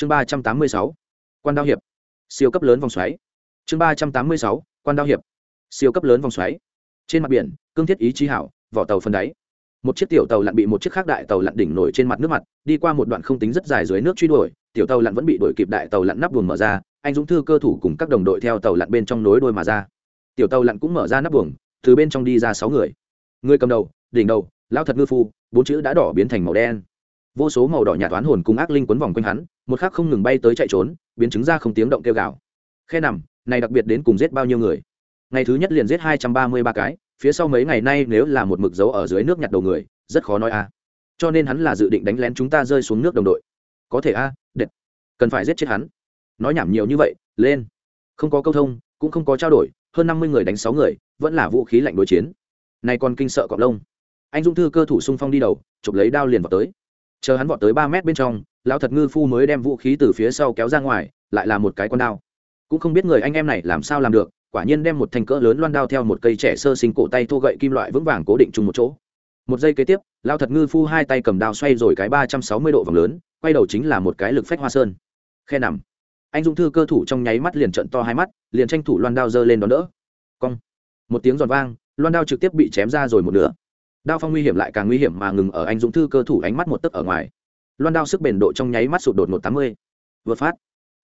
chương ba trăm tám mươi sáu, quan đao hiệp. Siêu cấp lớn vòng xoáy. Chương ba trăm tám mươi sáu, quan đao hiệp. Siêu cấp lớn vòng xoáy. Trên mặt biển, cương thiết ý chí hảo, vỏ tàu phân đáy. Một chiếc tiểu tàu lặn bị một chiếc khác đại tàu lặn đỉnh nổi trên mặt nước mặt, đi qua một đoạn không tính rất dài dưới nước truy đuổi, tiểu tàu lặn vẫn bị đuổi kịp đại tàu lặn nắp buồng mở ra, anh dũng thư cơ thủ cùng các đồng đội theo tàu lặn bên trong nối đôi mà ra. Tiểu tàu lặn cũng mở ra nắp buồng, từ bên trong đi ra sáu người. Người cầm đầu, đỉnh đầu lao thật ngư phu, bốn chữ đã đỏ biến thành màu đen vô số màu đỏ nhạt toán hồn cùng ác linh quấn vòng quanh hắn một khắc không ngừng bay tới chạy trốn biến chứng ra không tiếng động kêu gào. Khe nằm này đặc biệt đến cùng giết bao nhiêu người? Ngày thứ nhất liền giết hai trăm ba mươi ba cái phía sau mấy ngày nay nếu là một mực dấu ở dưới nước nhặt đầu người rất khó nói a. Cho nên hắn là dự định đánh lén chúng ta rơi xuống nước đồng đội. Có thể a à, đệt. Cần phải giết chết hắn. Nói nhảm nhiều như vậy lên. Không có câu thông cũng không có trao đổi hơn năm mươi người đánh sáu người vẫn là vũ khí lạnh đối chiến. Nay còn kinh sợ cọp lông. Anh dung thư cơ thủ Sung phong đi đầu chụp lấy đao liền vào tới chờ hắn vọt tới ba mét bên trong, lão thật ngư phu mới đem vũ khí từ phía sau kéo ra ngoài, lại là một cái con đao. Cũng không biết người anh em này làm sao làm được, quả nhiên đem một thanh cỡ lớn loan đao theo một cây trẻ sơ sinh cổ tay thô gậy kim loại vững vàng cố định chung một chỗ. Một giây kế tiếp lao thật ngư phu hai tay cầm đao xoay rồi cái ba trăm sáu mươi độ vòng lớn, quay đầu chính là một cái lực phách hoa sơn. Khe nằm. Anh dung thư cơ thủ trong nháy mắt liền trận to hai mắt, liền tranh thủ loan đao giơ lên đón đỡ. Cong. Một tiếng giòn vang, loan đao trực tiếp bị chém ra rồi một nửa đao phong nguy hiểm lại càng nguy hiểm mà ngừng ở anh dũng thư cơ thủ ánh mắt một tấc ở ngoài. Loan đao sức bền độ trong nháy mắt sụt đột một tám mươi. Vượt phát,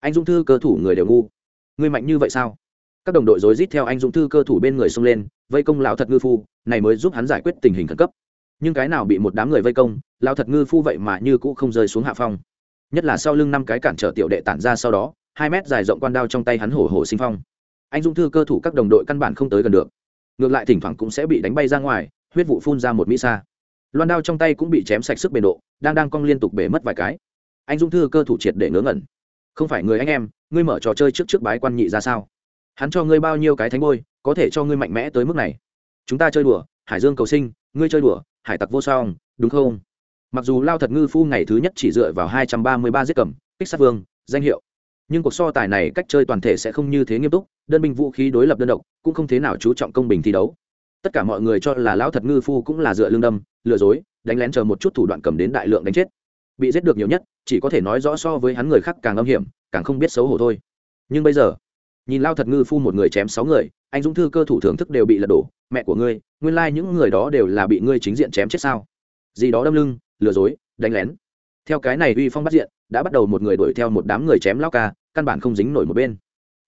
anh dũng thư cơ thủ người đều ngu. Người mạnh như vậy sao? Các đồng đội rối rít theo anh dũng thư cơ thủ bên người xông lên, vây công lão thật ngư phu, này mới giúp hắn giải quyết tình hình khẩn cấp. Nhưng cái nào bị một đám người vây công, lão thật ngư phu vậy mà như cũ không rơi xuống hạ phong. Nhất là sau lưng năm cái cản trở tiểu đệ tản ra sau đó, hai mét dài rộng quan đao trong tay hắn hổ hổ sinh phong. Anh dũng thư cơ thủ các đồng đội căn bản không tới gần được. Ngược lại thỉnh thoảng cũng sẽ bị đánh bay ra ngoài huyết vụ phun ra một mỹ sa, loan đao trong tay cũng bị chém sạch sức bền độ đang đang cong liên tục bể mất vài cái. Anh dung thư cơ thủ triệt để ngớ ngẩn. Không phải người anh em ngươi mở trò chơi trước trước bái quan nhị ra sao? Hắn cho ngươi bao nhiêu cái thánh bôi có thể cho ngươi mạnh mẽ tới mức này. Chúng ta chơi đùa hải dương cầu sinh ngươi chơi đùa hải tặc vô song đúng không? Mặc dù lao thật ngư phu ngày thứ nhất chỉ dựa vào hai trăm ba mươi ba giết cầm kích sát vương danh hiệu. Nhưng cuộc so tài này cách chơi toàn thể sẽ không như thế nghiêm túc đơn binh vũ khí đối lập đơn độc cũng không thế nào chú trọng công bình thi đấu tất cả mọi người cho là lão thật ngư phu cũng là dựa lương đâm, lừa dối, đánh lén chờ một chút thủ đoạn cầm đến đại lượng đánh chết. Bị giết được nhiều nhất, chỉ có thể nói rõ so với hắn người khác càng âm hiểm, càng không biết xấu hổ thôi. Nhưng bây giờ, nhìn lao thật ngư phu một người chém sáu người, anh dũng thư cơ thủ thưởng thức đều bị lật đổ, mẹ của ngươi, nguyên lai、like、những người đó đều là bị ngươi chính diện chém chết sao? Gì đó đâm lưng, lừa dối, đánh lén. Theo cái này uy phong bắt diện, đã bắt đầu một người đuổi theo một đám người chém lao ca, căn bản không dính nổi một bên.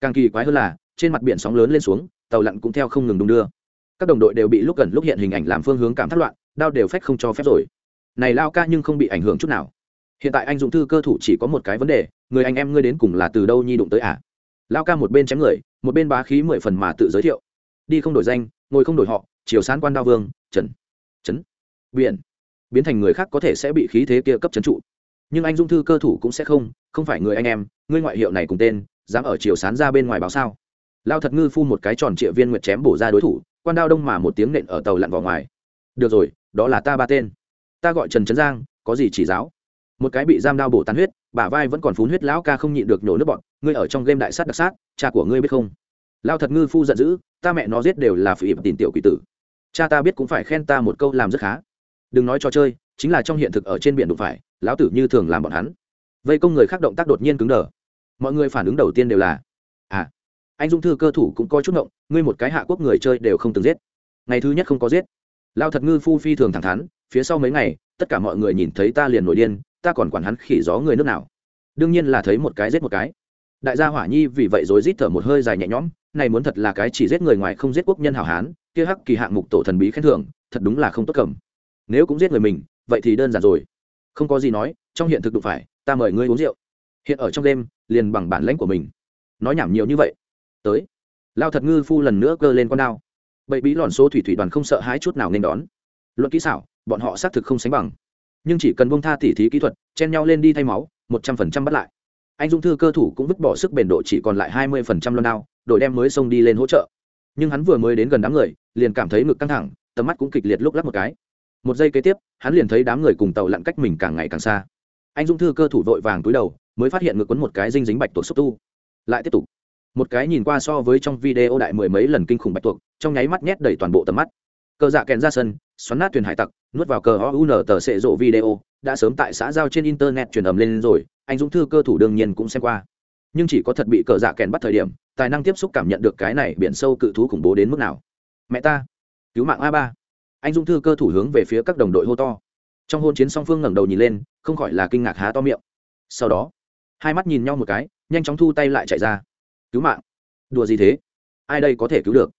Càng kỳ quái hơn là, trên mặt biển sóng lớn lên xuống, tàu lặn cũng theo không ngừng đung đưa các đồng đội đều bị lúc gần lúc hiện hình ảnh làm phương hướng cảm thất loạn, đao đều phách không cho phép rồi. Này lao ca nhưng không bị ảnh hưởng chút nào. Hiện tại anh dụng thư cơ thủ chỉ có một cái vấn đề, người anh em ngươi đến cùng là từ đâu nhi đụng tới à? Lao ca một bên chém người, một bên bá khí mười phần mà tự giới thiệu. Đi không đổi danh, ngồi không đổi họ, chiều sán quan đao vương, trần, trấn, biển. Biến thành người khác có thể sẽ bị khí thế kia cấp trấn trụ. Nhưng anh dung thư cơ thủ cũng sẽ không không phải người anh em, ngươi ngoại hiệu này cùng tên, dám ở chiều sán ra bên ngoài báo sao? Lao thật ngư phu một cái tròn trịa viên nguyệt chém bổ ra đối thủ quan đao đông mà một tiếng nện ở tàu lặn vào ngoài. Được rồi, đó là ta ba tên. Ta gọi trần trấn giang, có gì chỉ giáo? Một cái bị giam đao bổ tán huyết, bả vai vẫn còn phun huyết, lão ca không nhịn được nổ nước bọn. Ngươi ở trong game đại sát đặc sát, cha của ngươi biết không? Lao thật ngư phu giận dữ, ta mẹ nó giết đều là phỉ tìm tiểu quỷ tử. Cha ta biết cũng phải khen ta một câu làm rất khá. Đừng nói cho chơi, chính là trong hiện thực ở trên biển đụng phải, lão tử như thường làm bọn hắn. Vây công người khác động tác đột nhiên cứng đờ. Mọi người phản ứng đầu tiên đều là à anh dung thư cơ thủ cũng coi chút ngộng, ngươi một cái hạ quốc người chơi đều không từng giết. Ngày thứ nhất không có giết. Lao thật ngư phu phi thường thẳng thắn, phía sau mấy ngày, tất cả mọi người nhìn thấy ta liền nổi điên, ta còn quản hắn khỉ gió người nước nào. Đương nhiên là thấy một cái giết một cái. Đại gia hỏa nhi vì vậy rồi rít thở một hơi dài nhẹ nhõm, này muốn thật là cái chỉ giết người ngoài không giết quốc nhân hảo hán, kia hắc kỳ hạng mục tổ thần bí khen thưởng, thật đúng là không tốt cầm. Nếu cũng giết người mình, vậy thì đơn giản rồi. Không có gì nói, trong hiện thực đụng phải, ta mời ngươi uống rượu. Hiện ở trong đêm, liền bằng bản lãnh của mình. Nói nhảm nhiều như vậy tới. Lao thật ngư phu lần nữa cơ lên con đao. Bậy bí lòn số thủy thủy đoàn không sợ hãi chút nào nên đón. Luận kỹ xảo, bọn họ xác thực không sánh bằng. Nhưng chỉ cần bông tha tỉ thí kỹ thuật, chen nhau lên đi thay máu, một trăm phần trăm bắt lại. Anh dung thư cơ thủ cũng vứt bỏ sức bền độ chỉ còn lại hai mươi phần trăm lần nào đội đem mới xông đi lên hỗ trợ. Nhưng hắn vừa mới đến gần đám người, liền cảm thấy ngực căng thẳng, tầm mắt cũng kịch liệt lúc lắc một cái. Một giây kế tiếp, hắn liền thấy đám người cùng tàu lặn cách mình càng ngày càng xa. Anh dung thư cơ thủ vội vàng túi đầu, mới phát hiện ngực quấn một cái dinh dính bạch tuộc xúc tu. Lại tiếp tục một cái nhìn qua so với trong video đại mười mấy lần kinh khủng bạch tuộc, trong nháy mắt nhét đầy toàn bộ tầm mắt. Cờ dạ kèn ra sân, xoắn nát thuyền hải tặc, nuốt vào cờ o u n tờ sệ rộ video, đã sớm tại xã giao trên internet truyền ầm lên rồi, anh dũng thư cơ thủ đương nhiên cũng xem qua. Nhưng chỉ có thật bị cờ dạ kèn bắt thời điểm, tài năng tiếp xúc cảm nhận được cái này biển sâu cự thú khủng bố đến mức nào. Mẹ ta, cứu mạng a ba. Anh dũng thư cơ thủ hướng về phía các đồng đội hô to. Trong hôn chiến song phương ngẩng đầu nhìn lên, không khỏi là kinh ngạc há to miệng. Sau đó, hai mắt nhìn nhau một cái, nhanh chóng thu tay lại chạy ra cứu mạng. Đùa gì thế? Ai đây có thể cứu được?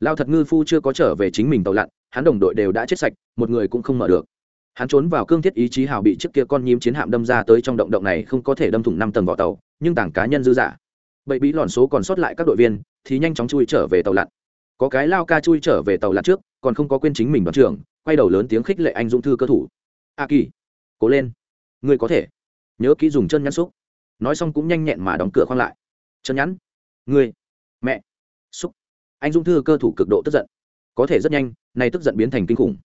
Lao thật ngư phu chưa có trở về chính mình tàu lặn, hắn đồng đội đều đã chết sạch, một người cũng không mở được. Hắn trốn vào cương thiết ý chí hào bị trước kia con nhím chiến hạm đâm ra tới trong động động này không có thể đâm thủng năm tầng vỏ tàu, nhưng tảng cá nhân dư giả. Bậy bí lòn số còn sót lại các đội viên, thì nhanh chóng chui trở về tàu lặn. Có cái lao ca chui trở về tàu lặn trước, còn không có quên chính mình đoàn trưởng, quay đầu lớn tiếng khích lệ anh dũng thư cơ thủ. A kỳ, cố lên. Ngươi có thể. Nhớ kỹ dùng chân nhắn xúc. Nói xong cũng nhanh nhẹn mà đóng cửa khoang lại. Chân nhắn ngươi, mẹ. Xúc. Anh dung thư cơ thủ cực độ tức giận. Có thể rất nhanh, nay tức giận biến thành kinh khủng.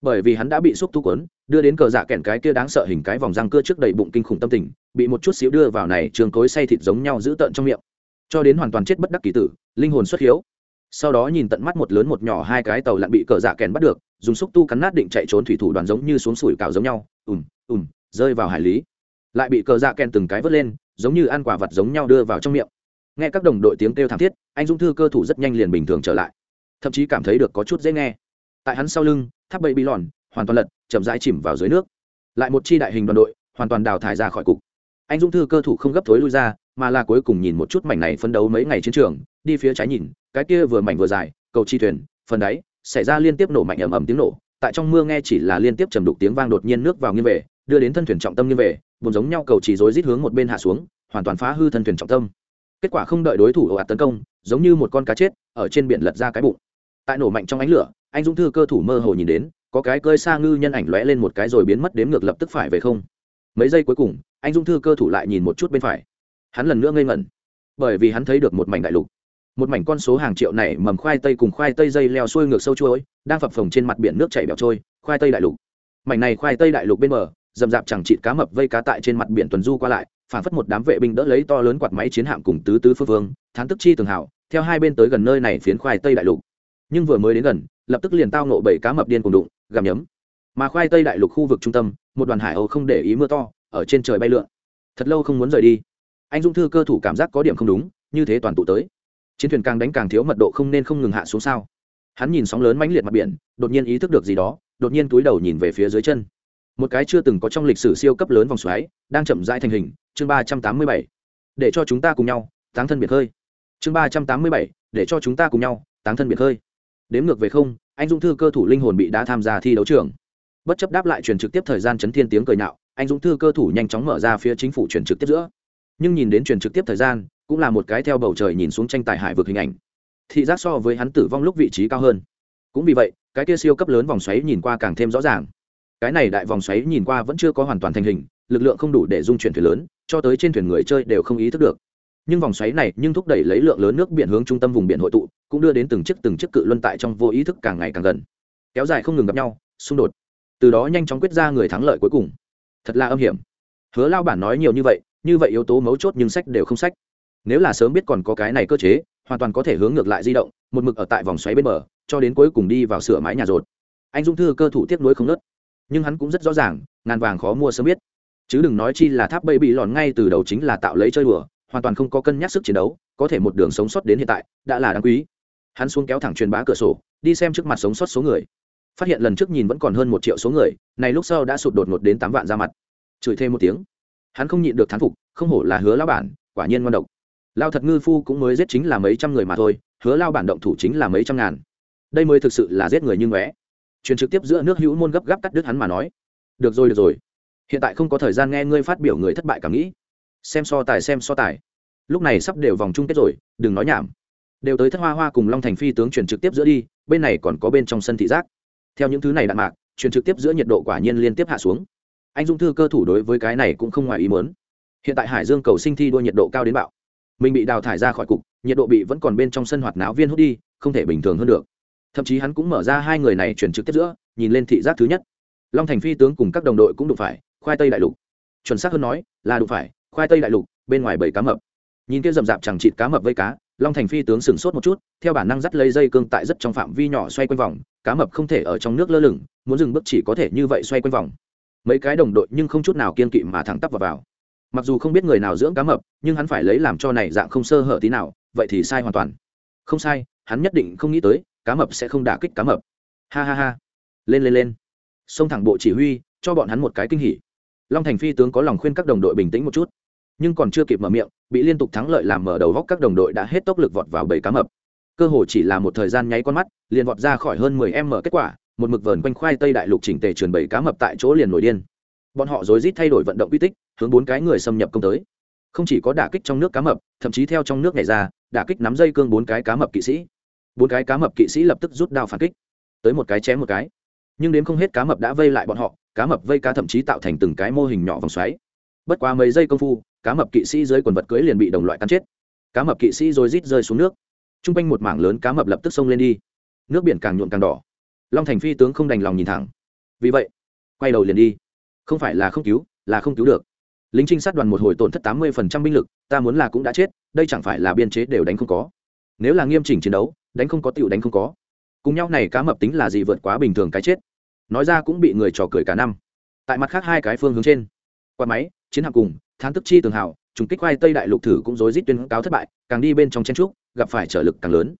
Bởi vì hắn đã bị xúc tu quấn, đưa đến cờ dạ kẹn cái kia đáng sợ hình cái vòng răng cưa trước đầy bụng kinh khủng tâm tình, bị một chút xíu đưa vào này trường cối say thịt giống nhau giữ tợn trong miệng. Cho đến hoàn toàn chết bất đắc kỳ tử, linh hồn xuất hiếu. Sau đó nhìn tận mắt một lớn một nhỏ hai cái tàu lặn bị cờ dạ kèn bắt được, dùng xúc tu cắn nát định chạy trốn thủy thủ đoàn giống như xuống sủi cào giống nhau, ùm ùm, rơi vào hải lý. Lại bị cờ dạ kèn từng cái vớt lên, giống như ăn quả vật giống nhau đưa vào trong miệng nghe các đồng đội tiếng kêu thảm thiết, anh dũng thư cơ thủ rất nhanh liền bình thường trở lại. Thậm chí cảm thấy được có chút dễ nghe. Tại hắn sau lưng, tháp bậy bị lòn, hoàn toàn lật, chậm rãi chìm vào dưới nước. Lại một chi đại hình đoàn đội, hoàn toàn đào thải ra khỏi cục. Anh dũng thư cơ thủ không gấp thối lui ra, mà là cuối cùng nhìn một chút mảnh này phân đấu mấy ngày chiến trường, đi phía trái nhìn, cái kia vừa mảnh vừa dài, cầu chi thuyền, phần đáy, xảy ra liên tiếp nổ mạnh ầm ầm tiếng nổ. Tại trong mưa nghe chỉ là liên tiếp trầm đục tiếng vang đột nhiên nước vào nghiêng về, đưa đến thân thuyền trọng tâm nghiêng về bùn giống nhau cầu chỉ rối rít hướng một bên hạ xuống, hoàn toàn phá hư thân thuyền trọng tâm kết quả không đợi đối thủ ồ ạt tấn công, giống như một con cá chết, ở trên biển lật ra cái bụng. Tại nổ mạnh trong ánh lửa, anh dũng thư cơ thủ mơ hồ nhìn đến, có cái cơi xa ngư nhân ảnh lóe lên một cái rồi biến mất đếm ngược lập tức phải về không. Mấy giây cuối cùng, anh dũng thư cơ thủ lại nhìn một chút bên phải. Hắn lần nữa ngây ngẩn, bởi vì hắn thấy được một mảnh đại lục. Một mảnh con số hàng triệu này mầm khoai tây cùng khoai tây dây leo xuôi ngược sâu chuối đang phập phồng trên mặt biển nước chảy bẹo trôi, khoai tây đại lục. Mảnh này khoai tây đại lục bên bờ dầm dạp chẳng chịt cá mập vây cá tại trên mặt biển tuần du qua lại phản phất một đám vệ binh đỡ lấy to lớn quạt máy chiến hạm cùng tứ tứ phương vương, thán tức chi tường hảo theo hai bên tới gần nơi này phiến khoai tây đại lục. Nhưng vừa mới đến gần, lập tức liền tao nộ bảy cá mập điên cùng đụng, gặm nhấm. Mà khoai tây đại lục khu vực trung tâm, một đoàn hải âu không để ý mưa to, ở trên trời bay lượn. Thật lâu không muốn rời đi. Anh dung thư cơ thủ cảm giác có điểm không đúng, như thế toàn tụ tới. Chiến thuyền càng đánh càng thiếu mật độ không nên không ngừng hạ xuống sao. Hắn nhìn sóng lớn mãnh liệt mặt biển, đột nhiên ý thức được gì đó, đột nhiên túi đầu nhìn về phía dưới chân một cái chưa từng có trong lịch sử siêu cấp lớn vòng xoáy, đang chậm rãi thành hình, chương ba trăm tám mươi bảy. Để cho chúng ta cùng nhau, táng thân biệt hơi. Chương ba trăm tám mươi bảy, để cho chúng ta cùng nhau, táng thân biệt hơi. Đếm ngược về không, anh dũng thư cơ thủ linh hồn bị đã tham gia thi đấu trường. Bất chấp đáp lại truyền trực tiếp thời gian chấn thiên tiếng cười nạo, anh dũng thư cơ thủ nhanh chóng mở ra phía chính phủ truyền trực tiếp giữa. Nhưng nhìn đến truyền trực tiếp thời gian, cũng là một cái theo bầu trời nhìn xuống tranh tài hải vực hình ảnh. Thị giác so với hắn tử vong lúc vị trí cao hơn. Cũng vì vậy, cái kia siêu cấp lớn vòng xoáy nhìn qua càng thêm rõ ràng cái này đại vòng xoáy nhìn qua vẫn chưa có hoàn toàn thành hình, lực lượng không đủ để dung chuyển thuyền lớn, cho tới trên thuyền người chơi đều không ý thức được. Nhưng vòng xoáy này nhưng thúc đẩy lấy lượng lớn nước biển hướng trung tâm vùng biển hội tụ, cũng đưa đến từng chiếc từng chiếc cự luân tại trong vô ý thức càng ngày càng gần. Kéo dài không ngừng gặp nhau, xung đột. Từ đó nhanh chóng quyết ra người thắng lợi cuối cùng. Thật là âm hiểm. Hứa lao bản nói nhiều như vậy như vậy yếu tố mấu chốt nhưng sách đều không sách. Nếu là sớm biết còn có cái này cơ chế, hoàn toàn có thể hướng ngược lại di động, một mực ở tại vòng xoáy bên bờ, cho đến cuối cùng đi vào sửa mái nhà rột. Anh dung thư cơ thủ tiếp nối không nớt nhưng hắn cũng rất rõ ràng, ngàn vàng khó mua sớm biết. Chứ đừng nói chi là tháp bẫy bị lòn ngay từ đầu chính là tạo lấy chơi đùa, hoàn toàn không có cân nhắc sức chiến đấu, có thể một đường sống sót đến hiện tại, đã là đáng quý. Hắn xuống kéo thẳng truyền bá cửa sổ, đi xem trước mặt sống sót số người. Phát hiện lần trước nhìn vẫn còn hơn một triệu số người, này lúc sau đã sụt đột ngột đến tám vạn ra mặt. Chửi thêm một tiếng. Hắn không nhịn được thán phục, không hổ là hứa lao bản, quả nhiên ngon độc. Lao thật ngư phu cũng mới giết chính là mấy trăm người mà thôi, hứa lao bản động thủ chính là mấy trăm ngàn. Đây mới thực sự là giết người như ngóe truyền trực tiếp giữa nước hữu môn gấp gáp cắt đứt hắn mà nói. Được rồi được rồi. Hiện tại không có thời gian nghe ngươi phát biểu người thất bại cảm nghĩ. Xem so tài, xem so tài. Lúc này sắp đều vòng chung kết rồi, đừng nói nhảm. Đều tới thất hoa hoa cùng long thành phi tướng truyền trực tiếp giữa đi, bên này còn có bên trong sân thị giác. Theo những thứ này đạn mạc, truyền trực tiếp giữa nhiệt độ quả nhiên liên tiếp hạ xuống. Anh dung thư cơ thủ đối với cái này cũng không ngoài ý muốn. Hiện tại hải dương cầu sinh thi đua nhiệt độ cao đến bạo. Mình bị đào thải ra khỏi cục, nhiệt độ bị vẫn còn bên trong sân hoạt náo viên hút đi, không thể bình thường hơn được thậm chí hắn cũng mở ra hai người này chuyển trực tiếp giữa nhìn lên thị giác thứ nhất. Long thành phi tướng cùng các đồng đội cũng đụng phải khoai tây đại lục. Chuẩn xác hơn nói là đụng phải khoai tây đại lục bên ngoài bảy cá mập. Nhìn kia rậm rạp chẳng chịt cá mập vây cá long thành phi tướng sửng sốt một chút theo bản năng dắt lấy dây cương tại rất trong phạm vi nhỏ xoay quanh vòng cá mập không thể ở trong nước lơ lửng muốn dừng bước chỉ có thể như vậy xoay quanh vòng. Mấy cái đồng đội nhưng không chút nào kiên kỵ mà thẳng tắp vào, vào. Mặc dù không biết người nào dưỡng cá mập nhưng hắn phải lấy làm cho này dạng không sơ hở tí nào vậy thì sai hoàn toàn. Không sai hắn nhất định không nghĩ tới cá mập sẽ không đả kích cá mập. Ha ha ha. Lên lên lên. Xông thẳng bộ chỉ huy, cho bọn hắn một cái kinh hỉ. Long thành phi tướng có lòng khuyên các đồng đội bình tĩnh một chút, nhưng còn chưa kịp mở miệng, bị liên tục thắng lợi làm mở đầu góc các đồng đội đã hết tốc lực vọt vào bầy cá mập. Cơ hồ chỉ là một thời gian nháy con mắt, liền vọt ra khỏi hơn mười em mở kết quả, một mực vờn quanh khoai tây đại lục chỉnh tề truyền bầy cá mập tại chỗ liền nổi điên. Bọn họ rối rít thay đổi vận động quy tích, hướng bốn cái người xâm nhập công tới. Không chỉ có đả kích trong nước cá mập, thậm chí theo trong nước này ra, đả kích nắm dây cương bốn cái cá mập kỵ sĩ bốn cái cá mập kỵ sĩ lập tức rút đao phản kích, tới một cái chém một cái. Nhưng đến không hết cá mập đã vây lại bọn họ, cá mập vây cá thậm chí tạo thành từng cái mô hình nhỏ vòng xoáy. Bất quá mấy giây công phu, cá mập kỵ sĩ dưới quần vật cưới liền bị đồng loại cắn chết. Cá mập kỵ sĩ rồi rít rơi xuống nước. T r u n g quanh một mảng lớn cá mập lập tức xông lên đi. Nước biển càng nhuộm càng đỏ. Long thành phi tướng không đành lòng nhìn thẳng. Vì vậy, quay đầu liền đi. Không phải là không cứu, là không cứu được. Lính trinh sát đoàn một hồi tổn thất tám mươi phần trăm binh lực, ta muốn là cũng đã chết, đây chẳng phải là biên chế đều đánh không có nếu là nghiêm chỉnh chiến đấu, đánh không có tựu đánh không có. Cùng nhau này cá mập tính là gì vượt quá bình thường cái chết. Nói ra cũng bị người trò cười cả năm. Tại mặt khác hai cái phương hướng trên, quạt máy, chiến hạm cùng, thán tức chi tường hào, trùng kích khoai tây đại lục thử cũng rối rít tuyên cáo thất bại, càng đi bên trong chen trúc, gặp phải trở lực càng lớn.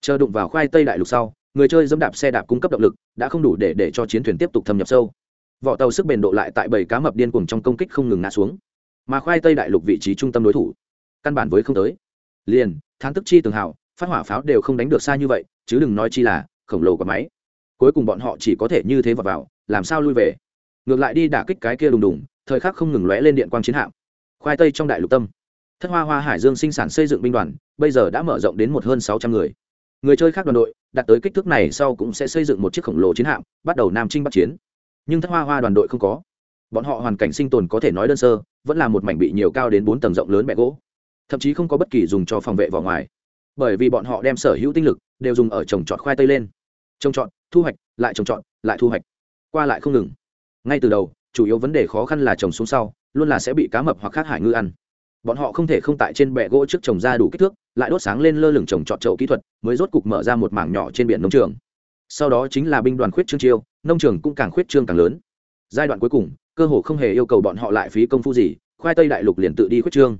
Chờ đụng vào khoai tây đại lục sau, người chơi dẫm đạp xe đạp cung cấp động lực, đã không đủ để để cho chiến thuyền tiếp tục thâm nhập sâu. Vỏ tàu sức bền độ lại tại bảy cá mập điên cuồng trong công kích không ngừng ngã xuống. Mà khoai tây đại lục vị trí trung tâm đối thủ, căn bản với không tới. Liền, thán tức chi tường hào phát hỏa pháo đều không đánh được xa như vậy, chứ đừng nói chi là khổng lồ của máy. Cuối cùng bọn họ chỉ có thể như thế vào vào, làm sao lui về? Ngược lại đi đả kích cái kia đùng đùng, thời khắc không ngừng lóe lên điện quang chiến hạm. Khoai tây trong đại lục tâm. Thất hoa hoa hải dương sinh sản xây dựng binh đoàn, bây giờ đã mở rộng đến một hơn sáu trăm người. Người chơi khác đoàn đội, đạt tới kích thước này sau cũng sẽ xây dựng một chiếc khổng lồ chiến hạm, bắt đầu nam trinh bắt chiến. Nhưng thất hoa hoa đoàn đội không có. Bọn họ hoàn cảnh sinh tồn có thể nói đơn sơ, vẫn là một mảnh bị nhiều cao đến bốn tầng rộng lớn bẹ gỗ. Thậm chí không có bất kỳ dùng cho phòng vệ vào ngoài bởi vì bọn họ đem sở hữu tinh lực đều dùng ở trồng trọt khoai tây lên. Trồng trọt, thu hoạch, lại trồng trọt, lại thu hoạch. Qua lại không ngừng. Ngay từ đầu, chủ yếu vấn đề khó khăn là trồng xuống sau, luôn là sẽ bị cá mập hoặc khác hải ngư ăn. Bọn họ không thể không tại trên bệ gỗ trước trồng ra đủ kích thước, lại đốt sáng lên lơ lửng trồng trọt chậu kỹ thuật, mới rốt cục mở ra một mảng nhỏ trên biển nông trường. Sau đó chính là binh đoàn khuyết trương chiêu, nông trường cũng càng khuyết trương càng lớn. Giai đoạn cuối cùng, cơ hồ không hề yêu cầu bọn họ lại phí công phu gì, khoai tây đại lục liền tự đi khuyết trương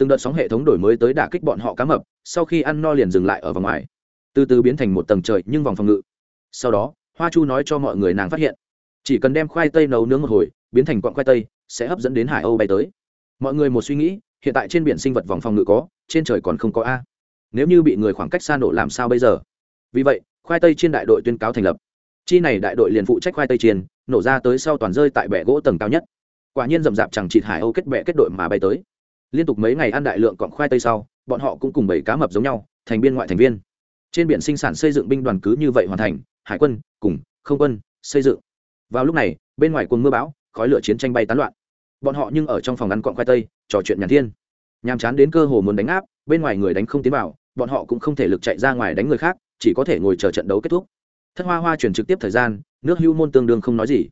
từng đợt sóng hệ thống đổi mới tới đả kích bọn họ cá mập, sau khi ăn no liền dừng lại ở vòng ngoài. Từ từ biến thành một tầng trời nhưng vòng phòng ngự. Sau đó, hoa chu nói cho mọi người nàng phát hiện. Chỉ cần đem khoai tây nấu nướng một hồi, biến thành quặng khoai tây, sẽ hấp dẫn đến hải âu bay tới. Mọi người một suy nghĩ, hiện tại trên biển sinh vật vòng phòng ngự có, trên trời còn không có a. Nếu như bị người khoảng cách xa nổ làm sao bây giờ? Vì vậy, khoai tây trên đại đội tuyên cáo thành lập. Chi này đại đội liền phụ trách khoai tây chiên, nổ ra tới sau toàn rơi tại bệ gỗ tầng cao nhất. Quả nhiên rậm rạp chẳng chịt hải âu kết bệ kết đội mà bay tới liên tục mấy ngày ăn đại lượng cọn khoai tây sau, bọn họ cũng cùng bảy cá mập giống nhau, thành biên ngoại thành viên. Trên biển sinh sản xây dựng binh đoàn cứ như vậy hoàn thành, hải quân, cùng, không quân, xây dựng. Vào lúc này, bên ngoài quân mưa bão, khói lửa chiến tranh bay tán loạn. Bọn họ nhưng ở trong phòng ăn cọn khoai tây, trò chuyện nhàn thiên. Nhàm chán đến cơ hồ muốn đánh áp, bên ngoài người đánh không tiến vào, bọn họ cũng không thể lực chạy ra ngoài đánh người khác, chỉ có thể ngồi chờ trận đấu kết thúc. Thất hoa hoa chuyển trực tiếp thời gian, nước hưu môn tương đương không nói gì.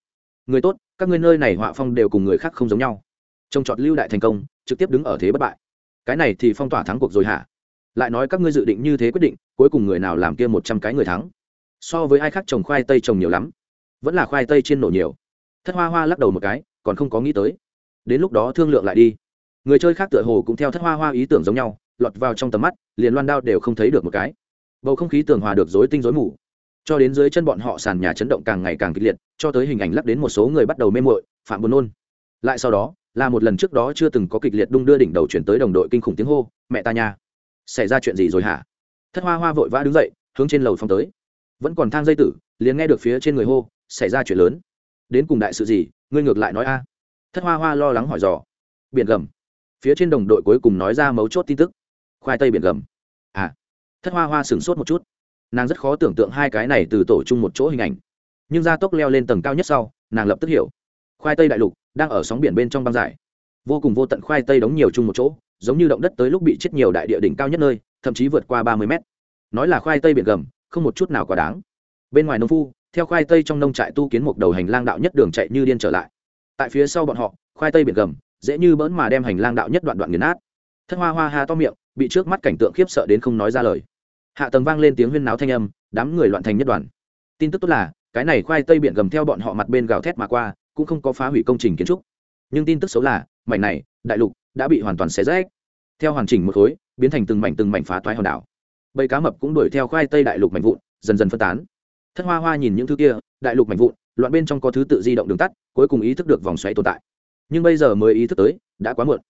Người tốt, các ngươi nơi này họa phong đều cùng người khác không giống nhau trông trọt lưu đại thành công, trực tiếp đứng ở thế bất bại. Cái này thì phong tỏa thắng cuộc rồi hả? Lại nói các ngươi dự định như thế quyết định, cuối cùng người nào làm kia một trăm cái người thắng? So với ai khác trồng khoai tây trồng nhiều lắm. Vẫn là khoai tây trên nổ nhiều. Thất hoa hoa lắc đầu một cái, còn không có nghĩ tới. Đến lúc đó thương lượng lại đi. Người chơi khác tựa hồ cũng theo thất hoa hoa ý tưởng giống nhau, lọt vào trong tầm mắt, liền loan đao đều không thấy được một cái. Bầu không khí tường hòa được dối tinh dối mù. Cho đến dưới chân bọn họ sàn nhà chấn động càng ngày càng kịch liệt, cho tới hình ảnh lắp đến một số người bắt đầu mê mội phạm buồn nôn. Lại sau đó là một lần trước đó chưa từng có kịch liệt đung đưa đỉnh đầu chuyển tới đồng đội kinh khủng tiếng hô, mẹ ta nha, xảy ra chuyện gì rồi hả? Thất hoa hoa vội vã đứng dậy, hướng trên lầu phong tới. Vẫn còn thang dây tử, liền nghe được phía trên người hô, xảy ra chuyện lớn. Đến cùng đại sự gì, ngươi ngược lại nói a. Thất hoa hoa lo lắng hỏi dò. Biển gầm. Phía trên đồng đội cuối cùng nói ra mấu chốt tin tức. Khoai tây biển gầm. À. Thất hoa hoa sửng sốt một chút. Nàng rất khó tưởng tượng hai cái này từ tổ chung một chỗ hình ảnh. Nhưng gia tốc leo lên tầng cao nhất sau, nàng lập tức hiểu khoai tây đại lục đang ở sóng biển bên trong băng giải. Vô cùng vô tận khoai tây đóng nhiều chung một chỗ, giống như động đất tới lúc bị chết nhiều đại địa đỉnh cao nhất nơi, thậm chí vượt qua ba mươi mét. Nói là khoai tây biển gầm, không một chút nào quá đáng. Bên ngoài nông phu, theo khoai tây trong nông trại tu kiến một đầu hành lang đạo nhất đường chạy như điên trở lại. Tại phía sau bọn họ, khoai tây biển gầm, dễ như bỡn mà đem hành lang đạo nhất đoạn đoạn nghiền nát. Thất hoa hoa ha to miệng, bị trước mắt cảnh tượng khiếp sợ đến không nói ra lời. Hạ tầng vang lên tiếng huyên náo thanh âm, đám người loạn thành nhất đoàn. Tin tức tốt là, cái này khoai tây biển gầm theo bọn họ mặt bên gào thét mà qua cũng không có phá hủy công trình kiến trúc. Nhưng tin tức xấu là, mảnh này, đại lục, đã bị hoàn toàn xé rách. Theo hoàn chỉnh một khối, biến thành từng mảnh từng mảnh phá toái hòn đảo. Bầy cá mập cũng đuổi theo khoai tây đại lục mảnh vụn, dần dần phân tán. Thất hoa hoa nhìn những thứ kia, đại lục mảnh vụn, loạn bên trong có thứ tự di động đường tắt, cuối cùng ý thức được vòng xoáy tồn tại. Nhưng bây giờ mới ý thức tới, đã quá muộn.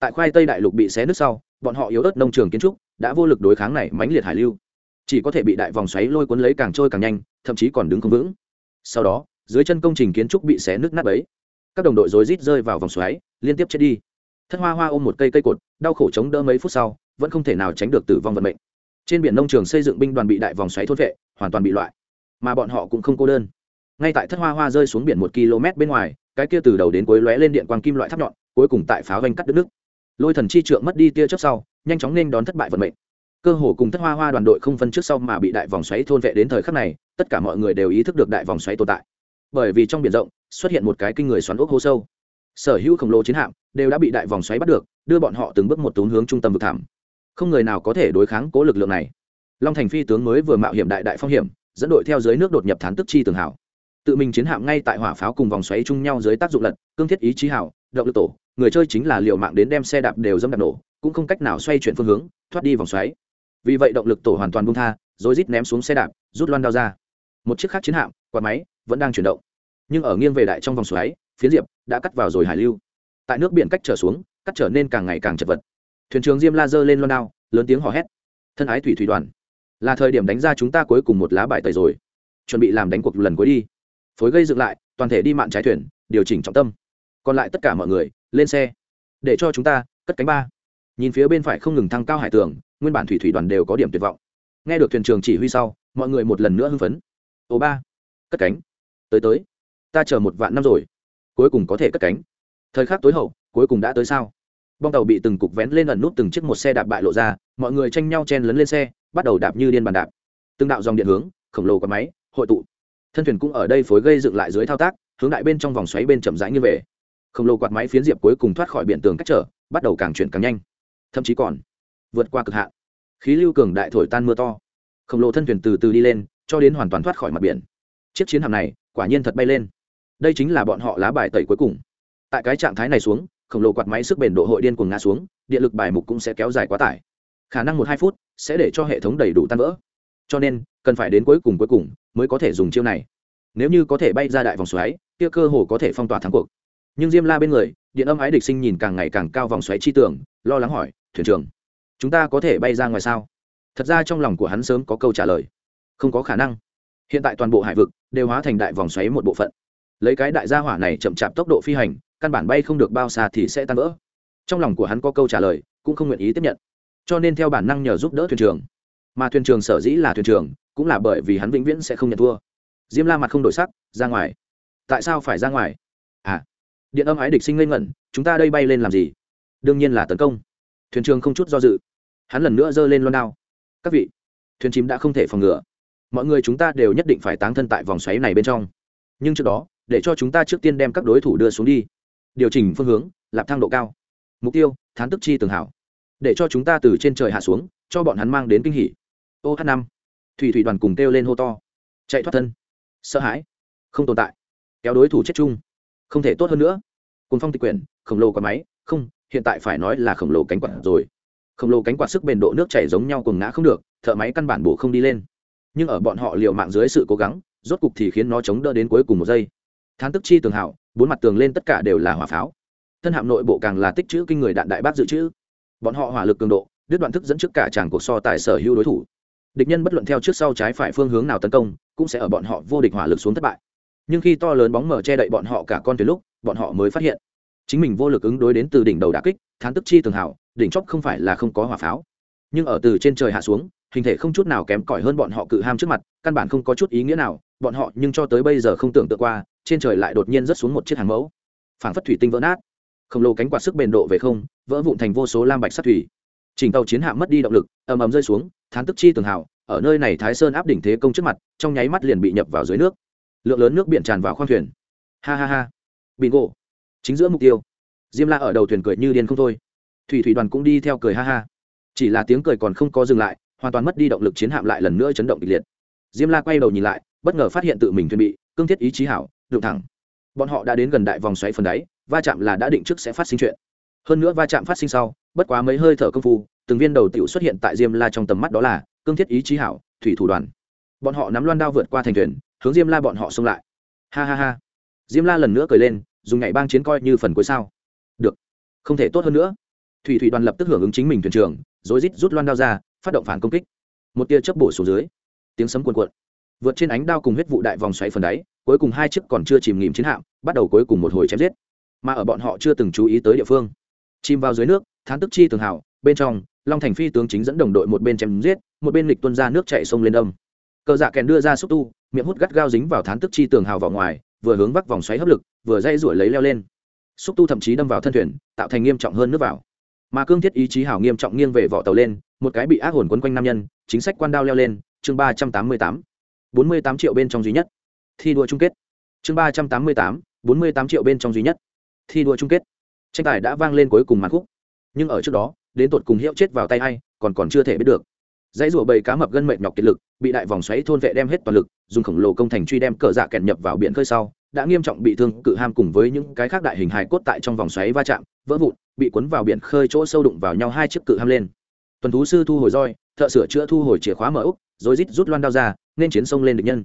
Tại khoai tây đại lục bị xé nước sau, bọn họ yếu ớt nông trường kiến trúc, đã vô lực đối kháng này mãnh liệt hải lưu. Chỉ có thể bị đại vòng xoáy lôi cuốn lấy càng trôi càng nhanh, thậm chí còn đứng không vững. Sau đó dưới chân công trình kiến trúc bị xé nước nát ấy các đồng đội rối rít rơi vào vòng xoáy, liên tiếp chết đi. Thất hoa hoa ôm một cây cây cột, đau khổ chống đỡ mấy phút sau, vẫn không thể nào tránh được tử vong vận mệnh. Trên biển nông trường xây dựng binh đoàn bị đại vòng xoáy thốt vệ, hoàn toàn bị loại, mà bọn họ cũng không cô đơn. Ngay tại thất hoa hoa rơi xuống biển một km bên ngoài, cái kia từ đầu đến cuối lóe lên điện quang kim loại tháp nhọn, cuối cùng tại pháo vanh cắt đứt nước. Lôi thần chi trượng mất đi tia chớp sau, nhanh chóng nên đón thất bại vận mệnh. Cơ hồ cùng thất hoa hoa đoàn đội không phân trước sau mà bị đại vòng xoáy thôn vệ đến thời khắc này, tất cả mọi người đều ý thức được đại vòng xoáy tồn tại bởi vì trong biển rộng xuất hiện một cái kinh người xoắn ốc hô sâu. Sở hữu khổng lồ chiến hạm đều đã bị đại vòng xoáy bắt được, đưa bọn họ từng bước một tốn hướng trung tâm vực thảm không người nào có thể đối kháng cố lực lượng này. Long thành phi tướng mới vừa mạo hiểm đại đại phong hiểm, dẫn đội theo dưới nước đột nhập thán tức chi tường hảo tự mình chiến hạm ngay tại hỏa pháo cùng vòng xoáy chung nhau dưới tác dụng lật, cương thiết ý chí hảo động lực tổ, người chơi chính là liệu mạng đến đem xe đạp đều dâm đạp nổ, cũng không cách nào xoay chuyển phương hướng, thoát đi vòng xoáy. Vì vậy động lực tổ hoàn toàn bung tha rồi rít ném xuống xe đạp, rút loan đao ra. Một chiếc khác chiến hạm quạt máy vẫn đang chuyển động. Nhưng ở nghiêng về đại trong vòng xoáy, phiến diệp đã cắt vào rồi hải lưu. Tại nước biển cách trở xuống, cắt trở nên càng ngày càng chật vật. Thuyền trưởng diêm la dơ lên loan đao, lớn tiếng hò hét. Thân ái thủy thủy đoàn, là thời điểm đánh ra chúng ta cuối cùng một lá bài tẩy rồi. Chuẩn bị làm đánh cuộc lần cuối đi. Phối gây dựng lại, toàn thể đi mạn trái thuyền, điều chỉnh trọng tâm. Còn lại tất cả mọi người, lên xe. Để cho chúng ta cất cánh ba. Nhìn phía bên phải không ngừng thăng cao hải tường, nguyên bản thủy thủy đoàn đều có điểm tuyệt vọng. Nghe được thuyền trường chỉ huy sau, mọi người một lần nữa hưng phấn. Ô ba cất cánh. Tới tới, ta chờ một vạn năm rồi, cuối cùng có thể cất cánh. Thời khắc tối hậu, cuối cùng đã tới sao? Bong tàu bị từng cục vén lên ẩn nút từng chiếc một xe đạp bại lộ ra, mọi người tranh nhau chen lấn lên xe, bắt đầu đạp như điên bàn đạp. Từng đạo dòng điện hướng, khổng lồ có máy, hội tụ. Thân thuyền cũng ở đây phối gây dựng lại dưới thao tác, hướng đại bên trong vòng xoáy bên chậm rãi như về. Khổng lồ quạt máy phiến diệp cuối cùng thoát khỏi biển tường cách trở, bắt đầu càng chuyển càng nhanh. Thậm chí còn vượt qua cực hạn. Khí lưu cường đại thổi tan mưa to. Khổng lồ thân thuyền từ từ đi lên, cho đến hoàn toàn thoát khỏi mặt biển chiếc chiến hạm này quả nhiên thật bay lên. Đây chính là bọn họ lá bài tẩy cuối cùng. Tại cái trạng thái này xuống, khổng lồ quạt máy sức bền độ hội điên cuồng ngã xuống, điện lực bài mục cũng sẽ kéo dài quá tải. Khả năng một hai phút sẽ để cho hệ thống đầy đủ tan vỡ. Cho nên, cần phải đến cuối cùng cuối cùng mới có thể dùng chiêu này. Nếu như có thể bay ra đại vòng xoáy, kia cơ hồ có thể phong tỏa thắng cuộc. Nhưng diêm la bên người, điện âm ái địch sinh nhìn càng ngày càng cao vòng xoáy chi tưởng, lo lắng hỏi, thuyền trưởng, chúng ta có thể bay ra ngoài sao? Thật ra trong lòng của hắn sớm có câu trả lời. Không có khả năng hiện tại toàn bộ hải vực đều hóa thành đại vòng xoáy một bộ phận. Lấy cái đại gia hỏa này chậm chạp tốc độ phi hành, căn bản bay không được bao xa thì sẽ tan vỡ. Trong lòng của hắn có câu trả lời, cũng không nguyện ý tiếp nhận. Cho nên theo bản năng nhờ giúp đỡ thuyền trưởng. Mà thuyền trưởng sở dĩ là thuyền trưởng, cũng là bởi vì hắn vĩnh viễn sẽ không nhận thua. Diêm la mặt không đổi sắc, ra ngoài. Tại sao phải ra ngoài? À điện âm ái địch sinh ngây ngẩn, chúng ta đây bay lên làm gì? Đương nhiên là tấn công. Thuyền trưởng không chút do dự. Hắn lần nữa giơ lên loan đao. Các vị, thuyền chìm đã không thể phòng ngừa mọi người chúng ta đều nhất định phải táng thân tại vòng xoáy này bên trong. Nhưng trước đó, để cho chúng ta trước tiên đem các đối thủ đưa xuống đi. Điều chỉnh phương hướng, lạp thang độ cao. Mục tiêu, thán tức chi tường hảo. Để cho chúng ta từ trên trời hạ xuống, cho bọn hắn mang đến kinh hỉ. Ô h năm. Thủy thủy đoàn cùng kêu lên hô to. Chạy thoát thân. Sợ hãi. Không tồn tại. Kéo đối thủ chết chung. Không thể tốt hơn nữa. Cùng phong tịch quyển, khổng lồ quả máy. Không, hiện tại phải nói là khổng lồ cánh quạt rồi. Khổng lồ cánh quạt sức bền độ nước chảy giống nhau cùng ngã không được, thợ máy căn bản bổ không đi lên nhưng ở bọn họ liều mạng dưới sự cố gắng, rốt cục thì khiến nó chống đỡ đến cuối cùng một giây. Thán tức chi tường hảo, bốn mặt tường lên tất cả đều là hỏa pháo. Thân hạm nội bộ càng là tích chữ kinh người đạn đại bác dự trữ. Bọn họ hỏa lực cường độ, đứt đoạn thức dẫn trước cả tràng cuộc so tài sở hữu đối thủ. Địch nhân bất luận theo trước sau trái phải phương hướng nào tấn công, cũng sẽ ở bọn họ vô địch hỏa lực xuống thất bại. Nhưng khi to lớn bóng mở che đậy bọn họ cả con thuyền lúc, bọn họ mới phát hiện, chính mình vô lực ứng đối đến từ đỉnh đầu đà kích, thán tức chi tường hảo, đỉnh chóp không phải là không có hỏa pháo. Nhưng ở từ trên trời hạ xuống hình thể không chút nào kém cỏi hơn bọn họ cự ham trước mặt, căn bản không có chút ý nghĩa nào, bọn họ nhưng cho tới bây giờ không tưởng tượng qua, trên trời lại đột nhiên rớt xuống một chiếc hàng mẫu. Phảng phất thủy tinh vỡ nát. Khổng lồ cánh quạt sức bền độ về không, vỡ vụn thành vô số lam bạch sắt thủy. Chỉnh tàu chiến hạm mất đi động lực, ầm ầm rơi xuống, thán tức chi tường hào, ở nơi này thái sơn áp đỉnh thế công trước mặt, trong nháy mắt liền bị nhập vào dưới nước. Lượng lớn nước biển tràn vào khoang thuyền. Ha ha ha. Bingo. Chính giữa mục tiêu. Diêm la ở đầu thuyền cười như điên không thôi. Thủy thủy đoàn cũng đi theo cười ha ha. Chỉ là tiếng cười còn không có dừng lại hoàn toàn mất đi động lực chiến hạm lại lần nữa chấn động kịch liệt. Diêm la quay đầu nhìn lại, bất ngờ phát hiện tự mình thuyền bị cương thiết ý chí hảo, đụng thẳng. Bọn họ đã đến gần đại vòng xoáy phần đáy, va chạm là đã định trước sẽ phát sinh chuyện. Hơn nữa va chạm phát sinh sau, bất quá mấy hơi thở công phu, từng viên đầu tiểu xuất hiện tại diêm la trong tầm mắt đó là cương thiết ý chí hảo, thủy thủ đoàn. Bọn họ nắm loan đao vượt qua thành thuyền, hướng diêm la bọn họ xông lại. Ha ha ha. Diêm la lần nữa cười lên, dùng nhảy bang chiến coi như phần cuối sao. Được. Không thể tốt hơn nữa. Thủy thủy đoàn lập tức hưởng ứng chính mình thuyền trưởng, rối rít rút loan đao ra phát động phản công kích. Một tia chớp bổ xuống dưới, tiếng sấm cuồn cuộn, vượt trên ánh đao cùng huyết vụ đại vòng xoáy phần đáy, cuối cùng hai chiếc còn chưa chìm nghỉm chiến hạm, bắt đầu cuối cùng một hồi chém giết. Mà ở bọn họ chưa từng chú ý tới địa phương, chìm vào dưới nước, thán tức chi tường hảo bên trong, long thành phi tướng chính dẫn đồng đội một bên chém giết, một bên lịch tuân ra nước chạy sông lên đông cờ dạ kèn đưa ra xúc tu, miệng hút gắt gao dính vào thán tức chi tường hào vào ngoài, vừa hướng vắc vòng xoáy hấp lực, vừa dây rủi lấy leo lên. Xúc tu thậm chí đâm vào thân thuyền, tạo thành nghiêm trọng hơn nước vào. Mà cương thiết ý chí hảo nghiêm trọng nghiêng về vỏ tàu lên một cái bị ác hồn quấn quanh nam nhân, chính sách quan đao leo lên, chương ba trăm tám mươi tám, bốn mươi tám triệu bên trong duy nhất, thi đua chung kết. Chương ba trăm tám mươi tám, bốn mươi tám triệu bên trong duy nhất, thi đua chung kết. Tranh tài đã vang lên cuối cùng màn khúc, nhưng ở trước đó, đến tột cùng hiệu chết vào tay hay còn còn chưa thể biết được. Dãy rủa bầy cá mập gân mệt nhọc kiệt lực, bị đại vòng xoáy thôn vệ đem hết toàn lực, dùng khổng lồ công thành truy đem cờ dạ kẹn nhập vào biển khơi sau, đã nghiêm trọng bị thương, cự ham cùng với những cái khác đại hình hài cốt tại trong vòng xoáy va chạm, vỡ vụn, bị cuốn vào biển khơi chỗ sâu đụng vào nhau hai chiếc cự ham lên tuần thú sư thu hồi roi, thợ sửa chữa thu hồi chìa khóa mở úc, rồi rít rút loan đao ra, nên chiến sông lên địch nhân.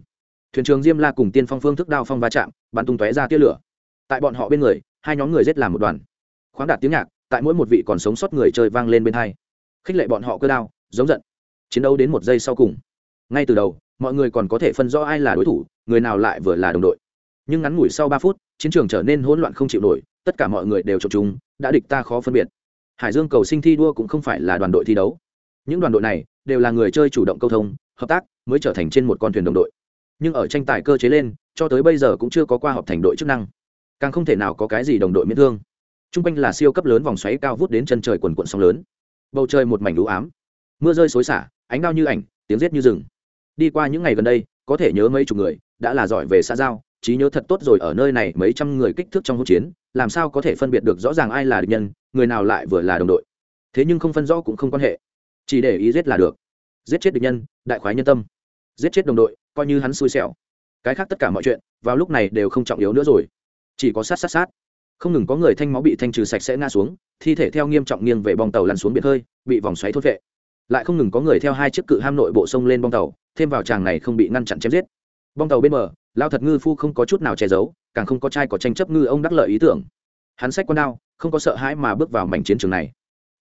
Thuyền trưởng diêm la cùng tiên phong phương thức đao phong va chạm, bắn tung tóe ra tia lửa. Tại bọn họ bên người, hai nhóm người rết làm một đoàn. Khoáng đạt tiếng nhạc, tại mỗi một vị còn sống sót người chơi vang lên bên hai. Khích lệ bọn họ cơ đao, giống giận. Chiến đấu đến một giây sau cùng. Ngay từ đầu, mọi người còn có thể phân rõ ai là đối thủ, người nào lại vừa là đồng đội. Nhưng ngắn ngủi sau ba phút, chiến trường trở nên hỗn loạn không chịu nổi, tất cả mọi người đều trộm chúng, đã địch ta khó phân biệt hải dương cầu sinh thi đua cũng không phải là đoàn đội thi đấu. Những đoàn đội này đều là người chơi chủ động câu thông, hợp tác mới trở thành trên một con thuyền đồng đội. Nhưng ở tranh tài cơ chế lên, cho tới bây giờ cũng chưa có qua họp thành đội chức năng. Càng không thể nào có cái gì đồng đội miễn thương. T r u n g quanh là siêu cấp lớn vòng xoáy cao vút đến chân trời quần quận sóng lớn. Bầu trời một mảnh lũ ám. Mưa rơi xối xả, ánh đao như ảnh, tiếng rết như rừng. Đi qua những ngày gần đây, có thể nhớ mấy chục người, đã là giỏi về xã giao, trí nhớ thật tốt rồi ở nơi này mấy trăm người kích thước trong hỗn chiến, làm sao có thể phân biệt được rõ ràng ai là địch nhân người nào lại vừa là đồng đội. Thế nhưng không phân rõ cũng không quan hệ. Chỉ để ý giết là được. Giết chết địch nhân, đại khoái nhân tâm. Giết chết đồng đội, coi như hắn xui xẻo. Cái khác tất cả mọi chuyện, vào lúc này đều không trọng yếu nữa rồi. Chỉ có sát sát sát. Không ngừng có người thanh máu bị thanh trừ sạch sẽ ngã xuống, thi thể theo nghiêm trọng nghiêng về bong tàu lăn xuống biển hơi bị vòng xoáy thốt vệ. Lại không ngừng có người theo hai chiếc cự ham nội bộ sông lên bong tàu, thêm vào tràng này không bị ngăn chặn chém giết. Bong tàu bên bờ, lao thật ngư phu không có chút nào che giấu, càng không có trai có tranh chấp ngư ông đắc lợi ý tưởng. Hắn sách con đao không có sợ hãi mà bước vào mảnh chiến trường này.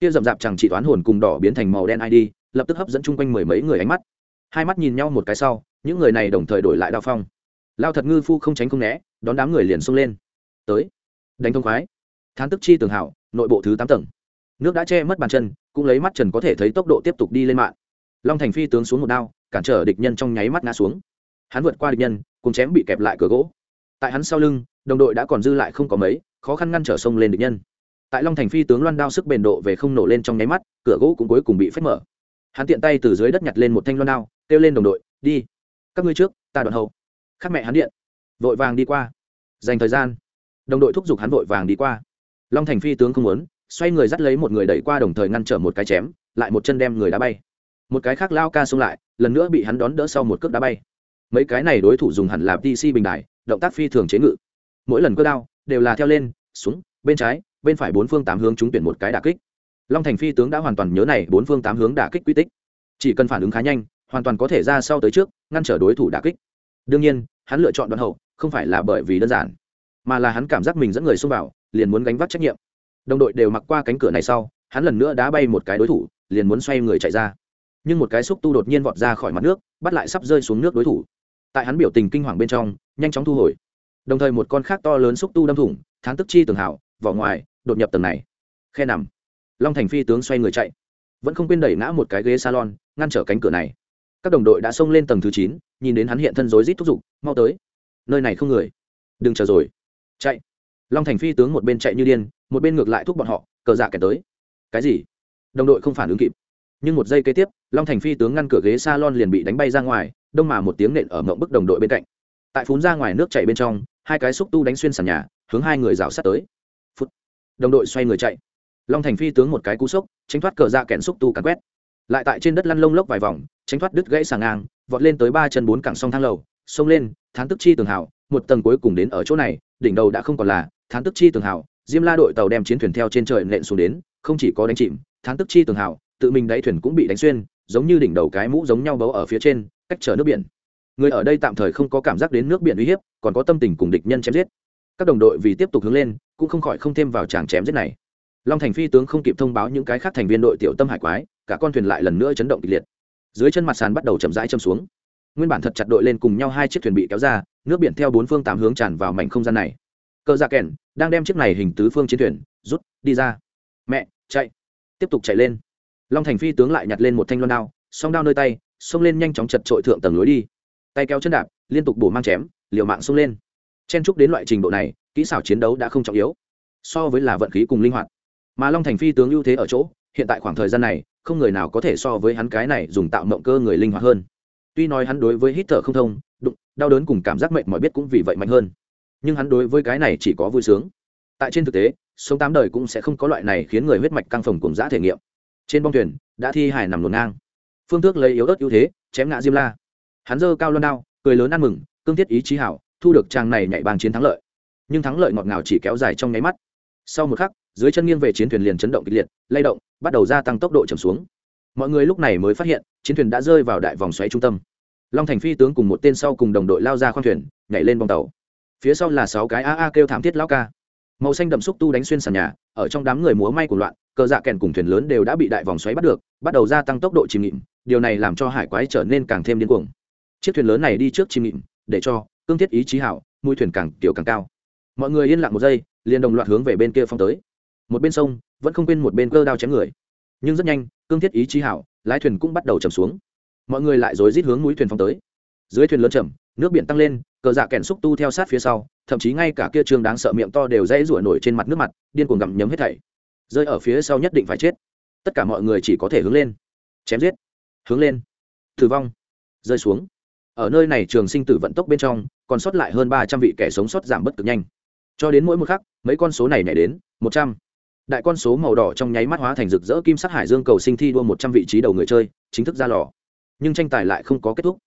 Kia rậm rạp chẳng chỉ toán hồn cùng đỏ biến thành màu đen id lập tức hấp dẫn chung quanh mười mấy người ánh mắt. Hai mắt nhìn nhau một cái sau, những người này đồng thời đổi lại đao phong. Lao thật ngư phu không tránh không né, đón đám người liền xông lên. Tới. Đánh thông khoái. Thán tức chi tường hảo, nội bộ thứ tám tầng. Nước đã che mất bàn chân, cũng lấy mắt trần có thể thấy tốc độ tiếp tục đi lên mạng. Long thành phi tướng xuống một đao, cản trở địch nhân trong nháy mắt ngã xuống. Hắn vượt qua địch nhân cùng chém bị kẹp lại cửa gỗ. Tại hắn sau lưng, đồng đội đã còn dư lại không có mấy, khó khăn ngăn trở sông lên địch nhân tại long thành phi tướng loan đao sức bền độ về không nổ lên trong nháy mắt, cửa gỗ cũng cuối cùng bị phép mở. Hắn tiện tay từ dưới đất nhặt lên một thanh loan đao, kêu lên đồng đội, đi, các ngươi trước, ta đoạn hậu. Khắc mẹ hắn điện, vội vàng đi qua. Dành thời gian, đồng đội thúc giục hắn vội vàng đi qua. Long thành phi tướng không muốn, xoay người dắt lấy một người đẩy qua đồng thời ngăn trở một cái chém, lại một chân đem người đá bay. Một cái khác lao ca xông lại, lần nữa bị hắn đón đỡ sau một cước đá bay. Mấy cái này đối thủ dùng hẳn là pc bình đài, động tác phi thường chế ngự. Mỗi lần cơ đao đều là theo lên, xuống, bên trái bên phải bốn phương tám hướng trúng tuyển một cái đả kích. Long thành phi tướng đã hoàn toàn nhớ này bốn phương tám hướng đả kích quy tích. Chỉ cần phản ứng khá nhanh, hoàn toàn có thể ra sau tới trước, ngăn trở đối thủ đả kích. Đương nhiên, hắn lựa chọn đoạn hậu, không phải là bởi vì đơn giản, mà là hắn cảm giác mình dẫn người xông vào, liền muốn gánh vác trách nhiệm. Đồng đội đều mặc qua cánh cửa này sau, hắn lần nữa đá bay một cái đối thủ, liền muốn xoay người chạy ra. Nhưng một cái xúc tu đột nhiên vọt ra khỏi mặt nước, bắt lại sắp rơi xuống nước đối thủ. Tại hắn biểu tình kinh hoàng bên trong, nhanh chóng thu hồi. Đồng thời một con khác to lớn xúc tu đâm thủng thắng tức chi tường hảo vỏ ngoài đột nhập tầng này. Khe nằm. Long thành phi tướng xoay người chạy. Vẫn không quên đẩy ngã một cái ghế salon, ngăn trở cánh cửa này. Các đồng đội đã xông lên tầng thứ chín, nhìn đến hắn hiện thân rối rít thúc giục, mau tới. Nơi này không người. Đừng chờ rồi. Chạy. Long thành phi tướng một bên chạy như điên, một bên ngược lại thúc bọn họ, cờ dạ kẻ tới. Cái gì? Đồng đội không phản ứng kịp. Nhưng một giây kế tiếp, long thành phi tướng ngăn cửa ghế s a lon liền bị đánh bay ra ngoài, đông mà một tiếng nện ở mộng bức đồng đội bên cạnh. Tại phún ra ngoài nước chạy bên trong, hai cái xúc tu đánh xuyên sàn nhà, hướng hai người rào sát tới đồng đội xoay người chạy. Long thành phi tướng một cái cú sốc, tránh thoát cờ dạ ra kẹn xúc tu cắn quét. Lại tại trên đất lăn lông lốc vài vòng, tránh thoát đứt gãy sàng ngang, vọt lên tới ba chân bốn cẳng song thang lầu, xông lên, thán tức chi tường hào, một tầng cuối cùng đến ở chỗ này, đỉnh đầu đã không còn là, thán tức chi tường hào, diêm la đội tàu đem chiến thuyền theo trên trời nện xuống đến, không chỉ có đánh chìm, thán tức chi tường hào, tự mình đáy thuyền cũng bị đánh xuyên, giống như đỉnh đầu cái mũ giống nhau bấu ở phía trên, cách chở nước biển. Người ở đây tạm thời không có cảm giác đến nước biển uy hiếp, còn có tâm tình cùng địch nhân chém giết. Các đồng đội vì tiếp tục hướng lên cũng không khỏi không thêm vào tràng chém giết này. Long thành phi tướng không kịp thông báo những cái khác thành viên đội tiểu tâm hải quái, cả con thuyền lại lần nữa chấn động kịch liệt. Dưới chân mặt sàn bắt đầu chậm rãi châm xuống. Nguyên bản thật chặt đội lên cùng nhau hai chiếc thuyền bị kéo ra, nước biển theo bốn phương tám hướng tràn vào mảnh không gian này. Cờ dạ kèn đang đem chiếc này hình tứ phương chiến thuyền rút, đi ra. Mẹ, chạy. Tiếp tục chạy lên. Long thành phi tướng lại nhặt lên một thanh loan đao, song đao nơi tay, xông lên nhanh chóng chật trội thượng tầng lối đi. Tay kéo chân đạp, liên tục bổ mang chém, liều mạng xông lên chen trúc đến loại trình độ này, kỹ xảo chiến đấu đã không trọng yếu, so với là vận khí cùng linh hoạt. Mà long thành phi tướng ưu thế ở chỗ, hiện tại khoảng thời gian này, không người nào có thể so với hắn cái này dùng tạo mộng cơ người linh hoạt hơn. Tuy nói hắn đối với hít thở không thông, đụng, đau đớn cùng cảm giác mệnh mọi biết cũng vì vậy mạnh hơn. Nhưng hắn đối với cái này chỉ có vui sướng. Tại trên thực tế, sống tám đời cũng sẽ không có loại này khiến người huyết mạch căng phồng cùng giã thể nghiệm. Trên bong thuyền, đã thi hải nằm luồn ngang. Phương tước lấy yếu ớt ưu thế, chém ngã diêm la. Hắn dơ cao loan đao, cười lớn ăn mừng, cương thiết ý chí hảo thu được trang này nhảy bàn chiến thắng lợi. Nhưng thắng lợi ngọt ngào chỉ kéo dài trong nháy mắt. Sau một khắc, dưới chân nghiêng về chiến thuyền liền chấn động kịch liệt, lay động, bắt đầu gia tăng tốc độ chầm xuống. Mọi người lúc này mới phát hiện, chiến thuyền đã rơi vào đại vòng xoáy trung tâm. Long thành phi tướng cùng một tên sau cùng đồng đội lao ra khoang thuyền, nhảy lên bong tàu. Phía sau là sáu cái a a kêu thảm thiết lao ca. Màu xanh đậm xúc tu đánh xuyên sàn nhà, ở trong đám người múa may của loạn, cờ dạ kèn cùng thuyền lớn đều đã bị đại vòng xoáy bắt được, bắt đầu gia tăng tốc độ chìm nghịm điều này làm cho hải quái trở nên càng thêm điên cuồng. Chiếc thuyền lớn này đi trước chìm nghịm để cho cương thiết ý chí hảo, mũi thuyền càng tiểu càng cao. Mọi người yên lặng một giây, liền đồng loạt hướng về bên kia phong tới. Một bên sông, vẫn không quên một bên cơ đao chém người. Nhưng rất nhanh, cương thiết ý chí hảo, lái thuyền cũng bắt đầu chầm xuống. Mọi người lại rối rít hướng mũi thuyền phong tới. Dưới thuyền lớn chầm nước biển tăng lên, cờ dạ kèn xúc tu theo sát phía sau, thậm chí ngay cả kia trường đáng sợ miệng to đều dãy rủa nổi trên mặt nước mặt, điên cuồng gặm nhấm hết thảy. Rơi ở phía sau nhất định phải chết. Tất cả mọi người chỉ có thể hướng lên. Chém giết. Hướng lên. Tử vong. Rơi xuống ở nơi này trường sinh tử vận tốc bên trong, còn sót lại hơn ba trăm vị kẻ sống sót giảm bất cực nhanh. Cho đến mỗi một khắc, mấy con số này nhảy đến, một trăm. Đại con số màu đỏ trong nháy mắt hóa thành rực rỡ kim sắc hải dương cầu sinh thi đua một trăm vị trí đầu người chơi, chính thức ra lò. Nhưng tranh tài lại không có kết thúc.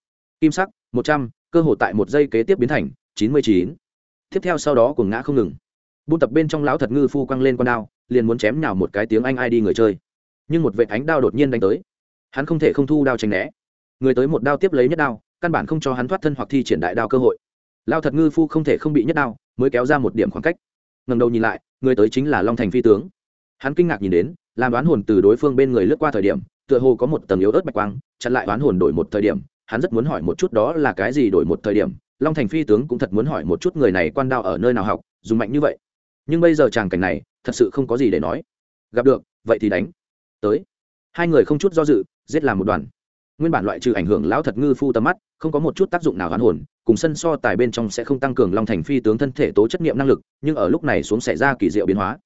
Kim sắc, một trăm, cơ hội tại một giây kế tiếp biến thành chín mươi chín. Tiếp theo sau đó cùng ngã không ngừng. Buôn tập bên trong lão thật ngư phu quăng lên con đao, liền muốn chém nhào một cái tiếng anh ai đi người chơi. Nhưng một vệ ánh đao đột nhiên đánh tới. Hắn không thể không thu đao tranh né. Người tới một đao tiếp lấy nhất đao căn bản không cho hắn thoát thân hoặc thi triển đại đao cơ hội. Lao thật ngư phu không thể không bị nhất đao, mới kéo ra một điểm khoảng cách. Ngầm đầu nhìn lại, người tới chính là long thành phi tướng. Hắn kinh ngạc nhìn đến, làm đoán hồn từ đối phương bên người lướt qua thời điểm, tựa hồ có một tầng yếu ớt bạch quang, chặn lại đoán hồn đổi một thời điểm, hắn rất muốn hỏi một chút đó là cái gì đổi một thời điểm, long thành phi tướng cũng thật muốn hỏi một chút người này quan đao ở nơi nào học, dùng mạnh như vậy. Nhưng bây giờ tràng cảnh này, thật sự không có gì để nói. Gặp được, vậy thì đánh. Tới. Hai người không chút do dự, giết làm một đoàn nguyên bản loại trừ ảnh hưởng lão thật ngư phu tầm mắt, không có một chút tác dụng nào hoán hồn, cùng sân so tài bên trong sẽ không tăng cường long thành phi tướng thân thể tố chất nghiệm năng lực, nhưng ở lúc này xuống xảy ra kỳ diệu biến hóa.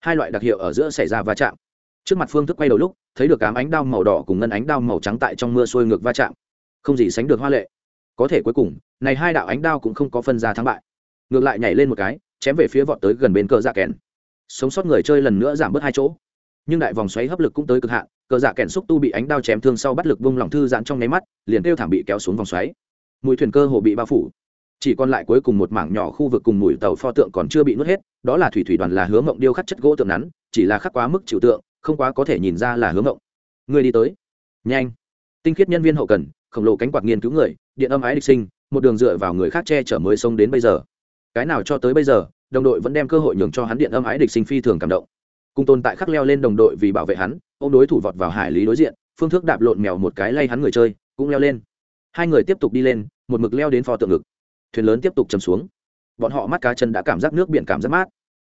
Hai loại đặc hiệu ở giữa xảy ra va chạm. Trước mặt phương thức quay đầu lúc, thấy được cám ánh đao màu đỏ cùng ngân ánh đao màu trắng tại trong mưa sôi ngược va chạm. Không gì sánh được hoa lệ. Có thể cuối cùng, này hai đạo ánh đao cũng không có phân ra thắng bại. Ngược lại nhảy lên một cái, chém về phía vọt tới gần bên cờ dạ kèn. Sống sót người chơi lần nữa giảm bớt hai chỗ nhưng đại vòng xoáy hấp lực cũng tới cực hạn, cờ dạ kẻn xúc tu bị ánh đao chém thương sau bắt lực vung lòng thư giãn trong nháy mắt, liền kêu thảm bị kéo xuống vòng xoáy. Mũi thuyền cơ hồ bị bao phủ. Chỉ còn lại cuối cùng một mảng nhỏ khu vực cùng mũi tàu pho tượng còn chưa bị nuốt hết, đó là thủy thủy đoàn là hướng mộng điêu khắc chất gỗ tượng nắn, chỉ là khắc quá mức chịu tượng, không quá có thể nhìn ra là hướng mộng. Người đi tới. Nhanh. Tinh khiết nhân viên hậu cần, khổng lồ cánh quạt nghiên cứu người, điện âm ái địch sinh, một đường dựa vào người khác che chở mới sống đến bây giờ. Cái nào cho tới bây giờ, đồng đội vẫn đem cơ hội nhường cho hắn điện âm ái địch sinh phi thường cảm động cùng tồn tại khắc leo lên đồng đội vì bảo vệ hắn ô đối thủ vọt vào hải lý đối diện, phương thức đạp lộn mèo một cái lay hắn người chơi, cũng leo lên. Hai người tiếp tục đi lên, một mực leo đến pho tượng ngực. Thuyền lớn tiếp tục chầm xuống. Bọn họ mắt cá chân đã cảm giác nước biển cảm giác mát.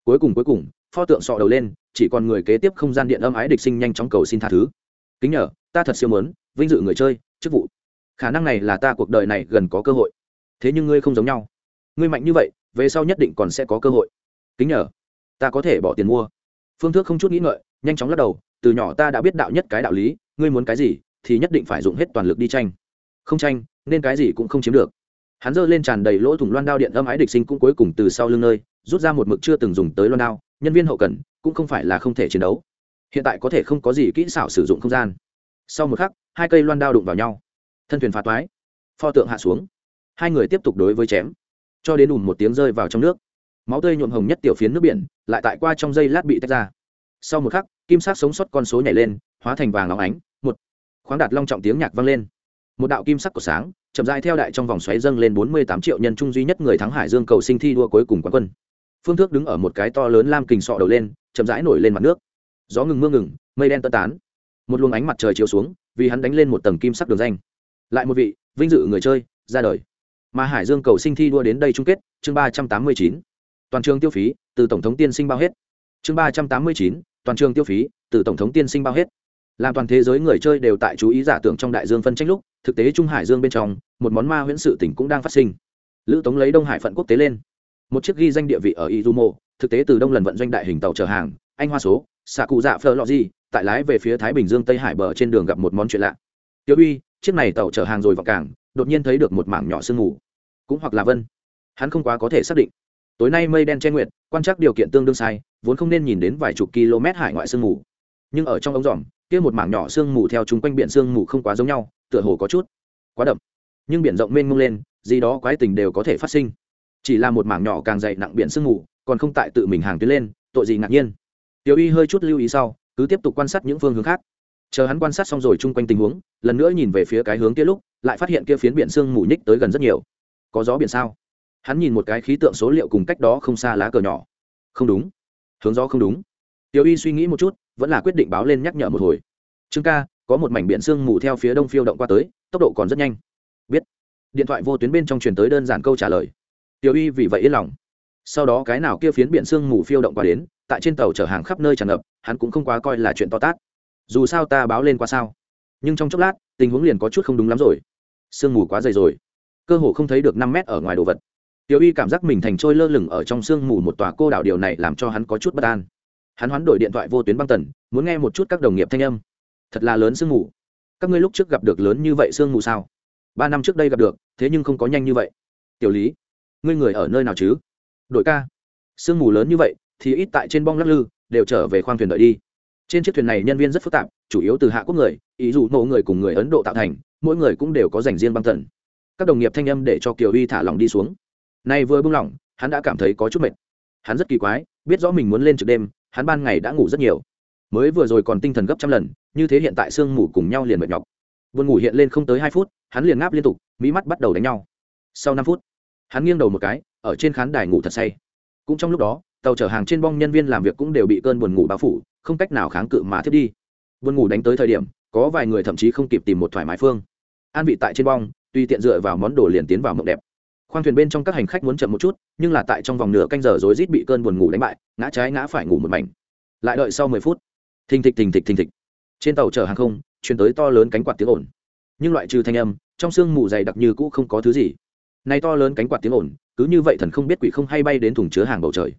Cuối cùng cuối cùng, pho tượng sọ đầu lên, chỉ còn người kế tiếp không gian điện âm ái địch sinh nhanh chóng cầu xin tha thứ. Kính nhờ, ta thật siêu mớn vinh dự người chơi, chức vụ. Khả năng này là ta cuộc đời này gần có cơ hội. Thế nhưng ngươi không giống nhau. Ngươi mạnh như vậy, về sau nhất định còn sẽ có cơ hội. Kính nhờ, ta có thể bỏ tiền mua phương thức không chút nghĩ ngợi, nhanh chóng lắc đầu, từ nhỏ ta đã biết đạo nhất cái đạo lý, ngươi muốn cái gì thì nhất định phải dùng hết toàn lực đi tranh. Không tranh, nên cái gì cũng không chiếm được. Hắn giơ lên tràn đầy lỗ thủng loan đao điện âm ái địch sinh cũng cuối cùng từ sau lưng nơi, rút ra một mực chưa từng dùng tới loan đao, nhân viên hậu cần cũng không phải là không thể chiến đấu. Hiện tại có thể không có gì kỹ xảo sử dụng không gian. Sau một khắc, hai cây loan đao đụng vào nhau. Thân thuyền phá toái. Pho tượng hạ xuống. Hai người tiếp tục đối với chém. Cho đến ùn một tiếng rơi vào trong nước máu tươi nhuộm hồng nhất tiểu phiến nước biển, lại tại qua trong dây lát bị tách ra. Sau một khắc, kim sắc sống sót con số nhảy lên, hóa thành vàng óng ánh, một khoáng đạt long trọng tiếng nhạc vang lên. Một đạo kim sắc của sáng, chậm rãi theo đại trong vòng xoáy dâng lên bốn mươi tám triệu nhân trung duy nhất người thắng hải dương cầu sinh thi đua cuối cùng quán quân. Phương thước đứng ở một cái to lớn lam kình sọ đầu lên, chậm rãi nổi lên mặt nước. Gió ngừng mưa ngừng, mây đen tơ tán. Một luồng ánh mặt trời chiếu xuống, vì hắn đánh lên một tầng kim sắc đường danh. Lại một vị, vinh dự người chơi, ra đời. Mà hải dương cầu sinh thi đua đến đây chung kết, chương ba trăm tám mươi chín toàn trường tiêu phí, từ tổng thống tiên sinh bao hết. Chương ba trăm tám mươi chín, toàn trường tiêu phí, từ tổng thống tiên sinh bao hết. Làm toàn thế giới người chơi đều tại chú ý giả tưởng trong đại dương phân tranh lúc, thực tế trung hải dương bên trong, một món ma huyễn sự tỉnh cũng đang phát sinh. Lữ tống lấy đông hải phận quốc tế lên. Một chiếc ghi danh địa vị ở izumo, thực tế từ đông lần vận doanh đại hình tàu chở hàng, anh hoa số xạ cụ dạ phơ lọ gì tại lái về phía thái bình dương tây hải bờ trên đường gặp một món chuyện lạ. Tiêu uy, chiếc này tàu chở hàng rồi vào cảng, đột nhiên thấy được một mảng nhỏ sương mù. Cũng hoặc là vân. Hắn không quá có thể xác định tối nay mây đen che nguyệt, quan trắc điều kiện tương đương sai, vốn không nên nhìn đến vài chục km hải ngoại sương mù. Nhưng ở trong ống dòm, kia một mảng nhỏ sương mù theo chúng quanh biển sương mù không quá giống nhau, tựa hồ có chút quá đậm. Nhưng biển rộng mênh mông lên, gì đó quái tình đều có thể phát sinh. Chỉ là một mảng nhỏ càng dày nặng biển sương mù, còn không tại tự mình hàng tuyến lên, tội gì ngạc nhiên. Tiểu y hơi chút lưu ý sau, cứ tiếp tục quan sát những phương hướng khác. Chờ hắn quan sát xong rồi chung quanh tình huống, lần nữa nhìn về phía cái hướng kia lúc, lại phát hiện kia phiến biển sương mù nhích tới gần rất nhiều. Có gió biển sao? Hắn nhìn một cái khí tượng số liệu cùng cách đó không xa lá cờ nhỏ. Không đúng. Hướng gió không đúng. Tiểu y suy nghĩ một chút, vẫn là quyết định báo lên nhắc nhở một hồi. Trương ca, có một mảnh biển sương mù theo phía đông phiêu động qua tới, tốc độ còn rất nhanh. Biết. Điện thoại vô tuyến bên trong truyền tới đơn giản câu trả lời. Tiểu y vì vậy yên lòng. Sau đó cái nào kia phiến biển sương mù phiêu động qua đến, tại trên tàu chở hàng khắp nơi tràn ngập, hắn cũng không quá coi là chuyện to tát. Dù sao ta báo lên qua sao? Nhưng trong chốc lát, tình huống liền có chút không đúng lắm rồi. Sương mù quá dày rồi. Cơ hồ không thấy được năm mét ở ngoài đồ vật tiểu y cảm giác mình thành trôi lơ lửng ở trong sương mù một tòa cô đảo, điều này làm cho hắn có chút bất an. Hắn hoán đổi điện thoại vô tuyến băng tần, muốn nghe một chút các đồng nghiệp thanh âm. Thật là lớn sương mù. Các ngươi lúc trước gặp được lớn như vậy sương mù sao? Ba năm trước đây gặp được, thế nhưng không có nhanh như vậy. Tiểu lý, ngươi người ở nơi nào chứ? Đội ca. Sương mù lớn như vậy, thì ít tại trên bong lắc lư, đều trở về khoang thuyền đợi đi. Trên chiếc thuyền này nhân viên rất phức tạp, chủ yếu từ hạ quốc người, ý dụ mẫu người cùng người ấn độ tạo thành, mỗi người cũng đều có dành riêng băng tần. Các đồng nghiệp thanh âm để cho kiều uy thả lòng đi xuống nay vừa buông lỏng hắn đã cảm thấy có chút mệt. Hắn rất kỳ quái, biết rõ mình muốn lên trực đêm, hắn ban ngày đã ngủ rất nhiều. Mới vừa rồi còn tinh thần gấp trăm lần, như thế hiện tại sương mù cùng nhau liền mệt nhọc. Vườn ngủ hiện lên không tới hai phút, hắn liền ngáp liên tục mỹ mắt bắt đầu đánh nhau. Sau năm phút, hắn nghiêng đầu một cái, ở trên khán đài ngủ thật say. Cũng trong lúc đó, tàu chở hàng trên bong nhân viên làm việc cũng đều bị cơn buồn ngủ bao phủ, không cách nào kháng cự mà thiết đi. Buồn ngủ đánh tới thời điểm, có vài người thậm chí không kịp tìm một thoải mái phương. An vị tại trên bong tuy tiện dựa vào món đồ liền tiến vào mộng đẹp khoang thuyền bên trong các hành khách muốn chậm một chút, nhưng là tại trong vòng nửa canh giờ rối rít bị cơn buồn ngủ đánh bại, ngã trái ngã phải ngủ một mảnh. Lại đợi sau mười phút, thình thịch thình thịch thình thịch. Trên tàu chở hàng không chuyển tới to lớn cánh quạt tiếng ồn. Nhưng loại trừ thanh âm, trong sương mù dày đặc như cũ không có thứ gì. Nay to lớn cánh quạt tiếng ồn, cứ như vậy thần không biết quỷ không hay bay đến thùng chứa hàng bầu trời.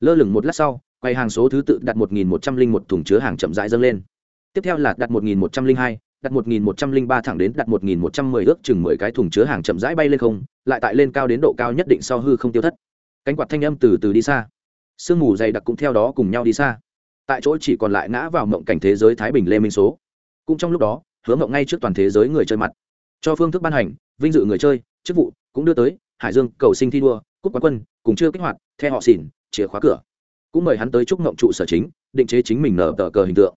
Lơ lửng một lát sau quay hàng số thứ tự đặt một nghìn một trăm linh một thùng chứa hàng chậm rãi dâng lên. Tiếp theo là đặt một nghìn một trăm linh hai đặt một nghìn một trăm linh ba thẳng đến đặt một nghìn một trăm mười ước chừng mười cái thùng chứa hàng chậm rãi bay lên không, lại tại lên cao đến độ cao nhất định sau hư không tiêu thất. Cánh quạt thanh âm từ từ đi xa. Sương mù dày đặc cũng theo đó cùng nhau đi xa. Tại chỗ chỉ còn lại ngã vào mộng cảnh thế giới thái bình lê minh số. Cũng trong lúc đó, hứa mộng ngay trước toàn thế giới người chơi mặt. Cho phương thức ban hành, vinh dự người chơi, chức vụ cũng đưa tới, hải dương, cầu sinh thi đua, cúp quán quân, cùng chưa kích hoạt theo họ xỉn, chìa khóa cửa. Cũng mời hắn tới chúc mộng trụ sở chính, định chế chính mình nở tờ cờ hình tượng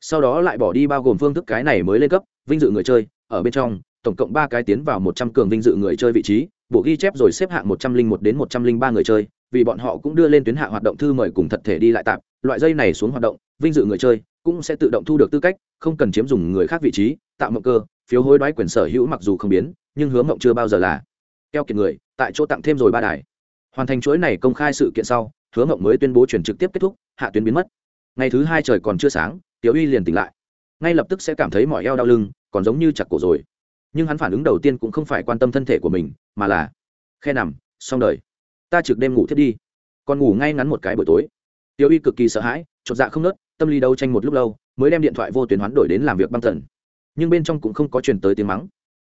sau đó lại bỏ đi bao gồm phương thức cái này mới lên cấp, vinh dự người chơi, ở bên trong, tổng cộng ba cái tiến vào một trăm cường vinh dự người chơi vị trí bộ ghi chép rồi xếp hạng một trăm linh một đến một trăm linh ba người chơi, vì bọn họ cũng đưa lên tuyến hạ hoạt động thư mời cùng thật thể đi lại tạm, loại dây này xuống hoạt động, vinh dự người chơi cũng sẽ tự động thu được tư cách, không cần chiếm dùng người khác vị trí, tạo mộng cơ, phiếu hối đoái quyền sở hữu mặc dù không biến, nhưng hứa mộng chưa bao giờ là keo kiệt người, tại chỗ tặng thêm rồi ba đài. Hoàn thành chuỗi này công khai sự kiện sau, hứa mộng mới tuyên bố chuyển trực tiếp kết thúc, hạ tuyến biến mất. Ngày thứ hai trời còn chưa sáng tiểu uy liền tỉnh lại. Ngay lập tức sẽ cảm thấy mỏi eo đau lưng, còn giống như chặt cổ rồi. Nhưng hắn phản ứng đầu tiên cũng không phải quan tâm thân thể của mình, mà là, khe nằm, xong đời. Ta trực đêm ngủ thiết đi. Còn ngủ ngay ngắn một cái buổi tối. Tiểu uy cực kỳ sợ hãi, chột dạ không nớt, tâm lý đấu tranh một lúc lâu, mới đem điện thoại vô tuyến hoán đổi đến làm việc băng tần nhưng bên trong cũng không có truyền tới tiếng mắng.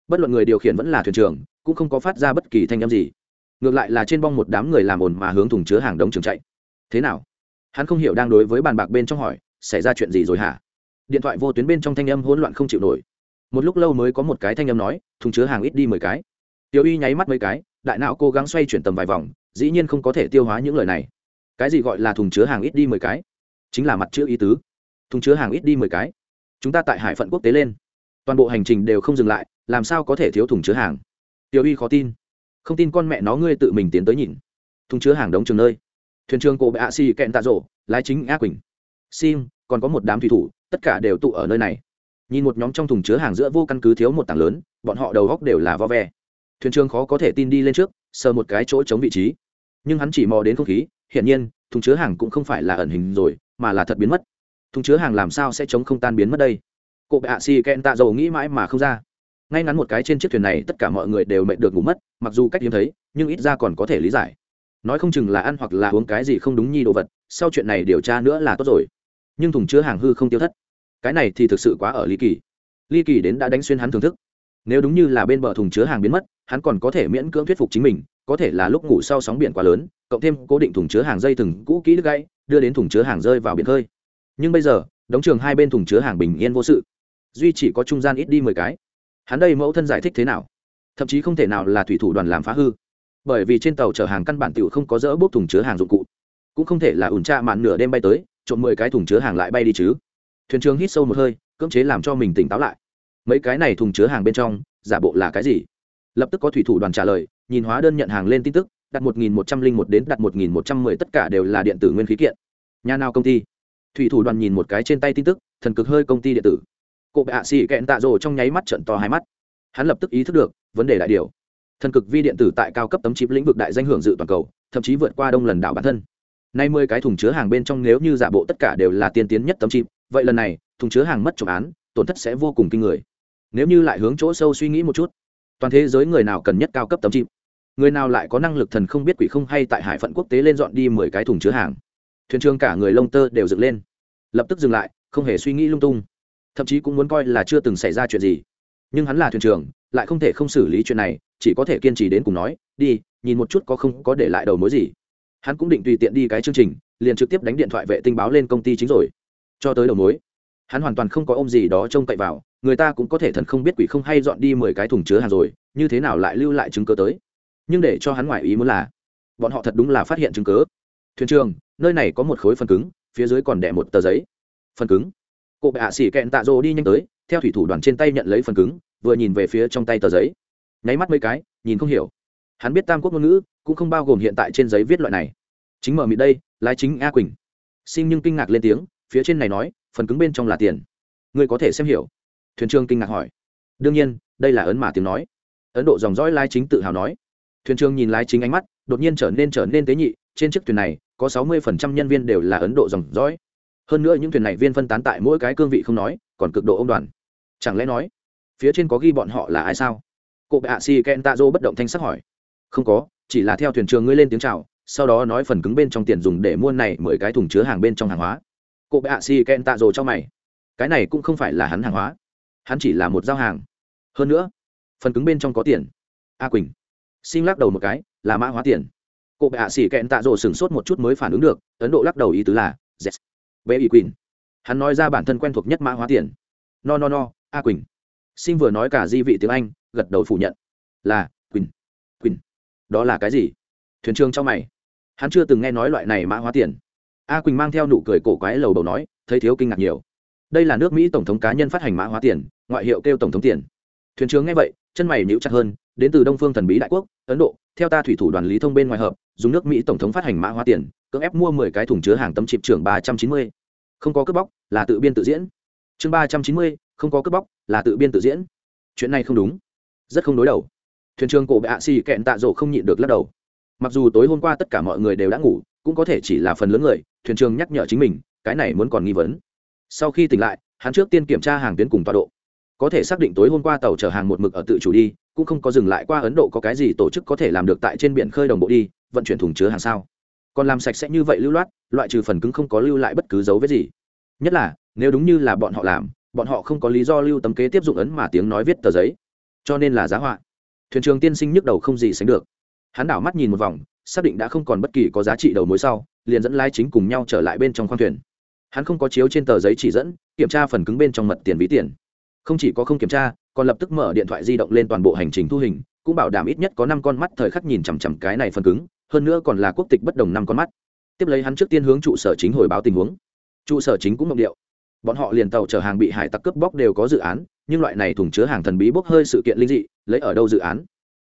Bất luận người điều khiển vẫn là thuyền trưởng, cũng không có phát ra bất kỳ thanh âm gì. Ngược lại là trên bong một đám người làm ồn mà hướng thùng chứa hàng đống trường chạy. Thế nào? Hắn không hiểu đang đối với bàn bạc bên trong hỏi xảy ra chuyện gì rồi hả? Điện thoại vô tuyến bên trong thanh âm hỗn loạn không chịu nổi. Một lúc lâu mới có một cái thanh âm nói, thùng chứa hàng ít đi mười cái. Tiểu y nháy mắt mấy cái, đại não cố gắng xoay chuyển tầm vài vòng, dĩ nhiên không có thể tiêu hóa những lời này. Cái gì gọi là thùng chứa hàng ít đi mười cái? Chính là mặt chữ ý tứ. Thùng chứa hàng ít đi mười cái. Chúng ta tại hải phận quốc tế lên. Toàn bộ hành trình đều không dừng lại, làm sao có thể thiếu thùng chứa hàng? Tiểu y khó tin. Không tin con mẹ nó ngươi tự mình tiến tới nhìn. Thùng chứa hàng đống trường nơi. Thuyền trường cổ bệ ạ xì kẹn tạ rộ lái chính a quỳnh. Sim còn có một đám thủy thủ, tất cả đều tụ ở nơi này. Nhìn một nhóm trong thùng chứa hàng giữa vô căn cứ thiếu một tảng lớn, bọn họ đầu góc đều là vo ve. Thuyền trường khó có thể tin đi lên trước, sờ một cái chỗ chống vị trí. Nhưng hắn chỉ mò đến không khí, hiển nhiên, thùng chứa hàng cũng không phải là ẩn hình rồi, mà là thật biến mất. Thùng chứa hàng làm sao sẽ chống không tan biến mất đây? Cụ bệ ạ xì kẹn tạ dầu nghĩ mãi mà không ra. Ngay ngắn một cái trên chiếc thuyền này, tất cả mọi người đều mệt được ngủ mất, mặc dù cách hiếm thấy, nhưng ít ra còn có thể lý giải. Nói không chừng là ăn hoặc là uống cái gì không đúng nhi đồ vật, sau chuyện này điều tra nữa là tốt rồi nhưng thùng chứa hàng hư không tiêu thất. Cái này thì thực sự quá ở ly kỳ. Ly kỳ đến đã đánh xuyên hắn thưởng thức. Nếu đúng như là bên bờ thùng chứa hàng biến mất, hắn còn có thể miễn cưỡng thuyết phục chính mình, có thể là lúc ngủ sau sóng biển quá lớn, cộng thêm cố định thùng chứa hàng dây thừng cũ kỹ đứt gãy, đưa đến thùng chứa hàng rơi vào biển khơi. Nhưng bây giờ đóng trường hai bên thùng chứa hàng bình yên vô sự. Duy chỉ có trung gian ít đi mười cái. Hắn đây mẫu thân giải thích thế nào? Thậm chí không thể nào là thủy thủ đoàn làm phá hư. Bởi vì trên tàu chở hàng căn bản tiểu không có dỡ bốc thùng chứa hàng dụng cụ. Cũng không thể là ủn tra mạn nửa đêm bay tới trộm mười cái thùng chứa hàng lại bay đi chứ. Thuyền trưởng hít sâu một hơi, cưỡng chế làm cho mình tỉnh táo lại. Mấy cái này thùng chứa hàng bên trong, giả bộ là cái gì? Lập tức có thủy thủ đoàn trả lời, nhìn hóa đơn nhận hàng lên tin tức, đặt một nghìn một trăm linh một đến đặt một nghìn một trăm mười, tất cả đều là điện tử nguyên khí kiện. Nhà nào công ty? Thủy thủ đoàn nhìn một cái trên tay tin tức, thần cực hơi công ty điện tử. Cụ bệ hạ xì kẹn tạ rồ trong nháy mắt trận to hai mắt. Hắn lập tức ý thức được, vấn đề đại điều. Thần cực vi điện tử tại cao cấp tấm chip lĩnh vực đại danh hưởng dự toàn cầu, thậm chí vượt qua đông lần đảo bản thân nay mười cái thùng chứa hàng bên trong nếu như giả bộ tất cả đều là tiên tiến nhất tấm chip vậy lần này, thùng chứa hàng mất trộm án, tổn thất sẽ vô cùng kinh người. Nếu như lại hướng chỗ sâu suy nghĩ một chút, toàn thế giới người nào cần nhất cao cấp tấm chip người nào lại có năng lực thần không biết quỷ không hay tại hải phận quốc tế lên dọn đi mười cái thùng chứa hàng? Thuyền trưởng cả người lông tơ đều dựng lên. Lập tức dừng lại, không hề suy nghĩ lung tung. Thậm chí cũng muốn coi là chưa từng xảy ra chuyện gì. Nhưng hắn là thuyền trưởng, lại không thể không xử lý chuyện này, chỉ có thể kiên trì đến cùng nói, đi, nhìn một chút có không có để lại đầu mối gì hắn cũng định tùy tiện đi cái chương trình, liền trực tiếp đánh điện thoại vệ tinh báo lên công ty chính rồi. Cho tới đầu mối, hắn hoàn toàn không có ôm gì đó trông cậy vào, người ta cũng có thể thần không biết quỷ không hay dọn đi mười cái thùng chứa hàng rồi, như thế nào lại lưu lại chứng cớ tới. Nhưng để cho hắn ngoại ý muốn là, bọn họ thật đúng là phát hiện chứng cớ thuyền trường, nơi này có một khối phần cứng, phía dưới còn đẻ một tờ giấy. Phần cứng. Cụ bệ hạ xỉ kẹn tạ rô đi nhanh tới, theo thủy thủ đoàn trên tay nhận lấy phần cứng, vừa nhìn về phía trong tay tờ giấy. Nháy mắt mấy cái, nhìn không hiểu. Hắn biết tam quốc ngôn ngữ cũng không bao gồm hiện tại trên giấy viết loại này. Chính mở mịt đây, lái chính a quỳnh. Xin nhưng kinh ngạc lên tiếng, phía trên này nói, phần cứng bên trong là tiền. Ngươi có thể xem hiểu. Thuyền trương kinh ngạc hỏi. Đương nhiên, đây là ấn mà tiếng nói. Ấn độ dòng dõi lái chính tự hào nói. Thuyền trương nhìn lái chính ánh mắt, đột nhiên trở nên trở nên tế nhị, trên chiếc thuyền này, có sáu mươi phần trăm nhân viên đều là ấn độ dòng dõi. Hơn nữa những thuyền này viên phân tán tại mỗi cái cương vị không nói, còn cực độ ông đoàn. Chẳng lẽ nói, phía trên có ghi bọn họ là ai sao? Cụ bệ si ken ta dô bất động thanh sắc hỏi. Không có chỉ là theo thuyền trường ngươi lên tiếng chào, sau đó nói phần cứng bên trong tiền dùng để mua này mười cái thùng chứa hàng bên trong hàng hóa. Cô bệ hạ si ken tạ rồ cho mày. Cái này cũng không phải là hắn hàng hóa. Hắn chỉ là một giao hàng. Hơn nữa, phần cứng bên trong có tiền. A quỳnh, xin lắc đầu một cái, là mã hóa tiền. Cô bệ hạ xỉ kẹn tạ rồ sửng sốt một chút mới phản ứng được, ấn độ lắc đầu ý tứ là, yes. bé ý quỳnh, hắn nói ra bản thân quen thuộc nhất mã hóa tiền. No no no, a quỳnh. Xin vừa nói cả di vị tiếng anh, gật đầu phủ nhận. Là, quỳnh quỳnh đó là cái gì? Thuyền trường cho mày. Hắn chưa từng nghe nói loại này mã hóa tiền. A quỳnh mang theo nụ cười cổ quái lầu đầu nói, thấy thiếu kinh ngạc nhiều. Đây là nước mỹ tổng thống cá nhân phát hành mã hóa tiền, ngoại hiệu kêu tổng thống tiền. Thuyền trưởng nghe vậy, chân mày nhíu chặt hơn, đến từ đông phương thần bí đại quốc, ấn độ. Theo ta thủy thủ đoàn lý thông bên ngoài hợp, dùng nước mỹ tổng thống phát hành mã hóa tiền, cưỡng ép mua mười cái thùng chứa hàng tấm chip trưởng ba trăm chín mươi. Không có cướp bóc, là tự biên tự diễn. Chương ba trăm chín mươi, không có cướp bóc, là tự biên tự diễn. Chuyện này không đúng. Rất không đối đầu thuyền trưởng cổ bệ ạ xì kẹn tạ rổ không nhịn được lắc đầu. Mặc dù tối hôm qua tất cả mọi người đều đã ngủ, cũng có thể chỉ là phần lớn người, thuyền trưởng nhắc nhở chính mình, cái này muốn còn nghi vấn. Sau khi tỉnh lại, hắn trước tiên kiểm tra hàng tuyến cùng tọa độ. Có thể xác định tối hôm qua tàu chở hàng một mực ở tự chủ đi, cũng không có dừng lại qua ấn độ có cái gì tổ chức có thể làm được tại trên biển khơi đồng bộ đi, vận chuyển thùng chứa hàng sao. Còn làm sạch sẽ như vậy lưu loát, loại trừ phần cứng không có lưu lại bất cứ dấu vết gì. Nhất là, nếu đúng như là bọn họ làm, bọn họ không có lý do lưu tấm kế tiếp dụng ấn mà tiếng nói viết tờ giấy. Cho nên là giá họa thuyền trường tiên sinh nhức đầu không gì sánh được. Hắn đảo mắt nhìn một vòng, xác định đã không còn bất kỳ có giá trị đầu mối sau, liền dẫn lai chính cùng nhau trở lại bên trong khoang thuyền. Hắn không có chiếu trên tờ giấy chỉ dẫn, kiểm tra phần cứng bên trong mật tiền ví tiền. Không chỉ có không kiểm tra, còn lập tức mở điện thoại di động lên toàn bộ hành trình thu hình, cũng bảo đảm ít nhất có năm con mắt thời khắc nhìn chằm chằm cái này phần cứng, hơn nữa còn là quốc tịch bất đồng năm con mắt. Tiếp lấy hắn trước tiên hướng trụ sở chính hồi báo tình huống. Trụ sở chính cũng mộng điệu. Bọn họ liền tàu chở hàng bị hải tặc cướp bóc đều có dự án nhưng loại này thùng chứa hàng thần bí bốc hơi sự kiện linh dị, lấy ở đâu dự án?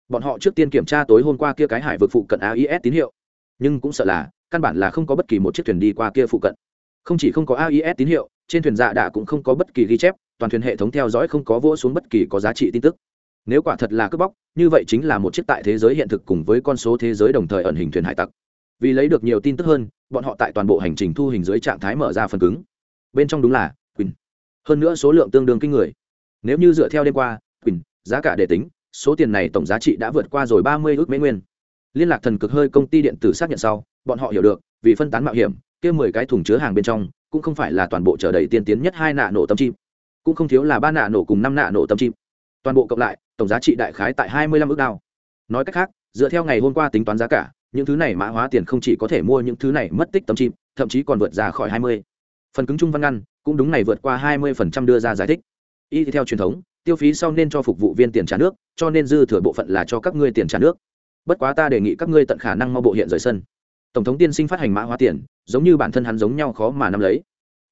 Bọn họ trước tiên kiểm tra tối hôm qua kia cái hải vực phụ cận ais tín hiệu. Nhưng cũng sợ là, căn bản là không có bất kỳ một chiếc thuyền đi qua kia phụ cận. Không chỉ không có ais tín hiệu, trên thuyền dạ đạ cũng không có bất kỳ ghi chép, toàn thuyền hệ thống theo dõi không có vỗ xuống bất kỳ có giá trị tin tức. Nếu quả thật là cướp bóc, như vậy chính là một chiếc tại thế giới hiện thực cùng với con số thế giới đồng thời ẩn hình thuyền hải tặc. Vì lấy được nhiều tin tức hơn, bọn họ tại toàn bộ hành trình thu hình dưới trạng thái mở ra phần cứng. Bên trong đúng là, quỳnh. Hơn nữa số lượng tương đương kinh người nếu như dựa theo đêm qua, quỳnh, giá cả để tính, số tiền này tổng giá trị đã vượt qua rồi ba mươi ước mỹ nguyên. Liên lạc thần cực hơi công ty điện tử xác nhận sau, bọn họ hiểu được, vì phân tán mạo hiểm, kia mười cái thùng chứa hàng bên trong, cũng không phải là toàn bộ chờ đầy tiên tiến nhất hai nạ nổ tâm chim. Cũng không thiếu là ba nạ nổ cùng năm nạ nổ tâm chim. Toàn bộ cộng lại, tổng giá trị đại khái tại hai mươi lăm ước đao. Nói cách khác, dựa theo ngày hôm qua tính toán giá cả, những thứ này mã hóa tiền không chỉ có thể mua những thứ này mất tích tâm chim, thậm chí còn vượt ra khỏi hai mươi. Phần cứng trung văn ngăn, cũng đúng này vượt qua hai mươi phần trăm đưa ra giải thích y theo truyền thống, tiêu phí sau nên cho phục vụ viên tiền trả nước, cho nên dư thừa bộ phận là cho các ngươi tiền trả nước. Bất quá ta đề nghị các ngươi tận khả năng mau bộ hiện rời sân. Tổng thống tiên sinh phát hành mã hóa tiền, giống như bản thân hắn giống nhau khó mà nắm lấy.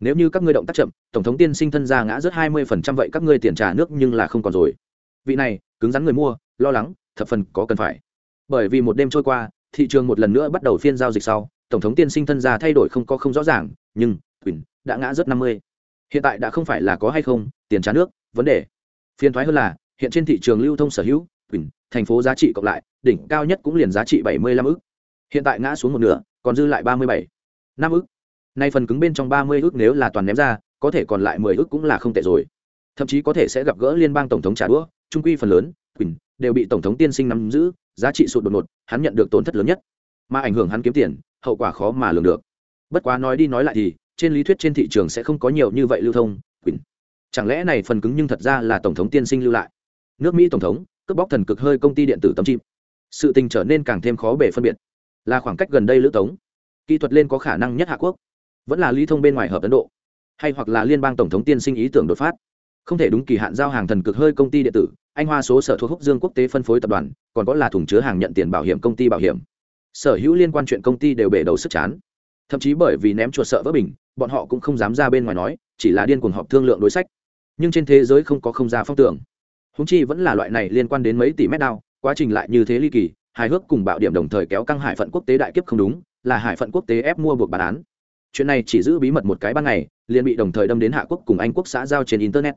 Nếu như các ngươi động tác chậm, tổng thống tiên sinh thân ra ngã rớt hai mươi phần trăm vậy các ngươi tiền trả nước nhưng là không còn rồi. Vị này, cứng rắn người mua, lo lắng, thập phần có cần phải. Bởi vì một đêm trôi qua, thị trường một lần nữa bắt đầu phiên giao dịch sau, tổng thống tiên sinh thân ra thay đổi không có không rõ ràng, nhưng quỳnh đã ngã rất năm mươi hiện tại đã không phải là có hay không, tiền trả nước, vấn đề. Phiền thoái hơn là, hiện trên thị trường lưu thông sở hữu quỳnh thành phố giá trị cộng lại, đỉnh cao nhất cũng liền giá trị bảy mươi lăm ức. Hiện tại ngã xuống một nửa, còn dư lại ba mươi bảy. Năm ức. Nay phần cứng bên trong ba mươi ức nếu là toàn ném ra, có thể còn lại mười ức cũng là không tệ rồi. Thậm chí có thể sẽ gặp gỡ liên bang tổng thống trả đũa, trung quy phần lớn quỳnh đều bị tổng thống tiên sinh nắm giữ, giá trị sụt đột ngột, hắn nhận được tổn thất lớn nhất. Mà ảnh hưởng hắn kiếm tiền, hậu quả khó mà lường được. Bất quá nói đi nói lại thì trên lý thuyết trên thị trường sẽ không có nhiều như vậy lưu thông, quỳnh. Chẳng lẽ này phần cứng nhưng thật ra là tổng thống tiên sinh lưu lại? Nước mỹ tổng thống, cướp bóc thần cực hơi công ty điện tử tấm chim sự tình trở nên càng thêm khó bể phân biệt. Là khoảng cách gần đây lữ tống. Kỹ thuật lên có khả năng nhất hạ quốc. Vẫn là lý thông bên ngoài hợp ấn độ. Hay hoặc là liên bang tổng thống tiên sinh ý tưởng đột phát. Không thể đúng kỳ hạn giao hàng thần cực hơi công ty điện tử, anh hoa số sở thuộc húc dương quốc tế phân phối tập đoàn, còn có là thùng chứa hàng nhận tiền bảo hiểm công ty bảo hiểm. Sở hữu liên quan chuyện công ty đều bể đầu sức chán. Thậm chí bởi vì ném chuột sợ vỡ bình bọn họ cũng không dám ra bên ngoài nói, chỉ là điên cuồng họp thương lượng đối sách. Nhưng trên thế giới không có không ra phong tưởng. Húng chi vẫn là loại này liên quan đến mấy tỷ mét đao, quá trình lại như thế ly kỳ, hài hước cùng bạo điểm đồng thời kéo căng hải phận quốc tế đại kiếp không đúng, là hải phận quốc tế ép mua buộc bản án. Chuyện này chỉ giữ bí mật một cái ban ngày, liền bị đồng thời đâm đến hạ quốc cùng anh quốc xã giao trên internet.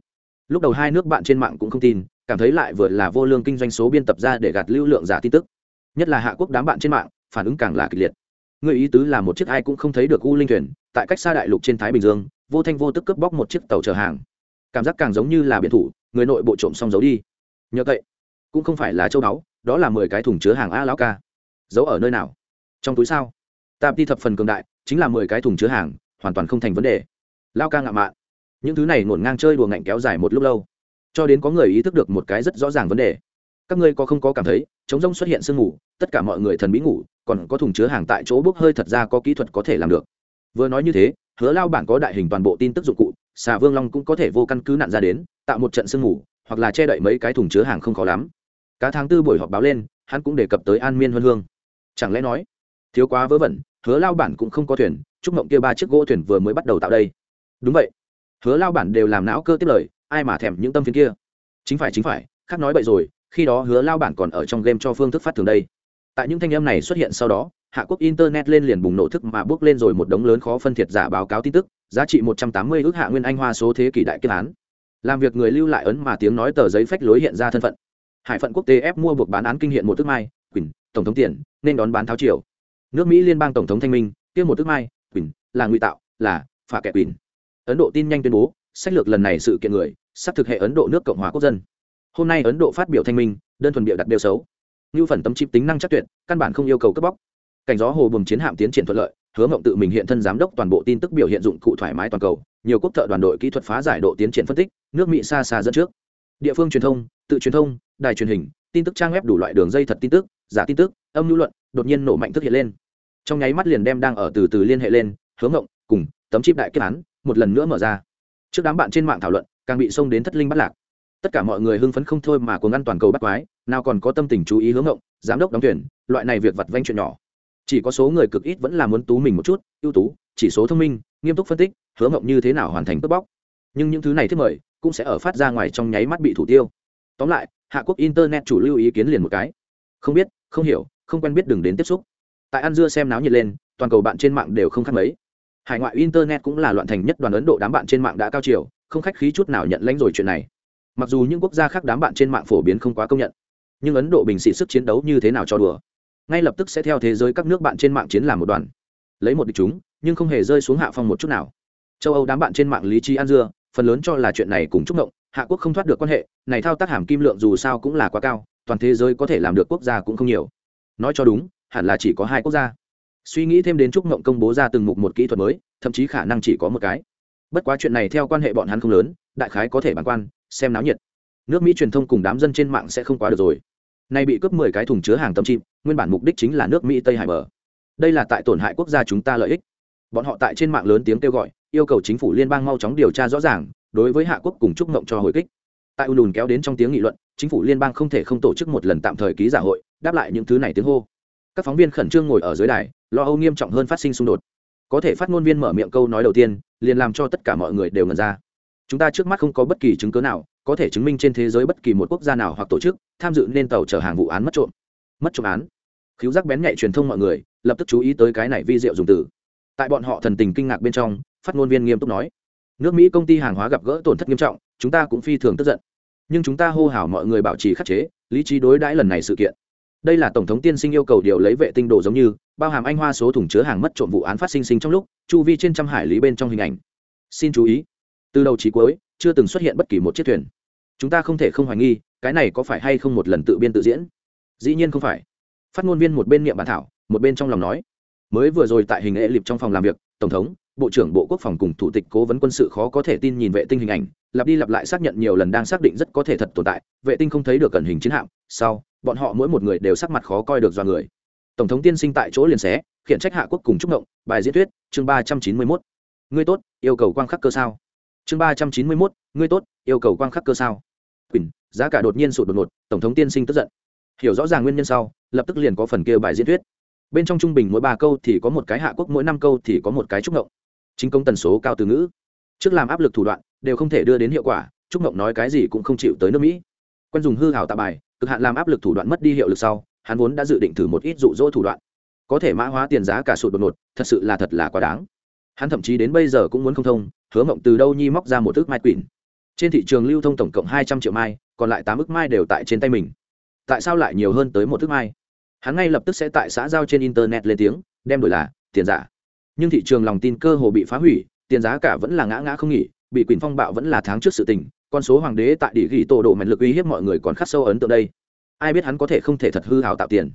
Lúc đầu hai nước bạn trên mạng cũng không tin, cảm thấy lại vừa là vô lương kinh doanh số biên tập ra để gạt lưu lượng giả tin tức. Nhất là hạ quốc đám bạn trên mạng, phản ứng càng là kịch liệt người ý tứ là một chiếc ai cũng không thấy được u linh thuyền, tại cách xa đại lục trên thái bình dương, vô thanh vô tức cướp bóc một chiếc tàu chở hàng. Cảm giác càng giống như là biệt thủ, người nội bộ trộm xong giấu đi. Nhờ vậy, cũng không phải là châu báu, đó là mười cái thùng chứa hàng a lão ca. Giấu ở nơi nào? Trong túi sao? Tạp đi thập phần cường đại, chính là mười cái thùng chứa hàng, hoàn toàn không thành vấn đề. Lao ca ngạo mạn. Những thứ này ngổn ngang chơi đùa ngạnh kéo dài một lúc lâu. Cho đến có người ý thức được một cái rất rõ ràng vấn đề. Các ngươi có không có cảm thấy chống rông xuất hiện sương ngủ tất cả mọi người thần bí ngủ còn có thùng chứa hàng tại chỗ bốc hơi thật ra có kỹ thuật có thể làm được. Vừa nói như thế, hứa lao bản có đại hình toàn bộ tin tức dụng cụ, xà vương long cũng có thể vô căn cứ nạn ra đến, tạo một trận sương mù, hoặc là che đậy mấy cái thùng chứa hàng không khó lắm. Cả tháng tư buổi họp báo lên, hắn cũng đề cập tới an miên huân hương. Chẳng lẽ nói, thiếu quá vớ vẩn, hứa lao bản cũng không có thuyền, chúc mộng kia ba chiếc gỗ thuyền vừa mới bắt đầu tạo đây. Đúng vậy. Hứa lao bản đều làm não cơ tiếp lời, ai mà thèm những tâm phiến kia? Chính phải chính phải, khác nói vậy rồi, khi đó hứa lao bản còn ở trong game cho phương thức phát thường đây tại những thanh âm này xuất hiện sau đó, hạ quốc internet lên liền bùng nổ thức mà bước lên rồi một đống lớn khó phân thiệt giả báo cáo tin tức, giá trị một trăm tám mươi ước hạ nguyên anh hoa số thế kỷ đại kết án. Làm việc người lưu lại ấn mà tiếng nói tờ giấy phách lối hiện ra thân phận. Hải phận quốc tế ép mua buộc bán án kinh hiện một tức mai, quỳnh, tổng thống tiền, nên đón bán tháo triều. Nước mỹ liên bang tổng thống thanh minh tiêm một tức mai, quỳnh, là nguy tạo, là phà kẻ quỳnh. Ấn độ tin nhanh tuyên bố, sách lược lần này sự kiện người, sắp thực hệ ấn độ nước cộng hòa quốc dân. Hôm nay ấn độ phát biểu thanh minh, đơn thuần biểu đặt đều xấu như phần tâm chip tính năng chắc tuyệt, căn bản không yêu cầu cướp bóc. Cảnh gió hồ buồm chiến hạm tiến triển thuận lợi, hứa mộng tự mình hiện thân giám đốc toàn bộ tin tức biểu hiện dụng cụ thoải mái toàn cầu, nhiều quốc thợ đoàn đội kỹ thuật phá giải độ tiến triển phân tích, nước mỹ xa xa dẫn trước. Địa phương truyền thông, tự truyền thông, đài truyền hình, tin tức trang web đủ loại đường dây thật tin tức, giả tin tức, âm lưu luận, đột nhiên nổ mạnh thức hiện lên. Trong nháy mắt liền đem đang ở từ từ liên hệ lên hướng ngộng cùng tấm chip đại kết án, một lần nữa mở ra. Trước đám bạn trên mạng thảo luận, càng bị xông đến thất linh bắt lạc. Tất cả mọi người hưng phấn không thôi mà cuồng ngăn toàn cầu bắt quái nào còn có tâm tình chú ý hướng ngộng, giám đốc đóng tuyển loại này việc vặt vanh chuyện nhỏ. Chỉ có số người cực ít vẫn là muốn tú mình một chút, ưu tú, chỉ số thông minh, nghiêm túc phân tích, hướng ngộng như thế nào hoàn thành cướp bóc. Nhưng những thứ này thiết mời, cũng sẽ ở phát ra ngoài trong nháy mắt bị thủ tiêu. Tóm lại, hạ quốc internet chủ lưu ý kiến liền một cái. Không biết, không hiểu, không quen biết đừng đến tiếp xúc. Tại ăn dưa xem náo nhiệt lên, toàn cầu bạn trên mạng đều không khác mấy. Hải ngoại internet cũng là loạn thành nhất đoàn ấn độ đám bạn trên mạng đã cao chiều, không khách khí chút nào nhận lãnh rồi chuyện này. Mặc dù những quốc gia khác đám bạn trên mạng phổ biến không quá công nhận nhưng ấn độ bình xị sức chiến đấu như thế nào cho đùa? Ngay lập tức sẽ theo thế giới các nước bạn trên mạng chiến làm một đoàn. Lấy một địch chúng, nhưng không hề rơi xuống hạ phong một chút nào. Châu âu đám bạn trên mạng lý trí an dưa, phần lớn cho là chuyện này cùng chúc động hạ quốc không thoát được quan hệ, này thao tác hàm kim lượng dù sao cũng là quá cao, toàn thế giới có thể làm được quốc gia cũng không nhiều. Nói cho đúng, hẳn là chỉ có hai quốc gia. Suy nghĩ thêm đến trúc mộng công bố ra từng mục một kỹ thuật mới, thậm chí khả năng chỉ có một cái. Bất quá chuyện này theo quan hệ bọn hắn không lớn, đại khái có thể bàn quan, xem náo nhiệt. Nước mỹ truyền thông cùng đám dân trên mạng sẽ không quá được rồi nay bị cướp mười cái thùng chứa hàng tâm chim, nguyên bản mục đích chính là nước mỹ tây hải bờ. Đây là tại tổn hại quốc gia chúng ta lợi ích. Bọn họ tại trên mạng lớn tiếng kêu gọi, yêu cầu chính phủ liên bang mau chóng điều tra rõ ràng, đối với hạ quốc cùng chúc mộng cho hồi kích. Tại u lùn kéo đến trong tiếng nghị luận, chính phủ liên bang không thể không tổ chức một lần tạm thời ký giả hội, đáp lại những thứ này tiếng hô. Các phóng viên khẩn trương ngồi ở dưới đài, lo âu nghiêm trọng hơn phát sinh xung đột. Có thể phát ngôn viên mở miệng câu nói đầu tiên, liền làm cho tất cả mọi người đều ngần ra chúng ta trước mắt không có bất kỳ chứng cớ nào, có thể chứng minh trên thế giới bất kỳ một quốc gia nào hoặc tổ chức tham dự nên tàu chở hàng vụ án mất trộm mất trộm án. Khiếu giác bén nhạy truyền thông mọi người lập tức chú ý tới cái này vi diệu dùng từ. Tại bọn họ thần tình kinh ngạc bên trong, phát ngôn viên nghiêm túc nói, nước mỹ công ty hàng hóa gặp gỡ tổn thất nghiêm trọng, chúng ta cũng phi thường tức giận. Nhưng chúng ta hô hào mọi người bảo trì khắc chế, lý trí đối đãi lần này sự kiện. Đây là tổng thống tiên sinh yêu cầu điều lấy vệ tinh đồ giống như, bao hàm anh hoa số thùng chứa hàng mất trộm vụ án phát sinh sinh trong lúc, chu vi trên trăm hải lý bên trong hình ảnh. Xin chú ý từ đầu chí cuối, chưa từng xuất hiện bất kỳ một chiếc thuyền. Chúng ta không thể không hoài nghi, cái này có phải hay không một lần tự biên tự diễn? Dĩ nhiên không phải. Phát ngôn viên một bên niệm bản thảo, một bên trong lòng nói. Mới vừa rồi tại hình hệ lịp trong phòng làm việc, tổng thống, bộ trưởng bộ quốc phòng cùng thủ tịch cố vấn quân sự khó có thể tin nhìn vệ tinh hình ảnh, lặp đi lặp lại xác nhận nhiều lần đang xác định rất có thể thật tồn tại, vệ tinh không thấy được cẩn hình chiến hạm, sau, bọn họ mỗi một người đều sắc mặt khó coi được do người. Tổng thống tiên sinh tại chỗ liền xé, khiển trách hạ quốc cùng trúc động bài diễn thuyết, chương ba trăm chín mươi mốt. Ngươi tốt, yêu cầu quang khắc cơ sao? Chương ba trăm chín mươi mốt, ngươi tốt, yêu cầu quang khắc cơ sao? Quỳnh, giá cả đột nhiên sụt đột ngột, tổng thống tiên sinh tức giận. Hiểu rõ ràng nguyên nhân sau, lập tức liền có phần kêu bài diễn thuyết. Bên trong trung bình mỗi ba câu thì có một cái hạ quốc, mỗi năm câu thì có một cái trúc ngộng. Chính công tần số cao từ ngữ. Trước làm áp lực thủ đoạn, đều không thể đưa đến hiệu quả trúc ngộng nói cái gì cũng không chịu tới nước mỹ. Quen dùng hư hảo tạ bài, cực hạn làm áp lực thủ đoạn mất đi hiệu lực sau, hắn vốn đã dự định thử một ít dụ dỗ thủ đoạn. Có thể mã hóa tiền giá cả sụt đột ngột, thật sự là thật là quá đáng hắn thậm chí đến bây giờ cũng muốn không thông, hứa mộng từ đâu nhi móc ra một ước mai quỷ trên thị trường lưu thông tổng cộng hai trăm triệu mai, còn lại tám ước mai đều tại trên tay mình. Tại sao lại nhiều hơn tới một ước mai? Hắn ngay lập tức sẽ tại xã giao trên internet lên tiếng, đem đổi là, tiền giả. Nhưng thị trường lòng tin cơ hồ bị phá hủy, tiền giá cả vẫn là ngã ngã không nghỉ, bị quỷ phong bạo vẫn là tháng trước sự tình, con số hoàng đế tại địa ghi tổ độ mạnh lực uy hiếp mọi người còn khắc sâu ấn tượng đây. Ai biết hắn có thể không thể thật hư hào tạo tiền.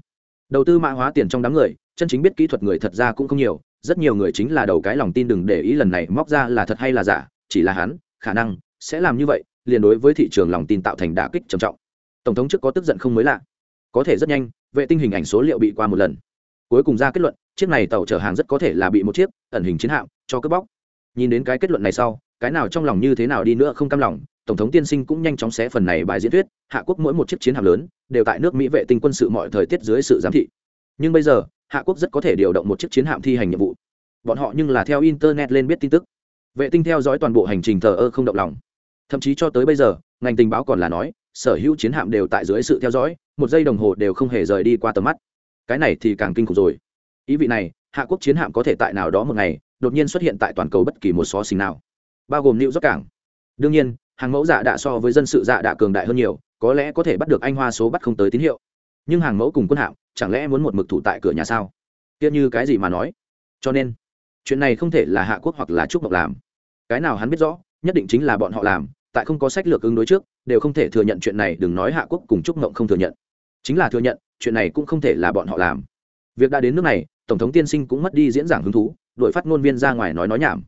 Đầu tư mã hóa tiền trong đám người, chân chính biết kỹ thuật người thật ra cũng không nhiều rất nhiều người chính là đầu cái lòng tin đừng để ý lần này móc ra là thật hay là giả, chỉ là hắn, khả năng, sẽ làm như vậy, liền đối với thị trường lòng tin tạo thành đả kích trầm trọng. Tổng thống trước có tức giận không mới lạ. Có thể rất nhanh, vệ tinh hình ảnh số liệu bị qua một lần. Cuối cùng ra kết luận, chiếc này tàu chở hàng rất có thể là bị một chiếc, ẩn hình chiến hạm, cho cướp bóc. Nhìn đến cái kết luận này sau, cái nào trong lòng như thế nào đi nữa không cam lòng, tổng thống tiên sinh cũng nhanh chóng xé phần này bài diễn thuyết, hạ quốc mỗi một chiếc chiến hạm lớn, đều tại nước mỹ vệ tinh quân sự mọi thời tiết dưới sự giám thị. Nhưng bây giờ hạ quốc rất có thể điều động một chiếc chiến hạm thi hành nhiệm vụ. Bọn họ nhưng là theo internet lên biết tin tức. Vệ tinh theo dõi toàn bộ hành trình thờ ơ không động lòng. Thậm chí cho tới bây giờ, ngành tình báo còn là nói, sở hữu chiến hạm đều tại dưới sự theo dõi, một giây đồng hồ đều không hề rời đi qua tầm mắt. Cái này thì càng kinh khủng rồi. Ý vị này, hạ quốc chiến hạm có thể tại nào đó một ngày, đột nhiên xuất hiện tại toàn cầu bất kỳ một xó xình nào. Bao gồm new dốc cảng. Đương nhiên, hàng mẫu dạ đạ so với dân sự dạ đạ cường đại hơn nhiều, có lẽ có thể bắt được anh hoa số bắt không tới tín hiệu nhưng hàng mẫu cùng quân hạm chẳng lẽ muốn một mực thủ tại cửa nhà sao? Tiếc như cái gì mà nói? Cho nên, chuyện này không thể là hạ quốc hoặc là trúc mộc làm. Cái nào hắn biết rõ, nhất định chính là bọn họ làm, tại không có sách lược ứng đối trước, đều không thể thừa nhận chuyện này, đừng nói hạ quốc cùng trúc mộng không thừa nhận. Chính là thừa nhận, chuyện này cũng không thể là bọn họ làm. Việc đã đến nước này, tổng thống tiên sinh cũng mất đi diễn giảng hứng thú đội phát ngôn viên ra ngoài nói nói nhảm.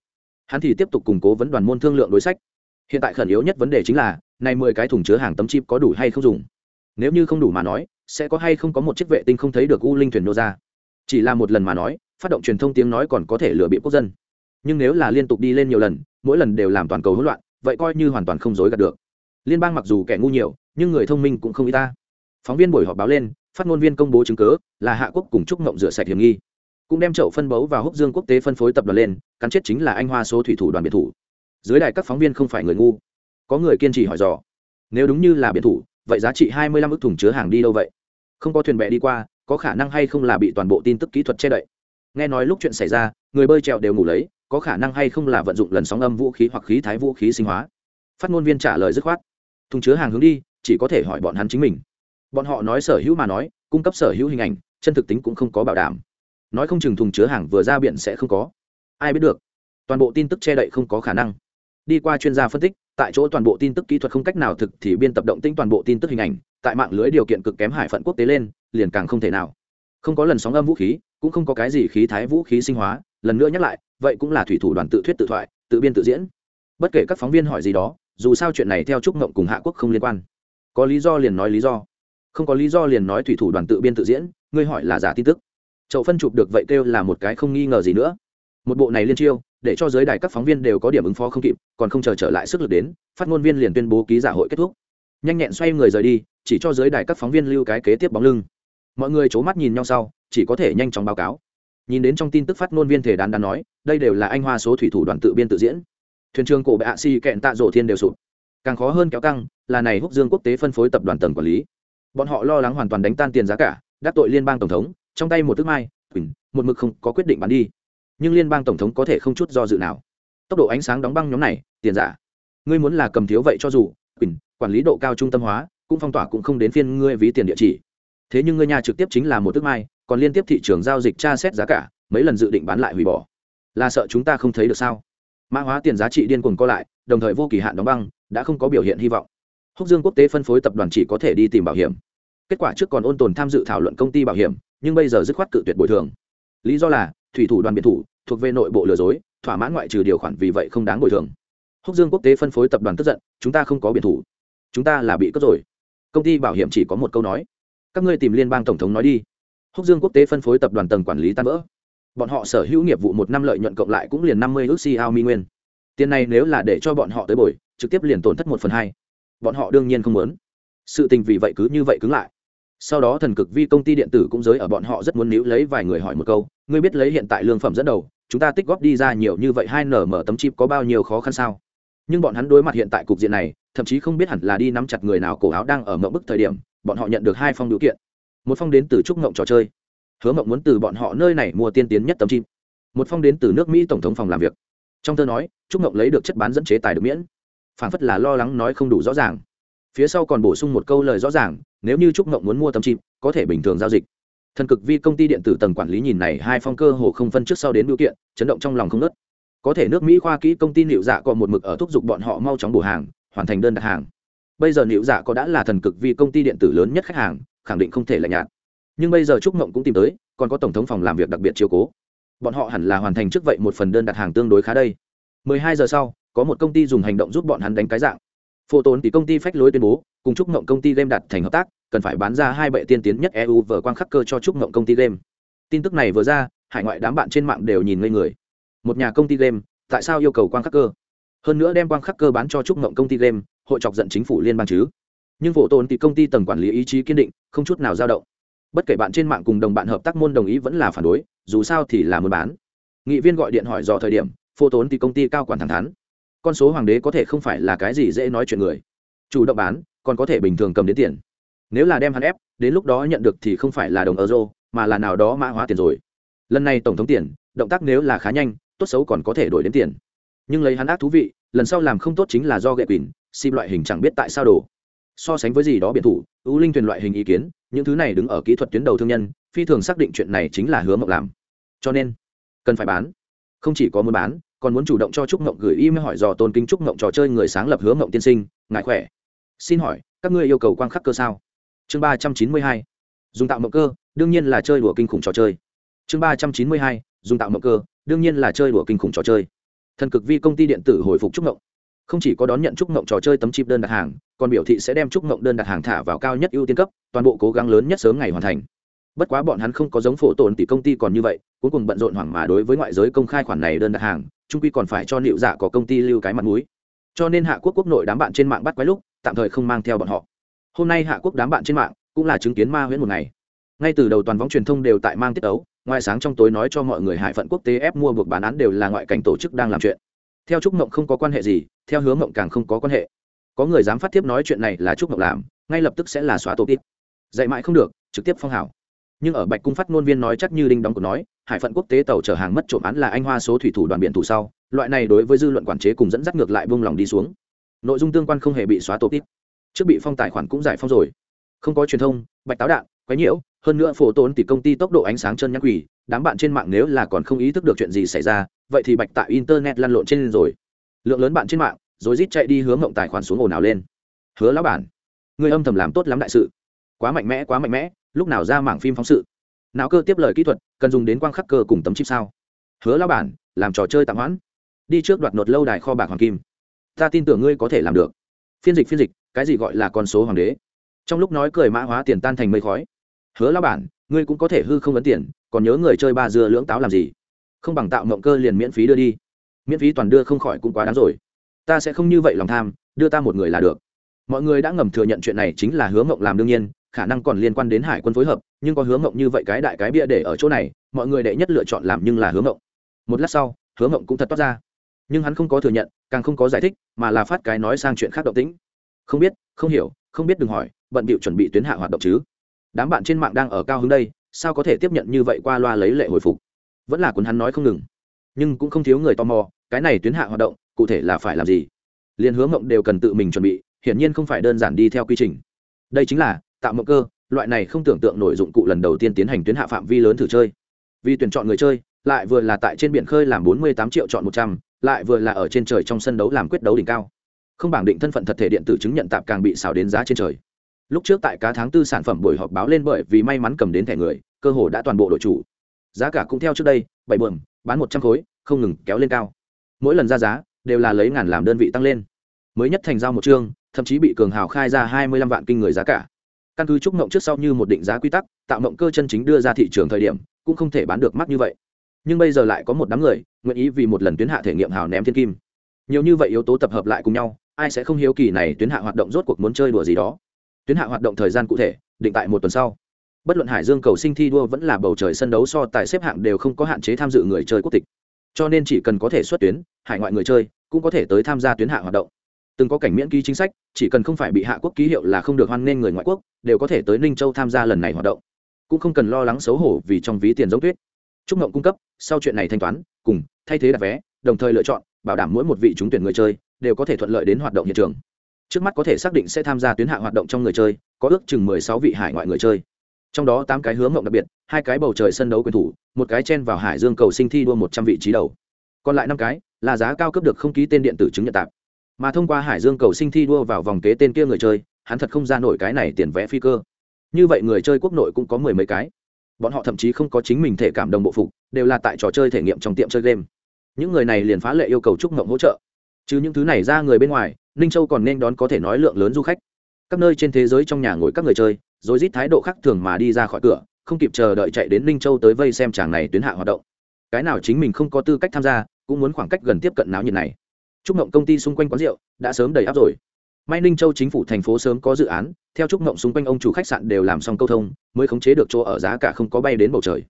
Hắn thì tiếp tục củng cố vấn đoàn môn thương lượng đối sách. Hiện tại khẩn yếu nhất vấn đề chính là, này mười cái thùng chứa hàng tấm chip có đủ hay không dùng? Nếu như không đủ mà nói sẽ có hay không có một chiếc vệ tinh không thấy được u linh thuyền nô ra? Chỉ là một lần mà nói, phát động truyền thông tiếng nói còn có thể lừa bịp quốc dân. Nhưng nếu là liên tục đi lên nhiều lần, mỗi lần đều làm toàn cầu hỗn loạn, vậy coi như hoàn toàn không dối gạt được. Liên bang mặc dù kẻ ngu nhiều, nhưng người thông minh cũng không y ta. Phóng viên buổi họp báo lên, phát ngôn viên công bố chứng cớ là hạ quốc cùng trúc ngộng rửa sạch hiểm nghi. Cũng đem chậu phân bấu vào húc dương quốc tế phân phối tập đoàn lên, cắn chết chính là anh hoa số thủy thủ đoàn biệt thủ. Dưới đài các phóng viên không phải người ngu. Có người kiên trì hỏi dò. Nếu đúng như là biệt thủ vậy giá trị hai mươi lăm ức thùng chứa hàng đi đâu vậy? Không có thuyền bè đi qua, có khả năng hay không là bị toàn bộ tin tức kỹ thuật che đậy? Nghe nói lúc chuyện xảy ra, người bơi trèo đều ngủ lấy, có khả năng hay không là vận dụng lần sóng âm vũ khí hoặc khí thái vũ khí sinh hóa? Phát ngôn viên trả lời dứt khoát. Thùng chứa hàng hướng đi, chỉ có thể hỏi bọn hắn chính mình. Bọn họ nói sở hữu mà nói, cung cấp sở hữu hình ảnh, chân thực tính cũng không có bảo đảm. Nói không chừng thùng chứa hàng vừa ra biển sẽ không có. Ai biết được. Toàn bộ tin tức che đậy không có khả năng đi qua chuyên gia phân tích, tại chỗ toàn bộ tin tức kỹ thuật không cách nào thực thì biên tập động tinh toàn bộ tin tức hình ảnh, tại mạng lưới điều kiện cực kém hải phận quốc tế lên, liền càng không thể nào. Không có lần sóng âm vũ khí, cũng không có cái gì khí thái vũ khí sinh hóa, lần nữa nhắc lại, vậy cũng là thủy thủ đoàn tự thuyết tự thoại, tự biên tự diễn. Bất kể các phóng viên hỏi gì đó, dù sao chuyện này theo trúc ngộng cùng hạ quốc không liên quan. Có lý do liền nói lý do. Không có lý do liền nói thủy thủ đoàn tự biên tự diễn, ngươi hỏi là giả tin tức. Chậu phân chụp được vậy kêu là một cái không nghi ngờ gì nữa. Một bộ này liên chiêu để cho giới đài các phóng viên đều có điểm ứng phó không kịp, còn không chờ trở lại sức lực đến, phát ngôn viên liền tuyên bố ký giả hội kết thúc. Nhanh nhẹn xoay người rời đi, chỉ cho giới đài các phóng viên lưu cái kế tiếp bóng lưng. Mọi người c h ố mắt nhìn nhau sau, chỉ có thể nhanh chóng báo cáo. Nhìn đến trong tin tức phát ngôn viên thể đàn đàn nói, đây đều là anh hoa số thủy thủ đoàn tự biên tự diễn. Thuyền trường cổ bệ ạ si kẹn tạ rộ thiên đều sụp. Càng khó hơn kéo căng, là này húc dương quốc tế phân phối tập đoàn tầng quản lý. Bọn họ lo lắng hoàn toàn đánh tan tiền giá cả, đắc tội liên bang tổng thống, trong tay một thứ mai, quỳnh, một mực không có quyết định bán đi nhưng liên bang tổng thống có thể không chút do dự nào. Tốc độ ánh sáng đóng băng nhóm này, tiền giả. Ngươi muốn là cầm thiếu vậy cho dù quỳnh quản lý độ cao trung tâm hóa, cũng phong tỏa cũng không đến phiên ngươi ví tiền địa chỉ. Thế nhưng ngươi nhà trực tiếp chính là một tức mai, còn liên tiếp thị trường giao dịch tra xét giá cả, mấy lần dự định bán lại hủy bỏ. Là sợ chúng ta không thấy được sao? Mã hóa tiền giá trị điên cuồng co lại, đồng thời vô kỳ hạn đóng băng, đã không có biểu hiện hy vọng. Húc dương quốc tế phân phối tập đoàn chỉ có thể đi tìm bảo hiểm. Kết quả trước còn ôn tồn tham dự thảo luận công ty bảo hiểm, nhưng bây giờ dứt khoát cự tuyệt bồi thường. Lý do là thủy thủ đoàn biệt thủ, thuộc về nội bộ lừa dối, thỏa mãn ngoại trừ điều khoản vì vậy không đáng bồi thường. Húc dương quốc tế phân phối tập đoàn tức giận, chúng ta không có biệt thủ. Chúng ta là bị cướp rồi. Công ty bảo hiểm chỉ có một câu nói. Các ngươi tìm liên bang tổng thống nói đi. Húc dương quốc tế phân phối tập đoàn tầng quản lý tan vỡ. Bọn họ sở hữu nghiệp vụ một năm lợi nhuận cộng lại cũng liền năm mươi ước si ao mi nguyên. Tiền này nếu là để cho bọn họ tới bồi, trực tiếp liền tổn thất một phần hai. Bọn họ đương nhiên không muốn. Sự tình vì vậy cứ như vậy cứng lại. Sau đó thần cực vi công ty điện tử cũng giới ở bọn họ rất muốn níu lấy vài người hỏi một câu ngươi biết lấy hiện tại lương phẩm dẫn đầu, chúng ta tích góp đi ra nhiều như vậy hai nở mở tấm chip có bao nhiêu khó khăn sao? Nhưng bọn hắn đối mặt hiện tại cục diện này, thậm chí không biết hẳn là đi nắm chặt người nào cổ áo đang ở mộng bức thời điểm, bọn họ nhận được hai phong điều kiện. Một phong đến từ trúc ngộng trò chơi. Hứa mộng muốn từ bọn họ nơi này mua tiên tiến nhất tấm chip. Một phong đến từ nước mỹ tổng thống phòng làm việc. Trong thơ nói, trúc ngộng lấy được chất bán dẫn chế tài được miễn. Phản phất là lo lắng nói không đủ rõ ràng. Phía sau còn bổ sung một câu lời rõ ràng, nếu như trúc ngộng muốn mua tấm chip, có thể bình thường giao dịch thần cực vi công ty điện tử tầng quản lý nhìn này, hai phong cơ hồ không phân trước sau đến biểu kiện, chấn động trong lòng không nớt có thể nước mỹ khoa kỹ công ty liệu dạ có một mực ở thúc giục bọn họ mau chóng bổ hàng, hoàn thành đơn đặt hàng. Bây giờ liệu dạ có đã là thần cực vi công ty điện tử lớn nhất khách hàng, khẳng định không thể lạnh nhạt. Nhưng bây giờ trúc mộng cũng tìm tới, còn có tổng thống phòng làm việc đặc biệt chiếu cố. Bọn họ hẳn là hoàn thành trước vậy một phần đơn đặt hàng tương đối khá đây. 12 giờ sau, có một công ty dùng hành động giúp bọn hắn đánh cái dạng phô tốn thì công ty phách lối tuyên bố, cùng trúc mộng công ty game đặt thành hợp tác, cần phải bán ra hai bệ tiên tiến nhất eu vở quang khắc cơ cho trúc mộng công ty game. Tin tức này vừa ra, hải ngoại đám bạn trên mạng đều nhìn ngây người. Một nhà công ty game, tại sao yêu cầu quang khắc cơ? Hơn nữa đem quang khắc cơ bán cho trúc mộng công ty game, hội chọc giận chính phủ liên bang chứ? Nhưng phổ tồn thì công ty tầng quản lý ý chí kiên định, không chút nào dao động. Bất kể bạn trên mạng cùng đồng bạn hợp tác môn đồng ý vẫn là phản đối, dù sao thì là muốn bán. Nghị viên gọi điện hỏi dò thời điểm, phổ tốn thì công ty cao quản thẳng thắn con số hoàng đế có thể không phải là cái gì dễ nói chuyện người. Chủ động bán, còn có thể bình thường cầm đến tiền. Nếu là đem hắn ép, đến lúc đó nhận được thì không phải là đồng euro, mà là nào đó mã hóa tiền rồi. Lần này tổng thống tiền, động tác nếu là khá nhanh, tốt xấu còn có thể đổi đến tiền. Nhưng lấy hắn ác thú vị, lần sau làm không tốt chính là do gậy quỳnh, xịp loại hình chẳng biết tại sao đổ. So sánh với gì đó biện thủ ưu linh thuyền loại hình ý kiến, những thứ này đứng ở kỹ thuật tuyến đầu thương nhân, phi thường xác định chuyện này chính là hứa mộng làm. Cho nên, cần phải bán. Không chỉ có muốn bán còn muốn chủ động cho trúc ngộng gửi email hỏi dò tôn kính trúc ngộng trò chơi người sáng lập hứa ngộng tiên sinh ngại khỏe? Xin hỏi, các ngươi yêu cầu quang khắc cơ sao? Chương ba trăm chín mươi hai, dùng tạo mộng cơ, đương nhiên là chơi đùa kinh khủng trò chơi. Chương ba trăm chín mươi hai, dùng tạo mộng cơ, đương nhiên là chơi đùa kinh khủng trò chơi. Thần cực vi công ty điện tử hồi phục trúc ngộng không chỉ có đón nhận trúc ngộng trò chơi tấm chip đơn đặt hàng, còn biểu thị sẽ đem trúc ngộng đơn đặt hàng thả vào cao nhất ưu tiên cấp, toàn bộ cố gắng lớn nhất sớm ngày hoàn thành bất quá bọn hắn không có giống phổ tổn tỷ công ty còn như vậy, cuối cùng bận rộn hoảng mà đối với ngoại giới công khai khoản này đơn đặt hàng trung quy còn phải cho liệu dạ có công ty lưu cái mặt mũi. Cho nên hạ quốc quốc nội đám bạn trên mạng bắt quái lúc, tạm thời không mang theo bọn họ. Hôm nay hạ quốc đám bạn trên mạng cũng là chứng kiến ma huyễn một ngày. Ngay từ đầu toàn võng truyền thông đều tại mang tiết ấu ngoài sáng trong tối nói cho mọi người hải phận quốc tế ép mua buộc bán án đều là ngoại cảnh tổ chức đang làm chuyện. Theo trúc mộng không có quan hệ gì, theo hướng mộng càng không có quan hệ. Có người dám phát tiếp nói chuyện này là trúc mộng làm, ngay lập tức sẽ là xóa tổ tít dạy mãi không được, trực tiếp phong hảo nhưng ở bạch cung phát ngôn viên nói chắc như đinh đóng của nói, hải phận quốc tế tàu chở hàng mất trộm án là anh hoa số thủy thủ đoàn biển thủ sau, loại này đối với dư luận quản chế cùng dẫn dắt ngược lại vung lòng đi xuống. Nội dung tương quan không hề bị xóa tổ tít trước bị phong tài khoản cũng giải phong rồi. Không có truyền thông, bạch táo đạn, quái nhiễu, hơn nữa phổ tốn thì công ty tốc độ ánh sáng chân nhắc quỷ, đám bạn trên mạng nếu là còn không ý thức được chuyện gì xảy ra, vậy thì bạch tại internet lăn lộn trên rồi. Lượng lớn bạn trên mạng, rồi rít chạy đi hướng ngộng tài khoản xuống ồn ào lên. Hứa lão bản, người âm thầm làm tốt lắm đại sự. Quá mạnh mẽ, quá mạnh mẽ lúc nào ra mảng phim phóng sự. Não cơ tiếp lời kỹ thuật, cần dùng đến quang khắc cơ cùng tấm chip sao. Hứa lão bản, làm trò chơi tạm hoãn. Đi trước đoạt nột lâu đài kho bạc hoàng kim. Ta tin tưởng ngươi có thể làm được. Phiên dịch phiên dịch, cái gì gọi là con số hoàng đế? Trong lúc nói cười mã hóa tiền tan thành mây khói. Hứa lão bản, ngươi cũng có thể hư không vấn tiền, còn nhớ người chơi ba dưa lưỡng táo làm gì? Không bằng tạo mộng cơ liền miễn phí đưa đi. Miễn phí toàn đưa không khỏi cũng quá đáng rồi. Ta sẽ không như vậy lòng tham, đưa ta một người là được. Mọi người đã ngầm thừa nhận chuyện này chính là hứa mộng làm đương nhiên khả năng còn liên quan đến hải quân phối hợp, nhưng có hướng ngộng như vậy cái đại cái bia để ở chỗ này, mọi người đệ nhất lựa chọn làm nhưng là hướng ngộng một lát sau hướng ngộng cũng thật toát ra. Nhưng hắn không có thừa nhận, càng không có giải thích, mà là phát cái nói sang chuyện khác động tĩnh. Không biết, không hiểu, không biết đừng hỏi, bận bịu chuẩn bị tuyến hạ hoạt động chứ. Đám bạn trên mạng đang ở cao hứng đây, sao có thể tiếp nhận như vậy qua loa lấy lệ hồi phục? Vẫn là cuốn hắn nói không ngừng. Nhưng cũng không thiếu người tò mò, cái này tuyến hạ hoạt động, cụ thể là phải làm gì? Liên hướng ngộng đều cần tự mình chuẩn bị, hiển nhiên không phải đơn giản đi theo quy trình. Đây chính là tạo mộng cơ, loại này không tưởng tượng nội dụng cụ lần đầu tiên tiến hành tuyến hạ phạm vi lớn thử chơi. Vì tuyển chọn người chơi, lại vừa là tại trên biển khơi làm bốn mươi tám triệu chọn một trăm, lại vừa là ở trên trời trong sân đấu làm quyết đấu đỉnh cao. Không bảng định thân phận thật thể điện tử chứng nhận tạp càng bị xào đến giá trên trời. Lúc trước tại cá tháng tư sản phẩm buổi họp báo lên bởi vì may mắn cầm đến thẻ người, cơ hồ đã toàn bộ đội chủ. Giá cả cũng theo trước đây, bảy bờm, bán một trăm khối, không ngừng kéo lên cao. Mỗi lần ra giá, đều là lấy ngàn làm đơn vị tăng lên. Mới nhất thành giao một chương, thậm chí bị cường hào khai ra hai mươi lăm vạn kinh người giá cả căn cứ trúc mộng trước sau như một định giá quy tắc, tạo mộng cơ chân chính đưa ra thị trường thời điểm, cũng không thể bán được mắc như vậy. Nhưng bây giờ lại có một đám người, nguyện ý vì một lần tuyến hạ thể nghiệm hào ném thiên kim. Nhiều như vậy yếu tố tập hợp lại cùng nhau, ai sẽ không hiếu kỳ này tuyến hạ hoạt động rốt cuộc muốn chơi đùa gì đó? Tuyến hạ hoạt động thời gian cụ thể, định tại một tuần sau. Bất luận hải dương cầu sinh thi đua vẫn là bầu trời sân đấu so tài xếp hạng đều không có hạn chế tham dự người chơi quốc tịch. Cho nên chỉ cần có thể xuất tuyến, hải ngoại người chơi cũng có thể tới tham gia tuyến hạ hoạt động từng có cảnh miễn ký chính sách, chỉ cần không phải bị hạ quốc ký hiệu là không được hoan nghênh người ngoại quốc, đều có thể tới ninh châu tham gia lần này hoạt động. Cũng không cần lo lắng xấu hổ vì trong ví tiền giống tuyết. Trúc mộng cung cấp, sau chuyện này thanh toán, cùng, thay thế đặt vé, đồng thời lựa chọn, bảo đảm mỗi một vị trúng tuyển người chơi, đều có thể thuận lợi đến hoạt động hiện trường. Trước mắt có thể xác định sẽ tham gia tuyến hạ hoạt động trong người chơi, có ước chừng mười sáu vị hải ngoại người chơi. Trong đó tám cái hướng mộng đặc biệt, hai cái bầu trời sân đấu quyền thủ, một cái chen vào hải dương cầu sinh thi đua một trăm vị trí đầu. Còn lại năm cái, là giá cao cấp được không ký tên điện tử chứng nhận tạp mà thông qua hải dương cầu sinh thi đua vào vòng kế tên kia người chơi, hắn thật không ra nổi cái này tiền vẽ phi cơ. Như vậy người chơi quốc nội cũng có mười mấy cái. Bọn họ thậm chí không có chính mình thể cảm đồng bộ phục, đều là tại trò chơi thể nghiệm trong tiệm chơi game. Những người này liền phá lệ yêu cầu trúc mộng hỗ trợ. Chứ những thứ này ra người bên ngoài, ninh châu còn nên đón có thể nói lượng lớn du khách. Các nơi trên thế giới trong nhà ngồi các người chơi, rồi rít thái độ khác thường mà đi ra khỏi cửa, không kịp chờ đợi chạy đến ninh châu tới vây xem chàng này tuyến hạ hoạt động. Cái nào chính mình không có tư cách tham gia, cũng muốn khoảng cách gần tiếp cận náo nhiệt này trúc mộng công ty xung quanh quán rượu đã sớm đầy áp rồi. May ninh châu chính phủ thành phố sớm có dự án, theo trúc mộng xung quanh ông chủ khách sạn đều làm xong câu thông, mới khống chế được chỗ ở giá cả không có bay đến bầu trời.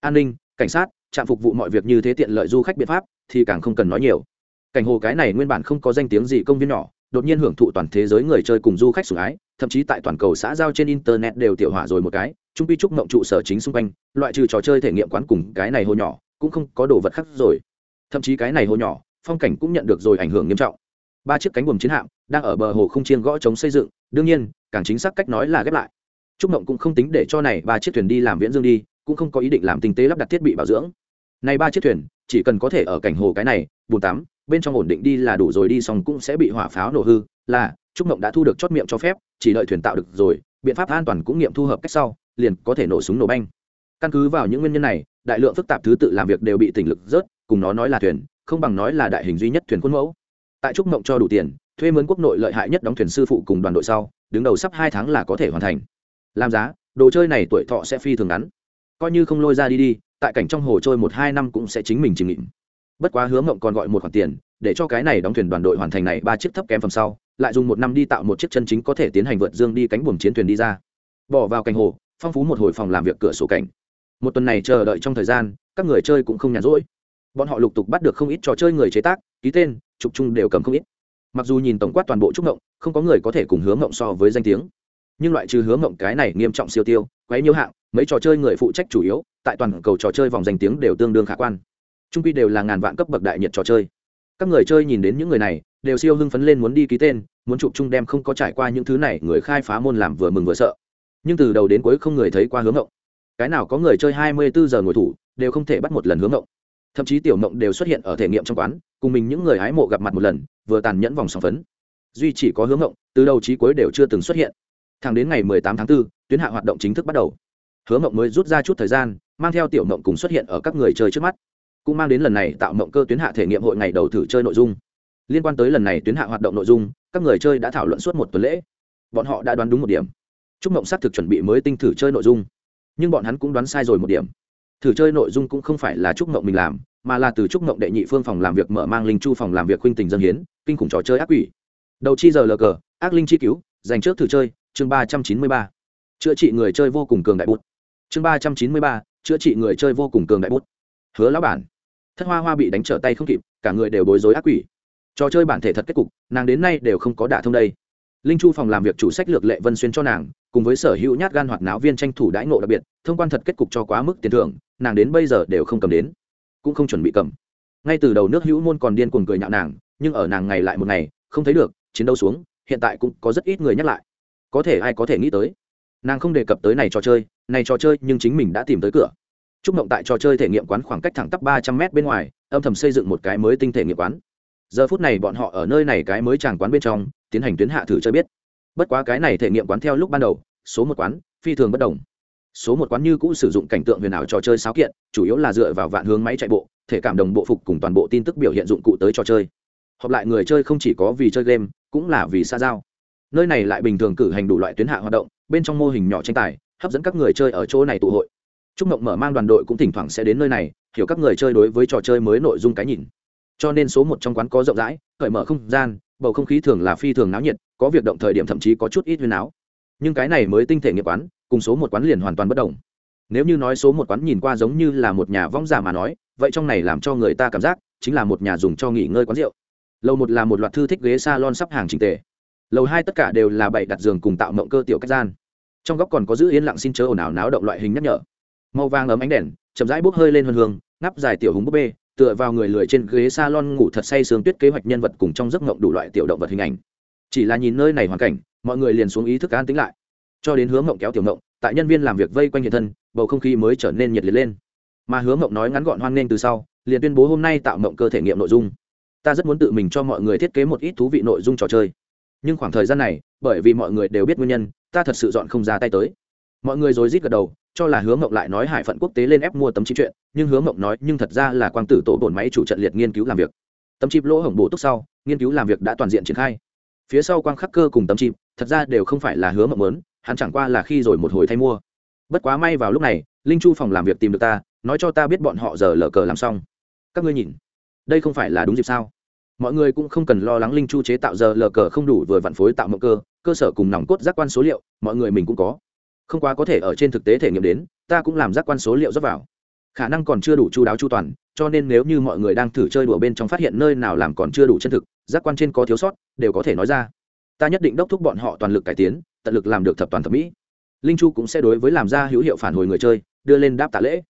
An ninh, cảnh sát, trạm phục vụ mọi việc như thế tiện lợi du khách biện pháp thì càng không cần nói nhiều. Cảnh hồ cái này nguyên bản không có danh tiếng gì công viên nhỏ, đột nhiên hưởng thụ toàn thế giới người chơi cùng du khách sủng ái, thậm chí tại toàn cầu xã giao trên internet đều tiểu hỏa rồi một cái, trung pi trúc mộng trụ sở chính xung quanh, loại trừ trò chơi thể nghiệm quán cùng cái này hồ nhỏ, cũng không có đồ vật khác rồi. Thậm chí cái này hồ nhỏ phong cảnh cũng nhận được rồi ảnh hưởng nghiêm trọng. Ba chiếc cánh buồm chiến hạm đang ở bờ hồ không chiên gõ chống xây dựng, đương nhiên, càng chính xác cách nói là ghép lại. Trúc mộng cũng không tính để cho này ba chiếc thuyền đi làm viễn dương đi, cũng không có ý định làm tinh tế lắp đặt thiết bị bảo dưỡng. Này ba chiếc thuyền, chỉ cần có thể ở cảnh hồ cái này, bùn tắm, bên trong ổn định đi là đủ rồi, đi xong cũng sẽ bị hỏa pháo nổ hư, là, trúc mộng đã thu được chót miệng cho phép, chỉ đợi thuyền tạo được rồi, biện pháp an toàn cũng nghiệm thu hợp cách sau, liền có thể nổ súng nổ banh. Căn cứ vào những nguyên nhân này, đại lượng phức tạp thứ tự làm việc đều bị tỉnh lực rớt, cùng nó nói là thuyền không bằng nói là đại hình duy nhất thuyền khuôn mẫu. Tại trúc mộng cho đủ tiền, thuê mướn quốc nội lợi hại nhất đóng thuyền sư phụ cùng đoàn đội sau, đứng đầu sắp hai tháng là có thể hoàn thành. Làm giá, đồ chơi này tuổi thọ sẽ phi thường ngắn. Coi như không lôi ra đi đi, tại cảnh trong hồ trôi một hai năm cũng sẽ chính mình chìm nghịm bất quá hứa mộng còn gọi một khoản tiền, để cho cái này đóng thuyền đoàn đội hoàn thành này ba chiếc thấp kém phần sau, lại dùng một năm đi tạo một chiếc chân chính có thể tiến hành vượt dương đi cánh buồm chiến thuyền đi ra. Bỏ vào cảnh hồ, phong phú một hồi phòng làm việc cửa sổ cảnh. Một tuần này chờ đợi trong thời gian, các người chơi cũng không nhàn rỗi bọn họ lục tục bắt được không ít trò chơi người chế tác, ký tên trục chung đều cầm không ít. Mặc dù nhìn tổng quát toàn bộ trúc ngộng, không có người có thể cùng hướng ngộng so với danh tiếng. Nhưng loại trừ hướng ngộng cái này nghiêm trọng siêu tiêu, quấy nhiêu hạng, mấy trò chơi người phụ trách chủ yếu, tại toàn cầu trò chơi vòng danh tiếng đều tương đương khả quan. Trung quy đều là ngàn vạn cấp bậc đại nhiệt trò chơi. Các người chơi nhìn đến những người này, đều siêu hưng phấn lên muốn đi ký tên, muốn chụp chung đem không có trải qua những thứ này người khai phá môn làm vừa mừng vừa sợ. Nhưng từ đầu đến cuối không người thấy qua hướng ngộng. Cái nào có người chơi hai mươi bốn giờ ngồi thủ, đều không thể bắt một lần hướng ngộng thậm chí tiểu mộng đều xuất hiện ở thể nghiệm trong quán cùng mình những người hái mộ gặp mặt một lần vừa tàn nhẫn vòng sòng phấn. Duy chỉ có hướng mộng từ đầu chí cuối đều chưa từng xuất hiện. Thẳng đến ngày 18 tháng 4, tuyến hạ hoạt động chính thức bắt đầu. Hướng mộng mới rút ra chút thời gian mang theo tiểu mộng cùng xuất hiện ở các người chơi trước mắt. Cũng mang đến lần này tạo mộng cơ tuyến hạ thể nghiệm hội ngày đầu thử chơi nội dung. Liên quan tới lần này tuyến hạ hoạt động nội dung các người chơi đã thảo luận suốt một tuần lễ. Bọn họ đã đoán đúng một điểm. Chúc mộng xác thực chuẩn bị mới tinh thử chơi nội dung. Nhưng bọn hắn cũng đoán sai rồi một điểm thử chơi nội dung cũng không phải là chúc mộng mình làm, mà là từ chúc mộng đệ nhị phương phòng làm việc mở mang linh chu phòng làm việc khuynh tình dân hiến, kinh khủng trò chơi ác quỷ. Đầu chi giờ lờ cờ, ác linh chi cứu, dành trước thử chơi, chương ba trăm chín mươi ba. Chữa trị người chơi vô cùng cường đại bút. Chương ba trăm chín mươi ba, chữa trị người chơi vô cùng cường đại bút. Hứa lão bản, thất hoa hoa bị đánh trở tay không kịp, cả người đều bối rối ác quỷ. Trò chơi bản thể thật kết cục, nàng đến nay đều không có đả thông đây. Linh chu phòng làm việc chủ sách lược lệ vân xuyên cho nàng, cùng với sở hữu nhát gan hoạt náo viên tranh thủ đãi ngộ đặc biệt, thông quan thật kết cục cho quá mức tiền thưởng nàng đến bây giờ đều không cầm đến, cũng không chuẩn bị cầm. Ngay từ đầu nước hữu môn còn điên cuồng cười nhạo nàng, nhưng ở nàng ngày lại một ngày, không thấy được, chiến đấu xuống, hiện tại cũng có rất ít người nhắc lại. Có thể ai có thể nghĩ tới? Nàng không đề cập tới này trò chơi, này trò chơi nhưng chính mình đã tìm tới cửa. Chúc mộng tại trò chơi thể nghiệm quán khoảng cách thẳng tắp ba trăm mét bên ngoài, âm thầm xây dựng một cái mới tinh thể nghiệm quán. Giờ phút này bọn họ ở nơi này cái mới tràng quán bên trong, tiến hành tuyến hạ thử chơi biết. Bất quá cái này thể nghiệm quán theo lúc ban đầu, số một quán, phi thường bất đồng số một quán như cũ sử dụng cảnh tượng huyền ảo trò chơi sáo kiện, chủ yếu là dựa vào vạn hướng máy chạy bộ, thể cảm đồng bộ phục cùng toàn bộ tin tức biểu hiện dụng cụ tới trò chơi. Họp lại người chơi không chỉ có vì chơi game, cũng là vì xa giao. Nơi này lại bình thường cử hành đủ loại tuyến hạ hoạt động, bên trong mô hình nhỏ tranh tài, hấp dẫn các người chơi ở chỗ này tụ hội. Trúc mộng mở mang đoàn đội cũng thỉnh thoảng sẽ đến nơi này, hiểu các người chơi đối với trò chơi mới nội dung cái nhìn. Cho nên số một trong quán có rộng rãi, cởi mở không gian, bầu không khí thường là phi thường náo nhiệt, có việc động thời điểm thậm chí có chút ít huyền áo. Nhưng cái này mới tinh thể nghiệp quán cùng số một quán liền hoàn toàn bất đồng. Nếu như nói số một quán nhìn qua giống như là một nhà vong giả mà nói, vậy trong này làm cho người ta cảm giác chính là một nhà dùng cho nghỉ ngơi quán rượu. Lầu một là một loạt thư thích ghế s a lon sắp hàng trình tề. Lầu hai tất cả đều là bậy đặt giường cùng tạo mộng cơ tiểu cách gian. Trong góc còn có giữ yên lặng xin chớ ồn ào náo động loại hình nhắc nhở. Màu vàng ấm ánh đèn, chậm rãi bốc hơi lên hơn hương, ngắp dài tiểu hùng búp bê, tựa vào người lười trên ghế salon ngủ thật say sương tuyết kế hoạch nhân vật cùng trong giấc mộng đủ loại tiểu động vật hình ảnh. Chỉ là nhìn nơi này hoàn cảnh, mọi người liền xuống ý thức an tính lại cho đến hướng mộng kéo tiểu mộng, tại nhân viên làm việc vây quanh hiện thân, bầu không khí mới trở nên nhiệt liệt lên. Mà hướng mộng nói ngắn gọn hoan nghênh từ sau, liền tuyên bố hôm nay tạo mộng cơ thể nghiệm nội dung. Ta rất muốn tự mình cho mọi người thiết kế một ít thú vị nội dung trò chơi. Nhưng khoảng thời gian này, bởi vì mọi người đều biết nguyên nhân, ta thật sự dọn không ra tay tới. Mọi người rồi rít gật đầu, cho là hướng mộng lại nói hải phận quốc tế lên ép mua tấm chip chuyện, nhưng hướng mộng nói, nhưng thật ra là quang tử tổ bổn máy chủ trận liệt nghiên cứu làm việc. Tấm chip lỗ hổng bổ túc sau, nghiên cứu làm việc đã toàn diện triển khai. Phía sau quang khắc cơ cùng tấm chip, thật ra đều không phải là hướng mộng lớn hắn chẳng qua là khi rồi một hồi thay mua. Bất quá may vào lúc này, linh chu phòng làm việc tìm được ta, nói cho ta biết bọn họ giờ lờ cờ làm xong. Các ngươi nhìn, đây không phải là đúng dịp sao? Mọi người cũng không cần lo lắng linh chu chế tạo giờ lờ cờ không đủ vừa vặn phối tạo mộng cơ cơ sở cùng nòng cốt giác quan số liệu, mọi người mình cũng có. Không quá có thể ở trên thực tế thể nghiệm đến, ta cũng làm giác quan số liệu dốc vào. Khả năng còn chưa đủ chu đáo chu toàn, cho nên nếu như mọi người đang thử chơi đùa bên trong phát hiện nơi nào làm còn chưa đủ chân thực, giác quan trên có thiếu sót, đều có thể nói ra. Ta nhất định đốc thúc bọn họ toàn lực cải tiến tận lực làm được thập toàn thẩm mỹ. Linh chu cũng sẽ đối với làm ra hữu hiệu phản hồi người chơi, đưa lên đáp tạ lễ.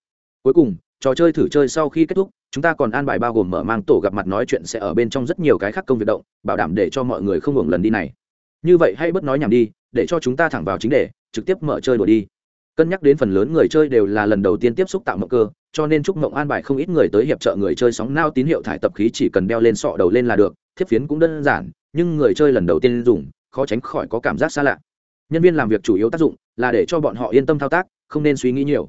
Cuối cùng, trò chơi thử chơi sau khi kết thúc, chúng ta còn an bài bao gồm mở mang tổ gặp mặt nói chuyện sẽ ở bên trong rất nhiều cái khác công việc động, bảo đảm để cho mọi người không hưởng lần đi này. Như vậy hãy bớt nói nhảm đi, để cho chúng ta thẳng vào chính đề, trực tiếp mở chơi đổi đi. Cân nhắc đến phần lớn người chơi đều là lần đầu tiên tiếp xúc tạo mộng cơ, cho nên chúc mộng an bài không ít người tới hiệp trợ người chơi sóng nao tín hiệu thải tập khí chỉ cần đeo lên sọ đầu lên là được thiếp phiến cũng đơn giản, nhưng người chơi lần đầu tiên dùng, khó tránh khỏi có cảm giác xa lạ nhân viên làm việc chủ yếu tác dụng là để cho bọn họ yên tâm thao tác, không nên suy nghĩ nhiều.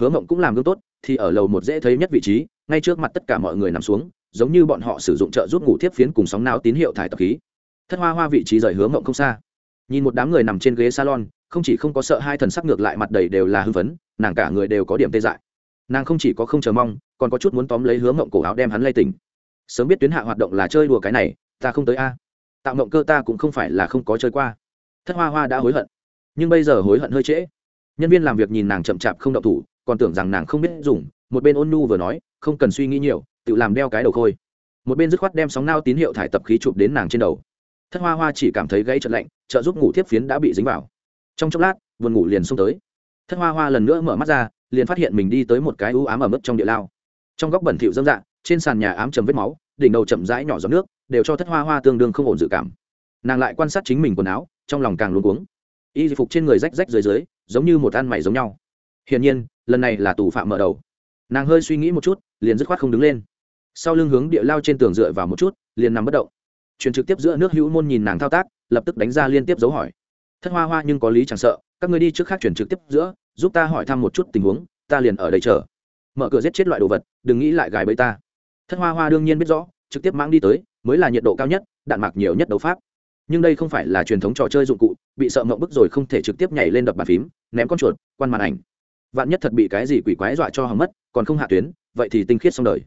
Hứa mộng cũng làm gương tốt, thì ở lầu một dễ thấy nhất vị trí, ngay trước mặt tất cả mọi người nằm xuống, giống như bọn họ sử dụng trợ giúp ngủ thiếp phiến cùng sóng não tín hiệu thải tập khí. Thất hoa hoa vị trí rời hứa mộng không xa. Nhìn một đám người nằm trên ghế salon, không chỉ không có sợ hai thần sắc ngược lại mặt đầy đều là hưng phấn, nàng cả người đều có điểm tê dại. Nàng không chỉ có không chờ mong, còn có chút muốn tóm lấy hứa mộng cổ áo đem hắn lay tỉnh. Sớm biết tuyến hạ hoạt động là chơi đùa cái này, ta không tới a. Tạo mộng cơ ta cũng không phải là không có chơi qua thất hoa hoa đã hối hận. Nhưng bây giờ hối hận hơi trễ. Nhân viên làm việc nhìn nàng chậm chạp không động thủ, còn tưởng rằng nàng không biết dùng, một bên ôn nu vừa nói, không cần suy nghĩ nhiều, tự làm đeo cái đầu khôi. Một bên dứt khoát đem sóng nao tín hiệu thải tập khí chụp đến nàng trên đầu. Thất hoa hoa chỉ cảm thấy gãy trận lạnh, trợ giúp ngủ thiếp phiến đã bị dính vào. Trong chốc lát vườn ngủ liền xông tới. Thất hoa hoa lần nữa mở mắt ra, liền phát hiện mình đi tới một cái ưu ám ở mức trong địa lao. Trong góc bẩn thịu dâm dạ trên sàn nhà ám chầm vết máu, đỉnh đầu chậm rãi nhỏ giọt nước, đều cho thất hoa hoa tương đương không ổn dự cảm. Nàng lại quan sát chính mình quần áo trong lòng càng luống cuống. Y phục trên người rách rách dưới dưới, giống như một ăn mày giống nhau. Hiển nhiên, lần này là tù phạm mở đầu. Nàng hơi suy nghĩ một chút, liền dứt khoát không đứng lên. Sau lưng hướng địa lao trên tường dựa vào một chút, liền nằm bất động. Truyền trực tiếp giữa nước hữu môn nhìn nàng thao tác, lập tức đánh ra liên tiếp dấu hỏi. Thất hoa hoa nhưng có lý chẳng sợ, các người đi trước khác truyền trực tiếp giữa, giúp ta hỏi thăm một chút tình huống, ta liền ở đây chờ. Mở cửa giết chết loại đồ vật, đừng nghĩ lại gài bẫy ta. Thất hoa hoa đương nhiên biết rõ, trực tiếp mang đi tới, mới là nhiệt độ cao nhất, đạn mạc nhiều nhất đấu pháp nhưng đây không phải là truyền thống trò chơi dụng cụ, bị sợ mộng bức rồi không thể trực tiếp nhảy lên đập bàn phím, ném con chuột, quan màn ảnh. Vạn nhất thật bị cái gì quỷ quái dọa cho hỏng mất, còn không hạ tuyến, vậy thì tinh khiết xong đời.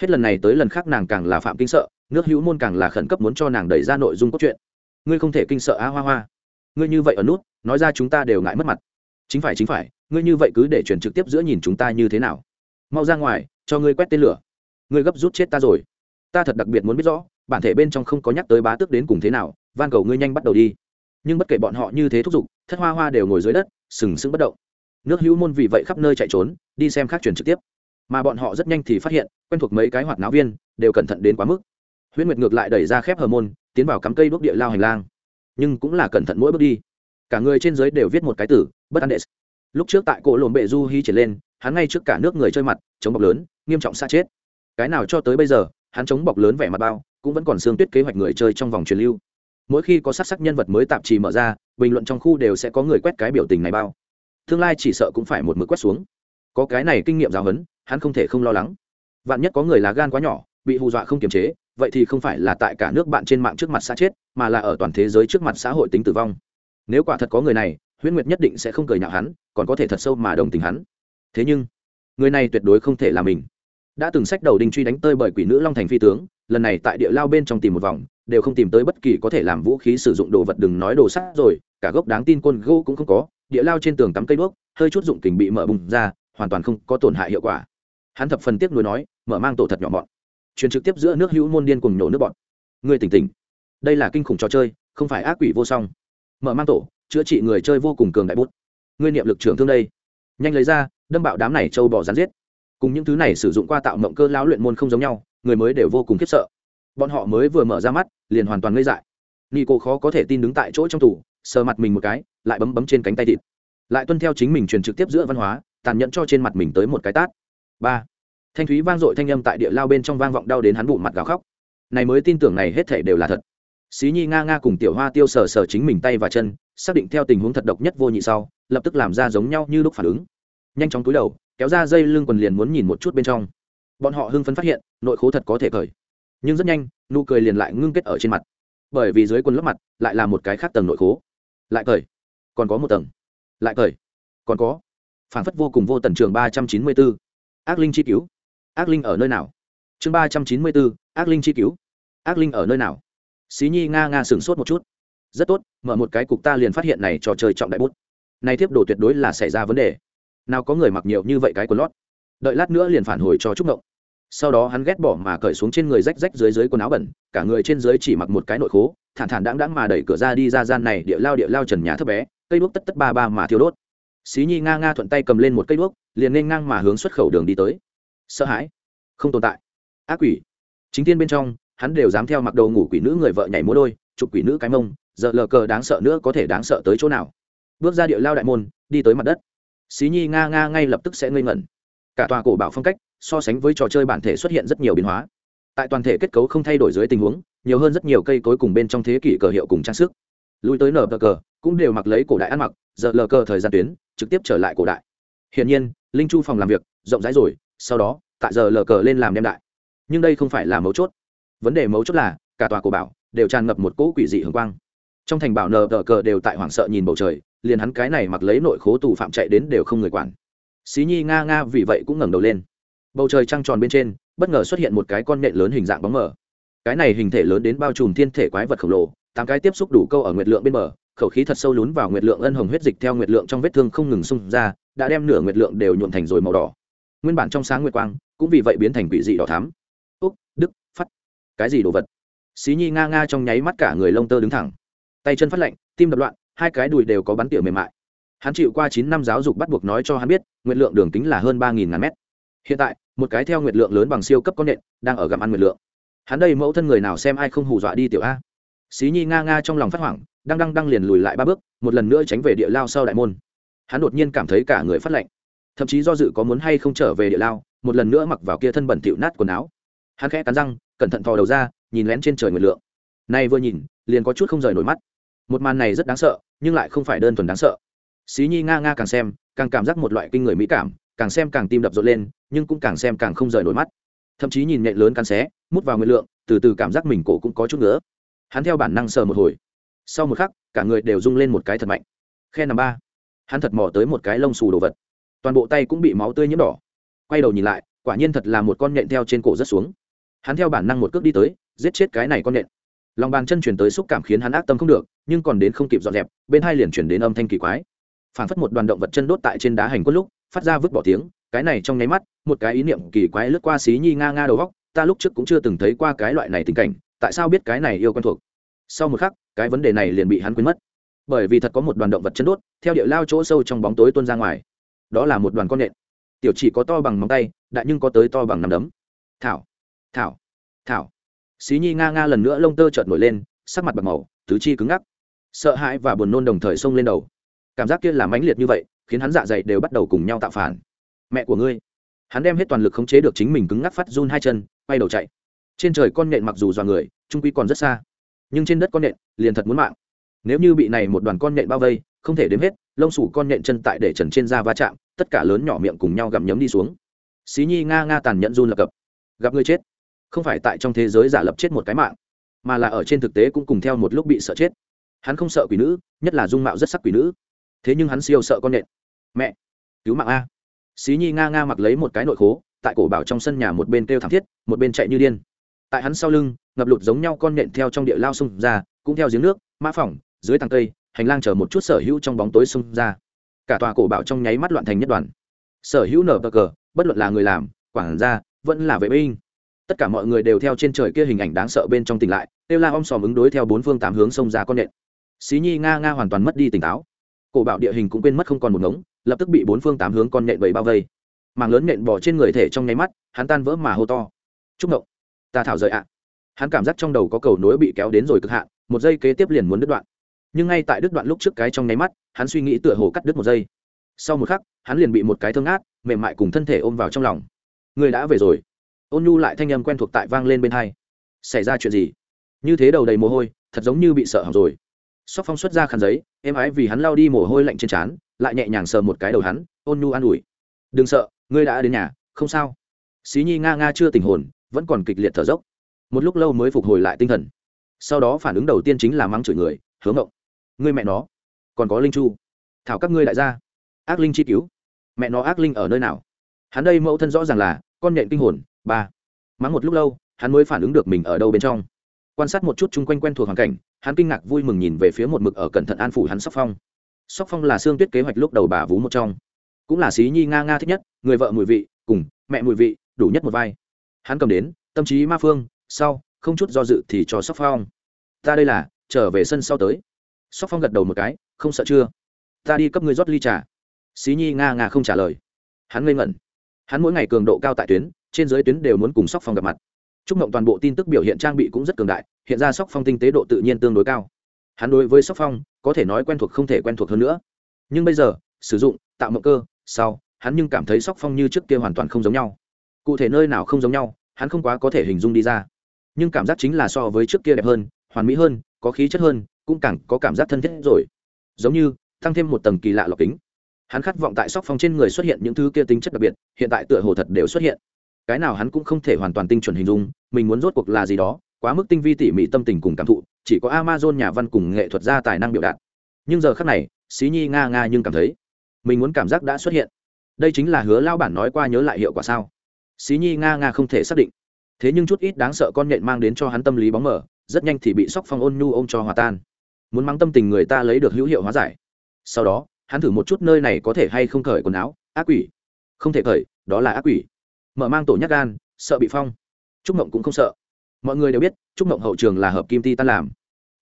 Hết lần này tới lần khác nàng càng là phạm kinh sợ, nước hữu môn càng là khẩn cấp muốn cho nàng đẩy ra nội dung cốt truyện. Ngươi không thể kinh sợ á hoa hoa. Ngươi như vậy ở nút, nói ra chúng ta đều ngại mất mặt. Chính phải chính phải, ngươi như vậy cứ để chuyển trực tiếp giữa nhìn chúng ta như thế nào. Mau ra ngoài, cho ngươi quét tên lửa. Ngươi gấp rút chết ta rồi ta thật đặc biệt muốn biết rõ bản thể bên trong không có nhắc tới bá tước đến cùng thế nào van cầu ngươi nhanh bắt đầu đi. Nhưng bất kể bọn họ như thế thúc giục thất hoa hoa đều ngồi dưới đất sừng sững bất động. Nước hữu môn vì vậy khắp nơi chạy trốn đi xem khác truyền trực tiếp. Mà bọn họ rất nhanh thì phát hiện quen thuộc mấy cái hoạt náo viên đều cẩn thận đến quá mức. Huyễn nguyệt ngược lại đẩy ra khép hờ môn tiến vào cắm cây đuốc địa lao hành lang. Nhưng cũng là cẩn thận mỗi bước đi. Cả người trên giới đều viết một cái tử, bất an đệ. Lúc trước tại cổ lồn bệ du hy triển lên hắn ngay trước cả nước người chơi mặt chống bọc lớn nghiêm trọng xa chết. Cái nào cho tới bây giờ hắn chống bọc lớn vẻ mặt bao, cũng vẫn còn xương tuyết kế hoạch người chơi trong vòng truyền lưu. Mỗi khi có sắc sắc nhân vật mới tạp trì mở ra, bình luận trong khu đều sẽ có người quét cái biểu tình này bao. Tương lai chỉ sợ cũng phải một mực quét xuống. Có cái này kinh nghiệm giáo huấn, hắn không thể không lo lắng. Vạn nhất có người lá gan quá nhỏ, bị hù dọa không kiềm chế, vậy thì không phải là tại cả nước bạn trên mạng trước mặt xã chết, mà là ở toàn thế giới trước mặt xã hội tính tử vong. Nếu quả thật có người này, huyễn nguyệt nhất định sẽ không cười nhạo hắn, còn có thể thật sâu mà đồng tình hắn. Thế nhưng, người này tuyệt đối không thể là mình đã từng sách đầu đinh truy đánh tơi bởi quỷ nữ long thành phi tướng, lần này tại địa lao bên trong tìm một vòng, đều không tìm tới bất kỳ có thể làm vũ khí sử dụng đồ vật đừng nói đồ sắt rồi, cả gốc đáng tin côn gỗ cũng không có, địa lao trên tường tắm cây đuốc, hơi chút dụng kình bị mở bùng ra, hoàn toàn không có tổn hại hiệu quả. Hắn thập phần tiếc nuối nói, mở mang tổ thật nhỏ bọn. Truyền trực tiếp giữa nước hữu môn điên cùng nhổ nước bọn. Người tỉnh tỉnh. Đây là kinh khủng trò chơi, không phải ác quỷ vô song. Mở mang tổ, chữa trị người chơi vô cùng cường đại bút. Ngươi niệm lực trưởng thương đây. Nhanh lấy ra, đâm bạo đám này trâu bỏ rán giết cùng những thứ này sử dụng qua tạo mộng cơ lão luyện môn không giống nhau, người mới đều vô cùng khiếp sợ. Bọn họ mới vừa mở ra mắt, liền hoàn toàn ngây dại. Nị cô khó có thể tin đứng tại chỗ trong tủ sờ mặt mình một cái, lại bấm bấm trên cánh tay thịt. Lại tuân theo chính mình truyền trực tiếp giữa văn hóa, tàn nhẫn cho trên mặt mình tới một cái tát. Ba. Thanh thúy vang dội thanh âm tại địa lao bên trong vang vọng đau đến hắn bụng mặt gào khóc. Này mới tin tưởng này hết thể đều là thật. Xí nhi nga nga cùng tiểu hoa tiêu sờ sờ chính mình tay và chân, xác định theo tình huống thật độc nhất vô nhị sau, lập tức làm ra giống nhau như lúc phản ứng. Nhanh chóng túi đầu kéo ra dây lưng quần liền muốn nhìn một chút bên trong. Bọn họ hưng phấn phát hiện, nội khố thật có thể cởi. Nhưng rất nhanh, nụ cười liền lại ngưng kết ở trên mặt. Bởi vì dưới quần lớp mặt, lại là một cái khác tầng nội khố. Lại cởi. Còn có một tầng. Lại cởi. Còn có. Phản phất vô cùng vô tần trường ba trăm chín mươi bốn ác linh chi cứu. Ác linh ở nơi nào? Chương ba trăm chín mươi bốn ác linh chi cứu. Ác linh ở nơi nào? Xí nhi nga nga sửng sốt một chút. Rất tốt, mở một cái cục ta liền phát hiện này trò chơi trọng đại bút. Này thiếp đồ tuyệt đối là xảy ra vấn đề nào có người mặc nhiều như vậy cái quần lót. Đợi lát nữa liền phản hồi cho trúc ngộng. Sau đó hắn ghét bỏ mà cởi xuống trên người rách rách dưới dưới quần áo bẩn, cả người trên dưới chỉ mặc một cái nội khố, thản thản đáng đáng mà đẩy cửa ra đi ra gian này địa lao địa lao trần nhà thấp bé, cây đuốc tất tất ba ba mà thiêu đốt. Xí nhi nga nga thuận tay cầm lên một cây đuốc, liền nên ngang mà hướng xuất khẩu đường đi tới. Sợ hãi. Không tồn tại. Ác quỷ. Chính tiên bên trong, hắn đều dám theo mặc đồ ngủ quỷ nữ người vợ nhảy múa đôi, chụp quỷ nữ cái mông, giờ lờ cờ đáng sợ nữa có thể đáng sợ tới chỗ nào. Bước ra địa lao đại môn, đi tới mặt đất xí nhi nga nga ngay lập tức sẽ ngây ngẩn. Cả tòa cổ bảo phong cách, so sánh với trò chơi bản thể xuất hiện rất nhiều biến hóa. Tại toàn thể kết cấu không thay đổi dưới tình huống, nhiều hơn rất nhiều cây cối cùng bên trong thế kỷ cờ hiệu cùng trang sức. Lui tới nở cờ cũng đều mặc lấy cổ đại ăn mặc, giờ lờ cờ thời gian tuyến, trực tiếp trở lại cổ đại. Hiển nhiên, linh chu phòng làm việc, rộng rãi rồi, sau đó, tại giờ lờ cờ lên làm đem đại. Nhưng đây không phải là mấu chốt. Vấn đề mấu chốt là, cả tòa cổ bảo, đều tràn ngập một cỗ quỷ dị hường quang. Trong thành bảo nờ cờ đều tại hoảng sợ nhìn bầu trời liền hắn cái này mặc lấy nội khố tù phạm chạy đến đều không người quản. Xí nhi nga nga vì vậy cũng ngẩng đầu lên. Bầu trời trăng tròn bên trên, bất ngờ xuất hiện một cái con nện lớn hình dạng bóng mờ. Cái này hình thể lớn đến bao trùm thiên thể quái vật khổng lồ, tám cái tiếp xúc đủ câu ở nguyệt lượng bên bờ, khẩu khí thật sâu lún vào nguyệt lượng ân hồng huyết dịch theo nguyệt lượng trong vết thương không ngừng xung ra, đã đem nửa nguyệt lượng đều nhuộn thành rồi màu đỏ. Nguyên bản trong sáng nguyệt quang, cũng vì vậy biến thành quỷ dị đỏ thắm. Úc, đức phát cái gì đồ vật? Xí nhi nga nga trong nháy mắt cả người lông tơ đứng thẳng. Tay chân phát lạnh, tim đập loạn hai cái đùi đều có bắn tỉa mềm mại. Hắn chịu qua chín năm giáo dục bắt buộc nói cho hắn biết nguyện lượng đường kính là hơn ba nghìn ngàn mét. Hiện tại, một cái theo nguyện lượng lớn bằng siêu cấp con nện, đang ở gặm ăn nguyện lượng. Hắn đây mẫu thân người nào xem ai không hù dọa đi tiểu a. Xí nhi nga nga trong lòng phát hoảng, đang đang đang liền lùi lại ba bước, một lần nữa tránh về địa lao sau đại môn. Hắn đột nhiên cảm thấy cả người phát lạnh. Thậm chí do dự có muốn hay không trở về địa lao, một lần nữa mặc vào kia thân bẩn thịu nát quần áo. Hắn khẽ cắn răng, cẩn thận thò đầu ra, nhìn lén trên trời nguyệt lượng. Nay vừa nhìn, liền có chút không rời nổi mắt một màn này rất đáng sợ, nhưng lại không phải đơn thuần đáng sợ. Xí nhi nga nga càng xem, càng cảm giác một loại kinh người mỹ cảm, càng xem càng tim đập rộn lên, nhưng cũng càng xem càng không rời nổi mắt. Thậm chí nhìn nhện lớn cắn xé, mút vào nguyên lượng, từ từ cảm giác mình cổ cũng có chút nữa hắn theo bản năng sờ một hồi. Sau một khắc, cả người đều rung lên một cái thật mạnh. Khe nằm ba. Hắn thật mò tới một cái lông xù đồ vật. Toàn bộ tay cũng bị máu tươi nhiễm đỏ. Quay đầu nhìn lại, quả nhiên thật là một con nhện theo trên cổ rất xuống. Hắn theo bản năng một cước đi tới, giết chết cái này con nhện. Lòng bàn chân chuyển tới xúc cảm khiến hắn ác tâm không được nhưng còn đến không kịp dọn dẹp, bên hai liền chuyển đến âm thanh kỳ quái. Phản phất một đoàn động vật chân đốt tại trên đá hành quân lúc, phát ra vứt bỏ tiếng, cái này trong nháy mắt, một cái ý niệm kỳ quái lướt qua xí nhi nga nga đầu góc, ta lúc trước cũng chưa từng thấy qua cái loại này tình cảnh, tại sao biết cái này yêu quen thuộc? Sau một khắc, cái vấn đề này liền bị hắn quên mất. Bởi vì thật có một đoàn động vật chân đốt, theo địa lao chỗ sâu trong bóng tối tuôn ra ngoài. Đó là một đoàn con nện tiểu chỉ có to bằng móng tay, đại nhưng có tới to bằng nắm đấm. Thảo thảo thảo. Xí nhi nga nga lần nữa lông tơ trợn nổi lên, sắc mặt bạc màu, tứ chi cứng ngắc sợ hãi và buồn nôn đồng thời xông lên đầu. Cảm giác kia làm mãnh liệt như vậy, khiến hắn dạ dày đều bắt đầu cùng nhau tạo phản. Mẹ của ngươi. Hắn đem hết toàn lực khống chế được chính mình cứng ngắc phát run hai chân bay đầu chạy. Trên trời con nện mặc dù dọa người, trung quy còn rất xa. Nhưng trên đất con nện liền thật muốn mạng. Nếu như bị này một đoàn con nện bao vây, không thể đếm hết, lông sủ con nện chân tại để trần trên da va chạm, tất cả lớn nhỏ miệng cùng nhau gặm nhấm đi xuống. Xí nhi nga nga tàn nhẫn run lập cập. Gặp người chết. Không phải tại trong thế giới giả lập chết một cái mạng, mà là ở trên thực tế cũng cùng theo một lúc bị sợ chết hắn không sợ quỷ nữ, nhất là dung mạo rất sắc quỷ nữ. Thế nhưng hắn siêu sợ con nện mẹ, cứu mạng a. Xí nhi nga nga mặc lấy một cái nội khố, tại cổ bảo trong sân nhà một bên kêu thảm thiết, một bên chạy như điên. Tại hắn sau lưng, ngập lụt giống nhau con nện theo trong địa lao sông ra, cũng theo giếng nước, mã phỏng, dưới tàng cây, hành lang chở một chút sở hữu trong bóng tối sông ra. Cả tòa cổ bảo trong nháy mắt loạn thành nhất đoàn. Sở hữu nở bờ cờ, bất luận là người làm, quản gia, vẫn là vệ binh. Tất cả mọi người đều theo trên trời kia hình ảnh đáng sợ bên trong tỉnh lại, kêu la om sòm ứng đối theo bốn phương tám hướng sông ra con nện xí nhi nga nga hoàn toàn mất đi tỉnh táo. Cổ bảo địa hình cũng quên mất không còn một ngống, lập tức bị bốn phương tám hướng con nện bầy bao vây. Màng lớn nện bỏ trên người thể trong nháy mắt, hắn tan vỡ mà hô to. Chúc mộng, ta thảo rời ạ. Hắn cảm giác trong đầu có cầu nối bị kéo đến rồi cực hạn, một giây kế tiếp liền muốn đứt đoạn. Nhưng ngay tại đứt đoạn lúc trước cái trong nháy mắt, hắn suy nghĩ tựa hồ cắt đứt một giây. Sau một khắc, hắn liền bị một cái thương át, mềm mại cùng thân thể ôm vào trong lòng. Người đã về rồi. Ôn nhu lại thanh âm quen thuộc tại vang lên bên hai. Xảy ra chuyện gì? Như thế đầu đầy mồ hôi, thật giống như bị sợ hỏng rồi sóc phong xuất ra khăn giấy em ái vì hắn lao đi mồ hôi lạnh trên trán, lại nhẹ nhàng sờ một cái đầu hắn, ôn nhu an ủi. Đừng sợ, ngươi đã đến nhà, không sao. Xí nhi nga nga chưa tình hồn, vẫn còn kịch liệt thở dốc. Một lúc lâu mới phục hồi lại tinh thần. Sau đó phản ứng đầu tiên chính là mắng chửi người hướng ngộng, ngươi mẹ nó, còn có linh chu. Thảo các ngươi đại gia, ác linh chi cứu. Mẹ nó ác linh ở nơi nào? Hắn đây mẫu thân rõ ràng là con nhện kinh hồn, ba. Mắng một lúc lâu, hắn mới phản ứng được mình ở đâu bên trong quan sát một chút chung quanh quen thuộc hoàn cảnh, hắn kinh ngạc vui mừng nhìn về phía một mực ở cẩn thận an phủ hắn sóc phong. Sóc phong là xương tuyết kế hoạch lúc đầu bà vú một trong. Cũng là xí nhi nga nga thích nhất, người vợ mùi vị, cùng mẹ mùi vị, đủ nhất một vai. Hắn cầm đến, tâm trí ma phương, sau, không chút do dự thì cho sóc phong. Ta đây là, trở về sân sau tới. Sóc phong gật đầu một cái, không sợ chưa? Ta đi cấp người rót ly trà. Xí nhi nga nga không trả lời. Hắn ngây ngẩn. Hắn mỗi ngày cường độ cao tại tuyến, trên dưới tuyến đều muốn cùng sóc phong gặp mặt. Trúc mộng toàn bộ tin tức biểu hiện trang bị cũng rất cường đại, hiện ra sóc phong tinh tế độ tự nhiên tương đối cao. Hắn đối với sóc phong, có thể nói quen thuộc không thể quen thuộc hơn nữa. Nhưng bây giờ, sử dụng, tạo mộng cơ, sau, hắn nhưng cảm thấy sóc phong như trước kia hoàn toàn không giống nhau. Cụ thể nơi nào không giống nhau, hắn không quá có thể hình dung đi ra. Nhưng cảm giác chính là so với trước kia đẹp hơn, hoàn mỹ hơn, có khí chất hơn, cũng càng có cảm giác thân thiết rồi. Giống như, tăng thêm một tầng kỳ lạ lọc kính. Hắn khát vọng tại sóc phong trên người xuất hiện những thứ kia tính chất đặc biệt, hiện tại tựa hồ thật đều xuất hiện cái nào hắn cũng không thể hoàn toàn tinh chuẩn hình dung, mình muốn rốt cuộc là gì đó, quá mức tinh vi tỉ mỉ tâm tình cùng cảm thụ, chỉ có amazon nhà văn cùng nghệ thuật gia tài năng biểu đạt. Nhưng giờ khác này, xí nhi nga nga nhưng cảm thấy, mình muốn cảm giác đã xuất hiện. Đây chính là hứa lao bản nói qua nhớ lại hiệu quả sao. Xí nhi nga nga không thể xác định. Thế nhưng chút ít đáng sợ con nhện mang đến cho hắn tâm lý bóng mở rất nhanh thì bị sóc phong ôn nhu ôm cho hòa tan. Muốn mắng tâm tình người ta lấy được hữu hiệu hóa giải. Sau đó, hắn thử một chút nơi này có thể hay không cởi quần áo. Ác quỷ. Không thể cởi, đó là ác quỷ mở mang tổ nhát gan, sợ bị phong. Trúc mộng cũng không sợ. Mọi người đều biết, trúc mộng hậu trường là hợp kim ti tan làm.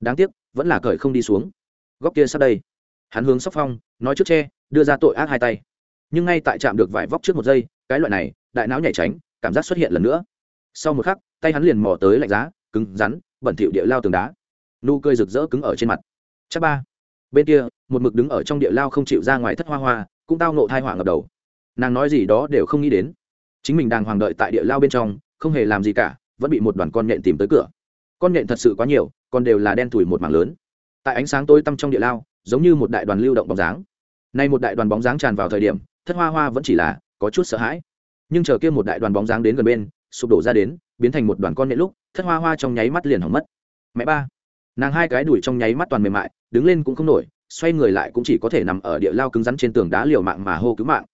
Đáng tiếc, vẫn là cởi không đi xuống. Góc kia sắp đây. Hắn hướng sóc phong, nói trước che, đưa ra tội ác hai tay. Nhưng ngay tại chạm được vải vóc trước một giây, cái loại này, đại não nhảy tránh, cảm giác xuất hiện lần nữa. Sau một khắc, tay hắn liền mò tới lạnh giá, cứng rắn, bẩn thỉu địa lao tường đá. Nụ cười rực rỡ cứng ở trên mặt. Chắc ba. Bên kia, một mực đứng ở trong địa lao không chịu ra ngoài thất hoa hoa, cũng tao nộ thai họa ngập đầu. Nàng nói gì đó đều không nghĩ đến chính mình đang hoàng đợi tại địa lao bên trong, không hề làm gì cả, vẫn bị một đoàn con nhện tìm tới cửa. Con nhện thật sự quá nhiều còn đều là đen thủi một mảng lớn. Tại ánh sáng tối tăm trong địa lao, giống như một đại đoàn lưu động bóng dáng. Nay một đại đoàn bóng dáng tràn vào thời điểm, thất hoa hoa vẫn chỉ là có chút sợ hãi. Nhưng chờ kia một đại đoàn bóng dáng đến gần bên, sụp đổ ra đến, biến thành một đoàn con nhện lúc, thất hoa hoa trong nháy mắt liền hỏng mất. Mẹ ba! Nàng hai cái đuổi trong nháy mắt toàn mềm mại, đứng lên cũng không nổi, xoay người lại cũng chỉ có thể nằm ở địa lao cứng rắn trên tường đá liều mạng mà hô cứu mạng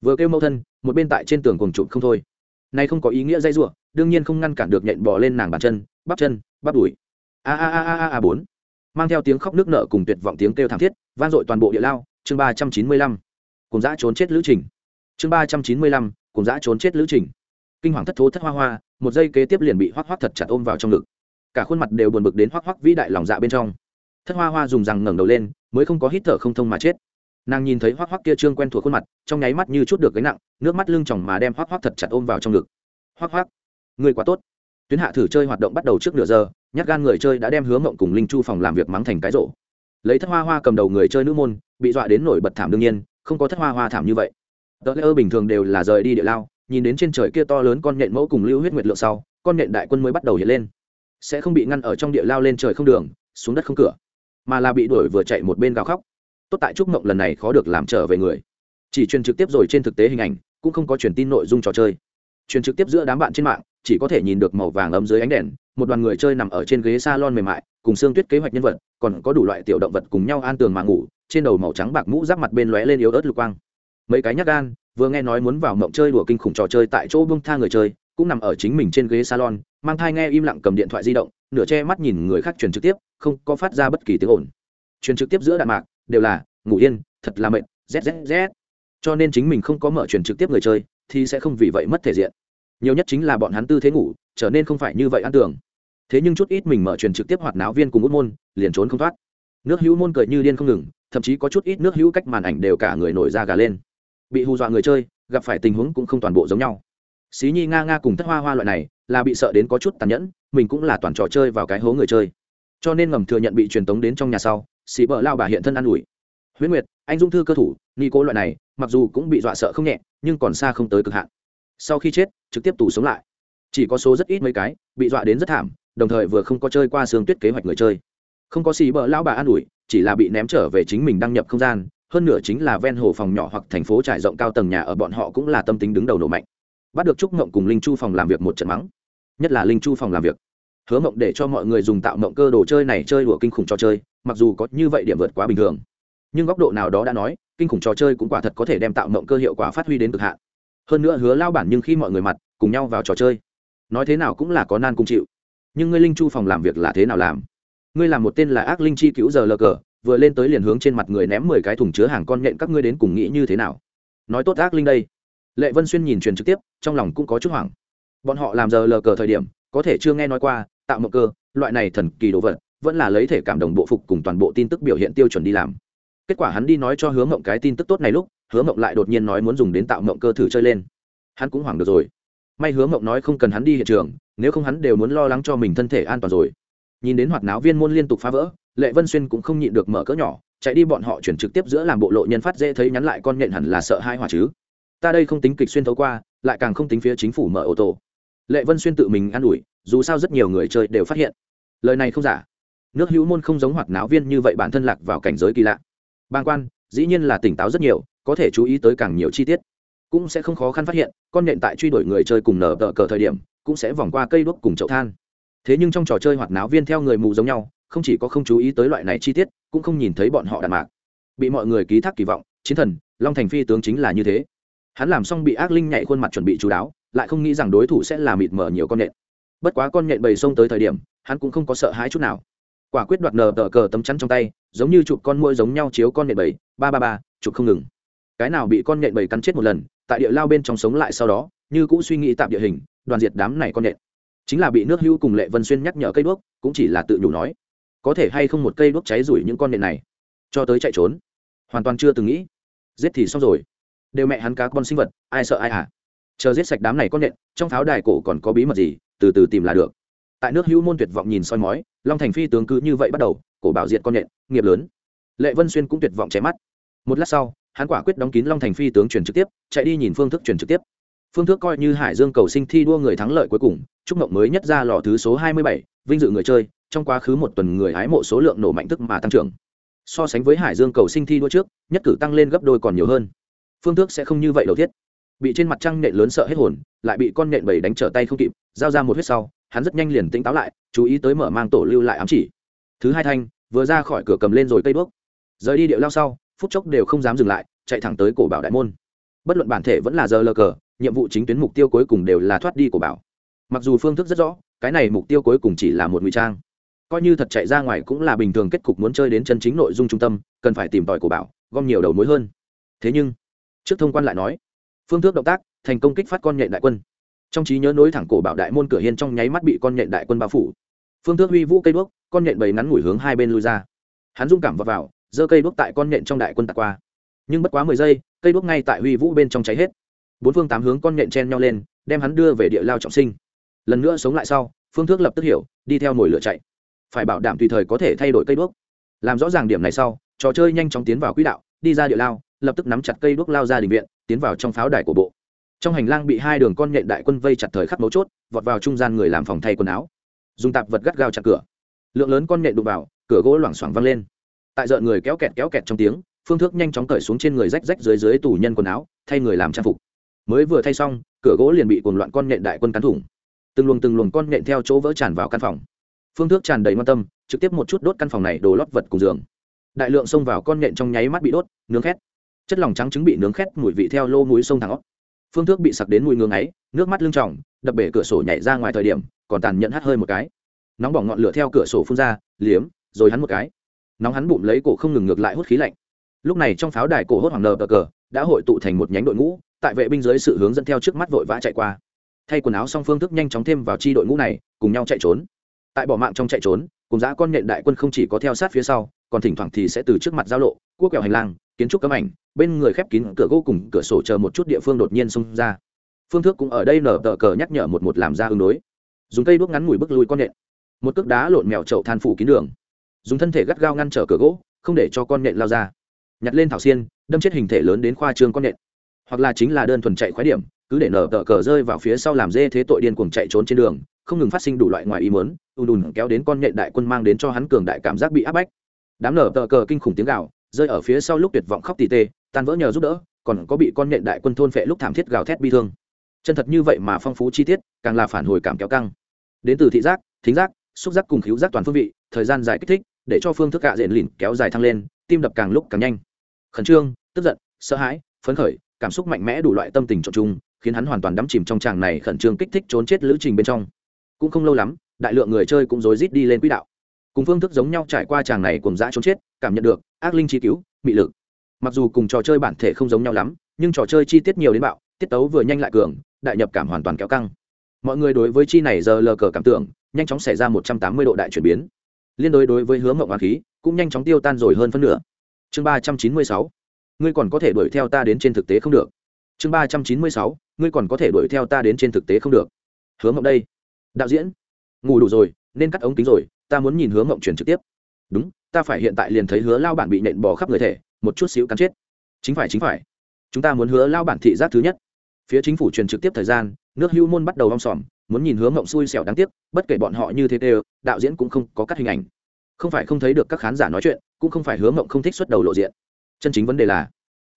vừa kêu mẫu thân, một bên tại trên tường cùng chụp không thôi. Nay không có ý nghĩa dây rủa, đương nhiên không ngăn cản được nhện bò lên nàng bàn chân, bắp chân, bắp đùi. A a a a a bốn. Mang theo tiếng khóc nước nợ cùng tuyệt vọng tiếng kêu thảm thiết, vang dội toàn bộ địa lao, chương ba trăm chín mươi lăm. Cùng dã trốn chết lữ trình. Chương ba trăm chín mươi lăm, cùng dã trốn chết lữ trình. Kinh hoàng thất thố thất hoa hoa, một giây kế tiếp liền bị hoác hoác thật chặt ôm vào trong ngực. Cả khuôn mặt đều buồn bực đến hoác hoác vĩ đại lòng dạ bên trong. Thất hoa hoa dùng rằng ngẩng đầu lên, mới không có hít thở không thông mà chết nàng nhìn thấy hoác hoác kia trương quen thuộc khuôn mặt, trong nháy mắt như chút được gánh nặng, nước mắt lưng tròng mà đem hoác hoác thật chặt ôm vào trong ngực. Hoác hoác người quá tốt. Tuyến hạ thử chơi hoạt động bắt đầu trước nửa giờ, nhát gan người chơi đã đem hướng mộng cùng linh chu phòng làm việc mắng thành cái rổ. Lấy thất hoa hoa cầm đầu người chơi nữ môn, bị dọa đến nổi bật thảm đương nhiên, không có thất hoa hoa thảm như vậy. Tờ lễ ơ bình thường đều là rời đi địa lao, nhìn đến trên trời kia to lớn con nhện mẫu cùng lưu huyết nguyệt lượng sau, con nhện đại quân mới bắt đầu hiện lên. Sẽ không bị ngăn ở trong địa lao lên trời không đường, xuống đất không cửa, mà là bị đuổi vừa chạy một bên gào khóc tốt tại trúc mộng lần này khó được làm trở về người. Chỉ truyền trực tiếp rồi trên thực tế hình ảnh, cũng không có truyền tin nội dung trò chơi. Truyền trực tiếp giữa đám bạn trên mạng, chỉ có thể nhìn được màu vàng ấm dưới ánh đèn, một đoàn người chơi nằm ở trên ghế salon mềm mại, cùng xương tuyết kế hoạch nhân vật, còn có đủ loại tiểu động vật cùng nhau an tường mà ngủ, trên đầu màu trắng bạc mũ giáp mặt bên lóe lên yếu ớt lục quang. Mấy cái nhắc gan, vừa nghe nói muốn vào mộng chơi đùa kinh khủng trò chơi tại chỗ bông tha người chơi, cũng nằm ở chính mình trên ghế salon, mang thai nghe im lặng cầm điện thoại di động, nửa che mắt nhìn người khác truyền trực tiếp, không có phát ra bất kỳ tiếng ồn. Truyền trực tiếp giữa đạn mạc đều là, ngủ yên, thật là mệt zzz cho nên chính mình không có mở truyền trực tiếp người chơi, thì sẽ không vì vậy mất thể diện. Nhiều nhất chính là bọn hắn tư thế ngủ, trở nên không phải như vậy ăn tưởng. Thế nhưng chút ít mình mở truyền trực tiếp hoạt náo viên cùng út môn, liền trốn không thoát. Nước hữu môn cười như điên không ngừng, thậm chí có chút ít nước hữu cách màn ảnh đều cả người nổi ra gà lên. Bị hù dọa người chơi, gặp phải tình huống cũng không toàn bộ giống nhau. Xí nhi nga nga cùng thất hoa hoa loại này, là bị sợ đến có chút tàn nhẫn, mình cũng là toàn trò chơi vào cái hố người chơi. Cho nên ngầm thừa nhận bị truyền tống đến trong nhà sau xì bờ lao bà hiện thân an ủi. Huyễn nguyệt, anh dung thư cơ thủ ni cố loại này, mặc dù cũng bị dọa sợ không nhẹ, nhưng còn xa không tới cực hạn. Sau khi chết, trực tiếp tù sống lại. Chỉ có số rất ít mấy cái, bị dọa đến rất thảm, đồng thời vừa không có chơi qua sương tuyết kế hoạch người chơi. Không có xì bờ lao bà an ủi, chỉ là bị ném trở về chính mình đăng nhập không gian, hơn nửa chính là ven hồ phòng nhỏ hoặc thành phố trải rộng cao tầng nhà ở bọn họ cũng là tâm tính đứng đầu nổ mạnh. Bắt được trúc ngộng cùng linh chu phòng làm việc một trận mắng. Nhất là linh chu phòng làm việc hứa mộng để cho mọi người dùng tạo mộng cơ đồ chơi này chơi đùa kinh khủng trò chơi, mặc dù có như vậy điểm vượt quá bình thường. Nhưng góc độ nào đó đã nói, kinh khủng trò chơi cũng quả thật có thể đem tạo mộng cơ hiệu quả phát huy đến cực hạn. Hơn nữa hứa lao bản nhưng khi mọi người mặt, cùng nhau vào trò chơi. Nói thế nào cũng là có nan cung chịu. Nhưng ngươi linh chu phòng làm việc là thế nào làm? Ngươi làm một tên là ác linh chi cứu giờ lờ cờ, vừa lên tới liền hướng trên mặt người ném mười cái thùng chứa hàng con nhện các ngươi đến cùng nghĩ như thế nào? Nói tốt ác linh đây. Lệ vân xuyên nhìn truyền trực tiếp, trong lòng cũng có chút hoảng. Bọn họ làm giờ lờ cờ thời điểm, có thể chưa nghe nói qua tạo mộng cơ, loại này thần kỳ đồ vật vẫn là lấy thể cảm đồng bộ phục cùng toàn bộ tin tức biểu hiện tiêu chuẩn đi làm. Kết quả hắn đi nói cho hứa mộng cái tin tức tốt này lúc, hứa mộng lại đột nhiên nói muốn dùng đến tạo mộng cơ thử chơi lên. Hắn cũng hoảng được rồi. May hứa mộng nói không cần hắn đi hiện trường, nếu không hắn đều muốn lo lắng cho mình thân thể an toàn rồi. Nhìn đến hoạt náo viên môn liên tục phá vỡ, lệ vân xuyên cũng không nhịn được mở cỡ nhỏ, chạy đi bọn họ chuyển trực tiếp giữa làm bộ lộ nhân phát dễ thấy nhắn lại con nhện hẳn là sợ hai hỏa chứ. Ta đây không tính kịch xuyên thấu qua, lại càng không tính phía chính phủ mở ô tô lệ vân xuyên tự mình an ủi, dù sao rất nhiều người chơi đều phát hiện. Lời này không giả. Nước hữu môn không giống hoạt náo viên như vậy bản thân lạc vào cảnh giới kỳ lạ. Bàng quan, dĩ nhiên là tỉnh táo rất nhiều, có thể chú ý tới càng nhiều chi tiết. Cũng sẽ không khó khăn phát hiện, con nhện tại truy đuổi người chơi cùng nở tờ cờ thời điểm, cũng sẽ vòng qua cây đuốc cùng chậu than. Thế nhưng trong trò chơi hoạt náo viên theo người mù giống nhau, không chỉ có không chú ý tới loại này chi tiết, cũng không nhìn thấy bọn họ đàn mạc. Bị mọi người ký thác kỳ vọng, chiến thần, long thành phi tướng chính là như thế. Hắn làm xong bị ác linh nhảy khuôn mặt chuẩn bị chú đáo lại không nghĩ rằng đối thủ sẽ là mịt mở nhiều con nhện. Bất quá con nhện bầy xông tới thời điểm, hắn cũng không có sợ hãi chút nào. Quả quyết đoạt nờ tờ cờ tấm chắn trong tay, giống như chụp con môi giống nhau chiếu con nhện bầy, ba ba ba, chụp không ngừng. Cái nào bị con nhện bầy cắn chết một lần, tại địa lao bên trong sống lại sau đó, như cũng suy nghĩ tạm địa hình, đoàn diệt đám này con nhện. Chính là bị nước hưu cùng lệ vân xuyên nhắc nhở cây đuốc, cũng chỉ là tự nhủ nói, có thể hay không một cây đuốc cháy rủi những con nhện này. Cho tới chạy trốn. Hoàn toàn chưa từng nghĩ. Giết thì xong rồi. Đều mẹ hắn cá con sinh vật, ai sợ ai hả? Chờ giết sạch đám này con nện trong pháo đài cổ còn có bí mật gì, từ từ tìm là được. Tại nước hữu môn tuyệt vọng nhìn soi mói, long thành phi tướng cứ như vậy bắt đầu, cổ bảo diệt con nện nghiệp lớn. Lệ vân xuyên cũng tuyệt vọng chém mắt. Một lát sau, hắn quả quyết đóng kín long thành phi tướng truyền trực tiếp, chạy đi nhìn phương thức truyền trực tiếp. Phương thức coi như hải dương cầu sinh thi đua người thắng lợi cuối cùng, chúc mộng mới nhất ra lò thứ số hai mươi bảy, vinh dự người chơi, trong quá khứ một tuần người hái mộ số lượng nổ mạnh tức mà tăng trưởng. So sánh với hải dương cầu sinh thi đua trước, nhất cử tăng lên gấp đôi còn nhiều hơn. Phương thức sẽ không như vậy đầu thiết bị trên mặt trăng nện lớn sợ hết hồn, lại bị con nện bầy đánh trở tay không kịp, giao ra một huyết sau, hắn rất nhanh liền tỉnh táo lại, chú ý tới mở mang tổ lưu lại ám chỉ. Thứ hai thanh, vừa ra khỏi cửa cầm lên rồi cây bước rời đi điệu lao sau, phút chốc đều không dám dừng lại, chạy thẳng tới cổ bảo đại môn. Bất luận bản thể vẫn là giờ lờ cờ, nhiệm vụ chính tuyến mục tiêu cuối cùng đều là thoát đi cổ bảo. Mặc dù phương thức rất rõ, cái này mục tiêu cuối cùng chỉ là một ngụy trang. Coi như thật chạy ra ngoài cũng là bình thường kết cục muốn chơi đến chân chính nội dung trung tâm, cần phải tìm tòi cổ bảo, gom nhiều đầu mối hơn. Thế nhưng, trước thông quan lại nói phương thức động tác thành công kích phát con nhện đại quân. Trong trí nhớ nối thẳng cổ bảo đại môn cửa hiên trong nháy mắt bị con nhện đại quân bao phủ. Phương thức huy vũ cây đuốc con nhện bầy ngắn ngủi hướng hai bên lui ra. Hắn dung cảm vào, vào giơ cây đuốc tại con nhện trong đại quân tạt qua. Nhưng bất quá mười giây cây đuốc ngay tại huy vũ bên trong cháy hết. Bốn phương tám hướng con nhện chen nhau lên đem hắn đưa về địa lao trọng sinh. Lần nữa sống lại sau phương thức lập tức hiểu đi theo nổi lửa chạy. Phải bảo đảm tùy thời có thể thay đổi cây đuốc. Làm rõ ràng điểm này sau trò chơi nhanh chóng tiến vào quỹ đạo đi ra địa lao lập tức nắm chặt cây đuốc lao ra đình viện tiến vào trong pháo đài của bộ. Trong hành lang bị hai đường con nhện đại quân vây chặt thời khắc mấu chốt, vọt vào trung gian người làm phòng thay quần áo. Dùng tạp vật gắt gao chặt cửa. Lượng lớn con nhện đụng vào, cửa gỗ loảng xoảng văng lên. Tại dợn người kéo kẹt kéo kẹt trong tiếng, phương thức nhanh chóng cởi xuống trên người rách rách dưới dưới tù nhân quần áo, thay người làm trang phục. Mới vừa thay xong, cửa gỗ liền bị cuồng loạn con nhện đại quân cắn thủng. Từng luồng từng luồng con nhện theo chỗ vỡ tràn vào căn phòng. Phương thức tràn đầy quan tâm, trực tiếp một chút đốt căn phòng này đồ lót vật cùng giường. Đại lượng xông vào con nhện trong nháy mắt bị đốt, nướng khét chất lòng trắng trứng bị nướng khét mùi vị theo lô mũi sông thẳng óc. Phương thức bị sặc đến mùi ngưng ấy, nước mắt lưng tròng, đập bể cửa sổ nhảy ra ngoài thời điểm, còn tàn nhẫn hắt hơi một cái. Nóng bỏng ngọn lửa theo cửa sổ phun ra, liếm, rồi hắn một cái. Nóng hắn bụng lấy cổ không ngừng ngược lại hút khí lạnh. Lúc này trong pháo đài cổ hốt hoàng nờ cờ cờ, đã hội tụ thành một nhánh đội ngũ, tại vệ binh dưới sự hướng dẫn theo trước mắt vội vã chạy qua. Thay quần áo xong phương thức nhanh chóng thêm vào chi đội ngũ này, cùng nhau chạy trốn. Tại bỏ mạng trong chạy trốn, cùng giã con nhện đại quân không chỉ có theo sát phía sau, còn thỉnh thoảng thì sẽ từ trước mặt giao lộ, cua kẹo hành lang kiến trúc cấm ảnh, bên người khép kín cửa gỗ cùng cửa sổ chờ một chút địa phương đột nhiên xông ra. Phương thức cũng ở đây nở tờ cờ nhắc nhở một một làm ra ứng đối. Dùng cây đuốc ngắn mùi bước lui con nhện một cước đá lộn mèo trậu than phủ kín đường. Dùng thân thể gắt gao ngăn trở cửa gỗ, không để cho con nhện lao ra. Nhặt lên thảo xiên, đâm chết hình thể lớn đến khoa trương con nhện hoặc là chính là đơn thuần chạy khoái điểm, cứ để nở tờ cờ rơi vào phía sau làm dê thế tội điên cuồng chạy trốn trên đường, không ngừng phát sinh đủ loại ngoài ý mớn ùn ùn kéo đến con nhện đại quân mang đến cho hắn cường đại cảm giác bị áp bách. Đám nở tờ cờ kinh khủng tiếng gạo rơi ở phía sau lúc tuyệt vọng khóc tỉ tê, tan vỡ nhờ giúp đỡ, còn có bị con nhện đại quân thôn phệ lúc thảm thiết gào thét bi thương. Chân thật như vậy mà phong phú chi tiết, càng là phản hồi cảm kéo căng. Đến từ thị giác, thính giác, xúc giác cùng khíu giác toàn phương vị, thời gian dài kích thích, để cho phương thức cạ diện lìn kéo dài thăng lên, tim đập càng lúc càng nhanh. Khẩn trương, tức giận, sợ hãi, phấn khởi, cảm xúc mạnh mẽ đủ loại tâm tình trộn chung, khiến hắn hoàn toàn đắm chìm trong tràng này khẩn trương kích thích trốn chết lữ trình bên trong. Cũng không lâu lắm, đại lượng người chơi cũng rối rít đi lên quỹ đạo. Cùng phương thức giống nhau trải qua tràng này cùng dã trốn chết, cảm nhận được ác linh chi cứu, mị lực. Mặc dù cùng trò chơi bản thể không giống nhau lắm, nhưng trò chơi chi tiết nhiều đến bạo, tiết tấu vừa nhanh lại cường, đại nhập cảm hoàn toàn kéo căng. Mọi người đối với chi này giờ lờ cờ cảm tưởng, nhanh chóng xảy ra một trăm tám mươi độ đại chuyển biến. Liên đối đối với hướng mộng hoàng khí, cũng nhanh chóng tiêu tan rồi hơn phân nửa. Chương ba trăm chín mươi sáu, ngươi còn có thể đuổi theo ta đến trên thực tế không được. Chương ba trăm chín mươi sáu, ngươi còn có thể đuổi theo ta đến trên thực tế không được. Hướng mộng đây. Đạo diễn. Ngủ đủ rồi, nên cắt ống kính rồi, ta muốn nhìn hướng mộng chuyển trực tiếp. Đúng ta phải hiện tại liền thấy hứa lao bản bị nện bỏ khắp người thể, một chút xíu cắn chết. Chính phải chính phải. Chúng ta muốn hứa lao bản thị giác thứ nhất. Phía chính phủ truyền trực tiếp thời gian, nước hưu môn bắt đầu om sòm, muốn nhìn hướng mộng xui xẻo đáng tiếc, bất kể bọn họ như thế đều, đạo diễn cũng không có cắt hình ảnh. Không phải không thấy được các khán giả nói chuyện, cũng không phải hứa mộng không thích xuất đầu lộ diện. Chân chính vấn đề là,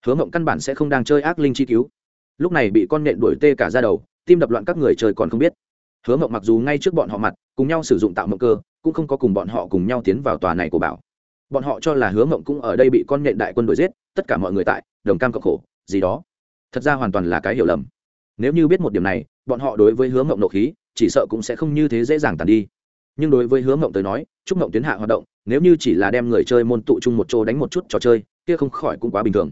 hứa mộng căn bản sẽ không đang chơi ác linh chi cứu. Lúc này bị con nện đuổi tê cả ra đầu, tim đập loạn các người chơi còn không biết. Hứa mộng mặc dù ngay trước bọn họ mặt, cùng nhau sử dụng tạo mộng cơ, cũng không có cùng bọn họ cùng nhau tiến vào tòa này của bảo bọn họ cho là hứa mộng cũng ở đây bị con nhện đại quân đuổi giết, tất cả mọi người tại, đồng cam cộng khổ, gì đó. Thật ra hoàn toàn là cái hiểu lầm. Nếu như biết một điểm này, bọn họ đối với hứa mộng nộ khí, chỉ sợ cũng sẽ không như thế dễ dàng tàn đi. Nhưng đối với hứa mộng tới nói, chúc mộng tuyến hạ hoạt động, nếu như chỉ là đem người chơi môn tụ chung một chỗ đánh một chút trò chơi, kia không khỏi cũng quá bình thường.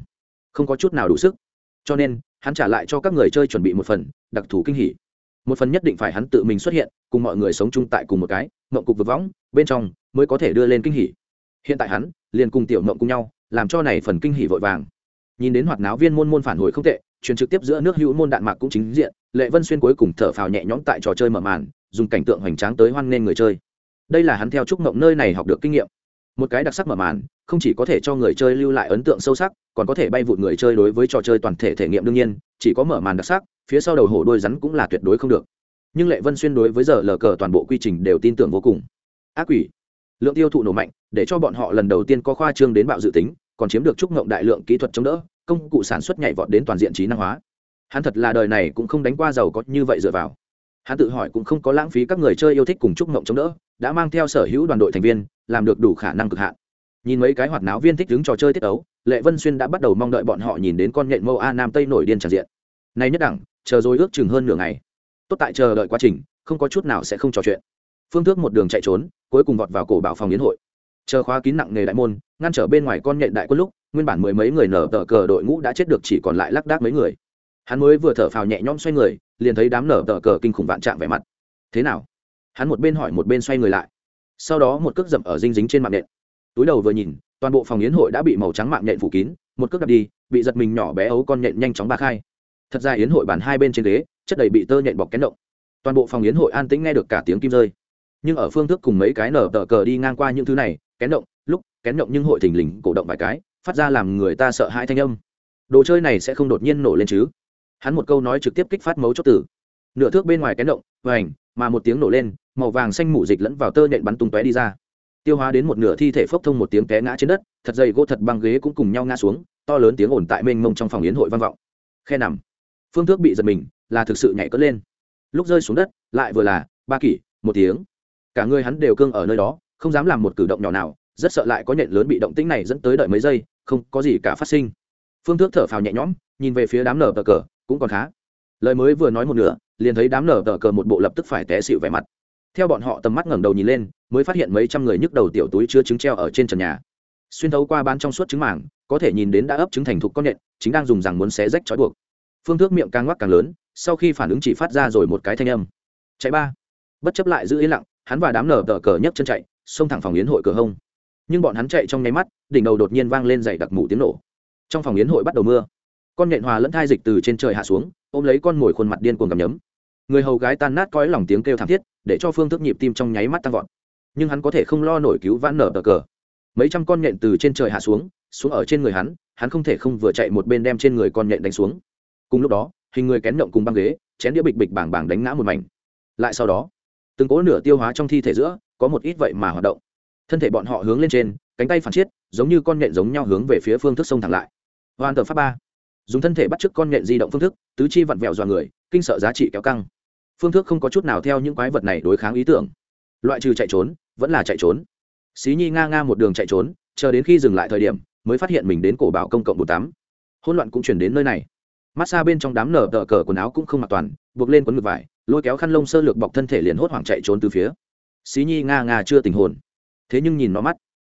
Không có chút nào đủ sức. Cho nên, hắn trả lại cho các người chơi chuẩn bị một phần, đặc thù kinh hỉ. Một phần nhất định phải hắn tự mình xuất hiện, cùng mọi người sống chung tại cùng một cái, mộng cục vực võng, bên trong mới có thể đưa lên kinh hỉ hiện tại hắn, liền cùng tiểu mộng cùng nhau, làm cho này phần kinh hỉ vội vàng. Nhìn đến hoạt náo viên môn môn phản hồi không tệ, truyền trực tiếp giữa nước hữu môn đạn mạc cũng chính diện, lệ vân xuyên cuối cùng thở phào nhẹ nhõm tại trò chơi mở màn, dùng cảnh tượng hoành tráng tới hoan nghênh người chơi. Đây là hắn theo trúc mộng nơi này học được kinh nghiệm. Một cái đặc sắc mở màn, không chỉ có thể cho người chơi lưu lại ấn tượng sâu sắc, còn có thể bay vụt người chơi đối với trò chơi toàn thể thể nghiệm đương nhiên, chỉ có mở màn đặc sắc, phía sau đầu hổ đôi rắn cũng là tuyệt đối không được. Nhưng lệ vân xuyên đối với giờ lờ cờ toàn bộ quy trình đều tin tưởng vô cùng. Ác quỷ lượng tiêu thụ nổ mạnh, để cho bọn họ lần đầu tiên có khoa trương đến bạo dự tính, còn chiếm được trúc ngộng đại lượng kỹ thuật chống đỡ, công cụ sản xuất nhảy vọt đến toàn diện trí năng hóa. Hắn thật là đời này cũng không đánh qua giàu có như vậy dựa vào. Hắn tự hỏi cũng không có lãng phí các người chơi yêu thích cùng trúc ngộng chống đỡ, đã mang theo sở hữu đoàn đội thành viên, làm được đủ khả năng cực hạn. Nhìn mấy cái hoạt náo viên thích đứng trò chơi tiết ấu lệ vân xuyên đã bắt đầu mong đợi bọn họ nhìn đến con nhện mâu a nam tây nổi điên tràn diện. Nay nhất đẳng, chờ rồi ước chừng hơn nửa ngày. Tốt tại chờ đợi quá trình, không có chút nào sẽ không trò chuyện phương thức một đường chạy trốn, cuối cùng vọt vào cổ bảo phòng yến hội. Chờ khóa kín nặng nghề đại môn, ngăn trở bên ngoài con nhện đại quân lúc, nguyên bản mười mấy người nở tờ cờ đội ngũ đã chết được chỉ còn lại lác đác mấy người. Hắn mới vừa thở phào nhẹ nhõm xoay người, liền thấy đám nở tờ cờ kinh khủng vạn trạng vẻ mặt. Thế nào? Hắn một bên hỏi một bên xoay người lại. Sau đó một cước dậm ở dinh dính trên mạng nện túi đầu vừa nhìn, toàn bộ phòng yến hội đã bị màu trắng mạng nện phủ kín, một cước đập đi, bị giật mình nhỏ bé ấu con nhện nhanh chóng ba khai. Thật ra yến hội bàn hai bên trên ghế, chất đầy bị tơ nhện bọc kén động. Toàn bộ phòng yến hội an tĩnh nghe được cả tiếng kim rơi nhưng ở phương thức cùng mấy cái nở tờ cờ đi ngang qua những thứ này, kén động, lúc kén động nhưng hội thình lình cổ động vài cái, phát ra làm người ta sợ hãi thanh âm. Đồ chơi này sẽ không đột nhiên nổ lên chứ? Hắn một câu nói trực tiếp kích phát mấu chốt tử nửa thước bên ngoài kén động và ảnh mà một tiếng nổ lên, màu vàng xanh mủ dịch lẫn vào tơ nện bắn tung tóe đi ra. Tiêu hóa đến một nửa thi thể phốc thông một tiếng té ngã trên đất, thật dày gỗ thật băng ghế cũng cùng nhau ngã xuống, to lớn tiếng ồn tại mênh mông trong phòng yến hội vang vọng. Khe nằm, phương thước bị giật mình, là thực sự nhảy cất lên. Lúc rơi xuống đất, lại vừa là ba kỷ, một tiếng cả người hắn đều cương ở nơi đó, không dám làm một cử động nhỏ nào, rất sợ lại có nhện lớn bị động tĩnh này dẫn tới đợi mấy giây, không có gì cả phát sinh. Phương thước thở phào nhẹ nhõm, nhìn về phía đám nở tờ cờ, cũng còn khá. Lời mới vừa nói một nửa, liền thấy đám nở tờ cờ một bộ lập tức phải té xịu vẻ mặt. Theo bọn họ tầm mắt ngẩng đầu nhìn lên, mới phát hiện mấy trăm người nhức đầu tiểu túi chứa trứng treo ở trên trần nhà. Xuyên thấu qua bán trong suốt trứng mảng có thể nhìn đến đã ấp trứng thành thục con nhện, chính đang dùng rằng muốn xé rách trói buộc. Phương thước miệng càng ngoắc càng lớn, sau khi phản ứng chỉ phát ra rồi một cái thanh âm. Chạy ba. Bất chấp lại giữ yên lặng hắn và đám nở tờ cờ nhấc chân chạy, xông thẳng phòng yến hội cửa hông. Nhưng bọn hắn chạy trong nháy mắt, đỉnh đầu đột nhiên vang lên dày đặc mù tiếng nổ. Trong phòng yến hội bắt đầu mưa. Con nhện hòa lẫn thai dịch từ trên trời hạ xuống, ôm lấy con mồi khuôn mặt điên cuồng cầm nhấm. Người hầu gái tan nát cõi lòng tiếng kêu thảm thiết, để cho phương thức nhịp tim trong nháy mắt tăng vọt. Nhưng hắn có thể không lo nổi cứu vãn nở tờ cờ. Mấy trăm con nhện từ trên trời hạ xuống xuống ở trên người hắn hắn không thể không vừa chạy một bên đem trên người con nhện đánh xuống. Cùng lúc đó, hình người kén động cùng băng ghế, chén đĩa bịch bịch bảng bảng đánh ngã một mảnh. Lại sau đó từng cố nửa tiêu hóa trong thi thể giữa, có một ít vậy mà hoạt động. Thân thể bọn họ hướng lên trên, cánh tay phản chiết, giống như con nhện giống nhau hướng về phía phương thức sông thẳng lại. Hoàn tờ pháp ba. Dùng thân thể bắt chước con nhện di động phương thức, tứ chi vặn vẹo dọa người, kinh sợ giá trị kéo căng. Phương thức không có chút nào theo những quái vật này đối kháng ý tưởng. Loại trừ chạy trốn, vẫn là chạy trốn. Xí nhi nga nga một đường chạy trốn, chờ đến khi dừng lại thời điểm, mới phát hiện mình đến cổ bảo công cộng bột tắm. Hỗn loạn cũng chuyển đến nơi này. Mát xa bên trong đám nở tờ cờ quần áo cũng không mặc toàn buộc lên quấn ngực vải, lôi kéo khăn lông sơ lược bọc thân thể liền hốt hoảng chạy trốn từ phía. Xí nhi nga nga chưa tình hồn. Thế nhưng nhìn nó mắt.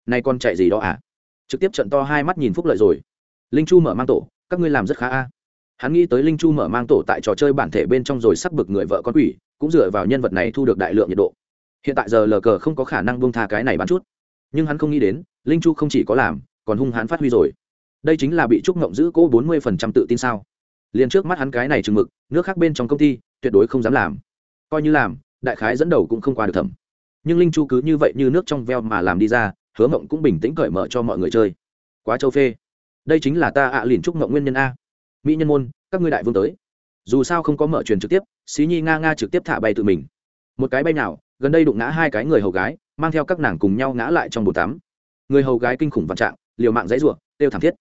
Nay con chạy gì đó à? Trực tiếp trận to hai mắt nhìn phúc lợi rồi. Linh chu mở mang tổ, các ngươi làm rất khá a. Hắn nghĩ tới linh chu mở mang tổ tại trò chơi bản thể bên trong rồi sắc bực người vợ con quỷ, cũng dựa vào nhân vật này thu được đại lượng nhiệt độ. Hiện tại giờ lờ cờ không có khả năng bông tha cái này bắn chút. Nhưng hắn không nghĩ đến, linh chu không chỉ có làm, còn hung hãn phát huy rồi. Đây chính là bị trúc ngộng giữ cố bốn mươi phần trăm tự tin sao? Liền trước mắt hắn cái này chừng mực, nước khác bên trong công ty, tuyệt đối không dám làm. Coi như làm, đại khái dẫn đầu cũng không qua được thẩm. Nhưng linh chu cứ như vậy như nước trong veo mà làm đi ra, hứa mộng cũng bình tĩnh cởi mở cho mọi người chơi. Quá châu phê. Đây chính là ta ạ liền trúc mộng nguyên nhân a. Mỹ nhân môn, các ngươi đại vương tới. Dù sao không có mở truyền trực tiếp, xí nhi nga nga trực tiếp thả bay tự mình. Một cái bay nào gần đây đụng ngã hai cái người hầu gái, mang theo các nàng cùng nhau ngã lại trong bồn tắm. Người hầu gái kinh khủng vạn trạng, liều mạng dãy rủa têu thảm thiết.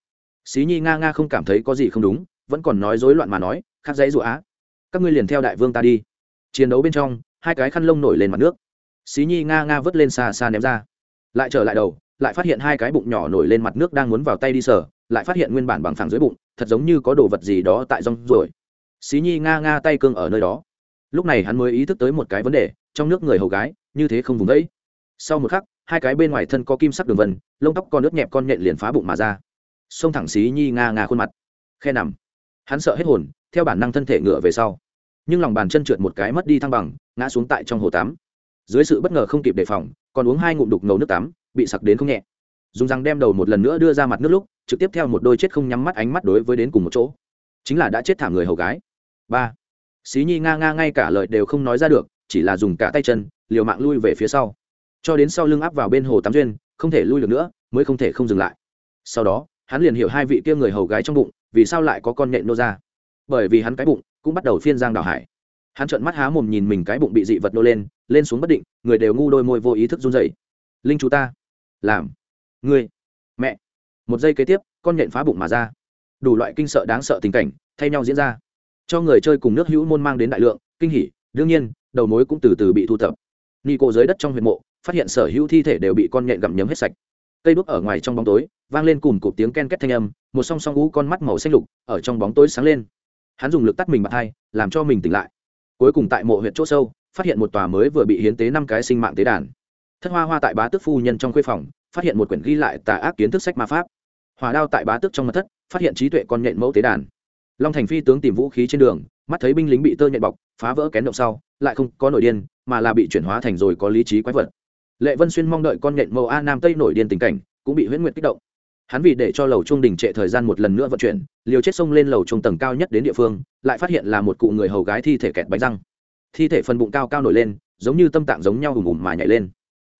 Xí nhi nga nga không cảm thấy có gì không đúng vẫn còn nói rối loạn mà nói khắc dãy rủa á. Các ngươi liền theo đại vương ta đi. Chiến đấu bên trong, hai cái khăn lông nổi lên mặt nước. Xí nhi nga nga vớt lên xa xa ném ra. Lại trở lại đầu, lại phát hiện hai cái bụng nhỏ nổi lên mặt nước đang muốn vào tay đi sờ, lại phát hiện nguyên bản bằng phẳng dưới bụng, thật giống như có đồ vật gì đó tại rong rồi xí nhi nga nga tay cương ở nơi đó. Lúc này hắn mới ý thức tới một cái vấn đề, trong nước người hầu gái, như thế không vùng đấy sau một khắc, hai cái bên ngoài thân có kim sắc đường vân, lông tóc con nước nhẹp con nhện liền phá bụng mà ra. Xông thẳng xí nhi nga nga khuôn mặt. Khe nằm hắn sợ hết hồn, theo bản năng thân thể ngựa về sau. Nhưng lòng bàn chân trượt một cái mất đi thăng bằng, ngã xuống tại trong hồ tắm. Dưới sự bất ngờ không kịp đề phòng, còn uống hai ngụm đục ngầu nước tắm, bị sặc đến không nhẹ. Dùng răng đem đầu một lần nữa đưa ra mặt nước lúc, trực tiếp theo một đôi chết không nhắm mắt ánh mắt đối với đến cùng một chỗ. Chính là đã chết thảm người hầu gái. Ba. Xí nhi nga nga ngay cả lời đều không nói ra được, chỉ là dùng cả tay chân, liều mạng lui về phía sau. Cho đến sau lưng áp vào bên hồ tắm duyên, không thể lui được nữa, mới không thể không dừng lại. Sau đó hắn liền hiểu hai vị kia người hầu gái trong bụng, vì sao lại có con nhện nô ra. Bởi vì hắn cái bụng cũng bắt đầu phiên giang đảo hải. Hắn trợn mắt há mồm nhìn mình cái bụng bị dị vật nô lên lên xuống bất định, người đều ngu đôi môi vô ý thức run dậy linh chú ta, làm, ngươi, mẹ. Một giây kế tiếp, con nhện phá bụng mà ra. Đủ loại kinh sợ đáng sợ tình cảnh thay nhau diễn ra. Cho người chơi cùng nước hữu môn mang đến đại lượng, kinh hỉ, đương nhiên, đầu mối cũng từ từ bị thu thập. Nghi cô dưới đất trong huyệt mộ, phát hiện sở hữu thi thể đều bị con nhện gặm nhấm hết sạch cây đuốc ở ngoài trong bóng tối, vang lên cùng cụp tiếng ken két thanh âm, một song song ú con mắt màu xanh lục ở trong bóng tối sáng lên. Hắn dùng lực tắt mình bạt thai làm cho mình tỉnh lại. Cuối cùng tại mộ huyện chỗ sâu, phát hiện một tòa mới vừa bị hiến tế năm cái sinh mạng tế đàn. Thất hoa hoa tại bá tước phu nhân trong khuê phòng, phát hiện một quyển ghi lại tà ác kiến thức sách ma pháp. Hòa đao tại bá tước trong mật thất, phát hiện trí tuệ con nhện mẫu tế đàn. Long thành phi tướng tìm vũ khí trên đường, mắt thấy binh lính bị tơ nhện bọc, phá vỡ kén động sau, lại không có nổi điên, mà là bị chuyển hóa thành rồi có lý trí quái vật lệ vân xuyên mong đợi con nhện mẫu a nam tây nổi điên tình cảnh cũng bị huyễn nguyệt kích động. Hắn vì để cho lầu trung đình trệ thời gian một lần nữa vận chuyển liều chết sông lên lầu trung tầng cao nhất đến địa phương lại phát hiện là một cụ người hầu gái thi thể kẹt bánh răng. Thi thể phần bụng cao cao nổi lên giống như tâm tạng giống nhau ùm ùm mà nhảy lên.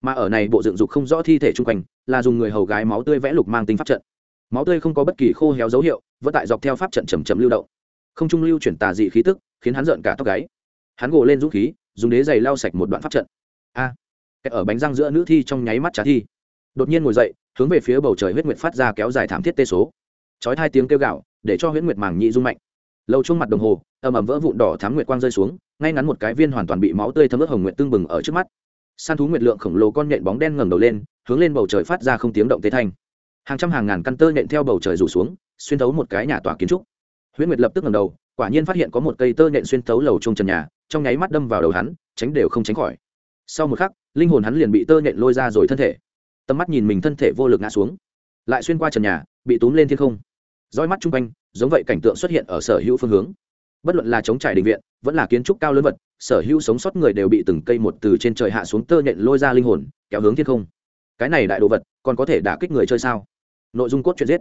Mà ở này bộ dựng dục không rõ thi thể chung quanh là dùng người hầu gái máu tươi vẽ lục mang tính pháp trận. Máu tươi không có bất kỳ khô héo dấu hiệu vẫn tại dọc theo pháp trận chầm chầm lưu động. Không trung lưu chuyển tà dị khí tức khiến hắn giận cả tóc gáy. Hắn gộ lên dũng khí dùng đế giày lau sạch một đoạn pháp trận. A! à, ở bánh răng giữa nữ thi trong nháy mắt trả thi. Đột nhiên ngồi dậy, hướng về phía bầu trời huyết nguyệt phát ra kéo dài thảm thiết tê số. Chói hai tiếng kêu gạo để cho huyết nguyệt màng nhị rung mạnh. Lâu chung mặt đồng hồ, ầm ầm vỡ vụn đỏ thám nguyệt quang rơi xuống, ngay ngắn một cái viên hoàn toàn bị máu tươi thấm ướt hồng nguyệt tương bừng ở trước mắt. San thú nguyệt lượng khổng lồ con nhện bóng đen ngẩng đầu lên, hướng lên bầu trời phát ra không tiếng động tế thanh. Hàng trăm hàng ngàn căn tơ nhện theo bầu trời rủ xuống, xuyên thấu một cái nhà tòa kiến trúc. Huyết nguyệt lập tức ngẩng đầu, quả nhiên phát hiện có một cây tơ nhện xuyên thấu lầu chung trần nhà, trong nháy mắt đâm vào đầu hắn, tránh đều không tránh khỏi. Sau một khắc linh hồn hắn liền bị tơ nhện lôi ra rồi thân thể. Tầm mắt nhìn mình thân thể vô lực ngã xuống. Lại xuyên qua trần nhà, bị túm lên thiên không. Roi mắt chung quanh, giống vậy cảnh tượng xuất hiện ở sở hữu phương hướng. Bất luận là chống trải định viện, vẫn là kiến trúc cao lớn vật, sở hữu sống sót người đều bị từng cây một từ trên trời hạ xuống tơ nhện lôi ra linh hồn, kéo hướng thiên không. Cái này đại đồ vật, còn có thể đả kích người chơi sao? Nội dung cốt chuyện giết.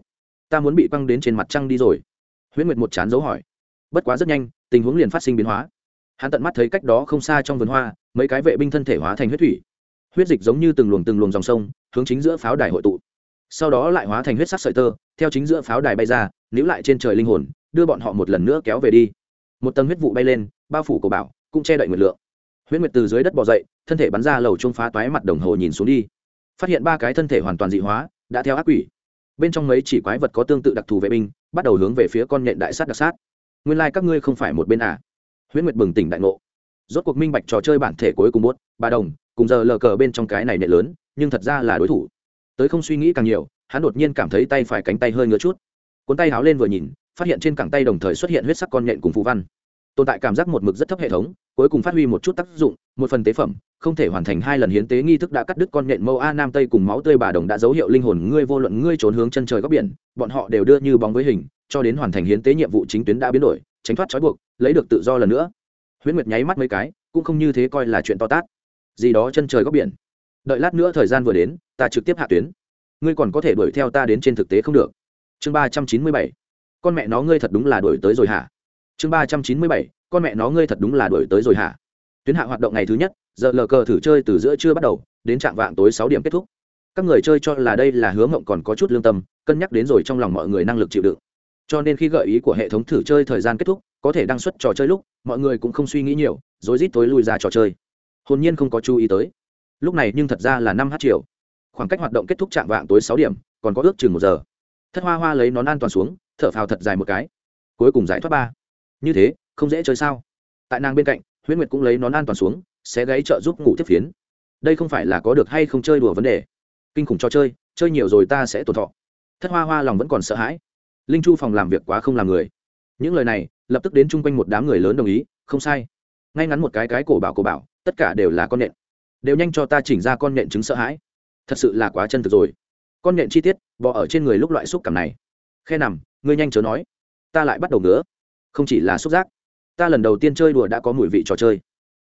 Ta muốn bị quăng đến trên mặt trăng đi rồi. Huyễn nguyệt một chán dấu hỏi. Bất quá rất nhanh, tình huống liền phát sinh biến hóa hắn tận mắt thấy cách đó không xa trong vườn hoa, mấy cái vệ binh thân thể hóa thành huyết thủy. Huyết dịch giống như từng luồng từng luồng dòng sông, hướng chính giữa pháo đài hội tụ. Sau đó lại hóa thành huyết sắc sợi tơ, theo chính giữa pháo đài bay ra, níu lại trên trời linh hồn, đưa bọn họ một lần nữa kéo về đi. Một tầng huyết vụ bay lên, bao phủ cổ bảo, cũng che đậy nguyệt lượng. Huyết nguyệt từ dưới đất bò dậy, thân thể bắn ra lầu trung phá toái mặt đồng hồ nhìn xuống đi. Phát hiện ba cái thân thể hoàn toàn dị hóa, đã theo ác quỷ. Bên trong mấy chỉ quái vật có tương tự đặc thù vệ binh, bắt đầu hướng về phía con nhện đại sát đặc sát. Nguyên lai、like、các ngươi không phải một bên à huyết nguyệt bừng tỉnh đại ngộ. Rốt cuộc minh bạch trò chơi bản thể cuối cùng bốt bà đồng, cùng giờ lờ cờ bên trong cái này nệ lớn, nhưng thật ra là đối thủ. Tới không suy nghĩ càng nhiều, hắn đột nhiên cảm thấy tay phải cánh tay hơi ngứa chút. Cuốn tay háo lên vừa nhìn, phát hiện trên cẳng tay đồng thời xuất hiện huyết sắc con nhện cùng phú văn. Tồn tại cảm giác một mực rất thấp hệ thống, cuối cùng phát huy một chút tác dụng, một phần tế phẩm, không thể hoàn thành hai lần hiến tế nghi thức đã cắt đứt con nhện mâu a nam tây cùng máu tươi bà đồng đã dấu hiệu linh hồn ngươi vô luận ngươi trốn hướng chân trời góc biển, bọn họ đều đưa như bóng với hình, cho đến hoàn thành hiến tế nhiệm vụ chính tuyến đã biến đổi tránh thoát trói buộc, lấy được tự do lần nữa. Huyễn nguyệt nháy mắt mấy cái, cũng không như thế coi là chuyện to tát. Gì đó chân trời góc biển. Đợi lát nữa thời gian vừa đến, ta trực tiếp hạ tuyến. Ngươi còn có thể đuổi theo ta đến trên thực tế không được. Chương ba trăm chín mươi bảy. Con mẹ nó ngươi thật đúng là đuổi tới rồi hả? Chương ba trăm chín mươi bảy. Con mẹ nó ngươi thật đúng là đuổi tới rồi hả? Tuyến hạ hoạt động ngày thứ nhất, giờ lờ cờ thử chơi từ giữa trưa bắt đầu, đến trạng vạng tối sáu điểm kết thúc. Các người chơi cho là đây là hứa mộng còn có chút lương tâm, cân nhắc đến rồi trong lòng mọi người năng lực chịu đựng cho nên khi gợi ý của hệ thống thử chơi thời gian kết thúc, có thể đăng xuất trò chơi lúc, mọi người cũng không suy nghĩ nhiều, rối rít tối lui ra trò chơi. Hồn nhiên không có chú ý tới. Lúc này nhưng thật ra là năm h chiều. Khoảng cách hoạt động kết thúc chạm vạng tối sáu điểm, còn có ước chừng một giờ. Thất hoa hoa lấy nón an toàn xuống, thở phào thật dài một cái. Cuối cùng giải thoát ba. Như thế, không dễ chơi sao? Tại nàng bên cạnh, huyễn nguyệt cũng lấy nón an toàn xuống sẽ gáy trợ giúp ngủ tiếp phiến. Đây không phải là có được hay không chơi đùa vấn đề. Kinh khủng cho chơi chơi nhiều rồi ta sẽ tổn thọ. Thất hoa hoa lòng vẫn còn sợ hãi linh chu phòng làm việc quá không làm người. Những lời này, lập tức đến chung quanh một đám người lớn đồng ý, không sai. Ngay ngắn một cái cái cổ bảo cổ bảo, tất cả đều là con nện đều nhanh cho ta chỉnh ra con nện chứng sợ hãi. Thật sự là quá chân thực rồi. Con nện chi tiết, bò ở trên người lúc loại xúc cảm này. Khe nằm, ngươi nhanh chớ nói. Ta lại bắt đầu ngứa. Không chỉ là xúc giác. Ta lần đầu tiên chơi đùa đã có mùi vị trò chơi.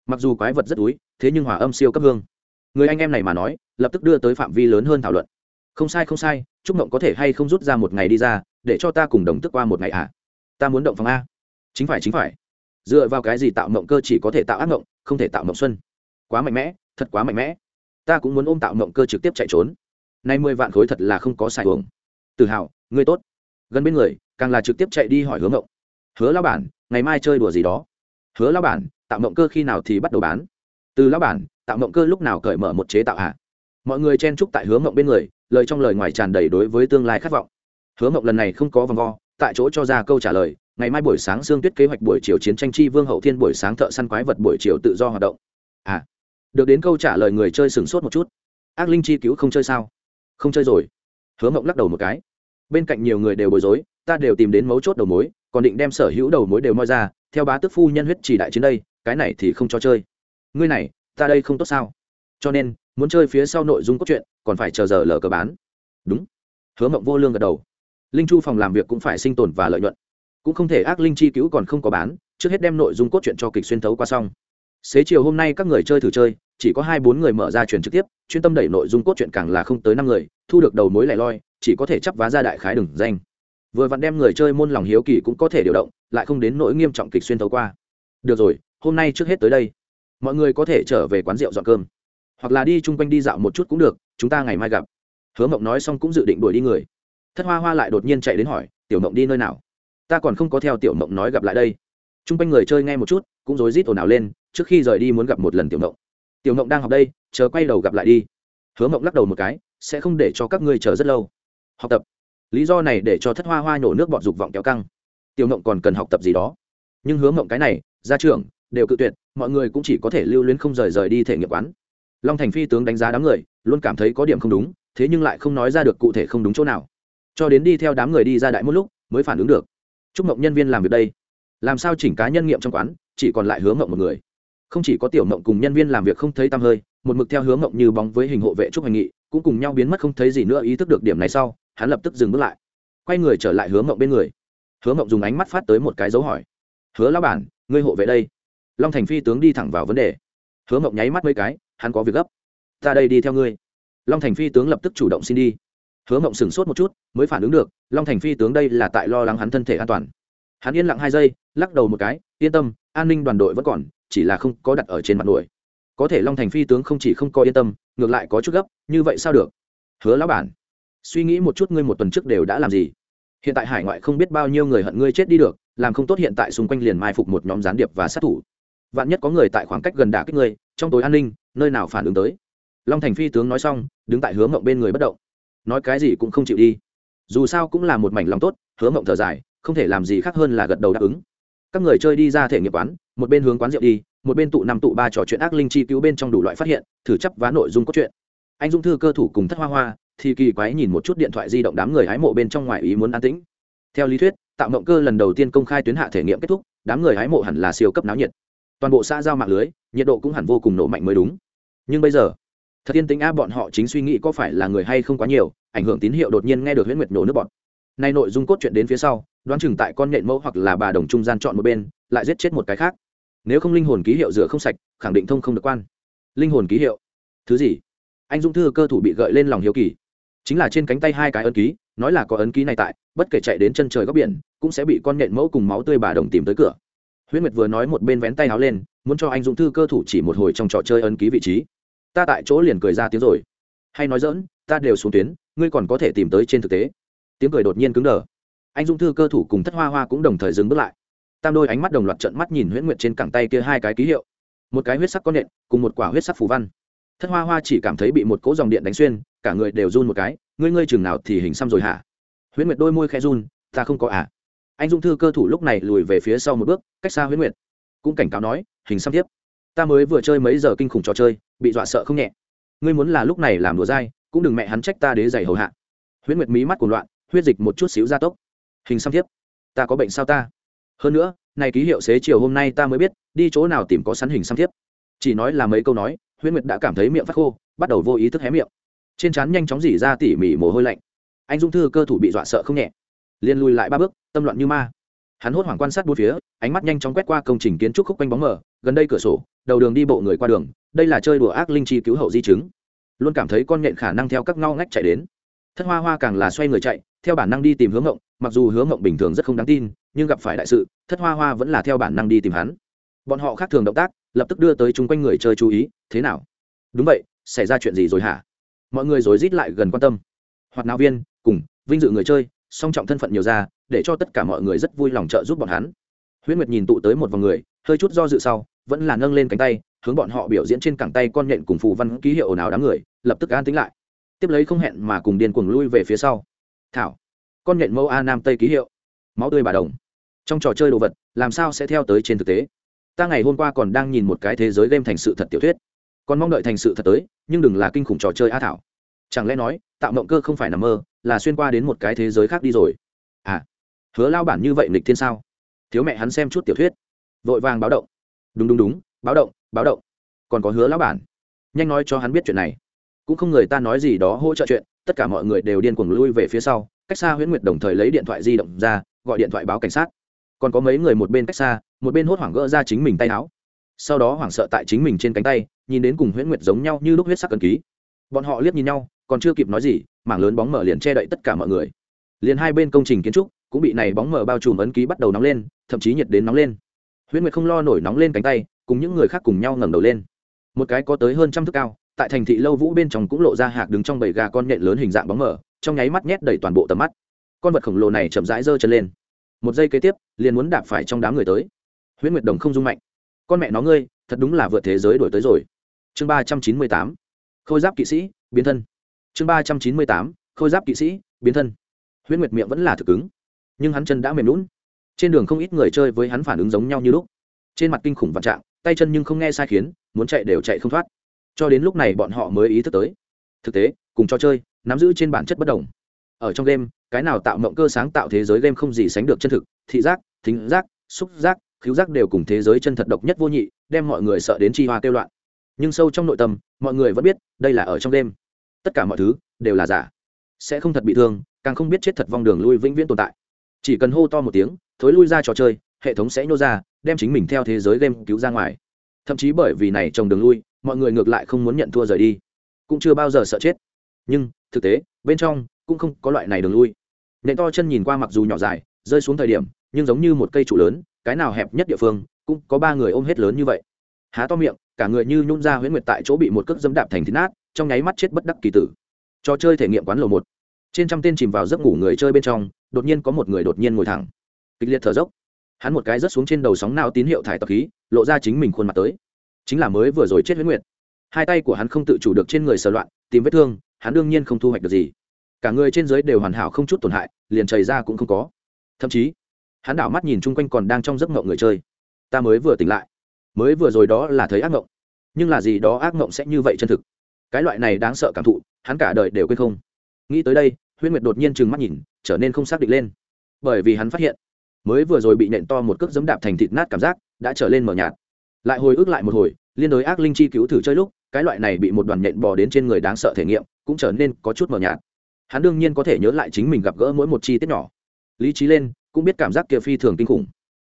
Mặc dù quái vật rất túi thế nhưng hòa âm siêu cấp hương. Người anh em này mà nói, lập tức đưa tới phạm vi lớn hơn thảo luận. Không sai không sai, chúc mộng có thể hay không rút ra một ngày đi ra để cho ta cùng đồng tức qua một ngày à? Ta muốn động phòng a. Chính phải chính phải. Dựa vào cái gì tạo mộng cơ chỉ có thể tạo ác mộng, không thể tạo mộng xuân? Quá mạnh mẽ, thật quá mạnh mẽ. Ta cũng muốn ôm tạo mộng cơ trực tiếp chạy trốn. Nay mười vạn khối thật là không có xài uống tự hào ngươi tốt. Gần bên người, càng là trực tiếp chạy đi hỏi hướng mộng. Hứa lao bản, ngày mai chơi đùa gì đó? Hứa lao bản, tạo mộng cơ khi nào thì bắt đầu bán? Từ lao bản, tạo mộng cơ lúc nào cởi mở một chế tạo hạ mọi người chen chúc tại hướng mộng bên người, lời trong lời ngoài tràn đầy đối với tương lai khát vọng hứa mộng lần này không có vòng vo, tại chỗ cho ra câu trả lời, ngày mai buổi sáng sương tuyết kế hoạch buổi chiều chiến tranh chi vương hậu thiên buổi sáng thợ săn quái vật buổi chiều tự do hoạt động. À được đến câu trả lời người chơi sửng sốt một chút. Ác linh chi cứu không chơi sao? Không chơi rồi. Hứa mộng lắc đầu một cái. Bên cạnh nhiều người đều bối rối, ta đều tìm đến mấu chốt đầu mối, còn định đem sở hữu đầu mối đều moi ra, theo bá Tước phu nhân huyết chỉ đại chiến đây, cái này thì không cho chơi. Ngươi này, ta đây không tốt sao? Cho nên, muốn chơi phía sau nội dung cốt truyện, còn phải chờ giờ lờ cờ bán. Đúng. Hứa mộng vô lương gật đầu linh chu phòng làm việc cũng phải sinh tồn và lợi nhuận. Cũng không thể ác linh chi cứu còn không có bán, trước hết đem nội dung cốt truyện cho kịch xuyên thấu qua xong. Xế chiều hôm nay các người chơi thử chơi, chỉ có hai bốn người mở ra truyền trực tiếp, chuyên tâm đẩy nội dung cốt truyện càng là không tới năm người, thu được đầu mối lẻ loi, chỉ có thể chấp vá ra đại khái đừng danh. Vừa vặn đem người chơi môn lòng hiếu kỳ cũng có thể điều động, lại không đến nỗi nghiêm trọng kịch xuyên thấu qua. Được rồi, hôm nay trước hết tới đây. Mọi người có thể trở về quán rượu dọn cơm. Hoặc là đi chung quanh đi dạo một chút cũng được, chúng ta ngày mai gặp. Hứa mộng nói xong cũng dự định đuổi đi người thất hoa hoa lại đột nhiên chạy đến hỏi, tiểu mộng đi nơi nào? Ta còn không có theo tiểu mộng nói gặp lại đây. Chung quanh người chơi nghe một chút, cũng rối rít ồn ào lên, trước khi rời đi muốn gặp một lần tiểu mộng. Tiểu mộng đang học đây, chờ quay đầu gặp lại đi. Hứa mộng lắc đầu một cái, sẽ không để cho các ngươi chờ rất lâu. Học tập. Lý do này để cho thất hoa hoa nhổ nước bọt dục vọng kéo căng. Tiểu mộng còn cần học tập gì đó? Nhưng hứa mộng cái này ra trường đều cự tuyệt, mọi người cũng chỉ có thể lưu luyến không rời rời đi thể nghiệm quán. Long thành phi tướng đánh giá đám người, luôn cảm thấy có điểm không đúng, thế nhưng lại không nói ra được cụ thể không đúng chỗ nào cho đến đi theo đám người đi ra đại một lúc mới phản ứng được. Chúc mộng nhân viên làm việc đây. Làm sao chỉnh cá nhân nghiệm trong quán, chỉ còn lại hướng mộng một người. Không chỉ có tiểu mộng cùng nhân viên làm việc không thấy tăm hơi, một mực theo hướng mộng như bóng với hình hộ vệ trúc hành nghị, cũng cùng nhau biến mất không thấy gì nữa ý thức được điểm này sau, hắn lập tức dừng bước lại. Quay người trở lại hướng mộng bên người. Hướng mộng dùng ánh mắt phát tới một cái dấu hỏi. Hứa lao bản, ngươi hộ vệ đây? Long thành phi tướng đi thẳng vào vấn đề. Hứa mộng nháy mắt mấy cái, hắn có việc gấp. Ta đây đi theo ngươi. Long thành phi tướng lập tức chủ động xin đi hứa mộng sửng sốt một chút, mới phản ứng được, long thành phi tướng đây là tại lo lắng hắn thân thể an toàn. Hắn yên lặng hai giây, lắc đầu một cái, yên tâm, an ninh đoàn đội vẫn còn, chỉ là không có đặt ở trên mặt nổi. Có thể long thành phi tướng không chỉ không có yên tâm, ngược lại có chút gấp, như vậy sao được? Hứa lão bản, suy nghĩ một chút ngươi một tuần trước đều đã làm gì? Hiện tại hải ngoại không biết bao nhiêu người hận ngươi chết đi được, làm không tốt hiện tại xung quanh liền mai phục một nhóm gián điệp và sát thủ. Vạn nhất có người tại khoảng cách gần đả kích ngươi, trong tối an ninh, nơi nào phản ứng tới? Long thành phi tướng nói xong, đứng tại hướng mộng bên người bất động nói cái gì cũng không chịu đi. Dù sao cũng là một mảnh lòng tốt, hứa mộng thở dài, không thể làm gì khác hơn là gật đầu đáp ứng. Các người chơi đi ra thể nghiệp quán, một bên hướng quán rượu đi, một bên tụ năm tụ ba trò chuyện ác linh chi cứu bên trong đủ loại phát hiện, thử chấp vá nội dung cốt truyện. Anh dung thư cơ thủ cùng thất hoa hoa, thì kỳ quái nhìn một chút điện thoại di động đám người hái mộ bên trong ngoài ý muốn an tĩnh. Theo lý thuyết, tạo mộng cơ lần đầu tiên công khai tuyến hạ thể nghiệm kết thúc, đám người hái mộ hẳn là siêu cấp náo nhiệt. Toàn bộ xã giao mạng lưới, nhiệt độ cũng hẳn vô cùng nổ mạnh mới đúng. Nhưng bây giờ thật yên tĩnh a bọn họ chính suy nghĩ có phải là người hay không quá nhiều, ảnh hưởng tín hiệu đột nhiên nghe được huyễn nguyệt nổ nước bọn nay nội dung cốt chuyện đến phía sau, đoán chừng tại con nhện mẫu hoặc là bà đồng trung gian chọn một bên, lại giết chết một cái khác. Nếu không linh hồn ký hiệu rửa không sạch, khẳng định thông không được quan. Linh hồn ký hiệu? Thứ gì? Anh dung thư cơ thủ bị gợi lên lòng hiếu kỳ. Chính là trên cánh tay hai cái ấn ký, nói là có ấn ký này tại, bất kể chạy đến chân trời góc biển, cũng sẽ bị con nhện mẫu cùng máu tươi bà đồng tìm tới cửa. Huyễn nguyệt vừa nói một bên vén tay áo lên, muốn cho anh dung thư cơ thủ chỉ một hồi trong trò chơi ấn ký vị trí ta tại chỗ liền cười ra tiếng rồi. Hay nói dỡn ta đều xuống tuyến, ngươi còn có thể tìm tới trên thực tế. Tiếng cười đột nhiên cứng đờ. Anh dung thư cơ thủ cùng thất hoa hoa cũng đồng thời dừng bước lại. Tam đôi ánh mắt đồng loạt trận mắt nhìn huyễn nguyệt trên cẳng tay kia hai cái ký hiệu. Một cái huyết sắc con nện, cùng một quả huyết sắc phù văn. Thất hoa hoa chỉ cảm thấy bị một cỗ dòng điện đánh xuyên, cả người đều run một cái, ngươi ngươi chừng nào thì hình xăm rồi hả? Huyễn nguyệt đôi môi khẽ run, ta không có à. Anh dung thư cơ thủ lúc này lùi về phía sau một bước, cách xa huyễn nguyệt. Cũng cảnh cáo nói, hình xăm tiếp ta mới vừa chơi mấy giờ kinh khủng trò chơi, bị dọa sợ không nhẹ. Ngươi muốn là lúc này làm đùa dai, cũng đừng mẹ hắn trách ta đế giày hầu hạ. Huyết nguyệt mí mắt cuồng loạn, huyết dịch một chút xíu gia tốc. Hình xăm thiếp, ta có bệnh sao ta? Hơn nữa, này ký hiệu xế chiều hôm nay ta mới biết, đi chỗ nào tìm có sẵn hình xăm thiếp. Chỉ nói là mấy câu nói huyết nguyệt đã cảm thấy miệng phát khô, bắt đầu vô ý thức hé miệng. Trên trán nhanh chóng dỉ ra tỉ mỉ mồ hôi lạnh. Anh dung thư cơ thủ bị dọa sợ không nhẹ. Liên lùi lại ba bước, tâm loạn như ma hắn hốt hoảng quan sát bốn phía, ánh mắt nhanh chóng quét qua công trình kiến trúc khúc quanh bóng mờ, gần đây cửa sổ, đầu đường đi bộ người qua đường, đây là chơi đùa ác linh chi cứu hậu di chứng. Luôn cảm thấy con nhện khả năng theo các ngao ngách chạy đến. Thất hoa hoa càng là xoay người chạy, theo bản năng đi tìm hướng ngộng, mặc dù hướng ngộng bình thường rất không đáng tin, nhưng gặp phải đại sự, thất hoa hoa vẫn là theo bản năng đi tìm hắn. Bọn họ khác thường động tác, lập tức đưa tới chung quanh người chơi chú ý, thế nào? Đúng vậy, xảy ra chuyện gì rồi hả? Mọi người rồi rít lại gần quan tâm. Hoạt náo viên, cùng, vinh dự người chơi song trọng thân phận nhiều ra, để cho tất cả mọi người rất vui lòng trợ giúp bọn hắn. Huyễn nguyệt nhìn tụ tới một vòng người, hơi chút do dự sau, vẫn là nâng lên cánh tay, hướng bọn họ biểu diễn trên cẳng tay con nhện cùng phù văn ký hiệu ồn ào đám người, lập tức an tính lại. Tiếp lấy không hẹn mà cùng điên cuồng lui về phía sau. Thảo, con nhện mẫu a nam tây ký hiệu. Máu tươi bà đồng. Trong trò chơi đồ vật, làm sao sẽ theo tới trên thực tế? Ta ngày hôm qua còn đang nhìn một cái thế giới game thành sự thật tiểu thuyết. Còn mong đợi thành sự thật tới, nhưng đừng là kinh khủng trò chơi a thảo chẳng lẽ nói, tạo mộng cơ không phải nằm mơ, là xuyên qua đến một cái thế giới khác đi rồi? À hứa lao bản như vậy nghịch thiên sao? Thiếu mẹ hắn xem chút tiểu thuyết. Vội vàng báo động. Đúng đúng đúng, báo động báo động. Còn có hứa lao bản. Nhanh nói cho hắn biết chuyện này. Cũng không người ta nói gì đó hỗ trợ chuyện, tất cả mọi người đều điên cuồng lui về phía sau, cách xa huyễn nguyệt đồng thời lấy điện thoại di động ra, gọi điện thoại báo cảnh sát. Còn có mấy người một bên cách xa, một bên hốt hoảng gỡ ra chính mình tay áo. Sau đó hoảng sợ tại chính mình trên cánh tay, nhìn đến cùng huyễn nguyệt giống nhau như lúc huyết sắc cần ký. Bọn họ liếc nhìn nhau còn chưa kịp nói gì, mảng lớn bóng mở liền che đậy tất cả mọi người. Liền hai bên công trình kiến trúc cũng bị này bóng mở bao trùm ấn ký bắt đầu nóng lên, thậm chí nhiệt đến nóng lên. Huyễn nguyệt không lo nổi nóng lên cánh tay, cùng những người khác cùng nhau ngẩng đầu lên. Một cái có tới hơn trăm thước cao, tại thành thị lâu vũ bên trong cũng lộ ra hạc đứng trong bầy gà con nhện lớn hình dạng bóng mở, trong nháy mắt nhét đầy toàn bộ tầm mắt. Con vật khổng lồ này chậm rãi giơ chân lên. Một giây kế tiếp, liền muốn đạp phải trong đám người tới. Huyễn nguyệt đồng không dung mạnh. Con mẹ nó ngươi, thật đúng là vượt thế giới đổi tới rồi. Chương ba trăm chín mươi tám. Khôi giáp kỵ sĩ, biến thân chương ba trăm chín mươi tám, khôi giáp kỵ sĩ, biến thân. Huyễn nguyệt miệng vẫn là thực cứng, nhưng hắn chân đã mềm lún trên đường không ít người chơi với hắn phản ứng giống nhau như lúc. Trên mặt kinh khủng vạn trạng, tay chân nhưng không nghe sai khiến, muốn chạy đều chạy không thoát. Cho đến lúc này bọn họ mới ý thức tới. Thực tế, cùng cho chơi, nắm giữ trên bản chất bất đồng. Ở trong game, cái nào tạo mộng cơ sáng tạo thế giới game không gì sánh được chân thực, thị giác, thính giác, xúc giác, khiếu giác đều cùng thế giới chân thật độc nhất vô nhị, đem mọi người sợ đến chi hoa kêu loạn. Nhưng sâu trong nội tâm, mọi người vẫn biết, đây là ở trong đêm tất cả mọi thứ đều là giả. Sẽ không thật bị thương, càng không biết chết thật vong đường lui vĩnh viễn tồn tại. Chỉ cần hô to một tiếng, thối lui ra trò chơi, hệ thống sẽ nhô ra, đem chính mình theo thế giới game cứu ra ngoài. Thậm chí bởi vì này trồng đường lui, mọi người ngược lại không muốn nhận thua rời đi. Cũng chưa bao giờ sợ chết. Nhưng, thực tế, bên trong cũng không có loại này đường lui. Nện to chân nhìn qua mặc dù nhỏ dài, rơi xuống thời điểm, nhưng giống như một cây trụ lớn, cái nào hẹp nhất địa phương, cũng có ba người ôm hết lớn như vậy. Há to miệng, cả người như nhún ra huyễn nguyệt tại chỗ bị một cước dẫm đạp thành thịt nát trong nháy mắt chết bất đắc kỳ tử. Trò chơi thể nghiệm quán lầu một. Trên trăm tên chìm vào giấc ngủ người chơi bên trong, đột nhiên có một người đột nhiên ngồi thẳng. Kịch liệt thở dốc. Hắn một cái rớt xuống trên đầu sóng nào tín hiệu thải tập khí, lộ ra chính mình khuôn mặt tới. Chính là mới vừa rồi chết huyết nguyệt. Hai tay của hắn không tự chủ được trên người sờ loạn, tìm vết thương, hắn đương nhiên không thu hoạch được gì. Cả người trên dưới đều hoàn hảo không chút tổn hại, liền chảy ra cũng không có. Thậm chí, hắn đảo mắt nhìn chung quanh còn đang trong giấc ngộng người chơi. Ta mới vừa tỉnh lại. Mới vừa rồi đó là thấy ác ngộng. Nhưng là gì đó ác ngộng sẽ như vậy chân thực cái loại này đáng sợ cảm thụ, hắn cả đời đều quên không. Nghĩ tới đây Huyên nguyệt đột nhiên trừng mắt nhìn, trở nên không xác định lên. Bởi vì hắn phát hiện, mới vừa rồi bị nện to một cước dẫm đạp thành thịt nát cảm giác, đã trở lên mờ nhạt. Lại hồi ức lại một hồi, liên đối ác linh chi cứu thử chơi lúc, cái loại này bị một đoàn nện bò đến trên người đáng sợ thể nghiệm, cũng trở nên có chút mờ nhạt. Hắn đương nhiên có thể nhớ lại chính mình gặp gỡ mỗi một chi tiết nhỏ. Lý trí lên, cũng biết cảm giác kia phi thường kinh khủng.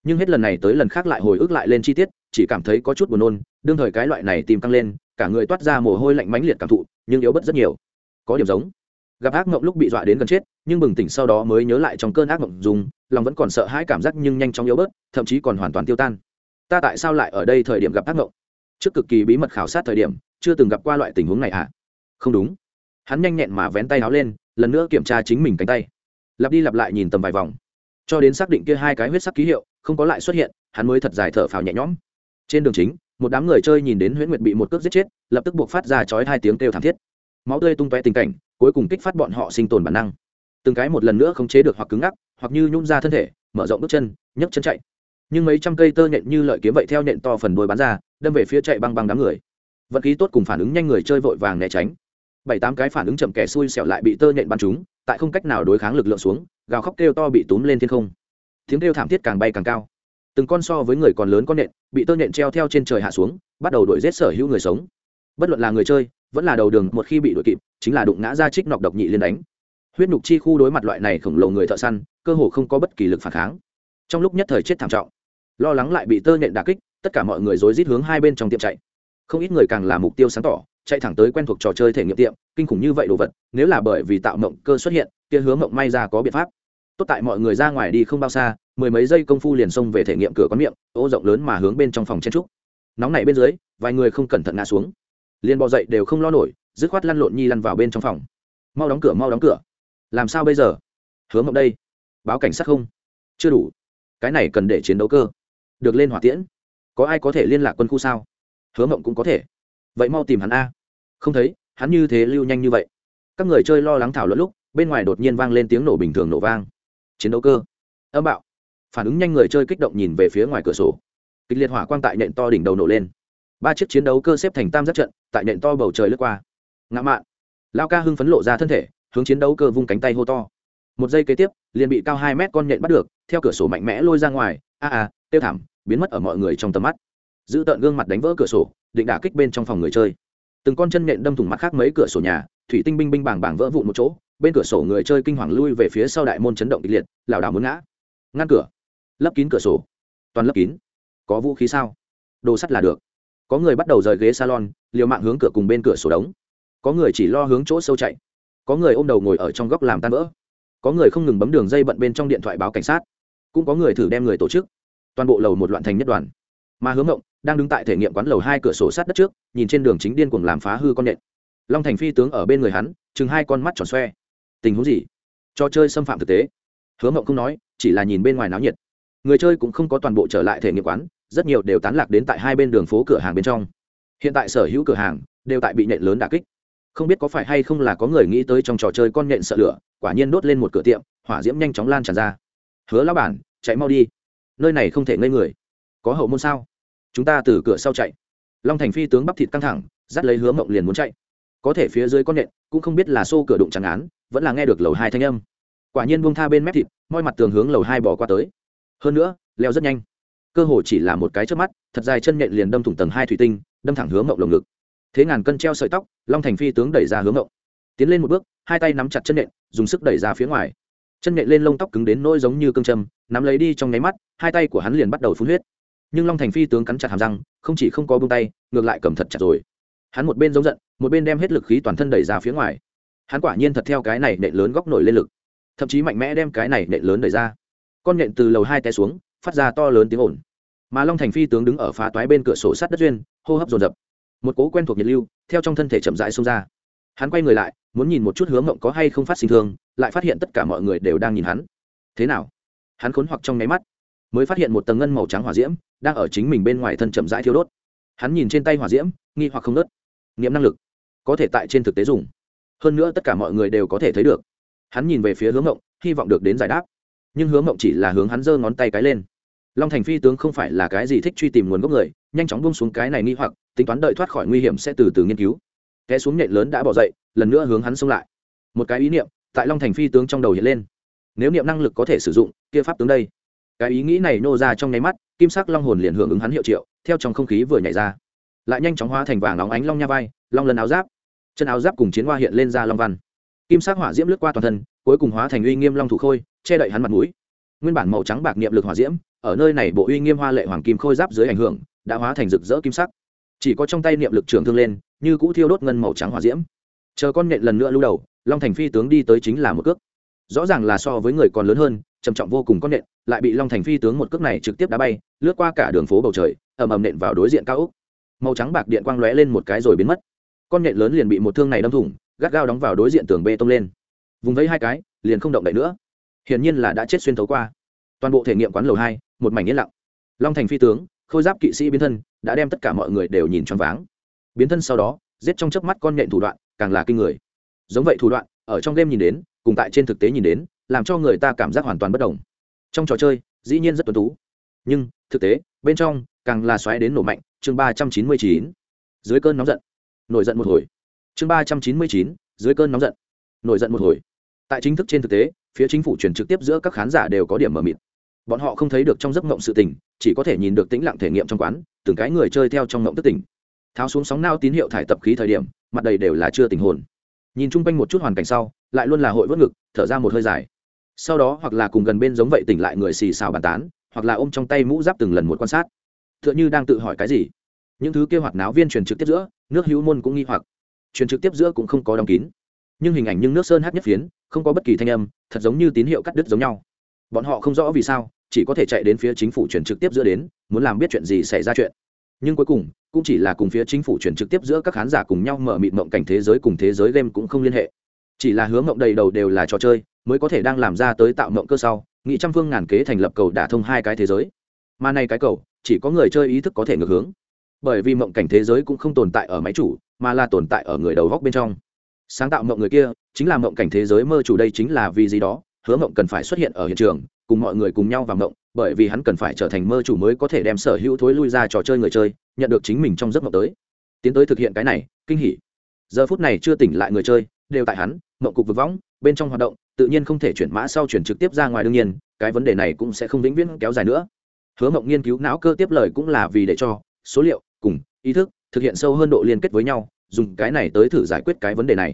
Nhưng hết lần này tới lần khác lại hồi ức lại lên chi tiết, chỉ cảm thấy có chút buồn nôn, đương thời cái loại này tìm căng lên cả người toát ra mồ hôi lạnh mãnh liệt cảm thụ, nhưng yếu bất rất nhiều. Có điểm giống. Gặp ác mộng lúc bị dọa đến gần chết, nhưng bừng tỉnh sau đó mới nhớ lại trong cơn ác mộng dùng, lòng vẫn còn sợ hãi cảm giác nhưng nhanh chóng yếu bớt, thậm chí còn hoàn toàn tiêu tan. Ta tại sao lại ở đây thời điểm gặp ác mộng? Trước cực kỳ bí mật khảo sát thời điểm, chưa từng gặp qua loại tình huống này à? Không đúng. Hắn nhanh nhẹn mà vén tay áo lên, lần nữa kiểm tra chính mình cánh tay. Lặp đi lặp lại nhìn tầm vài vòng. Cho đến xác định kia hai cái huyết sắc ký hiệu, không có lại xuất hiện, hắn mới thật dài thở phào nhẹ nhõm. Trên đường chính một đám người chơi nhìn đến huyễn nguyệt bị một cước giết chết, lập tức buộc phát ra chói hai tiếng kêu thảm thiết. Máu tươi tung tóe tình cảnh, cuối cùng kích phát bọn họ sinh tồn bản năng. Từng cái một lần nữa không chế được hoặc cứng ngắc, hoặc như nhún ra thân thể, mở rộng bước chân, nhấc chân chạy. Nhưng mấy trăm cây tơ nhện như lợi kiếm vậy theo nhện to phần đuôi bắn ra, đâm về phía chạy băng băng đám người. Vật khí tốt cùng phản ứng nhanh người chơi vội vàng né tránh. Bảy tám cái phản ứng chậm kẻ xui xẻo lại bị tơ nhện bắn trúng, tại không cách nào đối kháng lực lượng xuống, gào khóc kêu to bị túm lên thiên không. Tiếng kêu thảm thiết càng bay càng cao từng con so với người còn lớn con nện, bị tơ nện treo theo trên trời hạ xuống, bắt đầu đuổi giết sở hữu người sống. Bất luận là người chơi, vẫn là đầu đường, một khi bị đuổi kịp, chính là đụng ngã ra trích nọc độc nhị liên đánh. Huyết nhục chi khu đối mặt loại này khổng lồ người thợ săn, cơ hồ không có bất kỳ lực phản kháng. Trong lúc nhất thời chết thảm trọng, lo lắng lại bị tơ nện đà kích, tất cả mọi người rối rít hướng hai bên trong tiệm chạy. Không ít người càng là mục tiêu sáng tỏ, chạy thẳng tới quen thuộc trò chơi thể nghiệm tiệm, kinh khủng như vậy đồ vật, nếu là bởi vì tạo mộng cơ xuất hiện, kia hướng mộng may ra có biện pháp. Tốt tại mọi người ra ngoài đi không bao xa mười mấy giây công phu liền xông về thể nghiệm cửa quán miệng, ô rộng lớn mà hướng bên trong phòng chen trúc. Nóng này bên dưới, vài người không cẩn thận ngã xuống. Liền bò dậy đều không lo nổi, dứt khoát lăn lộn nhi lăn vào bên trong phòng. Mau đóng cửa, mau đóng cửa. Làm sao bây giờ? Hướng mộng đây. Báo cảnh sát không? Chưa đủ. Cái này cần để chiến đấu cơ. Được lên hỏa tiễn. Có ai có thể liên lạc quân khu sao? Hứa mộng cũng có thể. Vậy mau tìm hắn a. Không thấy, hắn như thế lưu nhanh như vậy. Các người chơi lo lắng thảo luận lúc, bên ngoài đột nhiên vang lên tiếng nổ bình thường nổ vang. Chiến đấu cơ. Âm bạo phản ứng nhanh người chơi kích động nhìn về phía ngoài cửa sổ. Kịch liệt hỏa quang tại nện to đỉnh đầu nổ lên. Ba chiếc chiến đấu cơ xếp thành tam giác trận, tại nện to bầu trời lướt qua. Ngã mạn. Lao ca hưng phấn lộ ra thân thể, hướng chiến đấu cơ vung cánh tay hô to. Một giây kế tiếp, liền bị cao hai mét con nhện bắt được, theo cửa sổ mạnh mẽ lôi ra ngoài. A a, tiêu thảm, biến mất ở mọi người trong tầm mắt. Giữ tợn gương mặt đánh vỡ cửa sổ, định đả kích bên trong phòng người chơi. Từng con chân nhện đâm thủng mắt khác mấy cửa sổ nhà, thủy tinh binh binh bảng bảng vỡ vụn một chỗ, bên cửa sổ người chơi kinh hoàng lui về phía sau đại môn chấn động kịch liệt, lảo đảo muốn ngã. Ngăn cửa lấp kín cửa sổ. Toàn lấp kín. Có vũ khí sao? Đồ sắt là được. Có người bắt đầu rời ghế salon, liều mạng hướng cửa cùng bên cửa sổ đóng. có người chỉ lo hướng chỗ sâu chạy. Có người ôm đầu ngồi ở trong góc làm tan vỡ. Có người không ngừng bấm đường dây bận bên trong điện thoại báo cảnh sát. Cũng có người thử đem người tổ chức. Toàn bộ lầu một loạn thành nhất đoàn. Mà hướng ngộng đang đứng tại thể nghiệm quán lầu hai cửa sổ sát đất trước, nhìn trên đường chính điên cuồng làm phá hư con nện. Long thành phi tướng ở bên người hắn, chừng hai con mắt tròn xoe. Tình huống gì? Cho chơi xâm phạm thực tế. Hướng ngộng không nói, chỉ là nhìn bên ngoài náo nhiệt người chơi cũng không có toàn bộ trở lại thể nghiệm quán, rất nhiều đều tán lạc đến tại hai bên đường phố cửa hàng bên trong. Hiện tại sở hữu cửa hàng đều tại bị nện lớn đà kích. Không biết có phải hay không là có người nghĩ tới trong trò chơi con nện sợ lửa, quả nhiên đốt lên một cửa tiệm, hỏa diễm nhanh chóng lan tràn ra. Hứa lão bản, chạy mau đi. Nơi này không thể ngây người. Có hậu môn sao? Chúng ta từ cửa sau chạy. Long thành phi tướng bắp thịt căng thẳng, dắt lấy hứa mộng liền muốn chạy. Có thể phía dưới con nện, cũng không biết là xô cửa đụng chẳng án, vẫn là nghe được lầu hai thanh âm. Quả nhiên buông tha bên mép thịt, moi mặt tường hướng lầu hai bỏ qua tới hơn nữa, leo rất nhanh. Cơ hồ chỉ là một cái trước mắt, thật dài chân nhện liền đâm thủng tầng hai thủy tinh, đâm thẳng hướng mộng lồng ngực. Thế ngàn cân treo sợi tóc, long thành phi tướng đẩy ra hướng mộng. Tiến lên một bước, hai tay nắm chặt chân nhện, dùng sức đẩy ra phía ngoài. Chân nhện lên lông tóc cứng đến nỗi giống như cương châm, nắm lấy đi trong nháy mắt, hai tay của hắn liền bắt đầu phun huyết. Nhưng long thành phi tướng cắn chặt hàm răng, không chỉ không có bông tay, ngược lại cầm thật chặt rồi. Hắn một bên giống giận, một bên đem hết lực khí toàn thân đẩy ra phía ngoài. Hắn quả nhiên thật theo cái này nện lớn góc nổi lên lực. Thậm chí mạnh mẽ đem cái này nện lớn đẩy ra con nện từ lầu hai té xuống, phát ra to lớn tiếng ồn. Mà long thành phi tướng đứng ở phá toái bên cửa sổ sắt đất duyên, hô hấp dồn dập. Một cố quen thuộc nhiệt lưu, theo trong thân thể chậm rãi xông ra. Hắn quay người lại, muốn nhìn một chút hướng mộng có hay không phát sinh thương, lại phát hiện tất cả mọi người đều đang nhìn hắn. Thế nào? Hắn khốn hoặc trong nháy mắt, mới phát hiện một tầng ngân màu trắng hỏa diễm, đang ở chính mình bên ngoài thân chậm rãi thiêu đốt. Hắn nhìn trên tay hỏa diễm, nghi hoặc không nớt nghiệm năng lực, có thể tại trên thực tế dùng. Hơn nữa tất cả mọi người đều có thể thấy được. Hắn nhìn về phía hướng mộng, hy vọng được đến giải đáp nhưng hướng mộng chỉ là hướng hắn giơ ngón tay cái lên. Long thành phi tướng không phải là cái gì thích truy tìm nguồn gốc người, nhanh chóng bung xuống cái này nghi hoặc, tính toán đợi thoát khỏi nguy hiểm sẽ từ từ nghiên cứu. Té xuống nhện lớn đã bỏ dậy, lần nữa hướng hắn xông lại. Một cái ý niệm tại long thành phi tướng trong đầu hiện lên. Nếu niệm năng lực có thể sử dụng, kia pháp tướng đây. Cái ý nghĩ này nô ra trong nháy mắt, kim sắc long hồn liền hưởng ứng hắn hiệu triệu, theo trong không khí vừa nhảy ra. Lại nhanh chóng hóa thành vàng óng ánh long nha vai, long lần áo giáp. Chân áo giáp cùng chiến hoa hiện lên ra long văn. Kim sắc hỏa diễm lướt qua toàn thân, cuối cùng hóa thành uy nghiêm long thủ khôi che đậy hắn mặt mũi. Nguyên bản màu trắng bạc niệm lực hỏa diễm, ở nơi này bộ uy nghiêm hoa lệ hoàng kim khôi giáp dưới ảnh hưởng, đã hóa thành rực rỡ kim sắc. Chỉ có trong tay niệm lực trưởng thương lên, như cũ thiêu đốt ngân màu trắng hỏa diễm. Chờ con nhện lần nữa lưu đầu, long thành phi tướng đi tới chính là một cước. Rõ ràng là so với người còn lớn hơn, trầm trọng vô cùng con nện lại bị long thành phi tướng một cước này trực tiếp đá bay, lướt qua cả đường phố bầu trời, ầm ầm nện vào đối diện cao úc màu trắng bạc điện quang lóe lên một cái rồi biến mất. Con nện lớn liền bị một thương này đâm thủng, gắt gao đóng vào đối diện tường bê tông lên. Vùng vẫy hai cái, liền không động đậy nữa hiển nhiên là đã chết xuyên thấu qua. Toàn bộ thể nghiệm quán lầu hai, một mảnh yên lặng. Long thành phi tướng, khôi giáp kỵ sĩ biến thân, đã đem tất cả mọi người đều nhìn choáng váng. Biến thân sau đó, giết trong chớp mắt con nhện thủ đoạn, càng là kinh người. Giống vậy thủ đoạn, ở trong game nhìn đến, cùng tại trên thực tế nhìn đến, làm cho người ta cảm giác hoàn toàn bất đồng. Trong trò chơi, dĩ nhiên rất tuân tú. Nhưng, thực tế, bên trong, càng là xoáy đến nổ mạnh, chương ba trăm chín mươi chín. Dưới cơn nóng giận. Nổi giận một hồi. Chương ba trăm chín mươi chín, dưới cơn nóng giận. Nổi giận một hồi. Tại chính thức trên thực tế phía chính phủ truyền trực tiếp giữa các khán giả đều có điểm mờ mịt. Bọn họ không thấy được trong giấc mộng sự tình, chỉ có thể nhìn được tĩnh lặng thể nghiệm trong quán, từng cái người chơi theo trong mộng tức tỉnh tháo xuống sóng nao tín hiệu thải tập khí thời điểm, mặt đầy đều là chưa tình hồn. Nhìn chung quanh một chút hoàn cảnh sau, lại luôn là hội vớt ngực, thở ra một hơi dài. Sau đó hoặc là cùng gần bên giống vậy tỉnh lại người xì xào bàn tán, hoặc là ôm trong tay mũ giáp từng lần một quan sát. T h ư ợ n h ư đang tự hỏi cái gì. Những thứ kêu hoạt náo viên truyền trực tiếp giữa, nước hữu môn cũng nghi hoặc. Truyền trực tiếp giữa cũng không có đóng kín. Nhưng hình ảnh nhưng nước sơn hát nhất phiến, không có bất kỳ thanh âm thật giống như tín hiệu cắt đứt giống nhau. Bọn họ không rõ vì sao, chỉ có thể chạy đến phía chính phủ truyền trực tiếp giữa đến, muốn làm biết chuyện gì xảy ra chuyện. Nhưng cuối cùng, cũng chỉ là cùng phía chính phủ truyền trực tiếp giữa các khán giả cùng nhau mở mịt mộng cảnh thế giới cùng thế giới game cũng không liên hệ. Chỉ là hướng mộng đầy đầu đều là trò chơi, mới có thể đang làm ra tới tạo mộng cơ sau, nghị trăm phương ngàn kế thành lập cầu đả thông hai cái thế giới. Mà này cái cầu, chỉ có người chơi ý thức có thể ngược hướng. Bởi vì mộng cảnh thế giới cũng không tồn tại ở máy chủ, mà là tồn tại ở người đầu góc bên trong sáng tạo mộng người kia, chính là mộng cảnh thế giới mơ chủ đây chính là vì gì đó, hứa mộng cần phải xuất hiện ở hiện trường, cùng mọi người cùng nhau vào mộng, bởi vì hắn cần phải trở thành mơ chủ mới có thể đem sở hữu thối lui ra trò chơi người chơi, nhận được chính mình trong giấc mộng tới. Tiến tới thực hiện cái này, kinh hỉ. Giờ phút này chưa tỉnh lại người chơi, đều tại hắn, mộng cục vực võng, bên trong hoạt động, tự nhiên không thể chuyển mã sau chuyển trực tiếp ra ngoài đương nhiên, cái vấn đề này cũng sẽ không vĩnh viễn kéo dài nữa. Hứa mộng nghiên cứu não cơ tiếp lời cũng là vì để cho, số liệu, cùng, ý thức, thực hiện sâu hơn độ liên kết với nhau dùng cái này tới thử giải quyết cái vấn đề này.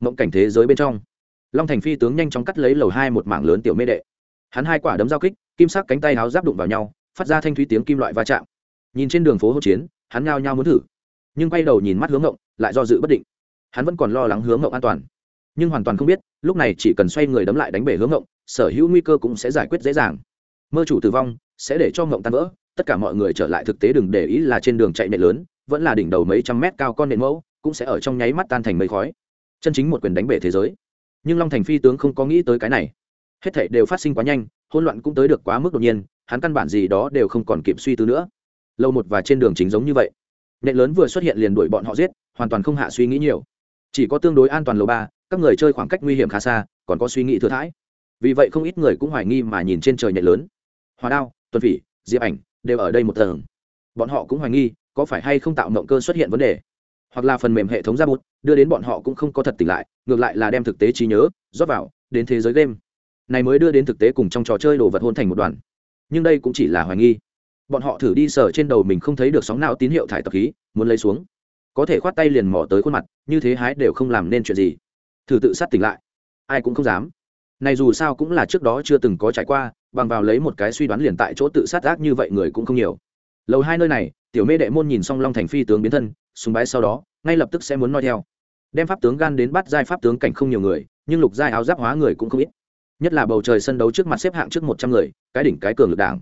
Mộng cảnh thế giới bên trong, long thành phi tướng nhanh chóng cắt lấy lầu hai một mảng lớn tiểu mê đệ. Hắn hai quả đấm giao kích, kim sắc cánh tay háo giáp đụng vào nhau, phát ra thanh thúy tiếng kim loại va chạm. Nhìn trên đường phố hỗn chiến, hắn ngao nhau muốn thử, nhưng quay đầu nhìn mắt hướng ngộng lại do dự bất định. Hắn vẫn còn lo lắng hướng ngộng an toàn, nhưng hoàn toàn không biết, lúc này chỉ cần xoay người đấm lại đánh bể hướng ngộng sở hữu nguy cơ cũng sẽ giải quyết dễ dàng. Mơ chủ tử vong sẽ để cho ngộng tan vỡ, tất cả mọi người trở lại thực tế đừng để ý là trên đường chạy nệ lớn, vẫn là đỉnh đầu mấy trăm mét cao con nện mẫu cũng sẽ ở trong nháy mắt tan thành mây khói. Chân chính một quyền đánh bể thế giới. Nhưng long thành phi tướng không có nghĩ tới cái này. Hết thảy đều phát sinh quá nhanh, hỗn loạn cũng tới được quá mức đột nhiên, hắn căn bản gì đó đều không còn kịp suy tư nữa. Lâu một và trên đường chính giống như vậy. Nệ lớn vừa xuất hiện liền đuổi bọn họ giết, hoàn toàn không hạ suy nghĩ nhiều. Chỉ có tương đối an toàn lầu ba, các người chơi khoảng cách nguy hiểm khá xa, còn có suy nghĩ thừa thãi. Vì vậy không ít người cũng hoài nghi mà nhìn trên trời nhện lớn. Hòa đao, tuần phỉ, diệp ảnh đều ở đây một tầng. Bọn họ cũng hoài nghi, có phải hay không tạo động cơ xuất hiện vấn đề hoặc là phần mềm hệ thống ra bút, đưa đến bọn họ cũng không có thật tỉnh lại, ngược lại là đem thực tế trí nhớ rót vào, đến thế giới game. Này mới đưa đến thực tế cùng trong trò chơi đồ vật hôn thành một đoàn. Nhưng đây cũng chỉ là hoài nghi. Bọn họ thử đi sờ trên đầu mình không thấy được sóng nào tín hiệu thải tập khí, muốn lấy xuống. Có thể khoát tay liền mò tới khuôn mặt, như thế hái đều không làm nên chuyện gì. Thử tự sát tỉnh lại. Ai cũng không dám. Này dù sao cũng là trước đó chưa từng có trải qua, bằng vào lấy một cái suy đoán liền tại chỗ tự sát ác như vậy người cũng không nhiều. Lầu hai nơi này tiểu mê đệ môn nhìn xong long thành phi tướng biến thân súng bái sau đó, ngay lập tức sẽ muốn nói theo. Đem pháp tướng gan đến bắt giai pháp tướng cảnh không nhiều người, nhưng lục giai áo giáp hóa người cũng không ít. Nhất là bầu trời sân đấu trước mặt xếp hạng trước một trăm người, cái đỉnh cái cường lực đảng.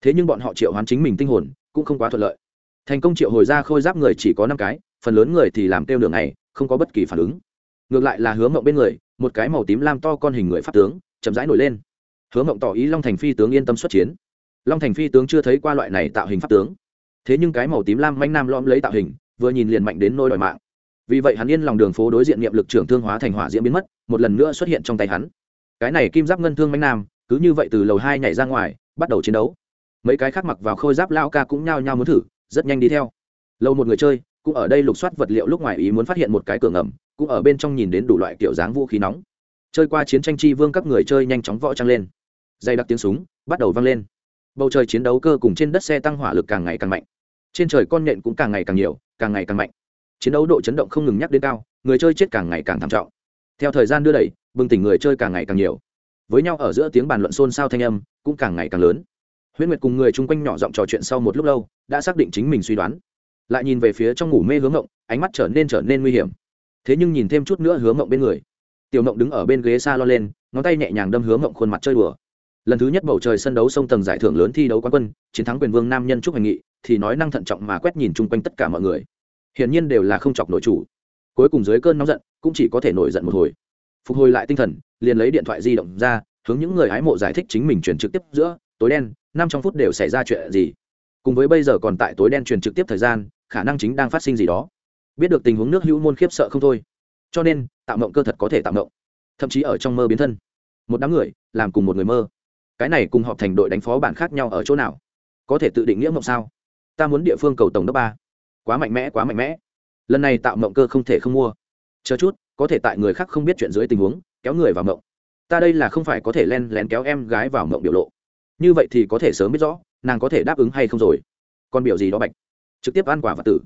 Thế nhưng bọn họ triệu hoán chính mình tinh hồn, cũng không quá thuận lợi. Thành công triệu hồi ra khôi giáp người chỉ có năm cái, phần lớn người thì làm tiêu đường này không có bất kỳ phản ứng. Ngược lại là hướng mộng bên người, một cái màu tím lam to con hình người pháp tướng, chậm rãi nổi lên. Hướng mộng tỏ ý long thành phi tướng yên tâm xuất chiến. Long thành phi tướng chưa thấy qua loại này tạo hình pháp tướng thế nhưng cái màu tím lam manh nam lõm lấy tạo hình, vừa nhìn liền mạnh đến nôi đòi mạng. Vì vậy hắn yên lòng đường phố đối diện niệm lực trưởng thương hóa thành hỏa diễn biến mất, một lần nữa xuất hiện trong tay hắn. Cái này kim giáp ngân thương manh nam, cứ như vậy từ lầu hai nhảy ra ngoài, bắt đầu chiến đấu. Mấy cái khác mặc vào khôi giáp lao ca cũng nhao nhao muốn thử, rất nhanh đi theo. Lâu một người chơi, cũng ở đây lục soát vật liệu lúc ngoài ý muốn phát hiện một cái cửa ngầm, cũng ở bên trong nhìn đến đủ loại kiểu dáng vũ khí nóng. Chơi qua chiến tranh chi vương các người chơi nhanh chóng võ trăng lên. Dây đặc tiếng súng, bắt đầu vang lên. Bầu trời chiến đấu cơ cùng trên đất xe tăng hỏa lực càng ngày càng mạnh trên trời con nện cũng càng ngày càng nhiều, càng ngày càng mạnh. Chiến đấu độ chấn động không ngừng nhắc đến cao, người chơi chết càng ngày càng thảm trọng. Theo thời gian đưa đẩy, bừng tỉnh người chơi càng ngày càng nhiều. Với nhau ở giữa tiếng bàn luận xôn xao thanh âm cũng càng ngày càng lớn. Huyễn nguyệt cùng người chung quanh nhỏ giọng trò chuyện sau một lúc lâu, đã xác định chính mình suy đoán. Lại nhìn về phía trong ngủ mê hướng ngộng, ánh mắt trở nên trở nên nguy hiểm. Thế nhưng nhìn thêm chút nữa hướng ngộng bên người. Tiểu ngộng đứng ở bên ghế xa lo lên, ngón tay nhẹ nhàng đâm hướng ngộng khuôn mặt chơi đùa. Lần thứ nhất bầu trời sân đấu sông tầng giải thưởng lớn thi đấu quán quân, chiến thắng quyền vương nam nhân trúc hành nghị thì nói năng thận trọng mà quét nhìn chung quanh tất cả mọi người. Hiển nhiên đều là không chọc nội chủ. Cuối cùng dưới cơn nóng giận, cũng chỉ có thể nổi giận một hồi. Phục hồi lại tinh thần, liền lấy điện thoại di động ra, hướng những người hái mộ giải thích chính mình truyền trực tiếp giữa tối đen, năm trong phút đều xảy ra chuyện gì. Cùng với bây giờ còn tại tối đen truyền trực tiếp thời gian, khả năng chính đang phát sinh gì đó. Biết được tình huống nước hữu môn khiếp sợ không thôi. Cho nên, tạo mộng cơ thật có thể tạo mộng. Thậm chí ở trong mơ biến thân. Một đám người, làm cùng một người mơ. Cái này cùng họp thành đội đánh phó bản khác nhau ở chỗ nào? Có thể tự định nghĩa mộng sao? Ta muốn địa phương cầu tổng đốc ba. Quá mạnh mẽ, quá mạnh mẽ. Lần này tạo mộng cơ không thể không mua. Chờ chút, có thể tại người khác không biết chuyện dưới tình huống, kéo người vào mộng. Ta đây là không phải có thể len lén kéo em gái vào mộng biểu lộ. Như vậy thì có thể sớm biết rõ, nàng có thể đáp ứng hay không rồi. Còn biểu gì đó bạch. Trực tiếp ăn quả và tử.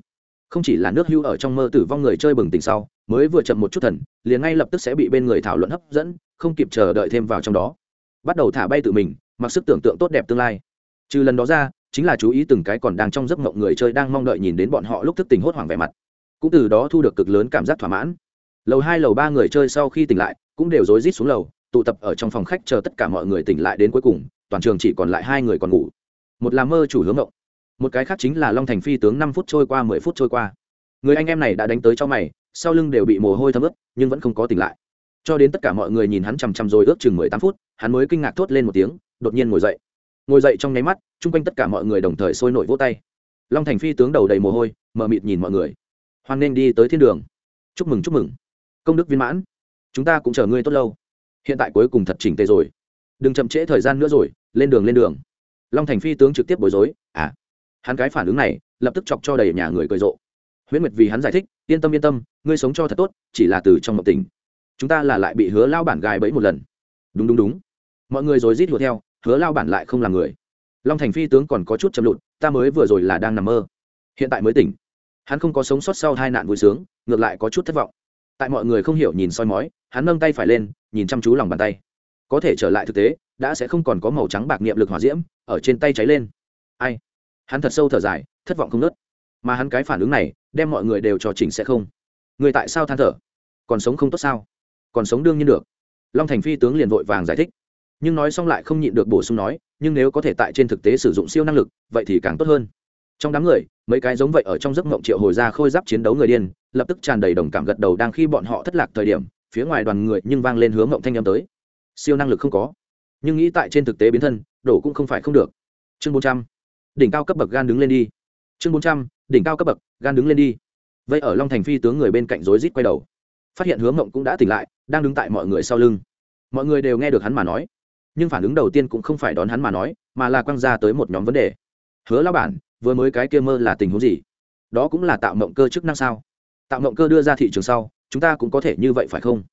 Không chỉ là nước hưu ở trong mơ tử vong người chơi bừng tỉnh sau, mới vừa chậm một chút thần, liền ngay lập tức sẽ bị bên người thảo luận hấp dẫn, không kịp chờ đợi thêm vào trong đó. Bắt đầu thả bay tự mình, mặc sức tưởng tượng tốt đẹp tương lai. Trừ lần đó ra chính là chú ý từng cái còn đang trong giấc mộng người chơi đang mong đợi nhìn đến bọn họ lúc thức tỉnh hốt hoảng vẻ mặt. Cũng từ đó thu được cực lớn cảm giác thỏa mãn. Lầu hai, lầu ba người chơi sau khi tỉnh lại, cũng đều rối rít xuống lầu, tụ tập ở trong phòng khách chờ tất cả mọi người tỉnh lại đến cuối cùng, toàn trường chỉ còn lại hai người còn ngủ. Một là mơ chủ hướng mộng, một cái khác chính là long thành phi tướng năm phút trôi qua, mười phút trôi qua. Người anh em này đã đánh tới cho mày, sau lưng đều bị mồ hôi thấm ướt, nhưng vẫn không có tỉnh lại. Cho đến tất cả mọi người nhìn hắn chằm chằm rồi ước chừng mười tám phút, hắn mới kinh ngạc thốt lên một tiếng, đột nhiên ngồi dậy. Ngồi dậy trong nháy mắt chung quanh tất cả mọi người đồng thời sôi nổi vỗ tay. Long thành phi tướng đầu đầy mồ hôi mờ mịt nhìn mọi người. Hoan nên đi tới thiên đường. Chúc mừng chúc mừng. Công đức viên mãn. Chúng ta cũng chờ ngươi tốt lâu. Hiện tại cuối cùng thật chỉnh tề rồi. Đừng chậm trễ thời gian nữa rồi, lên đường lên đường. Long thành phi tướng trực tiếp bối rối. À hắn cái phản ứng này, lập tức chọc cho đầy nhà người cười rộ. Huyễn nguyệt vì hắn giải thích, yên tâm yên tâm, ngươi sống cho thật tốt, chỉ là từ trong mộng tình chúng ta là lại bị hứa lao bản gài bẫy một lần. Đúng đúng đúng. Mọi người rồi rít hùa theo, hứa lao bản lại không là người long thành phi tướng còn có chút chậm lụt, ta mới vừa rồi là đang nằm mơ. Hiện tại mới tỉnh. Hắn không có sống sót sau hai nạn vui sướng, ngược lại có chút thất vọng. Tại mọi người không hiểu nhìn soi mói, hắn nâng tay phải lên, nhìn chăm chú lòng bàn tay. Có thể trở lại thực tế, đã sẽ không còn có màu trắng bạc niệm lực hỏa diễm ở trên tay cháy lên. Ai? Hắn thật sâu thở dài, thất vọng không nớt mà hắn cái phản ứng này, đem mọi người đều cho chỉnh sẽ không. Người tại sao than thở? Còn sống không tốt sao? Còn sống đương nhiên được. Long thành phi tướng liền vội vàng giải thích nhưng nói xong lại không nhịn được bổ sung nói, nhưng nếu có thể tại trên thực tế sử dụng siêu năng lực, vậy thì càng tốt hơn. Trong đám người, mấy cái giống vậy ở trong giấc mộng triệu hồi ra khôi giáp chiến đấu người điên, lập tức tràn đầy đồng cảm gật đầu đang khi bọn họ thất lạc thời điểm, phía ngoài đoàn người nhưng vang lên hướng mộng thanh â tới. Siêu năng lực không có, nhưng nghĩ tại trên thực tế biến thân, đổ cũng không phải không được. Chương bốn trăm, đỉnh cao cấp bậc gan đứng lên đi. Chương bốn trăm, đỉnh cao cấp bậc gan đứng lên đi. Vậy ở long thành phi tướng người bên cạnh rối rít quay đầu. Phát hiện hướng mộng cũng đã tỉnh lại, đang đứng tại mọi người sau lưng. Mọi người đều nghe được hắn mà nói nhưng phản ứng đầu tiên cũng không phải đón hắn mà nói, mà là quăng ra tới một nhóm vấn đề. Hứa lao bản, vừa mới cái kia mơ là tình huống gì? Đó cũng là tạo mộng cơ chức năng sao? Tạo mộng cơ đưa ra thị trường sau, chúng ta cũng có thể như vậy phải không?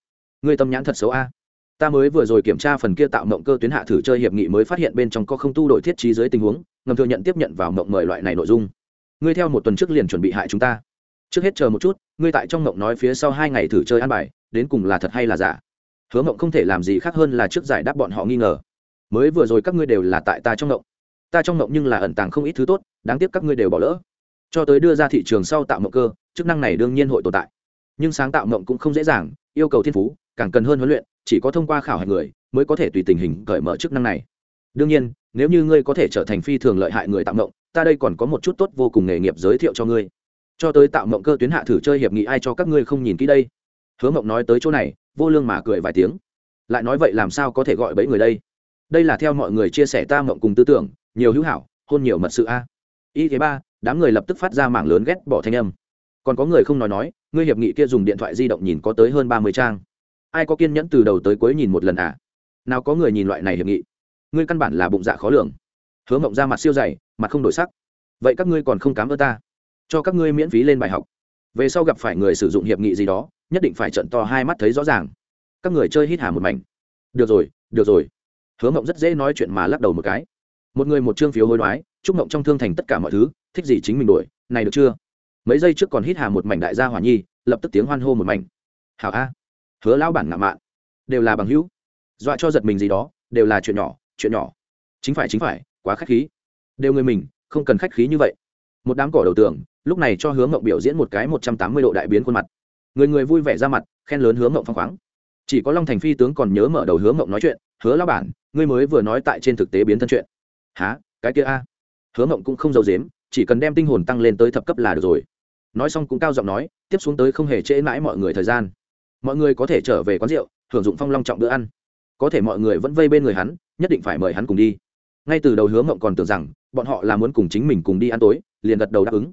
Người tâm nhãn thật xấu a. Ta mới vừa rồi kiểm tra phần kia tạo mộng cơ tuyến hạ thử chơi hiệp nghị mới phát hiện bên trong có không tu đổi thiết trí dưới tình huống, ngầm thừa nhận tiếp nhận vào mộng mời loại này nội dung. Ngươi theo một tuần trước liền chuẩn bị hại chúng ta. Trước hết chờ một chút, ngươi tại trong mộng nói phía sau hai ngày thử chơi ăn bài, đến cùng là thật hay là giả? Hứa mộng không thể làm gì khác hơn là trước giải đáp bọn họ nghi ngờ. Mới vừa rồi các ngươi đều là tại ta trong mộng ta trong mộng nhưng là ẩn tàng không ít thứ tốt, đáng tiếc các ngươi đều bỏ lỡ. Cho tới đưa ra thị trường sau tạo mộng cơ, chức năng này đương nhiên hội tồn tại. Nhưng sáng tạo mộng cũng không dễ dàng, yêu cầu thiên phú, càng cần hơn huấn luyện, chỉ có thông qua khảo hạch người mới có thể tùy tình hình cởi mở chức năng này. Đương nhiên, nếu như ngươi có thể trở thành phi thường lợi hại người tạo mộng, ta đây còn có một chút tốt vô cùng nghề nghiệp giới thiệu cho ngươi. Cho tới tạo mộng cơ tuyến hạ thử chơi hiệp nghị ai cho các ngươi không nhìn kỹ đây? Hứa mộng nói tới chỗ này, vô lương mà cười vài tiếng. Lại nói vậy làm sao có thể gọi bẫy người đây? Đây là theo mọi người chia sẻ ta mộng cùng tư tưởng, nhiều hữu hảo, hôn nhiều mật sự a. Y thế ba, đám người lập tức phát ra mảng lớn ghét bỏ thanh âm. Còn có người không nói nói, ngươi hiệp nghị kia dùng điện thoại di động nhìn có tới hơn ba mươi trang. Ai có kiên nhẫn từ đầu tới cuối nhìn một lần à? Nào có người nhìn loại này hiệp nghị? Ngươi căn bản là bụng dạ khó lường. Hứa mộng ra mặt siêu dày, mặt không đổi sắc. Vậy các ngươi còn không cám ơn ta? Cho các ngươi miễn phí lên bài học. Về sau gặp phải người sử dụng hiệp nghị gì đó nhất định phải trận to hai mắt thấy rõ ràng. Các người chơi hít hà một mảnh. Được rồi được rồi. Hứa mộng rất dễ nói chuyện mà lắc đầu một cái. Một người một chương phiếu hối đoái, chúc mộng trong thương thành tất cả mọi thứ, thích gì chính mình đổi, này được chưa? Mấy giây trước còn hít hà một mảnh đại gia hỏa nhi, lập tức tiếng hoan hô một mảnh. Hảo a. Hứa lão bản ngạo mạn. Đều là bằng hữu. Dọa cho giật mình gì đó, đều là chuyện nhỏ chuyện nhỏ. Chính phải chính phải, quá khách khí. Đều người mình, không cần khách khí như vậy. Một đám cỏ đầu tường, lúc này cho hướng mộng biểu diễn một cái một trăm tám mươi độ đại biến khuôn mặt người người vui vẻ ra mặt, khen lớn hứa mộng phăng khoáng. Chỉ có long thành phi tướng còn nhớ mở đầu hứa mộng nói chuyện, hứa lao bản, ngươi mới vừa nói tại trên thực tế biến thân chuyện. Há cái kia a? Hứa mộng cũng không giấu dếm chỉ cần đem tinh hồn tăng lên tới thập cấp là được rồi. Nói xong cũng cao giọng nói, tiếp xuống tới không hề trễ mãi mọi người thời gian. Mọi người có thể trở về quán rượu hưởng dụng phong long trọng bữa ăn. Có thể mọi người vẫn vây bên người hắn, nhất định phải mời hắn cùng đi. Ngay từ đầu hứa mộng còn tưởng rằng, bọn họ là muốn cùng chính mình cùng đi ăn tối, liền gật đầu đáp ứng.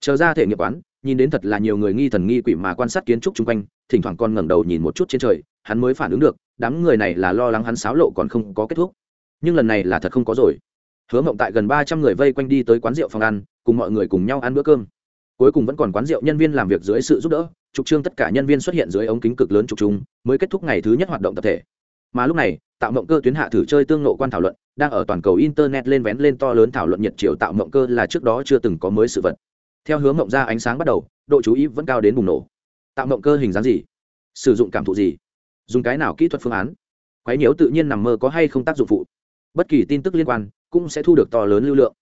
Chờ ra thể nghiệp quán nhìn đến thật là nhiều người nghi thần nghi quỷ mà quan sát kiến trúc chung quanh thỉnh thoảng con ngẩng đầu nhìn một chút trên trời hắn mới phản ứng được đám người này là lo lắng hắn xáo lộ còn không có kết thúc. Nhưng lần này là thật không có rồi. Hứa mộng tại gần ba trăm người vây quanh đi tới quán rượu phòng ăn cùng mọi người cùng nhau ăn bữa cơm. Cuối cùng vẫn còn quán rượu nhân viên làm việc dưới sự giúp đỡ trục trương tất cả nhân viên xuất hiện dưới ống kính cực lớn trục chúng, mới kết thúc ngày thứ nhất hoạt động tập thể. Mà lúc này tạo mộng cơ tuyến hạ thử chơi tương nộ quan thảo luận đang ở toàn cầu internet lên vén lên to lớn thảo luận nhiệt triệu tạo mộng cơ là trước đó chưa từng có mới sự vật theo hướng mộng ra ánh sáng bắt đầu, độ chú ý vẫn cao đến bùng nổ. Tạo mộng cơ hình dáng gì? Sử dụng cảm thụ gì? Dùng cái nào kỹ thuật phương án? Quái nhiễu tự nhiên nằm mơ có hay không tác dụng phụ? Bất kỳ tin tức liên quan cũng sẽ thu được to lớn lưu lượng.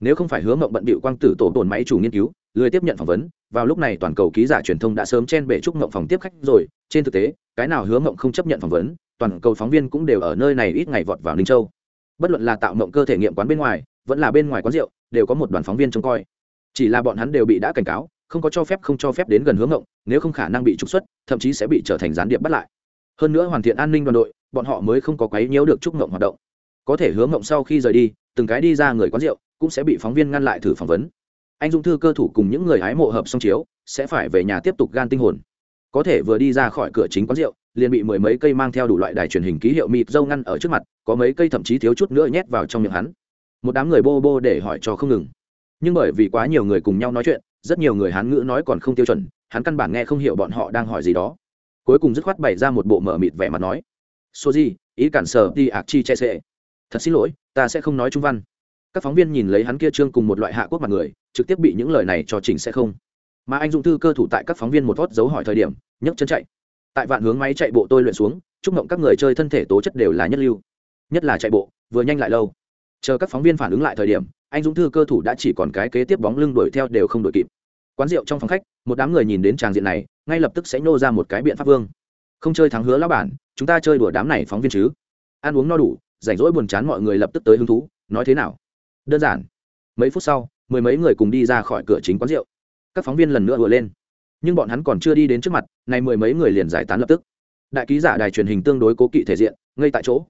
Nếu không phải hướng mộng bận bịu quang tử tổ tồn máy chủ nghiên cứu, lười tiếp nhận phỏng vấn, vào lúc này toàn cầu ký giả truyền thông đã sớm chen bể trúc mộng phòng tiếp khách rồi. Trên thực tế, cái nào hướng mộng không chấp nhận phỏng vấn, toàn cầu phóng viên cũng đều ở nơi này ít ngày vọt vào ninh châu. Bất luận là tạo mộng cơ thể nghiệm quán bên ngoài, vẫn là bên ngoài quán rượu, đều có một đoàn phóng viên trông coi chỉ là bọn hắn đều bị đã cảnh cáo, không có cho phép không cho phép đến gần hướng ngộng, nếu không khả năng bị trục xuất, thậm chí sẽ bị trở thành gián điệp bắt lại. Hơn nữa hoàn thiện an ninh đoàn đội, bọn họ mới không có quấy nhiễu được trúc ngộng hoạt động. Có thể hướng ngộng sau khi rời đi, từng cái đi ra người quán rượu, cũng sẽ bị phóng viên ngăn lại thử phỏng vấn. Anh dung thư cơ thủ cùng những người hái mộ hợp song chiếu, sẽ phải về nhà tiếp tục gan tinh hồn. Có thể vừa đi ra khỏi cửa chính quán rượu, liền bị mười mấy cây mang theo đủ loại đài truyền hình ký hiệu mịt dâu ngăn ở trước mặt, có mấy cây thậm chí thiếu chút nữa nhét vào trong miệng hắn. Một đám người bô bô để hỏi cho không ngừng nhưng bởi vì quá nhiều người cùng nhau nói chuyện, rất nhiều người hán ngữ nói còn không tiêu chuẩn, hắn căn bản nghe không hiểu bọn họ đang hỏi gì đó. Cuối cùng dứt khoát bày ra một bộ mở mịt vẻ mặt nói số gì ý cản sở đi ạc chi che sệ. Thật xin lỗi, ta sẽ không nói trung văn. Các phóng viên nhìn lấy hắn kia trương cùng một loại hạ quốc mặt người, trực tiếp bị những lời này cho chỉnh sẽ không. Mà anh dụng thư cơ thủ tại các phóng viên một vót dấu hỏi thời điểm, nhấc chân chạy. Tại vạn hướng máy chạy bộ tôi luyện xuống, chúc mộng các người chơi thân thể tố chất đều là nhất lưu. Nhất là chạy bộ, vừa nhanh lại lâu chờ các phóng viên phản ứng lại thời điểm, anh dũng thư cơ thủ đã chỉ còn cái kế tiếp bóng lưng đuổi theo đều không đuổi kịp. Quán rượu trong phòng khách, một đám người nhìn đến tràng diện này, ngay lập tức sẽ nô ra một cái biện pháp vương. Không chơi thắng hứa lão bản, chúng ta chơi đùa đám này phóng viên chứ. Ăn uống no đủ, rảnh rỗi buồn chán mọi người lập tức tới hứng thú, nói thế nào? Đơn giản. Mấy phút sau, mười mấy người cùng đi ra khỏi cửa chính quán rượu. Các phóng viên lần nữa vừa lên. Nhưng bọn hắn còn chưa đi đến trước mặt, này mười mấy người liền giải tán lập tức. Đại ký giả đài truyền hình tương đối cố kỵ thể diện, ngay tại chỗ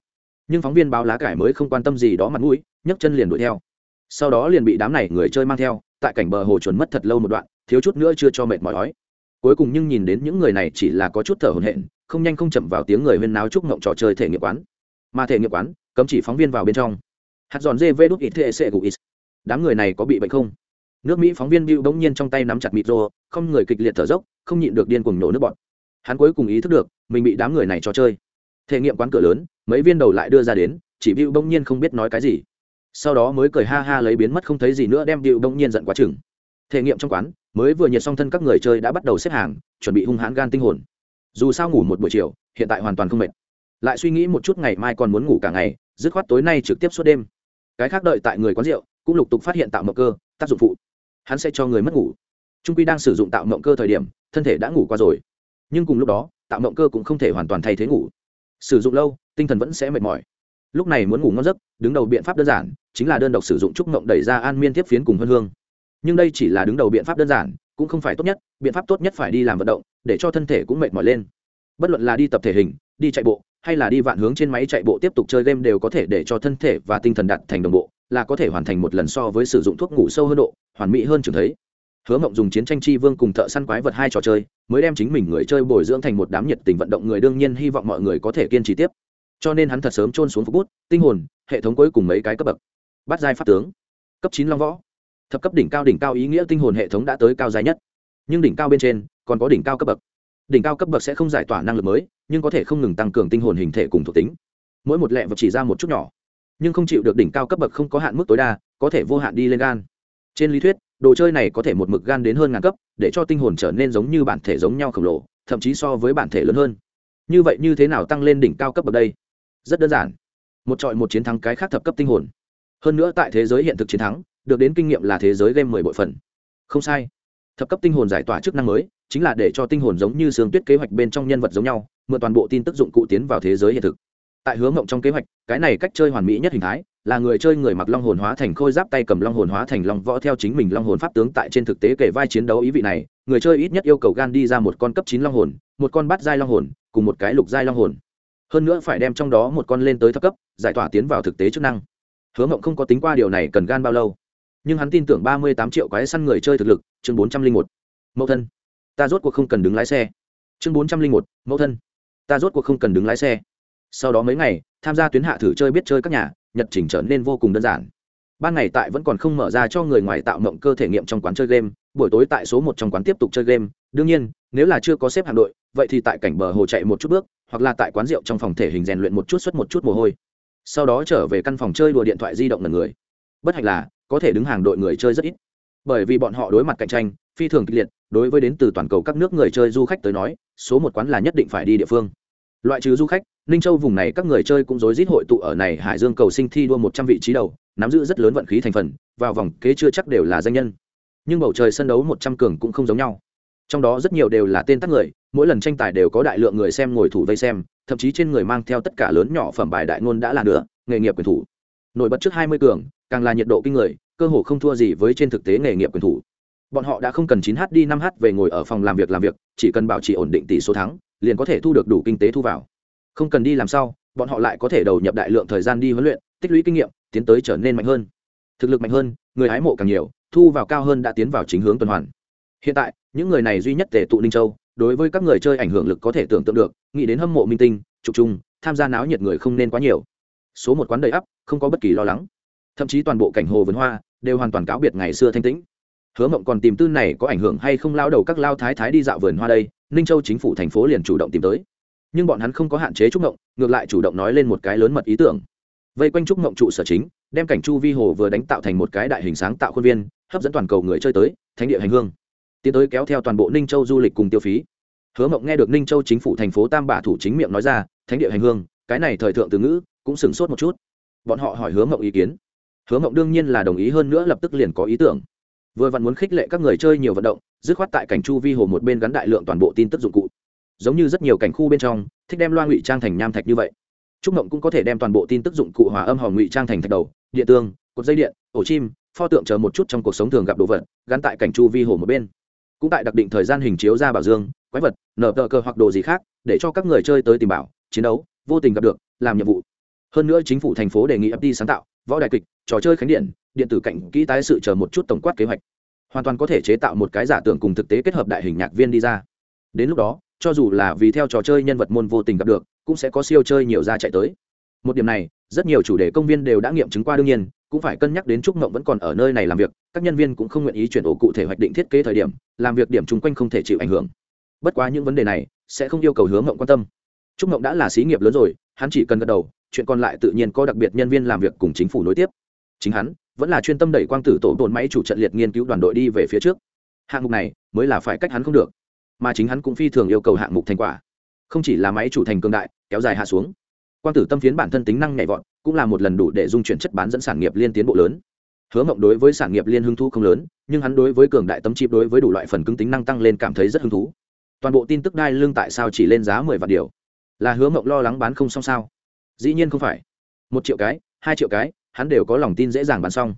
nhưng phóng viên báo lá cải mới không quan tâm gì đó mặt mũi, nhấc chân liền đuổi theo. Sau đó liền bị đám này người chơi mang theo, tại cảnh bờ hồ chuẩn mất thật lâu một đoạn, thiếu chút nữa chưa cho mệt mỏi ói. Cuối cùng nhưng nhìn đến những người này chỉ là có chút thở hổn hển, không nhanh không chậm vào tiếng người huyên náo chúc ngộng trò chơi thể nghiệm quán. Mà thể nghiệm quán, cấm chỉ phóng viên vào bên trong. Hạt giòn dê vê đúc ít thệ sệ gù ít. Đám người này có bị bệnh không? Nước mỹ phóng viên bưu bỗng nhiên trong tay nắm chặt mịt rô, không người kịch liệt thở dốc, không nhịn được điên cuồng nổ nước bọt hắn cuối cùng ý thức được, mình bị đám người này cho chơi thể nghiệm quán cửa lớn, mấy viên đầu lại đưa ra đến, chỉ bịu bỗng nhiên không biết nói cái gì. Sau đó mới cười ha ha lấy biến mất không thấy gì nữa đem bịu bỗng nhiên giận quá chừng. Thể nghiệm trong quán, mới vừa nhiệt xong thân các người chơi đã bắt đầu xếp hàng, chuẩn bị hung hãn gan tinh hồn. Dù sao ngủ một buổi chiều, hiện tại hoàn toàn không mệt. Lại suy nghĩ một chút ngày mai còn muốn ngủ cả ngày, dứt khoát tối nay trực tiếp suốt đêm. Cái khác đợi tại người quán rượu, cũng lục tục phát hiện tạo mộng cơ, tác dụng phụ. Hắn sẽ cho người mất ngủ. Trung quy đang sử dụng tạo mộng cơ thời điểm, thân thể đã ngủ qua rồi. Nhưng cùng lúc đó, tạo mộng cơ cũng không thể hoàn toàn thay thế ngủ sử dụng lâu, tinh thần vẫn sẽ mệt mỏi. Lúc này muốn ngủ ngon giấc, đứng đầu biện pháp đơn giản chính là đơn độc sử dụng trúc ngộng đẩy ra an miên tiếp phiến cùng hương hương. Nhưng đây chỉ là đứng đầu biện pháp đơn giản, cũng không phải tốt nhất, biện pháp tốt nhất phải đi làm vận động, để cho thân thể cũng mệt mỏi lên. Bất luận là đi tập thể hình, đi chạy bộ, hay là đi vạn hướng trên máy chạy bộ tiếp tục chơi game đều có thể để cho thân thể và tinh thần đặt thành đồng bộ, là có thể hoàn thành một lần so với sử dụng thuốc ngủ sâu hơn độ, hoàn mỹ hơn chừng thấy hứa mộng dùng chiến tranh chi vương cùng thợ săn quái vật hai trò chơi, mới đem chính mình người chơi bồi dưỡng thành một đám nhiệt tình vận động người đương nhiên hy vọng mọi người có thể kiên trì tiếp. Cho nên hắn thật sớm trôn xuống phục bút, tinh hồn, hệ thống cuối cùng mấy cái cấp bậc. Bắt giai pháp tướng, cấp chín long võ. Thập cấp đỉnh cao đỉnh cao ý nghĩa tinh hồn hệ thống đã tới cao dài nhất. Nhưng đỉnh cao bên trên, còn có đỉnh cao cấp bậc. Đỉnh cao cấp bậc sẽ không giải tỏa năng lực mới, nhưng có thể không ngừng tăng cường tinh hồn hình thể cùng thuộc tính. Mỗi một lẹ vật chỉ ra một chút nhỏ, nhưng không chịu được đỉnh cao cấp bậc không có hạn mức tối đa, có thể vô hạn đi lên gan trên lý thuyết, đồ chơi này có thể một mực gan đến hơn ngàn cấp, để cho tinh hồn trở nên giống như bản thể giống nhau khổng lồ, thậm chí so với bản thể lớn hơn. Như vậy như thế nào tăng lên đỉnh cao cấp ở đây? Rất đơn giản. Một trọi một chiến thắng cái khác thập cấp tinh hồn. Hơn nữa tại thế giới hiện thực chiến thắng, được đến kinh nghiệm là thế giới game mười bội phần. Không sai. Thập cấp tinh hồn giải tỏa chức năng mới, chính là để cho tinh hồn giống như sương tuyết kế hoạch bên trong nhân vật giống nhau, mượn toàn bộ tin tức dụng cụ tiến vào thế giới hiện thực tại hướng mộng trong kế hoạch, cái này cách chơi hoàn mỹ nhất hình thái là người chơi người mặc long hồn hóa thành khôi giáp tay cầm long hồn hóa thành long võ theo chính mình long hồn pháp tướng tại trên thực tế kể vai chiến đấu ý vị này, người chơi ít nhất yêu cầu gan đi ra một con cấp chín long hồn, một con bắt giai long hồn, cùng một cái lục giai long hồn. Hơn nữa phải đem trong đó một con lên tới thấp cấp, giải tỏa tiến vào thực tế chức năng. Hướng mộng không có tính qua điều này cần gan bao lâu. Nhưng hắn tin tưởng ba mươi tám triệu quái săn người chơi thực lực, chương bốn trăm linh một. Mẫu thân. Ta rốt cuộc không cần đứng lái xe. Chương bốn trăm linh một, mẫu thân. Ta rốt cuộc không cần đứng lái xe sau đó mấy ngày, tham gia tuyến hạ thử chơi biết chơi các nhà, nhật trình trở nên vô cùng đơn giản. Ban ngày tại vẫn còn không mở ra cho người ngoài tạo mộng cơ thể nghiệm trong quán chơi game, buổi tối tại số một trong quán tiếp tục chơi game. Đương nhiên, nếu là chưa có xếp hạm đội, vậy thì tại cảnh bờ hồ chạy một chút bước, hoặc là tại quán rượu trong phòng thể hình rèn luyện một chút xuất một chút mồ hôi. Sau đó trở về căn phòng chơi đùa điện thoại di động lần người. Bất hạnh là, có thể đứng hàng đội người chơi rất ít. Bởi vì bọn họ đối mặt cạnh tranh, phi thường kịch liệt, đối với đến từ toàn cầu các nước người chơi du khách tới nói, số một quán là nhất định phải đi địa phương loại trừ du khách, ninh châu vùng này các người chơi cũng rối rít hội tụ ở này hải dương cầu sinh thi đua một trăm vị trí đầu, nắm giữ rất lớn vận khí thành phần, vào vòng kế chưa chắc đều là danh nhân. Nhưng bầu trời sân đấu một trăm cường cũng không giống nhau. Trong đó rất nhiều đều là tên tắc người, mỗi lần tranh tài đều có đại lượng người xem ngồi thủ vây xem, thậm chí trên người mang theo tất cả lớn nhỏ phẩm bài đại ngôn đã là nữa nghề nghiệp quyền thủ. Nổi bật trước hai mươi cường, càng là nhiệt độ kinh người, cơ hồ không thua gì với trên thực tế nghề nghiệp quyền thủ bọn họ đã không cần chín h đi năm h về ngồi ở phòng làm việc làm việc, chỉ cần bảo trì ổn định tỷ số thắng, liền có thể thu được đủ kinh tế thu vào. Không cần đi làm sao, bọn họ lại có thể đầu nhập đại lượng thời gian đi huấn luyện, tích lũy kinh nghiệm, tiến tới trở nên mạnh hơn. Thực lực mạnh hơn, người hái mộ càng nhiều, thu vào cao hơn đã tiến vào chính hướng tuần hoàn. Hiện tại, những người này duy nhất tề tụ ninh châu, đối với các người chơi ảnh hưởng lực có thể tưởng tượng được, nghĩ đến hâm mộ minh tinh, trục trung tham gia náo nhiệt người không nên quá nhiều. Số một quán đầy ắp, không có bất kỳ lo lắng. Thậm chí toàn bộ cảnh hồ vườn hoa đều hoàn toàn cáo biệt ngày xưa thanh tĩnh hứa mộng còn tìm tư này có ảnh hưởng hay không lao đầu các lao thái thái đi dạo vườn hoa đây, ninh châu chính phủ thành phố liền chủ động tìm tới. Nhưng bọn hắn không có hạn chế trúc mộng, ngược lại chủ động nói lên một cái lớn mật ý tưởng. Vây quanh trúc mộng trụ sở chính, đem cảnh chu vi hồ vừa đánh tạo thành một cái đại hình sáng tạo khuôn viên, hấp dẫn toàn cầu người chơi tới, thánh địa hành hương. Tiến tới kéo theo toàn bộ ninh châu du lịch cùng tiêu phí. Hứa mộng nghe được ninh châu chính phủ thành phố tam bả thủ chính miệng nói ra, thánh địa hành hương, cái này thời thượng từ ngữ, cũng sửng sốt một chút. Bọn họ hỏi hứa mộng ý kiến. Hứa mộng đương nhiên là đồng ý hơn nữa lập tức liền có ý tưởng vừa vặn muốn khích lệ các người chơi nhiều vận động, dứt khoát tại cảnh chu vi hồ một bên gắn đại lượng toàn bộ tin tức dụng cụ. Giống như rất nhiều cảnh khu bên trong, thích đem loa ngụy trang thành nham thạch như vậy. Trúc mộng cũng có thể đem toàn bộ tin tức dụng cụ hòa âm hò ngụy trang thành thạch đầu, địa tương, cột dây điện, ổ chim, pho tượng chờ một chút trong cuộc sống thường gặp đồ vật, gắn tại cảnh chu vi hồ một bên. Cũng tại đặc định thời gian hình chiếu ra bảo dương, quái vật, nở tờ cờ hoặc đồ gì khác, để cho các người chơi tới tìm bảo, chiến đấu, vô tình gặp được, làm nhiệm vụ. Hơn nữa chính phủ thành phố đề nghị FT sáng tạo, võ đại kịch, trò chơi khánh điện điện tử cảnh kỹ tái sự chờ một chút tổng quát kế hoạch. Hoàn toàn có thể chế tạo một cái giả tưởng cùng thực tế kết hợp đại hình nhạc viên đi ra. Đến lúc đó, cho dù là vì theo trò chơi nhân vật môn vô tình gặp được, cũng sẽ có siêu chơi nhiều ra chạy tới. Một điểm này, rất nhiều chủ đề công viên đều đã nghiệm chứng qua đương nhiên, cũng phải cân nhắc đến trúc mộng vẫn còn ở nơi này làm việc, các nhân viên cũng không nguyện ý chuyển ổ cụ thể hoạch định thiết kế thời điểm, làm việc điểm chung quanh không thể chịu ảnh hưởng. Bất quá những vấn đề này, sẽ không yêu cầu hướng mộng quan tâm. Trúc mộng đã là xí nghiệp lớn rồi, hắn chỉ cần gật đầu, chuyện còn lại tự nhiên có đặc biệt nhân viên làm việc cùng chính phủ nối tiếp. Chính hắn vẫn là chuyên tâm đẩy quang tử tổ đồn máy chủ trận liệt nghiên cứu đoàn đội đi về phía trước. Hạng mục này mới là phải cách hắn không được, mà chính hắn cũng phi thường yêu cầu hạng mục thành quả. Không chỉ là máy chủ thành cường đại, kéo dài hạ xuống, quang tử tâm phiến bản thân tính năng nhảy vọt, cũng là một lần đủ để dung chuyển chất bán dẫn sản nghiệp liên tiến bộ lớn. Hứa mộng đối với sản nghiệp liên hứng thú không lớn, nhưng hắn đối với cường đại tấm chip đối với đủ loại phần cứng tính năng tăng lên cảm thấy rất hứng thú. Toàn bộ tin tức đai lương tại sao chỉ lên giá mười vạn điều? Là hứa mộng lo lắng bán không xong sao? Dĩ nhiên không phải. Một triệu cái, hai triệu cái hắn đều có lòng tin dễ dàng bán xong.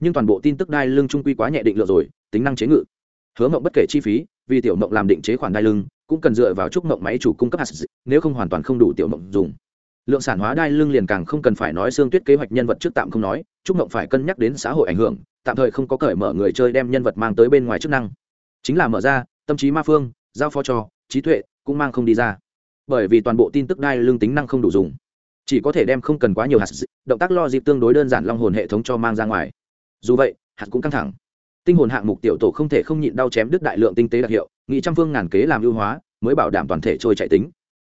Nhưng toàn bộ tin tức đai lưng trung quy quá nhẹ định lượng rồi, tính năng chế ngự. Hứa mộng bất kể chi phí, vì tiểu mộng làm định chế khoản đai lưng, cũng cần dựa vào trúc mộng máy chủ cung cấp hạt nếu không hoàn toàn không đủ tiểu mộng dùng. Lượng sản hóa đai lưng liền càng không cần phải nói xương tuyết kế hoạch nhân vật trước tạm không nói trúc mộng phải cân nhắc đến xã hội ảnh hưởng, tạm thời không có cởi mở người chơi đem nhân vật mang tới bên ngoài chức năng. Chính là mở ra, tâm trí ma phương, giao phó cho, trí tuệ, cũng mang không đi ra. Bởi vì toàn bộ tin tức đai lưng tính năng không đủ dùng chỉ có thể đem không cần quá nhiều hạt động tác lo dịp tương đối đơn giản long hồn hệ thống cho mang ra ngoài. Dù vậy, hạt cũng căng thẳng. Tinh hồn hạng mục tiểu tổ không thể không nhịn đau chém đứt đại lượng tinh tế đặc hiệu nghị trăm phương ngàn kế làm ưu hóa, mới bảo đảm toàn thể trôi chạy tính.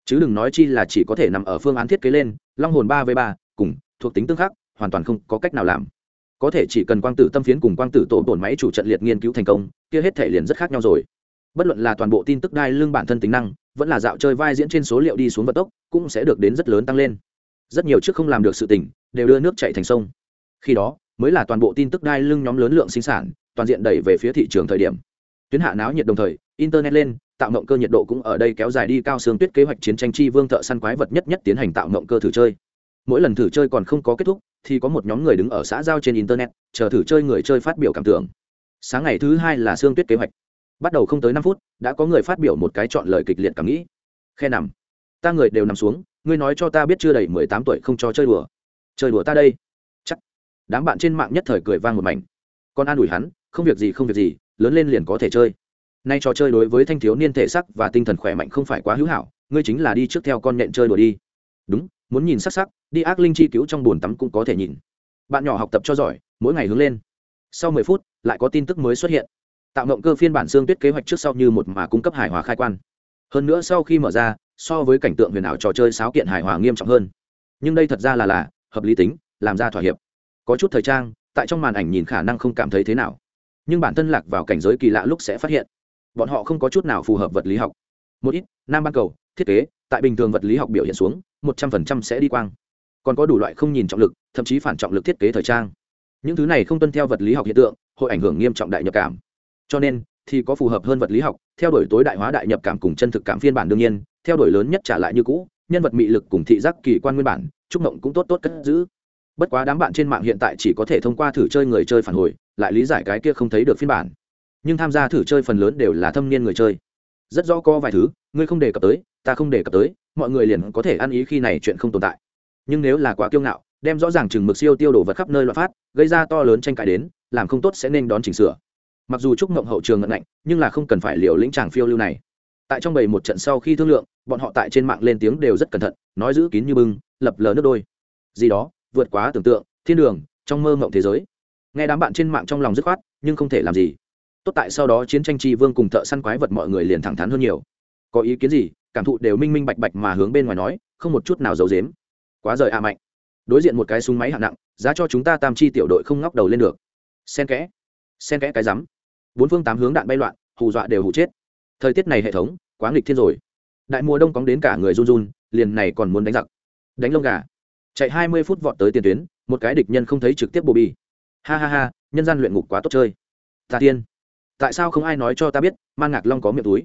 Chứ đừng nói chi là chỉ có thể nằm ở phương án thiết kế lên, long hồn ba v ba, cùng, thuộc tính tương khắc, hoàn toàn không có cách nào làm. Có thể chỉ cần quang tử tâm phiến cùng quang tử tổ tổn máy chủ trận liệt nghiên cứu thành công, kia hết thể liền rất khác nhau rồi. Bất luận là toàn bộ tin tức đai lương bản thân tính năng, vẫn là dạo chơi vai diễn trên số liệu đi xuống vận tốc, cũng sẽ được đến rất lớn tăng lên rất nhiều trước không làm được sự tỉnh đều đưa nước chạy thành sông. Khi đó, mới là toàn bộ tin tức đai lưng nhóm lớn lượng sinh sản, toàn diện đẩy về phía thị trường thời điểm. Tuyến hạ náo nhiệt đồng thời, internet lên, tạo ngộng cơ nhiệt độ cũng ở đây kéo dài đi cao sương tuyết kế hoạch chiến tranh chi vương thợ săn quái vật nhất nhất tiến hành tạo ngộng cơ thử chơi. Mỗi lần thử chơi còn không có kết thúc, thì có một nhóm người đứng ở xã giao trên internet, chờ thử chơi người chơi phát biểu cảm tưởng. Sáng ngày thứ hai là sương tuyết kế hoạch. Bắt đầu không tới năm phút, đã có người phát biểu một cái chọn lời kịch liệt cảm nghĩ. Khe nằm. Ta người đều nằm xuống ngươi nói cho ta biết chưa đầy mười tám tuổi không cho chơi đùa. Chơi đùa ta đây. Chắc. Đám bạn trên mạng nhất thời cười vang một mảnh. Con an ủi hắn, không việc gì, không việc gì, lớn lên liền có thể chơi. Nay trò chơi đối với thanh thiếu niên thể sắc và tinh thần khỏe mạnh không phải quá hữu hảo, ngươi chính là đi trước theo con nện chơi đùa đi. Đúng, muốn nhìn sắc sắc, đi ác linh chi cứu trong bồn tắm cũng có thể nhìn. Bạn nhỏ học tập cho giỏi, mỗi ngày hướng lên. Sau mười phút, lại có tin tức mới xuất hiện. Tạo động cơ phiên bản xương tuyết kế hoạch trước sau như một mà cung cấp hài hòa khai quan. Hơn nữa sau khi mở ra so với cảnh tượng huyền ảo trò chơi sáo kiện hài hòa nghiêm trọng hơn. Nhưng đây thật ra là là hợp lý tính, làm ra thỏa hiệp. Có chút thời trang, tại trong màn ảnh nhìn khả năng không cảm thấy thế nào. Nhưng bản thân lạc vào cảnh giới kỳ lạ lúc sẽ phát hiện, bọn họ không có chút nào phù hợp vật lý học. Một ít, nam ban cầu, thiết kế, tại bình thường vật lý học biểu hiện xuống, một trăm phần trăm sẽ đi quang. Còn có đủ loại không nhìn trọng lực, thậm chí phản trọng lực thiết kế thời trang. Những thứ này không tuân theo vật lý học hiện tượng, hội ảnh hưởng nghiêm trọng đại nhập cảm. Cho nên, thì có phù hợp hơn vật lý học, theo đuổi tối đại hóa đại nhập cảm cùng chân thực cảm phiên bản đương nhiên theo đuổi lớn nhất trả lại như cũ, nhân vật mị lực cùng thị giác kỳ quan nguyên bản trúc mộng cũng tốt tốt cất giữ. Bất quá đám bạn trên mạng hiện tại chỉ có thể thông qua thử chơi người chơi phản hồi, lại lý giải cái kia không thấy được phiên bản. Nhưng tham gia thử chơi phần lớn đều là thâm niên người chơi. Rất rõ có vài thứ, ngươi không đề cập tới, ta không đề cập tới, mọi người liền có thể ăn ý khi này chuyện không tồn tại. Nhưng nếu là quá kiêu ngạo, đem rõ ràng chừng mực siêu tiêu đổ vật khắp nơi loạn phát, gây ra to lớn tranh cãi đến, làm không tốt sẽ nên đón chỉnh sửa. Mặc dù chúc mộng hậu trường ngận ngạnh, nhưng là không cần phải liều lĩnh tràng phiêu lưu này tại trong bầy một trận sau khi thương lượng, bọn họ tại trên mạng lên tiếng đều rất cẩn thận, nói giữ kín như bưng, lập lờ nước đôi. Gì đó, vượt quá tưởng tượng, thiên đường, trong mơ ngộng thế giới. Nghe đám bạn trên mạng trong lòng dứt khoát, nhưng không thể làm gì. Tốt tại sau đó chiến tranh tri vương cùng thợ săn quái vật mọi người liền thẳng thắn hơn nhiều. Có ý kiến gì? Cảm thụ đều minh minh bạch bạch mà hướng bên ngoài nói, không một chút nào giấu dếm quá rời a mạnh. Đối diện một cái súng máy hạng nặng, giá cho chúng ta tam chi tiểu đội không ngóc đầu lên được. Sen kẽ. Sen kẽ cái rắm. Bốn phương tám hướng đạn bay loạn, hù dọa đều hụ chết thời tiết này hệ thống, quá nghịch thiên rồi. Đại mùa đông cóng đến cả người run run, liền này còn muốn đánh giặc. Đánh lông gà. Chạy hai mươi phút vọt tới tiền tuyến, một cái địch nhân không thấy trực tiếp bồ bi ha ha ha, nhân gian luyện ngục quá tốt chơi. Ta tiên. Tại sao không ai nói cho ta biết man ngạc long có miệng túi?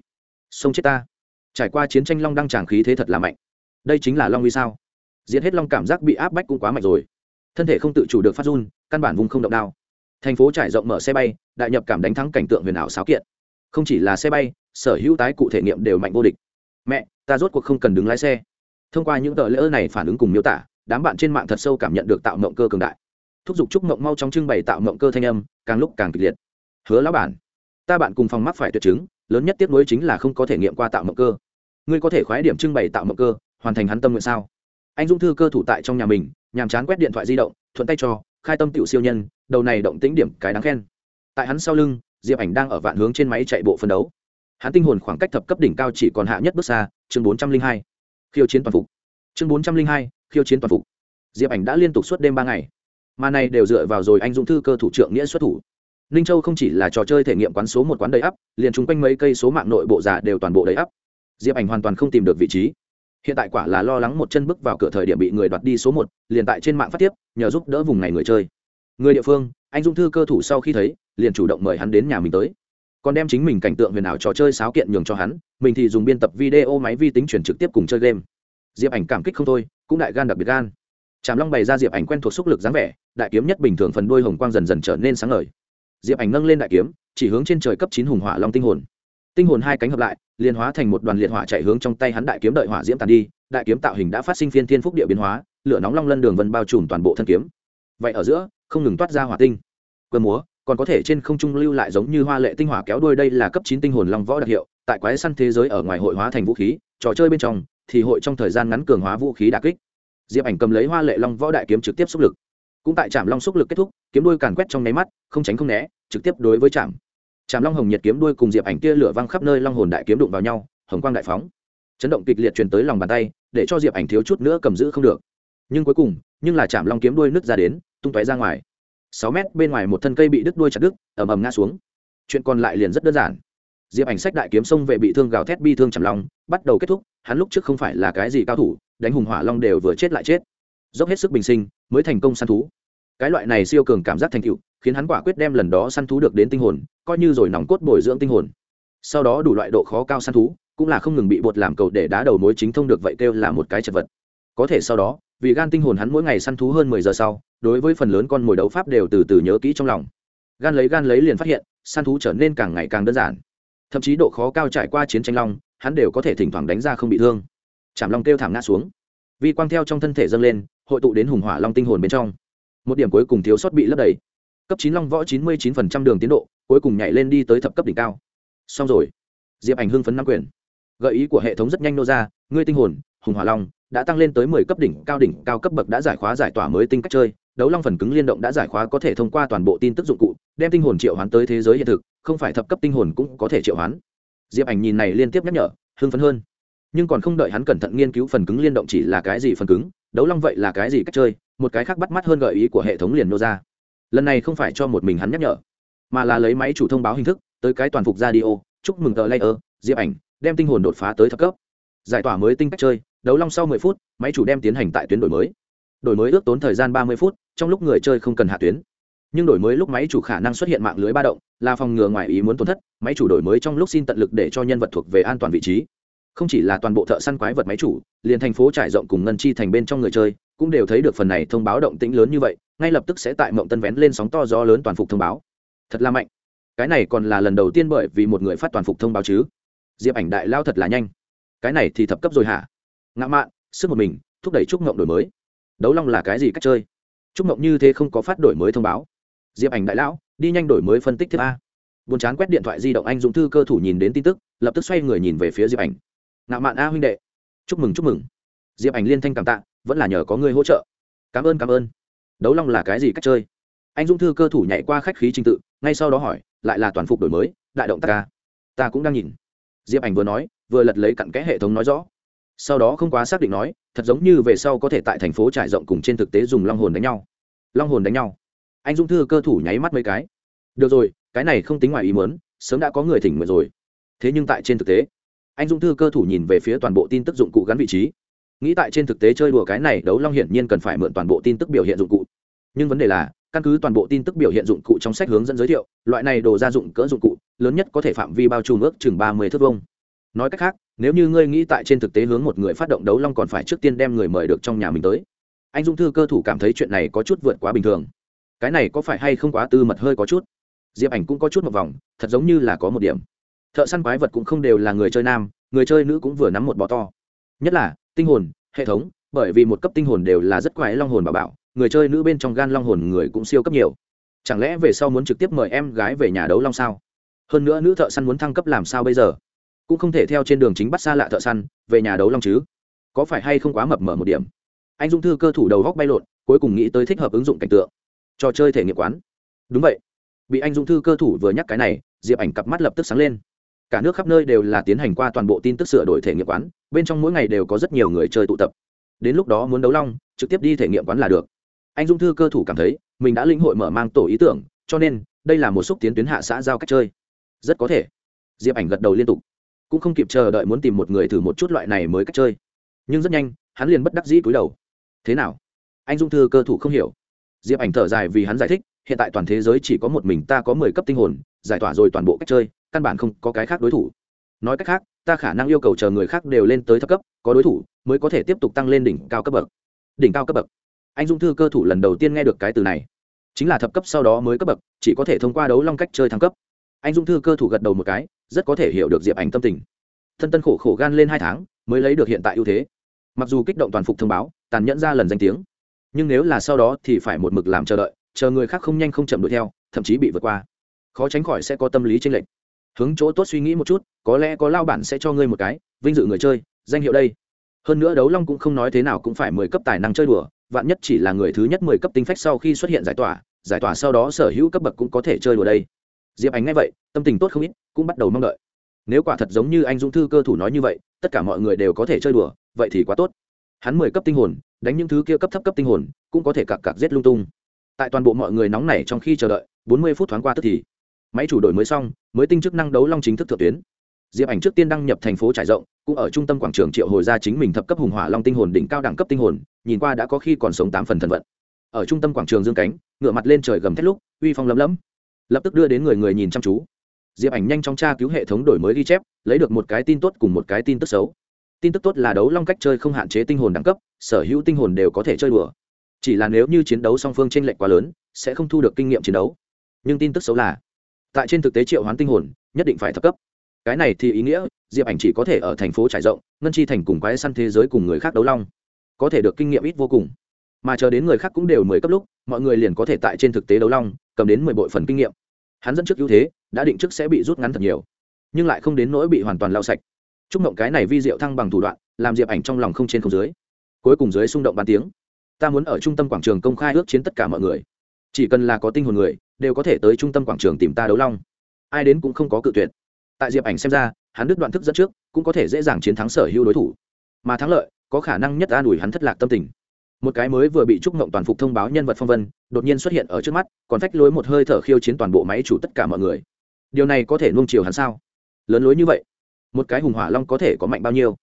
Sông chết ta. Trải qua chiến tranh long đăng tràng khí thế thật là mạnh. Đây chính là long uy sao? Diệt hết long cảm giác bị áp bách cũng quá mạnh rồi. Thân thể không tự chủ được phát run, căn bản vùng không động đao. Thành phố trải rộng mở xe bay, đại nhập cảm đánh thắng cảnh tượng huyền ảo sáo kiện không chỉ là xe bay, sở hữu tái cụ thể nghiệm đều mạnh vô địch. Mẹ, ta rốt cuộc không cần đứng lái xe. Thông qua những tờ lễ này phản ứng cùng miêu tả, đám bạn trên mạng thật sâu cảm nhận được tạo mộng cơ cường đại. Thúc giục chúc mộng mau trong trưng bày tạo mộng cơ thanh âm, càng lúc càng kịch liệt. Hứa lão bản, ta bạn cùng phòng mắc phải tuyệt chứng, lớn nhất tiếp nối chính là không có thể nghiệm qua tạo mộng cơ. Ngươi có thể khoái điểm trưng bày tạo mộng cơ, hoàn thành hắn tâm nguyện sao? Anh dung thư cơ thủ tại trong nhà mình, nhàm chán quét điện thoại di động, thuận tay cho, khai tâm tiểu siêu nhân, đầu này động tĩnh điểm cái đáng khen. Tại hắn sau lưng diệp ảnh đang ở vạn hướng trên máy chạy bộ phân đấu. Hắn tinh hồn khoảng cách thập cấp đỉnh cao chỉ còn hạ nhất bước xa, chương bốn trăm linh hai. Khiêu chiến toàn phục. Chương bốn trăm linh hai, khiêu chiến toàn phục. Diệp ảnh đã liên tục suốt đêm ba ngày. Mà này đều dựa vào rồi anh dũng thư cơ thủ trưởng nghĩa xuất thủ. Ninh châu không chỉ là trò chơi thể nghiệm quán số một quán đầy ắp, liền chung quanh mấy cây số mạng nội bộ giả đều toàn bộ đầy ắp. Diệp ảnh hoàn toàn không tìm được vị trí. Hiện tại quả là lo lắng một chân bước vào cửa thời điểm bị người đoạt đi số một, liền tại trên mạng phát tiếp, nhờ giúp đỡ vùng này người chơi người địa phương, anh dung thư cơ thủ sau khi thấy, liền chủ động mời hắn đến nhà mình tới. Còn đem chính mình cảnh tượng huyền ảo trò chơi sáo kiện nhường cho hắn, mình thì dùng biên tập video máy vi tính chuyển trực tiếp cùng chơi game. Diệp ảnh cảm kích không thôi, cũng đại gan đặc biệt gan. Tràm long bày ra diệp ảnh quen thuộc xúc lực dáng vẻ, đại kiếm nhất bình thường phần đuôi hồng quang dần dần trở nên sáng ngời. Diệp ảnh nâng lên đại kiếm, chỉ hướng trên trời cấp chín hùng hỏa long tinh hồn. Tinh hồn hai cánh hợp lại, liền hóa thành một đoàn liệt hỏa chạy hướng trong tay hắn đại kiếm đợi hỏa diễm tàn đi, đại kiếm tạo hình đã phát sinh phiên thiên phúc địa biến hóa, lửa nóng long lân đường vân bao trùm toàn bộ thân kiếm. Vậy ở giữa không ngừng toát ra hỏa tinh. Cơ múa, còn có thể trên không trung lưu lại giống như hoa lệ tinh hỏa kéo đuôi đây là cấp chín tinh hồn long võ đặc hiệu, tại quái săn thế giới ở ngoài hội hóa thành vũ khí, trò chơi bên trong, thì hội trong thời gian ngắn cường hóa vũ khí đà kích. Diệp ảnh cầm lấy hoa lệ long võ đại kiếm trực tiếp xúc lực. Cũng tại trạm long xúc lực kết thúc, kiếm đuôi càn quét trong nháy mắt, không tránh không né, trực tiếp đối với trạm trạm long hồng nhiệt kiếm đuôi cùng diệp ảnh kia lửa văng khắp nơi long hồn đại kiếm đụng vào nhau, hồng quang đại phóng. Chấn động kịch liệt truyền tới lòng bàn tay, để cho diệp ảnh thiếu chút nữa cầm giữ không được. Nhưng cuối cùng, nhưng là chạm long kiếm đuôi nứt ra đến tung tóe ra ngoài. Sáu mét bên ngoài một thân cây bị đứt đuôi chặt đứt, ầm ầm ngã xuống. Chuyện còn lại liền rất đơn giản. Diệp ảnh sách đại kiếm xông về bị thương gào thét bi thương trầm long, bắt đầu kết thúc, hắn lúc trước không phải là cái gì cao thủ, đánh hùng hỏa long đều vừa chết lại chết. Dốc hết sức bình sinh, mới thành công săn thú. Cái loại này siêu cường cảm giác thành tựu, khiến hắn quả quyết đem lần đó săn thú được đến tinh hồn, coi như rồi nòng cốt bồi dưỡng tinh hồn. Sau đó đủ loại độ khó cao săn thú, cũng là không ngừng bị bột làm cầu để đá đầu mối chính thông được vậy kêu là một cái chật vật. Có thể sau đó, vì gan tinh hồn hắn mỗi ngày săn thú hơn mười giờ sau đối với phần lớn con mồi đấu pháp đều từ từ nhớ kỹ trong lòng. Gan lấy gan lấy liền phát hiện, săn thú trở nên càng ngày càng đơn giản. Thậm chí độ khó cao trải qua chiến tranh long, hắn đều có thể thỉnh thoảng đánh ra không bị thương. Chạm long kêu thảm ngã xuống. Vi quang theo trong thân thể dâng lên, hội tụ đến hùng hỏa long tinh hồn bên trong. Một điểm cuối cùng thiếu sót bị lấp đầy. Cấp chín long võ chín mươi chín phần trăm đường tiến độ, cuối cùng nhảy lên đi tới thập cấp đỉnh cao. Xong rồi. Diệp ảnh hưng phấn năm quyền. Gợi ý của hệ thống rất nhanh nô ra, ngươi tinh hồn, hùng hỏa long, đã tăng lên tới mười cấp đỉnh cao đỉnh cao cấp bậc đã giải khóa giải tỏa mới tinh cách chơi đấu long phần cứng liên động đã giải khóa có thể thông qua toàn bộ tin tức dụng cụ, đem tinh hồn triệu hoán tới thế giới hiện thực, không phải thập cấp tinh hồn cũng có thể triệu hoán. Diệp ảnh nhìn này liên tiếp nhắc nhở, hưng phấn hơn. Nhưng còn không đợi hắn cẩn thận nghiên cứu phần cứng liên động chỉ là cái gì phần cứng, đấu long vậy là cái gì cách chơi, một cái khác bắt mắt hơn gợi ý của hệ thống liền nô ra. Lần này không phải cho một mình hắn nhắc nhở, mà là lấy máy chủ thông báo hình thức, tới cái toàn phục ra đi ô chúc mừng tờ layer, diệp ảnh, đem tinh hồn đột phá tới thấp cấp. Giải tỏa mới tinh cách chơi, đấu long sau mười phút, máy chủ đem tiến hành tại tuyến đổi mới đổi mới ước tốn thời gian ba mươi phút, trong lúc người chơi không cần hạ tuyến. Nhưng đổi mới lúc máy chủ khả năng xuất hiện mạng lưới ba động, là phòng ngừa ngoài ý muốn tổn thất, máy chủ đổi mới trong lúc xin tận lực để cho nhân vật thuộc về an toàn vị trí. Không chỉ là toàn bộ thợ săn quái vật máy chủ, liền thành phố trải rộng cùng ngân chi thành bên trong người chơi, cũng đều thấy được phần này thông báo động tĩnh lớn như vậy, ngay lập tức sẽ tại mộng tân vén lên sóng to gió lớn toàn phục thông báo. Thật là mạnh. Cái này còn là lần đầu tiên bởi vì một người phát toàn phục thông báo chứ. Diệp ảnh đại lao thật là nhanh. Cái này thì thập cấp rồi hả? Ngã mạn, sức một mình, thúc đẩy trúc ngộng đổi mới đấu long là cái gì cách chơi? Trúc mộng như thế không có phát đổi mới thông báo. Diệp ảnh đại lão, đi nhanh đổi mới phân tích thứ a. Buồn chán quét điện thoại di động anh dũng thư cơ thủ nhìn đến tin tức, lập tức xoay người nhìn về phía diệp ảnh. Ngạo mạn a huynh đệ. Chúc mừng chúc mừng. Diệp ảnh liên thanh cảm tạ, vẫn là nhờ có người hỗ trợ. Cảm ơn cảm ơn. Đấu long là cái gì cách chơi? Anh dũng thư cơ thủ nhảy qua khách khí trình tự, ngay sau đó hỏi, lại là toàn phục đổi mới, đại động tác ca ta cũng đang nhìn. Diệp ảnh vừa nói, vừa lật lấy cặn kẽ hệ thống nói rõ sau đó không quá xác định nói, thật giống như về sau có thể tại thành phố trải rộng cùng trên thực tế dùng long hồn đánh nhau. Long hồn đánh nhau. Anh dũng thư cơ thủ nháy mắt mấy cái. Được rồi, cái này không tính ngoài ý mớn sớm đã có người thỉnh nguyện rồi. Thế nhưng tại trên thực tế, anh dũng thư cơ thủ nhìn về phía toàn bộ tin tức dụng cụ gắn vị trí. Nghĩ tại trên thực tế chơi đùa cái này đấu long hiển nhiên cần phải mượn toàn bộ tin tức biểu hiện dụng cụ. Nhưng vấn đề là, căn cứ toàn bộ tin tức biểu hiện dụng cụ trong sách hướng dẫn giới thiệu, loại này đồ gia dụng cỡ dụng cụ, lớn nhất có thể phạm vi bao trùm ước chừng ba mươi thước vông nói cách khác nếu như ngươi nghĩ tại trên thực tế hướng một người phát động đấu long còn phải trước tiên đem người mời được trong nhà mình tới. Anh dung thư cơ thủ cảm thấy chuyện này có chút vượt quá bình thường. Cái này có phải hay không quá tư mật hơi có chút? Diệp ảnh cũng có chút một vòng, thật giống như là có một điểm. Thợ săn quái vật cũng không đều là người chơi nam, người chơi nữ cũng vừa nắm một bọ to. Nhất là, tinh hồn, hệ thống, bởi vì một cấp tinh hồn đều là rất quái long hồn bà bảo, người chơi nữ bên trong gan long hồn người cũng siêu cấp nhiều. Chẳng lẽ về sau muốn trực tiếp mời em gái về nhà đấu long sao? Hơn nữa nữ thợ săn muốn thăng cấp làm sao bây giờ? Cũng không thể theo trên đường chính bắt xa lạ thợ săn, về nhà đấu long chứ. Có phải hay không quá mập mở một điểm? Anh dung thư cơ thủ đầu góc bay lộn, cuối cùng nghĩ tới thích hợp ứng dụng cảnh tượng. Trò chơi thể nghiệm quán. Đúng vậy. Bị anh dung thư cơ thủ vừa nhắc cái này, diệp ảnh cặp mắt lập tức sáng lên. Cả nước khắp nơi đều là tiến hành qua toàn bộ tin tức sửa đổi thể nghiệm quán, bên trong mỗi ngày đều có rất nhiều người chơi tụ tập. Đến lúc đó muốn đấu long, trực tiếp đi thể nghiệm quán là được. Anh dung thư cơ thủ cảm thấy, mình đã linh hội mở mang tổ ý tưởng, cho nên, đây là một xúc tiến tuyến hạ xã giao cách chơi. Rất có thể. Diệp ảnh gật đầu liên tục cũng không kịp chờ đợi muốn tìm một người thử một chút loại này mới cách chơi. Nhưng rất nhanh, hắn liền bất đắc dĩ cúi đầu. Thế nào? Anh dung thư cơ thủ không hiểu. Diệp ảnh thở dài vì hắn giải thích, hiện tại toàn thế giới chỉ có một mình ta có mười cấp tinh hồn, giải tỏa rồi toàn bộ cách chơi, căn bản không có cái khác đối thủ. Nói cách khác, ta khả năng yêu cầu chờ người khác đều lên tới thấp cấp, có đối thủ mới có thể tiếp tục tăng lên đỉnh cao cấp bậc. Đỉnh cao cấp bậc. Anh dung thư cơ thủ lần đầu tiên nghe được cái từ này. Chính là thập cấp sau đó mới cấp bậc, chỉ có thể thông qua đấu long cách chơi thăng cấp. Anh dung thư cơ thủ gật đầu một cái rất có thể hiểu được diệp ảnh tâm tình. Thân tân khổ khổ gan lên hai tháng, mới lấy được hiện tại ưu thế. Mặc dù kích động toàn phục thông báo, tàn nhẫn ra lần danh tiếng, nhưng nếu là sau đó thì phải một mực làm chờ đợi, chờ người khác không nhanh không chậm đuổi theo, thậm chí bị vượt qua. Khó tránh khỏi sẽ có tâm lý tranh lệch. Hướng chỗ tốt suy nghĩ một chút, có lẽ có lao bản sẽ cho ngươi một cái, vinh dự người chơi, danh hiệu đây. Hơn nữa đấu long cũng không nói thế nào cũng phải mười cấp tài năng chơi đùa, vạn nhất chỉ là người thứ nhất mười cấp tinh phách sau khi xuất hiện giải tỏa giải tỏa sau đó sở hữu cấp bậc cũng có thể chơi đùa đây diệp ánh nghe vậy, tâm tình tốt không ít, cũng bắt đầu mong đợi. Nếu quả thật giống như anh dũng thư cơ thủ nói như vậy, tất cả mọi người đều có thể chơi đùa, vậy thì quá tốt. Hắn mười cấp tinh hồn, đánh những thứ kia cấp thấp cấp tinh hồn, cũng có thể cặp cặp giết lung tung. Tại toàn bộ mọi người nóng nảy trong khi chờ đợi, bốn mươi phút thoáng qua tức thì, máy chủ đổi mới xong, mới tinh chức năng đấu long chính thức thượng tuyến. Diệp ảnh trước tiên đăng nhập thành phố trải rộng, cũng ở trung tâm quảng trường triệu hồi ra chính mình thập cấp hùng hỏa long tinh hồn đỉnh cao đẳng cấp tinh hồn, nhìn qua đã có khi còn sống tám phần thần vận. Ở trung tâm quảng trường dương cánh ngựa mặt lên trời gầm thét lúc, uy phong lấm lấm lập tức đưa đến người người nhìn chăm chú. Diệp ảnh nhanh chóng tra cứu hệ thống đổi mới ghi chép, lấy được một cái tin tốt cùng một cái tin tức xấu. Tin tức tốt là đấu long cách chơi không hạn chế tinh hồn đẳng cấp, sở hữu tinh hồn đều có thể chơi đùa. Chỉ là nếu như chiến đấu song phương t r ê n lệch quá lớn, sẽ không thu được kinh nghiệm chiến đấu. Nhưng tin tức xấu là, tại trên thực tế triệu hoán tinh hồn, nhất định phải thấp cấp. Cái này thì ý nghĩa, diệp ảnh chỉ có thể ở thành phố trải rộng, ngân chi thành cùng quái săn thế giới cùng người khác đấu long. Có thể được kinh nghiệm ít vô cùng mà chờ đến người khác cũng đều mười cấp lúc, mọi người liền có thể tại trên thực tế đấu long, cầm đến mười bội phần kinh nghiệm. Hắn dẫn trước ưu thế, đã định trước sẽ bị rút ngắn thật nhiều, nhưng lại không đến nỗi bị hoàn toàn lao sạch. Chúc mộng cái này vi diệu thăng bằng thủ đoạn, làm diệp ảnh trong lòng không trên không dưới. Cuối cùng dưới xung động bàn tiếng. Ta muốn ở trung tâm quảng trường công khai ước chiến tất cả mọi người. Chỉ cần là có tinh hồn người, đều có thể tới trung tâm quảng trường tìm ta đấu long. Ai đến cũng không có cự tuyệt. Tại diệp ảnh xem ra, hắn đứt đoạn thức dẫn trước, cũng có thể dễ dàng chiến thắng sở hữu đối thủ. Mà thắng lợi, có khả năng nhất an ủi hắn thất lạc tâm tình một cái mới vừa bị trúc mộng toàn phục thông báo nhân vật phong vân, đột nhiên xuất hiện ở trước mắt, còn phách lối một hơi thở khiêu chiến toàn bộ máy chủ tất cả mọi người. Điều này có thể nung chiều hắn sao? Lớn lối như vậy, một cái hùng hỏa long có thể có mạnh bao nhiêu?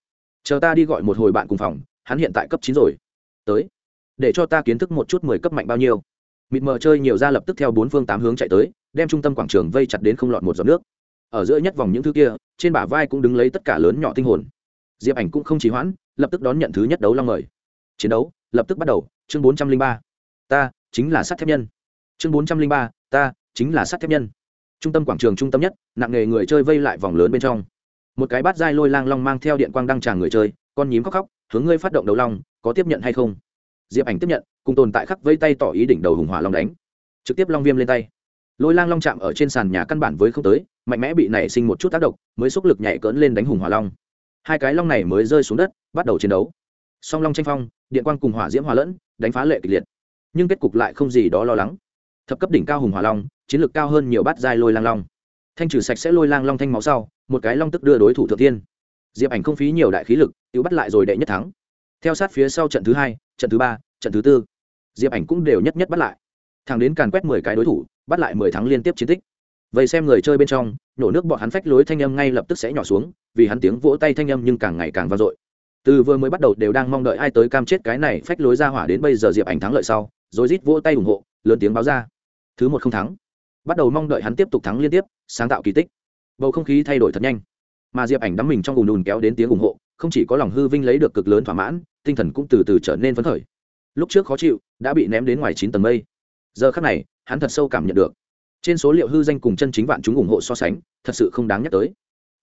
Chờ ta đi gọi một hồi bạn cùng phòng, hắn hiện tại cấp chín rồi. Tới, để cho ta kiến thức một chút mười cấp mạnh bao nhiêu. Mịt mờ chơi nhiều ra lập tức theo bốn phương tám hướng chạy tới, đem trung tâm quảng trường vây chặt đến không lọt một giọt nước. Ở giữa nhất vòng những thứ kia, trên bả vai cũng đứng lấy tất cả lớn nhỏ tinh hồn. Diệp ảnh cũng không trì hoãn, lập tức đón nhận thứ nhất đấu long mời. Chiến đấu lập tức bắt đầu, chương bốn trăm linh ba. Ta, chính là sắt thép nhân. Chương bốn trăm linh ba, ta, chính là sắt thép nhân. Trung tâm quảng trường trung tâm nhất, nặng nghề người chơi vây lại vòng lớn bên trong. Một cái bát dai lôi lang long mang theo điện quang đăng tràng người chơi, con nhím khóc khóc, hướng ngươi phát động đấu long, có tiếp nhận hay không? Diệp ảnh tiếp nhận, cùng tồn tại khắc vây tay tỏ ý đỉnh đầu hùng hỏa long đánh. Trực tiếp long viêm lên tay. Lôi lang long chạm ở trên sàn nhà căn bản với không tới, mạnh mẽ bị nảy sinh một chút tác động, mới xúc lực nhảy cỡn lên đánh hùng hỏa long. Hai cái long này mới rơi xuống đất, bắt đầu chiến đấu song long tranh phong, điện quang cùng hỏa diễm hòa lẫn, đánh phá lệ kịch liệt. Nhưng kết cục lại không gì đó lo lắng. Thập cấp đỉnh cao hùng hỏa long, chiến lược cao hơn nhiều bát giai lôi lang long. Thanh trừ sạch sẽ lôi lang long thanh máu sau, một cái long tức đưa đối thủ thượng tiên. Diệp ảnh không phí nhiều đại khí lực tự bắt lại rồi đệ nhất thắng. Theo sát phía sau trận thứ hai, trận thứ ba, trận thứ tư, diệp ảnh cũng đều nhất nhất bắt lại. Thằng đến càn quét mười cái đối thủ, bắt lại mười tháng liên tiếp chiến tích. Vậy xem người chơi bên trong, nổ nước bọn hắn phách lối thanh âm ngay lập tức sẽ nhỏ xuống, vì hắn tiếng vỗ tay thanh âm nhưng càng ngày càng vang dội từ vừa mới bắt đầu đều đang mong đợi ai tới cam chết cái này phách lối ra hỏa đến bây giờ diệp ảnh thắng lợi sau, rồi rít vỗ tay ủng hộ, lớn tiếng báo ra. Thứ một không thắng. Bắt đầu mong đợi hắn tiếp tục thắng liên tiếp, sáng tạo kỳ tích. Bầu không khí thay đổi thật nhanh. Mà diệp ảnh đắm mình trong ùn ùn kéo đến tiếng ủng hộ, không chỉ có lòng hư vinh lấy được cực lớn thỏa mãn, tinh thần cũng từ từ trở nên phấn khởi. Lúc trước khó chịu, đã bị ném đến ngoài chín tầng mây. Giờ khắc này, hắn thật sâu cảm nhận được. Trên số liệu hư danh cùng chân chính vạn chúng ủng hộ so sánh, thật sự không đáng nhắc tới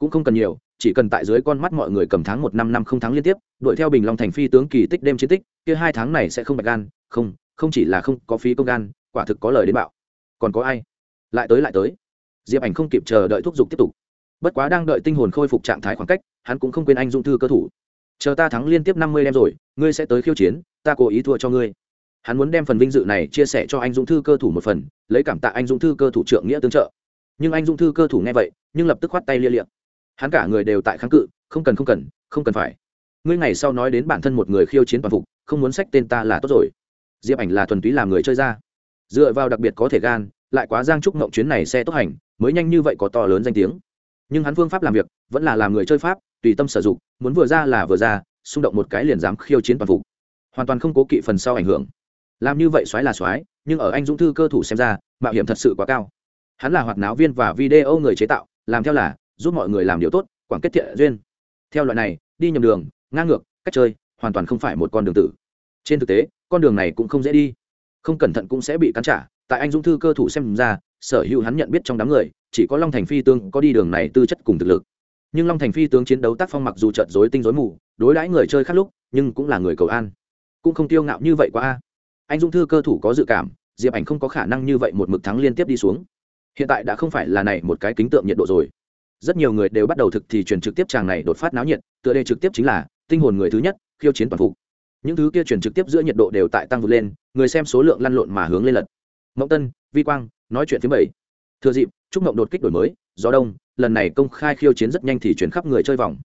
cũng không cần nhiều, chỉ cần tại dưới con mắt mọi người cầm tháng một năm năm không tháng liên tiếp, đuổi theo bình long thành phi tướng kỳ tích đêm chiến tích, kia hai tháng này sẽ không bạch gan, không không chỉ là không có phí công gan, quả thực có lời đến bạo. Còn có ai? Lại tới lại tới. Diệp ảnh không kịp chờ đợi thúc giục tiếp tục. Bất quá đang đợi tinh hồn khôi phục trạng thái khoảng cách, hắn cũng không quên anh dung thư cơ thủ. Chờ ta thắng liên tiếp năm mươi đêm rồi, ngươi sẽ tới khiêu chiến, ta cố ý thua cho ngươi. Hắn muốn đem phần vinh dự này chia sẻ cho anh dũng thư cơ thủ một phần, lấy cảm tạ anh dũng thư cơ thủ trưởng nghĩa tương trợ. Nhưng anh dũng thư cơ thủ nghe vậy, nhưng lập tức khoát tay lia liệm hắn cả người đều tại kháng cự, không cần không cần không cần phải. Ngươi ngày sau nói đến bản thân một người khiêu chiến toàn phục, không muốn sách tên ta là tốt rồi. Diệp ảnh là thuần túy làm người chơi ra. Dựa vào đặc biệt có thể gan, lại quá giang trúc ngộng chuyến này xe tốt hành, mới nhanh như vậy có to lớn danh tiếng. Nhưng hắn phương pháp làm việc, vẫn là làm người chơi pháp, tùy tâm sử dụng, muốn vừa ra là vừa ra, xung động một cái liền dám khiêu chiến toàn phục. Hoàn toàn không cố kỵ phần sau ảnh hưởng. Làm như vậy xoáy là xoáy nhưng ở anh dũng thư cơ thủ xem ra, mạo hiểm thật sự quá cao. Hắn là hoạt náo viên và video người chế tạo, làm theo là giúp mọi người làm điều tốt, quảng kết thiện duyên. Theo loại này, đi nhầm đường, ngang ngược, cách chơi, hoàn toàn không phải một con đường tử. Trên thực tế, con đường này cũng không dễ đi. Không cẩn thận cũng sẽ bị cắn trả. Tại anh dũng thư cơ thủ xem ra, sở hữu hắn nhận biết trong đám người, chỉ có long thành phi tương có đi đường này tư chất cùng thực lực. Nhưng long thành phi tướng chiến đấu tác phong mặc dù trợt dối tinh dối mù, đối đãi người chơi khác lúc, nhưng cũng là người cầu an. Cũng không tiêu ngạo như vậy quá. A anh dung thư cơ thủ có dự cảm, diệp ảnh không có khả năng như vậy một mực thắng liên tiếp đi xuống. Hiện tại đã không phải là này một cái kính tượng nhiệt độ rồi rất nhiều người đều bắt đầu thực thì truyền trực tiếp chàng này đột phát náo nhiệt, tựa đề trực tiếp chính là tinh hồn người thứ nhất, khiêu chiến toàn phục. Những thứ kia truyền trực tiếp giữa nhiệt độ đều tại tăng vượt lên, người xem số lượng lăn lộn mà hướng lên lật. Mộng tân, vi quang, nói chuyện thứ bảy. Thừa dịp chúc mộng đột kích đổi mới, gió đông, lần này công khai khiêu chiến rất nhanh thì chuyển khắp người chơi vòng.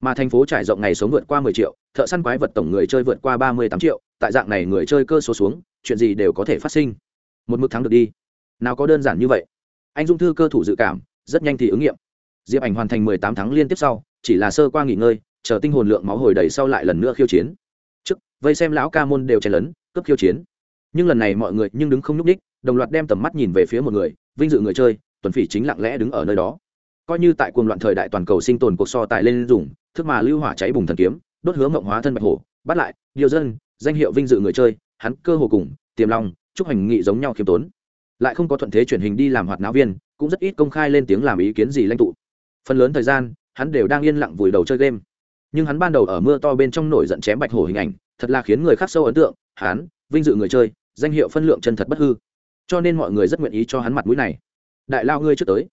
Mà thành phố trải rộng ngày sống vượt qua 10 triệu, thợ săn quái vật tổng người chơi vượt qua 38 triệu, tại dạng này người chơi cơ số xuống, chuyện gì đều có thể phát sinh. Một mức thắng được đi. Nào có đơn giản như vậy. Anh dung thư cơ thủ dự cảm, rất nhanh thì ứng nghiệm diệp ảnh hoàn thành 18 tháng liên tiếp sau, chỉ là sơ qua nghỉ ngơi, chờ tinh hồn lượng máu hồi đầy sau lại lần nữa khiêu chiến. Trước, vây xem lão ca môn đều chen lấn, cướp khiêu chiến. Nhưng lần này mọi người nhưng đứng không nhúc ních đồng loạt đem tầm mắt nhìn về phía một người, vinh dự người chơi, tuần phỉ chính lặng lẽ đứng ở nơi đó. Coi như tại cuồng loạn thời đại toàn cầu sinh tồn cuộc so tài lên dùng, thức mà lưu hỏa cháy bùng thần kiếm, đốt hướng mộng hóa thân bạch hổ, bắt lại, điều dân, danh hiệu vinh dự người chơi, hắn cơ hồ cùng, tiềm long, chúc hành nghị giống nhau khiêm tốn. Lại không có thuận thế truyền hình đi làm hoạt náo viên, cũng rất ít công khai lên tiếng làm ý kiến gì lãnh tụ phần lớn thời gian, hắn đều đang yên lặng vùi đầu chơi game. Nhưng hắn ban đầu ở mưa to bên trong nổi giận chém bạch hổ hình ảnh, thật là khiến người khác sâu ấn tượng, hắn, vinh dự người chơi, danh hiệu phân lượng chân thật bất hư. Cho nên mọi người rất nguyện ý cho hắn mặt mũi này. Đại lao ngươi trước tới.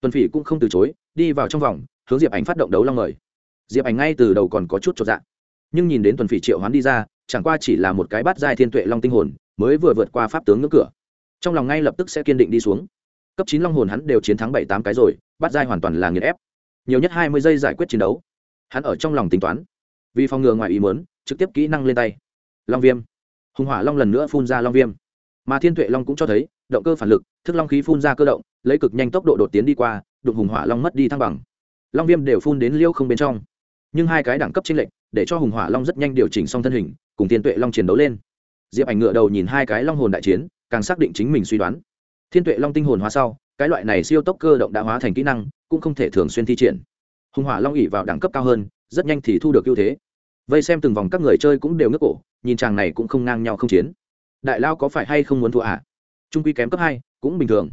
Tuần phỉ cũng không từ chối, đi vào trong vòng, hướng diệp ảnh phát động đấu long mời. Diệp ảnh ngay từ đầu còn có chút cho dạng nhưng nhìn đến tuần phỉ triệu hắn đi ra, chẳng qua chỉ là một cái bát giai thiên tuệ long tinh hồn, mới vừa vượt qua pháp tướng ngưỡng cửa. Trong lòng ngay lập tức sẽ kiên định đi xuống. Cấp chín long hồn hắn đều chiến thắng bảy tám cái rồi bắt giai hoàn toàn là nghiền ép. Nhiều nhất hai mươi giây giải quyết chiến đấu. Hắn ở trong lòng tính toán. Vì phòng ngừa ngoài ý muốn, trực tiếp kỹ năng lên tay. Long viêm. Hùng hỏa long lần nữa phun ra long viêm. Mà thiên tuệ long cũng cho thấy, động cơ phản lực, thức long khí phun ra cơ động, lấy cực nhanh tốc độ đột tiến đi qua, đụng hùng hỏa long mất đi thăng bằng. Long viêm đều phun đến liêu không bên trong. Nhưng hai cái đẳng cấp chênh lệch, để cho hùng hỏa long rất nhanh điều chỉnh xong thân hình, cùng thiên tuệ long chiến đấu lên. Diệp ảnh ngựa đầu nhìn hai cái long hồn đại chiến, càng xác định chính mình suy đoán. Thiên tuệ long tinh hồn hóa sau cái loại này siêu tốc cơ động đã hóa thành kỹ năng, cũng không thể thường xuyên thi triển. Hùng hỏa long ỉ vào đẳng cấp cao hơn, rất nhanh thì thu được ưu thế. Vây xem từng vòng các người chơi cũng đều ngước cổ, nhìn chàng này cũng không ngang nhau không chiến. Đại lao có phải hay không muốn thua à? Trung quy kém cấp hai, cũng bình thường.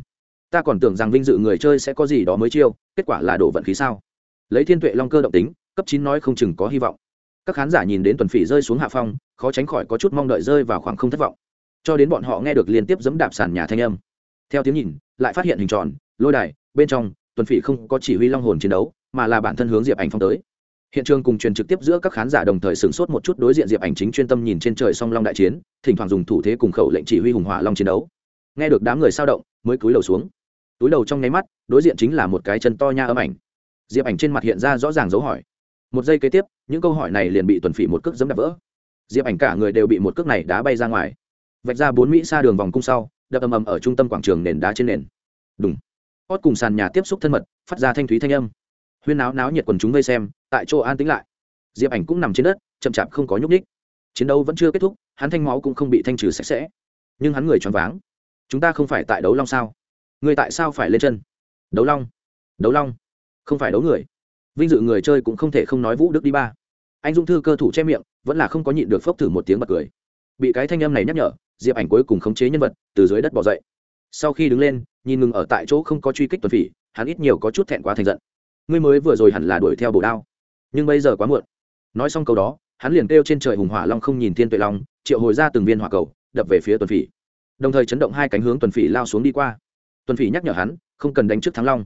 Ta còn tưởng rằng vinh dự người chơi sẽ có gì đó mới chiêu, kết quả là đổ vận khí sao? Lấy thiên tuệ long cơ động tính, cấp chín nói không chừng có hy vọng. Các khán giả nhìn đến tuần phỉ rơi xuống hạ phong, khó tránh khỏi có chút mong đợi rơi vào khoảng không thất vọng. Cho đến bọn họ nghe được liên tiếp dẫm đạp sàn nhà thanh âm theo tiếng nhìn, lại phát hiện hình tròn, lôi đài, bên trong, tuần phỉ không có chỉ huy long hồn chiến đấu, mà là bản thân hướng diệp ảnh phong tới. Hiện trường cùng truyền trực tiếp giữa các khán giả đồng thời sửng sốt một chút đối diện diệp ảnh chính chuyên tâm nhìn trên trời song long đại chiến, thỉnh thoảng dùng thủ thế cùng khẩu lệnh chỉ huy hùng hỏa long chiến đấu. Nghe được đám người sao động, mới cúi đầu xuống. Túi đầu trong nháy mắt, đối diện chính là một cái chân to nha âm ảnh. Diệp ảnh trên mặt hiện ra rõ ràng dấu hỏi. Một giây kế tiếp, những câu hỏi này liền bị tuần phỉ một cước dẫm đạp vỡ. Diệp ảnh cả người đều bị một cước này đá bay ra ngoài. Vạch ra bốn mỹ xa đường vòng cung sau đập ầm ầm ở trung tâm quảng trường nền đá trên nền. Đúng hót cùng sàn nhà tiếp xúc thân mật, phát ra thanh thúy thanh âm. Huyên náo náo nhiệt quần chúng vây xem, tại chỗ an tính lại. Diệp ảnh cũng nằm trên đất, chậm chạp không có nhúc ních chiến đấu vẫn chưa kết thúc, hắn thanh máu cũng không bị thanh trừ sạch sẽ. Nhưng hắn người choáng váng. Chúng ta không phải tại đấu long sao? Người tại sao phải lên chân? Đấu long. Đấu long. Không phải đấu người. Vinh dự người chơi cũng không thể không nói vũ đức đi ba. Anh dung thư cơ thủ che miệng, vẫn là không có nhịn được phốc thử một tiếng bật cười. Bị cái thanh âm này nhắc nhở diệp ảnh cuối cùng khống chế nhân vật, từ dưới đất bỏ dậy. Sau khi đứng lên, nhìn ngừng ở tại chỗ không có truy kích tuần phỉ, hắn ít nhiều có chút thẹn quá thành giận. Ngươi mới vừa rồi hẳn là đuổi theo bổ đao. Nhưng bây giờ quá muộn. Nói xong câu đó, hắn liền kêu trên trời hùng hỏa long không nhìn thiên tuệ long, triệu hồi ra từng viên hỏa cầu, đập về phía tuần phỉ. Đồng thời chấn động hai cánh hướng tuần phỉ lao xuống đi qua. Tuần phỉ nhắc nhở hắn, không cần đánh trước thắng long.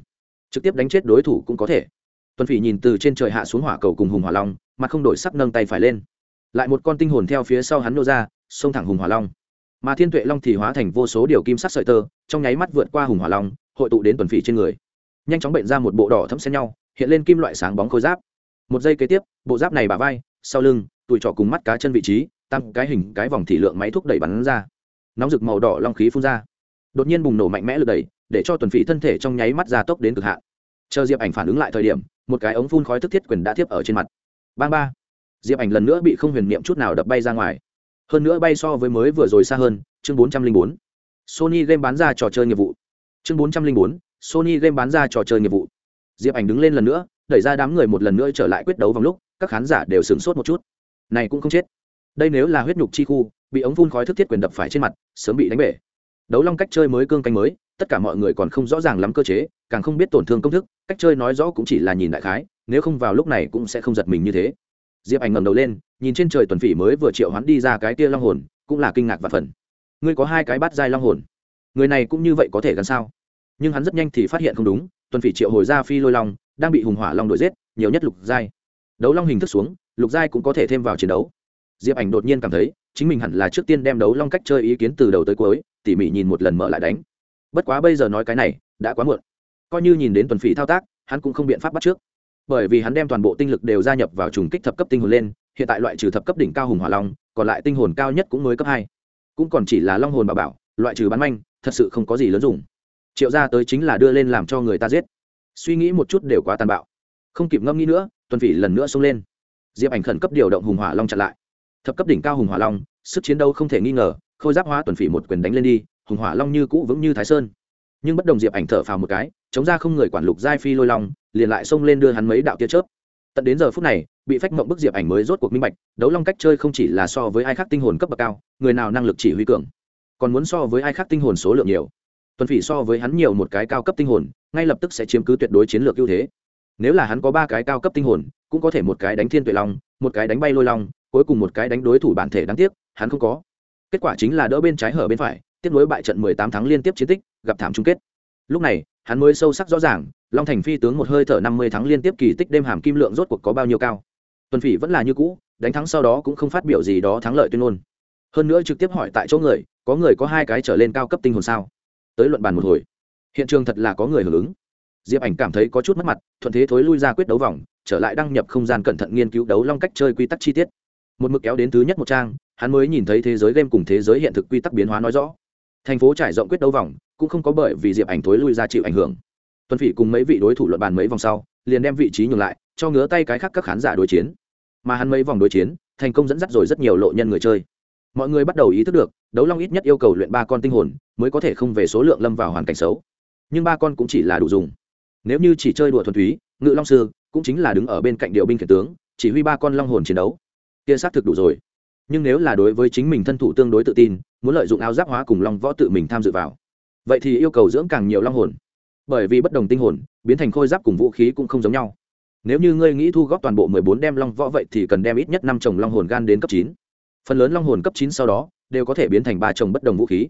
Trực tiếp đánh chết đối thủ cũng có thể. Tuần phỉ nhìn từ trên trời hạ xuống hỏa cầu cùng hùng hỏa long mà không đổi sắc nâng tay phải lên. Lại một con tinh hồn theo phía sau hắn nô ra, xông thẳng hùng hỏa long mà thiên tuệ long thì hóa thành vô số điều kim sắc sợi tơ, trong nháy mắt vượt qua hùng hỏa long, hội tụ đến tuần phỉ trên người. Nhanh chóng bệnh ra một bộ đỏ thấm xen nhau, hiện lên kim loại sáng bóng khối giáp. Một giây kế tiếp, bộ giáp này bả vai, sau lưng tùi trỏ cùng mắt cá chân vị trí, tăng cái hình, cái vòng thị lượng máy thúc đẩy bắn ra. Nóng rực màu đỏ long khí phun ra. Đột nhiên bùng nổ mạnh mẽ lực đẩy, để cho tuần phỉ thân thể trong nháy mắt ra tốc đến cực hạn. Chờ diệp ảnh phản ứng lại thời điểm, một cái ống phun khói thức thiết quyền đã tiếp ở trên mặt. Bang ba. Diệp ảnh lần nữa bị không huyền niệm chút nào đập bay ra ngoài hơn nữa bay so với mới vừa rồi xa hơn, chương bốn trăm linh bốn. Sony game bán ra trò chơi nghiệp vụ. Chương bốn trăm linh bốn, sony game bán ra trò chơi nghiệp vụ. Diệp ảnh đứng lên lần nữa, đẩy ra đám người một lần nữa trở lại quyết đấu vòng lúc, các khán giả đều sửng sốt một chút. Này cũng không chết. Đây nếu là huyết nhục chi khu, bị ống phun khói thức thiết quyền đập phải trên mặt, sớm bị đánh bể. Đấu long cách chơi mới cương canh mới, tất cả mọi người còn không rõ ràng lắm cơ chế, càng không biết tổn thương công thức, cách chơi nói rõ cũng chỉ là nhìn đại khái, nếu không vào lúc này cũng sẽ không giật mình như thế. Diệp ảnh ngầm đầu lên nhìn trên trời tuần phỉ mới vừa triệu hắn đi ra cái tia long hồn, cũng là kinh ngạc và phần. Ngươi có hai cái bát giai long hồn. Người này cũng như vậy có thể gần sao? Nhưng hắn rất nhanh thì phát hiện không đúng, tuần phỉ triệu hồi ra phi lôi long, đang bị hùng hỏa long đuổi giết, nhiều nhất lục giai. Đấu long hình thức xuống, lục giai cũng có thể thêm vào chiến đấu. Diệp ảnh đột nhiên cảm thấy, chính mình hẳn là trước tiên đem đấu long cách chơi ý kiến từ đầu tới cuối, tỉ mỉ nhìn một lần mở lại đánh. Bất quá bây giờ nói cái này, đã quá muộn. Coi như nhìn đến tuần phỉ thao tác, hắn cũng không biện pháp bắt trước bởi vì hắn đem toàn bộ tinh lực đều gia nhập vào trùng kích thập cấp tinh hồn lên, hiện tại loại trừ thập cấp đỉnh cao hùng hỏa long, còn lại tinh hồn cao nhất cũng mới cấp hai. Cũng còn chỉ là long hồn bà bảo, loại trừ bán manh, thật sự không có gì lớn dùng. Triệu ra tới chính là đưa lên làm cho người ta giết. Suy nghĩ một chút đều quá tàn bạo. Không kịp ngâm nghĩ nữa, tuần phỉ lần nữa xông lên. Diệp ảnh khẩn cấp điều động hùng hỏa long chặn lại. Thập cấp đỉnh cao hùng hỏa long, sức chiến đấu không thể nghi ngờ, khôi giáp hóa tuần phỉ một quyền đánh lên đi, hùng hỏa long như cũ vững như thái sơn. Nhưng bất đồng diệp ảnh thở phào một cái, chống ra không người quản lục giai phi lôi long liền lại xông lên đưa hắn mấy đạo tia chớp. Tận đến giờ phút này, bị phách mộng bức diệp ảnh mới rốt cuộc minh bạch, đấu long cách chơi không chỉ là so với ai khác tinh hồn cấp bậc cao, người nào năng lực chỉ huy cường, còn muốn so với ai khác tinh hồn số lượng nhiều. Tuần phỉ so với hắn nhiều một cái cao cấp tinh hồn, ngay lập tức sẽ chiếm cứ tuyệt đối chiến lược ưu thế. Nếu là hắn có ba cái cao cấp tinh hồn, cũng có thể một cái đánh thiên tuệ long, một cái đánh bay lôi long, cuối cùng một cái đánh đối thủ bản thể đáng tiếc, hắn không có. Kết quả chính là đỡ bên trái hở bên phải, tiếp nối bại trận mười tám tháng liên tiếp chiến tích, gặp thảm chung kết. Lúc này, hắn mới sâu sắc rõ ràng long thành phi tướng một hơi thở năm mươi tháng liên tiếp kỳ tích đêm hàm kim lượng rốt cuộc có bao nhiêu cao? Tuần phỉ vẫn là như cũ, đánh thắng sau đó cũng không phát biểu gì đó thắng lợi tuyên ngôn. Hơn nữa trực tiếp hỏi tại chỗ người, có người có hai cái trở lên cao cấp tinh hồn sao? Tới luận bàn một hồi. Hiện trường thật là có người hưởng ứng. Diệp ảnh cảm thấy có chút mất mặt, thuận thế thối lui ra quyết đấu vòng, trở lại đăng nhập không gian cẩn thận nghiên cứu đấu long cách chơi quy tắc chi tiết. Một mực kéo đến thứ nhất một trang, hắn mới nhìn thấy thế giới game cùng thế giới hiện thực quy tắc biến hóa nói rõ. Thành phố trải rộng quyết đấu vòng, cũng không có bởi vì diệp ảnh thối lui ra chịu ảnh hưởng. Tuần phỉ cùng mấy vị đối thủ luận bàn mấy vòng sau, liền đem vị trí nhường lại, cho ngứa tay cái khác các khán giả đối chiến. Mà hắn mấy vòng đối chiến, thành công dẫn dắt rồi rất nhiều lộ nhân người chơi. Mọi người bắt đầu ý thức được, đấu long ít nhất yêu cầu luyện ba con tinh hồn, mới có thể không về số lượng lâm vào hoàn cảnh xấu. Nhưng ba con cũng chỉ là đủ dùng. Nếu như chỉ chơi đùa thuần túy, ngự long sư cũng chính là đứng ở bên cạnh điệu binh khiển tướng, chỉ huy ba con long hồn chiến đấu. Kia xác thực đủ rồi. Nhưng nếu là đối với chính mình thân thủ tương đối tự tin, muốn lợi dụng áo giáp hóa cùng long võ tự mình tham dự vào, vậy thì yêu cầu dưỡng càng nhiều long hồn bởi vì bất đồng tinh hồn, biến thành khôi giáp cùng vũ khí cũng không giống nhau. Nếu như ngươi nghĩ thu góp toàn bộ mười bốn đem long võ vậy thì cần đem ít nhất năm chồng long hồn gan đến cấp chín. Phần lớn long hồn cấp chín sau đó, đều có thể biến thành ba chồng bất đồng vũ khí.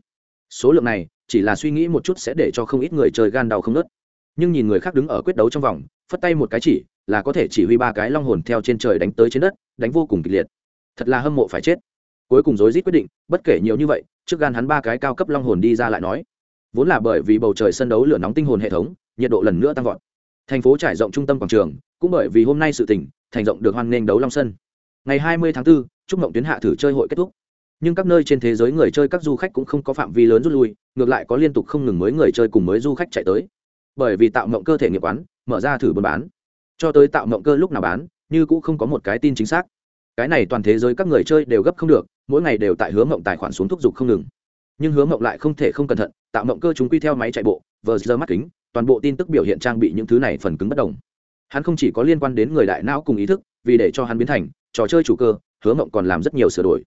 Số lượng này, chỉ là suy nghĩ một chút sẽ để cho không ít người chơi gan đau không nớt. Nhưng nhìn người khác đứng ở quyết đấu trong vòng, phất tay một cái chỉ, là có thể chỉ huy ba cái long hồn theo trên trời đánh tới trên đất, đánh vô cùng kịch liệt. Thật là hâm mộ phải chết. Cuối cùng rối rít quyết định, bất kể nhiều như vậy, trước gan hắn ba cái cao cấp long hồn đi ra lại nói vốn là bởi vì bầu trời sân đấu lửa nóng tinh hồn hệ thống nhiệt độ lần nữa tăng vọt. Thành phố trải rộng trung tâm quảng trường cũng bởi vì hôm nay sự tỉnh thành rộng được hoan nghênh đấu long sân. Ngày 20 tháng 4, chúc mộng tuyến hạ thử chơi hội kết thúc. Nhưng các nơi trên thế giới người chơi các du khách cũng không có phạm vi lớn rút lui ngược lại có liên tục không ngừng mới người chơi cùng mới du khách chạy tới. Bởi vì tạo mộng cơ thể nghiệp quán mở ra thử buôn bán. Cho tới tạo mộng cơ lúc nào bán như cũng không có một cái tin chính xác. Cái này toàn thế giới các người chơi đều gấp không được mỗi ngày đều tại hướng mộng tài khoản xuống thúc giục không ngừng nhưng hướng mộng lại không thể không cẩn thận, tạo mộng cơ chúng quy theo máy chạy bộ, vờ giờ mắt kính, toàn bộ tin tức biểu hiện trang bị những thứ này phần cứng bất đồng. Hắn không chỉ có liên quan đến người đại não cùng ý thức, vì để cho hắn biến thành trò chơi chủ cơ, hứa mộng còn làm rất nhiều sửa đổi.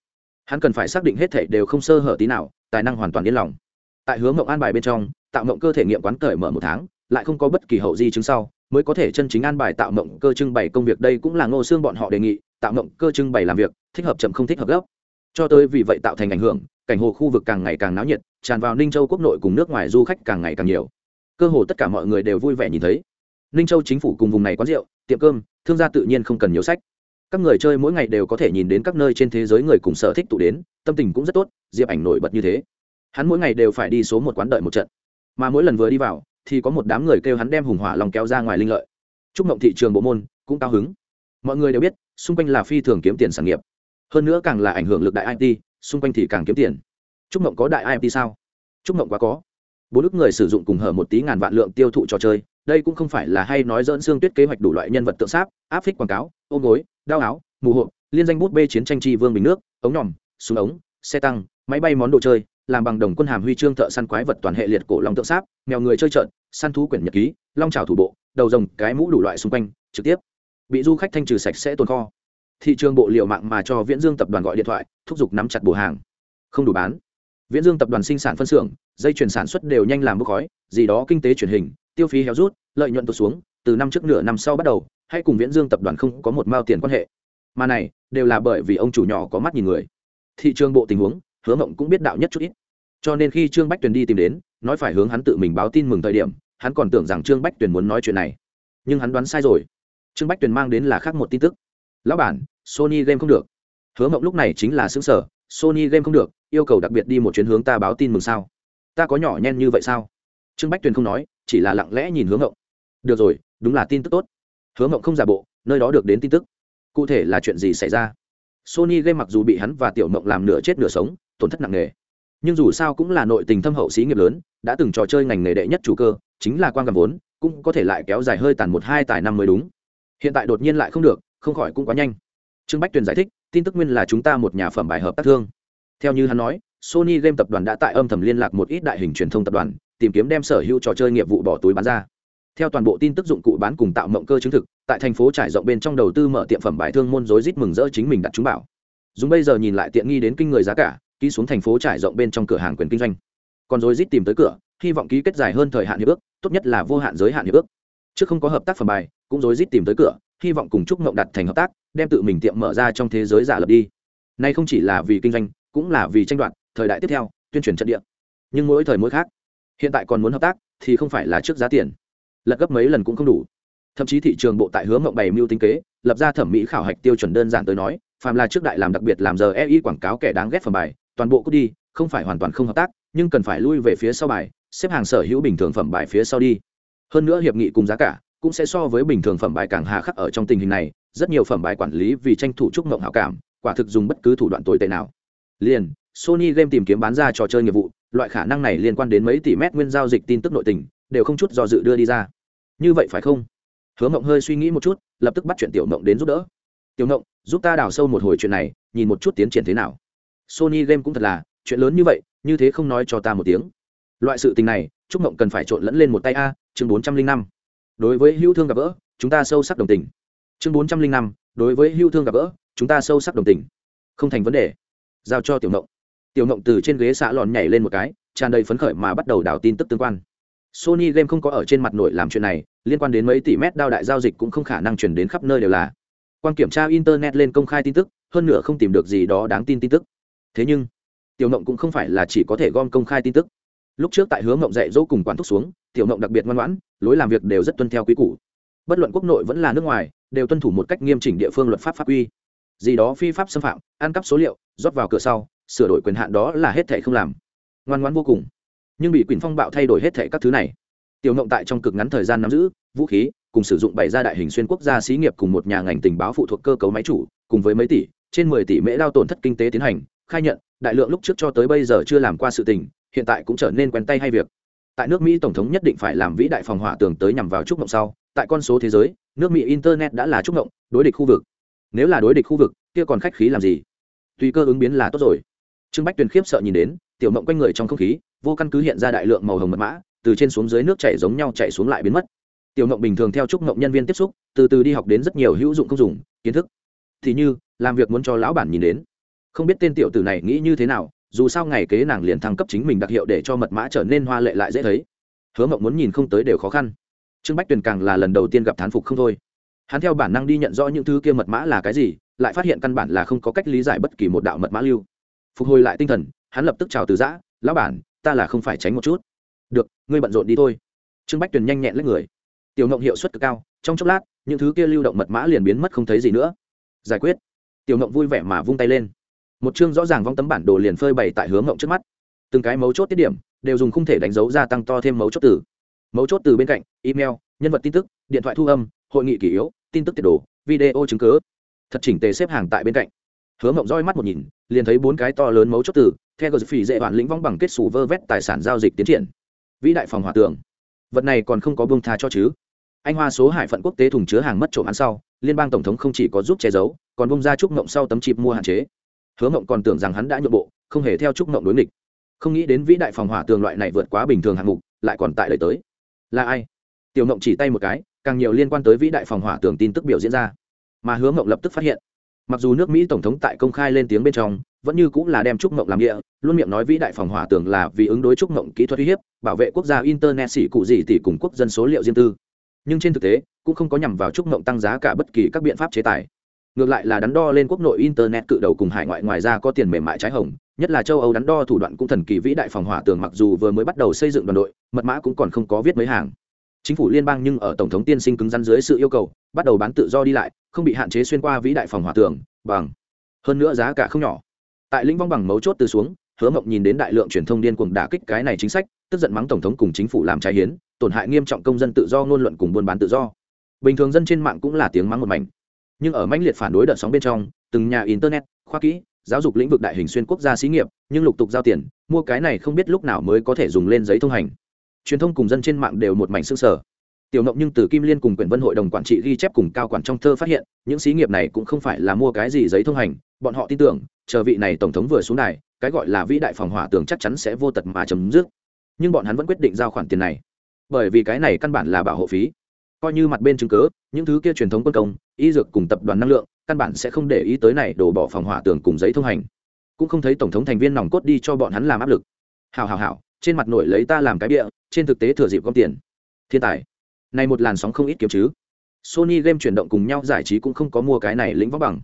Hắn cần phải xác định hết thảy đều không sơ hở tí nào, tài năng hoàn toàn yên lòng. Tại hứa mộng an bài bên trong, tạo mộng cơ thể nghiệm quán cởi mở một tháng, lại không có bất kỳ hậu di chứng sau, mới có thể chân chính an bài tạo mộng cơ trưng bày công việc. Đây cũng là ngô xương bọn họ đề nghị, tạo mộng cơ trưng bày làm việc, thích hợp chậm không thích hợp gấp. Cho tới vì vậy tạo thành ảnh hưởng cảnh hồ khu vực càng ngày càng náo nhiệt, tràn vào ninh châu quốc nội cùng nước ngoài du khách càng ngày càng nhiều. Cơ hồ tất cả mọi người đều vui vẻ nhìn thấy. Ninh châu chính phủ cùng vùng này quán rượu, tiệm cơm, thương gia tự nhiên không cần nhiều sách. Các người chơi mỗi ngày đều có thể nhìn đến các nơi trên thế giới người cùng sở thích tụ đến, tâm tình cũng rất tốt, diệp ảnh nổi bật như thế. Hắn mỗi ngày đều phải đi số một quán đợi một trận. Mà mỗi lần vừa đi vào, thì có một đám người kêu hắn đem hùng hỏa lòng kéo ra ngoài linh lợi. Chúc mộng thị trường bộ môn cũng cao hứng. Mọi người đều biết, xung quanh là phi thường kiếm tiền sản nghiệp. Hơn nữa càng là ảnh hưởng lực đại it xung quanh thì càng kiếm tiền. Chúc mộng có đại imt sao? Chúc mộng quá có. Bốn ức người sử dụng cùng hở một tí ngàn vạn lượng tiêu thụ trò chơi, đây cũng không phải là hay nói dỡn xương tuyết kế hoạch đủ loại nhân vật tượng sáp, áp phích quảng cáo ôm gối đao áo, mù hộp, liên danh bút bê chiến tranh chi vương bình nước, ống nhòm, súng ống, xe tăng, máy bay món đồ chơi, làm bằng đồng quân hàm huy chương thợ săn quái vật toàn hệ liệt cổ long tượng sáp, mèo người chơi trợn, săn thú quyển nhật ký, long trào thủ bộ, đầu rồng, cái mũ đủ loại xung quanh, trực tiếp. Bị du khách thanh trừ sạch sẽ tồn kho thị trường bộ liệu mạng mà cho viễn dương tập đoàn gọi điện thoại, thúc giục nắm chặt bổ hàng. Không đủ bán. Viễn dương tập đoàn sinh sản phân xưởng, dây chuyển sản xuất đều nhanh làm bốc khói, gì đó kinh tế truyền hình, tiêu phí héo rút, lợi nhuận tụt xuống, từ năm trước nửa năm sau bắt đầu, hay cùng viễn dương tập đoàn không có một mao tiền quan hệ. Mà này, đều là bởi vì ông chủ nhỏ có mắt nhìn người. Thị trường bộ tình huống, hứa mộng cũng biết đạo nhất chút ít. Cho nên khi trương bách tuyền đi tìm đến, nói phải hướng hắn tự mình báo tin mừng thời điểm, hắn còn tưởng rằng trương bách tuyền muốn nói chuyện này. Nhưng hắn đoán sai rồi. Trương bách tuyền mang đến là khác một tin tức lão bản, sony game không được. Hứa mộng lúc này chính là xứng sở sony game không được, yêu cầu đặc biệt đi một chuyến hướng ta báo tin mừng sao? Ta có nhỏ nhen như vậy sao? Trương bách tuyền không nói, chỉ là lặng lẽ nhìn hướng mộng. Được rồi, đúng là tin tức tốt. Hứa mộng không giả bộ, nơi đó được đến tin tức. Cụ thể là chuyện gì xảy ra? Sony game mặc dù bị hắn và tiểu mộng làm nửa chết nửa sống, tổn thất nặng nề. Nhưng dù sao cũng là nội tình thâm hậu xí nghiệp lớn, đã từng trò chơi ngành nghề đệ nhất chủ cơ, chính là quan cầm vốn, cũng có thể lại kéo dài hơi tàn một hai tài năm mới đúng. Hiện tại đột nhiên lại không được không khỏi cũng quá nhanh. Trương bách tuyền giải thích, tin tức nguyên là chúng ta một nhà phẩm bài hợp tác thương. Theo như hắn nói, sony game tập đoàn đã tại âm thầm liên lạc một ít đại hình truyền thông tập đoàn, tìm kiếm đem sở hữu trò chơi nghiệp vụ bỏ túi bán ra. Theo toàn bộ tin tức dụng cụ bán cùng tạo mộng cơ chứng thực, tại thành phố trải rộng bên trong đầu tư mở tiệm phẩm bài thương môn rối rít mừng rỡ chính mình đặt chúng bảo. Dùng bây giờ nhìn lại tiện nghi đến kinh người giá cả, ký xuống thành phố trải rộng bên trong cửa hàng quyền kinh doanh. Còn rối rít tìm tới cửa, hy vọng ký kết dài hơn thời hạn hiệp ước, tốt nhất là vô hạn giới hạn hiệp ước. Trước không có hợp tác phẩm bài, cũng rối rít tìm tới cửa hy vọng cùng chúc mộng đặt thành hợp tác, đem tự mình tiệm mở ra trong thế giới giả lập đi. Nay không chỉ là vì kinh doanh, cũng là vì tranh đoạt, thời đại tiếp theo, tuyên truyền trận địa. Nhưng mỗi thời mỗi khác, hiện tại còn muốn hợp tác thì không phải là trước giá tiền. Lật gấp mấy lần cũng không đủ. Thậm chí thị trường bộ tại hướng mộng bày mưu tinh kế, lập ra thẩm mỹ khảo hạch tiêu chuẩn đơn giản tới nói, phàm là trước đại làm đặc biệt làm giờ ei quảng cáo kẻ đáng ghét phẩm bài, toàn bộ cút đi, không phải hoàn toàn không hợp tác, nhưng cần phải lui về phía sau bài, xếp hàng sở hữu bình thường phẩm bài phía sau đi. Hơn nữa hiệp nghị cùng giá cả cũng sẽ so với bình thường phẩm bài càng hà khắc ở trong tình hình này, rất nhiều phẩm bài quản lý vì tranh thủ chúc mộng hảo cảm, quả thực dùng bất cứ thủ đoạn tồi tệ nào. Liền, sony game tìm kiếm bán ra trò chơi nghiệp vụ, loại khả năng này liên quan đến mấy tỷ mét nguyên giao dịch tin tức nội tình, đều không chút do dự đưa đi ra. Như vậy phải không? Hứa mộng hơi suy nghĩ một chút, lập tức bắt chuyện tiểu mộng đến giúp đỡ. Tiểu mộng, giúp ta đào sâu một hồi chuyện này, nhìn một chút tiến triển thế nào. Sony game cũng thật là, chuyện lớn như vậy, như thế không nói cho ta một tiếng. Loại sự tình này trúc mộng cần phải trộn lẫn lên một tay a, chương bốn trăm linh năm đối với hữu thương gặp gỡ, chúng ta sâu sắc đồng tình. Chương bốn trăm linh năm, đối với hữu thương gặp gỡ, chúng ta sâu sắc đồng tình. Không thành vấn đề. Giao cho tiểu mộng tiểu mộng từ trên ghế xạ lòn nhảy lên một cái, tràn đầy phấn khởi mà bắt đầu đào tin tức tương quan. Sony game không có ở trên mặt nội làm chuyện này, liên quan đến mấy tỷ mét đao đại giao dịch cũng không khả năng chuyển đến khắp nơi đều là. Quan kiểm tra internet lên công khai tin tức, hơn nữa không tìm được gì đó đáng tin tin tức. Thế nhưng, tiểu mộng cũng không phải là chỉ có thể gom công khai tin tức. Lúc trước tại hướng mộng dạy dỗ cùng quán thúc xuống, tiểu mộng đặc biệt ngoan ngoãn lối làm việc đều rất tuân theo quy củ. Bất luận quốc nội vẫn là nước ngoài, đều tuân thủ một cách nghiêm chỉnh địa phương luật pháp pháp quy. Gì đó phi pháp xâm phạm, ăn cắp số liệu, rót vào cửa sau, sửa đổi quyền hạn đó là hết thảy không làm. Ngoan ngoãn vô cùng. Nhưng bị quyền phong bạo thay đổi hết thảy các thứ này. Tiểu ngộng tại trong cực ngắn thời gian nắm giữ vũ khí, cùng sử dụng bảy gia đại hình xuyên quốc gia xí nghiệp cùng một nhà ngành tình báo phụ thuộc cơ cấu máy chủ, cùng với mấy tỷ, trên mười tỷ mễ lao tổn thất kinh tế tiến hành, khai nhận, đại lượng lúc trước cho tới bây giờ chưa làm qua sự tình, hiện tại cũng trở nên quen tay hay việc tại nước mỹ tổng thống nhất định phải làm vĩ đại phòng hỏa tường tới nhằm vào trúc ngộng sau. Tại con số thế giới, nước mỹ internet đã là trúc ngộng đối địch khu vực. Nếu là đối địch khu vực, kia còn khách khí làm gì? Tùy cơ ứng biến là tốt rồi. Trương bách tuyền khiếp sợ nhìn đến, tiểu mộng quanh người trong không khí, vô căn cứ hiện ra đại lượng màu hồng mật mã, từ trên xuống dưới nước chảy giống nhau chảy xuống lại biến mất. Tiểu mộng bình thường theo trúc mộng nhân viên tiếp xúc, từ từ đi học đến rất nhiều hữu dụng không dùng kiến thức. Thì như, làm việc muốn cho lão bản nhìn đến. Không biết tên tiểu tử này nghĩ như thế nào dù sao ngày kế nàng liền thăng cấp chính mình đặc hiệu để cho mật mã trở nên hoa lệ lại dễ thấy. Hứa mộng muốn nhìn không tới đều khó khăn. Trương bách tuyền càng là lần đầu tiên gặp thán phục không thôi. Hắn theo bản năng đi nhận rõ những thứ kia mật mã là cái gì, lại phát hiện căn bản là không có cách lý giải bất kỳ một đạo mật mã lưu. Phục hồi lại tinh thần, hắn lập tức chào từ giã, lão bản, ta là không phải tránh một chút. Được, ngươi bận rộn đi thôi. Trương bách tuyền nhanh nhẹn lấy người. Tiểu ngộng hiệu suất cực cao, trong chốc lát, những thứ kia lưu động mật mã liền biến mất không thấy gì nữa. Giải quyết. Tiểu ngộng vui vẻ mà vung tay lên một chương rõ ràng vong tấm bản đồ liền phơi bày tại hướng ngộng trước mắt. Từng cái mấu chốt tiết điểm đều dùng không thể đánh dấu gia tăng to thêm mấu chốt từ. Mấu chốt từ bên cạnh, email, nhân vật tin tức, điện thoại thu âm, hội nghị kỷ yếu, tin tức tiệt đồ, video chứng cứ. Thật chỉnh tề xếp hàng tại bên cạnh. Hướng ngộng roi mắt một nhìn, liền thấy bốn cái to lớn mấu chốt từ, theo gờ phỉ dễ hoàn lĩnh vong bằng kết xù vơ vét tài sản giao dịch tiến triển. Vĩ đại phòng hỏa tường. Vật này còn không có bông tha cho chứ. Anh hoa số hải phận quốc tế thùng chứa hàng mất trộm ăn sau, liên bang tổng thống không chỉ có giúp che giấu, còn bông ra chúc mộng sau tấm chip mua hạn chế hứa mộng còn tưởng rằng hắn đã nhượng bộ, không hề theo chúc mộng đối nghịch. Không nghĩ đến vĩ đại phòng hỏa tường loại này vượt quá bình thường hạng mục, lại còn tại đời tới. Là ai? Tiểu mộng chỉ tay một cái, càng nhiều liên quan tới vĩ đại phòng hỏa tường tin tức biểu diễn ra. Mà hứa mộng lập tức phát hiện, mặc dù nước mỹ tổng thống tại công khai lên tiếng bên trong, vẫn như cũng là đem trúc mộng làm địa, luôn miệng nói vĩ đại phòng hỏa tường là vì ứng đối trúc mộng kỹ thuật uy hiếp, bảo vệ quốc gia internet xỉ cụ gì tỷ cùng quốc dân số liệu riêng tư. Nhưng trên thực tế, cũng không có nhằm vào trúc mộng tăng giá cả bất kỳ các biện pháp chế tài ngược lại là đắn đo lên quốc nội internet cự đầu cùng hải ngoại ngoài ra có tiền mềm mại trái hồng, nhất là châu âu đắn đo thủ đoạn cũng thần kỳ vĩ đại phòng hỏa tường mặc dù vừa mới bắt đầu xây dựng đoàn đội, mật mã cũng còn không có viết mấy hàng. Chính phủ liên bang nhưng ở tổng thống tiên sinh cứng rắn dưới sự yêu cầu, bắt đầu bán tự do đi lại, không bị hạn chế xuyên qua vĩ đại phòng hỏa tường, bằng. Hơn nữa giá cả không nhỏ. Tại lĩnh vong bằng mấu chốt từ xuống, hứa mộng nhìn đến đại lượng truyền thông điên cuồng đả kích cái này chính sách, tức giận mắng tổng thống cùng chính phủ làm trái hiến, tổn hại nghiêm trọng công dân tự do ngôn luận cùng buôn bán tự do. Bình thường dân trên mạng cũng là tiếng mắng một mảnh nhưng ở mãnh liệt phản đối đợt sóng bên trong, từng nhà internet, khoa kỹ, giáo dục lĩnh vực đại hình xuyên quốc gia xí nghiệp, nhưng lục tục giao tiền, mua cái này không biết lúc nào mới có thể dùng lên giấy thông hành. Truyền thông cùng dân trên mạng đều một mảnh xương sở tiểu ngọc nhưng từ kim liên cùng Quyền vân hội đồng quản trị ghi chép cùng cao quản trong thơ phát hiện, những xí nghiệp này cũng không phải là mua cái gì giấy thông hành, bọn họ tin tưởng, chờ vị này tổng thống vừa xuống đài, cái gọi là vĩ đại phòng hỏa tường chắc chắn sẽ vô tật mà chấm dứt. Nhưng bọn hắn vẫn quyết định giao khoản tiền này. Bởi vì cái này căn bản là bảo hộ phí coi như mặt bên chứng cớ những thứ kia truyền thống quân công, y dược cùng tập đoàn năng lượng, căn bản sẽ không để ý tới này đổ bỏ phòng hỏa tường cùng giấy thông hành. Cũng không thấy tổng thống thành viên nòng cốt đi cho bọn hắn làm áp lực. Hào hào hào trên mặt nổi lấy ta làm cái bịa, trên thực tế thừa dịp gom tiền. Thiên tài, này một làn sóng không ít kiếm chứ. Sony game chuyển động cùng nhau giải trí cũng không có mua cái này lĩnh vóc bằng.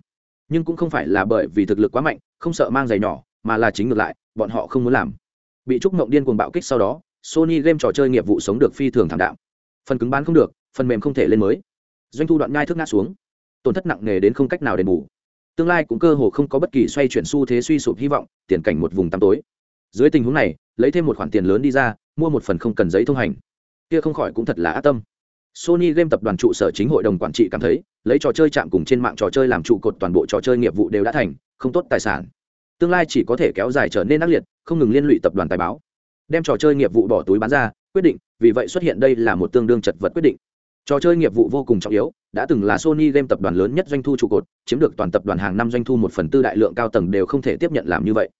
Nhưng cũng không phải là bởi vì thực lực quá mạnh, không sợ mang giày nhỏ, mà là chính ngược lại, bọn họ không muốn làm. Bị trúc mộng điên cuồng bạo kích sau đó, sony game trò chơi nghiệp vụ sống được phi thường thảm đạm. Phần cứng bán không được phần mềm không thể lên mới. Doanh thu đoạn nhai thức ngã xuống. Tổn thất nặng nề đến không cách nào đền bù. Tương lai cũng cơ hồ không có bất kỳ xoay chuyển xu thế suy sụp hy vọng, tiền cảnh một vùng tăm tối. Dưới tình huống này, lấy thêm một khoản tiền lớn đi ra, mua một phần không cần giấy thông hành. Kia không khỏi cũng thật là ác tâm. Sony game tập đoàn trụ sở chính hội đồng quản trị cảm thấy, lấy trò chơi chạm cùng trên mạng trò chơi làm trụ cột toàn bộ trò chơi nghiệp vụ đều đã thành, không tốt tài sản. Tương lai chỉ có thể kéo dài trở nên ác liệt, không ngừng liên lụy tập đoàn tài báo. Đem trò chơi nghiệp vụ bỏ túi bán ra, quyết định, vì vậy xuất hiện đây là một tương đương chật vật quyết định trò chơi nghiệp vụ vô cùng trọng yếu, đã từng là sony game tập đoàn lớn nhất doanh thu trụ cột, chiếm được toàn tập đoàn hàng năm doanh thu một phần tư đại lượng cao tầng đều không thể tiếp nhận làm như vậy.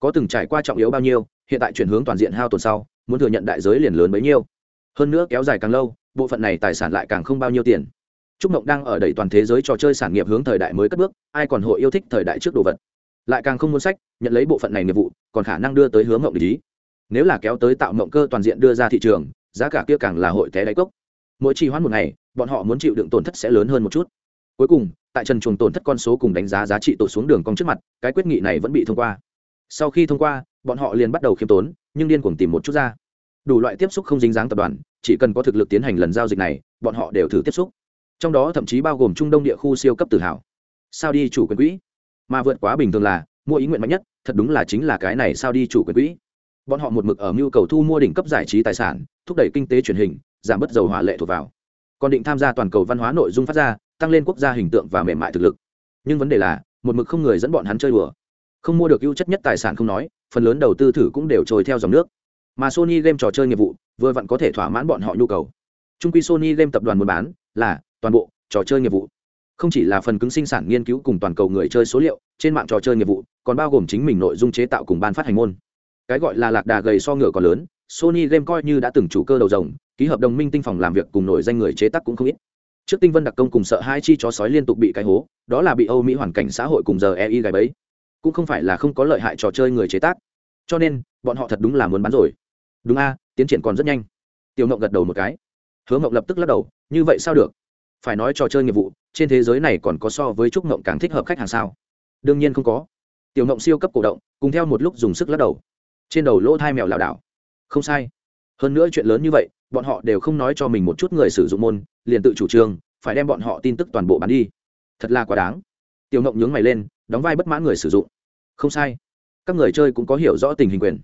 Có từng trải qua trọng yếu bao nhiêu, hiện tại chuyển hướng toàn diện hao tuần sau, muốn thừa nhận đại giới liền lớn bấy nhiêu. Hơn nữa kéo dài càng lâu, bộ phận này tài sản lại càng không bao nhiêu tiền. Trúc mộng đang ở đẩy toàn thế giới trò chơi sản nghiệp hướng thời đại mới cất bước, ai còn hội yêu thích thời đại trước đồ vật. Lại càng không muốn sách, nhận lấy bộ phận này nghiệp vụ, còn khả năng đưa tới hướng mộng lý nếu là kéo tới tạo mộng cơ toàn diện đưa ra thị trường, giá cả kia càng là hội té đáy cốc mỗi trì hoãn một ngày, bọn họ muốn chịu đựng tổn thất sẽ lớn hơn một chút. Cuối cùng, tại trần chuồng tổn thất con số cùng đánh giá giá trị tổ xuống đường cong trước mặt, cái quyết nghị này vẫn bị thông qua. Sau khi thông qua, bọn họ liền bắt đầu khiêm tốn, nhưng điên cuồng tìm một chút ra. Đủ loại tiếp xúc không dính dáng tập đoàn, chỉ cần có thực lực tiến hành lần giao dịch này, bọn họ đều thử tiếp xúc. Trong đó thậm chí bao gồm trung đông địa khu siêu cấp tự hào. Sao đi chủ quyền quỹ? Mà vượt quá bình thường là, mua ý nguyện mạnh nhất, thật đúng là chính là cái này sao đi chủ quyền quỹ. Bọn họ một mực ở mưu cầu thu mua đỉnh cấp giải trí tài sản, thúc đẩy kinh tế truyền hình giảm bớt dầu hỏa lệ thuộc vào. Còn định tham gia toàn cầu văn hóa nội dung phát ra, tăng lên quốc gia hình tượng và mềm mại thực lực. Nhưng vấn đề là, một mực không người dẫn bọn hắn chơi đùa. Không mua được ưu chất nhất tài sản không nói, phần lớn đầu tư thử cũng đều trôi theo dòng nước. Mà sony game trò chơi nghiệp vụ, vừa vặn có thể thỏa mãn bọn họ nhu cầu. Trung quy sony game tập đoàn muốn bán là toàn bộ trò chơi nghiệp vụ. Không chỉ là phần cứng sinh sản nghiên cứu cùng toàn cầu người chơi số liệu, trên mạng trò chơi nghiệp vụ, còn bao gồm chính mình nội dung chế tạo cùng ban phát hành môn. Cái gọi là lạc đà gầy so ngựa còn lớn, sony game coi như đã từng chủ cơ đầu rồng ký hợp đồng minh tinh phòng làm việc cùng nổi danh người chế tác cũng không ít. Trước tinh vân đặc công cùng sợ hai chi chó sói liên tục bị cái hố, đó là bị âu mỹ hoàn cảnh xã hội cùng giờ ei gài bẫy. Cũng không phải là không có lợi hại trò chơi người chế tác. Cho nên, bọn họ thật đúng là muốn bán rồi. Đúng a, tiến triển còn rất nhanh. Tiểu ngộng gật đầu một cái. Hứa ngộng lập tức lắc đầu, như vậy sao được? Phải nói trò chơi nghiệp vụ, trên thế giới này còn có so với trúc ngộng càng thích hợp khách hàng sao? Đương nhiên không có. Tiểu ngộng siêu cấp cổ động, cùng theo một lúc dùng sức lắc đầu. Trên đầu lỗ thai mèo lảo đảo. Không sai hơn nữa chuyện lớn như vậy, bọn họ đều không nói cho mình một chút người sử dụng môn, liền tự chủ trương, phải đem bọn họ tin tức toàn bộ bán đi. Thật là quá đáng. Tiểu ngộng nhướng mày lên, đóng vai bất mãn người sử dụng. Không sai. Các người chơi cũng có hiểu rõ tình hình quyền.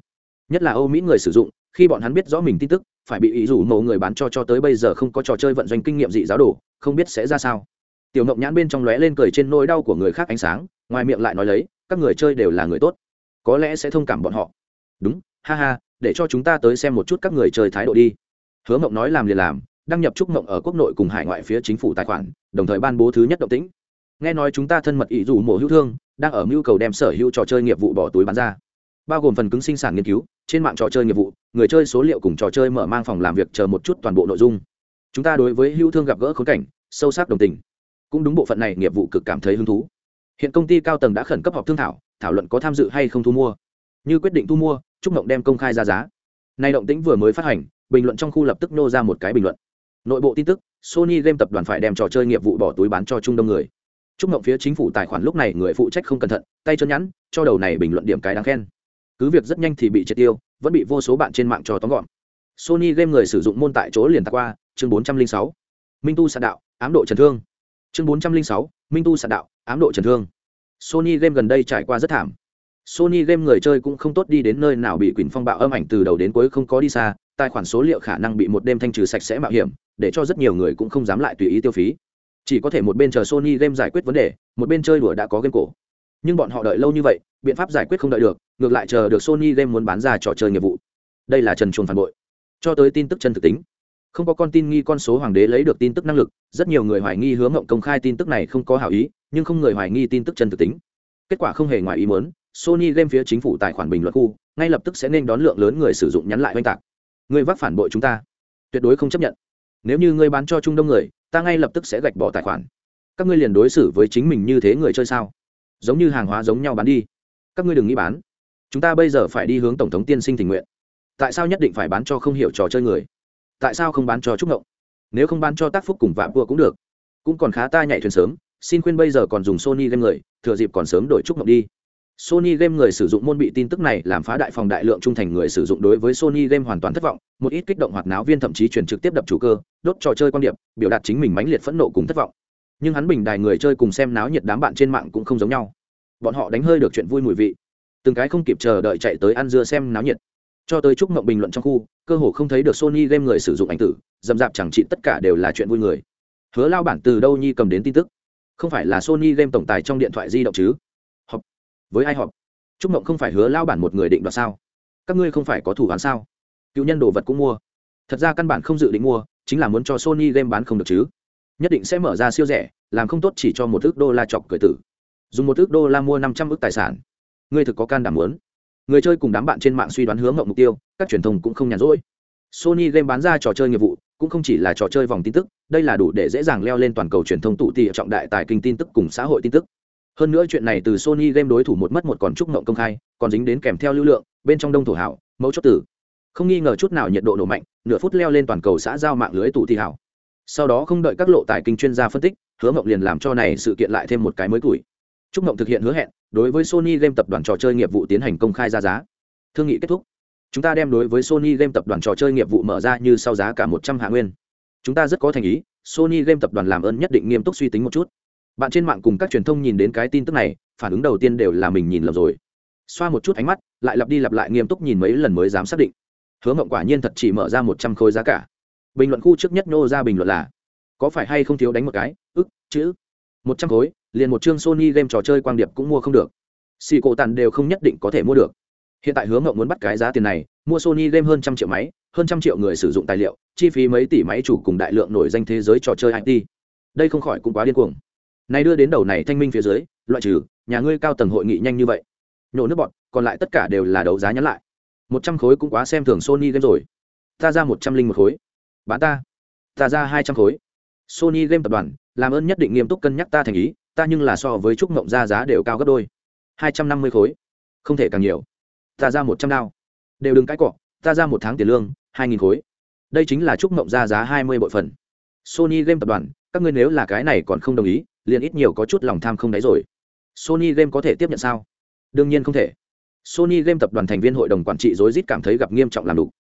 Nhất là âu mỹ người sử dụng, khi bọn hắn biết rõ mình tin tức, phải bị ý rủ mẫu người bán cho cho tới bây giờ không có trò chơi vận doanh kinh nghiệm dị giáo đồ, không biết sẽ ra sao. Tiểu ngộng nhãn bên trong lóe lên cười trên nỗi đau của người khác ánh sáng, ngoài miệng lại nói lấy, các người chơi đều là người tốt. Có lẽ sẽ thông cảm bọn họ. Đúng, ha ha để cho chúng ta tới xem một chút các người chơi thái độ đi. Hứa mộng nói làm liền làm, đăng nhập trúc mộng ở quốc nội cùng hải ngoại phía chính phủ tài khoản, đồng thời ban bố thứ nhất động tĩnh. Nghe nói chúng ta thân mật ý dù mổ hữu thương, đang ở mưu cầu đem sở hữu trò chơi nghiệp vụ bỏ túi bán ra. Bao gồm phần cứng sinh sản nghiên cứu, trên mạng trò chơi nghiệp vụ, người chơi số liệu cùng trò chơi mở mang phòng làm việc chờ một chút toàn bộ nội dung. Chúng ta đối với hữu thương gặp gỡ khốn cảnh, sâu sắc đồng tình. Cũng đúng bộ phận này nghiệp vụ cực cảm thấy hứng thú. Hiện công ty cao tầng đã khẩn cấp họp thương thảo thảo luận có tham dự hay không thu mua. Như quyết định thu mua trúc mộng đem công khai ra giá. Nay động tĩnh vừa mới phát hành bình luận trong khu lập tức nô ra một cái bình luận. Nội bộ tin tức sony game tập đoàn phải đem trò chơi nghiệp vụ bỏ túi bán cho trung đông người. Trúc mộng phía chính phủ tài khoản lúc này người phụ trách không cẩn thận tay chân nhắn, cho đầu này bình luận điểm cái đáng khen. Cứ việc rất nhanh thì bị triệt tiêu vẫn bị vô số bạn trên mạng cho tóm gọn. Sony game người sử dụng môn tại chỗ liền tạc qua chương bốn trăm linh sáu. Minh tu sạn đạo ám độ chấn thương. Chương bốn trăm linh sáu minh tu sạn đạo ám độ chấn thương. Sony game gần đây trải qua rất thảm sony game người chơi cũng không tốt đi đến nơi nào bị quỷ phong bạo âm ảnh từ đầu đến cuối không có đi xa, tài khoản số liệu khả năng bị một đêm thanh trừ sạch sẽ mạo hiểm, để cho rất nhiều người cũng không dám lại tùy ý tiêu phí. Chỉ có thể một bên chờ sony game giải quyết vấn đề, một bên chơi đùa đã có game cổ. Nhưng bọn họ đợi lâu như vậy, biện pháp giải quyết không đợi được, ngược lại chờ được sony game muốn bán ra trò chơi nghiệp vụ. Đây là trần chuồng phản bội. Cho tới tin tức chân thực tính. Không có con tin nghi con số hoàng đế lấy được tin tức năng lực, rất nhiều người hoài nghi hướng ngộng công khai tin tức này không có hảo ý, nhưng không người hoài nghi tin tức chân thực tính. Kết quả không hề ngoài ý muốn sony game phía chính phủ tài khoản bình luận khu, ngay lập tức sẽ nên đón lượng lớn người sử dụng nhắn lại oanh tạc. Người vác phản bội chúng ta. Tuyệt đối không chấp nhận. Nếu như ngươi bán cho trung đông người, ta ngay lập tức sẽ gạch bỏ tài khoản. Các ngươi liền đối xử với chính mình như thế người chơi sao? Giống như hàng hóa giống nhau bán đi. Các ngươi đừng nghĩ bán. Chúng ta bây giờ phải đi hướng tổng thống tiên sinh tình nguyện. Tại sao nhất định phải bán cho không hiểu trò chơi người? Tại sao không bán cho trúc ngộng? Nếu không bán cho tác phúc cùng vạm vua cũng được. Cũng còn khá ta nhạy thuyền sớm, xin khuyên bây giờ còn dùng sony game người, thừa dịp còn sớm đổi trúc ngộng đi. Sony Game người sử dụng môn bị tin tức này làm phá đại phòng đại lượng trung thành người sử dụng đối với Sony Game hoàn toàn thất vọng, một ít kích động hoặc náo viên thậm chí chuyển trực tiếp đập chủ cơ, đốt trò chơi quan điểm, biểu đạt chính mình mãnh liệt phẫn nộ cùng thất vọng. Nhưng hắn bình đài người chơi cùng xem náo nhiệt đám bạn trên mạng cũng không giống nhau. Bọn họ đánh hơi được chuyện vui mùi vị. từng cái không kịp chờ đợi chạy tới ăn dưa xem náo nhiệt cho tới chúc mộng bình luận trong khu cơ hồ không thấy được sony game người sử dụng ảnh tử dầm dạp chẳng trị tất cả đều là chuyện vui người hứa lao bản từ đâu nhi cầm đến tin tức không phải là sony game tổng tài trong điện thoại di động chứ với ai họp? Chúc mộng không phải hứa lao bản một người định đoạt sao? Các ngươi không phải có thủ án sao? Cựu nhân đồ vật cũng mua. Thật ra căn bản không dự định mua, chính là muốn cho sony game bán không được chứ. Nhất định sẽ mở ra siêu rẻ, làm không tốt chỉ cho một ước đô la chọc cười tử. Dùng một ước đô la mua năm trăm ước tài sản. Ngươi thực có can đảm muốn. Người chơi cùng đám bạn trên mạng suy đoán hướng ngộng mục tiêu, các truyền thông cũng không nhàn rỗi. Sony game bán ra trò chơi nghiệp vụ, cũng không chỉ là trò chơi vòng tin tức, đây là đủ để dễ dàng leo lên toàn cầu truyền thông tụ tị trọng đại tài kinh tin tức cùng xã hội tin tức hơn nữa chuyện này từ sony game đối thủ một mất một còn Trúc ngộng công khai, còn dính đến kèm theo lưu lượng, bên trong đông thổ hảo mẫu chốt tử. Không nghi ngờ chút nào nhiệt độ nổ mạnh, nửa phút leo lên toàn cầu xã giao mạng lưới tụ thị hảo. Sau đó không đợi các lộ tài kinh chuyên gia phân tích, hứa mộng liền làm cho này sự kiện lại thêm một cái mới tuổi. Trúc mộng thực hiện hứa hẹn, đối với sony game tập đoàn trò chơi nghiệp vụ tiến hành công khai ra giá. Thương nghị kết thúc. Chúng ta đem đối với sony game tập đoàn trò chơi nghiệp vụ mở ra như sau giá cả một trăm hạ nguyên. Chúng ta rất có thành ý, sony game tập đoàn làm ơn nhất định nghiêm túc suy tính một chút bạn trên mạng cùng các truyền thông nhìn đến cái tin tức này, phản ứng đầu tiên đều là mình nhìn lầm rồi. Xoa một chút ánh mắt, lại lặp đi lặp lại nghiêm túc nhìn mấy lần mới dám xác định. Hứa mộng quả nhiên thật chỉ mở ra một trăm khối giá cả. Bình luận khu trước nhất nô ra bình luận là, có phải hay không thiếu đánh một cái? Ức, chữ. Một trăm khối, liền một chương sony game trò chơi quang điệp cũng mua không được. Xì cổ tàn đều không nhất định có thể mua được. Hiện tại hứa mộng muốn bắt cái giá tiền này, mua sony game hơn trăm triệu máy, hơn trăm triệu người sử dụng tài liệu, chi phí mấy tỷ máy chủ cùng đại lượng nổi danh thế giới trò chơi it đây không khỏi cũng quá điên cuồng nay đưa đến đầu này thanh minh phía dưới, loại trừ, nhà ngươi cao tầng hội nghị nhanh như vậy. Nhổ nước bọn còn lại tất cả đều là đấu giá nhắn lại. Một trăm khối cũng quá xem thường sony game rồi. Ta ra một trăm linh một khối. Bán ta. Ta ra hai trăm khối. Sony game tập đoàn, làm ơn nhất định nghiêm túc cân nhắc ta thành ý, ta nhưng là so với trúc mộng ra giá đều cao gấp đôi. Hai trăm năm mươi khối. Không thể càng nhiều. Ta ra một trăm đao. Đều đừng cãi cọ, ta ra một tháng tiền lương, hai nghìn khối. Đây chính là trúc mộng ra giá hai mươi bội phần. Sony game tập đoàn, các ngươi nếu là cái này còn không đồng ý liền ít nhiều có chút lòng tham không đáy rồi. Sony game có thể tiếp nhận sao? Đương nhiên không thể. Sony game tập đoàn thành viên hội đồng quản trị rối rít cảm thấy gặp nghiêm trọng làm đủ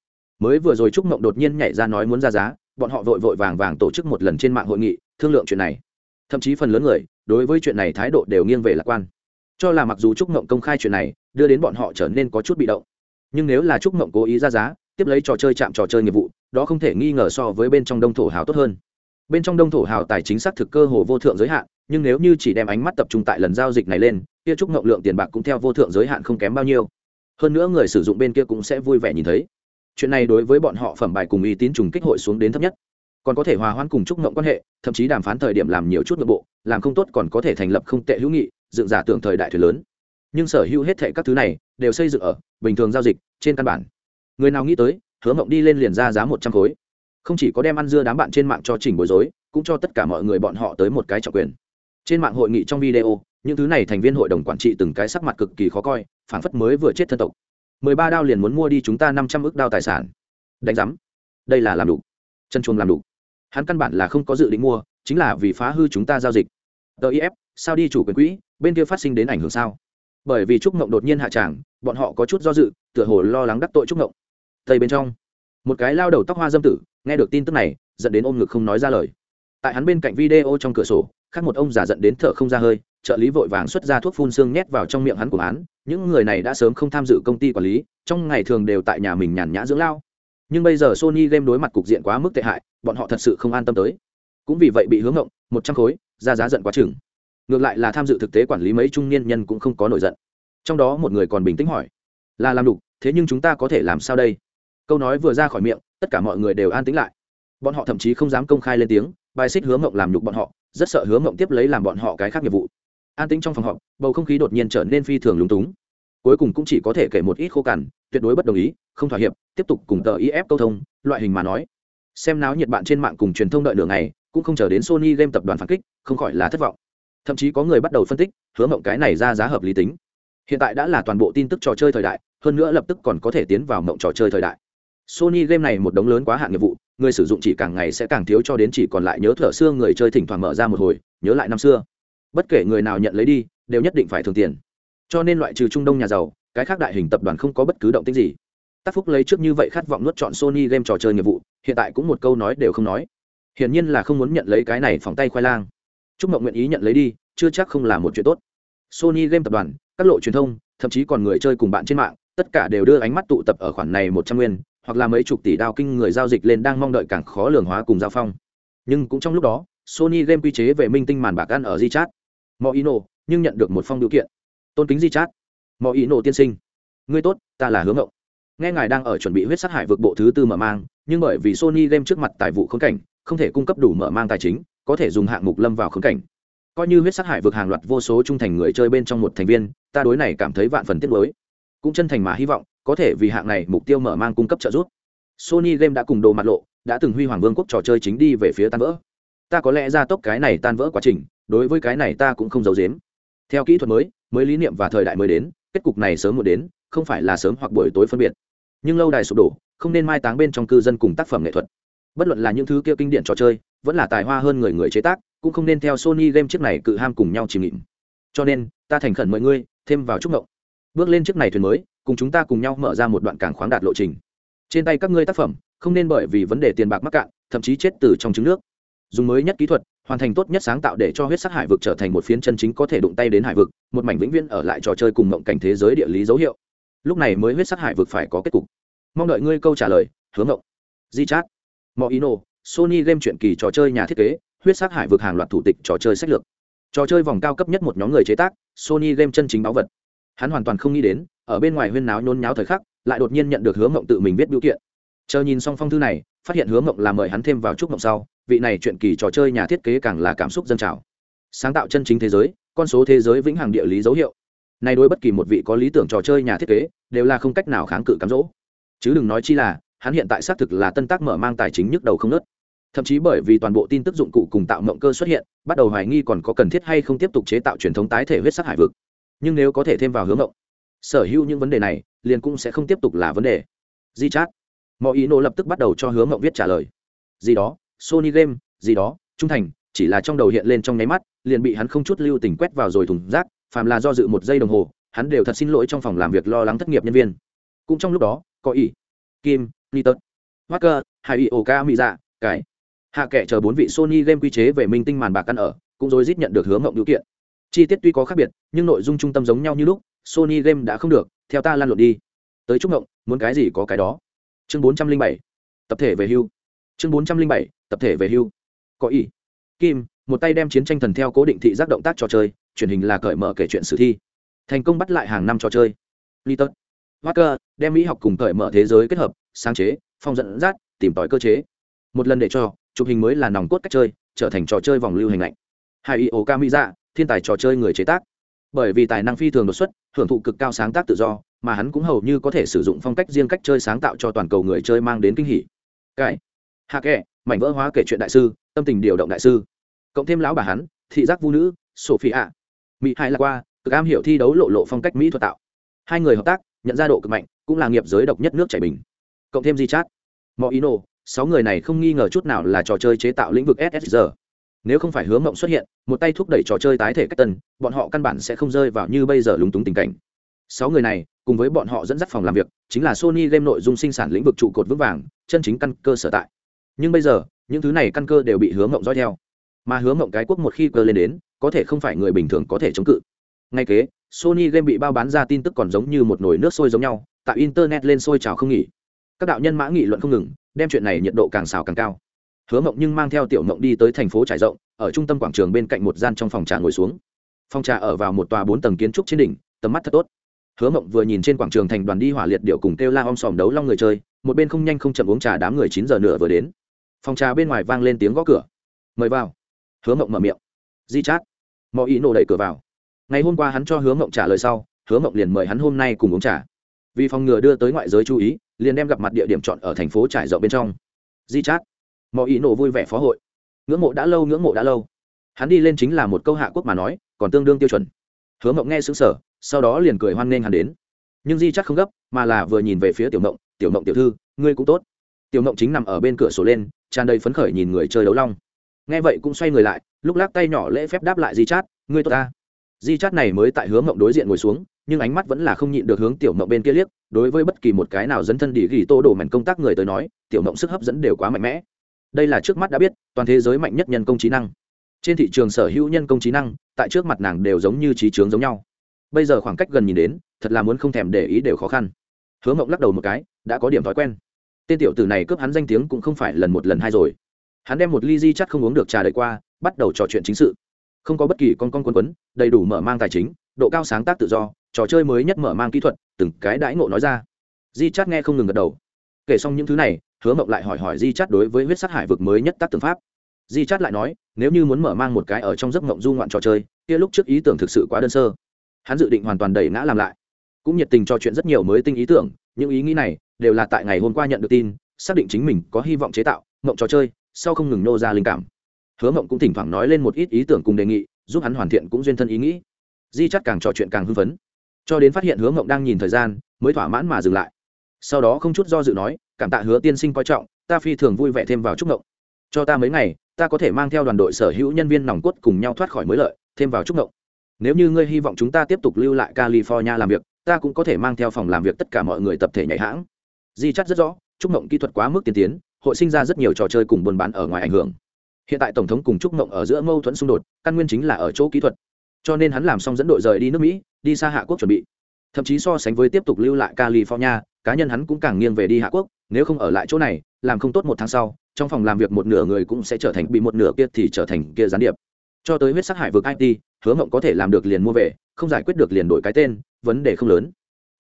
mới vừa rồi trúc mộng đột nhiên nhảy ra nói muốn ra giá, bọn họ vội vội vàng vàng tổ chức một lần trên mạng hội nghị, thương lượng chuyện này. Thậm chí phần lớn người, đối với chuyện này thái độ đều nghiêng về lạc quan. Cho là mặc dù trúc mộng công khai chuyện này, đưa đến bọn họ trở nên có chút bị động. Nhưng nếu là trúc mộng cố ý ra giá, tiếp lấy trò chơi chạm trò chơi nghiệp vụ, đó không thể nghi ngờ so với bên trong đông thổ hào tốt hơn. Bên trong đông thổ hào tài chính xác thực cơ hồ vô thượng giới hạn nhưng nếu như chỉ đem ánh mắt tập trung tại lần giao dịch này lên, kia trúc ngộng lượng tiền bạc cũng theo vô thượng giới hạn không kém bao nhiêu. Hơn nữa người sử dụng bên kia cũng sẽ vui vẻ nhìn thấy. Chuyện này đối với bọn họ phẩm bài cùng uy tín trùng kích hội xuống đến thấp nhất. Còn có thể hòa hoãn cùng trúc ngộng quan hệ, thậm chí đàm phán thời điểm làm nhiều chút nội bộ, làm không tốt còn có thể thành lập không tệ hữu nghị, dựng giả tưởng thời đại thuyền lớn. Nhưng sở hữu hết thệ các thứ này, đều xây dựng ở, bình thường giao dịch, trên căn bản. Người nào nghĩ tới, hứa mộng đi lên liền ra giá một trăm khối. Không chỉ có đem ăn dưa đám bạn trên mạng cho trình bối rối, cũng cho tất cả mọi người bọn họ tới một cái trọng quyền trên mạng hội nghị trong video, những thứ này thành viên hội đồng quản trị từng cái sắc mặt cực kỳ khó coi phản phất mới vừa chết thân tộc. Mười ba đao liền muốn mua đi chúng ta năm trăm ước đao tài sản. Đánh giám. Đây là làm đủ. Chân chuông làm đủ. Hắn căn bản là không có dự định mua, chính là vì phá hư chúng ta giao dịch. Tờ if sao đi chủ quyền quỹ, bên kia phát sinh đến ảnh hưởng sao? Bởi vì trúc mộng đột nhiên hạ tràng, bọn họ có chút do dự, tựa hồ lo lắng đắc tội trúc mộng tây bên trong, một cái lao đầu tóc hoa dâm tử, nghe được tin tức này dẫn đến ôm ngực không nói ra lời tại hắn bên cạnh video trong cửa sổ, khác một ông già dẫn đến thở không ra hơi, trợ lý vội vàng xuất ra thuốc phun xương nhét vào trong miệng hắn của án những người này đã sớm không tham dự công ty quản lý, trong ngày thường đều tại nhà mình nhàn nhã dưỡng lao. Nhưng bây giờ sony game đối mặt cục diện quá mức tệ hại, bọn họ thật sự không an tâm tới. Cũng vì vậy bị hướng ngộng, một trăm khối, ra giá giận quá chừng. Ngược lại là tham dự thực tế quản lý mấy trung niên nhân cũng không có nổi giận. Trong đó một người còn bình tĩnh hỏi, là làm đủ thế nhưng chúng ta có thể làm sao đây? Câu nói vừa ra khỏi miệng, tất cả mọi người đều an tĩnh lại bọn họ thậm chí không dám công khai lên tiếng, bài xích hứa mộng làm nhục bọn họ, rất sợ hứa mộng tiếp lấy làm bọn họ cái khác nghiệp vụ. An tĩnh trong phòng họp, bầu không khí đột nhiên trở nên phi thường lúng túng. Cuối cùng cũng chỉ có thể kể một ít khô cằn, tuyệt đối bất đồng ý, không thỏa hiệp, tiếp tục cùng tờ if câu thông, loại hình mà nói. Xem náo nhiệt bạn trên mạng cùng truyền thông đợi đường này cũng không chờ đến sony game tập đoàn phản kích, không khỏi là thất vọng. Thậm chí có người bắt đầu phân tích, hứa mộng cái này ra giá hợp lý tính. Hiện tại đã là toàn bộ tin tức trò chơi thời đại, hơn nữa lập tức còn có thể tiến vào mộng trò chơi thời đại. Sony game này một đống lớn quá hạn nghiệp vụ người sử dụng chỉ càng ngày sẽ càng thiếu cho đến chỉ còn lại nhớ thở xưa người chơi thỉnh thoảng mở ra một hồi, nhớ lại năm xưa. Bất kể người nào nhận lấy đi, đều nhất định phải thường tiền. Cho nên loại trừ trung đông nhà giàu, cái khác đại hình tập đoàn không có bất cứ động tích gì. Tác phúc lấy trước như vậy khát vọng nuốt chọn sony game trò chơi nghiệp vụ, hiện tại cũng một câu nói đều không nói. Hiển nhiên là không muốn nhận lấy cái này phòng tay khoai lang. Chúc mộng nguyện ý nhận lấy đi, chưa chắc không là một chuyện tốt. Sony game tập đoàn, các lộ truyền thông, thậm chí còn người chơi cùng bạn trên mạng, tất cả đều đưa ánh mắt tụ tập ở khoản này một trăm nguyên hoặc là mấy chục tỷ đao kinh người giao dịch lên đang mong đợi càng khó lường hóa cùng giao phong. Nhưng cũng trong lúc đó, sony game quy chế về minh tinh màn bạc ăn ở di chat mọi ý nổ nhưng nhận được một phong điều kiện. Tôn kính di chat mọi ý nổ tiên sinh. Ngươi tốt, ta là hướng hậu nghe ngài đang ở chuẩn bị huyết sát hải vực bộ thứ tư mở mang, nhưng bởi vì sony game trước mặt tài vụ khống cảnh, không thể cung cấp đủ mở mang tài chính, có thể dùng hạng mục lâm vào khống cảnh. Coi như huyết sát hải vực hàng loạt vô số trung thành người chơi bên trong một thành viên, ta đối này cảm thấy vạn phần tiếc nuối. Cũng chân thành mà hy vọng có thể vì hạng này mục tiêu mở mang cung cấp trợ giúp. Sony game đã cùng đồ mặt lộ, đã từng huy hoàng vương quốc trò chơi chính đi về phía tan vỡ. Ta có lẽ ra tốc cái này tan vỡ quá trình, đối với cái này ta cũng không giấu dếm theo kỹ thuật mới mới lý niệm và thời đại mới đến, kết cục này sớm muộn đến, không phải là sớm hoặc buổi tối phân biệt. Nhưng lâu đài sụp đổ, không nên mai táng bên trong cư dân cùng tác phẩm nghệ thuật. Bất luận là những thứ kia kinh điển trò chơi, vẫn là tài hoa hơn người người chế tác, cũng không nên theo sony game chiếc này cự ham cùng nhau chìm nghịm. Cho nên, ta thành khẩn mời ngươi, thêm vào chúc mộng bước lên chiếc này thuyền mới, cùng chúng ta cùng nhau mở ra một đoạn càng khoáng đạt lộ trình. Trên tay các ngươi tác phẩm, không nên bởi vì vấn đề tiền bạc mắc cạn, thậm chí chết từ trong trứng nước. Dùng mới nhất kỹ thuật, hoàn thành tốt nhất sáng tạo để cho huyết sắc hải vực trở thành một phiến chân chính có thể đụng tay đến hải vực, một mảnh vĩnh viễn ở lại trò chơi cùng mộng cảnh thế giới địa lý dấu hiệu. Lúc này mới huyết sắc hải vực phải có kết cục. Mong đợi ngươi câu trả lời hướng ngộng di chát. Mọi ý nô sony game truyện kỳ trò chơi nhà thiết kế, huyết sắc hải vực hàng loạt thủ tịch trò chơi sách lược. Trò chơi vòng cao cấp nhất một nhóm người chế tác, sony game chân chính báu vật hắn hoàn toàn không nghĩ đến, ở bên ngoài huyên náo nhôn nháo thời khắc, lại đột nhiên nhận được hướng mộng tự mình viết biểu kiện. Chờ nhìn xong phong thư này, phát hiện hướng mộng là mời hắn thêm vào chúc mộng sau, vị này chuyện kỳ trò chơi nhà thiết kế càng là cảm xúc dân trào. Sáng tạo chân chính thế giới, con số thế giới vĩnh hằng địa lý dấu hiệu. Này đối bất kỳ một vị có lý tưởng trò chơi nhà thiết kế, đều là không cách nào kháng cự cám dỗ. Chứ đừng nói chi là, hắn hiện tại xác thực là tân tác mở mang tài chính nhức đầu không nớt. Thậm chí bởi vì toàn bộ tin tức dụng cụ cùng tạo mộng cơ xuất hiện, bắt đầu hoài nghi còn có cần thiết hay không tiếp tục chế tạo truyền thống tái thể huyết sắc hải vực nhưng nếu có thể thêm vào hướng động sở hữu những vấn đề này liền cũng sẽ không tiếp tục là vấn đề. Di chát mọi ý nộ lập tức bắt đầu cho hướng mộng viết trả lời. Gì đó, sony game, gì đó, trung thành, chỉ là trong đầu hiện lên trong nháy mắt, liền bị hắn không chút lưu tình quét vào rồi thùng rác, phàm là do dự một giây đồng hồ, hắn đều thật xin lỗi trong phòng làm việc lo lắng thất nghiệp nhân viên. Cũng trong lúc đó, có ý. Kim nitot wacker hai y oka mỹ dạ cải. Hạ kệ chờ bốn vị sony game quy chế về minh tinh màn bạc căn ở, cũng rồi rít nhận được hướng mộng điều kiện chi tiết tuy có khác biệt, nhưng nội dung trung tâm giống nhau như lúc, sony game đã không được, theo ta lan lộn đi. Tới trúc ngộng muốn cái gì có cái đó. Chương bốn trăm linh bảy, tập thể về hưu. Chương bốn trăm linh bảy, tập thể về hưu. Có ý. Kim, một tay đem chiến tranh thần theo cố định thị giác động tác trò chơi, truyền hình là cởi mở kể chuyện sử thi. Thành công bắt lại hàng năm trò chơi. Litter. Walker đem mỹ học cùng cởi mở thế giới kết hợp, sáng chế, phong dẫn dắt, tìm tòi cơ chế. Một lần để cho, chụp hình mới là nòng cốt cách chơi, trở thành trò chơi vòng lưu hình lạnh hai y ô camisa thiên tài trò chơi người chế tác. Bởi vì tài năng phi thường đột xuất, hưởng thụ cực cao sáng tác tự do, mà hắn cũng hầu như có thể sử dụng phong cách riêng cách chơi sáng tạo cho toàn cầu người chơi mang đến kinh hỉ. Cái, hạ kệ, mảnh vỡ hóa kể chuyện đại sư, tâm tình điều động đại sư. Cộng thêm lão bà hắn, thị giác vũ nữ sophie ạ mỹ hai là qua, cực am hiểu thi đấu lộ lộ phong cách mỹ thuật tạo. Hai người hợp tác, nhận ra độ cực mạnh, cũng là nghiệp giới độc nhất nước chảy bình. Cộng thêm di chat mọi ý nổ sáu người này không nghi ngờ chút nào là trò chơi chế tạo lĩnh vực ssr nếu không phải hứa mộng xuất hiện, một tay thúc đẩy trò chơi tái thể cách tân, bọn họ căn bản sẽ không rơi vào như bây giờ lúng túng tình cảnh. Sáu người này, cùng với bọn họ dẫn dắt phòng làm việc, chính là sony game nội dung sinh sản lĩnh vực trụ cột vững vàng, chân chính căn cơ sở tại. Nhưng bây giờ, những thứ này căn cơ đều bị hứa mộng dõi theo. Mà hứa mộng cái quốc một khi cơ lên đến, có thể không phải người bình thường có thể chống cự. Ngay kế, sony game bị bao bán ra tin tức còn giống như một nồi nước sôi giống nhau tại internet lên sôi trào không nghỉ. Các đạo nhân mã nghị luận không ngừng, đem chuyện này nhiệt độ càng xào càng cao hứa mộng nhưng mang theo tiểu mộng đi tới thành phố trải rộng, ở trung tâm quảng trường bên cạnh một gian trong phòng trà ngồi xuống. Phòng trà ở vào một tòa bốn tầng kiến trúc trên đỉnh, tầm mắt thật tốt. Hứa mộng vừa nhìn trên quảng trường thành đoàn đi hỏa liệt điệu cùng kêu la om sòm đấu long người chơi, một bên không nhanh không chậm uống trà đám người chín giờ nửa vừa đến. Phòng trà bên ngoài vang lên tiếng gõ cửa. Mời vào. Hứa mộng mở miệng. Di chát. Mọi ý nổ đẩy cửa vào. Ngày hôm qua hắn cho hứa mộng trả lời sau, hứa mộng liền mời hắn hôm nay cùng uống trà. Vì phòng ngừa đưa tới ngoại giới chú ý, liền đem gặp mặt địa điểm chọn ở thành phố trải rộng bên trong. Di chát mọi ý nổ vui vẻ phó hội. Ngưỡng mộ đã lâu, ngưỡng mộ đã lâu. Hắn đi lên chính là một câu hạ quốc mà nói, còn tương đương tiêu chuẩn. Hứa mộng nghe xứng sở sau đó liền cười hoan nghênh hắn đến. Nhưng di chắc không gấp, mà là vừa nhìn về phía tiểu mộng tiểu mộng tiểu thư, ngươi cũng tốt. Tiểu mộng chính nằm ở bên cửa sổ lên, tràn đầy phấn khởi nhìn người chơi đấu long. Nghe vậy cũng xoay người lại, lúc lắc tay nhỏ lễ phép đáp lại di chát ngươi tốt ta. Di chát này mới tại hướng mộng đối diện ngồi xuống, nhưng ánh mắt vẫn là không nhịn được hướng tiểu mộng bên kia liếc, đối với bất kỳ một cái nào dẫn thân đi ghi tô đổ mảnh công tác người tới nói, tiểu mộng sức hấp dẫn đều quá mạnh mẽ đây là trước mắt đã biết, toàn thế giới mạnh nhất nhân công trí năng. Trên thị trường sở hữu nhân công trí năng, tại trước mặt nàng đều giống như trí trướng giống nhau. Bây giờ khoảng cách gần nhìn đến, thật là muốn không thèm để ý đều khó khăn. Hứa mộng lắc đầu một cái, đã có điểm thói quen. Tên tiểu tử này cướp hắn danh tiếng cũng không phải lần một lần hai rồi. Hắn đem một ly di chắt không uống được trà đợi qua, bắt đầu trò chuyện chính sự. Không có bất kỳ con con quân quấn, đầy đủ mở mang tài chính, độ cao sáng tác tự do, trò chơi mới nhất mở mang kỹ thuật, từng cái đãi ngộ nói ra. Di chắt nghe không ngừng gật đầu. Kể xong những thứ này hứa mộng lại hỏi hỏi di chắt đối với huyết sát hải vực mới nhất tác tưởng pháp. Di chắt lại nói, nếu như muốn mở mang một cái ở trong giấc mộng du ngoạn trò chơi, kia lúc trước ý tưởng thực sự quá đơn sơ. Hắn dự định hoàn toàn đẩy ngã làm lại. Cũng nhiệt tình trò chuyện rất nhiều mới tinh ý tưởng, những ý nghĩ này đều là tại ngày hôm qua nhận được tin, xác định chính mình có hy vọng chế tạo mộng trò chơi, sau không ngừng nô ra linh cảm. Hứa mộng cũng thỉnh thoảng nói lên một ít ý tưởng cùng đề nghị, giúp hắn hoàn thiện cũng duyên thân ý nghĩ. Di chắt càng trò chuyện càng hưng phấn. Cho đến phát hiện hứa mộng đang nhìn thời gian, mới thỏa mãn mà dừng lại. Sau đó không chút do dự nói cảm tạ hứa tiên sinh coi trọng, ta phi thường vui vẻ thêm vào chúc mộng cho ta mấy ngày, ta có thể mang theo đoàn đội sở hữu nhân viên nòng cốt cùng nhau thoát khỏi mới lợi, thêm vào chúc mộng nếu như ngươi hy vọng chúng ta tiếp tục lưu lại california làm việc, ta cũng có thể mang theo phòng làm việc tất cả mọi người tập thể nhảy hãng. Di chắc rất rõ, chúc mộng kỹ thuật quá mức tiên tiến, hội sinh ra rất nhiều trò chơi cùng buôn bán ở ngoài ảnh hưởng. Hiện tại tổng thống cùng chúc mộng ở giữa mâu thuẫn xung đột, căn nguyên chính là ở chỗ kỹ thuật. Cho nên hắn làm xong dẫn đội rời đi nước mỹ, đi xa hạ quốc chuẩn bị. Thậm chí so sánh với tiếp tục lưu lại california cá nhân hắn cũng càng nghiêng về đi hạ quốc, nếu không ở lại chỗ này, làm không tốt một tháng sau, trong phòng làm việc một nửa người cũng sẽ trở thành bị một nửa kia thì trở thành kia gián điệp. Cho tới huyết sắc hải vực it hứa mộng có thể làm được liền mua về, không giải quyết được liền đổi cái tên, vấn đề không lớn.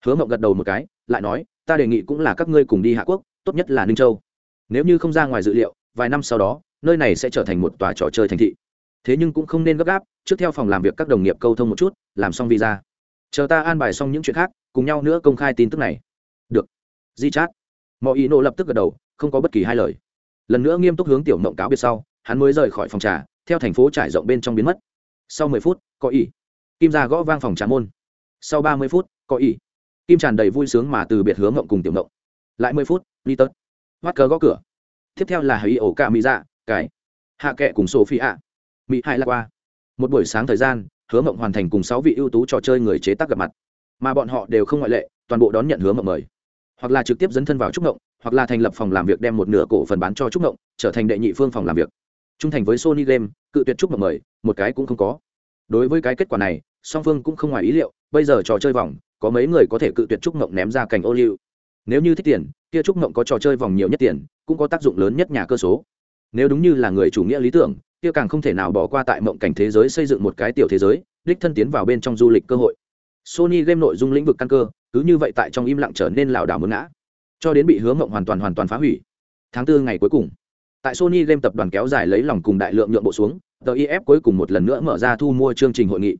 Hứa mộng gật đầu một cái, lại nói, ta đề nghị cũng là các ngươi cùng đi hạ quốc, tốt nhất là ninh châu. Nếu như không ra ngoài dự liệu, vài năm sau đó, nơi này sẽ trở thành một tòa trò chơi thành thị. Thế nhưng cũng không nên gấp gáp, trước theo phòng làm việc các đồng nghiệp câu thông một chút, làm xong visa. Chờ ta an bài xong những chuyện khác, cùng nhau nữa công khai tin tức này di chát. Mọi ý nộ lập tức gật đầu, không có bất kỳ hai lời. Lần nữa nghiêm túc hướng tiểu mộng cáo biệt sau, hắn mới rời khỏi phòng trà, theo thành phố trải rộng bên trong biến mất. Sau mười phút, có ý kim ra gõ vang phòng trà môn. Sau ba mươi phút, có ý kim tràn đầy vui sướng mà từ biệt hướng mộng cùng tiểu mộng. Lại mười phút đi tớt mắt cờ gõ cửa. Tiếp theo là hãy ổ cả mỹ dạ cái hạ kệ cùng sophie ạ mỹ hai Lạc qua. Một buổi sáng thời gian, hứa mộng hoàn thành cùng sáu vị ưu tú trò chơi người chế tác gặp mặt. Mà bọn họ đều không ngoại lệ, toàn bộ đón nhận hứa mộng mời hoặc là trực tiếp dấn thân vào trúc ngộng, hoặc là thành lập phòng làm việc đem một nửa cổ phần bán cho trúc ngộng, trở thành đệ nhị phương phòng làm việc. Trung thành với sony game, cự tuyệt trúc ngộng mời, một cái cũng không có. Đối với cái kết quả này, song phương cũng không ngoài ý liệu, bây giờ trò chơi vòng, có mấy người có thể cự tuyệt trúc ngộng ném ra cành ô liu. Nếu như thích tiền, kia trúc ngộng có trò chơi vòng nhiều nhất tiền, cũng có tác dụng lớn nhất nhà cơ số. Nếu đúng như là người chủ nghĩa lý tưởng, kia càng không thể nào bỏ qua tại mộng cảnh thế giới xây dựng một cái tiểu thế giới, đích thân tiến vào bên trong du lịch cơ hội. Sony game nội dung lĩnh vực căn cơ cứ như vậy tại trong im lặng trở nên lảo đảo muốn ngã, cho đến bị hướng mộng hoàn toàn hoàn toàn phá hủy. Tháng tư ngày cuối cùng, tại sony game tập đoàn kéo dài lấy lòng cùng đại lượng nhượng bộ xuống, tờ if cuối cùng một lần nữa mở ra thu mua chương trình hội nghị.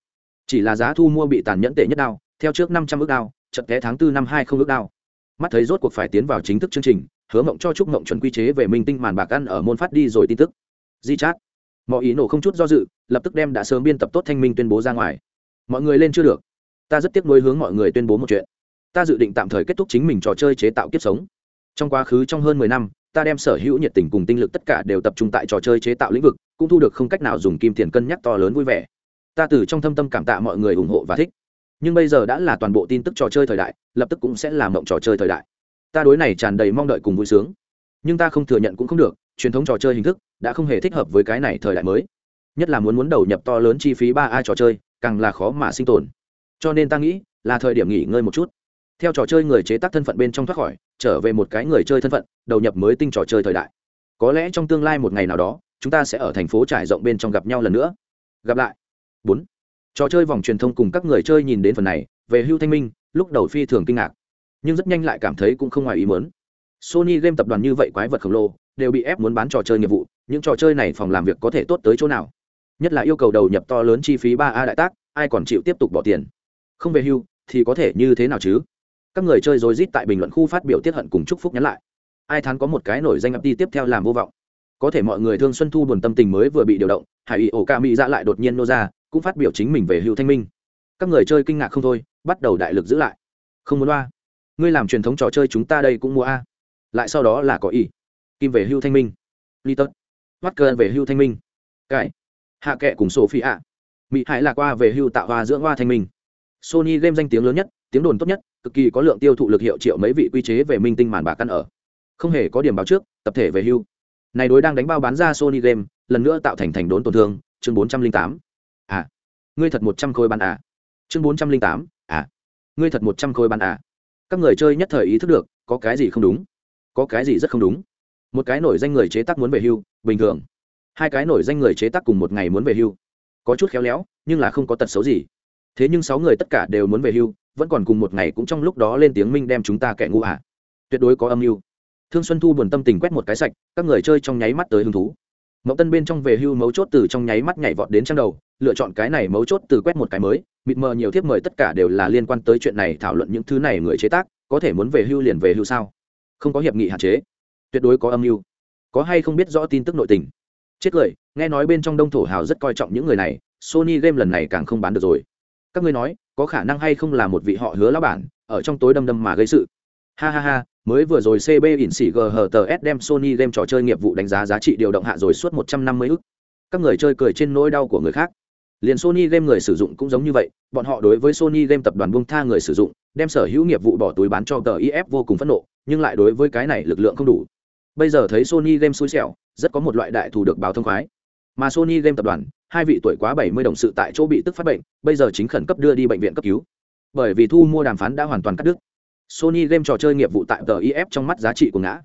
Chỉ là giá thu mua bị tàn nhẫn tệ nhất đao, theo trước năm trăm ước đao trận té tháng tư năm hai không ước đao. Mắt thấy rốt cuộc phải tiến vào chính thức chương trình, hứa mộng cho trúc mộng chuẩn quy chế về minh tinh màn bạc ăn ở môn phát đi rồi tin tức. Di chat mọi ý nổ không chút do dự, lập tức đem đã sớm biên tập tốt thanh minh tuyên bố ra ngoài. Mọi người lên chưa được. Ta rất tiếc nuối hướng mọi người tuyên bố một chuyện ta dự định tạm thời kết thúc chính mình trò chơi chế tạo kiếp sống. Trong quá khứ trong hơn mười năm, ta đem sở hữu nhiệt tình cùng tinh lực tất cả đều tập trung tại trò chơi chế tạo lĩnh vực, cũng thu được không cách nào dùng kim tiền cân nhắc to lớn vui vẻ. Ta từ trong thâm tâm cảm tạ mọi người ủng hộ và thích. Nhưng bây giờ đã là toàn bộ tin tức trò chơi thời đại, lập tức cũng sẽ là mộng trò chơi thời đại. Ta đối này tràn đầy mong đợi cùng vui sướng. Nhưng ta không thừa nhận cũng không được, truyền thống trò chơi hình thức đã không hề thích hợp với cái này thời đại mới. Nhất là muốn muốn đầu nhập to lớn chi phí ba a trò chơi, càng là khó mà sinh tồn. Cho nên ta nghĩ là thời điểm nghỉ ngơi một chút theo trò chơi người chế tác thân phận bên trong thoát khỏi, trở về một cái người chơi thân phận, đầu nhập mới tinh trò chơi thời đại. Có lẽ trong tương lai một ngày nào đó, chúng ta sẽ ở thành phố trải rộng bên trong gặp nhau lần nữa. Gặp lại. Bốn. Trò chơi vòng truyền thông cùng các người chơi nhìn đến phần này, về hưu thanh minh, lúc đầu phi thường kinh ngạc, nhưng rất nhanh lại cảm thấy cũng không ngoài ý muốn. Sony game tập đoàn như vậy quái vật khổng lồ, đều bị ép muốn bán trò chơi nghiệp vụ, những trò chơi này phòng làm việc có thể tốt tới chỗ nào? Nhất là yêu cầu đầu nhập to lớn chi phí ba a đại tác, ai còn chịu tiếp tục bỏ tiền? Không về hưu, thì có thể như thế nào chứ? Các người chơi rối rít tại bình luận khu phát biểu tiết hận cùng chúc phúc nhắn lại. Ai thắng có một cái nổi danh ập đi tiếp theo làm vô vọng. Có thể mọi người thương xuân thu buồn tâm tình mới vừa bị điều động, hải ý ổ ca mỹ ra lại đột nhiên nô ra, cũng phát biểu chính mình về hưu thanh minh. Các người chơi kinh ngạc không thôi, bắt đầu đại lực giữ lại. Không muốn loa ngươi làm truyền thống trò chơi chúng ta đây cũng mua a. Lại sau đó là có ý. Kim về hưu thanh minh. Li tớt mắt cơn về hưu thanh minh. Cải. Hạ kệ cùng sổ phi ạ mỹ hải là qua về hưu tạo hoa dưỡng hoa thanh minh. Sony game danh tiếng lớn nhất, tiếng đồn tốt nhất cực kỳ có lượng tiêu thụ lực hiệu triệu mấy vị quy chế về minh tinh màn bạc căn ở. Không hề có điểm báo trước, tập thể về hưu. Này đối đang đánh bao bán ra sony game, lần nữa tạo thành thành đốn tổn thương, chương bốn trăm linh tám. À ngươi thật một trăm khối bán à. Chương bốn trăm linh tám à ngươi thật một trăm khối bán à. Các người chơi nhất thời ý thức được, có cái gì không đúng? Có cái gì rất không đúng? Một cái nổi danh người chế tác muốn về hưu, bình thường. Hai cái nổi danh người chế tác cùng một ngày muốn về hưu. Có chút khéo léo, nhưng là không có tật xấu gì thế nhưng sáu người tất cả đều muốn về hưu, vẫn còn cùng một ngày cũng trong lúc đó lên tiếng minh đem chúng ta kẻ ngu hạ tuyệt đối có âm mưu. Thương xuân thu buồn tâm tình quét một cái sạch, các người chơi trong nháy mắt tới hứng thú. Mậu tân bên trong về hưu mấu chốt từ trong nháy mắt nhảy vọt đến trang đầu, lựa chọn cái này mấu chốt từ quét một cái mới, mịt mờ nhiều thiếp mời tất cả đều là liên quan tới chuyện này thảo luận những thứ này người chế tác, có thể muốn về hưu liền về hưu sao? Không có hiệp nghị hạn chế. Tuyệt đối có âm mưu. Có hay không biết rõ tin tức nội tình? Chết cười, nghe nói bên trong đông thổ hào rất coi trọng những người này, sony game lần này càng không bán được rồi các ngươi nói, có khả năng hay không là một vị họ hứa lão bản, ở trong tối đâm đâm mà gây sự. Ha ha ha, mới vừa rồi cb ỉn xỉ ghts đem sony game trò chơi nghiệp vụ đánh giá giá trị điều động hạ rồi suốt một trăm năm mươi ức. Các người chơi cười trên nỗi đau của người khác. Liền sony game người sử dụng cũng giống như vậy, bọn họ đối với sony game tập đoàn buông tha người sử dụng, đem sở hữu nghiệp vụ bỏ túi bán cho tờ if vô cùng phẫn nộ, nhưng lại đối với cái này lực lượng không đủ. Bây giờ thấy sony game xui xẻo, rất có một loại đại thù được báo thông khoái mà sony game tập đoàn, hai vị tuổi quá bảy mươi đồng sự tại chỗ bị tức phát bệnh, bây giờ chính khẩn cấp đưa đi bệnh viện cấp cứu. Bởi vì thu mua đàm phán đã hoàn toàn cắt đứt. Sony game trò chơi nghiệp vụ tại tờ if trong mắt giá trị của ngã.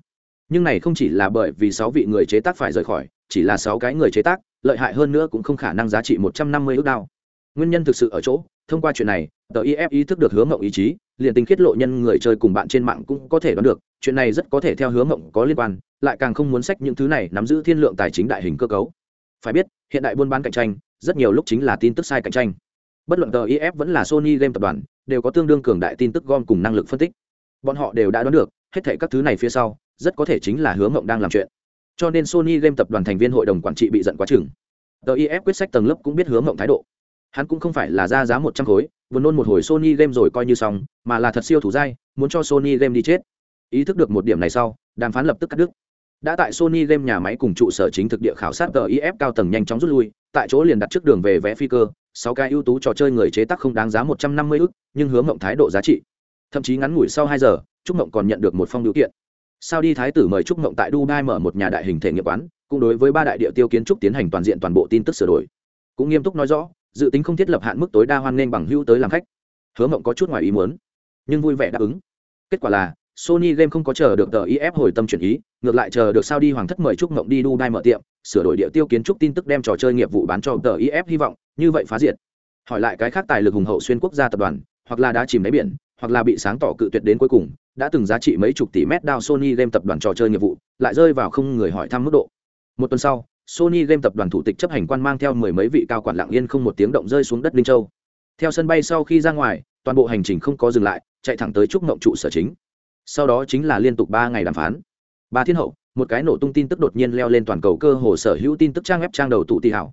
Nhưng này không chỉ là bởi vì sáu vị người chế tác phải rời khỏi, chỉ là sáu cái người chế tác, lợi hại hơn nữa cũng không khả năng giá trị một trăm năm mươi ước đao. Nguyên nhân thực sự ở chỗ, thông qua chuyện này, tờ if ý thức được hướng mộng ý chí, liền tình khiết lộ nhân người chơi cùng bạn trên mạng cũng có thể đoán được, chuyện này rất có thể theo hướng mộng có liên quan, lại càng không muốn sách những thứ này nắm giữ thiên lượng tài chính đại hình cơ cấu phải biết, hiện đại buôn bán cạnh tranh, rất nhiều lúc chính là tin tức sai cạnh tranh. Bất luận gif vẫn là sony game tập đoàn, đều có tương đương cường đại tin tức gom cùng năng lực phân tích. Bọn họ đều đã đoán được, hết thể các thứ này phía sau, rất có thể chính là hướng mộng đang làm chuyện. Cho nên sony game tập đoàn thành viên hội đồng quản trị bị giận quá chừng. Gif quyết sách tầng lớp cũng biết hướng mộng thái độ. Hắn cũng không phải là ra giá một trăm khối vừa nôn một hồi sony game rồi coi như xong, mà là thật siêu thủ dai, muốn cho sony game đi chết. Ý thức được một điểm này sau, đàm phán lập tức cắt đứt đã tại sony game nhà máy cùng trụ sở chính thực địa khảo sát tờ if cao tầng nhanh chóng rút lui, tại chỗ liền đặt trước đường về vé phi cơ, sáu cái ưu tú trò chơi người chế tác không đáng giá một trăm năm mươi ức, nhưng hướng mộng thái độ giá trị. Thậm chí ngắn ngủi sau hai giờ, trúc mộng còn nhận được một phong điều kiện. Sao đi thái tử mời trúc mộng tại dubai mở một nhà đại hình thể nghiệp quán, cũng đối với ba đại địa tiêu kiến trúc tiến hành toàn diện toàn bộ tin tức sửa đổi. Cũng nghiêm túc nói rõ, dự tính không thiết lập hạn mức tối đa hoan nghênh bằng hữu tới làm khách. Hứa mộng có chút ngoài ý muốn, nhưng vui vẻ đáp ứng. Kết quả là sony game không có chờ được tờ if hồi tâm chuyển ý, ngược lại chờ được sao đi hoàng thất mời trúc ngộng đi dubai mở tiệm, sửa đổi địa tiêu kiến trúc tin tức đem trò chơi nghiệp vụ bán cho tờ if hy vọng, như vậy phá diệt. Hỏi lại cái khác tài lực hùng hậu xuyên quốc gia tập đoàn, hoặc là đã chìm đáy biển, hoặc là bị sáng tỏ cự tuyệt đến cuối cùng, đã từng giá trị mấy chục tỷ mét đao sony game tập đoàn trò chơi nghiệp vụ, lại rơi vào không người hỏi thăm mức độ. Một tuần sau, sony game tập đoàn thủ tịch chấp hành quan mang theo mười mấy vị cao quản lạng yên không một tiếng động rơi xuống đất linh châu. Theo sân bay sau khi ra ngoài, toàn bộ hành trình không có dừng lại, chạy thẳng tới trúc ngộng trụ sở chính sau đó chính là liên tục ba ngày đàm phán ba thiên hậu một cái nổ tung tin tức đột nhiên leo lên toàn cầu cơ hồ sở hữu tin tức trang web trang đầu tụ tị hảo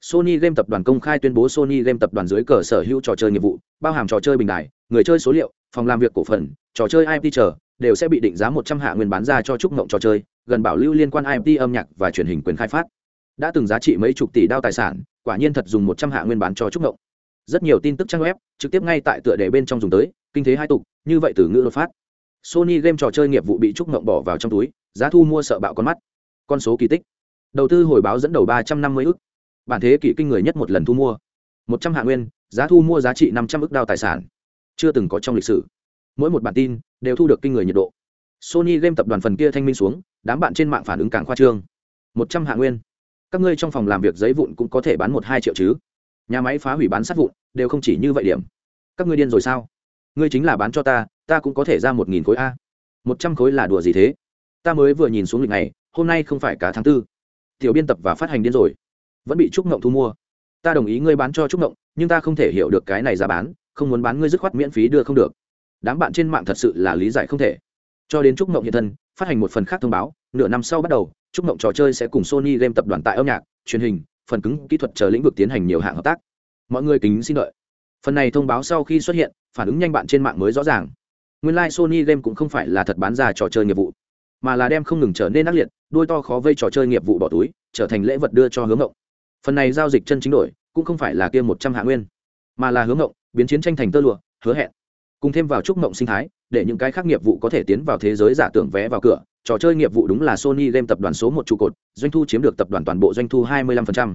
Sony Game tập đoàn công khai tuyên bố Sony Game tập đoàn dưới cờ sở hữu trò chơi nghiệp vụ, bao hàm trò chơi bình đài người chơi số liệu, phòng làm việc cổ phần, trò chơi IP chờ, đều sẽ bị định giá một trăm hạ nguyên bán ra cho trúc ngộng trò chơi, gần bảo lưu liên quan IP âm nhạc và truyền hình quyền khai phát. Đã từng giá trị mấy chục tỷ đao tài sản, quả nhiên thật dùng một trăm hạ nguyên bán cho trúc ngộng. Rất nhiều tin tức trang web, trực tiếp ngay tại tựa đề bên trong dùng tới, kinh thế hai tục, như vậy từ ngữ đột phát. Sony Game trò chơi nghiệp vụ bị trúc ngộng bỏ vào trong túi, giá thu mua sợ bạo con mắt. Con số kỳ tích. Đầu tư hồi báo dẫn đầu ba trăm năm mươi ức. Bản thế kỷ kinh người nhất một lần thu mua. một trăm hạ nguyên giá thu mua giá trị năm trăm ức đao tài sản. Chưa từng có trong lịch sử. Mỗi một bản tin đều thu được kinh người nhiệt độ. Sony game tập đoàn phần kia thanh minh xuống đám bạn trên mạng phản ứng càng khoa trương. một trăm hạ nguyên. Các ngươi trong phòng làm việc giấy vụn cũng có thể bán một hai triệu chứ. Nhà máy phá hủy bán sát vụn đều không chỉ như vậy điểm. Các ngươi điên rồi sao? Ngươi chính là bán cho ta ta cũng có thể ra một nghìn khối a. Một trăm khối là đùa gì thế? Ta mới vừa nhìn xuống lịch này, hôm nay không phải cả tháng tư. Tiểu biên tập và phát hành điên rồi. Vẫn bị trúc ngộng thu mua. Ta đồng ý ngươi bán cho trúc ngộng, nhưng ta không thể hiểu được cái này giá bán, không muốn bán ngươi dứt khoát miễn phí đưa không được. Đám bạn trên mạng thật sự là lý giải không thể. Cho đến trúc ngộng hiện thân, phát hành một phần khác thông báo, nửa năm sau bắt đầu, trúc ngộng trò chơi sẽ cùng sony game tập đoàn tại âm nhạc, truyền hình, phần cứng, kỹ thuật chờ lĩnh vực tiến hành nhiều hạng hợp tác. Mọi người kính xin đợi. Phần này thông báo sau khi xuất hiện, phản ứng nhanh bạn trên mạng mới rõ ràng nguyên lai sony game cũng không phải là thật bán ra trò chơi nghiệp vụ mà là đem không ngừng trở nên ác liệt đôi to khó vây trò chơi nghiệp vụ bỏ túi trở thành lễ vật đưa cho hướng ngộng phần này giao dịch chân chính đổi cũng không phải là kia một trăm hạ nguyên mà là hướng ngộng biến chiến tranh thành tơ lụa hứa hẹn cùng thêm vào chúc mộng sinh thái để những cái khác nghiệp vụ có thể tiến vào thế giới giả tưởng vé vào cửa trò chơi nghiệp vụ đúng là sony game tập đoàn số một trụ cột doanh thu chiếm được tập đoàn toàn bộ doanh thu hai mươi 25%.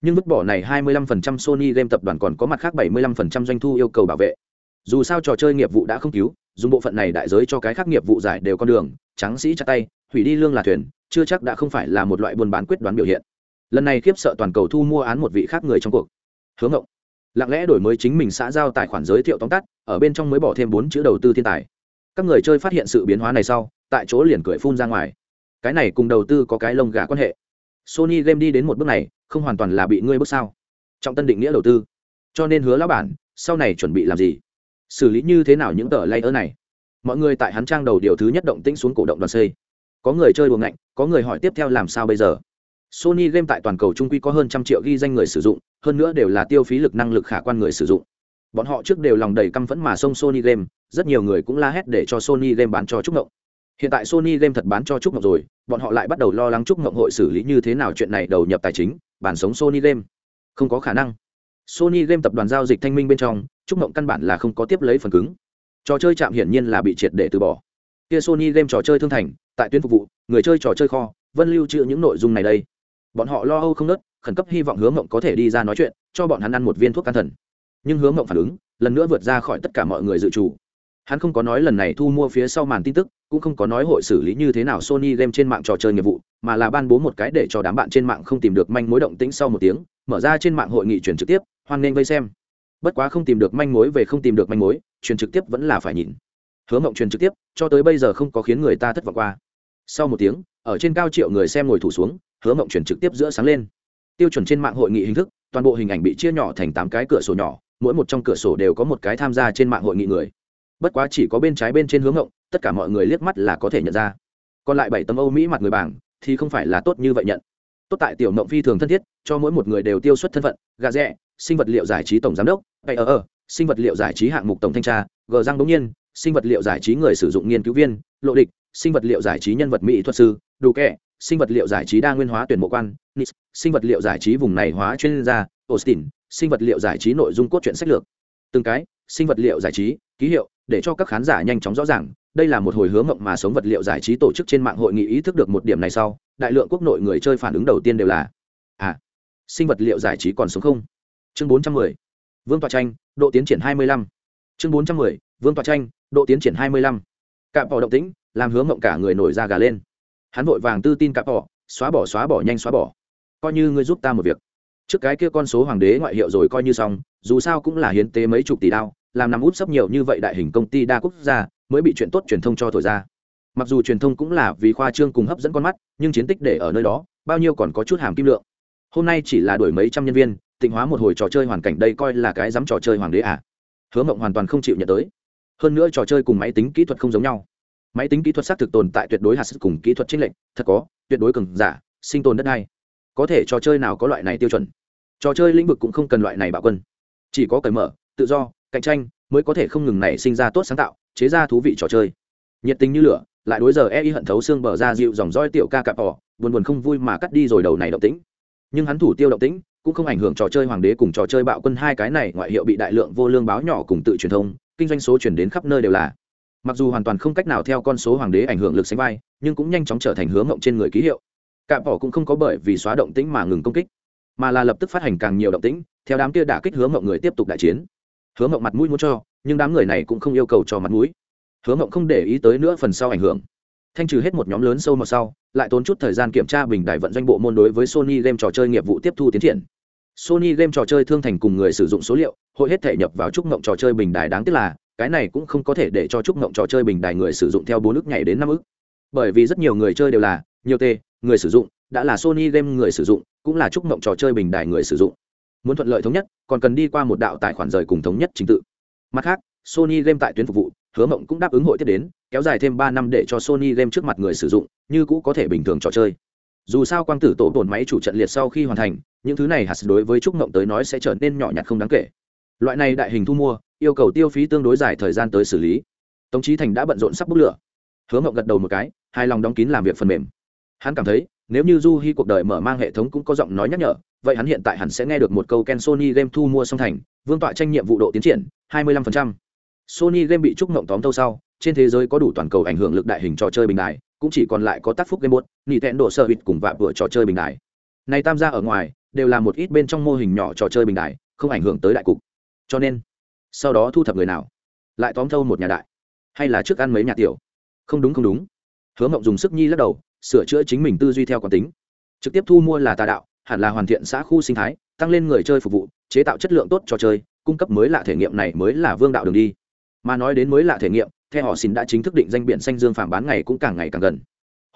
nhưng vứt bỏ này 25% Sony Game tập đoàn còn có mặt khác 75% doanh thu yêu cầu bảo vệ. Dù sao trò chơi nghiệp vụ đã không cứu, dùng bộ phận này đại giới cho cái khác nghiệp vụ giải đều con đường, trắng sĩ chặt tay, hủy đi lương là thuyền, chưa chắc đã không phải là một loại buôn bán quyết đoán biểu hiện. Lần này khiếp sợ toàn cầu thu mua án một vị khác người trong cuộc. Hướng Ngộng, lặng lẽ đổi mới chính mình xã giao tài khoản giới thiệu tóm tắt, ở bên trong mới bỏ thêm bốn chữ đầu tư thiên tài. Các người chơi phát hiện sự biến hóa này sau, tại chỗ liền cười phun ra ngoài. Cái này cùng đầu tư có cái lông gà quan hệ. Sony Game đi đến một bước này, không hoàn toàn là bị ngươi bước sao? Trọng tân định nghĩa đầu tư. Cho nên hứa lão bản, sau này chuẩn bị làm gì? Xử lý như thế nào những tờ layer này? Mọi người tại hắn trang đầu điều thứ nhất động tĩnh xuống cổ động đoàn xây. Có người chơi buồng ngạnh, có người hỏi tiếp theo làm sao bây giờ? Sony Game tại toàn cầu trung quy có hơn trăm triệu ghi danh người sử dụng, hơn nữa đều là tiêu phí lực năng lực khả quan người sử dụng. Bọn họ trước đều lòng đầy căm phẫn mà xông Sony Game, rất nhiều người cũng la hét để cho Sony Game bán cho Trúc Ngộng. Hiện tại Sony Game thật bán cho Trúc Ngộng rồi, bọn họ lại bắt đầu lo lắng Trúc Ngộng hội xử lý như thế nào chuyện này đầu nhập tài chính, bản sống Sony Game. Không có khả năng. Sony Game tập đoàn giao dịch thanh minh bên trong, Trúc mộng căn bản là không có tiếp lấy phần cứng. Trò chơi chạm hiển nhiên là bị triệt để từ bỏ. Kia Sony Game trò chơi thương thành, tại tuyến phục vụ, người chơi trò chơi kho, vân lưu trữ những nội dung này đây. Bọn họ lo âu không nớt, khẩn cấp hy vọng hướng mộng có thể đi ra nói chuyện, cho bọn hắn ăn một viên thuốc can thần. Nhưng hướng mộng phản ứng, lần nữa vượt ra khỏi tất cả mọi người dự chủ hắn không có nói lần này thu mua phía sau màn tin tức cũng không có nói hội xử lý như thế nào sony game trên mạng trò chơi nghiệp vụ mà là ban bố một cái để cho đám bạn trên mạng không tìm được manh mối động tĩnh sau một tiếng mở ra trên mạng hội nghị truyền trực tiếp hoan nghênh vây xem bất quá không tìm được manh mối về không tìm được manh mối, truyền trực tiếp vẫn là phải nhìn. Hứa mộng truyền trực tiếp, cho tới bây giờ không có khiến người ta thất vọng qua. Sau một tiếng, ở trên cao triệu người xem ngồi thủ xuống, hứa mộng truyền trực tiếp giữa sáng lên. Tiêu chuẩn trên mạng hội nghị hình thức, toàn bộ hình ảnh bị chia nhỏ thành tám cái cửa sổ nhỏ, mỗi một trong cửa sổ đều có một cái tham gia trên mạng hội nghị người. Bất quá chỉ có bên trái bên trên hướng ngộng tất cả mọi người liếc mắt là có thể nhận ra. Còn lại bảy tấm âu mỹ mặt người bảng, thì không phải là tốt như vậy nhận. Tốt tại tiểu mộng phi thường thân thiết, cho mỗi một người đều tiêu xuất thân phận gà rẽ sinh vật liệu giải trí tổng giám đốc bay ở ở sinh vật liệu giải trí hạng mục tổng thanh tra gờ răng đống nhiên sinh vật liệu giải trí người sử dụng nghiên cứu viên lộ địch sinh vật liệu giải trí nhân vật mỹ thuật sư đủ kệ, sinh vật liệu giải trí đa nguyên hóa tuyển mộ quan nis sinh vật liệu giải trí vùng này hóa chuyên gia austin sinh vật liệu giải trí nội dung cốt truyện sách lược. Từng cái sinh vật liệu giải trí ký hiệu để cho các khán giả nhanh chóng rõ ràng đây là một hồi hướng mộng mà sống vật liệu giải trí tổ chức trên mạng hội nghị ý thức được một điểm này sau đại lượng quốc nội người chơi phản ứng đầu tiên đều là à sinh vật liệu giải trí còn sống không? Chương bốn trăm mười vương tọa tranh, độ tiến triển hai mươi lăm. Chương bốn trăm mười, vương tọa tranh, độ tiến triển hai mươi lăm. Cạm bỏ động tĩnh, làm hướng mộng cả người nổi ra gà lên. Hắn vội vàng tư tin cạm bỏ xóa bỏ xóa bỏ, nhanh xóa bỏ. Coi như ngươi giúp ta một việc. Trước cái kia con số hoàng đế ngoại hiệu rồi coi như xong, dù sao cũng là hiến tế mấy chục tỷ đao, làm nằm út sấp nhiều như vậy đại hình công ty đa quốc gia, mới bị chuyện tốt truyền thông cho thổi ra. Mặc dù truyền thông cũng là vì khoa trương cùng hấp dẫn con mắt, nhưng chiến tích để ở nơi đó, bao nhiêu còn có chút hàm kim lượng. Hôm nay chỉ là đổi mấy trăm nhân viên tịnh hóa một hồi trò chơi hoàn cảnh đây coi là cái dám trò chơi hoàng đế à? Hứa mộng hoàn toàn không chịu nhận tới. Hơn nữa trò chơi cùng máy tính kỹ thuật không giống nhau. Máy tính kỹ thuật xác thực tồn tại tuyệt đối hạt sức cùng kỹ thuật chính lệnh thật có, tuyệt đối cường giả, sinh tồn đất đai. Có thể trò chơi nào có loại này tiêu chuẩn? Trò chơi lĩnh vực cũng không cần loại này bạo quân. Chỉ có cởi mở, tự do, cạnh tranh mới có thể không ngừng nảy sinh ra tốt sáng tạo, chế ra thú vị trò chơi. Nhiệt tình như lửa, lại đối giờ e y hận thấu xương bờ ra dịu dòng roi tiểu ca cạp bỏ buồn buồn không vui mà cắt đi rồi đầu này động tĩnh. Nhưng hắn thủ tiêu động tĩnh cũng không ảnh hưởng trò chơi hoàng đế cùng trò chơi bạo quân hai cái này ngoại hiệu bị đại lượng vô lương báo nhỏ cùng tự truyền thông, kinh doanh số chuyển đến khắp nơi đều là. Mặc dù hoàn toàn không cách nào theo con số hoàng đế ảnh hưởng lực sánh vai, nhưng cũng nhanh chóng trở thành hướng ngộng trên người ký hiệu. Cạm bỏ cũng không có bởi vì xóa động tĩnh mà ngừng công kích, mà là lập tức phát hành càng nhiều động tĩnh, theo đám kia đả kích hướng ngộng người tiếp tục đại chiến. Hứa ngộng mặt mũi muốn cho, nhưng đám người này cũng không yêu cầu cho mặt mũi. Hứa ngộng không để ý tới nữa phần sau ảnh hưởng thanh trừ hết một nhóm lớn sâu mọt sau, lại tốn chút thời gian kiểm tra bình đại vận doanh bộ môn đối với sony game trò chơi nghiệp vụ tiếp thu tiến triển. Sony game trò chơi thương thành cùng người sử dụng số liệu, hội hết thể nhập vào trúc ngộng trò chơi bình đài đáng tiếc là, cái này cũng không có thể để cho trúc ngộng trò chơi bình đài người sử dụng theo bốn ức nhảy đến năm ức bởi vì rất nhiều người chơi đều là, nhiều t người sử dụng, đã là sony game người sử dụng, cũng là trúc ngộng trò chơi bình đài người sử dụng. Muốn thuận lợi thống nhất, còn cần đi qua một đạo tài khoản rời cùng thống nhất trình tự. Mặt khác sony game tại tuyến phục vụ, hứa mộng cũng đáp ứng hội tiếp đến, kéo dài thêm ba năm để cho sony game trước mặt người sử dụng, như cũ có thể bình thường trò chơi. Dù sao quang tử tổ tổn máy chủ trận liệt sau khi hoàn thành, những thứ này hạt đối với trúc mộng tới nói sẽ trở nên nhỏ nhặt không đáng kể. Loại này đại hình thu mua, yêu cầu tiêu phí tương đối dài thời gian tới xử lý. Tống trí thành đã bận rộn sắp bút lửa. Hứa mộng gật đầu một cái, hài lòng đóng kín làm việc phần mềm. Hắn cảm thấy, nếu như du hi cuộc đời mở mang hệ thống cũng có giọng nói nhắc nhở, vậy hắn hiện tại hẳn sẽ nghe được một câu ken sony game thu mua song thành, vương tọa tranh nhiệm vụ độ tiến triển 25% sony game bị trúc ngộng tóm thâu sau, trên thế giới có đủ toàn cầu ảnh hưởng lực đại hình trò chơi bình đại cũng chỉ còn lại có tác phúc game bot Nintendo Switch sơ hụt cùng vạ vừa trò chơi bình đại này tam gia ở ngoài, đều là một ít bên trong mô hình nhỏ trò chơi bình đại không ảnh hưởng tới đại cục. Cho nên, sau đó thu thập người nào, lại tóm thâu một nhà đại, hay là trước ăn mấy nhà tiểu. Không đúng không đúng. Hứa mộng dùng sức nhi lắc đầu, sửa chữa chính mình tư duy theo quán tính. Trực tiếp thu mua là tà đạo, hẳn là hoàn thiện xã khu sinh thái, tăng lên người chơi phục vụ, chế tạo chất lượng tốt trò chơi, cung cấp mới lạ thể nghiệm này mới là vương đạo đường đi mà nói đến mới lạ thể nghiệm theo họ xin đã chính thức định danh biển xanh dương phàm bán ngày cũng càng ngày càng gần.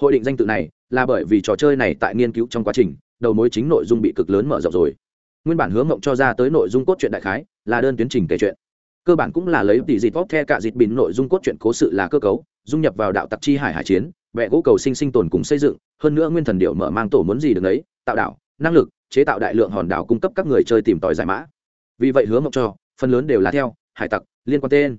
Hội định danh tự này là bởi vì trò chơi này tại nghiên cứu trong quá trình, đầu mối chính nội dung bị cực lớn mở rộng rồi. Nguyên bản hướng mộng cho ra tới nội dung cốt truyện đại khái là đơn tuyến trình kể chuyện. Cơ bản cũng là lấy tỷ dịt vóc the cả dịt bìn nội dung cốt truyện cố sự là cơ cấu, dung nhập vào đạo tặc chi hải hải chiến, vẽ gỗ cầu sinh sinh tồn cùng xây dựng, hơn nữa nguyên thần điệu mở mang tổ muốn gì được đấy tạo đạo, năng lực, chế tạo đại lượng hòn đảo cung cấp các người chơi tìm tòi giải mã. Vì vậy hướng mộng cho, phần lớn đều là theo, hải tặc, liên quan tên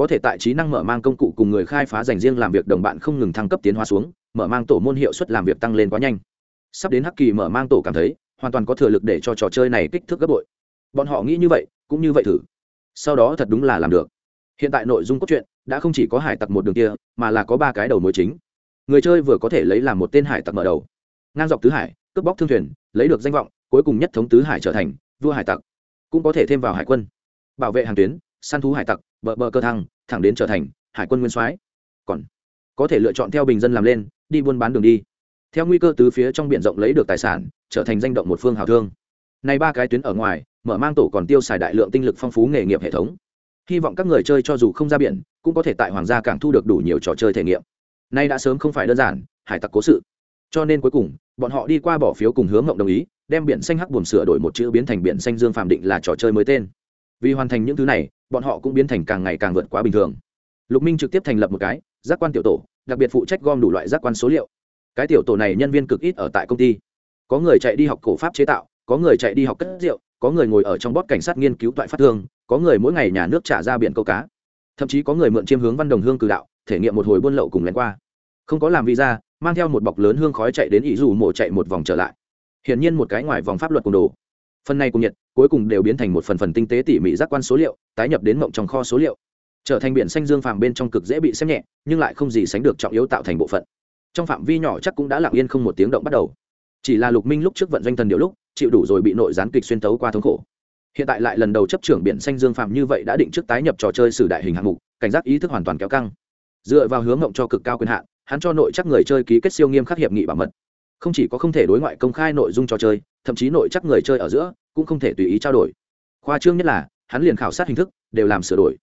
có thể tại trí năng mở mang công cụ cùng người khai phá dành riêng làm việc, đồng bạn không ngừng thăng cấp tiến hóa xuống, mở mang tổ môn hiệu suất làm việc tăng lên quá nhanh. Sắp đến hắc kỳ mở mang tổ cảm thấy, hoàn toàn có thừa lực để cho trò chơi này kích thước gấp bội. Bọn họ nghĩ như vậy, cũng như vậy thử. Sau đó thật đúng là làm được. Hiện tại nội dung cốt truyện đã không chỉ có hải tặc một đường kia, mà là có ba cái đầu mối chính. Người chơi vừa có thể lấy làm một tên hải tặc mở đầu. Ngang dọc tứ hải, cướp bóc thương thuyền, lấy được danh vọng, cuối cùng nhất thống tứ hải trở thành vua hải tặc. Cũng có thể thêm vào hải quân. Bảo vệ hàng tuyến, săn thú hải tặc bờ bờ cơ thăng, thẳng đến trở thành hải quân nguyên soái. Còn có thể lựa chọn theo bình dân làm lên, đi buôn bán đường đi. Theo nguy cơ từ phía trong biển rộng lấy được tài sản, trở thành danh động một phương hào thương. Này ba cái tuyến ở ngoài, mở mang tổ còn tiêu xài đại lượng tinh lực phong phú nghề nghiệp hệ thống. Hy vọng các người chơi cho dù không ra biển, cũng có thể tại hoàng gia cảng thu được đủ nhiều trò chơi thể nghiệm. Nay đã sớm không phải đơn giản, hải tặc cố sự. Cho nên cuối cùng, bọn họ đi qua bỏ phiếu cùng hướng mộng đồng ý, đem biển xanh hắc buồm sửa đổi một chữ biến thành biển xanh dương phạm định là trò chơi mới tên. Vì hoàn thành những thứ này bọn họ cũng biến thành càng ngày càng vượt quá bình thường. Lục minh trực tiếp thành lập một cái, giác quan tiểu tổ, đặc biệt phụ trách gom đủ loại giác quan số liệu. Cái tiểu tổ này nhân viên cực ít ở tại công ty. Có người chạy đi học cổ pháp chế tạo, có người chạy đi học cất rượu, có người ngồi ở trong bót cảnh sát nghiên cứu toại phát thương, có người mỗi ngày nhà nước trả ra biển câu cá. Thậm chí có người mượn chiêm hướng văn đồng hương cử đạo, thể nghiệm một hồi buôn lậu cùng lén qua. Không có làm visa, mang theo một bọc lớn hương khói chạy đến ý dù mổ chạy một vòng trở lại. Hiển nhiên một cái ngoài vòng pháp luật cùng đồ phần này cùng nhiệt, cuối cùng đều biến thành một phần phần tinh tế tỉ mỉ giác quan số liệu, tái nhập đến mộng trong kho số liệu. Trở thành biển xanh dương phàm bên trong cực dễ bị xem nhẹ, nhưng lại không gì sánh được trọng yếu tạo thành bộ phận. Trong phạm vi nhỏ chắc cũng đã lặng yên không một tiếng động bắt đầu. Chỉ là lục minh lúc trước vận doanh thần điệu lúc, chịu đủ rồi bị nội gián kịch xuyên tấu qua thống khổ. Hiện tại lại lần đầu chấp trưởng biển xanh dương phạm như vậy đã định trước tái nhập trò chơi sử đại hình hạng mục, cảnh giác ý thức hoàn toàn kéo căng. Dựa vào hướng ngộng cho cực cao quyền hạn, hắn cho nội chắc người chơi ký kết siêu nghiêm khắc hiệp nghị bảo mật. Không chỉ có không thể đối ngoại công khai nội dung trò chơi thậm chí nội chắc người chơi ở giữa cũng không thể tùy ý trao đổi. Khoa trương nhất là, hắn liền khảo sát hình thức, đều làm sửa đổi.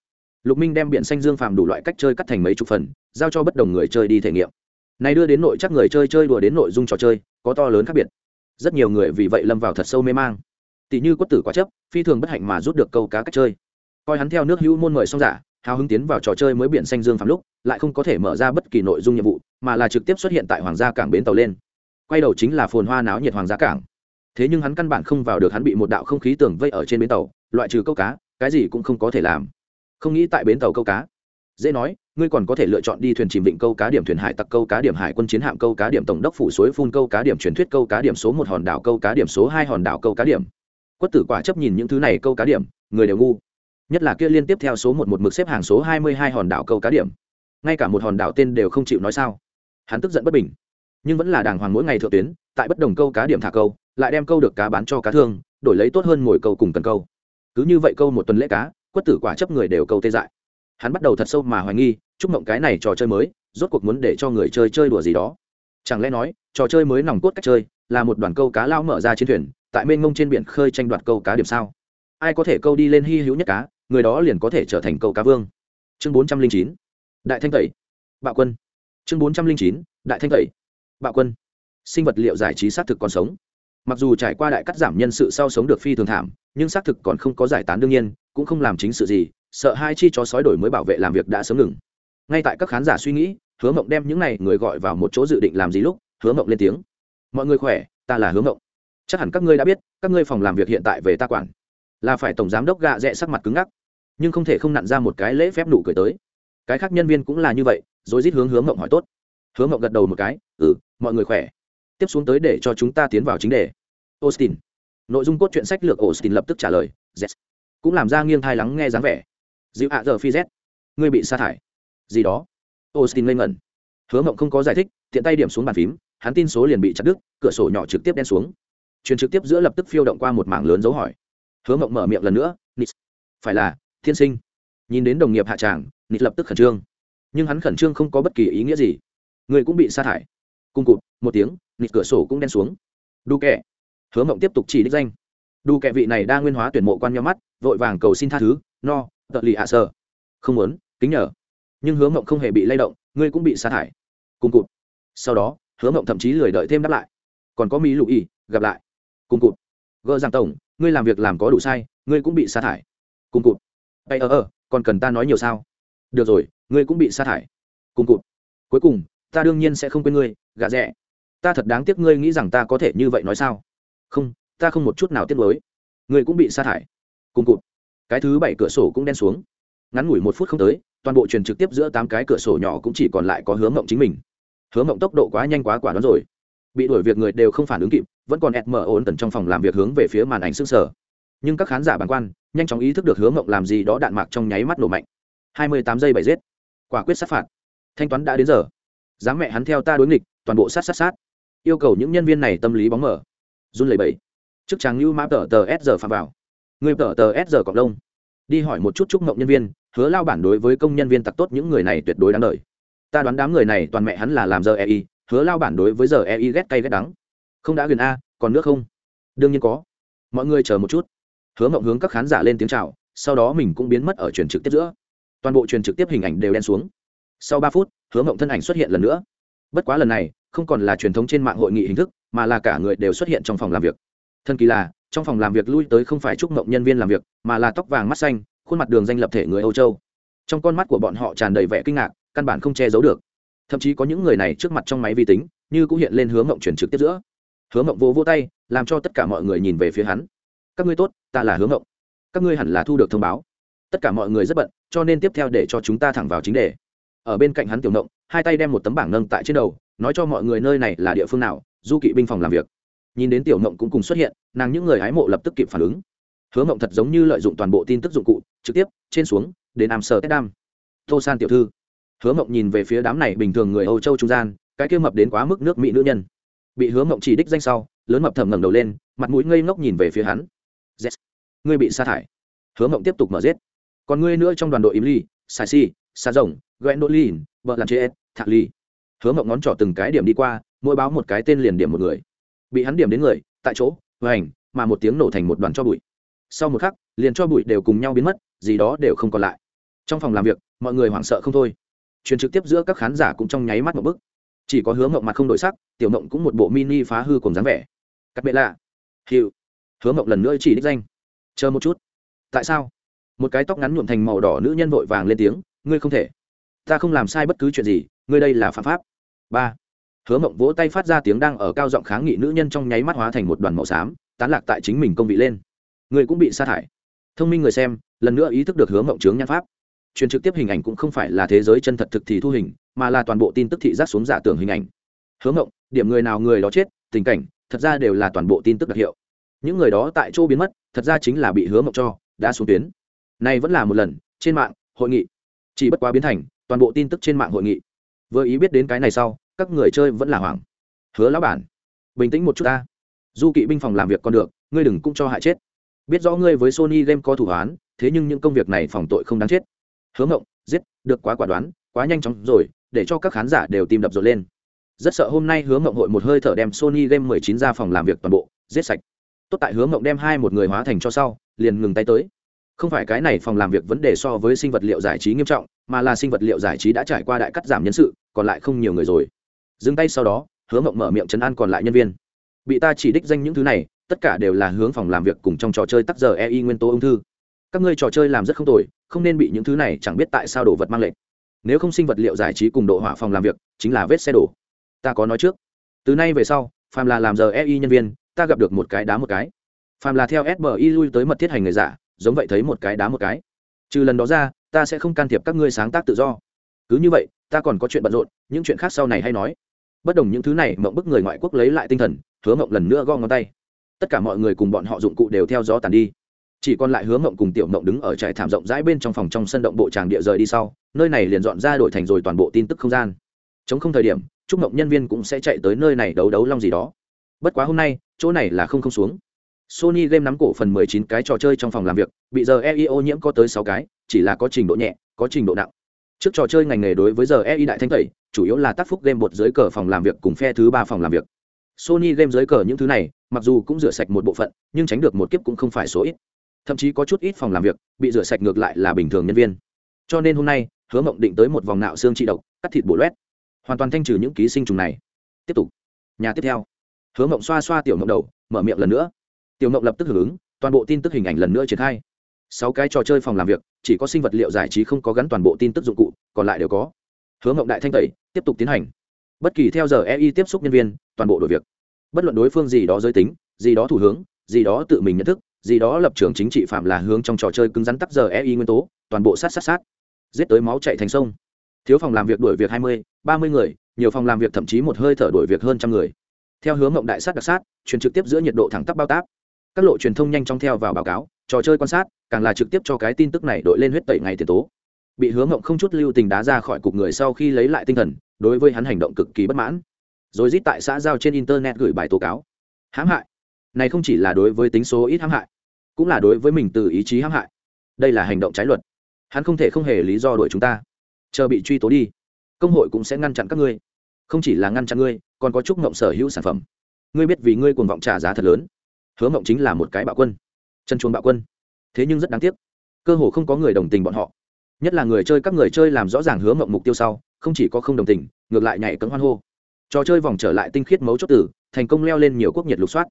Lục minh đem biển xanh dương phàm đủ loại cách chơi cắt thành mấy chục phần, giao cho bất đồng người chơi đi thể nghiệm. Này đưa đến nội chắc người chơi chơi đùa đến nội dung trò chơi, có to lớn khác biệt. Rất nhiều người vì vậy lâm vào thật sâu mê mang. Tỷ như quất tử quá chấp phi thường bất hạnh mà rút được câu cá cách chơi. Coi hắn theo nước hữu môn mời xong giả, hào hứng tiến vào trò chơi mới biển xanh dương phạm lúc, lại không có thể mở ra bất kỳ nội dung nhiệm vụ, mà là trực tiếp xuất hiện tại hoàng gia cảng bến tàu lên. Quay đầu chính là phồn hoa náo nhiệt hoàng gia cảng thế nhưng hắn căn bản không vào được hắn bị một đạo không khí tường vây ở trên bến tàu, loại trừ câu cá, cái gì cũng không có thể làm. Không nghĩ tại bến tàu câu cá. Dễ nói, ngươi còn có thể lựa chọn đi thuyền chìm vịnh câu cá điểm thuyền hải tặc câu cá điểm hải quân chiến hạm câu cá điểm tổng đốc phủ suối phun câu cá điểm truyền thuyết câu cá điểm số một hòn đảo câu cá điểm số hai hòn đảo câu cá điểm. Quất tử quả chấp nhìn những thứ này câu cá điểm, người đều ngu. Nhất là kia liên tiếp theo số một một mực xếp hàng số hai mươi hai hòn đảo câu cá điểm. Ngay cả một hòn đảo tên đều không chịu nói sao. Hắn tức giận bất bình. Nhưng vẫn là đàng hoàng mỗi ngày thượng tuyến tại bất đồng câu cá điểm thả câu, lại đem câu được cá bán cho cá thương, đổi lấy tốt hơn mồi câu cùng cần câu. Cứ như vậy câu một tuần lễ cá, quất tử quả chấp người đều câu tê dại. Hắn bắt đầu thật sâu mà hoài nghi, chúc mộng cái này trò chơi mới, rốt cuộc muốn để cho người chơi chơi đùa gì đó. Chẳng lẽ nói, trò chơi mới nòng cốt cách chơi, là một đoàn câu cá lao mở ra chiến thuyền, tại mênh mông trên biển khơi tranh đoạt câu cá điểm sao? Ai có thể câu đi lên hy hữu nhất cá, người đó liền có thể trở thành câu cá vương. Chương bốn trăm linh chín, đại thanh tẩy. Bạo quân. Chương bốn trăm linh chín, đại thanh tẩy. Bạo quân sinh vật liệu giải trí xác thực còn sống. Mặc dù trải qua đại cắt giảm nhân sự sau sống được phi thường thảm, nhưng xác thực còn không có giải tán đương nhiên, cũng không làm chính sự gì, sợ hai chi chó sói đổi mới bảo vệ làm việc đã sớm ngừng. Ngay tại các khán giả suy nghĩ, hứa mộng đem những n à y người gọi vào một chỗ dự định làm gì lúc, hứa mộng lên tiếng. Mọi người khỏe, ta là hứa mộng. Chắc hẳn các ngươi đã biết, các ngươi phòng làm việc hiện tại về ta quản. Là phải tổng giám đốc gạ rẽ sắc mặt cứng ngắc, nhưng không thể không nặn ra một cái lễ phép nụ cười tới. Cái khác nhân viên cũng là như vậy, rồi rít hướng hướng mộng hỏi tốt. Hướng mộng gật đầu một cái ừ mọi người khỏe tiếp xuống tới để cho chúng ta tiến vào chính đề. Austin. Nội dung cốt truyện sách lược austin lập tức trả lời yes. cũng làm ra nghiêng thai lắng nghe dáng vẻ. Dịu hạ giờ phi z. Ngươi bị sa thải. Gì đó. Austin lên ngẩn. Hứa mộng không có giải thích, tiện tay điểm xuống bàn phím, hắn tin số liền bị chặt đứt, cửa sổ nhỏ trực tiếp đen xuống. Truyền trực tiếp giữa lập tức phiêu động qua một mảng lớn dấu hỏi. Hứa mộng mở miệng lần nữa nít phải là, thiên sinh. Nhìn đến đồng nghiệp hạ tràng nít lập tức khẩn trương. Nhưng hắn khẩn trương không có bất kỳ ý nghĩa gì. Người cũng bị sa thải. Cung cụt, một tiếng nịt cửa sổ cũng đen xuống. Đu kẹ. Hứa mộng tiếp tục chỉ đích danh. Đu kẹ vị này đa nguyên hóa tuyển mộ quan nhau mắt, vội vàng cầu xin tha thứ, no, tợ lì hạ sơ. Không muốn, kính nhờ. Nhưng hứa mộng không hề bị lay động, ngươi cũng bị sa thải. Cung cụt. Sau đó, hứa mộng thậm chí lười đợi thêm đáp lại. Còn có mỹ lụ y gặp lại. Cung cụt. Gỡ rằng tổng, ngươi làm việc làm có đủ sai, ngươi cũng bị sa thải. Cung cụt. Bay ờ ờ còn cần ta nói nhiều sao? Được rồi, ngươi cũng bị sa thải. Cung cụt. Cuối cùng, ta đương nhiên sẽ không quên ngươi, gà rẽ ta thật đáng tiếc ngươi nghĩ rằng ta có thể như vậy nói sao? Không, ta không một chút nào tiếc mới ngươi cũng bị sa thải. Cùng cụt. Cái thứ bảy cửa sổ cũng đen xuống. Ngắn ngủi một phút không tới, toàn bộ truyền trực tiếp giữa tám cái cửa sổ nhỏ cũng chỉ còn lại có hướng mộng chính mình. Hướng mộng tốc độ quá nhanh quá quả đoán rồi. Bị đuổi việc người đều không phản ứng kịp, vẫn còn ẹt mở ổn tần trong phòng làm việc hướng về phía màn ảnh xương sở nhưng các khán giả bàng quan, nhanh chóng ý thức được hướng mộng làm gì đó đạn mạc trong nháy mắt nổ mạnh. Hai mươi tám giây bảy giết. Quả quyết sát phạt. Thanh toán đã đến giờ. Dám mẹ hắn theo ta đối nghịch, toàn bộ sát sát sát yêu cầu những nhân viên này tâm lý bóng mở. Run lẩy bẩy. Chức tràng lưu mã tờ tờ s giờ phạm vào. Người tờ tờ s giờ cộng đông đi hỏi một chút chúc mộng nhân viên, hứa lao bản đối với công nhân viên tặc tốt những người này tuyệt đối đáng đời. Ta đoán đám người này toàn mẹ hắn là làm giờ ei hứa lao bản đối với giờ ei ghét cay ghét đắng. Không đã gần a, còn nước không? Đương nhiên có. Mọi người chờ một chút. Hứa mộng hướng các khán giả lên tiếng chào, sau đó mình cũng biến mất ở truyền trực tiếp giữa. Toàn bộ truyền trực tiếp hình ảnh đều đen xuống. Sau ba phút, hứa mộng thân ảnh xuất hiện lần nữa. Bất quá lần này không còn là truyền thống trên mạng hội nghị hình thức, mà là cả người đều xuất hiện trong phòng làm việc. Thân kỳ là, trong phòng làm việc lui tới không phải chúc mộng nhân viên làm việc, mà là tóc vàng mắt xanh, khuôn mặt đường danh lập thể người âu châu. Trong con mắt của bọn họ tràn đầy vẻ kinh ngạc, căn bản không che giấu được. Thậm chí có những người này trước mặt trong máy vi tính, như cũng hiện lên hướng mộng chuyển trực tiếp giữa. Hướng mộng vô vô tay, làm cho tất cả mọi người nhìn về phía hắn. Các ngươi tốt, ta là hướng mộng. Các ngươi hẳn là thu được thông báo. Tất cả mọi người rất bận, cho nên tiếp theo để cho chúng ta thẳng vào chính đề. Ở bên cạnh hắn tiểu mộng hai tay đem một tấm bảng nâng tại trên đầu, nói cho mọi người nơi này là địa phương nào, du kỵ binh phòng làm việc. Nhìn đến tiểu mộng cũng cùng xuất hiện, nàng những người hái mộ lập tức kịp phản ứng. Hứa mộng thật giống như lợi dụng toàn bộ tin tức dụng cụ, trực tiếp, trên xuống, đến amsterdam. Tô san tiểu thư. Hứa mộng nhìn về phía đám này bình thường người âu châu trung gian, cái kia mập đến quá mức nước mỹ nữ nhân. Bị hứa mộng chỉ đích danh sau, lớn mập thầm ngẩng đầu lên, mặt mũi ngây ngốc nhìn về phía hắn. Yes. ngươi bị sa thải. Hứa mộng tiếp tục mở giết. Còn ngươi nữa trong đoàn đội im ly sai si sa rồng, gwendolyn vợ làm chết thạc ly hứa mộng ngón trỏ từng cái điểm đi qua, mỗi báo một cái tên liền điểm một người. Bị hắn điểm đến người, tại chỗ, hoành, mà một tiếng nổ thành một đoàn cho bụi. Sau một khắc, liền cho bụi đều cùng nhau biến mất, gì đó đều không còn lại. Trong phòng làm việc, mọi người hoảng sợ không thôi. Truyền trực tiếp giữa các khán giả cũng trong nháy mắt một bức chỉ có hướng mộng mặt không đổi sắc, tiểu mộng cũng một bộ mini phá hư cùng dáng vẻ. Cắt bệ lạ. Hiệu. Hướng mộng lần nữa chỉ đích danh. Chờ một chút. Tại sao? Một cái tóc ngắn nhuộm thành màu đỏ nữ nhân vội vàng lên tiếng, ngươi không thể ta không làm sai bất cứ chuyện gì, ngươi đây là phạm pháp. Ba. Hứa mộng vỗ tay phát ra tiếng đang ở cao giọng kháng nghị nữ nhân trong nháy mắt hóa thành một đoàn màu xám, tán lạc tại chính mình công vị lên. Người cũng bị sa thải. Thông minh người xem, lần nữa ý thức được hứa mộng chướng nhan pháp. Truyền trực tiếp hình ảnh cũng không phải là thế giới chân thật thực thì thu hình, mà là toàn bộ tin tức thị giác xuống giả tưởng hình ảnh. Hứa mộng, điểm người nào người đó chết, tình cảnh, thật ra đều là toàn bộ tin tức đặc hiệu. Những người đó tại chỗ biến mất, thật ra chính là bị hứa mộng cho đã xuống tuyến. Nay vẫn là một lần, trên mạng, hội nghị. Chỉ bất quá biến thành toàn bộ tin tức trên mạng hội nghị. Vừa ý biết đến cái này sau, các người chơi vẫn là hoảng. Hứa lão bản, bình tĩnh một chút ta. Du kỵ binh phòng làm việc còn được, ngươi đừng cũng cho hại chết. Biết rõ ngươi với sony game có thủ án thế nhưng những công việc này phòng tội không đáng chết. Hứa ngộng, giết, được quá quả đoán, quá nhanh chóng rồi, để cho các khán giả đều tìm đập rộn lên. Rất sợ hôm nay hứa ngộng hội một hơi thở đem sony game 19 ra phòng làm việc toàn bộ, giết sạch. Tốt tại hứa ngộng đem hai một người hóa thành cho sau, liền ngừng tay tới không phải cái này phòng làm việc vấn đề so với sinh vật liệu giải trí nghiêm trọng, mà là sinh vật liệu giải trí đã trải qua đại cắt giảm nhân sự, còn lại không nhiều người rồi. Dừng tay sau đó, hứa mộng mở miệng chấn an còn lại nhân viên. Bị ta chỉ đích danh những thứ này, tất cả đều là hướng phòng làm việc cùng trong trò chơi tắc giờ ei nguyên tố ung thư. Các ngươi trò chơi làm rất không tồi, không nên bị những thứ này chẳng biết tại sao đồ vật mang lệnh nếu không sinh vật liệu giải trí cùng độ hỏa phòng làm việc, chính là vết xe đổ. Ta có nói trước. Từ nay về sau phàm là làm giờ ei nhân viên, ta gặp được một cái đá một cái. Phàm là theo sbi lui tới mật thiết hành người giả giống vậy thấy một cái đá một cái. Trừ lần đó ra, ta sẽ không can thiệp các ngươi sáng tác tự do. Cứ như vậy, ta còn có chuyện bận rộn, những chuyện khác sau này hay nói. Bất đồng những thứ này, mộng bức người ngoại quốc lấy lại tinh thần, hứa mộng lần nữa gom ngón tay. Tất cả mọi người cùng bọn họ dụng cụ đều theo gió tàn đi. Chỉ còn lại hứa mộng cùng tiểu mộng đứng ở trại thảm rộng rãi bên trong phòng trong sân động bộ tràng địa rời đi sau, nơi này liền dọn ra đổi thành rồi toàn bộ tin tức không gian. Chống không thời điểm, chúc mộng nhân viên cũng sẽ chạy tới nơi này đấu đấu long gì đó. Bất quá hôm nay, chỗ này là không không xuống sony game nắm cổ phần 19 cái trò chơi trong phòng làm việc, bị giờ ei ô nhiễm có tới 6 cái, chỉ là có trình độ nhẹ, có trình độ nặng. Trước trò chơi ngành nghề đối với giờ ei đại thanh tẩy, chủ yếu là tác phúc game một dưới cờ phòng làm việc cùng phe thứ ba phòng làm việc. Sony game dưới cờ những thứ này, mặc dù cũng rửa sạch một bộ phận, nhưng tránh được một kiếp cũng không phải số ít. Thậm chí có chút ít phòng làm việc, bị rửa sạch ngược lại là bình thường nhân viên. Cho nên hôm nay, hứa mộng định tới một vòng nạo xương trị độc, cắt thịt bổ loét. Hoàn toàn thanh trừ những ký sinh trùng này. Tiếp tục. Nhà tiếp theo. Hứa mộng xoa xoa tiểu mộng đầu, mở miệng lần nữa tiểu mộng lập tức hưởng ứng, toàn bộ tin tức hình ảnh lần nữa triển khai. Sáu cái trò chơi phòng làm việc, chỉ có sinh vật liệu giải trí không có gắn toàn bộ tin tức dụng cụ, còn lại đều có. Hứa mộng đại thanh tẩy, tiếp tục tiến hành. Bất kỳ theo giờ ei tiếp xúc nhân viên, toàn bộ đội việc. Bất luận đối phương gì đó giới tính, gì đó thủ hướng, gì đó tự mình nhận thức, gì đó lập trường chính trị phạm là hướng trong trò chơi cứng rắn tắc giờ ei nguyên tố, toàn bộ sát sát sát. Giết tới máu chạy thành sông. Thiếu phòng làm việc đuổi việc hai mươi, ba mươi người, nhiều phòng làm việc thậm chí một hơi thở đuổi việc hơn trăm người. Theo hướng mộng đại sát đặc sát truyền trực tiếp giữa nhiệt độ thẳng tắp bao tác các lộ truyền thông nhanh chóng theo vào báo cáo, trò chơi quan sát, càng là trực tiếp cho cái tin tức này đội lên huyết tẩy ngày tiền tố. Bị hướng mộng không chút lưu tình đá ra khỏi cục người sau khi lấy lại tinh thần, đối với hắn hành động cực kỳ bất mãn. Rồi rít tại xã giao trên internet gửi bài tố cáo. Hãm hại. Này không chỉ là đối với tính số ít hãm hại, cũng là đối với mình từ ý chí hãm hại. Đây là hành động trái luật. Hắn không thể không hề lý do đuổi chúng ta. Chờ bị truy tố đi, công hội cũng sẽ ngăn chặn các ngươi. Không chỉ là ngăn chặn ngươi, còn có chúc mộng sở hữu sản phẩm. Ngươi biết vì ngươi cuồng vọng trả giá thật lớn hứa mộng chính là một cái bạo quân, chân chuồng bạo quân. Thế nhưng rất đáng tiếc, cơ hồ không có người đồng tình bọn họ. Nhất là người chơi, các người chơi làm rõ ràng hứa mộng mục tiêu sau, không chỉ có không đồng tình, ngược lại nhảy cấm hoan hô. Trò chơi vòng trở lại tinh khiết mấu chốt tử, thành công leo lên nhiều quốc nhiệt lục soát.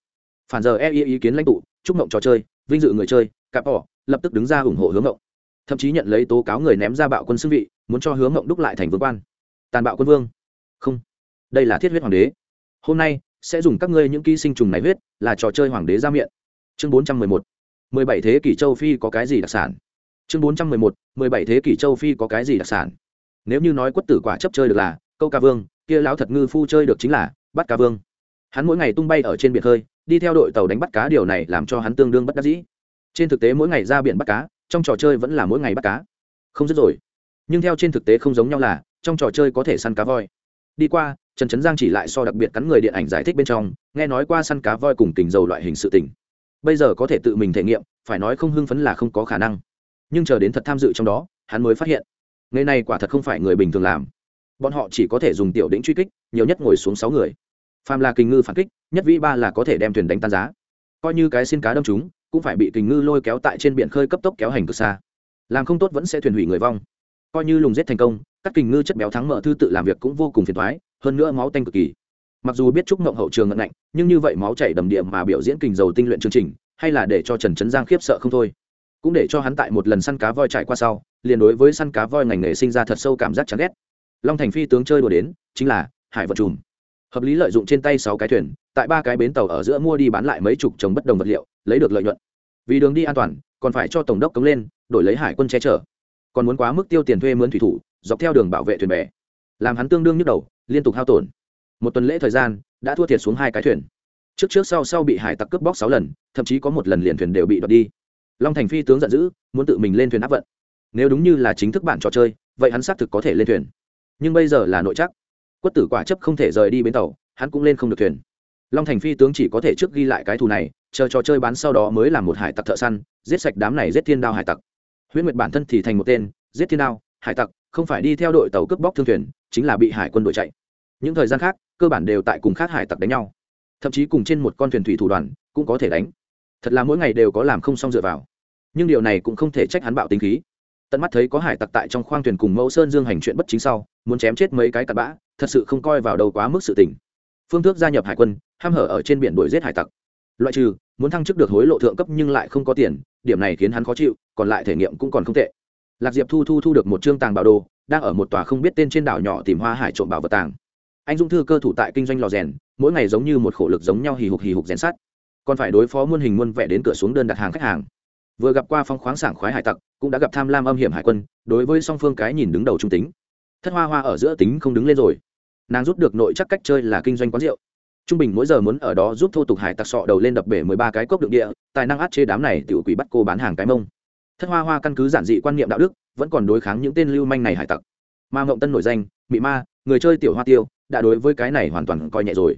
Phản giờ e ý kiến lãnh tụ, chúc mộng trò chơi, vinh dự người chơi, cặp bỏ lập tức đứng ra ủng hộ hướng mộng. Thậm chí nhận lấy tố cáo người ném ra bạo quân xưng vị, muốn cho hướng mộng đúc lại thành vương quan. Tàn bạo quân vương. Không. Đây là thiết huyết hoàng đế. Hôm nay sẽ dùng các ngươi những ký sinh trùng này huyết là trò chơi hoàng đế ra miệng. Chương bốn trăm mười một. mười bảy thế kỷ châu phi có cái gì đặc sản? Chương bốn trăm mười một. mười bảy thế kỷ châu phi có cái gì đặc sản? Nếu như nói quất tử quả chấp chơi được là câu ca vương kia lão thật ngư phu chơi được chính là bắt cá vương. Hắn mỗi ngày tung bay ở trên biển hơi, đi theo đội tàu đánh bắt cá điều này làm cho hắn tương đương bất đắc dĩ. Trên thực tế mỗi ngày ra biển bắt cá trong trò chơi vẫn là mỗi ngày bắt cá. Không dứt rồi. Nhưng theo trên thực tế không giống nhau là trong trò chơi có thể săn cá voi. Đi qua trần trấn giang chỉ lại so đặc biệt cắn người điện ảnh giải thích bên trong, nghe nói qua săn cá voi cùng tình dầu loại hình sự tình. Bây giờ có thể tự mình thể nghiệm, phải nói không hưng phấn là không có khả năng. Nhưng chờ đến thật tham dự trong đó, hắn mới phát hiện, nghề này quả thật không phải người bình thường làm. Bọn họ chỉ có thể dùng tiểu đĩnh truy kích, nhiều nhất ngồi xuống sáu người. Phàm là kình ngư phản kích, nhất vĩ ba là có thể đem thuyền đánh tan giá. Coi như cái xin cá đâm chúng, cũng phải bị kình ngư lôi kéo tại trên biển khơi cấp tốc kéo hành cực xa. Làm không tốt vẫn sẽ thuyền hủy người vong. Coi như lùng giết thành công, các kình ngư chất béo thắng mở thư tự làm việc cũng vô cùng phiền thoái hơn nữa máu tanh cực kỳ. Mặc dù biết trúc mộng hậu trường ngận ngạnh, nhưng như vậy máu chảy đầm địa mà biểu diễn kình dầu tinh luyện chương trình, hay là để cho trần trấn giang khiếp sợ không thôi. Cũng để cho hắn tại một lần săn cá voi trải qua sau, liền đối với săn cá voi ngành nghề sinh ra thật sâu cảm giác chán ghét. Long thành phi tướng chơi đùa đến, chính là hải vật chùm hợp lý lợi dụng trên tay sáu cái thuyền, tại ba cái bến tàu ở giữa mua đi bán lại mấy chục trồng bất đồng vật liệu, lấy được lợi nhuận. Vì đường đi an toàn, còn phải cho tổng đốc cống lên, đổi lấy hải quân che chở. Còn muốn quá mức tiêu tiền thuê mướn thủy thủ, dọc theo đường bảo vệ thuyền bè. Làm hắn tương đương nhức đầu liên tục hao tổn. Một tuần lễ thời gian, đã thua thiệt xuống hai cái thuyền. Trước trước sau sau bị hải tặc cướp bóc sáu lần, thậm chí có một lần liền thuyền đều bị đoạt đi. Long thành phi tướng giận dữ, muốn tự mình lên thuyền áp vận. Nếu đúng như là chính thức bản trò chơi, vậy hắn xác thực có thể lên thuyền. Nhưng bây giờ là nội chắc quất tử quả chấp không thể rời đi bến tàu, hắn cũng lên không được thuyền. Long thành phi tướng chỉ có thể trước ghi lại cái thù này, chờ trò chơi bán sau đó mới là một hải tặc thợ săn, giết sạch đám này giết thiên đao hải tặc. Huyễn nguyệt bản thân thì thành một tên, giết thiên đao hải tặc, không phải đi theo đội tàu cướp bóc thương thuyền, chính là bị hải quân đội chạy. Những thời gian khác, cơ bản đều tại cùng khác hải tặc đánh nhau. Thậm chí cùng trên một con thuyền thủy thủ đoàn, cũng có thể đánh. Thật là mỗi ngày đều có làm không xong dựa vào. Nhưng điều này cũng không thể trách hắn bạo tính khí. Tận mắt thấy có hải tặc tại trong khoang thuyền cùng mẫu sơn dương hành chuyện bất chính sau, muốn chém chết mấy cái cặn bã, thật sự không coi vào đâu quá mức sự tình. Phương thức gia nhập hải quân, ham hở ở trên biển đuổi giết hải tặc. Loại trừ, muốn thăng chức được hối lộ thượng cấp nhưng lại không có tiền, điểm này khiến hắn khó chịu, còn lại thể nghiệm cũng còn không tệ lạc diệp thu thu thu được một chương tàng bảo đồ, đang ở một tòa không biết tên trên đảo nhỏ tìm hoa hải trộm bảo vật tàng. Anh dung thư cơ thủ tại kinh doanh lò rèn, mỗi ngày giống như một khổ lực giống nhau hì hục hì hục rèn sắt. Còn phải đối phó muôn hình muôn vẻ đến cửa xuống đơn đặt hàng khách hàng. Vừa gặp qua phong khoáng sảng khoái hải tặc, cũng đã gặp tham lam âm hiểm hải quân, đối với song phương cái nhìn đứng đầu trung tính. Thất hoa hoa ở giữa tính không đứng lên rồi. Nàng rút được nội chắc cách chơi là kinh doanh quán rượu. Trung bình mỗi giờ muốn ở đó giúp thô tục hải tặc sọ đầu lên đập bể mười ba cái cốc đựng địa, tài năng át chế đám này tiểu quỷ bắt cô bán hàng cái mông thất hoa hoa căn cứ giản dị quan niệm đạo đức, vẫn còn đối kháng những tên lưu manh này hải tặc. Mà ngộng tân nổi danh, mị ma, người chơi tiểu hoa tiêu, đã đối với cái này hoàn toàn coi nhẹ rồi.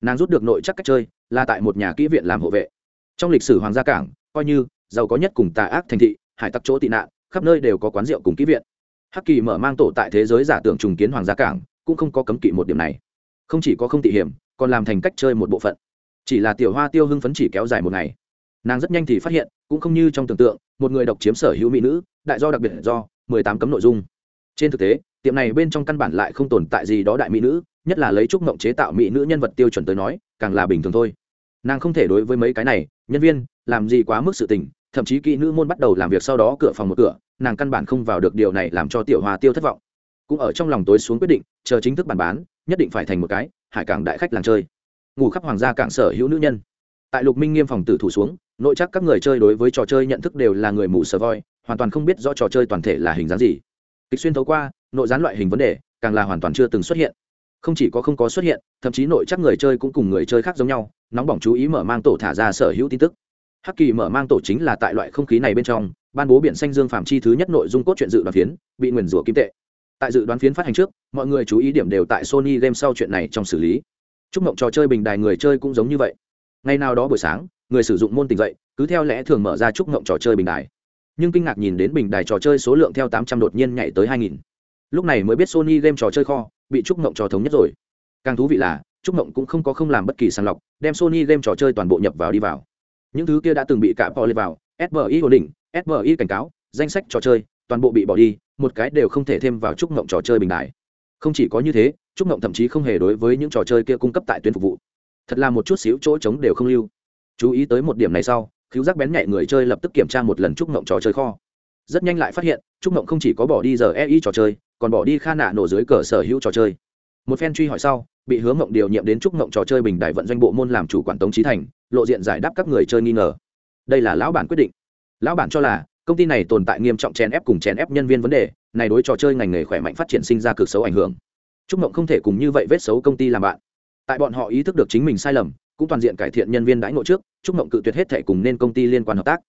Nàng rút được nội chắc cách chơi, là tại một nhà kỹ viện làm hộ vệ. Trong lịch sử hoàng gia cảng, coi như, giàu có nhất cùng tà ác thành thị, hải tặc chỗ tị nạn, khắp nơi đều có quán rượu cùng kỹ viện. Hắc kỳ mở mang tổ tại thế giới giả tưởng trùng kiến hoàng gia cảng, cũng không có cấm kỵ một điểm này. Không chỉ có không tị hiểm, còn làm thành cách chơi một bộ phận. Chỉ là tiểu hoa tiêu hưng phấn chỉ kéo dài một ngày. Nàng rất nhanh thì phát hiện, cũng không như trong tưởng tượng một người độc chiếm sở hữu mỹ nữ, đại do đặc biệt do, mười tám cấm nội dung. Trên thực tế, tiệm này bên trong căn bản lại không tồn tại gì đó đại mỹ nữ, nhất là lấy trúc mộng chế tạo mỹ nữ nhân vật tiêu chuẩn tới nói, càng là bình thường thôi. Nàng không thể đối với mấy cái này, nhân viên, làm gì quá mức sự tình, thậm chí kỹ nữ môn bắt đầu làm việc sau đó cửa phòng một cửa, nàng căn bản không vào được điều này làm cho tiểu hòa tiêu thất vọng. Cũng ở trong lòng tối xuống quyết định, chờ chính thức bàn bán, nhất định phải thành một cái, hải cảng đại khách làng chơi. Ngủ khắp hoàng gia cảng sở hữu nữ nhân tại lục minh nghiêm phòng tử thủ xuống, nội chắc các người chơi đối với trò chơi nhận thức đều là người mù sờ voi, hoàn toàn không biết rõ trò chơi toàn thể là hình dáng gì. Kịch xuyên thấu qua, nội gián loại hình vấn đề càng là hoàn toàn chưa từng xuất hiện. Không chỉ có không có xuất hiện, thậm chí nội chắc người chơi cũng cùng người chơi khác giống nhau, nóng bỏng chú ý mở mang tổ thả ra sở hữu tin tức. Hắc kỳ mở mang tổ chính là tại loại không khí này bên trong, ban bố biển xanh dương phạm chi thứ nhất nội dung cốt truyện dự đoán phiến, bị nguyền rủa kim tệ. Tại dự đoán phiến phát hành trước, mọi người chú ý điểm đều tại sony game sau chuyện này trong xử lý. Chúc mộng trò chơi bình đài người chơi cũng giống như vậy ngày nào đó buổi sáng, người sử dụng môn tỉnh dậy, cứ theo lẽ thường mở ra chúc ngộng trò chơi bình đài. Nhưng kinh ngạc nhìn đến bình đài trò chơi số lượng theo tám trăm đột nhiên nhảy tới hai nghìn. Lúc này mới biết sony game trò chơi kho bị trúc ngộng trò thống nhất rồi. Càng thú vị là trúc ngộng cũng không có không làm bất kỳ sàng lọc, đem sony game trò chơi toàn bộ nhập vào đi vào. Những thứ kia đã từng bị cả bỏ lên vào sbi ổn định sbi cảnh cáo, danh sách trò chơi toàn bộ bị bỏ đi, một cái đều không thể thêm vào trúc ngộng trò chơi bình đại không chỉ có như thế trúc ngộng thậm chí không hề đối với những trò chơi kia cung cấp tại tuyến phục vụ thật là một chút xíu chỗ trống đều không lưu. Chú ý tới một điểm này sau khiếu giác bén nhạy người chơi lập tức kiểm tra một lần trúc mộng trò chơi kho. Rất nhanh lại phát hiện, trúc mộng không chỉ có bỏ đi giờ ei trò chơi, còn bỏ đi kha nạ nổ dưới cờ sở hữu trò chơi. Một phen truy hỏi sau, bị hướng mộng điều nhiệm đến trúc mộng trò chơi bình đại vận doanh bộ môn làm chủ quản tống trí thành, lộ diện giải đáp các người chơi nghi ngờ. Đây là lão bản quyết định. Lão bản cho là, công ty này tồn tại nghiêm trọng chèn ép cùng chèn ép nhân viên vấn đề, này đối trò chơi ngành nghề khỏe mạnh phát triển sinh ra cực xấu ảnh hưởng. Trúc mộng không thể cùng như vậy vết xấu công ty làm bạn tại bọn họ ý thức được chính mình sai lầm, cũng toàn diện cải thiện nhân viên đãi ngộ trước trúc mộng cự tuyệt hết thể cùng nên công ty liên quan hợp tác.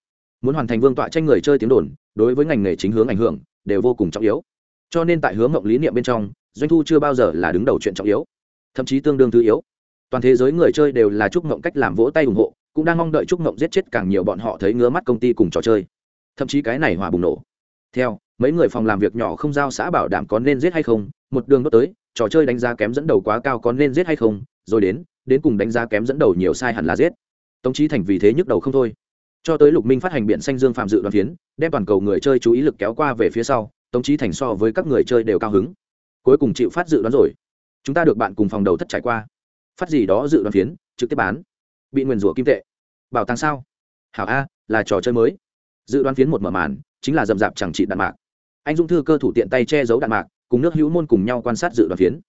Muốn hoàn thành vương tọa tranh người chơi tiếng đồn, đối với ngành nghề chính hướng ảnh hưởng, đều vô cùng trọng yếu. Cho nên tại hướng mộng lý niệm bên trong, doanh thu chưa bao giờ là đứng đầu chuyện trọng yếu, thậm chí tương đương thứ yếu. Toàn thế giới người chơi đều là chúc mộng cách làm vỗ tay ủng hộ, cũng đang mong đợi chúc mộng giết chết càng nhiều bọn họ thấy ngứa mắt công ty cùng trò chơi. Thậm chí cái này hòa bùng nổ. Theo, mấy người phòng làm việc nhỏ không giao xã bảo đảm có nên giết hay không, một đường đốt tới, trò chơi đánh giá kém dẫn đầu quá cao có nên giết hay không rồi đến đến cùng đánh giá kém dẫn đầu nhiều sai hẳn là giết. Tống trí thành vì thế nhức đầu không thôi. Cho tới lục minh phát hành biện xanh dương phạm dự đoàn phiến, đem toàn cầu người chơi chú ý lực kéo qua về phía sau, tống trí thành so với các người chơi đều cao hứng. Cuối cùng chịu phát dự đoán rồi. Chúng ta được bạn cùng phòng đầu thất trải qua. Phát gì đó dự đoán phiến, trực tiếp bán. Bị nguyền rủa kim tệ. Bảo tàng sao? Hảo a, là trò chơi mới. Dự đoán phiến một mở màn, chính là dầm dạp chẳng trị đạn mạc. Anh dung thư cơ thủ tiện tay che giấu đạn mạc, cùng nước hữu môn cùng nhau quan sát dự đoán phiến.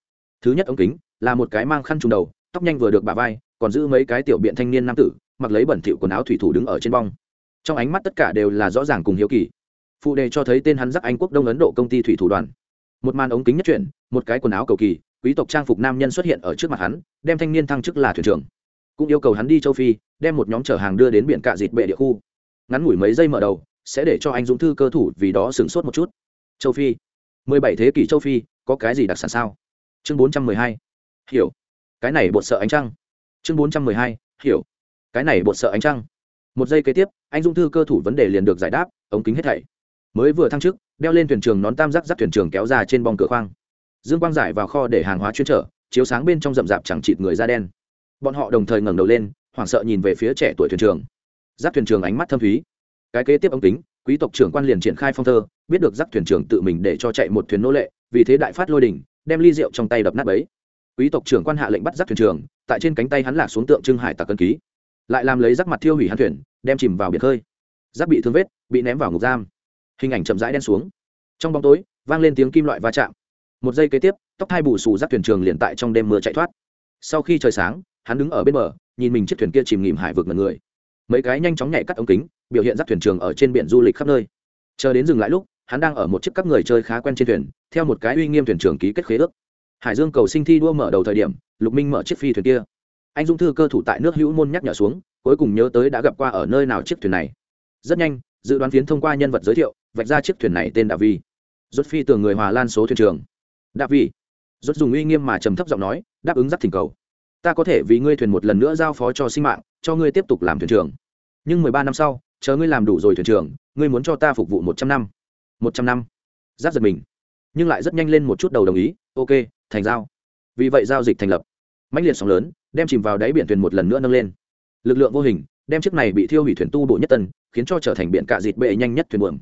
Thứ nhất ống kính là một cái mang khăn trùng đầu, tóc nhanh vừa được bà vai, còn giữ mấy cái tiểu biện thanh niên nam tử, mặc lấy bẩn thỉu quần áo thủy thủ đứng ở trên bong. Trong ánh mắt tất cả đều là rõ ràng cùng hiếu kỳ. Phụ đề cho thấy tên hắn giắc anh quốc đông ấn độ công ty thủy thủ đoàn. Một màn ống kính nhất chuyển, một cái quần áo cầu kỳ, quý tộc trang phục nam nhân xuất hiện ở trước mặt hắn, đem thanh niên thăng chức là thuyền trưởng. Cũng yêu cầu hắn đi châu phi, đem một nhóm chở hàng đưa đến biển cạ dịt bệ địa khu. Ngắn ngủi mấy giây mở đầu, sẽ để cho anh dũng thư cơ thủ vì đó sửng sốt một chút. Châu phi. Mười bảy thế kỷ châu phi, có cái gì đặc sản sao? Chương bốn trăm mười hai hiểu. Cái này bột sợ ánh trăng. Chương bốn trăm mười hai, hiểu. Cái này bột sợ ánh trăng. Một giây kế tiếp, anh dung thư cơ thủ vấn đề liền được giải đáp, ống kính hết thảy. Mới vừa thăng chức, đeo lên thuyền trường nón tam giác dắt thuyền trường kéo ra trên bong cửa khoang. Dương quang giải vào kho để hàng hóa chuyên trở, chiếu sáng bên trong rậm rạp chẳng chịt người da đen. Bọn họ đồng thời ngẩng đầu lên, hoảng sợ nhìn về phía trẻ tuổi thuyền trường. Giáp thuyền trường ánh mắt thâm thúy. Cái kế tiếp ống kính, quý tộc trưởng quan liền triển khai phong thơ, biết được giáp thuyền trưởng tự mình để cho chạy một thuyền nô lệ, vì thế đại phát lôi đình đem ly rượu trong tay đập nát bấy quý tộc trưởng quan hạ lệnh bắt giáp thuyền trưởng tại trên cánh tay hắn lạc xuống tượng trưng hải tặc cân ký. Lại làm lấy rác mặt thiêu hủy hắn thuyền, đem chìm vào biển khơi. Rác bị thương vết, bị ném vào ngục giam. Hình ảnh chậm rãi đen xuống. Trong bóng tối, vang lên tiếng kim loại va chạm. Một giây kế tiếp, tóc hai bù xù rác thuyền trường liền tại trong đêm mưa chạy thoát. Sau khi trời sáng, hắn đứng ở bên bờ, nhìn mình chiếc thuyền kia chìm nghỉm hải vực mật người. Mấy cái nhanh chóng nhảy cắt ống kính, biểu hiện rác thuyền trường ở trên biển du lịch khắp nơi. Chờ đến dừng lại lúc, hắn đang ở một chiếc các người chơi khá quen trên thuyền, theo một cái uy nghiêm thuyền trường ký kết khế ước hải dương cầu sinh thi đua mở đầu thời điểm, lục minh mở chiếc phi thuyền kia. Anh dung thư cơ thủ tại nước hữu môn nhắc nhở xuống, cuối cùng nhớ tới đã gặp qua ở nơi nào chiếc thuyền này. Rất nhanh, dự đoán phiến thông qua nhân vật giới thiệu, vạch ra chiếc thuyền này tên đạ vi rốt phi tường người hòa lan số thuyền trường. Đạ vi rốt dùng uy nghiêm mà trầm thấp giọng nói, đáp ứng giáp thỉnh cầu. Ta có thể vì ngươi thuyền một lần nữa giao phó cho sinh mạng, cho ngươi tiếp tục làm thuyền trưởng. Nhưng mười ba năm sau, chờ ngươi làm đủ rồi thuyền trưởng, ngươi muốn cho ta phục vụ một trăm năm. Một trăm năm. Giáp giật mình. Nhưng lại rất nhanh lên một chút đầu đồng ý, ok thành giao. Vì vậy giao dịch thành lập. Mãnh liệt sóng lớn, đem chìm vào đáy biển thuyền một lần nữa nâng lên. Lực lượng vô hình, đem chiếc này bị thiêu hủy thuyền tu bộ nhất tân, khiến cho trở thành biển cạ dịt bệ nhanh nhất thuyền buồm.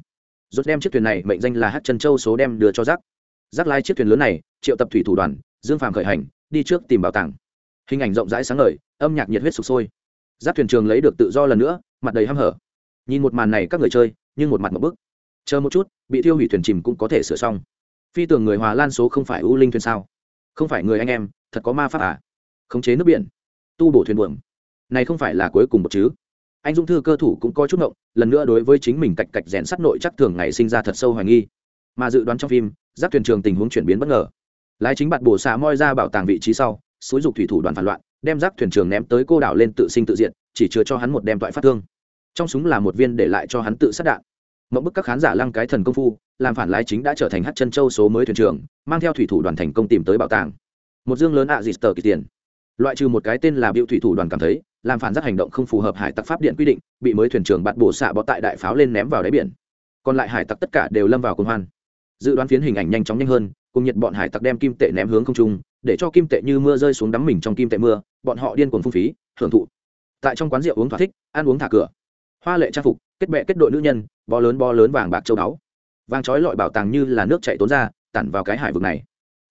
Rút đem chiếc thuyền này mệnh danh là hát chân châu số đem đưa cho rác rác lai chiếc thuyền lớn này, triệu tập thủy thủ đoàn, dương phàm khởi hành, đi trước tìm bảo tàng. Hình ảnh rộng rãi sáng ngời, âm nhạc nhiệt huyết sụp sôi. Giáp thuyền trường lấy được tự do lần nữa, mặt đầy hăm hở. Nhìn một màn này các người chơi, nhưng một mặt một bức. Chờ một chút, bị thiêu hủy thuyền chìm cũng có thể sửa xong. Phi tưởng người hòa lan số không phải ưu linh thuyền sao? Không phải người anh em, thật có ma pháp à? Khống chế nước biển, tu bổ thuyền buồm. Này không phải là cuối cùng một chứ? Anh Dung thư cơ thủ cũng có chút ngộng, lần nữa đối với chính mình cạch cạch rèn sắt nội chắc thường ngày sinh ra thật sâu hoài nghi. Mà dự đoán trong phim, giáp thuyền trường tình huống chuyển biến bất ngờ. Lái chính bạn bổ xạ moi ra bảo tàng vị trí sau, xúi dục thủy thủ đoàn phản loạn, đem giáp thuyền trường ném tới cô đảo lên tự sinh tự diện chỉ chứa cho hắn một đem toại phát thương. Trong súng là một viên để lại cho hắn tự sát đạn mẫu bức các khán giả lăng cái thần công phu, làm phản lái chính đã trở thành hát chân châu số mới thuyền trưởng, mang theo thủy thủ đoàn thành công tìm tới bảo tàng. Một dương lớn ạ à dịt tờ kỳ tiền. Loại trừ một cái tên là biểu thủy thủ đoàn cảm thấy, làm phản giác hành động không phù hợp hải tặc pháp điện quy định, bị mới thuyền trưởng bạt bổ xạ bọ tại đại pháo lên ném vào đáy biển. Còn lại hải tặc tất cả đều lâm vào công hoan. Dự đoán phiến hình ảnh nhanh chóng nhanh hơn, cùng nhiệt bọn hải tặc đem kim tệ ném hướng không trung, để cho kim tệ như mưa rơi xuống đắm mình trong kim tệ mưa, bọn họ điên cuồng phung phí, hưởng thụ. Tại trong quán rượu uống thỏa thích, ăn uống thả cửa hoa lệ trang phục, kết bệ kết đội nữ nhân, bó lớn bó lớn vàng bạc châu đáo vàng trói lọi bảo tàng như là nước chạy tốn ra, tản vào cái hải vực này.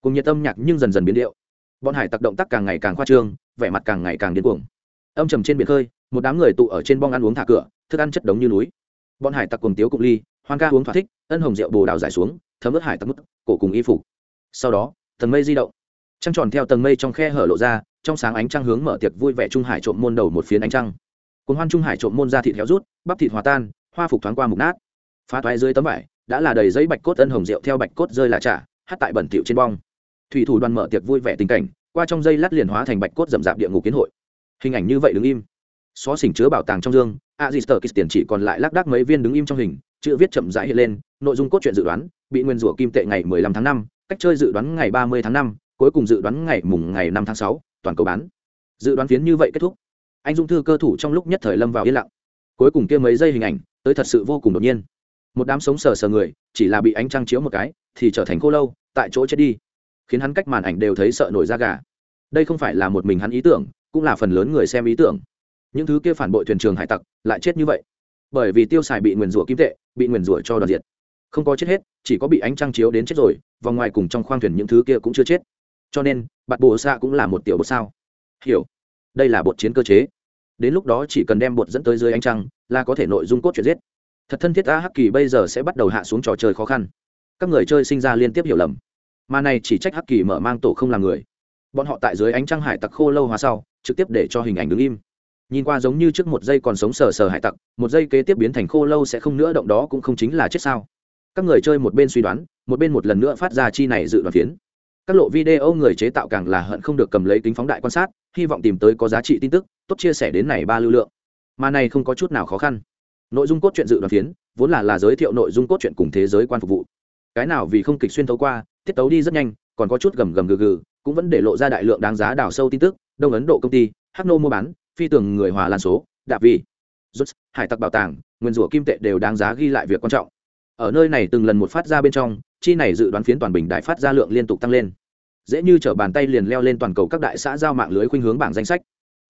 Cùng nhiệt tâm nhạc nhưng dần dần biến điệu. Bọn hải tặc động tác càng ngày càng khoa trương, vẻ mặt càng ngày càng điên cuồng. Âm trầm trên biển khơi, một đám người tụ ở trên bong ăn uống thả cửa, thức ăn chất đống như núi. Bọn hải tặc cùng tiếu cụng ly, hoan ca uống thỏa thích, ân hồng rượu bồ đào giải xuống, thấm ướt hải tặc mức cổ cùng y phục. Sau đó, tầng mây di động. Trăng tròn theo tầng mây trong khe hở lộ ra, trong sáng ánh trăng hướng mở tiệc vui vẻ trung hải trộm môn đầu một phiến ánh trăng cùng hoan trung hải trộm môn ra thịt héo rút bắp thịt hòa tan hoa phục thoáng qua mục nát. Phá toái dưới tấm vải đã là đầy giấy bạch cốt ân hồng rượu theo bạch cốt rơi là trả hát tại bẩn thịu trên bong. Thủy thủ đoàn mở tiệc vui vẻ tình cảnh qua trong dây lát liền hóa thành bạch cốt rậm rạp địa ngục kiến hội. Hình ảnh như vậy đứng im. Xó xỉnh chứa bảo tàng trong dương a di sơ tiền chỉ còn lại lác đác mấy viên đứng im trong hình chữ viết chậm rãi hiện lên nội dung cốt truyện dự đoán bị nguyên rủa kim tệ ngày 15 tháng 5, cách chơi dự đoán ngày 30 tháng 5, cuối cùng dự đoán ngày mùng ngày 5 tháng 6, toàn cầu bán. Dự đoán phiến như vậy kết thúc anh dung thư cơ thủ trong lúc nhất thời lâm vào yên lặng. Cuối cùng kia mấy giây hình ảnh, tới thật sự vô cùng đột nhiên. Một đám sống sờ sờ người, chỉ là bị ánh trăng chiếu một cái, thì trở thành khô lâu, tại chỗ chết đi. Khiến hắn cách màn ảnh đều thấy sợ nổi da gà. Đây không phải là một mình hắn ý tưởng, cũng là phần lớn người xem ý tưởng. Những thứ kia phản bội thuyền trường hải tặc, lại chết như vậy. Bởi vì tiêu xài bị nguyền rủa kim tệ, bị nguyền rủa cho đoàn diệt. Không có chết hết, chỉ có bị ánh trăng chiếu đến chết rồi vòng ngoài cùng trong khoang thuyền những thứ kia cũng chưa chết. Cho nên, bạn bồ xa cũng là một tiểu bột sao. Hiểu đây là bột chiến cơ chế. Đến lúc đó chỉ cần đem bột dẫn tới dưới ánh trăng, là có thể nội dung cốt chuyện giết. Thật thân thiết a hắc kỳ bây giờ sẽ bắt đầu hạ xuống trò chơi khó khăn. Các người chơi sinh ra liên tiếp hiểu lầm. Mà này chỉ trách hắc kỳ mở mang tổ không làm người. Bọn họ tại dưới ánh trăng hải tặc khô lâu hóa sau, trực tiếp để cho hình ảnh đứng im. Nhìn qua giống như trước một giây còn sống sờ sờ hải tặc, một giây kế tiếp biến thành khô lâu sẽ không nữa động đó cũng không chính là chết sao. Các người chơi một bên suy đoán, một bên một lần nữa phát ra chi này dự đoán phiến các lộ video người chế tạo càng là hận không được cầm lấy kính phóng đại quan sát hy vọng tìm tới có giá trị tin tức tốt chia sẻ đến này ba lưu lượng. Mà này không có chút nào khó khăn. Nội dung cốt truyện dự đoán phiến vốn là là giới thiệu nội dung cốt truyện cùng thế giới quan phục vụ. Cái nào vì không kịch xuyên thấu qua tiết tấu đi rất nhanh còn có chút gầm gầm gừ gừ cũng vẫn để lộ ra đại lượng đáng giá đào sâu tin tức đông ấn độ công ty hắc nô mua bán phi tường người hòa lan số đạp vị, rút hải tặc bảo tàng nguyên rủa kim tệ đều đáng giá ghi lại việc quan trọng. Ở nơi này từng lần một phát ra bên trong chi này dự đoán phiến toàn bình đại phát ra lượng liên tục tăng lên dễ như t bàn tay liền leo lên toàn cầu các đại xã giao mạng lưới khuynh hướng bảng danh sách.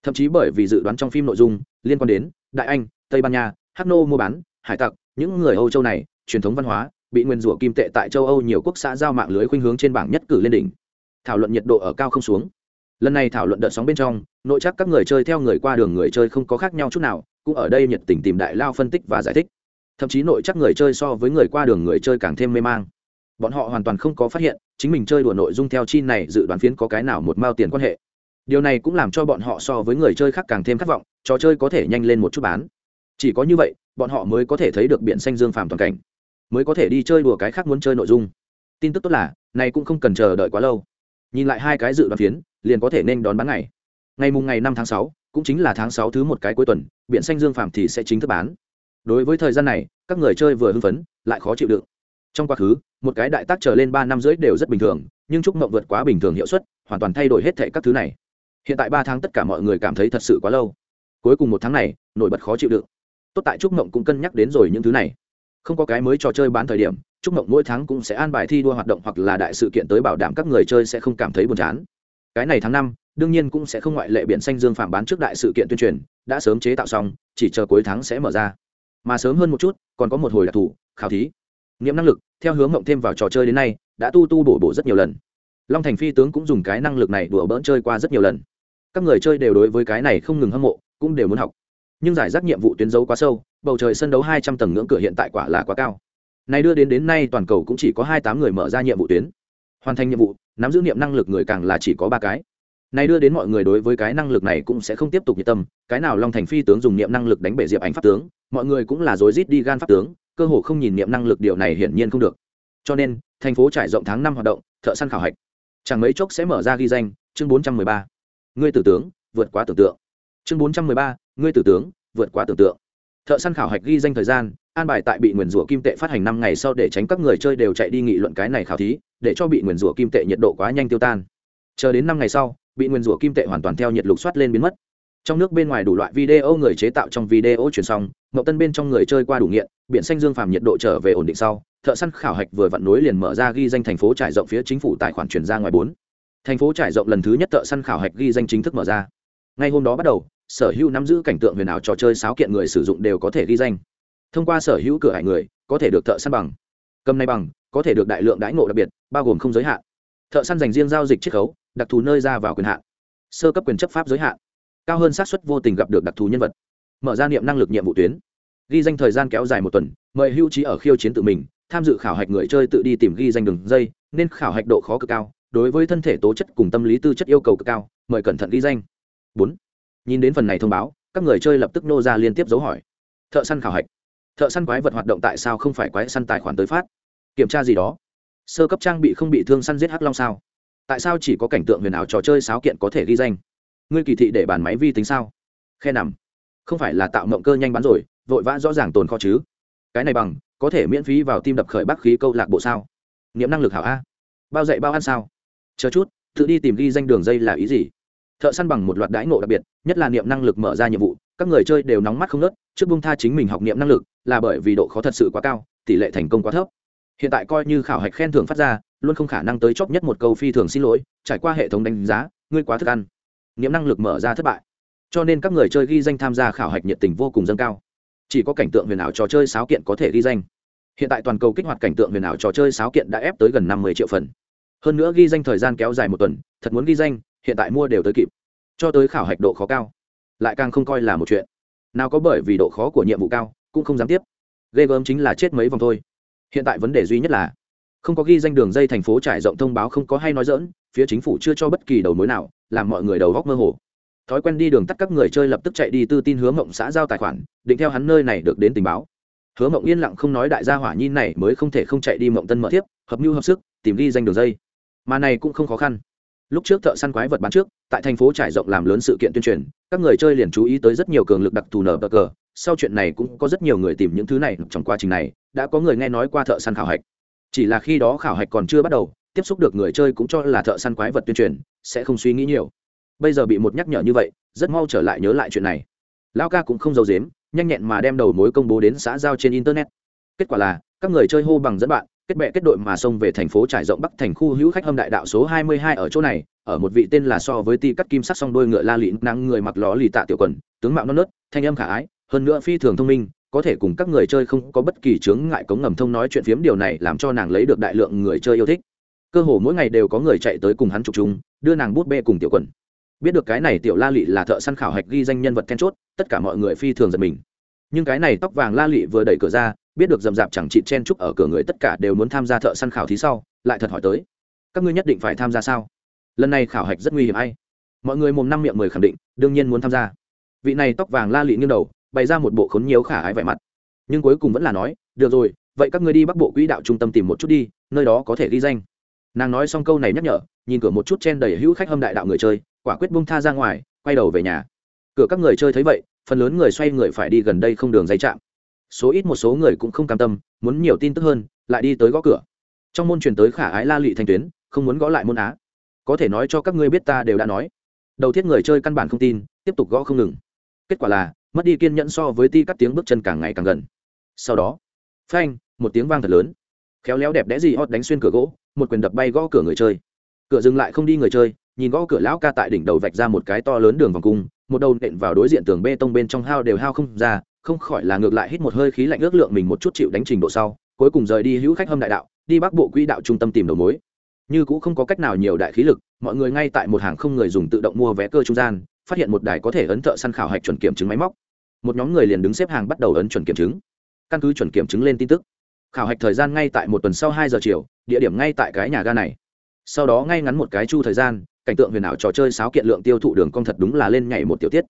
Thậm chí bởi vì dự đoán trong phim nội dung liên quan đến đại anh, tây ban nha, hắc nô mua bán, hải tặc, những người âu châu này, truyền thống văn hóa, bị nguyên rủa kim tệ tại châu âu nhiều quốc xã giao mạng lưới khuynh hướng trên bảng nhất cử lên đỉnh. Thảo luận nhiệt độ ở cao không xuống. Lần này thảo luận đợt sóng bên trong, nội chắc các người chơi theo người qua đường người chơi không có khác nhau chút nào, cũng ở đây nhiệt tình tìm đại lao phân tích và giải thích. Thậm chí nội chắc người chơi so với người qua đường người chơi càng thêm mê mang. Bọn họ hoàn toàn không có phát hiện chính mình chơi đùa nội dung theo chi này dự đoán phiến có cái nào một mao tiền quan hệ. Điều này cũng làm cho bọn họ so với người chơi khác càng thêm khát vọng, trò chơi có thể nhanh lên một chút bán. Chỉ có như vậy, bọn họ mới có thể thấy được biển xanh dương phàm toàn cảnh. Mới có thể đi chơi đùa cái khác muốn chơi nội dung. Tin tức tốt là, này cũng không cần chờ đợi quá lâu. Nhìn lại hai cái dự đoán phiến, liền có thể nên đón bán ngày. Ngày mùng ngày năm tháng sáu, cũng chính là tháng sáu thứ một cái cuối tuần, biển xanh dương phàm thì sẽ chính thức bán. Đối với thời gian này, các người chơi vừa hưng phấn, lại khó chịu đựng trong quá khứ, một cái đại tác trở lên ba năm rưỡi đều rất bình thường, nhưng trúc mộng vượt quá bình thường hiệu suất, hoàn toàn thay đổi hết thệ các thứ này. Hiện tại ba tháng tất cả mọi người cảm thấy thật sự quá lâu. Cuối cùng một tháng này, nổi bật khó chịu đựng. Tốt tại trúc mộng cũng cân nhắc đến rồi những thứ này. Không có cái mới trò chơi bán thời điểm trúc mộng mỗi tháng cũng sẽ an bài thi đua hoạt động hoặc là đại sự kiện tới bảo đảm các người chơi sẽ không cảm thấy buồn chán. Cái này tháng năm, đương nhiên cũng sẽ không ngoại lệ biển xanh dương phạm bán trước đại sự kiện tuyên truyền, đã sớm chế tạo xong, chỉ chờ cuối tháng sẽ mở ra. Mà sớm hơn một chút, còn có một hồi đặc thù, khảo thí nghiệm năng lực, theo hướng mộng thêm vào trò chơi đến nay, đã tu tu bổ bổ rất nhiều lần. Long thành phi tướng cũng dùng cái năng lực này đùa bỡn chơi qua rất nhiều lần. Các người chơi đều đối với cái này không ngừng hâm mộ, cũng đều muốn học. Nhưng giải rác nhiệm vụ tuyến dấu quá sâu, bầu trời sân đấu hai trăm tầng ngưỡng cửa hiện tại quả là quá cao. Này đưa đến đến nay toàn cầu cũng chỉ có hai tám người mở ra nhiệm vụ tuyến. Hoàn thành nhiệm vụ, nắm giữ niệm năng lực người càng là chỉ có ba cái. Này đưa đến mọi người đối với cái năng lực này cũng sẽ không tiếp tục nhiệt tâm. Cái nào long thành phi tướng dùng niệm năng lực đánh bể diệp ảnh pháp tướng, mọi người cũng là rối rít đi gan pháp tướng cơ hồ không nhìn niệm năng lực điều này hiển nhiên không được. Cho nên, thành phố trải rộng tháng năm hoạt động, thợ săn khảo hạch. Chẳng mấy chốc sẽ mở ra ghi danh, chương bốn trăm mười ba. Ngươi tử tướng, vượt quá tưởng tượng. Chương bốn trăm mười ba, ngươi tử tướng, vượt quá tưởng tượng. Thợ săn khảo hạch ghi danh thời gian, an bài tại bị nguyền rủa kim tệ phát hành năm ngày sau để tránh các người chơi đều chạy đi nghị luận cái này khảo thí, để cho bị nguyền rủa kim tệ nhiệt độ quá nhanh tiêu tan. Chờ đến năm ngày sau, bị nguyền rủa kim tệ hoàn toàn theo nhiệt lục soát lên biến mất trong nước bên ngoài đủ loại video người chế tạo trong video truyền xong ngậu tân bên trong người chơi qua đủ nghiện, biển xanh dương phàm nhiệt độ trở về ổn định sau, thợ săn khảo hạch vừa vặn nối liền mở ra ghi danh thành phố trải rộng phía chính phủ tài khoản chuyển ra ngoài bốn. Thành phố trải rộng lần thứ nhất thợ săn khảo hạch ghi danh chính thức mở ra. Ngay hôm đó bắt đầu, sở hữu nắm giữ cảnh tượng huyền ảo trò chơi sáo kiện người sử dụng đều có thể ghi danh. Thông qua sở hữu cửa hải người, có thể được thợ săn bằng, cầm này bằng, có thể được đại lượng đãi ngộ đặc biệt, bao gồm không giới hạn. Thợ săn dành riêng giao dịch chiết khấu, đặc thù nơi ra vào quyền hạn. Sơ cấp quyền chấp pháp giới hạn cao hơn xác suất vô tình gặp được đặc thù nhân vật. Mở ra niệm năng lực nhiệm vụ tuyến. Ghi danh thời gian kéo dài một tuần, mời hưu trí ở khiêu chiến tự mình, tham dự khảo hạch người chơi tự đi tìm ghi danh đường dây, nên khảo hạch độ khó cực cao, đối với thân thể tố chất cùng tâm lý tư chất yêu cầu cực cao, mời cẩn thận ghi danh. Bốn. Nhìn đến phần này thông báo, các người chơi lập tức nô ra liên tiếp dấu hỏi. Thợ săn khảo hạch. Thợ săn quái vật hoạt động tại sao không phải quái săn tài khoản tới phát? Kiểm tra gì đó. Sơ cấp trang bị không bị thương săn giết hắc long sao? Tại sao chỉ có cảnh tượng huyền ảo trò chơi sáo kiện có thể ghi danh? Ngươi kỳ thị để bàn máy vi tính sao? Khe nằm. Không phải là tạo mộng cơ nhanh bán rồi, vội vã rõ ràng tồn kho chứ. Cái này bằng, có thể miễn phí vào tim đập khởi bác khí câu lạc bộ sao? Niệm năng lực hảo a. Bao dạy bao ăn sao? Chờ chút, tự đi tìm ghi danh đường dây là ý gì? Thợ săn bằng một loạt đãi ngộ đặc biệt, nhất là niệm năng lực mở ra nhiệm vụ, các người chơi đều nóng mắt không nớt trước bung tha chính mình học niệm năng lực, là bởi vì độ khó thật sự quá cao, tỷ lệ thành công quá thấp. Hiện tại coi như khảo hạch khen thưởng phát ra, luôn không khả năng tới chóp nhất một câu phi thường xin lỗi, trải qua hệ thống đánh giá, ngươi quá thức ăn nghiệm năng lực mở ra thất bại. Cho nên các người chơi ghi danh tham gia khảo hạch nhiệt tình vô cùng dâng cao. Chỉ có cảnh tượng huyền ảo trò chơi sáo kiện có thể ghi danh. Hiện tại toàn cầu kích hoạt cảnh tượng huyền ảo trò chơi sáo kiện đã ép tới gần năm mươi triệu phần. Hơn nữa ghi danh thời gian kéo dài một tuần, thật muốn ghi danh, hiện tại mua đều tới kịp. Cho tới khảo hạch độ khó cao, lại càng không coi là một chuyện. Nào có bởi vì độ khó của nhiệm vụ cao, cũng không dám tiếp. Ghê gớm chính là chết mấy vòng thôi. Hiện tại vấn đề duy nhất là không có ghi danh đường dây thành phố trải rộng thông báo không có hay nói dỡn, phía chính phủ chưa cho bất kỳ đầu mối nào, làm mọi người đầu góc mơ hồ. Thói quen đi đường tắt các người chơi lập tức chạy đi tư tin hứa mộng xã giao tài khoản, định theo hắn nơi này được đến tình báo. Hứa mộng yên lặng không nói đại gia hỏa nhi này mới không thể không chạy đi mộng tân mở tiếp hợp mưu hợp sức, tìm ghi danh đường dây. Mà này cũng không khó khăn. Lúc trước thợ săn quái vật bán trước, tại thành phố trải rộng làm lớn sự kiện tuyên truyền, các người chơi liền chú ý tới rất nhiều cường lực đặc thù nở bờ cờ. Sau chuyện này cũng có rất nhiều người tìm những thứ này trong quá trình này, đã có người nghe nói qua thợ săn khảo hạch chỉ là khi đó khảo hạch còn chưa bắt đầu, tiếp xúc được người chơi cũng cho là thợ săn quái vật tuyên truyền, sẽ không suy nghĩ nhiều. Bây giờ bị một nhắc nhở như vậy, rất mau trở lại nhớ lại chuyện này. Lao ca cũng không giấu dếm nhanh nhẹn mà đem đầu mối công bố đến xã giao trên internet. Kết quả là, các người chơi hô bằng dẫn bạn, kết bệ kết đội mà xông về thành phố trải rộng bắc thành khu hữu khách hâm đại đạo số 22 ở chỗ này, ở một vị tên là so với ti cắt kim sắc song đôi ngựa la lịn năng người mặc ló lì tạ tiểu quần, tướng mạo non nớt, thanh âm khả ái, hơn nữa phi thường thông minh có thể cùng các người chơi không có bất kỳ chướng ngại cống ngầm thông nói chuyện phiếm điều này làm cho nàng lấy được đại lượng người chơi yêu thích. Cơ hồ mỗi ngày đều có người chạy tới cùng hắn chụp chung, đưa nàng bút bê cùng tiểu quần. Biết được cái này tiểu la lị là thợ săn khảo hạch ghi danh nhân vật then chốt, tất cả mọi người phi thường giật mình. Nhưng cái này tóc vàng la lị vừa đẩy cửa ra, biết được rầm rạp chẳng chị chen chúc ở cửa người tất cả đều muốn tham gia thợ săn khảo thí sau, lại thật hỏi tới, các ngươi nhất định phải tham gia sao? Lần này khảo hạch rất nguy hiểm ai? Mọi người mồm năm miệng mười khẳng định, đương nhiên muốn tham gia. Vị này tóc vàng la lị nghiêng đầu bày ra một bộ khốn nhiều khả ái vẻ mặt. Nhưng cuối cùng vẫn là nói, được rồi, vậy các ngươi đi bắc bộ quỹ đạo trung tâm tìm một chút đi, nơi đó có thể ghi danh. Nàng nói xong câu này nhắc nhở, nhìn cửa một chút chen đầy hữu khách hâm đại đạo người chơi, quả quyết bung tha ra ngoài, quay đầu về nhà. Cửa các người chơi thấy vậy, phần lớn người xoay người phải đi gần đây không đường dây chạm. Số ít một số người cũng không cam tâm, muốn nhiều tin tức hơn, lại đi tới gõ cửa. Trong môn truyền tới khả ái la lị thanh tuyến, không muốn gõ lại môn á. Có thể nói cho các ngươi biết ta đều đã nói. Đầu thiết người chơi căn bản không tin, tiếp tục gõ không ngừng. Kết quả là mất đi kiên nhẫn so với ti cắt tiếng bước chân càng ngày càng gần. Sau đó, phanh, một tiếng vang thật lớn. Khéo léo đẹp đẽ gì hót đánh xuyên cửa gỗ, một quyền đập bay gõ cửa người chơi. Cửa dừng lại không đi người chơi, nhìn gõ cửa lão ca tại đỉnh đầu vạch ra một cái to lớn đường vòng cung, một đầu nện vào đối diện tường bê tông bên trong hao đều hao không ra, không khỏi là ngược lại hít một hơi khí lạnh ước lượng mình một chút chịu đánh trình độ sau, cuối cùng rời đi hữu khách hâm đại đạo, đi bắc bộ quỹ đạo trung tâm tìm đầu mối. Như cũng không có cách nào nhiều đại khí lực, mọi người ngay tại một hàng không người dùng tự động mua vé cơ trung gian, phát hiện một đài có thể ấn thợ săn khảo hạch chuẩn kiểm chứng máy móc một nhóm người liền đứng xếp hàng bắt đầu ấn chuẩn kiểm chứng. Căn cứ chuẩn kiểm chứng lên tin tức, khảo hạch thời gian ngay tại một tuần sau hai giờ chiều, địa điểm ngay tại cái nhà ga này. Sau đó ngay ngắn một cái chu thời gian, cảnh tượng huyền ảo trò chơi sáo kiện lượng tiêu thụ đường cong thật đúng là lên nhảy một tiểu tiết.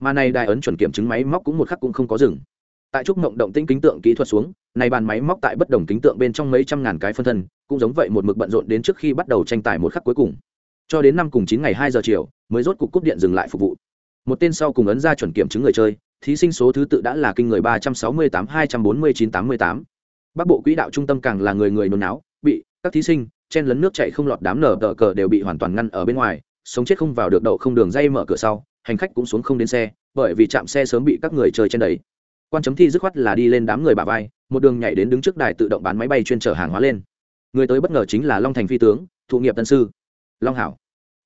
Mà này đài ấn chuẩn kiểm chứng máy móc cũng một khắc cũng không có dừng. Tại trúc mộng động tĩnh kính tượng kỹ thuật xuống, này bàn máy móc tại bất đồng kính tượng bên trong mấy trăm ngàn cái phân thân, cũng giống vậy một mực bận rộn đến trước khi bắt đầu tranh tài một khắc cuối cùng. Cho đến năm cùng chín ngày hai giờ chiều, mới rốt cục cúp điện dừng lại phục vụ. Một tên sau cùng ấn ra chuẩn kiểm chứng người chơi thí sinh số thứ tự đã là kinh người ba trăm sáu mươi tám, hai trăm bốn mươi chín, tám mươi tám. Bắc bộ quỹ đạo trung tâm càng là người người nôn náo, bị các thí sinh chen lấn nước chạy không lọt đám nở tở cờ đều bị hoàn toàn ngăn ở bên ngoài, sống chết không vào được đậu không đường dây mở cửa sau, hành khách cũng xuống không đến xe, bởi vì chạm xe sớm bị các người chơi trên đầy quan chấm thi dứt khoát là đi lên đám người bà vai, một đường nhảy đến đứng trước đài tự động bán máy bay chuyên chở hàng hóa lên. Người tới bất ngờ chính là long thành phi tướng, thụ nghiệp tân sư. Long hảo.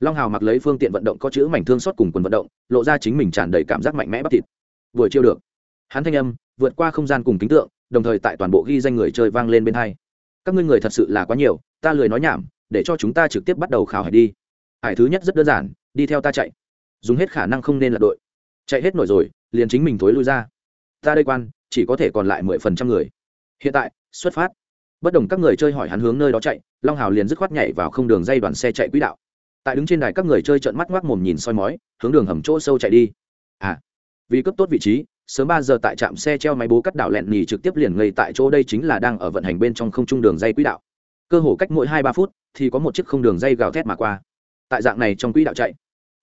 Long hào mặc lấy phương tiện vận động có chữ mảnh thương xót cùng quần vận động, lộ ra chính mình tràn đầy cảm giác mạnh mẽ bắp thịt vừa chiêu được. Hắn thanh âm vượt qua không gian cùng kính tượng, đồng thời tại toàn bộ ghi danh người chơi vang lên bên hai. Các ngươi người thật sự là quá nhiều, ta lười nói nhảm, để cho chúng ta trực tiếp bắt đầu khảo hải đi. Hải thứ nhất rất đơn giản, đi theo ta chạy. Dùng hết khả năng không nên là đội. Chạy hết nổi rồi, liền chính mình thối lui ra. Ta đây quan, chỉ có thể còn lại mười phần trăm người. Hiện tại, xuất phát. Bất đồng các người chơi hỏi hắn hướng nơi đó chạy, long hào liền dứt khoát nhảy vào không đường dây đoàn xe chạy quỹ đạo. Tại đứng trên đài các người chơi trợn mắt ngoác mồm nhìn soi mói, hướng đường hầm chỗ sâu chạy đi. À vì cấp tốt vị trí, sớm ba giờ tại trạm xe treo máy bố cắt đảo lẹn nhì trực tiếp liền ngây tại chỗ đây chính là đang ở vận hành bên trong không trung đường dây quỹ đạo. Cơ hồ cách mỗi hai ba phút thì có một chiếc không đường dây gào thét mà qua. Tại dạng này trong quỹ đạo chạy,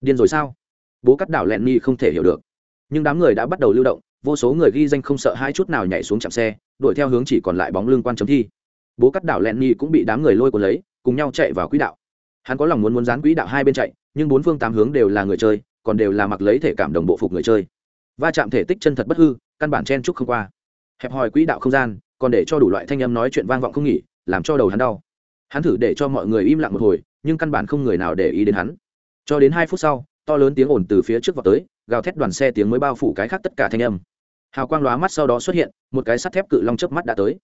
điên rồi sao? Bố cắt đảo lẹn nhì không thể hiểu được. Nhưng đám người đã bắt đầu lưu động, vô số người ghi danh không sợ hai chút nào nhảy xuống trạm xe, đuổi theo hướng chỉ còn lại bóng lưng quan chấm thi. Bố cắt đảo lẹn nhì cũng bị đám người lôi cuốn lấy, cùng nhau chạy vào quỹ đạo. Hắn có lòng muốn muốn dán quỹ đạo hai bên chạy, nhưng bốn phương tám hướng đều là người chơi, còn đều là mặc lấy thể cảm đồng bộ phục người chơi va chạm thể tích chân thật bất hư, căn bản chen trúc không qua. Hẹp hòi quỹ đạo không gian, còn để cho đủ loại thanh âm nói chuyện vang vọng không nghỉ, làm cho đầu hắn đau. Hắn thử để cho mọi người im lặng một hồi, nhưng căn bản không người nào để ý đến hắn. Cho đến hai phút sau, to lớn tiếng ồn từ phía trước vào tới, gào thét đoàn xe tiếng mới bao phủ cái khác tất cả thanh âm. Hào quang lóa mắt sau đó xuất hiện, một cái sắt thép cự long chớp mắt đã tới.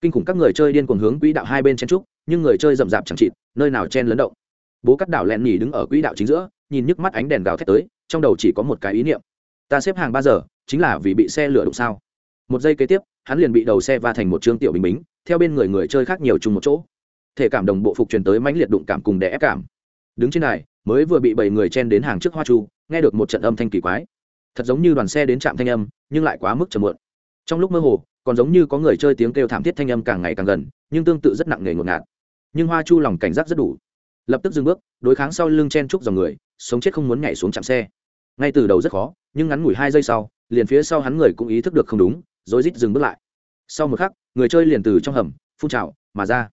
Kinh khủng các người chơi điên cuồng hướng quỹ đạo hai bên chen trúc nhưng người chơi rậm rạp chẳng chịt, nơi nào chen lấn động. Bố cắt đảo lẹn nhỉ đứng ở quỹ đạo chính giữa, nhìn nhức mắt ánh đèn gào thét tới, trong đầu chỉ có một cái ý niệm ta xếp hàng ba giờ, chính là vì bị xe lửa đụng sao. Một giây kế tiếp, hắn liền bị đầu xe va thành một trương tiểu bình bính, theo bên người người chơi khác nhiều chung một chỗ. Thể cảm đồng bộ phục truyền tới mãnh liệt đụng cảm cùng đè ép cảm. Đứng trên này mới vừa bị bảy người chen đến hàng trước hoa chu, nghe được một trận âm thanh kỳ quái. Thật giống như đoàn xe đến trạm thanh âm, nhưng lại quá mức chầm muộn. Trong lúc mơ hồ, còn giống như có người chơi tiếng kêu thảm thiết thanh âm càng ngày càng gần, nhưng tương tự rất nặng nề ngột ngạt. Nhưng hoa chu lòng cảnh giác rất đủ. Lập tức dừng bước, đối kháng sau lưng chen trúc dòng người, sống chết không muốn nhảy xuống chạm xe ngay từ đầu rất khó, nhưng ngắn ngủi hai giây sau, liền phía sau hắn người cũng ý thức được không đúng rối rít dừng bước lại. Sau một khắc, người chơi liền từ trong hầm, phun trào, mà ra.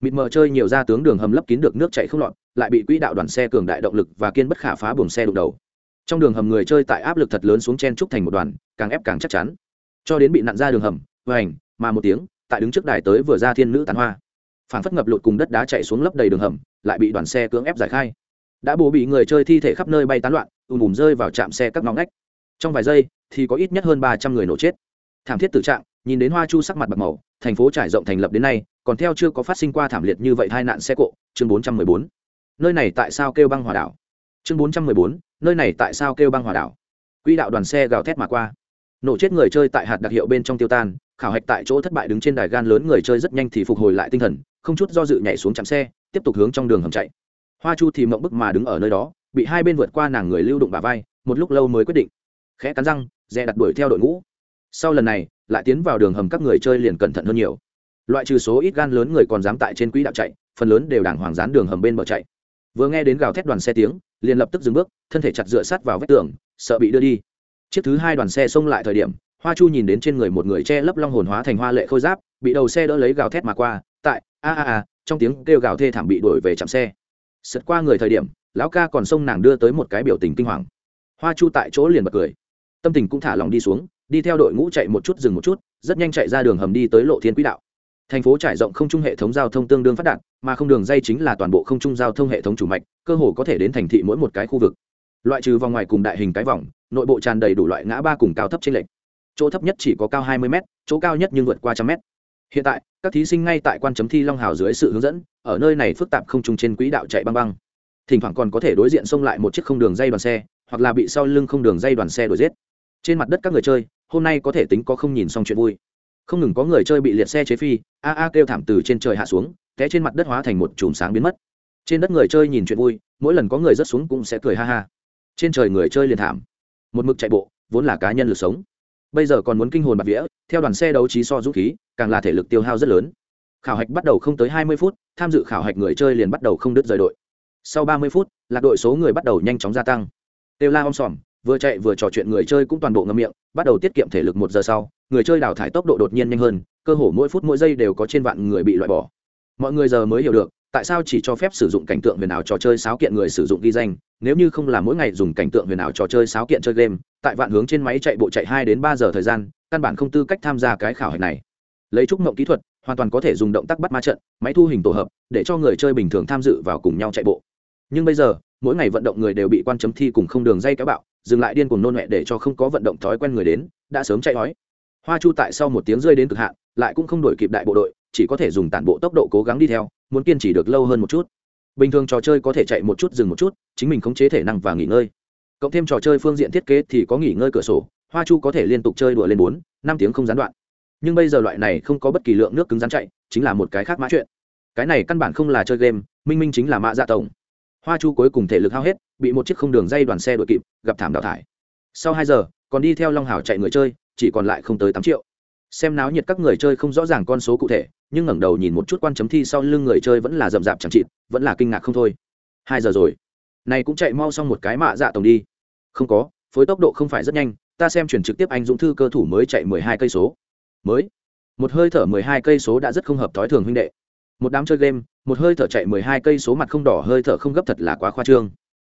Mịt mờ chơi nhiều ra tướng đường hầm lấp kín được nước chạy không lọt, lại bị quỹ đạo đoàn xe cường đại động lực và kiên bất khả phá buồng xe đụng đầu. Trong đường hầm người chơi tại áp lực thật lớn xuống chen trúc thành một đoàn, càng ép càng chắc chắn. Cho đến bị nặn ra đường hầm, vành, mà một tiếng, tại đứng trước đài tới vừa ra thiên nữ tán hoa. Phản phất ngập lụt cùng đất đá chạy xuống lấp đầy đường hầm, lại bị đoàn xe cưỡng ép giải khai. Đã bố bị người chơi thi thể khắp nơi bay tán loạn ùm ùm rơi vào trạm xe các ngõ ngách. Trong vài giây, thì có ít nhất hơn ba trăm người nổ chết. Thảm thiết tử trạng, nhìn đến hoa chu sắc mặt bạc màu, thành phố trải rộng thành lập đến nay, còn theo chưa có phát sinh qua thảm liệt như vậy hai nạn xe cộ, chương bốn trăm mười bốn. Nơi này tại sao kêu băng hòa đảo? Chương bốn trăm mười bốn, nơi này tại sao kêu băng hòa đảo? Quỹ đạo đoàn xe gào thét mà qua. Nổ chết người chơi tại hạt đặc hiệu bên trong tiêu tan, khảo hạch tại chỗ thất bại đứng trên đài gan lớn người chơi rất nhanh thì phục hồi lại tinh thần, không chút do dự nhảy xuống chạm xe, tiếp tục hướng trong đường hầm chạy. Hoa chu thì mộng bức mà đứng ở nơi đó bị hai bên vượt qua nàng người lưu đụng bà vai, một lúc lâu mới quyết định. Khẽ cắn răng, dè đặt đuổi theo đội ngũ. Sau lần này, lại tiến vào đường hầm các người chơi liền cẩn thận hơn nhiều. Loại trừ số ít gan lớn người còn dám tại trên quỹ đạo chạy, phần lớn đều đàng hoàng dán đường hầm bên bờ chạy. Vừa nghe đến gào thét đoàn xe tiếng, liền lập tức dừng bước, thân thể chặt dựa sát vào vách tường, sợ bị đưa đi. Chiếc thứ hai đoàn xe xông lại thời điểm, hoa chu nhìn đến trên người một người che lấp long hồn hóa thành hoa lệ khôi giáp, bị đầu xe đỡ lấy gào thét mà qua, tại, a a a, trong tiếng kêu gào thê thảm bị đuổi về chạm xe. Sượt qua người thời điểm lão ca còn xông nàng đưa tới một cái biểu tình kinh hoàng. Hoa chu tại chỗ liền bật cười. Tâm tình cũng thả lòng đi xuống, đi theo đội ngũ chạy một chút dừng một chút, rất nhanh chạy ra đường hầm đi tới lộ thiên quỹ đạo. Thành phố trải rộng không trung hệ thống giao thông tương đương phát đạt, mà không đường dây chính là toàn bộ không trung giao thông hệ thống chủ mạch, cơ hồ có thể đến thành thị mỗi một cái khu vực. Loại trừ vòng ngoài cùng đại hình cái vòng, nội bộ tràn đầy đủ loại ngã ba cùng cao thấp trên lệch. Chỗ thấp nhất chỉ có cao hai mươi m chỗ cao nhất nhưng vượt qua trăm m hiện tại, các thí sinh ngay tại quan chấm thi long hào dưới sự hướng dẫn, ở nơi này phức tạp không trung trên quỹ đạo chạy băng băng thỉnh thoảng còn có thể đối diện xông lại một chiếc không đường dây đoàn xe, hoặc là bị sau lưng không đường dây đoàn xe đuổi giết. Trên mặt đất các người chơi, hôm nay có thể tính có không nhìn xong chuyện vui. Không ngừng có người chơi bị liệt xe chế phi, a a kêu thảm từ trên trời hạ xuống, té trên mặt đất hóa thành một chùm sáng biến mất. Trên đất người chơi nhìn chuyện vui, mỗi lần có người rớt xuống cũng sẽ cười ha ha. Trên trời người chơi liền thảm. Một mực chạy bộ, vốn là cá nhân lực sống. Bây giờ còn muốn kinh hồn bạc vía, theo đoàn xe đấu trí so dũng khí, càng là thể lực tiêu hao rất lớn. Khảo hạch bắt đầu không tới hai mươi phút, tham dự khảo hạch người chơi liền bắt đầu không đứt rời đội sau ba mươi phút, lạc đội số người bắt đầu nhanh chóng gia tăng. Têu la om sòm, vừa chạy vừa trò chuyện người chơi cũng toàn bộ ngâm miệng, bắt đầu tiết kiệm thể lực một giờ sau, người chơi đào thải tốc độ đột nhiên nhanh hơn, cơ hồ mỗi phút mỗi giây đều có trên vạn người bị loại bỏ. Mọi người giờ mới hiểu được, tại sao chỉ cho phép sử dụng cảnh tượng huyền ảo trò chơi sáo kiện người sử dụng ghi danh, nếu như không là mỗi ngày dùng cảnh tượng huyền ảo trò chơi sáo kiện chơi game, tại vạn hướng trên máy chạy bộ chạy hai đến ba giờ thời gian, căn bản không tư cách tham gia cái khảo hạch này. Lấy trúc mộng kỹ thuật, hoàn toàn có thể dùng động tác bắt ma trận, máy thu hình tổ hợp, để cho người chơi bình thường tham dự vào cùng nhau chạy bộ nhưng bây giờ, mỗi ngày vận động người đều bị quan chấm thi cùng không đường dây kéo bạo, dừng lại điên cùng nôn mẹ để cho không có vận động thói quen người đến, đã sớm chạy đói. Hoa chu tại sau một tiếng rơi đến cực hạn, lại cũng không đổi kịp đại bộ đội, chỉ có thể dùng tản bộ tốc độ cố gắng đi theo, muốn kiên trì được lâu hơn một chút. Bình thường trò chơi có thể chạy một chút dừng một chút, chính mình khống chế thể năng và nghỉ ngơi. Cộng thêm trò chơi phương diện thiết kế thì có nghỉ ngơi cửa sổ, hoa chu có thể liên tục chơi đùa lên bốn, năm tiếng không gián đoạn. Nhưng bây giờ loại này không có bất kỳ lượng nước cứng rắn chạy, chính là một cái khác mã chuyện. Cái này căn bản không là chơi game, minh minh chính là mã dạ tổng hoa chu cuối cùng thể lực hao hết, bị một chiếc không đường dây đoàn xe đuổi kịp, gặp thảm đào thải. Sau hai giờ, còn đi theo long hảo chạy người chơi, chỉ còn lại không tới tám triệu. Xem náo nhiệt các người chơi không rõ ràng con số cụ thể, nhưng ngẩng đầu nhìn một chút quan chấm thi sau lưng người chơi vẫn là rậm rạp chẳng chịt, vẫn là kinh ngạc không thôi. Hai giờ rồi. Này cũng chạy mau xong một cái mạ dạ tổng đi. Không có, phối tốc độ không phải rất nhanh, ta xem chuyển trực tiếp anh dũng thư cơ thủ mới chạy mười hai cây số. Mới. Một hơi thở mười hai cây số đã rất không hợp thói thường huynh đệ một đám chơi game, một hơi thở chạy mười hai cây số mặt không đỏ, hơi thở không gấp thật là quá khoa trương.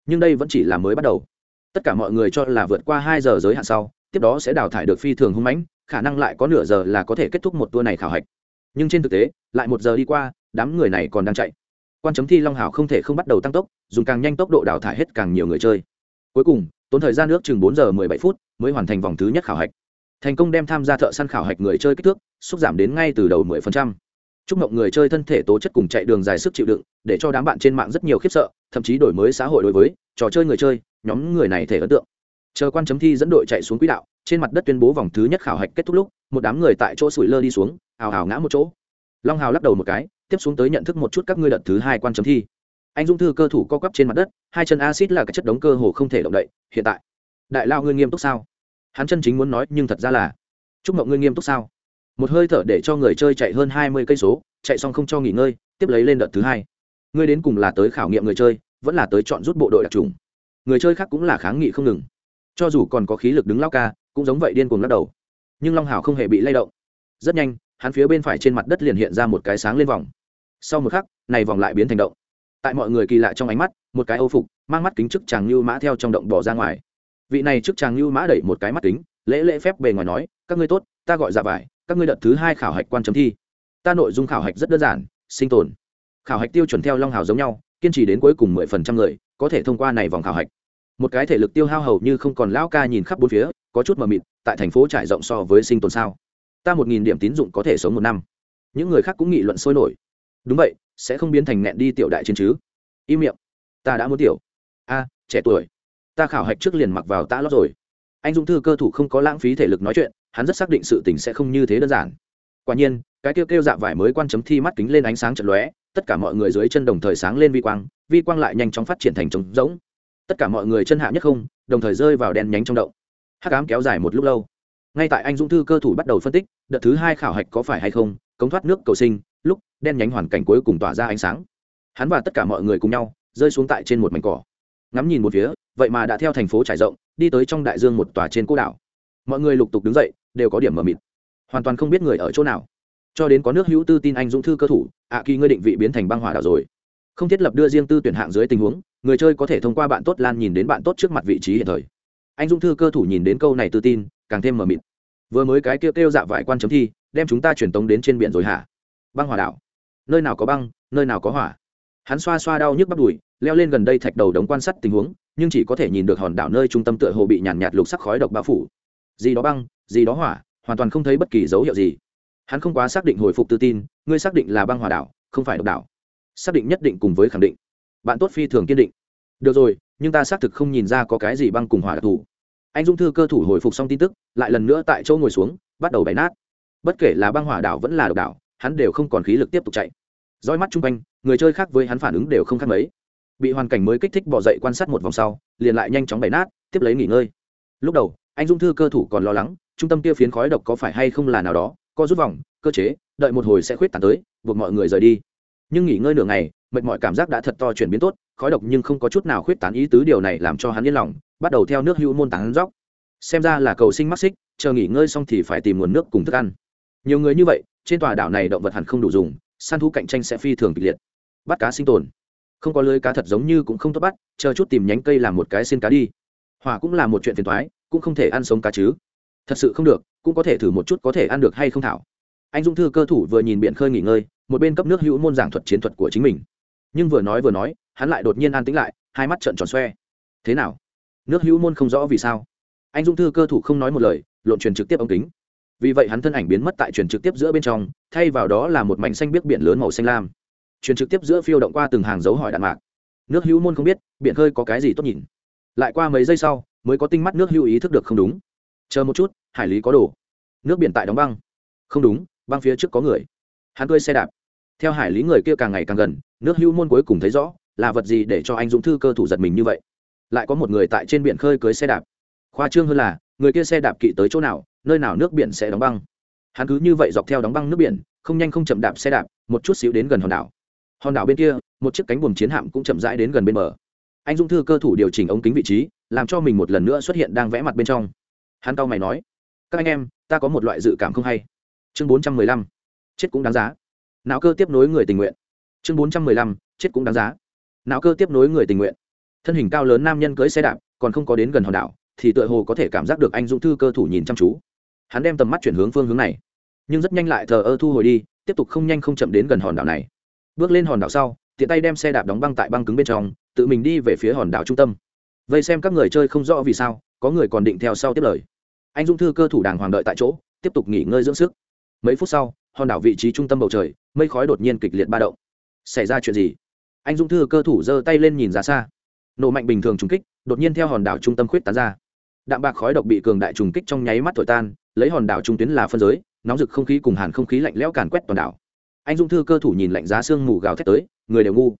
Nhưng đây vẫn chỉ là mới bắt đầu. Tất cả mọi người cho là vượt qua hai giờ giới hạn sau, tiếp đó sẽ đào thải được phi thường hung mãnh, khả năng lại có nửa giờ là có thể kết thúc một tour này khảo hạch. Nhưng trên thực tế, lại một giờ đi qua, đám người này còn đang chạy. Quan chấm thi long hảo không thể không bắt đầu tăng tốc, dùng càng nhanh tốc độ đào thải hết càng nhiều người chơi. Cuối cùng, tốn thời gian nước chừng bốn giờ mười bảy phút mới hoàn thành vòng thứ nhất khảo hạch. Thành công đem tham gia thợ săn khảo hạch người chơi kích thước xúc giảm đến ngay từ đầu mười phần trăm chúc mộng người chơi thân thể tố chất cùng chạy đường dài sức chịu đựng, để cho đám bạn trên mạng rất nhiều khiếp sợ, thậm chí đổi mới xã hội đối với trò chơi người chơi, nhóm người này thể ấn tượng. Chờ quan chấm thi dẫn đội chạy xuống quỹ đạo, trên mặt đất tuyên bố vòng thứ nhất khảo hạch kết thúc lúc, một đám người tại chỗ sủi lơ đi xuống, hào hào ngã một chỗ. Long hào lắc đầu một cái, tiếp xuống tới nhận thức một chút các ngươi đợt thứ hai quan chấm thi. Anh dung thư cơ thủ co quắp trên mặt đất, hai chân acid là cái chất đống cơ hồ không thể động đậy, hiện tại. Đại lao ngươi nghiêm túc sao? Hắn chân chính muốn nói nhưng thật ra là, chúc mộng ngươi nghiêm túc sao? Một hơi thở để cho người chơi chạy hơn hai mươi cây số, chạy xong không cho nghỉ ngơi, tiếp lấy lên đợt thứ hai. Ngươi đến cùng là tới khảo nghiệm người chơi, vẫn là tới chọn rút bộ đội đặc trùng. Người chơi khác cũng là kháng nghị không ngừng. Cho dù còn có khí lực đứng lao ca, cũng giống vậy điên cuồng lắc đầu. Nhưng long hào không hề bị lay động. Rất nhanh, hắn phía bên phải trên mặt đất liền hiện ra một cái sáng lên vòng. Sau một khắc, này vòng lại biến thành động. Tại mọi người kỳ lạ trong ánh mắt, một cái âu phục, mang mắt kính chức chàng như mã theo trong động bỏ ra ngoài. Vị này chức chàng như mã đẩy một cái mắt kính, lễ lễ phép bề ngoài nói, các ngươi tốt, ta gọi dạ vải các ngươi đợt thứ hai khảo hạch quan chấm thi. Ta nội dung khảo hạch rất đơn giản, sinh tồn. Khảo hạch tiêu chuẩn theo long hào giống nhau, kiên trì đến cuối cùng mười phần trăm người, có thể thông qua này vòng khảo hạch. Một cái thể lực tiêu hao hầu như không còn lão ca nhìn khắp bốn phía, có chút mờ mịt, tại thành phố trải rộng so với sinh tồn sao. Ta một nghìn điểm tín dụng có thể sống một năm. Những người khác cũng nghị luận sôi nổi. Đúng vậy, sẽ không biến thành nghẹn đi tiểu đại chiến chứ. Im miệng. Ta đã muốn tiểu. A, trẻ tuổi. Ta khảo hạch trước liền mặc vào ta lót rồi anh dung thư cơ thủ không có lãng phí thể lực nói chuyện, hắn rất xác định sự tình sẽ không như thế đơn giản. Quả nhiên, cái kêu kêu dạ vải mới quan chấm thi mắt kính lên ánh sáng trận lóe, tất cả mọi người dưới chân đồng thời sáng lên vi quang vi quang lại nhanh chóng phát triển thành trống rỗng. Tất cả mọi người chân hạ nhất không, đồng thời rơi vào đen nhánh trong động. Hát cám kéo dài một lúc lâu. Ngay tại anh dũng thư cơ thủ bắt đầu phân tích, đợt thứ hai khảo hạch có phải hay không, cống thoát nước cầu sinh, lúc, đen nhánh hoàn cảnh cuối cùng tỏa ra ánh sáng. Hắn và tất cả mọi người cùng nhau, rơi xuống tại trên một mảnh cỏ ngắm nhìn một phía, vậy mà đã theo thành phố trải rộng, đi tới trong đại dương một tòa trên cô đảo. Mọi người lục tục đứng dậy, đều có điểm mờ mịt. Hoàn toàn không biết người ở chỗ nào. Cho đến có nước hữu tư tin anh dũng thư cơ thủ, ạ kỳ ngươi định vị biến thành băng hỏa đảo rồi. Không thiết lập đưa riêng tư tuyển hạng dưới tình huống, người chơi có thể thông qua bạn tốt lan nhìn đến bạn tốt trước mặt vị trí hiện thời. Anh dung thư cơ thủ nhìn đến câu này tự tin, càng thêm mờ mịt. Vừa mới cái kêu kêu dạ vải quan chấm thi, đem chúng ta truyền tống đến trên biển rồi hả? Băng hỏa đảo. Nơi nào có băng, nơi nào có hỏa? Hắn xoa xoa đau nhức bắp đùi leo lên gần đây thạch đầu đống quan sát tình huống nhưng chỉ có thể nhìn được hòn đảo nơi trung tâm tựa hồ bị nhàn nhạt, lục sắc khói độc bao phủ. Gì đó băng gì đó hỏa hoàn toàn không thấy bất kỳ dấu hiệu gì. Hắn không quá xác định hồi phục tự tin ngươi xác định là băng hỏa đảo không phải độc đảo. Xác định nhất định cùng với khẳng định. Bạn tốt phi thường kiên định. Được rồi nhưng ta xác thực không nhìn ra có cái gì băng cùng hỏa đặc thù anh dung thư cơ thủ hồi phục xong tin tức lại lần nữa tại chỗ ngồi xuống bắt đầu bày nát. Bất kể là băng hỏa đảo vẫn là độc đảo hắn đều không còn khí lực tiếp tục chạy. Roi mắt chung quanh người chơi khác với hắn phản ứng đều không khác mấy bị hoàn cảnh mới kích thích bỏ dậy quan sát một vòng sau, liền lại nhanh chóng bày nát, tiếp lấy nghỉ ngơi. Lúc đầu, anh dung thư cơ thủ còn lo lắng, trung tâm kia phiến khói độc có phải hay không là nào đó, co rút vòng, cơ chế, đợi một hồi sẽ khuyết tàn tới, buộc mọi người rời đi. Nhưng nghỉ ngơi nửa ngày, mệt mỏi cảm giác đã thật to chuyển biến tốt, khói độc nhưng không có chút nào khuyết tán ý tứ điều này làm cho hắn yên lòng, bắt đầu theo nước hữu môn tán dốc. Xem ra là cầu sinh mắc xích, chờ nghỉ ngơi xong thì phải tìm nguồn nước cùng thức ăn. Nhiều người như vậy, trên tòa đảo này động vật hẳn không đủ dùng, săn thú cạnh tranh sẽ phi thường kịch liệt. Bắt cá sinh tồn không có lưới cá thật giống như cũng không tốt bắt, chờ chút tìm nhánh cây làm một cái xin cá đi. Hỏa cũng là một chuyện phiền thoái cũng không thể ăn sống cá chứ. Thật sự không được, cũng có thể thử một chút có thể ăn được hay không thảo. Anh dung thư cơ thủ vừa nhìn biển khơi nghỉ ngơi, một bên cấp nước hữu môn giảng thuật chiến thuật của chính mình. Nhưng vừa nói vừa nói, hắn lại đột nhiên an tĩnh lại, hai mắt trợn tròn xoe. Thế nào? Nước hữu môn không rõ vì sao? Anh dung thư cơ thủ không nói một lời, lộn truyền trực tiếp ống kính. Vì vậy hắn thân ảnh biến mất tại truyền trực tiếp giữa bên trong, thay vào đó là một mảnh xanh biếc biển lớn màu xanh lam truyền trực tiếp giữa phiêu động qua từng hàng dấu hỏi đạn mạc. Nước hữu môn không biết, biển khơi có cái gì tốt nhìn. Lại qua mấy giây sau, mới có tinh mắt nước hữu ý thức được không đúng. Chờ một chút, hải lý có đồ. Nước biển tại đóng băng. Không đúng, băng phía trước có người. Hắn cơi xe đạp. Theo hải lý người kia càng ngày càng gần, nước hữu môn cuối cùng thấy rõ, là vật gì để cho anh dũng thư cơ thủ giật mình như vậy. Lại có một người tại trên biển khơi cưới xe đạp. Khoa trương hơn là, người kia xe đạp kỵ tới chỗ nào, nơi nào nước biển sẽ đóng băng. Hắn cứ như vậy dọc theo đóng băng nước biển, không nhanh không chậm đạp xe đạp, một chút xíu đến gần hòn đảo hòn đảo bên kia, một chiếc cánh buồm chiến hạm cũng chậm rãi đến gần bên bờ. Anh Dung thư cơ thủ điều chỉnh ống kính vị trí, làm cho mình một lần nữa xuất hiện đang vẽ mặt bên trong. Hắn tao mày nói, các anh em, ta có một loại dự cảm không hay. Chương bốn trăm mười lăm, chết cũng đáng giá. Não cơ tiếp nối người tình nguyện. Chương bốn trăm mười lăm, chết cũng đáng giá. Não cơ tiếp nối người tình nguyện. Thân hình cao lớn nam nhân cưới xe đạp, còn không có đến gần hòn đảo, thì tựa hồ có thể cảm giác được anh dũng thư cơ thủ nhìn chăm chú. Hắn đem tầm mắt chuyển hướng phương hướng này, nhưng rất nhanh lại thờ ơ thu hồi đi, tiếp tục không nhanh không chậm đến gần hòn đảo này bước lên hòn đảo sau, tiện tay đem xe đạp đóng băng tại băng cứng bên trong, tự mình đi về phía hòn đảo trung tâm. Vây xem các người chơi không rõ vì sao, có người còn định theo sau tiếp lời. Anh dung thư cơ thủ đàng hoàng đợi tại chỗ, tiếp tục nghỉ ngơi dưỡng sức. Mấy phút sau, hòn đảo vị trí trung tâm bầu trời, mây khói đột nhiên kịch liệt ba động. Xảy ra chuyện gì? Anh dung thư cơ thủ giơ tay lên nhìn ra xa. Nổ mạnh bình thường trùng kích, đột nhiên theo hòn đảo trung tâm khuyết tán ra. Đạm bạc khói độc bị cường đại trùng kích trong nháy mắt thổi tan, lấy hòn đảo trung tuyến là phân giới, nóng rực không khí cùng hàn không khí lạnh lẽo càn quét toàn đảo anh dung thư cơ thủ nhìn lạnh giá sương mù gào thét tới, người đều ngu.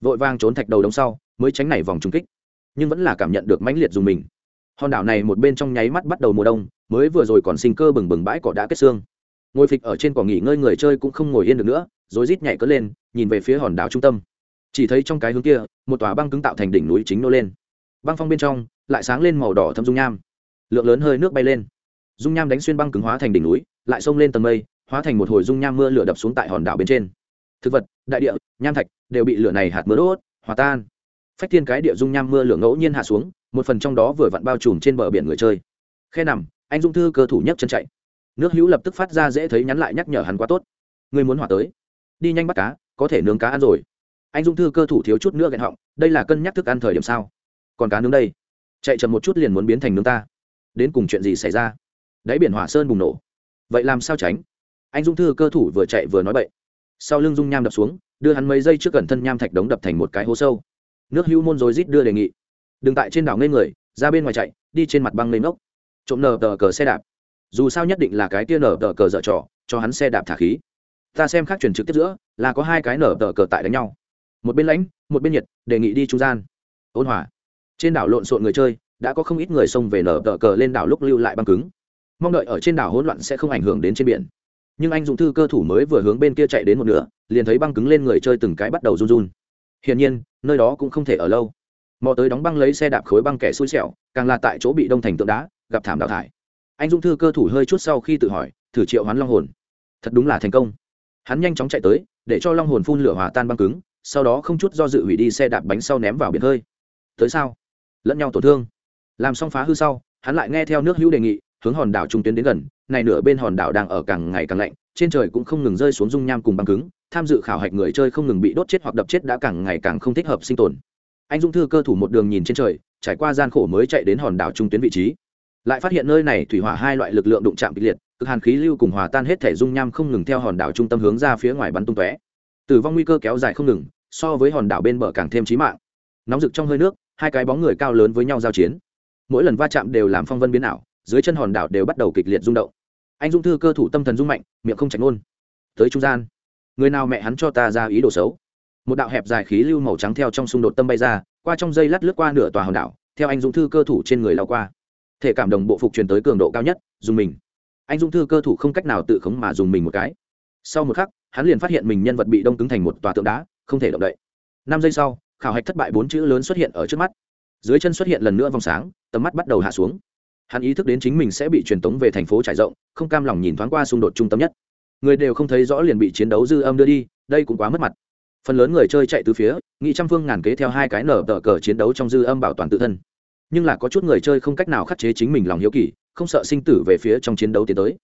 Vội vang trốn thạch đầu đống sau, mới tránh nảy vòng trùng kích. Nhưng vẫn là cảm nhận được mãnh liệt dùng mình. Hòn đảo này một bên trong nháy mắt bắt đầu mùa đông, mới vừa rồi còn sinh cơ bừng bừng bãi cỏ đã kết xương. Ngồi phịch ở trên cỏ nghỉ ngơi người chơi cũng không ngồi yên được nữa, rồi rít nhảy cất lên, nhìn về phía hòn đảo trung tâm. Chỉ thấy trong cái hướng kia, một tòa băng cứng tạo thành đỉnh núi chính nô lên. Băng phong bên trong, lại sáng lên màu đỏ thâm dung nham. Lượng lớn hơi nước bay lên. Dung nham đánh xuyên băng cứng hóa thành đỉnh núi, lại xông lên tầng mây hóa thành một hồi dung nham mưa lửa đập xuống tại hòn đảo bên trên. Thực vật, đại địa, nham thạch đều bị lửa này hạt mưa đốt, hòa tan. Phách thiên cái địa dung nham mưa lửa ngẫu nhiên hạ xuống, một phần trong đó vừa vặn bao trùm trên bờ biển người chơi. Khe nằm, anh dung thư cơ thủ nhất chân chạy. Nước hữu lập tức phát ra dễ thấy nhắn lại nhắc nhở hắn quá tốt. Người muốn hỏa tới. Đi nhanh bắt cá, có thể nướng cá ăn rồi. Anh dung thư cơ thủ thiếu chút nữa gẹn họng, đây là cân nhắc thức ăn thời điểm sao? Còn cá nướng đây. Chạy chậm một chút liền muốn biến thành nướng ta. Đến cùng chuyện gì xảy ra? Đáy biển hỏa sơn bùng nổ. Vậy làm sao tránh? Anh dung thư cơ thủ vừa chạy vừa nói bậy. Sau lưng dung nham đập xuống, đưa hắn mấy giây trước gần thân nham thạch đống đập thành một cái hố sâu. Nước hữu môn rồi rít đưa đề nghị. Đừng tại trên đảo ngây người, ra bên ngoài chạy, đi trên mặt băng lên ngốc. Trộm nở tờ cờ xe đạp. Dù sao nhất định là cái tia nở tờ cờ dở trò, cho hắn xe đạp thả khí. Ta xem khác chuyển trực tiếp giữa, là có hai cái nở tờ cờ tại đánh nhau. Một bên lãnh, một bên nhiệt, đề nghị đi trung gian. Ôn hòa. Trên đảo lộn xộn người chơi, đã có không ít người xông về nở tờ cờ lên đảo lúc lưu lại băng cứng. Mong đợi ở trên đảo hỗn loạn sẽ không ảnh hưởng đến trên biển nhưng anh dũng thư cơ thủ mới vừa hướng bên kia chạy đến một nửa, liền thấy băng cứng lên người chơi từng cái bắt đầu run run. Hiển nhiên, nơi đó cũng không thể ở lâu. Mò tới đóng băng lấy xe đạp khối băng kẻ xui xẻo, càng là tại chỗ bị đông thành tượng đá, gặp thảm đào thải. Anh dung thư cơ thủ hơi chút sau khi tự hỏi, thử triệu hoán long hồn. Thật đúng là thành công. Hắn nhanh chóng chạy tới, để cho long hồn phun lửa hòa tan băng cứng, sau đó không chút do dự hủy đi xe đạp bánh sau ném vào biển hơi. Tới sao? Lẫn nhau tổn thương. Làm xong phá hư sau, hắn lại nghe theo nước hữu đề nghị hướng hòn đảo trung tuyến đến gần, này nửa bên hòn đảo đang ở càng ngày càng lạnh, trên trời cũng không ngừng rơi xuống dung nham cùng băng cứng, tham dự khảo hạch người chơi không ngừng bị đốt chết hoặc đập chết đã càng ngày càng không thích hợp sinh tồn. Anh dũng thư cơ thủ một đường nhìn trên trời, trải qua gian khổ mới chạy đến hòn đảo trung tuyến vị trí. Lại phát hiện nơi này thủy hỏa hai loại lực lượng đụng chạm kịch liệt, cực hàn khí lưu cùng hòa tan hết thể dung nham không ngừng theo hòn đảo trung tâm hướng ra phía ngoài bắn tung tóe. Tử vong nguy cơ kéo dài không ngừng, so với hòn đảo bên bờ càng thêm chí mạng. Nóng rực trong hơi nước, hai cái bóng người cao lớn với nhau giao chiến. Mỗi lần va chạm đều làm phong vân biến ảo dưới chân hòn đảo đều bắt đầu kịch liệt rung động. Anh dung thư cơ thủ tâm thần rung mạnh, miệng không tránh ngôn. Tới trung gian, người nào mẹ hắn cho ta ra ý đồ xấu? Một đạo hẹp dài khí lưu màu trắng theo trong xung đột tâm bay ra, qua trong dây lát lướt qua nửa tòa hòn đảo, theo anh dũng thư cơ thủ trên người lao qua. Thể cảm đồng bộ phục truyền tới cường độ cao nhất, dùng mình. Anh dũng thư cơ thủ không cách nào tự khống mà dùng mình một cái. Sau một khắc, hắn liền phát hiện mình nhân vật bị đông cứng thành một tòa tượng đá, không thể động đậy. Năm giây sau, khảo hạch thất bại bốn chữ lớn xuất hiện ở trước mắt. Dưới chân xuất hiện lần nữa vòng sáng, tầm mắt bắt đầu hạ xuống hắn ý thức đến chính mình sẽ bị truyền tống về thành phố trải rộng, không cam lòng nhìn thoáng qua xung đột trung tâm nhất. Người đều không thấy rõ liền bị chiến đấu dư âm đưa đi, đây cũng quá mất mặt. Phần lớn người chơi chạy từ phía nghị trăm phương ngàn kế theo hai cái nở tờ cờ chiến đấu trong dư âm bảo toàn tự thân. Nhưng là có chút người chơi không cách nào khắc chế chính mình lòng hiếu kỳ, không sợ sinh tử về phía trong chiến đấu tiến tới.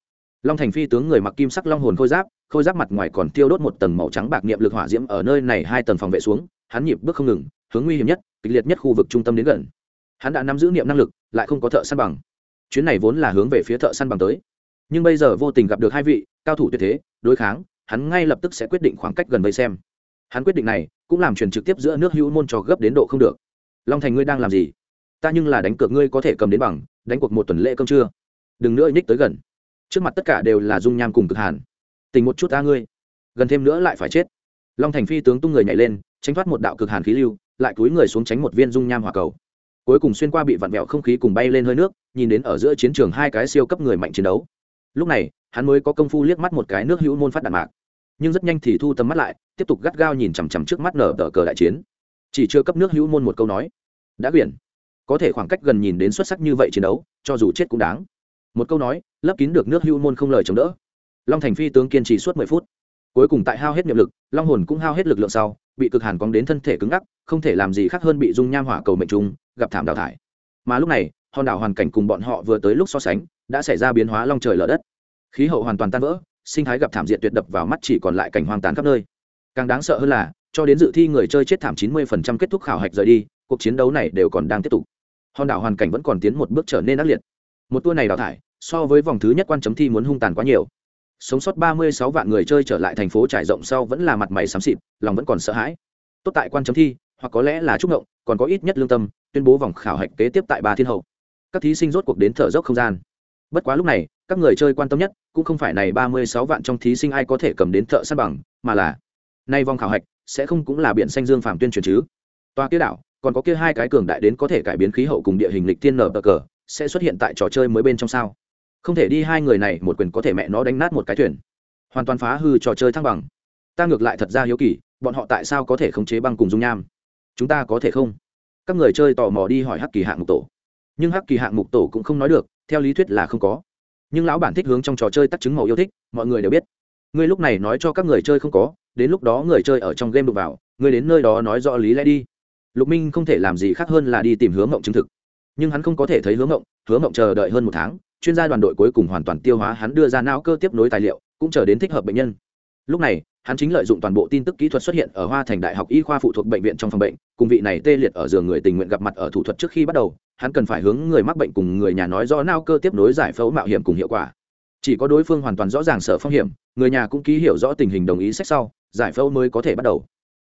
Long thành phi tướng người mặc kim sắc long hồn khôi giáp khôi giáp mặt ngoài còn tiêu đốt một tầng màu trắng bạc niệm lực hỏa diễm ở nơi này hai tầng phòng vệ xuống, hắn nhịp bước không ngừng, hướng nguy hiểm nhất, kịch liệt nhất khu vực trung tâm đến gần. Hắn đã nắm giữ niệm năng lực, lại không có thợ săn bằng chuyến này vốn là hướng về phía thợ săn bằng tới. Nhưng bây giờ vô tình gặp được hai vị, cao thủ tuyệt thế, đối kháng, hắn ngay lập tức sẽ quyết định khoảng cách gần vây xem. Hắn quyết định này cũng làm truyền trực tiếp giữa nước hữu môn cho gấp đến độ không được. Long thành ngươi đang làm gì? Ta nhưng là đánh cược ngươi có thể cầm đến bằng, đánh cuộc một tuần lễ cơm trưa. Đừng nữa nhích tới gần. Trước mặt tất cả đều là dung nham cùng cực hàn. Tình một chút ta ngươi. Gần thêm nữa lại phải chết. Long thành phi tướng tung người nhảy lên, tránh thoát một đạo cực hàn khí lưu, lại cúi người xuống tránh một viên dung nham hỏa cầu cuối cùng xuyên qua bị vặn vẹo không khí cùng bay lên hơi nước, nhìn đến ở giữa chiến trường hai cái siêu cấp người mạnh chiến đấu. Lúc này, hắn mới có công phu liếc mắt một cái nước hữu môn phát đạn mạc. Nhưng rất nhanh thì thu tầm mắt lại, tiếp tục gắt gao nhìn chằm chằm trước mắt nở tờ cờ đại chiến. Chỉ chưa cấp nước hữu môn một câu nói. Đã quyển. Có thể khoảng cách gần nhìn đến xuất sắc như vậy chiến đấu, cho dù chết cũng đáng. Một câu nói, lấp kín được nước hữu môn không lời chống đỡ. Long thành phi tướng kiên trì suốt mười phút. Cuối cùng tại hao hết nhiệm lực, long hồn cũng hao hết lực lượng sau, bị cực hàn cóng đến thân thể cứng ngắc, không thể làm gì khác hơn bị dung nham hỏa cầu mệnh trùng gặp thảm đào thải. Mà lúc này, hòn đảo hoàn cảnh cùng bọn họ vừa tới lúc so sánh, đã xảy ra biến hóa long trời lở đất. Khí hậu hoàn toàn tan vỡ, sinh thái gặp thảm diện tuyệt đập vào mắt chỉ còn lại cảnh hoang tàn khắp nơi. Càng đáng sợ hơn là, cho đến dự thi người chơi chết thảm 90% kết thúc khảo hạch rời đi, cuộc chiến đấu này đều còn đang tiếp tục. Hòn đảo hoàn cảnh vẫn còn tiến một bước trở nên ác liệt. Một tour này đào thải, so với vòng thứ nhất quan chấm thi muốn hung tàn quá nhiều. Sống sót 36 vạn người chơi trở lại thành phố trải rộng sau vẫn là mặt mày xám xịt, lòng vẫn còn sợ hãi. Tốt tại quan chấm thi hoặc có lẽ là chúc ngộng, còn có ít nhất lương tâm, tuyên bố vòng khảo hạch kế tiếp tại ba thiên hậu. Các thí sinh rốt cuộc đến thở dốc không gian. Bất quá lúc này, các người chơi quan tâm nhất cũng không phải này ba mươi sáu vạn trong thí sinh ai có thể cầm đến thợ săn bằng, mà là nay vòng khảo hạch sẽ không cũng là biển xanh dương phạm tuyên truyền chứ? Toa kia đảo, còn có kia hai cái cường đại đến có thể cải biến khí hậu cùng địa hình lịch tiên nở cờ, sẽ xuất hiện tại trò chơi mới bên trong sao? Không thể đi hai người này một quyền có thể mẹ nó đánh nát một cái thuyền. Hoàn toàn phá hư trò chơi thăng bằng. Ta ngược lại thật ra hiếu kỳ, bọn họ tại sao có thể khống chế băng cùng dung nham? Chúng ta có thể không? Các người chơi tò mò đi hỏi hắc kỳ hạng mục tổ. Nhưng hắc kỳ hạng mục tổ cũng không nói được, theo lý thuyết là không có. Nhưng lão bản thích hướng trong trò chơi tắc chứng màu yêu thích, mọi người đều biết. Ngươi lúc này nói cho các người chơi không có, đến lúc đó người chơi ở trong game đụng vào ngươi đến nơi đó nói rõ lý lẽ đi. Lục minh không thể làm gì khác hơn là đi tìm hướng mộng chứng thực. Nhưng hắn không có thể thấy hướng mộng hướng mộng chờ đợi hơn một tháng, chuyên gia đoàn đội cuối cùng hoàn toàn tiêu hóa hắn đưa ra não cơ tiếp nối tài liệu, cũng chờ đến thích hợp bệnh nhân. Lúc này hắn chính lợi dụng toàn bộ tin tức kỹ thuật xuất hiện ở hoa thành đại học y khoa phụ thuộc bệnh viện trong phòng bệnh, cùng vị này tê liệt ở giường người tình nguyện gặp mặt ở thủ thuật trước khi bắt đầu, hắn cần phải hướng người mắc bệnh cùng người nhà nói rõ nao cơ tiếp nối giải phẫu mạo hiểm cùng hiệu quả. Chỉ có đối phương hoàn toàn rõ ràng sở phong hiểm, người nhà cũng ký hiểu rõ tình hình đồng ý sách sau, giải phẫu mới có thể bắt đầu.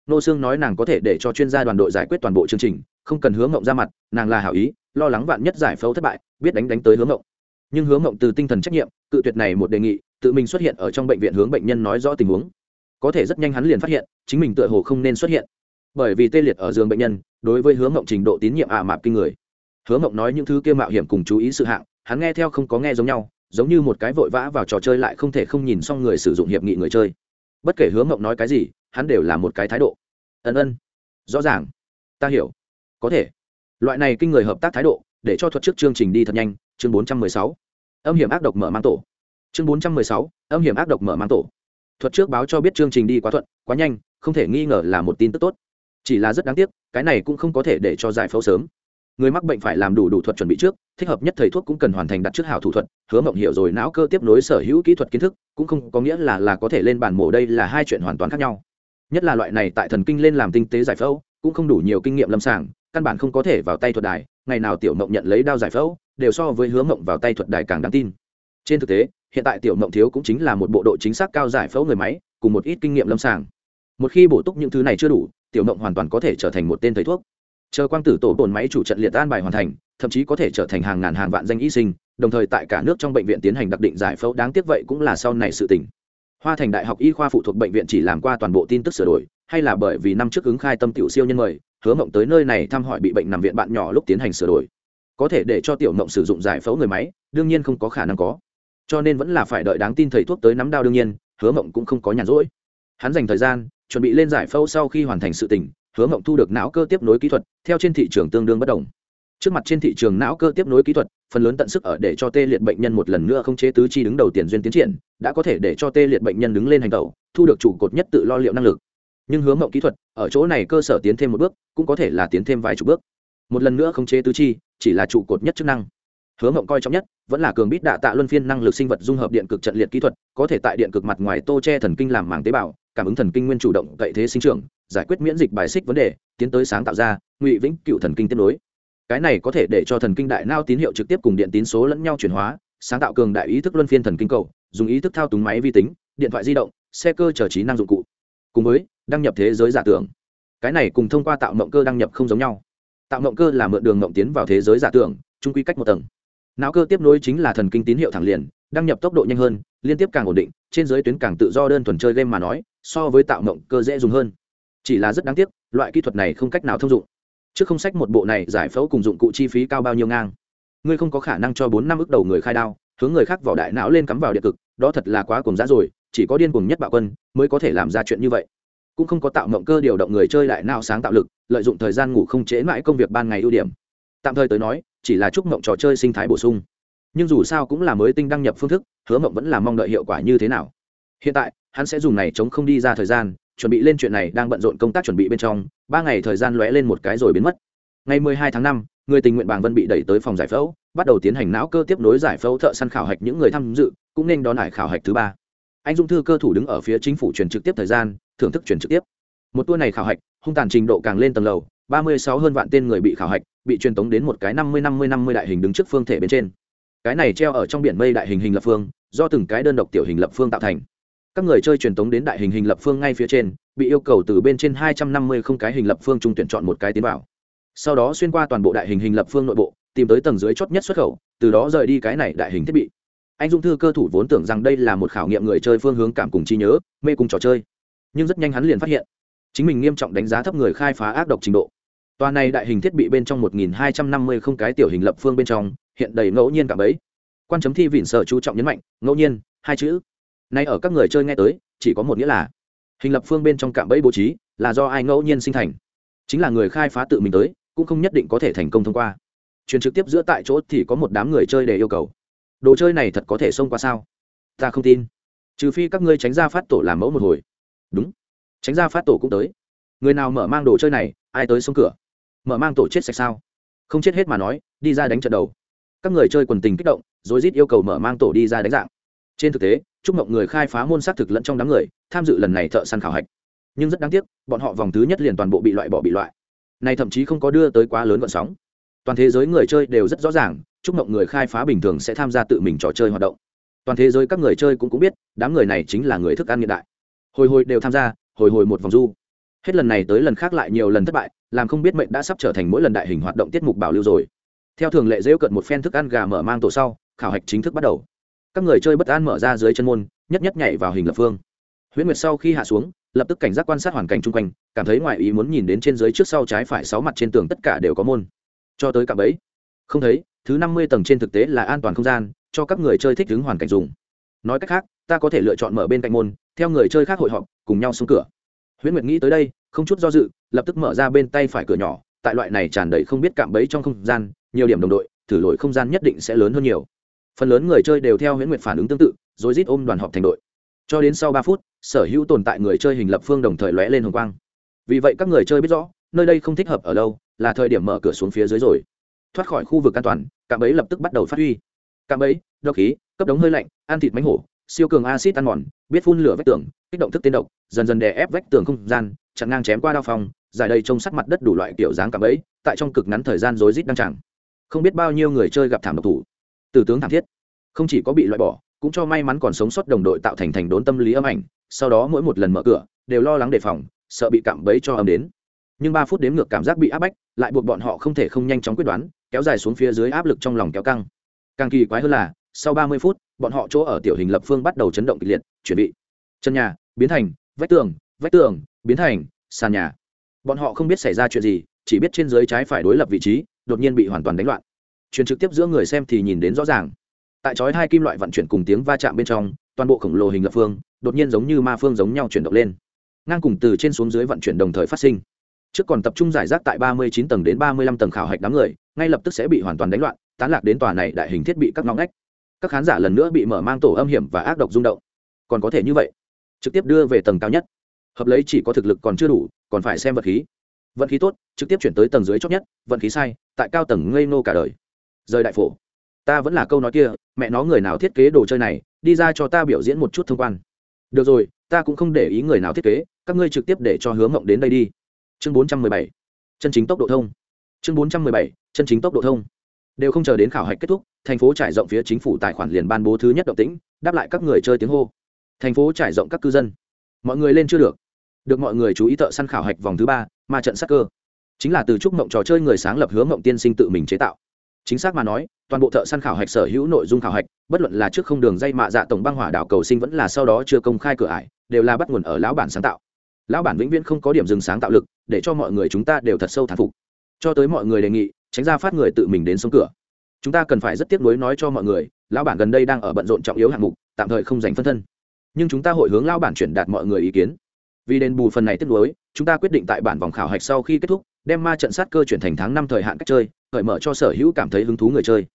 Nô sương nói nàng có thể để cho chuyên gia đoàn đội giải quyết toàn bộ chương trình, không cần hướng ngộng ra mặt, nàng là hảo ý, lo lắng vạn nhất giải phẫu thất bại, biết đánh đánh tới hướng ngộng nhưng hướng ngộng từ tinh thần trách nhiệm, cự tuyệt này một đề nghị, tự mình xuất hiện ở trong bệnh viện hướng bệnh nhân nói rõ tình huống có thể rất nhanh hắn liền phát hiện, chính mình tựa hồ không nên xuất hiện. Bởi vì tê liệt ở giường bệnh nhân, đối với hướng mộng trình độ tín nhiệm ạ mạp kinh người. Hướng mộng nói những thứ kia mạo hiểm cùng chú ý sự hạng, hắn nghe theo không có nghe giống nhau, giống như một cái vội vã vào trò chơi lại không thể không nhìn xong người sử dụng hiệp nghị người chơi. Bất kể hướng mộng nói cái gì, hắn đều là một cái thái độ. Ân ân, rõ ràng, ta hiểu. Có thể. Loại này kinh người hợp tác thái độ, để cho thuật trước chương trình đi thật nhanh, chương bốn trăm mười sáu. Âm hiểm ác độc mở mang tổ. Chương bốn trăm mười sáu, âm hiểm ác độc mở mang tổ thuật trước báo cho biết chương trình đi quá thuận, quá nhanh, không thể nghi ngờ là một tin tức tốt. Chỉ là rất đáng tiếc, cái này cũng không có thể để cho giải phẫu sớm. Người mắc bệnh phải làm đủ đủ thuật chuẩn bị trước, thích hợp nhất thầy thuốc cũng cần hoàn thành đặt trước hảo thủ thuật, hứa mộng hiểu rồi não cơ tiếp nối sở hữu kỹ thuật kiến thức, cũng không có nghĩa là là có thể lên bản mổ đây là hai chuyện hoàn toàn khác nhau. Nhất là loại này tại thần kinh lên làm tinh tế giải phẫu, cũng không đủ nhiều kinh nghiệm lâm sàng, căn bản không có thể vào tay thuật đài, ngày nào tiểu mộng nhận lấy đao giải phẫu, đều so với hứa mộng vào tay thuật đài càng đáng tin. Trên thực tế hiện tại tiểu mộng thiếu cũng chính là một bộ độ chính xác cao giải phẫu người máy, cùng một ít kinh nghiệm lâm sàng. Một khi bổ túc những thứ này chưa đủ, tiểu mộng hoàn toàn có thể trở thành một tên thầy thuốc. Chờ quang tử tổ bồn máy chủ trận liệt an bài hoàn thành, thậm chí có thể trở thành hàng ngàn hàng vạn danh y sinh, đồng thời tại cả nước trong bệnh viện tiến hành đặc định giải phẫu, đáng tiếc vậy cũng là sau này sự tình. Hoa thành đại học y khoa phụ thuộc bệnh viện chỉ làm qua toàn bộ tin tức sửa đổi, hay là bởi vì năm trước ứng khai tâm tiểu siêu nhân mời, hứa mộng tới nơi này thăm hỏi bị bệnh nằm viện bạn nhỏ lúc tiến hành sửa đổi. Có thể để cho tiểu mộng sử dụng giải phẫu người máy, đương nhiên không có khả năng có cho nên vẫn là phải đợi đáng tin thầy thuốc tới nắm đao đương nhiên, hứa mộng cũng không có nhàn rỗi. Hắn dành thời gian, chuẩn bị lên giải phẫu sau khi hoàn thành sự tỉnh hứa mộng thu được não cơ tiếp nối kỹ thuật, theo trên thị trường tương đương bất đồng. Trước mặt trên thị trường não cơ tiếp nối kỹ thuật, phần lớn tận sức ở để cho tê liệt bệnh nhân một lần nữa không chế tứ chi đứng đầu tiền duyên tiến triển, đã có thể để cho tê liệt bệnh nhân đứng lên hành tẩu thu được trụ cột nhất tự lo liệu năng lực. Nhưng hứa mộng kỹ thuật, ở chỗ này cơ sở tiến thêm một bước, cũng có thể là tiến thêm vài chục bước. Một lần nữa không chế tứ chi, chỉ là trụ cột nhất chức năng hứa mộng coi trọng nhất vẫn là cường bít đạ tạ luân phiên năng lực sinh vật dung hợp điện cực trận liệt kỹ thuật, có thể tại điện cực mặt ngoài tô che thần kinh làm màng tế bào, cảm ứng thần kinh nguyên chủ động cậy thế sinh trưởng, giải quyết miễn dịch bài xích vấn đề, tiến tới sáng tạo ra ngụy vĩnh cựu thần kinh tiếp nối. Cái này có thể để cho thần kinh đại nao tín hiệu trực tiếp cùng điện tín số lẫn nhau chuyển hóa, sáng tạo cường đại ý thức luân phiên thần kinh cầu, dùng ý thức thao túng máy vi tính, điện thoại di động, xe cơ chở trí năng dụng cụ. Cùng với, đăng nhập thế giới giả tưởng. Cái này cùng thông qua tạo mộng cơ đăng nhập không giống nhau. Tạo mộng cơ là mượn đường mộng tiến vào thế giới giả tưởng trung quy cách một tầng não cơ tiếp nối chính là thần kinh tín hiệu thẳng liền, đăng nhập tốc độ nhanh hơn, liên tiếp càng ổn định, trên giới tuyến càng tự do đơn thuần chơi game mà nói, so với tạo mộng cơ dễ dùng hơn. Chỉ là rất đáng tiếc, loại kỹ thuật này không cách nào thông dụng. Trước không sách một bộ này giải phẫu cùng dụng cụ chi phí cao bao nhiêu ngang. Ngươi không có khả năng cho bốn năm ức đầu người khai đao, hướng người khác vào đại não lên cắm vào địa cực, đó thật là quá cùng giá rồi, chỉ có điên cùng nhất bạo quân mới có thể làm ra chuyện như vậy. Cũng không có tạo mộng cơ điều động người chơi đại não sáng tạo lực, lợi dụng thời gian ngủ không chế mãi công việc ban ngày ưu điểm. Tạm thời tới nói chỉ là chúc mộng trò chơi sinh thái bổ sung. Nhưng dù sao cũng là mới tinh đăng nhập phương thức, hứa mộng vẫn là mong đợi hiệu quả như thế nào. Hiện tại, hắn sẽ dùng này chống không đi ra thời gian, chuẩn bị lên chuyện này đang bận rộn công tác chuẩn bị bên trong, ba ngày thời gian lóe lên một cái rồi biến mất. Ngày mười hai tháng năm, người tình nguyện bàng vân bị đẩy tới phòng giải phẫu, bắt đầu tiến hành não cơ tiếp nối giải phẫu thợ săn khảo hạch những người tham dự, cũng nên đón hải khảo hạch thứ ba. Anh dung thư cơ thủ đứng ở phía chính phủ truyền trực tiếp thời gian, thưởng thức truyền trực tiếp. Một tour này khảo hạch, hung tàn trình độ càng lên tầng lầu, ba mươi sáu hơn vạn tên người bị khảo hạch bị truyền tống đến một cái năm mươi năm mươi năm mươi đại hình đứng trước phương thể bên trên. Cái này treo ở trong biển mây đại hình hình lập phương, do từng cái đơn độc tiểu hình lập phương tạo thành. Các người chơi truyền tống đến đại hình hình lập phương ngay phía trên, bị yêu cầu từ bên trên hai trăm năm mươi không cái hình lập phương trung tuyển chọn một cái tiến vào. Sau đó xuyên qua toàn bộ đại hình hình lập phương nội bộ, tìm tới tầng dưới chót nhất xuất khẩu, từ đó rời đi cái này đại hình thiết bị. Anh dung thư cơ thủ vốn tưởng rằng đây là một khảo nghiệm người chơi phương hướng cảm cùng trí nhớ, mê cùng trò chơi. Nhưng rất nhanh hắn liền phát hiện, chính mình nghiêm trọng đánh giá thấp người khai phá ác độc trình độ. Toàn này đại hình thiết bị bên trong 1250 không cái tiểu hình lập phương bên trong, hiện đầy ngẫu nhiên cả bấy. Quan chấm thi vịn sở chú trọng nhấn mạnh, ngẫu nhiên, hai chữ. Nay ở các người chơi nghe tới, chỉ có một nghĩa là hình lập phương bên trong cạm bẫy bố trí là do ai ngẫu nhiên sinh thành. Chính là người khai phá tự mình tới cũng không nhất định có thể thành công thông qua. Truyền trực tiếp giữa tại chỗ thì có một đám người chơi để yêu cầu. Đồ chơi này thật có thể xông qua sao? Ta không tin. Trừ phi các ngươi tránh ra phát tổ làm mẫu một hồi. Đúng. Tránh ra phát tổ cũng tới. Người nào mở mang đồ chơi này ai tới xông cửa? Mở mang tổ chết sạch sao? Không chết hết mà nói, đi ra đánh trận đầu. Các người chơi quần tình kích động, rồi rít yêu cầu mở mang tổ đi ra đánh dạng. Trên thực tế chúc mộng người khai phá môn xác thực lẫn trong đám người, tham dự lần này thợ săn khảo hạch. Nhưng rất đáng tiếc, bọn họ vòng thứ nhất liền toàn bộ bị loại bỏ bị loại. Này thậm chí không có đưa tới quá lớn vận sóng. Toàn thế giới người chơi đều rất rõ ràng chúc mộng người khai phá bình thường sẽ tham gia tự mình trò chơi hoạt động. Toàn thế giới các người chơi cũng cũng biết, đám người này chính là người thức ăn hiện đại. Hồi hồi đều tham gia, hồi hồi một vòng du hết lần này tới lần khác lại nhiều lần thất bại, làm không biết mệnh đã sắp trở thành mỗi lần đại hình hoạt động tiết mục bảo lưu rồi. Theo thường lệ dễu cận một phen thức ăn gà mở mang tổ sau, khảo hạch chính thức bắt đầu. Các người chơi bất an mở ra dưới chân môn, nhất nhất nhảy vào hình lập phương. Huyễn nguyệt sau khi hạ xuống, lập tức cảnh giác quan sát hoàn cảnh chung quanh, cảm thấy ngoài ý muốn nhìn đến trên dưới trước sau trái phải sáu mặt trên tường tất cả đều có môn. Cho tới cạm ấy không thấy, thứ năm mươi tầng trên thực tế là an toàn không gian, cho các người chơi thích ứng hoàn cảnh dùng. Nói cách khác, ta có thể lựa chọn mở bên cạnh môn, theo người chơi khác hội họp, cùng nhau xuống cửa. Huyễn nguyệt nghĩ tới đây không chút do dự, lập tức mở ra bên tay phải cửa nhỏ, tại loại này tràn đầy không biết cạm bẫy trong không gian, nhiều điểm đồng đội, thử lỗi không gian nhất định sẽ lớn hơn nhiều. Phần lớn người chơi đều theo huyễn nguyệt phản ứng tương tự, rồi rít ôm đoàn họp thành đội. Cho đến sau ba phút, sở hữu tồn tại người chơi hình lập phương đồng thời lóe lên hồng quang. Vì vậy các người chơi biết rõ, nơi đây không thích hợp ở lâu là thời điểm mở cửa xuống phía dưới rồi. Thoát khỏi khu vực an toàn, cạm bẫy lập tức bắt đầu phát huy. Cạm bẫy, độc khí, cấp đống hơi lạnh, ăn thịt mánh hổ, siêu cường acid ăn mòn, biết phun lửa vách tường, kích động thức tên độc, dần dần đè ép vách tường không gian chặn ngang chém qua đao phòng dài đầy trông sắt mặt đất đủ loại kiểu dáng cảm ấy tại trong cực ngắn thời gian rối rít đăng tràng không biết bao nhiêu người chơi gặp thảm độc thủ. Tử tướng thảm thiết. Không chỉ có bị loại bỏ, cũng cho may mắn còn sống sót đồng đội tạo thành thành đốn tâm lý âm ảnh, sau đó mỗi một lần mở cửa, đều lo lắng đề phòng, sợ bị cạm bẫy cho âm đến. Nhưng ba phút đếm ngược cảm giác bị áp bách, lại buộc bọn họ không thể không nhanh chóng quyết đoán, kéo dài xuống phía dưới áp lực trong lòng kéo căng. Càng kỳ quái hơn là, sau ba mươi phút, bọn họ chỗ ở tiểu hình lập phương bắt đầu chấn động kịch liệt, chuẩn bị. Chân nhà, biến thành, vách tường vách tường biến thành sàn nhà. Bọn họ không biết xảy ra chuyện gì, chỉ biết trên dưới trái phải đối lập vị trí, đột nhiên bị hoàn toàn đánh loạn. Truyền trực tiếp giữa người xem thì nhìn đến rõ ràng. Tại chói hai kim loại vận chuyển cùng tiếng va chạm bên trong, toàn bộ khổng lồ hình lập phương, đột nhiên giống như ma phương giống nhau chuyển động lên. Ngang cùng từ trên xuống dưới vận chuyển đồng thời phát sinh. Trước còn tập trung giải rác tại ba mươi chín tầng đến ba mươi lăm tầng khảo hạch đám người, ngay lập tức sẽ bị hoàn toàn đánh loạn, tán lạc đến tòa này đại hình thiết bị các ngõ ngách. Các khán giả lần nữa bị mở mang tổ âm hiểm và ác độc rung động. Còn có thể như vậy. Trực tiếp đưa về tầng cao nhất hợp lấy chỉ có thực lực còn chưa đủ, còn phải xem vật khí. Vận khí tốt, trực tiếp chuyển tới tầng dưới chót nhất, vận khí sai, tại cao tầng ngây nô cả đời. Rời đại phổ. Ta vẫn là câu nói kia, mẹ nó người nào thiết kế đồ chơi này, đi ra cho ta biểu diễn một chút thông quan. Được rồi, ta cũng không để ý người nào thiết kế, các ngươi trực tiếp để cho hướng ngộng đến đây đi. Chương bốn trăm mười bảy. Chân chính tốc độ thông. Chương bốn trăm mười bảy. Chân chính tốc độ thông. Đều không chờ đến khảo hạch kết thúc, thành phố trải rộng phía chính phủ tài khoản liền ban bố thứ nhất động tĩnh, đáp lại các người chơi tiếng hô. Thành phố trải rộng các cư dân. Mọi người lên chưa được được mọi người chú ý thợ săn khảo hạch vòng thứ ba mà trận sắc cơ. Chính là từ trúc mộng trò chơi người sáng lập hướng mộng tiên sinh tự mình chế tạo. Chính xác mà nói, toàn bộ thợ săn khảo hạch sở hữu nội dung khảo hạch, bất luận là trước không đường dây mạ dạ tổng băng hỏa đảo cầu sinh vẫn là sau đó chưa công khai cửa ải, đều là bắt nguồn ở lão bản sáng tạo. Lão bản vĩnh viễn không có điểm dừng sáng tạo lực, để cho mọi người chúng ta đều thật sâu thán phục. Cho tới mọi người đề nghị, tránh ra phát người tự mình đến sống cửa. Chúng ta cần phải rất tiếc nuối nói cho mọi người, lão bản gần đây đang ở bận rộn trọng yếu hạng mục, tạm thời không dành phân thân. Nhưng chúng ta hội hướng lão bản chuyển đạt mọi người ý kiến vì đền bù phần này tiếc nuối, chúng ta quyết định tại bản vòng khảo hạch sau khi kết thúc, đem ma trận sát cơ chuyển thành tháng năm thời hạn cách chơi, cởi mở cho sở hữu cảm thấy hứng thú người chơi.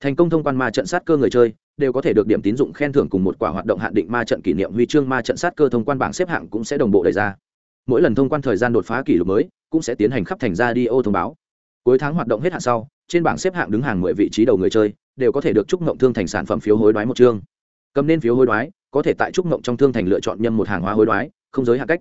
Thành công thông quan ma trận sát cơ người chơi, đều có thể được điểm tín dụng khen thưởng cùng một quả hoạt động hạn định ma trận kỷ niệm huy chương ma trận sát cơ thông quan bảng xếp hạng cũng sẽ đồng bộ đề ra. Mỗi lần thông quan thời gian đột phá kỷ lục mới, cũng sẽ tiến hành khắp thành ra đi ô thông báo. Cuối tháng hoạt động hết hạn sau, trên bảng xếp hạng đứng hàng mười vị trí đầu người chơi, đều có thể được trúc mộng thương thành sản phẩm phiếu hối đoái một chương. Cầm nên phiếu hối đoái, có thể tại trúc mộng trong thương thành lựa chọn nhâm một hàng hóa hối đoái không giới hạn cách.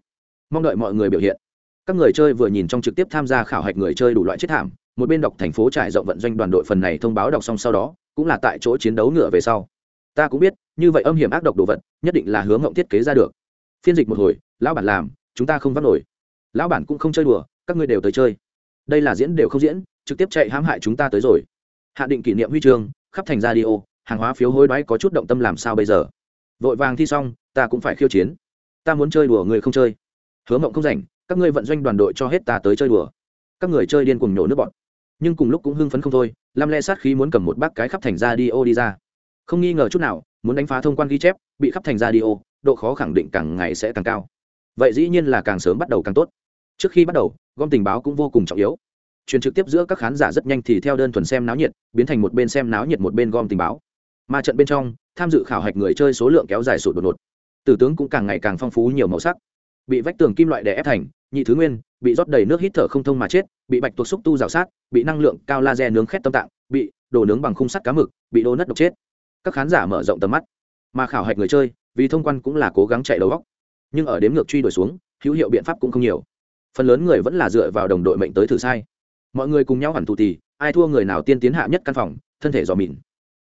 Mong đợi mọi người biểu hiện. Các người chơi vừa nhìn trong trực tiếp tham gia khảo hạch người chơi đủ loại chết thảm, một bên đọc thành phố trải rộng vận doanh đoàn đội phần này thông báo đọc xong sau đó, cũng là tại chỗ chiến đấu ngựa về sau. Ta cũng biết, như vậy âm hiểm ác độc đồ vật, nhất định là hướng ngộng thiết kế ra được. Phiên dịch một hồi, lão bản làm, chúng ta không vắt nổi. Lão bản cũng không chơi đùa, các ngươi đều tới chơi. Đây là diễn đều không diễn, trực tiếp chạy hãm hại chúng ta tới rồi. Hạ định kỷ niệm huy chương, khắp thành ra đi ô hàng hóa phiếu hối đoái có chút động tâm làm sao bây giờ? Vội vàng thi xong, ta cũng phải khiêu chiến ta muốn chơi đùa người không chơi. Hứa mộng không rảnh, các ngươi vận doanh đoàn đội cho hết ta tới chơi đùa. Các người chơi điên cùng nhổ nước bọn. Nhưng cùng lúc cũng hưng phấn không thôi, lam le sát khí muốn cầm một bác cái khắp thành ra đi ô đi ra. Không nghi ngờ chút nào, muốn đánh phá thông quan ghi chép, bị khắp thành ra đi ô, độ khó khẳng định càng ngày sẽ càng cao. Vậy dĩ nhiên là càng sớm bắt đầu càng tốt. Trước khi bắt đầu, gom tình báo cũng vô cùng trọng yếu. Truyền trực tiếp giữa các khán giả rất nhanh thì theo đơn thuần xem náo nhiệt, biến thành một bên xem náo nhiệt một bên gom tình báo. Mà trận bên trong, tham dự khảo hạch người chơi số lượng kéo dài sụt đột ngột tử tướng cũng càng ngày càng phong phú nhiều màu sắc. Bị vách tường kim loại đè ép thành, nhị thứ nguyên, bị rót đầy nước hít thở không thông mà chết, bị bạch tuộc xúc tu rào sát, bị năng lượng cao laser nướng khét tâm tạng, bị đổ nướng bằng khung sắt cá mực, bị đô nất độc chết. Các khán giả mở rộng tầm mắt. Mà khảo hạch người chơi, vì thông quan cũng là cố gắng chạy đầu góc nhưng ở đếm ngược truy đuổi xuống, hữu hiệu biện pháp cũng không nhiều. Phần lớn người vẫn là dựa vào đồng đội mệnh tới thử sai. Mọi người cùng nhau hẳn tù tì, ai thua người nào tiên tiến hạ nhất căn phòng, thân thể dò mìn.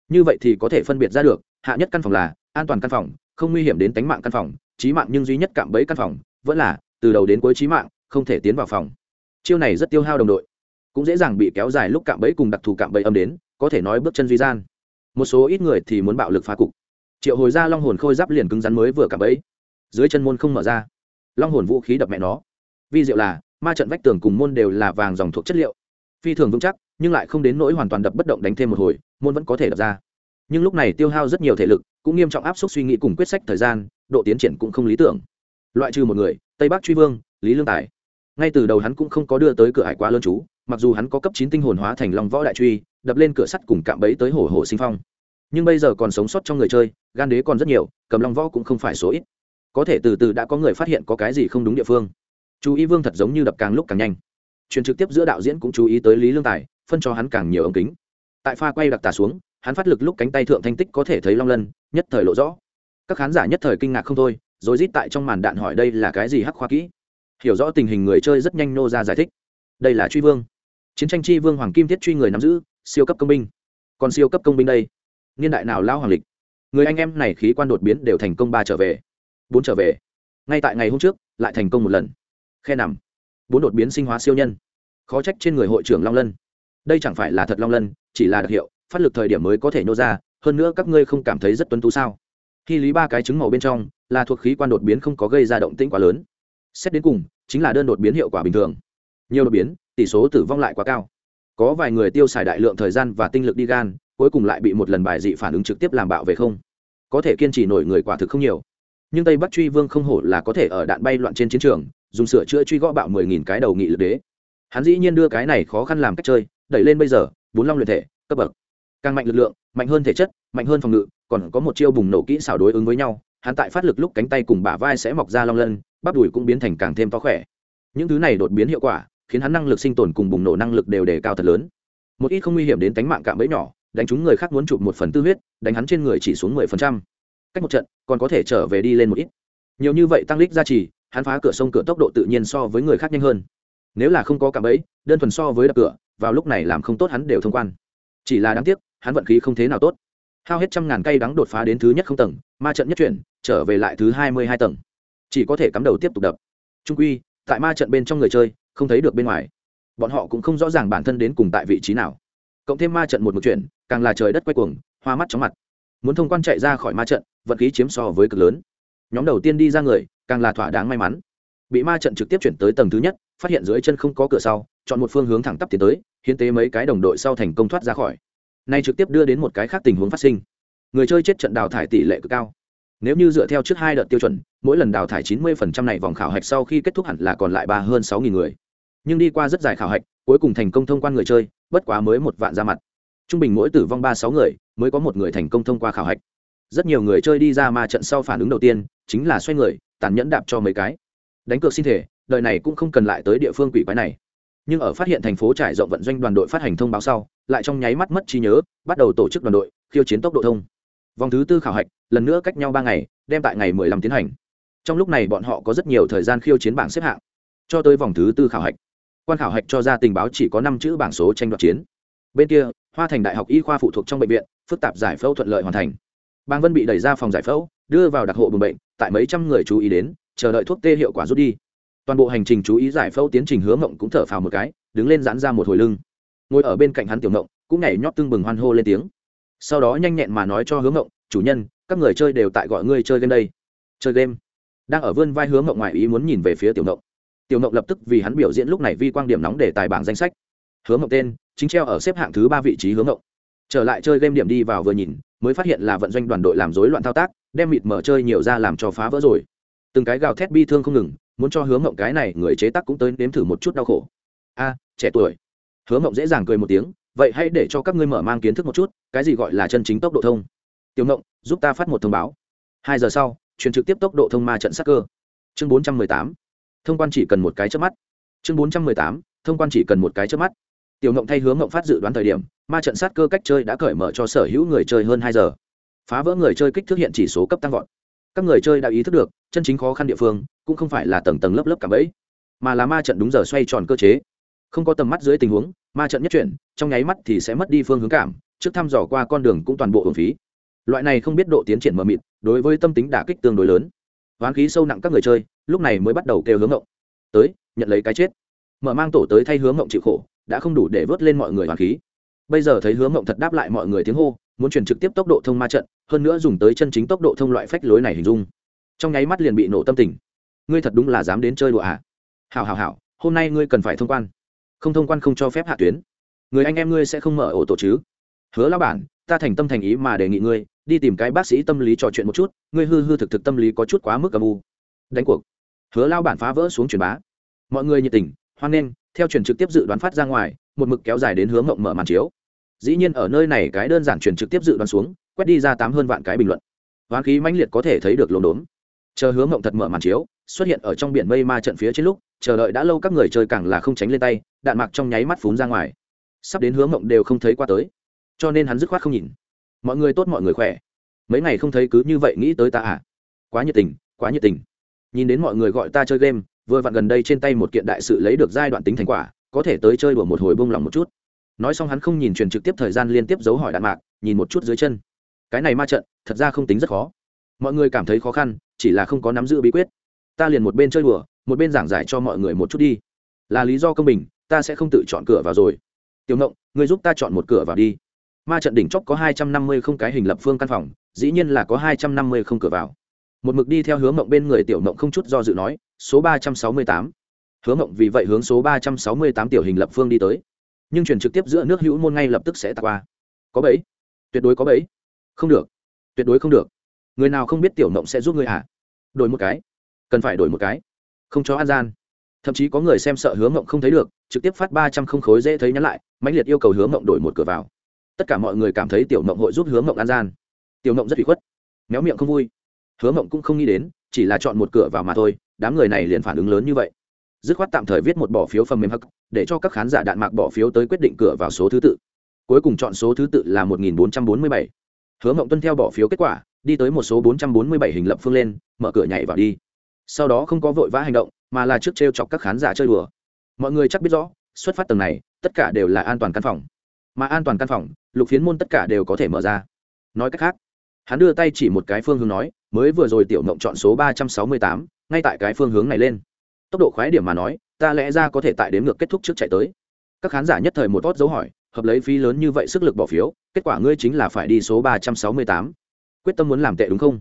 Như vậy thì có thể phân biệt ra được, hạ nhất căn phòng là an toàn căn phòng không nguy hiểm đến tính mạng căn phòng trí mạng nhưng duy nhất cạm bẫy căn phòng vẫn là, từ đầu đến cuối trí mạng, không thể tiến vào phòng. Chiêu này rất tiêu hao đồng đội. Cũng dễ dàng bị kéo dài lúc cạm bẫy cùng đặc thù cạm bẫy âm đến, có thể nói bước chân duy gian. Một số ít người thì muốn bạo lực phá cục. Triệu hồi ra long hồn khôi giáp liền cứng rắn mới vừa cạm bẫy. Dưới chân môn không mở ra. Long hồn vũ khí đập mẹ nó. Vi diệu là, ma trận vách tường cùng môn đều là vàng dòng thuộc chất liệu. Phi thường vững chắc, nhưng lại không đến nỗi hoàn toàn đập bất động đánh thêm một hồi, môn vẫn có thể đập ra. Nhưng lúc này tiêu hao rất nhiều thể lực cũng nghiêm trọng áp suất suy nghĩ cùng quyết sách thời gian, độ tiến triển cũng không lý tưởng. Loại trừ một người, tây bắc truy vương, lý lương tài. Ngay từ đầu hắn cũng không có đưa tới cửa hải quá lớn chú, mặc dù hắn có cấp chín tinh hồn hóa thành long võ đại truy, đập lên cửa sắt cùng cạm bẫy tới hổ hổ sinh phong. Nhưng bây giờ còn sống sót trong người chơi, gan đế còn rất nhiều, cầm long võ cũng không phải số ít. Có thể từ từ đã có người phát hiện có cái gì không đúng địa phương. Chú ý vương thật giống như đập càng lúc càng nhanh. Truyền trực tiếp giữa đạo diễn cũng chú ý tới lý lương tài, phân cho hắn càng nhiều ống kính. Tại pha quay đặc tà xuống hắn phát lực lúc cánh tay thượng thanh tích có thể thấy long lân, nhất thời lộ rõ. Các khán giả nhất thời kinh ngạc không thôi, rồi rít tại trong màn đạn hỏi đây là cái gì hắc khoa kỹ. Hiểu rõ tình hình người chơi rất nhanh nô ra giải thích. Đây là truy vương. Chiến tranh chi vương hoàng kim thiết truy người nắm giữ, siêu cấp công binh. Còn siêu cấp công binh đây. Niên đại nào lao hoàng lịch. Người anh em này khí quan đột biến đều thành công ba trở về, bốn trở về. Ngay tại ngày hôm trước, lại thành công một lần. Khe nằm. Bốn đột biến sinh hóa siêu nhân. Khó trách trên người hội trưởng long lân. Đây chẳng phải là thật long lân, chỉ là đặc hiệu phát lực thời điểm mới có thể nô ra, hơn nữa các ngươi không cảm thấy rất tuân tú sao? Khi lý ba cái trứng màu bên trong, là thuộc khí quan đột biến không có gây ra động tĩnh quá lớn. Xét đến cùng, chính là đơn đột biến hiệu quả bình thường. Nhiều đột biến, tỷ số tử vong lại quá cao. Có vài người tiêu xài đại lượng thời gian và tinh lực đi gan, cuối cùng lại bị một lần bài dị phản ứng trực tiếp làm bạo về không. Có thể kiên trì nổi người quả thực không nhiều. Nhưng tây bắc truy vương không hổ là có thể ở đạn bay loạn trên chiến trường, dùng sửa chữa truy gõ bạo mười nghìn cái đầu nghị lực đế. Hắn dĩ nhiên đưa cái này khó khăn làm cách chơi, đẩy lên bây giờ, bốn long luyện thể, cấp bậc càng mạnh lực lượng, mạnh hơn thể chất, mạnh hơn phòng ngự, còn có một chiêu bùng nổ kỹ xảo đối ứng với nhau, hắn tại phát lực lúc cánh tay cùng bả vai sẽ mọc ra long lân, bắp đùi cũng biến thành càng thêm to khỏe. Những thứ này đột biến hiệu quả, khiến hắn năng lực sinh tồn cùng bùng nổ năng lực đều đề cao thật lớn. Một ít không nguy hiểm đến tánh mạng cạm bẫy nhỏ, đánh chúng người khác muốn chụp một phần tư huyết, đánh hắn trên người chỉ xuống mười phần trăm. Cách một trận, còn có thể trở về đi lên một ít. Nhiều như vậy tăng lít ra trì, hắn phá cửa sông cửa tốc độ tự nhiên so với người khác nhanh hơn. Nếu là không có cạm bẫy, đơn thuần so với đập cửa, vào lúc này làm không tốt hắn đều thông quan. Chỉ là đáng tiếc hắn vận khí không thế nào tốt. Hao hết trăm ngàn cây đắng đột phá đến thứ nhất không tầng, ma trận nhất chuyển, trở về lại thứ hai mươi hai tầng. Chỉ có thể cắm đầu tiếp tục đập. Trung quy, tại ma trận bên trong người chơi, không thấy được bên ngoài. Bọn họ cũng không rõ ràng bản thân đến cùng tại vị trí nào. Cộng thêm ma trận một một chuyện càng là trời đất quay cuồng, hoa mắt chóng mặt. Muốn thông quan chạy ra khỏi ma trận, vận khí chiếm so với cực lớn. Nhóm đầu tiên đi ra người, càng là thỏa đáng may mắn. Bị ma trận trực tiếp chuyển tới tầng thứ nhất, phát hiện dưới chân không có cửa sau, chọn một phương hướng thẳng tắp tiến tới, hiến tế mấy cái đồng đội sau thành công thoát ra khỏi nay trực tiếp đưa đến một cái khác tình huống phát sinh. Người chơi chết trận đào thải tỷ lệ cực cao. Nếu như dựa theo trước hai đợt tiêu chuẩn, mỗi lần đào thải 90% này vòng khảo hạch sau khi kết thúc hẳn là còn lại ba hơn 6.000 người. Nhưng đi qua rất dài khảo hạch, cuối cùng thành công thông quan người chơi, bất quá mới một vạn ra mặt. Trung bình mỗi tử vong ba sáu người, mới có một người thành công thông qua khảo hạch. Rất nhiều người chơi đi ra ma trận sau phản ứng đầu tiên, chính là xoay người, tàn nhẫn đạp cho mấy cái. Đánh cược xin thể, đời này cũng không cần lại tới địa phương quỷ quái này nhưng ở phát hiện thành phố trải rộng vận doanh đoàn đội phát hành thông báo sau, lại trong nháy mắt mất trí nhớ, bắt đầu tổ chức đoàn đội, khiêu chiến tốc độ thông. Vòng thứ tư khảo hạch, lần nữa cách nhau ba ngày, đem tại ngày mười lăm tiến hành. Trong lúc này bọn họ có rất nhiều thời gian khiêu chiến bảng xếp hạng. Cho tới vòng thứ tư khảo hạch, quan khảo hạch cho ra tình báo chỉ có năm chữ bảng số tranh đoạt chiến. Bên kia, hoa thành đại học y khoa phụ thuộc trong bệnh viện, phức tạp giải phẫu thuận lợi hoàn thành. Bang vân bị đẩy ra phòng giải phẫu, đưa vào đặc hộ buồng bệnh, tại mấy trăm người chú ý đến, chờ đợi thuốc tê hiệu quả rút đi toàn bộ hành trình chú ý giải phẫu tiến trình hướng mộng cũng thở phào một cái, đứng lên giãn ra một hồi lưng. Ngồi ở bên cạnh hắn tiểu mộng, cũng nhảy nhót tưng bừng hoan hô lên tiếng. Sau đó nhanh nhẹn mà nói cho hướng mộng, chủ nhân, các người chơi đều tại gọi ngươi chơi game đây. Chơi game? Đang ở vươn vai hướng mộng ngoài ý muốn nhìn về phía tiểu mộng. Tiểu mộng lập tức vì hắn biểu diễn lúc này vi quan điểm nóng để tài bảng danh sách. Hướng mộng tên, chính treo ở xếp hạng thứ ba vị trí hướng mộng. Trở lại chơi game điểm đi vào vừa nhìn, mới phát hiện là vận doanh đoàn đội làm rối loạn thao tác, đem mịt mở chơi nhiều ra làm cho phá vỡ rồi. Từng cái gào thét bi thương không ngừng muốn cho hứa mộng cái này người chế tác cũng tới nếm thử một chút đau khổ. A, trẻ tuổi. Hứa mộng dễ dàng cười một tiếng, vậy hãy để cho các ngươi mở mang kiến thức một chút, cái gì gọi là chân chính tốc độ thông. Tiểu mộng, giúp ta phát một thông báo. Hai giờ sau, truyền trực tiếp tốc độ thông ma trận sắc cơ. Chương bốn trăm mười tám. Thông quan chỉ cần một cái trước mắt. Chương bốn trăm mười tám. Thông quan chỉ cần một cái trước mắt. Tiểu mộng thay hướng mộng phát dự đoán thời điểm, ma trận sát cơ cách chơi đã cởi mở cho sở hữu người chơi hơn hai giờ. Phá vỡ người chơi kích thước hiện chỉ số cấp tăng vọt. Các người chơi đã ý thức được, chân chính khó khăn địa phương cũng không phải là tầng tầng lớp lớp cảm ấy, mà là ma trận đúng giờ xoay tròn cơ chế. Không có tầm mắt dưới tình huống ma trận nhất chuyển trong nháy mắt thì sẽ mất đi phương hướng cảm trước thăm dò qua con đường cũng toàn bộ hưởng phí. Loại này không biết độ tiến triển mờ mịt đối với tâm tính đả kích tương đối lớn. Hoán khí sâu nặng các người chơi lúc này mới bắt đầu kêu hướng ngộng. Tới nhận lấy cái chết. Mở mang tổ tới thay hướng ngộng chịu khổ đã không đủ để vớt lên mọi người hoán khí. Bây giờ thấy hướng ngộng thật đáp lại mọi người tiếng hô muốn chuyển trực tiếp tốc độ thông ma trận hơn nữa dùng tới chân chính tốc độ thông loại phách lối này hình dung. Trong nháy mắt liền bị nổ tâm tình ngươi thật đúng là dám đến chơi đùa à? Hảo hảo hảo, hôm nay ngươi cần phải thông quan. Không thông quan không cho phép hạ tuyến. Người anh em ngươi sẽ không mở ổ tổ chứ? Hứa lao bản ta thành tâm thành ý mà đề nghị ngươi đi tìm cái bác sĩ tâm lý trò chuyện một chút ngươi hư hư thực thực tâm lý có chút quá mức âm u. Đánh cuộc. Hứa lao bản phá vỡ xuống truyền bá. Mọi người nhiệt tình hoan nghênh theo truyền trực tiếp dự đoán phát ra ngoài một mực kéo dài đến hướng ngộng mở màn chiếu. Dĩ nhiên ở nơi này cái đơn giản truyền trực tiếp dự đoán xuống quét đi ra tám hơn vạn cái bình luận. Ván khí mãnh liệt có thể thấy được lồn đốn. Chờ hướng mộng thật mở màn chiếu xuất hiện ở trong biển mây ma trận phía trên lúc, chờ đợi đã lâu các người chơi càng là không tránh lên tay, đạn mạc trong nháy mắt phún ra ngoài. Sắp đến hướng mộng đều không thấy qua tới. Cho nên hắn dứt khoát không nhìn. Mọi người tốt, mọi người khỏe. Mấy ngày không thấy cứ như vậy nghĩ tới ta à? Quá nhiệt tình, quá nhiệt tình. Nhìn đến mọi người gọi ta chơi game, vừa vặn gần đây trên tay một kiện đại sự lấy được giai đoạn tính thành quả, có thể tới chơi đùa một hồi bông lòng một chút. Nói xong hắn không nhìn truyền trực tiếp thời gian liên tiếp dấu hỏi đạn mạc, nhìn một chút dưới chân. Cái này ma trận, thật ra không tính rất khó. Mọi người cảm thấy khó khăn, chỉ là không có nắm giữ bí quyết ta liền một bên chơi đùa, một bên giảng giải cho mọi người một chút đi. Là lý do công bình, ta sẽ không tự chọn cửa vào rồi. Tiểu ngộng người giúp ta chọn một cửa vào đi. Ma trận đỉnh chóp có hai trăm năm mươi không cái hình lập phương căn phòng, dĩ nhiên là có hai trăm năm mươi không cửa vào. Một mực đi theo hướng mộng bên người tiểu mộng không chút do dự nói, số ba trăm sáu mươi tám. Hướng mộng vì vậy hướng số ba trăm sáu mươi tám tiểu hình lập phương đi tới. Nhưng truyền trực tiếp giữa nước hữu môn ngay lập tức sẽ tạt qua. Có bẫy. Tuyệt đối có bẫy. Không được. Tuyệt đối không được. Người nào không biết tiểu mộng sẽ giúp người hả? Đổi một cái cần phải đổi một cái. Không cho an gian. Thậm chí có người xem sợ hướng mộng không thấy được, trực tiếp phát ba trăm không khối dễ thấy nhắn lại, mãnh liệt yêu cầu hướng mộng đổi một cửa vào. Tất cả mọi người cảm thấy tiểu mộng hội giúp hướng mộng an gian. Tiểu mộng rất bị khuất, méo miệng không vui. Hứa mộng cũng không nghĩ đến, chỉ là chọn một cửa vào mà thôi, đám người này liền phản ứng lớn như vậy. Dứt khoát tạm thời viết một bỏ phiếu phần mềm hắc, để cho các khán giả đạn mạc bỏ phiếu tới quyết định cửa vào số thứ tự. Cuối cùng chọn số thứ tự là một nghìn bốn trăm bốn mươi bảy. Hứa mộng tuân theo bỏ phiếu kết quả, đi tới một số bốn trăm bốn mươi bảy hình lập phương lên, mở cửa nhảy vào đi sau đó không có vội vã hành động, mà là trước t r e o chọc các khán giả chơi đùa. Mọi người chắc biết rõ, xuất phát tầng này, tất cả đều là an toàn căn phòng. Mà an toàn căn phòng, lục phiến môn tất cả đều có thể mở ra. Nói cách khác, hắn đưa tay chỉ một cái phương hướng nói, mới vừa rồi tiểu mộng chọn số ba trăm sáu mươi tám, ngay tại cái phương hướng này lên. Tốc độ khoái điểm mà nói, ta lẽ ra có thể tại đếm ngược kết thúc trước chạy tới. Các khán giả nhất thời một vót dấu hỏi, hợp lấy phí lớn như vậy sức lực bỏ phiếu, kết quả ngươi chính là phải đi số ba trăm sáu mươi tám. Quyết tâm muốn làm tệ đúng không?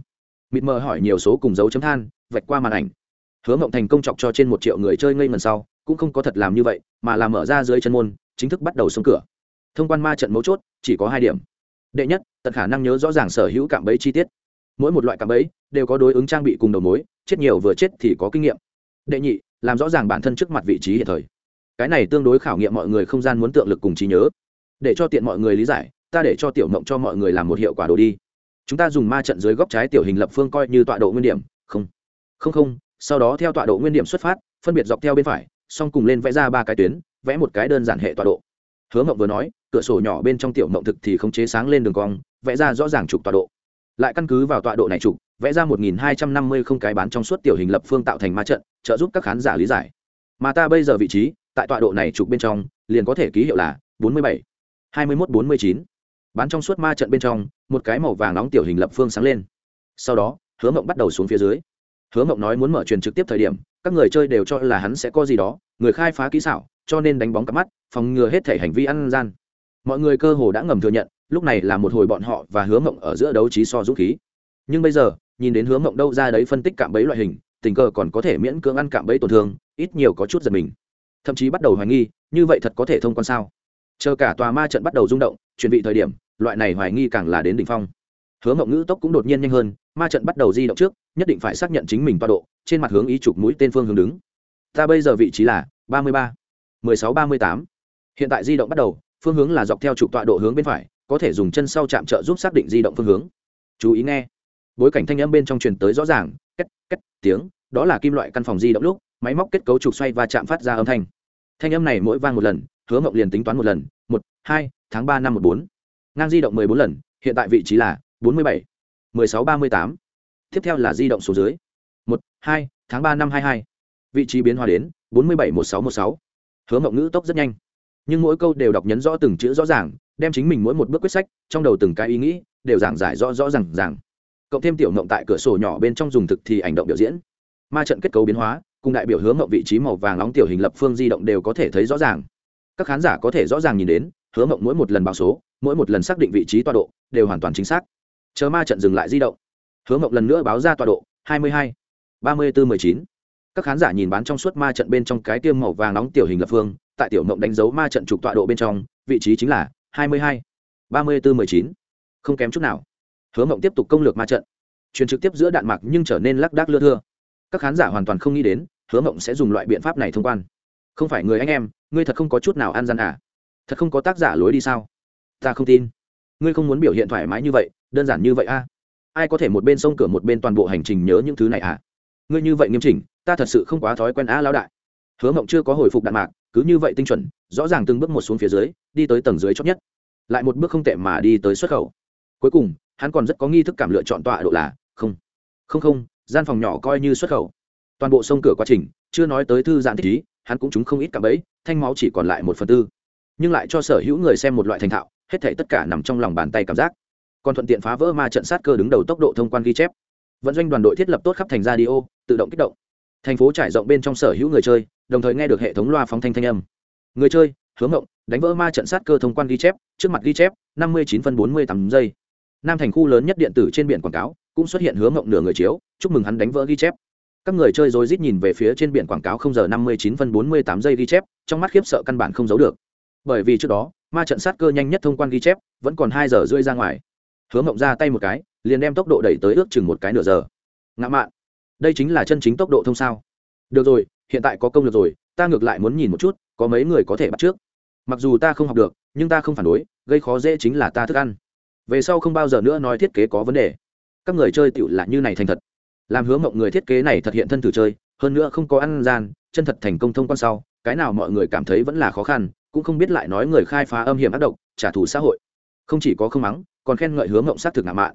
Mịt mờ hỏi nhiều số cùng dấu chấm than, vạch qua màn ảnh. Hứa mộng thành công chọc cho trên một triệu người chơi ngây ngần sau, cũng không có thật làm như vậy, mà là mở ra dưới chân môn, chính thức bắt đầu xông cửa. Thông quan ma trận mấu chốt, chỉ có hai điểm. Đệ nhất tật khả năng nhớ rõ ràng sở hữu cạm bẫy chi tiết. Mỗi một loại cạm bẫy đều có đối ứng trang bị cùng đầu mối, chết nhiều vừa chết thì có kinh nghiệm. Đệ nhị, làm rõ ràng bản thân trước mặt vị trí hiện thời. Cái này tương đối khảo nghiệm mọi người không gian muốn tượng lực cùng trí nhớ. Để cho tiện mọi người lý giải, ta để cho tiểu mộng cho mọi người làm một hiệu quả đồ đi chúng ta dùng ma trận dưới góc trái tiểu hình lập phương coi như tọa độ nguyên điểm, không không không. Sau đó theo tọa độ nguyên điểm xuất phát, phân biệt dọc theo bên phải, xong cùng lên vẽ ra ba cái tuyến, vẽ một cái đơn giản hệ tọa độ. Hứa mộng vừa nói, cửa sổ nhỏ bên trong tiểu mộng thực thì không chế sáng lên đường cong, vẽ ra rõ ràng trục tọa độ. Lại căn cứ vào tọa độ này trục, vẽ ra một nghìn hai trăm năm mươi không cái bán trong suốt tiểu hình lập phương tạo thành ma trận, trợ giúp các khán giả lý giải. Mà ta bây giờ vị trí, tại tọa độ này trục bên trong, liền có thể ký hiệu là bốn mươi bảy, hai mươi mốt bốn mươi chín bán trong suốt ma trận bên trong, một cái màu vàng nóng tiểu hình lập phương sáng lên. Sau đó, hứa mộng bắt đầu xuống phía dưới. Hứa mộng nói muốn mở truyền trực tiếp thời điểm, các người chơi đều cho là hắn sẽ có gì đó, người khai phá kỹ xảo, cho nên đánh bóng cặp mắt, phòng ngừa hết thể hành vi ăn gian. Mọi người cơ hồ đã ngầm thừa nhận, lúc này là một hồi bọn họ và hứa mộng ở giữa đấu trí so dũng khí. Nhưng bây giờ, nhìn đến hứa mộng đâu ra đấy phân tích cạm bẫy loại hình, tình cờ còn có thể miễn cưỡng ăn cạm bẫy tổn thương, ít nhiều có chút giật mình. Thậm chí bắt đầu hoài nghi, như vậy thật có thể thông quan sao? Chờ cả tòa ma trận bắt đầu rung động chuyển vị thời điểm, loại này hoài nghi càng là đến đỉnh phong. Hứa mộng ngữ tốc cũng đột nhiên nhanh hơn, ma trận bắt đầu di động trước, nhất định phải xác nhận chính mình toa độ, trên mặt hướng ý chụp mũi tên phương hướng đứng. Ta bây giờ vị trí là ba mươi ba, mười sáu ba mươi tám. Hiện tại di động bắt đầu, phương hướng là dọc theo trục tọa độ hướng bên phải, có thể dùng chân sau chạm trợ giúp xác định di động phương hướng. Chú ý nghe. Bối cảnh thanh âm bên trong truyền tới rõ ràng cách cách tiếng, đó là kim loại căn phòng di động lúc, máy móc kết cấu trục xoay và chạm phát ra âm thanh. Thanh âm này mỗi vang một lần, hứa mộng liền tính toán một lần một, hai, tháng ba năm một bốn. Ngang di động mười bốn lần, hiện tại vị trí là bốn mươi bảy, mười sáu ba mươi tám. Tiếp theo là di động số dưới. Một, hai, tháng ba năm hai hai. Vị trí biến hóa đến bốn mươi bảy một sáu một sáu. Hứa mộng ngữ tốc rất nhanh. Nhưng mỗi câu đều đọc nhấn rõ từng chữ rõ ràng, đem chính mình mỗi một bước quyết sách, trong đầu từng cái ý nghĩ, đều giảng giải rõ rõ r à n g cộng thêm tiểu mộng tại cửa sổ nhỏ bên trong dùng thực thì ảnh động biểu diễn. Ma trận kết cấu biến hóa, cùng đại biểu hướng mộng vị trí màu vàng nóng tiểu hình lập phương di động đều có thể thấy rõ ràng các khán giả có thể rõ ràng nhìn đến, hứa mộng mỗi một lần báo số, mỗi một lần xác định vị trí tọa độ, đều hoàn toàn chính xác. Chờ ma trận dừng lại di động, hứa mộng lần nữa báo ra tọa độ, hai mươi hai, ba mươi bốn mười chín. Các khán giả nhìn bán trong suốt ma trận bên trong cái tiêm màu vàng nóng tiểu hình lập phương, tại tiểu mộng đánh dấu ma trận trục tọa độ bên trong, vị trí chính là hai mươi hai, ba mươi bốn mười chín. Không kém chút nào. Hứa mộng tiếp tục công lược ma trận. Truyền trực tiếp giữa đạn mạc nhưng trở nên lác đác lưa thưa. Các khán giả hoàn toàn không nghĩ đến, hứa mộng sẽ dùng loại biện pháp này thông quan. Không phải người anh em ngươi thật không có chút nào ăn gian à? Thật không có tác giả lối đi sao? Ta không tin. Ngươi không muốn biểu hiện thoải mái như vậy, đơn giản như vậy a ai có thể một bên sông cửa một bên toàn bộ hành trình nhớ những thứ này à? Ngươi như vậy nghiêm chỉnh, ta thật sự không quá thói quen á lão đại. Hứa mộng chưa có hồi phục đạn mạc, cứ như vậy tinh chuẩn, rõ ràng từng bước một xuống phía dưới, đi tới tầng dưới chót nhất. Lại một bước không tệ mà đi tới xuất khẩu. Cuối cùng, hắn còn rất có nghi thức cảm lựa chọn tọa độ là không. Không không, gian phòng nhỏ coi như xuất khẩu. Toàn bộ sông cửa quá trình, chưa nói tới thư giãn thích ý hắn cũng chúng không ít cả bẫy, thanh máu chỉ còn lại một phần tư. Nhưng lại cho sở hữu người xem một loại thành thạo, hết thể tất cả nằm trong lòng bàn tay cảm giác. Còn thuận tiện phá vỡ ma trận sát cơ đứng đầu tốc độ thông quan ghi chép. Vận doanh đoàn đội thiết lập tốt khắp thành radio, tự động kích động. Thành phố trải rộng bên trong sở hữu người chơi, đồng thời nghe được hệ thống loa phóng thanh thanh âm. Người chơi, hướng ngộng, đánh vỡ ma trận sát cơ thông quan ghi chép, trước mặt ghi chép, năm mươi chín phân bốn mươi tám giây. Nam thành khu lớn nhất điện tử trên biển quảng cáo, cũng xuất hiện hướng ngộng nửa người chiếu, chúc mừng hắn đánh vỡ ghi chép các người chơi rồi rít nhìn về phía trên biển quảng cáo không giờ năm mươi chín phân bốn mươi tám giây ghi chép, trong mắt khiếp sợ căn bản không giấu được. Bởi vì trước đó, ma trận sát cơ nhanh nhất thông quan ghi chép, vẫn còn hai giờ rưỡi ra ngoài. Hướng mộng ra tay một cái, liền đem tốc độ đẩy tới ước chừng một cái nửa giờ. Ngã mạn, đây chính là chân chính tốc độ thông sao? Được rồi, hiện tại có công lực rồi, ta ngược lại muốn nhìn một chút, có mấy người có thể bắt trước. Mặc dù ta không học được, nhưng ta không phản đối, gây khó dễ chính là ta thức ăn. Về sau không bao giờ nữa nói thiết kế có vấn đề. Các người chơi tựu là như này thành thật làm hứa mộng người thiết kế này thật hiện thân thử chơi, hơn nữa không có ăn gian, chân thật thành công thông quan sau, cái nào mọi người cảm thấy vẫn là khó khăn, cũng không biết lại nói người khai phá âm hiểm ác độc, trả thù xã hội. Không chỉ có không mắng, còn khen ngợi hứa mộng xác thực ngạo mạn.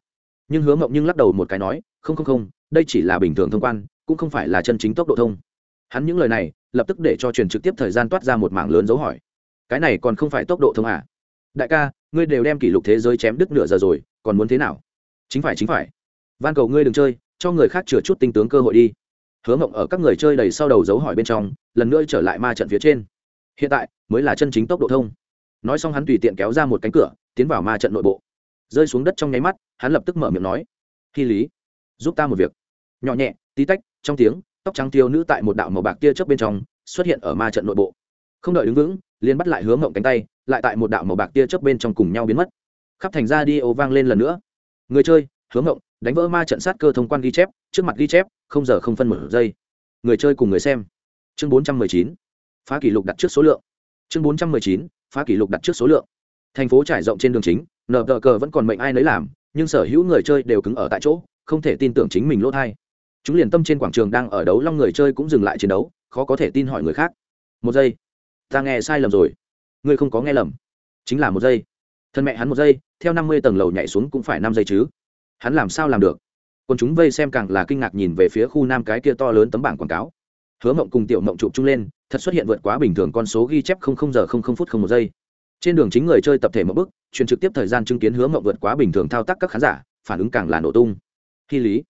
Nhưng hứa mộng nhưng lắc đầu một cái nói, không không không, đây chỉ là bình thường thông quan, cũng không phải là chân chính tốc độ thông. Hắn những lời này, lập tức để cho truyền trực tiếp thời gian toát ra một mảng lớn dấu hỏi. Cái này còn không phải tốc độ thông à? Đại ca, ngươi đều đem kỷ lục thế giới chém đứt nửa giờ rồi, còn muốn thế nào? Chính phải chính phải. Van cầu ngươi đừng chơi cho người khác chừa chút tinh tướng cơ hội đi. Hứa mộng ở các người chơi đầy sau đầu dấu hỏi bên trong, lần nữa trở lại ma trận phía trên. Hiện tại, mới là chân chính tốc độ thông. Nói xong hắn tùy tiện kéo ra một cánh cửa, tiến vào ma trận nội bộ. Rơi xuống đất trong nháy mắt, hắn lập tức mở miệng nói hy lý, giúp ta một việc. Nhỏ nhẹ, tí tách, trong tiếng, tóc trắng tiêu nữ tại một đạo màu bạc tia chớp bên trong, xuất hiện ở ma trận nội bộ. Không đợi đứng vững, liền bắt lại hướng ngộng cánh tay, lại tại một đạo màu bạc tia chớp bên trong cùng nhau biến mất. Khắp thành ra đi ô vang lên lần nữa. Người chơi hướng ngộng đánh vỡ ma trận sát cơ thông quan ghi chép, trước mặt ghi chép, không giờ không phân một giây. Người chơi cùng người xem. Chương bốn trăm mười chín, phá kỷ lục đặt trước số lượng. Chương bốn trăm mười chín, phá kỷ lục đặt trước số lượng. Thành phố trải rộng trên đường chính, nờ cờ cờ vẫn còn mệnh ai nấy làm, nhưng sở hữu người chơi đều cứng ở tại chỗ, không thể tin tưởng chính mình lỗ thai. Chúng liền tâm trên quảng trường đang ở đấu long người chơi cũng dừng lại chiến đấu, khó có thể tin hỏi người khác. Một giây. Ta nghe sai lầm rồi. Ngươi không có nghe lầm. Chính là một giây. Thân mẹ hắn một giây, theo năm mươi tầng lầu nhảy xuống cũng phải năm giây chứ hắn làm sao làm được? Còn chúng vây xem càng là kinh ngạc nhìn về phía khu nam cái kia to lớn tấm bảng quảng cáo. Hứa mộng cùng tiểu mộng chụp chung lên, thật xuất hiện vượt quá bình thường con số ghi chép không không giờ không không phút không một giây. Trên đường chính người chơi tập thể một bức truyền trực tiếp thời gian chứng kiến hứa mộng vượt quá bình thường thao tác các khán giả, phản ứng càng là nổ tung. Hy lý,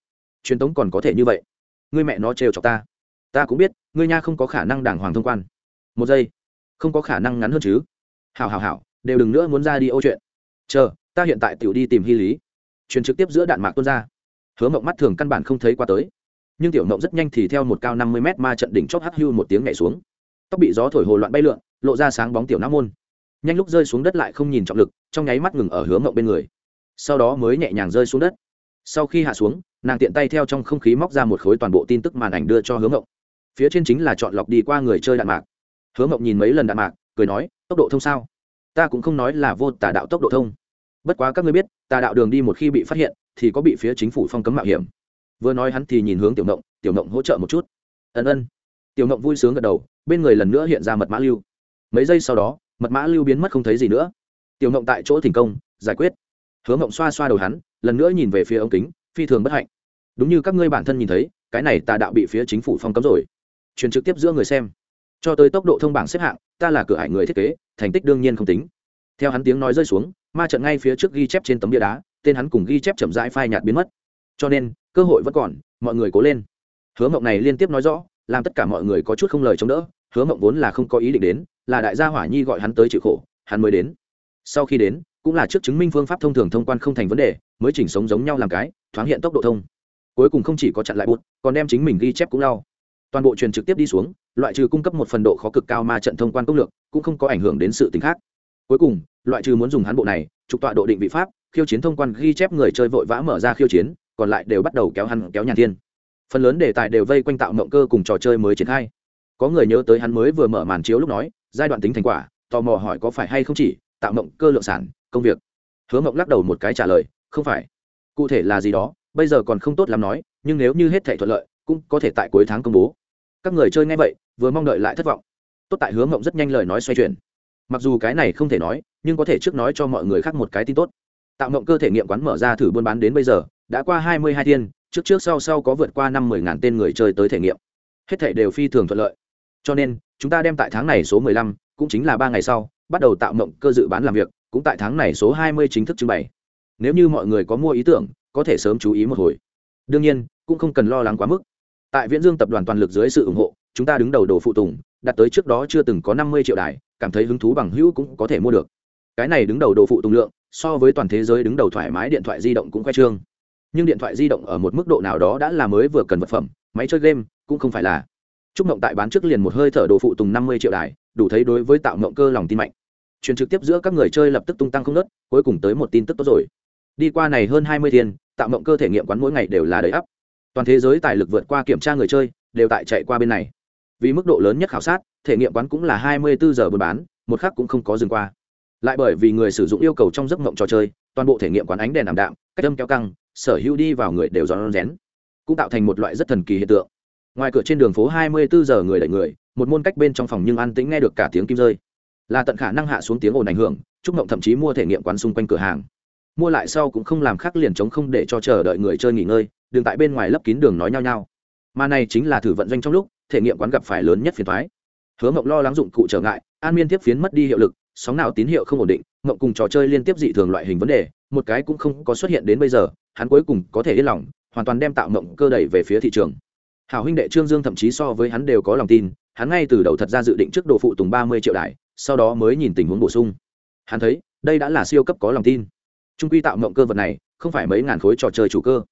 truyền tống còn có thể như vậy. Ngươi mẹ nó trêu chọc ta. Ta cũng biết, ngươi nha không có khả năng đàng hoàng thông quan. Một giây. Không có khả năng ngắn hơn chứ. Hảo hảo hảo, đều đừng nữa muốn ra đi ô chuyện. Chờ, ta hiện tại tiểu đi tìm hy lý truyền trực tiếp giữa đạn mạc tuôn ra. Hứa mộng mắt thường căn bản không thấy qua tới. Nhưng tiểu mộng rất nhanh thì theo một cao năm mươi m ma trận đỉnh chót hắc hưu một tiếng nhảy xuống. Tóc bị gió thổi hồ loạn bay lượn, lộ ra sáng bóng tiểu não môn. Nhanh lúc rơi xuống đất lại không nhìn trọng lực, trong nháy mắt ngừng ở hứa mộng bên người. Sau đó mới nhẹ nhàng rơi xuống đất. Sau khi hạ xuống, nàng tiện tay theo trong không khí móc ra một khối toàn bộ tin tức màn ảnh đưa cho hứa mộng. Phía trên chính là chọn lọc đi qua người chơi đạn mạc. Hứa mộng nhìn mấy lần đạn mạc, cười nói, tốc độ thông sao? Ta cũng không nói là vô tà đạo tốc độ thông bất quá các ngươi biết, tà đạo đường đi một khi bị phát hiện, thì có bị phía chính phủ phong cấm mạo hiểm. Vừa nói hắn thì nhìn hướng tiểu ngộng tiểu ngộng hỗ trợ một chút. Ân ân. Tiểu ngộng vui sướng gật đầu, bên người lần nữa hiện ra mật mã lưu. Mấy giây sau đó, mật mã lưu biến mất không thấy gì nữa. Tiểu ngộng tại chỗ thành công, giải quyết. Hướng ngộng xoa xoa đầu hắn, lần nữa nhìn về phía ống kính, phi thường bất hạnh. Đúng như các ngươi bản thân nhìn thấy, cái này tà đạo bị phía chính phủ phong cấm rồi. Truyền trực tiếp giữa người xem. Cho tới tốc độ thông bảng xếp hạng, ta là cửa hải người thiết kế, thành tích đương nhiên không tính. Theo hắn tiếng nói rơi xuống ma trận ngay phía trước ghi chép trên tấm bia đá, tên hắn cùng ghi chép chậm rãi phai nhạt biến mất. Cho nên, cơ hội vẫn còn, mọi người cố lên. Hứa mộng này liên tiếp nói rõ, làm tất cả mọi người có chút không lời chống đỡ, hứa mộng vốn là không có ý định đến, là đại gia hỏa nhi gọi hắn tới chịu khổ, hắn mới đến. Sau khi đến, cũng là trước chứng minh phương pháp thông thường thông quan không thành vấn đề, mới chỉnh sống giống nhau làm cái, thoáng hiện tốc độ thông. Cuối cùng không chỉ có chặn lại bút còn đem chính mình ghi chép cũng lau. Toàn bộ truyền trực tiếp đi xuống, loại trừ cung cấp một phần độ khó cực cao ma trận thông quan công lược, cũng không có ảnh hưởng đến sự tính khác cuối cùng, loại trừ muốn dùng hắn bộ này, trục tọa độ định vị pháp, khiêu chiến thông quan ghi chép người chơi vội vã mở ra khiêu chiến, còn lại đều bắt đầu kéo hắn, kéo nhàn thiên. Phần lớn đề tài đều vây quanh tạo mộng cơ cùng trò chơi mới triển khai. Có người nhớ tới hắn mới vừa mở màn chiếu lúc nói, giai đoạn tính thành quả, tò mò hỏi có phải hay không chỉ, tạo mộng cơ lượng sản, công việc. Hứa mộng lắc đầu một cái trả lời, không phải. Cụ thể là gì đó, bây giờ còn không tốt làm nói, nhưng nếu như hết thể thuận lợi, cũng có thể tại cuối tháng công bố. Các người chơi nghe vậy, vừa mong đợi lại thất vọng. Tốt tại hướng mộng rất nhanh lời nói xoay chuyển mặc dù cái này không thể nói, nhưng có thể trước nói cho mọi người khác một cái tin tốt. Tạo mộng cơ thể nghiệm quán mở ra thử buôn bán đến bây giờ, đã qua hai mươi hai thiên, trước trước sau sau có vượt qua năm mươi ngàn tên người chơi tới thể nghiệm. Hết thể đều phi thường thuận lợi. Cho nên, chúng ta đem tại tháng này số mười lăm, cũng chính là ba ngày sau, bắt đầu tạo mộng cơ dự bán làm việc, cũng tại tháng này số hai mươi chính thức trưng bày. Nếu như mọi người có mua ý tưởng, có thể sớm chú ý một hồi. Đương nhiên, cũng không cần lo lắng quá mức. Tại viễn dương tập đoàn toàn lực dưới sự ủng hộ, chúng ta đứng đầu đồ phụ tùng đặt tới trước đó chưa từng có năm mươi triệu đài, cảm thấy hứng thú bằng hữu cũng có thể mua được. Cái này đứng đầu đồ phụ tùng lượng, so với toàn thế giới đứng đầu thoải mái điện thoại di động cũng khoe trương. Nhưng điện thoại di động ở một mức độ nào đó đã là mới vừa cần vật phẩm, máy chơi game cũng không phải là. Chúc mộng tại bán trước liền một hơi thở đồ phụ tùng năm mươi triệu đài, đủ thấy đối với tạo mộng cơ lòng tin mạnh. Truyền trực tiếp giữa các người chơi lập tức tung tăng không nớt cuối cùng tới một tin tức tốt rồi. Đi qua này hơn hai mươi thiên, tạo mộng cơ thể nghiệm quán mỗi ngày đều là đầy ắp. Toàn thế giới tài lực vượt qua kiểm tra người chơi, đều tại chạy qua bên này vì mức độ lớn nhất khảo sát, thể nghiệm quán cũng là hai mươi bốn giờ buôn bán, một khắc cũng không có dừng qua. Lại bởi vì người sử dụng yêu cầu trong giấc mộng trò chơi, toàn bộ thể nghiệm quán ánh đèn ảm đạm, cách âm kéo căng, sở hữu đi vào người đều giòn rén, cũng tạo thành một loại rất thần kỳ hiện tượng. Ngoài cửa trên đường phố hai mươi bốn giờ người đẩy người, một môn cách bên trong phòng nhưng an tĩnh nghe được cả tiếng kim rơi. Là tận khả năng hạ xuống tiếng ồn ảnh hưởng, chúc mộng thậm chí mua thể nghiệm quán xung quanh cửa hàng. Mua lại sau cũng không làm khác liền chống không để cho chờ đợi người chơi nghỉ ngơi đường tại bên ngoài lấp kín đường nói nhau nhau mà này chính là thử vận doanh trong lúc thể nghiệm quán gặp phải lớn nhất phiền thoái. Hứa mộng lo lắng dụng cụ trở ngại, an miên tiếp phiến mất đi hiệu lực, sóng nào tín hiệu không ổn định, mộng cùng trò chơi liên tiếp dị thường loại hình vấn đề, một cái cũng không có xuất hiện đến bây giờ, hắn cuối cùng có thể yên lòng, hoàn toàn đem tạo mộng cơ đẩy về phía thị trường. Hảo huynh đệ trương dương thậm chí so với hắn đều có lòng tin, hắn ngay từ đầu thật ra dự định trước độ phụ tùng ba mươi triệu đại sau đó mới nhìn tình huống bổ sung. Hắn thấy, đây đã là siêu cấp có lòng tin. Trung quy tạo mộng cơ vật này, không phải mấy ngàn khối trò chơi chủ cơ.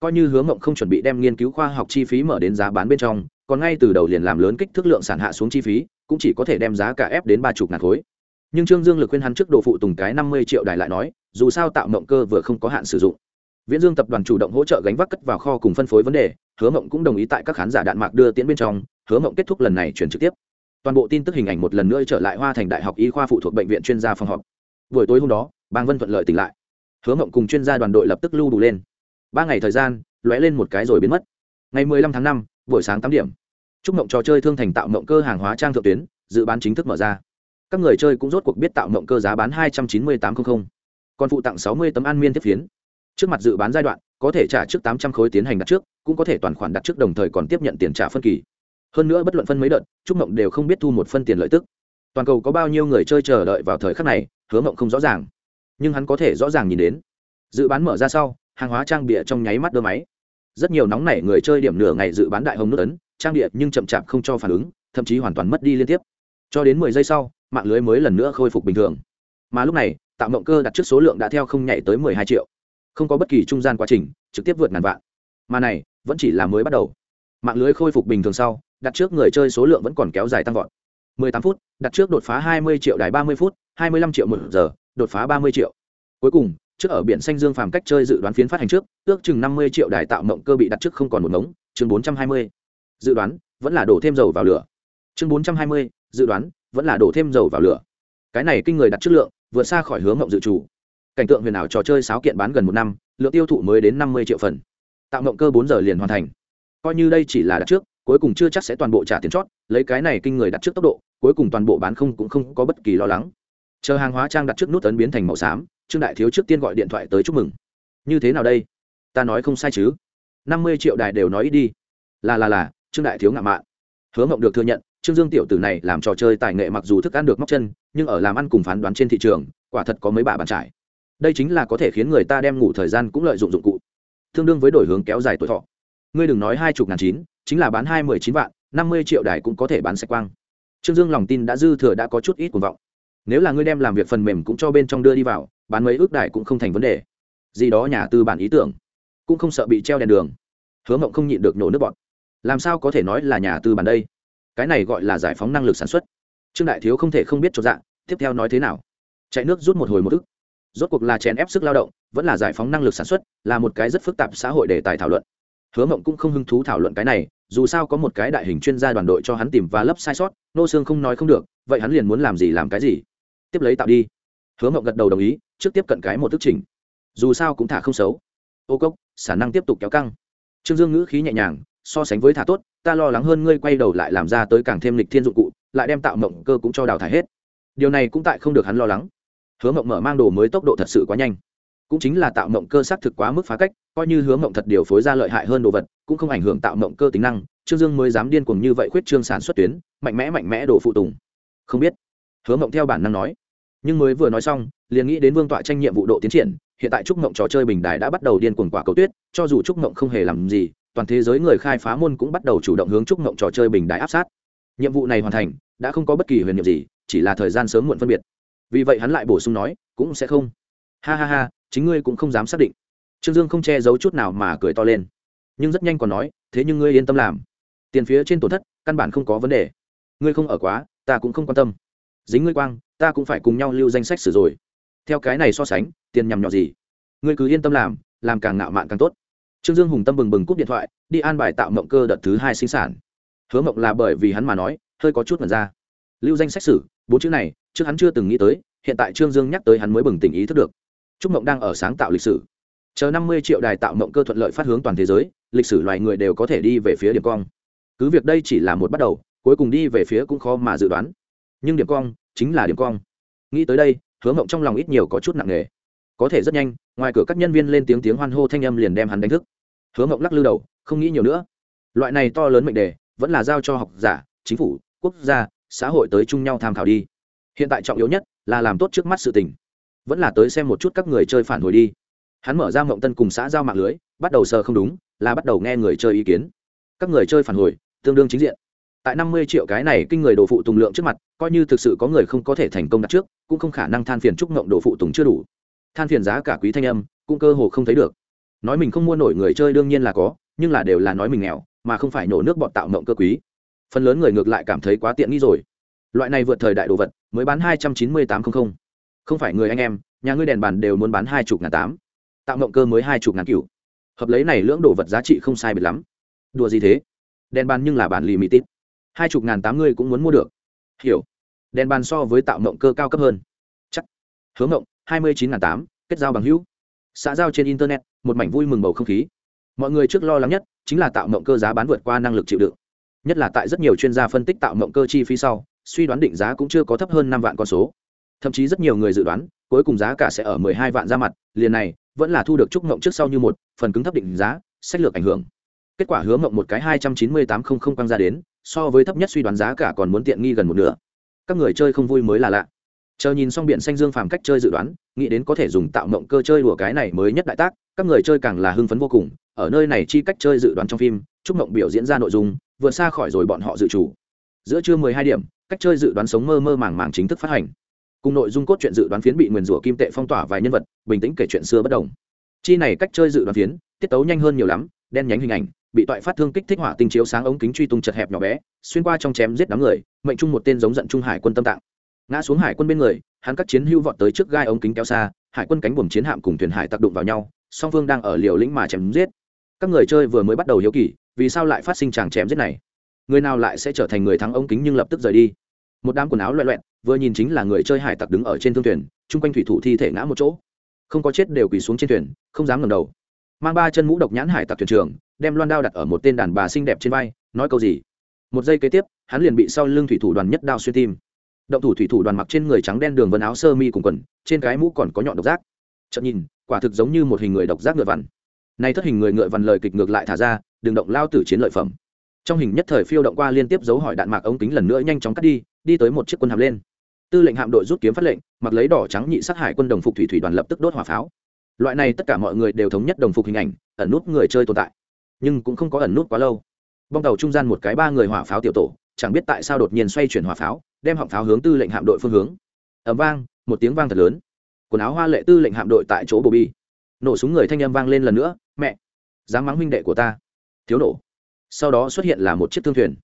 Coi như hướng mộng không chuẩn bị đem nghiên cứu khoa học chi phí mở đến giá bán bên trong còn ngay từ đầu liền làm lớn kích thước lượng sản hạ xuống chi phí, cũng chỉ có thể đem giá cả ép đến ba chục ngàn khối. Nhưng trương dương lực khuyên hắn trước đồ phụ tùng cái năm mươi triệu đài lại nói, dù sao tạo mộng cơ vừa không có hạn sử dụng. Viễn dương tập đoàn chủ động hỗ trợ gánh vác cất vào kho cùng phân phối vấn đề, hứa mộng cũng đồng ý tại các khán giả đạn mạc đưa tiễn bên trong, hứa mộng kết thúc lần này chuyển trực tiếp. Toàn bộ tin tức hình ảnh một lần nữa trở lại hoa thành đại học y khoa phụ thuộc bệnh viện chuyên gia phòng họp. Buổi tối hôm đó, bang vân thuận lợi tỉnh lại. Hứa mộng cùng chuyên gia đoàn đội lập tức lưu đủ lên. Ba ngày thời gian, lóe lên một cái rồi biến mất. Ngày mười lăm tháng năm buổi sáng tám điểm. Chúc mộng trò chơi thương thành tạo mộng cơ hàng hóa trang thượng tuyến, dự bán chính thức mở ra. Các người chơi cũng rốt cuộc biết tạo mộng cơ giá bán hai trăm chín mươi tám trăm linh còn phụ tặng sáu mươi tấm an miên tiếp phiến. Trước mặt dự bán giai đoạn, có thể trả trước tám trăm khối tiến hành đặt trước, cũng có thể toàn khoản đặt trước đồng thời còn tiếp nhận tiền trả phân kỳ. Hơn nữa bất luận phân mấy đợt, chúc mộng đều không biết thu một phân tiền lợi tức. Toàn cầu có bao nhiêu người chơi chờ đợi vào thời khắc này, hứa mộng không rõ ràng. Nhưng hắn có thể rõ ràng nhìn đến. Dự bán mở ra sau, hàng hóa trang bịa trong nháy mắt đơ máy rất nhiều nóng nảy người chơi điểm nửa ngày dự bán đại hồng nước ấn, trang địa nhưng chậm chạp không cho phản ứng, thậm chí hoàn toàn mất đi liên tiếp. Cho đến mười giây sau, mạng lưới mới lần nữa khôi phục bình thường. Mà lúc này tạo mộng cơ đặt trước số lượng đã theo không nhảy tới mười hai triệu. Không có bất kỳ trung gian quá trình, trực tiếp vượt ngàn vạn. Mà này, vẫn chỉ là mới bắt đầu. Mạng lưới khôi phục bình thường sau, đặt trước người chơi số lượng vẫn còn kéo dài tăng vọt. 18 phút, đặt trước đột phá 20 triệu đài 30 phút 25 triệu một giờ, đột phá 30 triệu. Cuối cùng trước ở biển xanh dương phàm cách chơi dự đoán phiến phát hành trước, ước chừng 50 triệu đài tạo mộng cơ bị đặt trước không còn một ngống, chương 420 dự đoán, vẫn là đổ thêm dầu vào lửa. Chương 420 dự đoán, vẫn là đổ thêm dầu vào lửa. Cái này kinh người đặt trước lượng, vượt xa khỏi hướng mộng dự chủ cảnh tượng huyền ảo trò chơi sáu kiện bán gần một năm, lượng tiêu thụ mới đến 50 triệu phần. Tạo mộng cơ bốn giờ liền hoàn thành. Coi như đây chỉ là đặt trước, cuối cùng chưa chắc sẽ toàn bộ trả tiền chót, lấy cái này kinh người đặt trước tốc độ, cuối cùng toàn bộ bán không cũng không có bất kỳ lo lắng. Chờ hàng hóa trang đặt trước nút tấn biến thành màu xám trương đại thiếu trước tiên gọi điện thoại tới chúc mừng. Như thế nào đây? Ta nói không sai chứ. Năm mươi triệu đài đều nói ít đi. Là là là, trương đại thiếu ngạo mạn. Hứa mộng được thừa nhận, trương dương tiểu tử này làm trò chơi tài nghệ mặc dù thức ăn được móc chân, nhưng ở làm ăn cùng phán đoán trên thị trường, quả thật có mấy bà bàn trải. Đây chính là có thể khiến người ta đem ngủ thời gian cũng lợi dụng dụng cụ. Tương đương với đổi hướng kéo dài tuổi thọ. Ngươi đừng nói hai chục ngàn chín, chính là bán hai mười chín vạn, năm mươi triệu đài cũng có thể bán sạch quang. Trương dương lòng tin đã dư thừa đã có chút ít cuồng vọng. Nếu là ngươi đem làm việc phần mềm cũng cho bên trong đưa đi vào bán mấy ước đại cũng không thành vấn đề. Gì đó nhà tư bản ý tưởng. Cũng không sợ bị treo đèn đường. Hứa mộng không nhịn được nổ nước bọn làm sao có thể nói là nhà tư bản đây? Cái này gọi là giải phóng năng lực sản xuất. Trương đại thiếu không thể không biết cho dạng tiếp theo nói thế nào? Chạy nước rút một hồi một ức. Rốt cuộc là chèn ép sức lao động, vẫn là giải phóng năng lực sản xuất, là một cái rất phức tạp xã hội đề tài thảo luận. Hứa mộng cũng không hứng thú thảo luận cái này, dù sao có một cái đại hình chuyên gia đoàn đội cho hắn tìm và lấp sai sót, nô xương không nói không được, vậy hắn liền muốn làm gì làm cái gì? Tiếp lấy tạo đi. Hứa mộng gật đầu đồng ý trước tiếp cận cái một thức trình dù sao cũng thả không xấu. Ô cốc sản năng tiếp tục kéo căng. Trương dương ngữ khí nhẹ nhàng, so sánh với thả tốt, ta lo lắng hơn ngươi quay đầu lại làm ra tới càng thêm lịch thiên dụng cụ, lại đem tạo mộng cơ cũng cho đào thải hết. Điều này cũng tại không được hắn lo lắng. Hứa mộng mở mang đồ mới tốc độ thật sự quá nhanh. Cũng chính là tạo mộng cơ xác thực quá mức phá cách, coi như hứa mộng thật điều phối ra lợi hại hơn đồ vật, cũng không ảnh hưởng tạo mộng cơ tính năng. Trương dương mới dám điên cuồng như vậy khuyết trương sản xuất tuyến, mạnh mẽ mạnh mẽ đồ phụ tùng. Không biết. Hứa mộng theo bản năng nói nhưng mới vừa nói xong, liền nghĩ đến vương tọa tranh nhiệm vụ độ tiến triển, hiện tại trúc mộng trò chơi bình đài đã bắt đầu điên cuồng quả cầu tuyết, cho dù trúc mộng không hề làm gì, toàn thế giới người khai phá môn cũng bắt đầu chủ động hướng trúc mộng trò chơi bình đài áp sát. Nhiệm vụ này hoàn thành, đã không có bất kỳ huyền nhiệm gì, chỉ là thời gian sớm muộn phân biệt. Vì vậy hắn lại bổ sung nói, cũng sẽ không. Ha ha ha, chính ngươi cũng không dám xác định. Trương dương không che giấu chút nào mà cười to lên. Nhưng rất nhanh còn nói, thế nhưng ngươi yên tâm làm. Tiền phía trên tổn thất, căn bản không có vấn đề. Ngươi không ở quá, ta cũng không quan tâm dính ngươi quang, ta cũng phải cùng nhau lưu danh sách sử rồi. Theo cái này so sánh, tiền nhằm nhỏ gì? Ngươi cứ yên tâm làm làm càng ngạo mạn càng tốt. Trương dương hùng tâm bừng bừng cúp điện thoại, đi an bài tạo mộng cơ đợt thứ hai sinh sản. Hứa mộng là bởi vì hắn mà nói, hơi có chút mật ra. Lưu danh sách sử bốn chữ này, trước hắn chưa từng nghĩ tới, hiện tại trương dương nhắc tới hắn mới bừng tỉnh ý thức được. Trúc mộng đang ở sáng tạo lịch sử. Chờ năm mươi triệu đài tạo mộng cơ thuận lợi phát hướng toàn thế giới, lịch sử loài người đều có thể đi về phía điểm cong. Cứ việc đây chỉ là một bắt đầu, cuối cùng đi về phía cũng khó mà dự đoán nhưng điểm cong chính là điểm cong. Nghĩ tới đây, hứa mộng trong lòng ít nhiều có chút nặng nề. Có thể rất nhanh, ngoài cửa các nhân viên lên tiếng tiếng hoan hô thanh âm liền đem hắn đánh thức. Hứa mộng lắc lư đầu, không nghĩ nhiều nữa. Loại này to lớn mệnh đề, vẫn là giao cho học giả, chính phủ, quốc gia, xã hội tới chung nhau tham khảo đi. Hiện tại trọng yếu nhất là làm tốt trước mắt sự tình. Vẫn là tới xem một chút các người chơi phản hồi đi. Hắn mở ra mộng tân cùng xã giao mạng lưới, bắt đầu sờ không đúng, là bắt đầu nghe người chơi ý kiến. Các người chơi phản hồi, tương đương chính diện tại năm mươi triệu cái này kinh người đồ phụ tùng lượng trước mặt, coi như thực sự có người không có thể thành công đặt trước, cũng không khả năng than phiền trúc ngộng đồ phụ tùng chưa đủ. Than phiền giá cả quý thanh âm, cũng cơ hồ không thấy được. Nói mình không mua nổi người chơi đương nhiên là có, nhưng là đều là nói mình nghèo, mà không phải nổ nước bọn tạo mộng cơ quý. Phần lớn người ngược lại cảm thấy quá tiện nghi rồi. Loại này vượt thời đại đồ vật, mới bán hai trăm chín mươi tám không không. Không phải người anh em, nhà ngươi đèn bàn đều muốn bán hai chục ngàn tám. Tạo mộng cơ mới hai chục ngàn cựu hợp lấy này lưỡng đồ vật giá trị không sai biệt lắm. Đùa gì thế? Đèn bàn nhưng là bản lì mỹ tít hai chục ngàn tám ngươi cũng muốn mua được. Hiểu. Đèn bàn so với tạo mộng cơ cao cấp hơn. Chắc. Hướng mộng, hai mươi chín ngàn tám, kết giao bằng hữu. Xã giao trên internet, một mảnh vui mừng bầu không khí. Mọi người trước lo lắng nhất chính là tạo mộng cơ giá bán vượt qua năng lực chịu đựng. Nhất là tại rất nhiều chuyên gia phân tích tạo mộng cơ chi phí sau, suy đoán định giá cũng chưa có thấp hơn năm vạn con số. Thậm chí rất nhiều người dự đoán, cuối cùng giá cả sẽ ở mười hai vạn ra mặt, liền này, vẫn là thu được trúc mộng trước sau như một, phần cứng thấp định giá, sách lược ảnh hưởng. Kết quả hứa mộng một cái hai trăm chín mươi tám không không quăng ra đến so với thấp nhất suy đoán giá cả còn muốn tiện nghi gần một nửa. Các người chơi không vui mới là lạ. Chờ nhìn xong biển xanh dương phàm cách chơi dự đoán, nghĩ đến có thể dùng tạo mộng cơ chơi đùa cái này mới nhất đại tác, các người chơi càng là hưng phấn vô cùng. Ở nơi này chi cách chơi dự đoán trong phim, chúc mộng biểu diễn ra nội dung, vượt xa khỏi rồi bọn họ dự chủ. Giữa trưa mười hai điểm, cách chơi dự đoán sống mơ mơ màng màng chính thức phát hành. Cùng nội dung cốt truyện dự đoán phiến bị nguyền rủa kim tệ phong tỏa vài nhân vật, bình tĩnh kể chuyện xưa bất đồng. Chi này cách chơi dự đoán phiến, tiết tấu nhanh hơn nhiều lắm đen nhánh hình ảnh, bị toại phát thương kích thích hỏa tinh chiếu sáng ống kính truy tung chật hẹp nhỏ bé, xuyên qua trong chém giết đám người, mệnh chung một tên giống giận trung hải quân tâm tạng. Ngã xuống hải quân bên người, hắn các chiến hưu vọt tới trước gai ống kính kéo xa, hải quân cánh buồm chiến hạm cùng thuyền hải tác đụng vào nhau, song phương đang ở liều lĩnh mà chém giết. Các người chơi vừa mới bắt đầu hiếu kỳ, vì sao lại phát sinh tràng chém giết này? Người nào lại sẽ trở thành người thắng ống kính nhưng lập tức rời đi? Một đám quần áo loẹ loẹt, vừa nhìn chính là người chơi hải tặc đứng ở trên thương thuyền, chung quanh thủy thủ thi thể ngã một chỗ. Không có chết đều quỳ xuống trên thuyền, không dám ngẩng đầu mang ba chân mũ độc nhãn hải tặc thuyền trưởng, đem loan đao đặt ở một tên đàn bà xinh đẹp trên vai, nói câu gì? Một giây kế tiếp, hắn liền bị sau lưng thủy thủ đoàn nhất đao xuyên tim. Động thủ thủy thủ đoàn mặc trên người trắng đen đường vân áo sơ mi cùng quần, trên cái mũ còn có nhọn độc giác. Chậm nhìn, quả thực giống như một hình người độc giác ngựa vằn. Nay thất hình người ngựa vằn lời kịch ngược lại thả ra, đừng động lao tử chiến lợi phẩm. Trong hình nhất thời phiêu động qua liên tiếp dấu hỏi đạn mạc ống kính lần nữa nhanh chóng cắt đi đi tới một chiếc quân hàm lên. Tư lệnh hạm đội rút kiếm phát lệnh, mặc lấy đỏ trắng nhị sát hải quân đồng phục thủy thủy đoàn lập tức đốt hỏa pháo loại này tất cả mọi người đều thống nhất đồng phục hình ảnh, ẩn nút người chơi tồn tại. Nhưng cũng không có ẩn nút quá lâu. Bong tàu trung gian một cái ba người hỏa pháo tiểu tổ, chẳng biết tại sao đột nhiên xoay chuyển hỏa pháo, đem họng pháo hướng tư lệnh hạm đội phương hướng. Ẩm vang, một tiếng vang thật lớn. Quần áo hoa lệ tư lệnh hạm đội tại chỗ bồ bi. Nổ súng người thanh â m vang lên lần nữa, mẹ, dám mắng huynh đệ của ta. Thiếu nổ. Sau đó xuất hiện là một chiếc thương thuyền.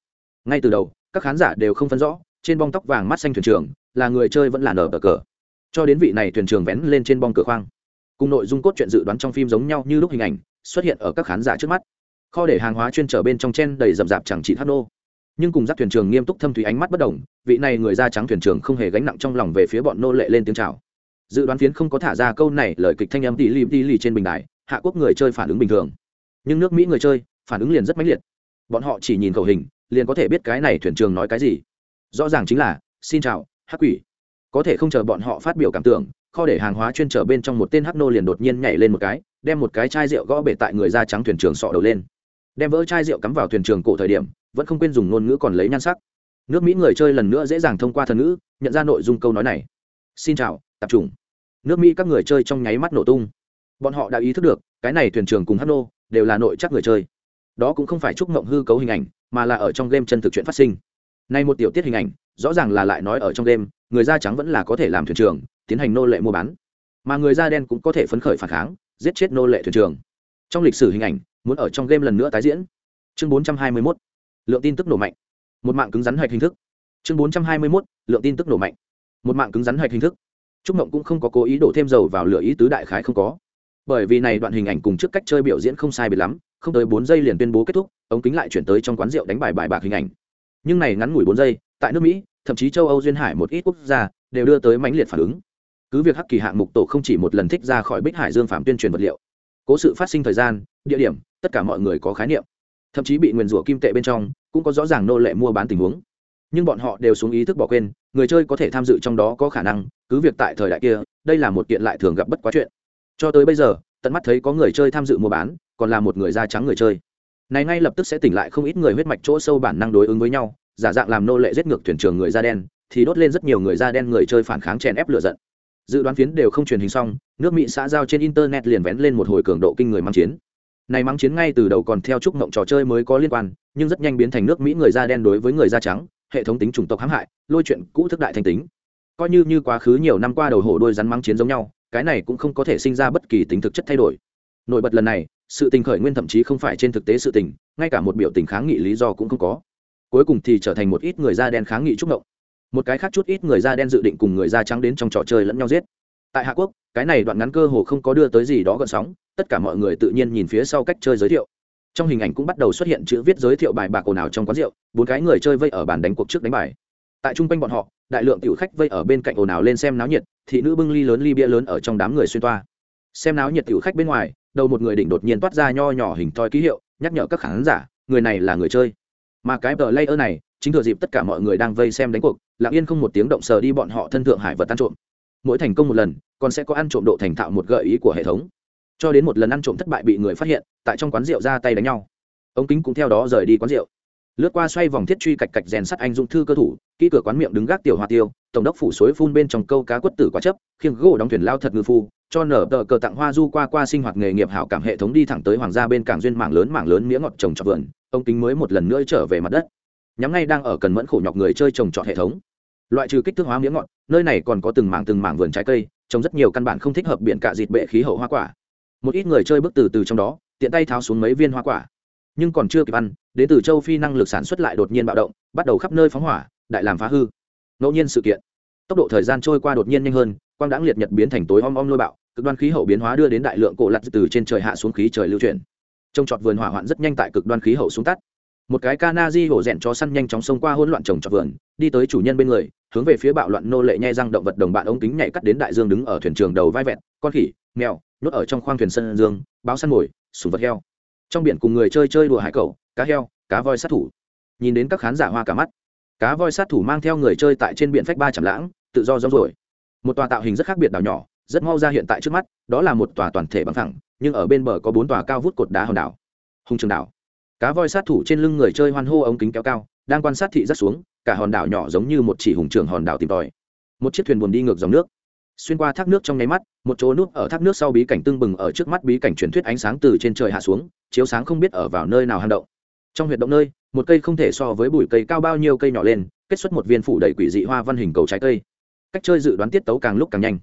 Ngay từ đầu, các khán giả đều không phân rõ, trên bong tóc vàng mắt xanh thuyền trưởng là người chơi vẫn là nở bờ cờ. Cho đến vị này thuyền trưởng vén lên trên bong cửa khoang cùng nội dung cốt truyện dự đoán trong phim giống nhau như lúc hình ảnh, xuất hiện ở các khán giả trước mắt. Kho để hàng hóa chuyên trở bên trong chen đầy rậm rạp chẳng chỉ tháp nô. Nhưng cùng giác thuyền trưởng nghiêm túc thâm thủy ánh mắt bất đồng, vị này người da trắng thuyền trưởng không hề gánh nặng trong lòng về phía bọn nô lệ lên tiếng chào. Dự đoán phiến không có thả ra câu này lời kịch thanh âm tỉ lì tỉ lì trên bình đài, hạ quốc người chơi phản ứng bình thường. Nhưng nước mỹ người chơi, phản ứng liền rất mãnh liệt. Bọn họ chỉ nhìn khẩu hình, liền có thể biết cái này thuyền trường nói cái gì. Rõ ràng chính là, xin chào, hắc quỷ. Có thể không chờ bọn họ phát biểu cảm tưởng kho để hàng hóa chuyên trở bên trong một tên hắc nô liền đột nhiên nhảy lên một cái, đem một cái chai rượu gõ bể tại người da trắng thuyền trường sọ đầu lên. Đem vỡ chai rượu cắm vào thuyền trường cổ thời điểm, vẫn không quên dùng ngôn ngữ còn lấy nhan sắc. Nước mỹ người chơi lần nữa dễ dàng thông qua thần ngữ, nhận ra nội dung câu nói này. Xin chào tập trung nước mỹ các người chơi trong nháy mắt nổ tung. Bọn họ đã ý thức được, cái này thuyền trường cùng hắc nô đều là nội chắc người chơi. Đó cũng không phải chúc mộng hư cấu hình ảnh, mà là ở trong game chân thực chuyện phát sinh. Nay một tiểu tiết hình ảnh, rõ ràng là lại nói ở trong game, người da trắng vẫn là có thể làm thuyền trưởng tiến hành nô lệ mua bán. Mà người da đen cũng có thể phấn khởi phản kháng giết chết nô lệ thuyền trưởng. Trong lịch sử hình ảnh muốn ở trong game lần nữa tái diễn. Chương 421, lượng tin tức nổ mạnh. Một mạng cứng rắn hoạch hình thức. Chương 421, lượng tin tức nổ mạnh. Một mạng cứng rắn hoạch hình thức. Trúc mộng cũng không có cố ý đổ thêm dầu vào lửa ý tứ đại khái không có. Bởi vì này đoạn hình ảnh cùng trước cách chơi biểu diễn không sai biệt lắm không tới bốn giây liền tuyên bố kết thúc ống kính lại chuyển tới trong quán rượu đánh bài bài bạc hình ảnh. Nhưng này ngắn ngủi bốn giây tại nước mỹ thậm chí châu âu duyên hải một ít quốc gia đều đưa tới mãnh liệt phản ứng cứ việc hắc kỳ hạng mục tổ không chỉ một lần thích ra khỏi bích hải dương phạm tuyên truyền vật liệu, cố sự phát sinh thời gian, địa điểm, tất cả mọi người có khái niệm. Thậm chí bị nguyền rủa kim tệ bên trong, cũng có rõ ràng nô lệ mua bán tình huống. Nhưng bọn họ đều xuống ý thức bỏ quên, người chơi có thể tham dự trong đó có khả năng, cứ việc tại thời đại kia, đây là một kiện lại thường gặp bất quá chuyện. Cho tới bây giờ, tận mắt thấy có người chơi tham dự mua bán, còn là một người da trắng người chơi. Này ngay lập tức sẽ tỉnh lại không ít người huyết mạch chỗ sâu bản năng đối ứng với nhau, giả dạng làm nô lệ giết ngược thuyền trưởng người da đen, thì đốt lên rất nhiều người da đen người chơi phản kháng chèn ép lửa giận dự đoán phiến đều không truyền hình xong, nước mỹ xã giao trên internet liền vén lên một hồi cường độ kinh người mang chiến. Này mang chiến ngay từ đầu còn theo chúc mộng trò chơi mới có liên quan, nhưng rất nhanh biến thành nước mỹ người da đen đối với người da trắng, hệ thống tính chủng tộc hãm hại, lôi chuyện cũ thức đại thành tính. Coi như như quá khứ nhiều năm qua đầu hổ đôi rắn mang chiến giống nhau, cái này cũng không có thể sinh ra bất kỳ tính thực chất thay đổi. Nổi bật lần này, sự tình khởi nguyên thậm chí không phải trên thực tế sự tình, ngay cả một biểu tình kháng nghị lý do cũng không có. Cuối cùng thì trở thành một ít người da đen kháng nghị trúc ngộng một cái khác chút ít người da đen dự định cùng người da trắng đến trong trò chơi lẫn nhau giết. Tại hạ quốc, cái này đoạn ngắn cơ hồ không có đưa tới gì đó gợn sóng, tất cả mọi người tự nhiên nhìn phía sau cách chơi giới thiệu. Trong hình ảnh cũng bắt đầu xuất hiện chữ viết giới thiệu bài bạc ồn ào trong quán rượu, bốn cái người chơi vây ở bàn đánh cuộc trước đánh bài. Tại chung quanh bọn họ, đại lượng tiểu khách vây ở bên cạnh ồn ào lên xem náo nhiệt, thị nữ bưng ly lớn ly bia lớn ở trong đám người xuyên toa. Xem náo nhiệt tiểu khách bên ngoài, đầu một người đỉnh đột nhiên toát ra nho nhỏ hình thoi ký hiệu, nhắc nhở các khán giả, người này là người chơi. Mà cái tờ layer này chính thừa dịp tất cả mọi người đang vây xem đánh cuộc, lặng yên không một tiếng động sờ đi bọn họ thân thượng hải vật ăn trộm. Mỗi thành công một lần, còn sẽ có ăn trộm độ thành thạo một gợi ý của hệ thống. Cho đến một lần ăn trộm thất bại bị người phát hiện, tại trong quán rượu ra tay đánh nhau. Ống kính cũng theo đó rời đi quán rượu. Lướt qua xoay vòng thiết truy cạch cạch rèn sắt anh dung thư cơ thủ kỹ cửa quán miệng đứng gác tiểu hoa tiêu, tổng đốc phủ suối phun bên trong câu cá quất tử quá chấp, khiêng gỗ đóng thuyền lao thật ngư phu, cho nở tờ cờ tặng hoa du qua qua sinh hoạt nghề nghiệp hảo cảm hệ thống đi thẳng tới hoàng gia bên cảng duyên mảng lớn mảng lớn mía ngọt trồng trọt vườn. Ông kính mới một lần nữa trở về mặt đất nhắm ngay đang ở cần mẫn khổ nhọc người chơi trồng trọt hệ thống. Loại trừ kích thước hóa miếng ngọt, nơi này còn có từng mảng từng mảng vườn trái cây, trồng rất nhiều căn bản không thích hợp biển cả dịt bệ khí hậu hoa quả. Một ít người chơi bước từ từ trong đó, tiện tay tháo xuống mấy viên hoa quả. Nhưng còn chưa kịp ăn, đến từ châu phi năng lực sản xuất lại đột nhiên bạo động, bắt đầu khắp nơi phóng hỏa, đại làm phá hư. Ngẫu nhiên sự kiện. Tốc độ thời gian trôi qua đột nhiên nhanh hơn, quang đãng liệt nhật biến thành tối om om lôi bạo, cực đoan khí hậu biến hóa đưa đến đại lượng cổ lặt từ trên trời hạ xuống khí trời lưu chuyển. Trông trọt vườn hỏa hoạn rất nhanh tại cực đoan khí hậu xuống tắt một cái ca di hổ rèn chó săn nhanh chóng xông qua hỗn loạn trồng trọt vườn, đi tới chủ nhân bên người, hướng về phía bạo loạn nô lệ nhai răng động vật đồng bạn ống kính nhảy cắt đến đại dương đứng ở thuyền trường đầu vai vẹn con khỉ, mèo, nhốt ở trong khoang thuyền sân dương, báo săn mồi, sùng vật heo. Trong biển cùng người chơi chơi đùa hải cẩu, cá heo, cá voi sát thủ. Nhìn đến các khán giả hoa cả mắt, cá voi sát thủ mang theo người chơi tại trên biển phách ba chạm lãng, tự do rong rồi một tòa tạo hình rất khác biệt đảo nhỏ, rất mau ra hiện tại trước mắt, đó là một tòa toàn thể bằng thẳng nhưng ở bên bờ có bốn tòa cao vút cột đá hòn đảo. Hùng trường đảo cá voi sát thủ trên lưng người chơi hoan hô ống kính kéo cao, đang quan sát thị rất xuống, cả hòn đảo nhỏ giống như một chỉ hùng trường hòn đảo tìm tòi. Một chiếc thuyền buồn đi ngược dòng nước. Xuyên qua thác nước trong nháy mắt, một chỗ núp ở thác nước sau bí cảnh tương bừng ở trước mắt bí cảnh truyền thuyết ánh sáng từ trên trời hạ xuống, chiếu sáng không biết ở vào nơi nào hang động. Trong huyệt động nơi, một cây không thể so với bụi cây cao bao nhiêu cây nhỏ lên, kết xuất một viên phủ đầy quỷ dị hoa văn hình cầu trái cây. Cách chơi dự đoán tiết tấu càng lúc càng nhanh.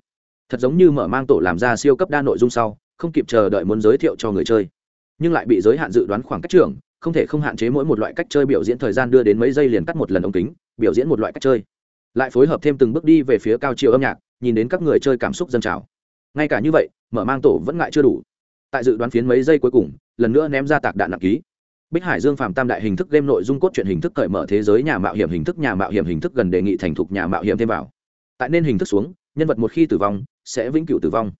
Thật giống như mở mang tổ làm ra siêu cấp đa nội dung sau, không kịp chờ đợi muốn giới thiệu cho người chơi. Nhưng lại bị giới hạn dự đoán khoảng cách trường không thể không hạn chế mỗi một loại cách chơi biểu diễn thời gian đưa đến mấy giây liền cắt một lần ống kính, biểu diễn một loại cách chơi. Lại phối hợp thêm từng bước đi về phía cao chiều âm nhạc, nhìn đến các người chơi cảm xúc dân trào. Ngay cả như vậy, mở mang tổ vẫn ngại chưa đủ. Tại dự đoán phiến mấy giây cuối cùng, lần nữa ném ra tạc đạn nặng ký. Bích hải dương phạm tam đại hình thức game nội dung cốt truyện hình thức cởi mở thế giới nhà mạo hiểm hình thức, nhà mạo hiểm hình thức gần đề nghị thành thục nhà mạo hiểm thêm vào. Tại nên hình thức xuống, nhân vật một khi tử vong, sẽ vĩnh cửu tử vong.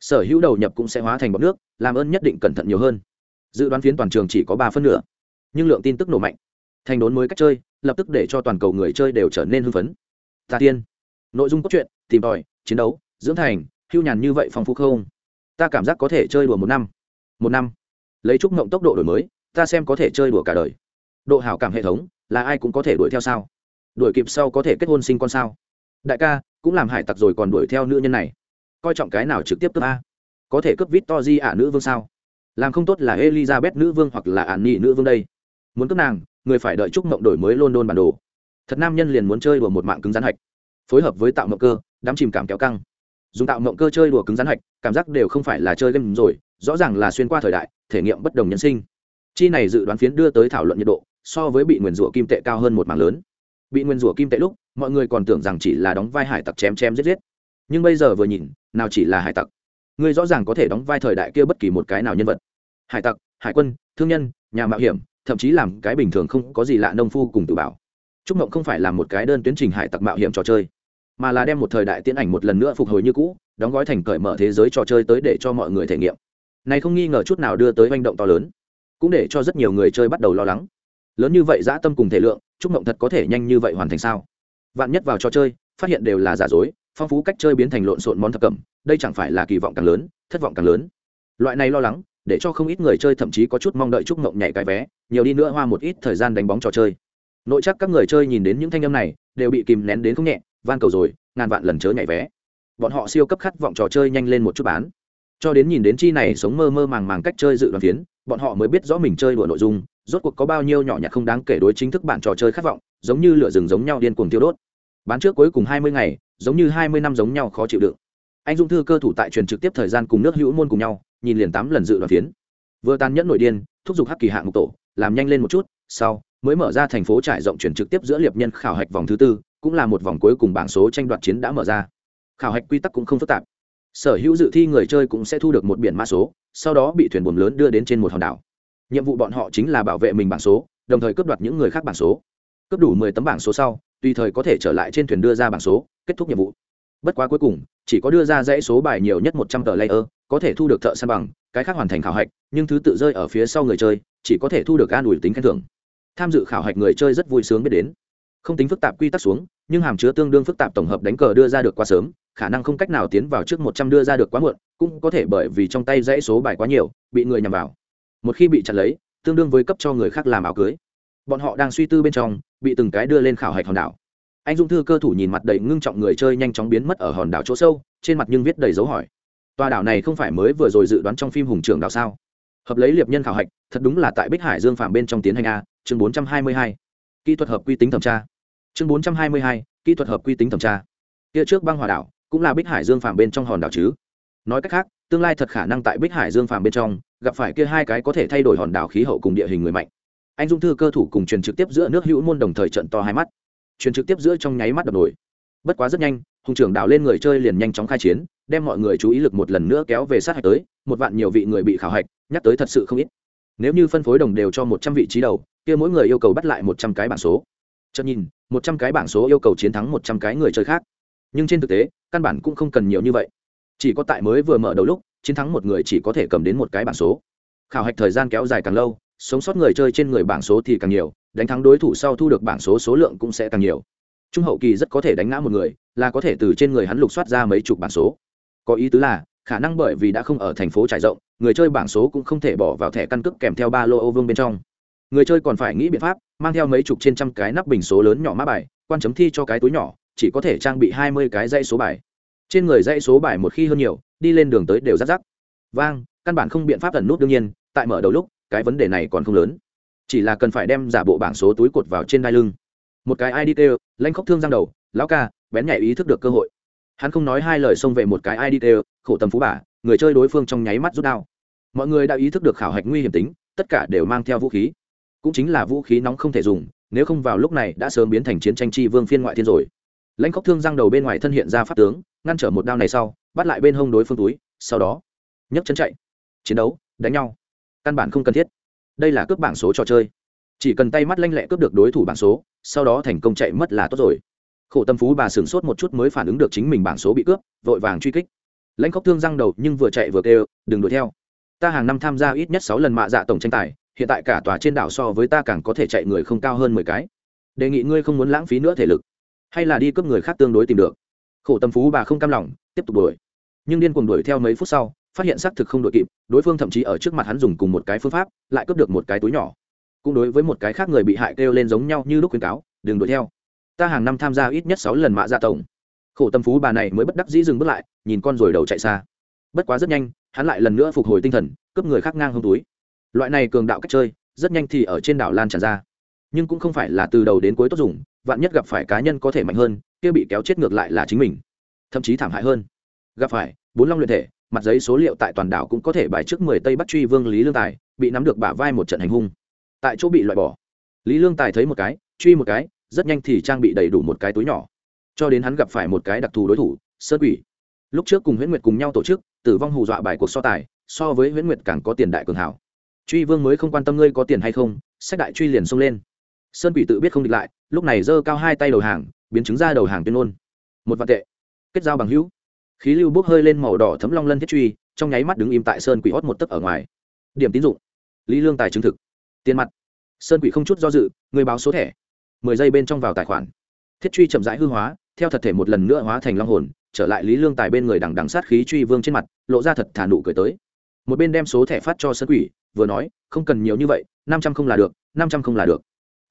Sở hữu đầu nhập cũng sẽ hóa thành bọc nước, làm ơn nhất định cẩn thận nhiều hơn dự đoán phiến toàn trường chỉ có ba phân nửa. Nhưng lượng tin tức nổ mạnh. Thành đốn mới cách chơi, lập tức để cho toàn cầu người chơi đều trở nên hưng phấn. Tà tiên. Nội dung cốt truyện, tìm tòi, chiến đấu, dưỡng thành, hưu nhàn như vậy phong phú không? Ta cảm giác có thể chơi đùa một năm. Một năm. Lấy chúc mộng tốc độ đổi mới, ta xem có thể chơi đùa cả đời. Độ hảo cảm hệ thống, là ai cũng có thể đuổi theo sao? Đuổi kịp sau có thể kết hôn sinh con sao? Đại ca, cũng làm hải tặc rồi còn đuổi theo nữ nhân này. Coi trọng cái nào trực tiếp cướp a? Có thể cướp vít to di ả nữ vương sao? Làm không tốt là elizabeth nữ vương hoặc là ả nị nữ vương đây. Muốn cướp nàng, người phải đợi chúc mộng đổi mới london bản đồ. Thật nam nhân liền muốn chơi đùa một mạng cứng rắn hạch. Phối hợp với tạo mộng cơ, đám chìm cảm kéo căng. Dùng tạo mộng cơ chơi đùa cứng rắn hạch, cảm giác đều không phải là chơi game rồi, rõ ràng là xuyên qua thời đại, thể nghiệm bất đồng nhân sinh. Chi này dự đoán phiến đưa tới thảo luận nhiệt độ, so với bị nguyền rủa kim tệ cao hơn một mảng lớn. Bị nguyền rủa kim tệ lúc, mọi người còn tưởng rằng chỉ là đóng vai hải tặc chém chém giết giết. Nhưng bây giờ vừa nhìn, nào chỉ là hải tặc. Ngươi rõ ràng có thể đóng vai thời đại kia bất kỳ một cái nào nhân vật. Hải tặc, hải quân, thương nhân, nhà mạo hiểm, thậm chí làm cái bình thường không có gì lạ nông phu cùng tự bảo. Trúc mộng không phải là một cái đơn tuyến trình hải tặc mạo hiểm trò chơi, mà là đem một thời đại tiến ảnh một lần nữa phục hồi như cũ, đóng gói thành cởi mở thế giới trò chơi tới để cho mọi người thể nghiệm. Này không nghi ngờ chút nào đưa tới manh động to lớn, cũng để cho rất nhiều người chơi bắt đầu lo lắng. Lớn như vậy dã tâm cùng thể lượng trúc mộng thật có thể nhanh như vậy hoàn thành sao? Vạn nhất vào trò chơi, phát hiện đều là giả dối, phong phú cách chơi biến thành lộn xộn món thập cẩm đây chẳng phải là kỳ vọng càng lớn, thất vọng càng lớn. Loại này lo lắng, để cho không ít người chơi thậm chí có chút mong đợi chúc mộng nhảy cái vé, nhiều đi nữa hoa một ít thời gian đánh bóng trò chơi. Nội chắc các người chơi nhìn đến những thanh âm này, đều bị kìm nén đến không nhẹ, van cầu rồi, ngàn vạn lần chớ nhảy vé. Bọn họ siêu cấp khát vọng trò chơi nhanh lên một chút bán. Cho đến nhìn đến chi này sống mơ mơ màng màng cách chơi dự đoán phiến, bọn họ mới biết rõ mình chơi đùa nội dung, rốt cuộc có bao nhiêu nhỏ nhặt không đáng kể đối chính thức bản trò chơi khát vọng, giống như lửa rừng giống nhau điên cuồng tiêu đốt. Bán trước cuối cùng hai mươi ngày, giống như hai mươi năm giống nhau khó chịu đựng anh dung thư cơ thủ tại truyền trực tiếp thời gian cùng nước hữu môn cùng nhau, nhìn liền tám lần dự đoán phiến. Vừa tàn nhẫn nội điên, thúc giục hắc kỳ hạng mục tổ, làm nhanh lên một chút, sau, mới mở ra thành phố trải rộng chuyển trực tiếp giữa liệp nhân khảo hạch vòng thứ tư, cũng là một vòng cuối cùng bảng số tranh đoạt chiến đã mở ra. Khảo hạch quy tắc cũng không phức tạp. Sở hữu dự thi người chơi cũng sẽ thu được một biển mã số, sau đó bị thuyền buồm lớn đưa đến trên một hòn đảo. Nhiệm vụ bọn họ chính là bảo vệ mình bảng số, đồng thời cướp đoạt những người khác bảng số. Cướp đủ mười tấm bảng số sau, tùy thời có thể trở lại trên thuyền đưa ra bảng số, kết thúc nhiệm vụ bất quá cuối cùng, chỉ có đưa ra dãy số bài nhiều nhất một trăm tờ layer, có thể thu được thợ săn bằng, cái khác hoàn thành khảo hạch, nhưng thứ tự rơi ở phía sau người chơi, chỉ có thể thu được an ủi tính khen thưởng. Tham dự khảo hạch người chơi rất vui sướng biết đến. Không tính phức tạp quy tắc xuống, nhưng hàm chứa tương đương phức tạp tổng hợp đánh cờ đưa ra được quá sớm, khả năng không cách nào tiến vào trước một trăm đưa ra được quá muộn, cũng có thể bởi vì trong tay dãy số bài quá nhiều, bị người nhằm vào. Một khi bị chặn lấy, tương đương với cấp cho người khác làm áo cưới. Bọn họ đang suy tư bên trong, bị từng cái đưa lên khảo hạch hòn đảo anh dung thư cơ thủ nhìn mặt đầy ngưng trọng người chơi nhanh chóng biến mất ở hòn đảo chỗ sâu, trên mặt nhưng viết đầy dấu hỏi. Tòa đảo này không phải mới vừa rồi dự đoán trong phim hùng trưởng đảo sao? Hợp lấy liệp nhân khảo hạch, thật đúng là tại bích hải dương phạm bên trong tiến hành a, chương bốn trăm hai mươi hai. Kỹ thuật hợp quy tính thẩm tra. Chương bốn trăm hai mươi hai, kỹ thuật hợp quy tính thẩm tra. Kia trước băng hòa đảo, cũng là bích hải dương phạm bên trong hòn đảo chứ? Nói cách khác, tương lai thật khả năng tại bích hải dương phạm bên trong, gặp phải kia hai cái có thể thay đổi hòn đảo khí hậu cùng địa hình người mạnh. Anh dung thư cơ thủ cùng truyền trực tiếp giữa nước hữu môn đồng thời trận to hai mắt truyền trực tiếp giữa trong nháy mắt đập nổi. Bất quá rất nhanh, hùng trưởng đảo lên người chơi liền nhanh chóng khai chiến, đem mọi người chú ý lực một lần nữa kéo về sát hạch tới, một vạn nhiều vị người bị khảo hạch, nhắc tới thật sự không ít. Nếu như phân phối đồng đều cho một trăm vị trí đầu, kia mỗi người yêu cầu bắt lại một trăm cái bảng số. Chợt nhìn, một trăm cái bảng số yêu cầu chiến thắng một trăm cái người chơi khác. Nhưng trên thực tế, căn bản cũng không cần nhiều như vậy. Chỉ có tại mới vừa mở đầu lúc, chiến thắng một người chỉ có thể cầm đến một cái bảng số. Khảo hạch thời gian kéo dài càng lâu, sống sót người chơi trên người bảng số thì càng nhiều đánh thắng đối thủ sau thu được bảng số số lượng cũng sẽ càng nhiều. Trung hậu kỳ rất có thể đánh ngã một người, là có thể từ trên người hắn lục soát ra mấy chục bảng số. Có ý tứ là, khả năng bởi vì đã không ở thành phố trải rộng, người chơi bảng số cũng không thể bỏ vào thẻ căn cước kèm theo ba lô ô vương bên trong. Người chơi còn phải nghĩ biện pháp, mang theo mấy chục trên trăm cái nắp bình số lớn nhỏ mã bài, quan chấm thi cho cái túi nhỏ, chỉ có thể trang bị hai mươi cái dãy số bài. Trên người dãy số bài một khi hơn nhiều, đi lên đường tới đều rắc rắc. Vang, căn bản không biện pháp ẩn nút đương nhiên, tại mở đầu lúc, cái vấn đề này còn không lớn chỉ là cần phải đem giả bộ bảng số túi cột vào trên đai lưng. Một cái id kêu, lanh khóc thương giang đầu, lão ca, bén nhảy ý thức được cơ hội. Hắn không nói hai lời xông về một cái id kêu, khổ tâm phú bà, người chơi đối phương trong nháy mắt rút đao. Mọi người đã ý thức được khảo hạch nguy hiểm tính, tất cả đều mang theo vũ khí. Cũng chính là vũ khí nóng không thể dùng, nếu không vào lúc này đã sớm biến thành chiến tranh chi vương phiên ngoại thiên rồi. Lãnh khóc thương giang đầu bên ngoài thân hiện ra pháp tướng, ngăn trở một đao này sau, bắt lại bên hông đối phương túi, sau đó, nhấc chân chạy. Chiến đấu, đánh nhau. Căn bản không cần thiết đây là cướp bảng số trò chơi. Chỉ cần tay mắt lanh lẹ cướp được đối thủ bảng số, sau đó thành công chạy mất là tốt rồi. Khổ tâm phú bà sửng sốt một chút mới phản ứng được chính mình bảng số bị cướp, vội vàng truy kích. Lãnh khóc thương răng đầu nhưng vừa chạy vừa kêu, đừng đuổi theo. Ta hàng năm tham gia ít nhất sáu lần mạ dạ tổng tranh tài, hiện tại cả tòa trên đảo so với ta càng có thể chạy người không cao hơn mười cái. Đề nghị ngươi không muốn lãng phí nữa thể lực, hay là đi cướp người khác tương đối tìm được. Khổ tâm phú bà không cam lòng, tiếp tục đuổi. Nhưng điên cuồng đuổi theo mấy phút sau phát hiện xác thực không đội kịp, đối phương thậm chí ở trước mặt hắn dùng cùng một cái phương pháp, lại cướp được một cái túi nhỏ. Cũng đối với một cái khác người bị hại kêu lên giống nhau như lúc khuyến cáo, đừng đuổi theo. Ta hàng năm tham gia ít nhất sáu lần mạ gia tổng. Khổ tâm phú bà này mới bất đắc dĩ dừng bước lại, nhìn con rồi đầu chạy xa. Bất quá rất nhanh, hắn lại lần nữa phục hồi tinh thần, cướp người khác ngang hông túi. Loại này cường đạo cách chơi, rất nhanh thì ở trên đảo lan tràn ra. Nhưng cũng không phải là từ đầu đến cuối tốt dùng, vạn nhất gặp phải cá nhân có thể mạnh hơn, kia bị kéo chết ngược lại là chính mình, thậm chí thảm hại hơn. Gặp phải, bốn long luyện thể mặt giấy số liệu tại toàn đảo cũng có thể bài trước mười tây bắc truy vương lý lương tài, bị nắm được bả vai một trận hành hung. Tại chỗ bị loại bỏ. Lý lương tài thấy một cái, truy một cái, rất nhanh thì trang bị đầy đủ một cái túi nhỏ. Cho đến hắn gặp phải một cái đặc thù đối thủ, sơn quỷ. Lúc trước cùng huyễn nguyệt cùng nhau tổ chức, tử vong hù dọa bài cuộc so tài, so với huyễn nguyệt càng có tiền đại cường hảo. Truy vương mới không quan tâm ngươi có tiền hay không, sách đại truy liền xông lên. Sơn quỷ tự biết không địch lại, lúc này giơ cao hai tay đầu hàng, biến chứng ra đầu hàng tuyên ôn một vạn tệ. Kết giao bằng hữu khí lưu bốc hơi lên màu đỏ thấm long lân thiết truy, trong nháy mắt đứng im tại sơn quỷ hót một tấc ở ngoài. Điểm tín dụng. Lý lương tài chứng thực. Tiền mặt. Sơn quỷ không chút do dự, người báo số thẻ. Mười giây bên trong vào tài khoản. Thiết truy chậm rãi hư hóa, theo thật thể một lần nữa hóa thành long hồn, trở lại lý lương tài bên người đằng đằng sát khí truy vương trên mặt, lộ ra thật thả nụ cười tới. Một bên đem số thẻ phát cho sơn quỷ, vừa nói, không cần nhiều như vậy, năm trăm không là được, năm trăm không là được.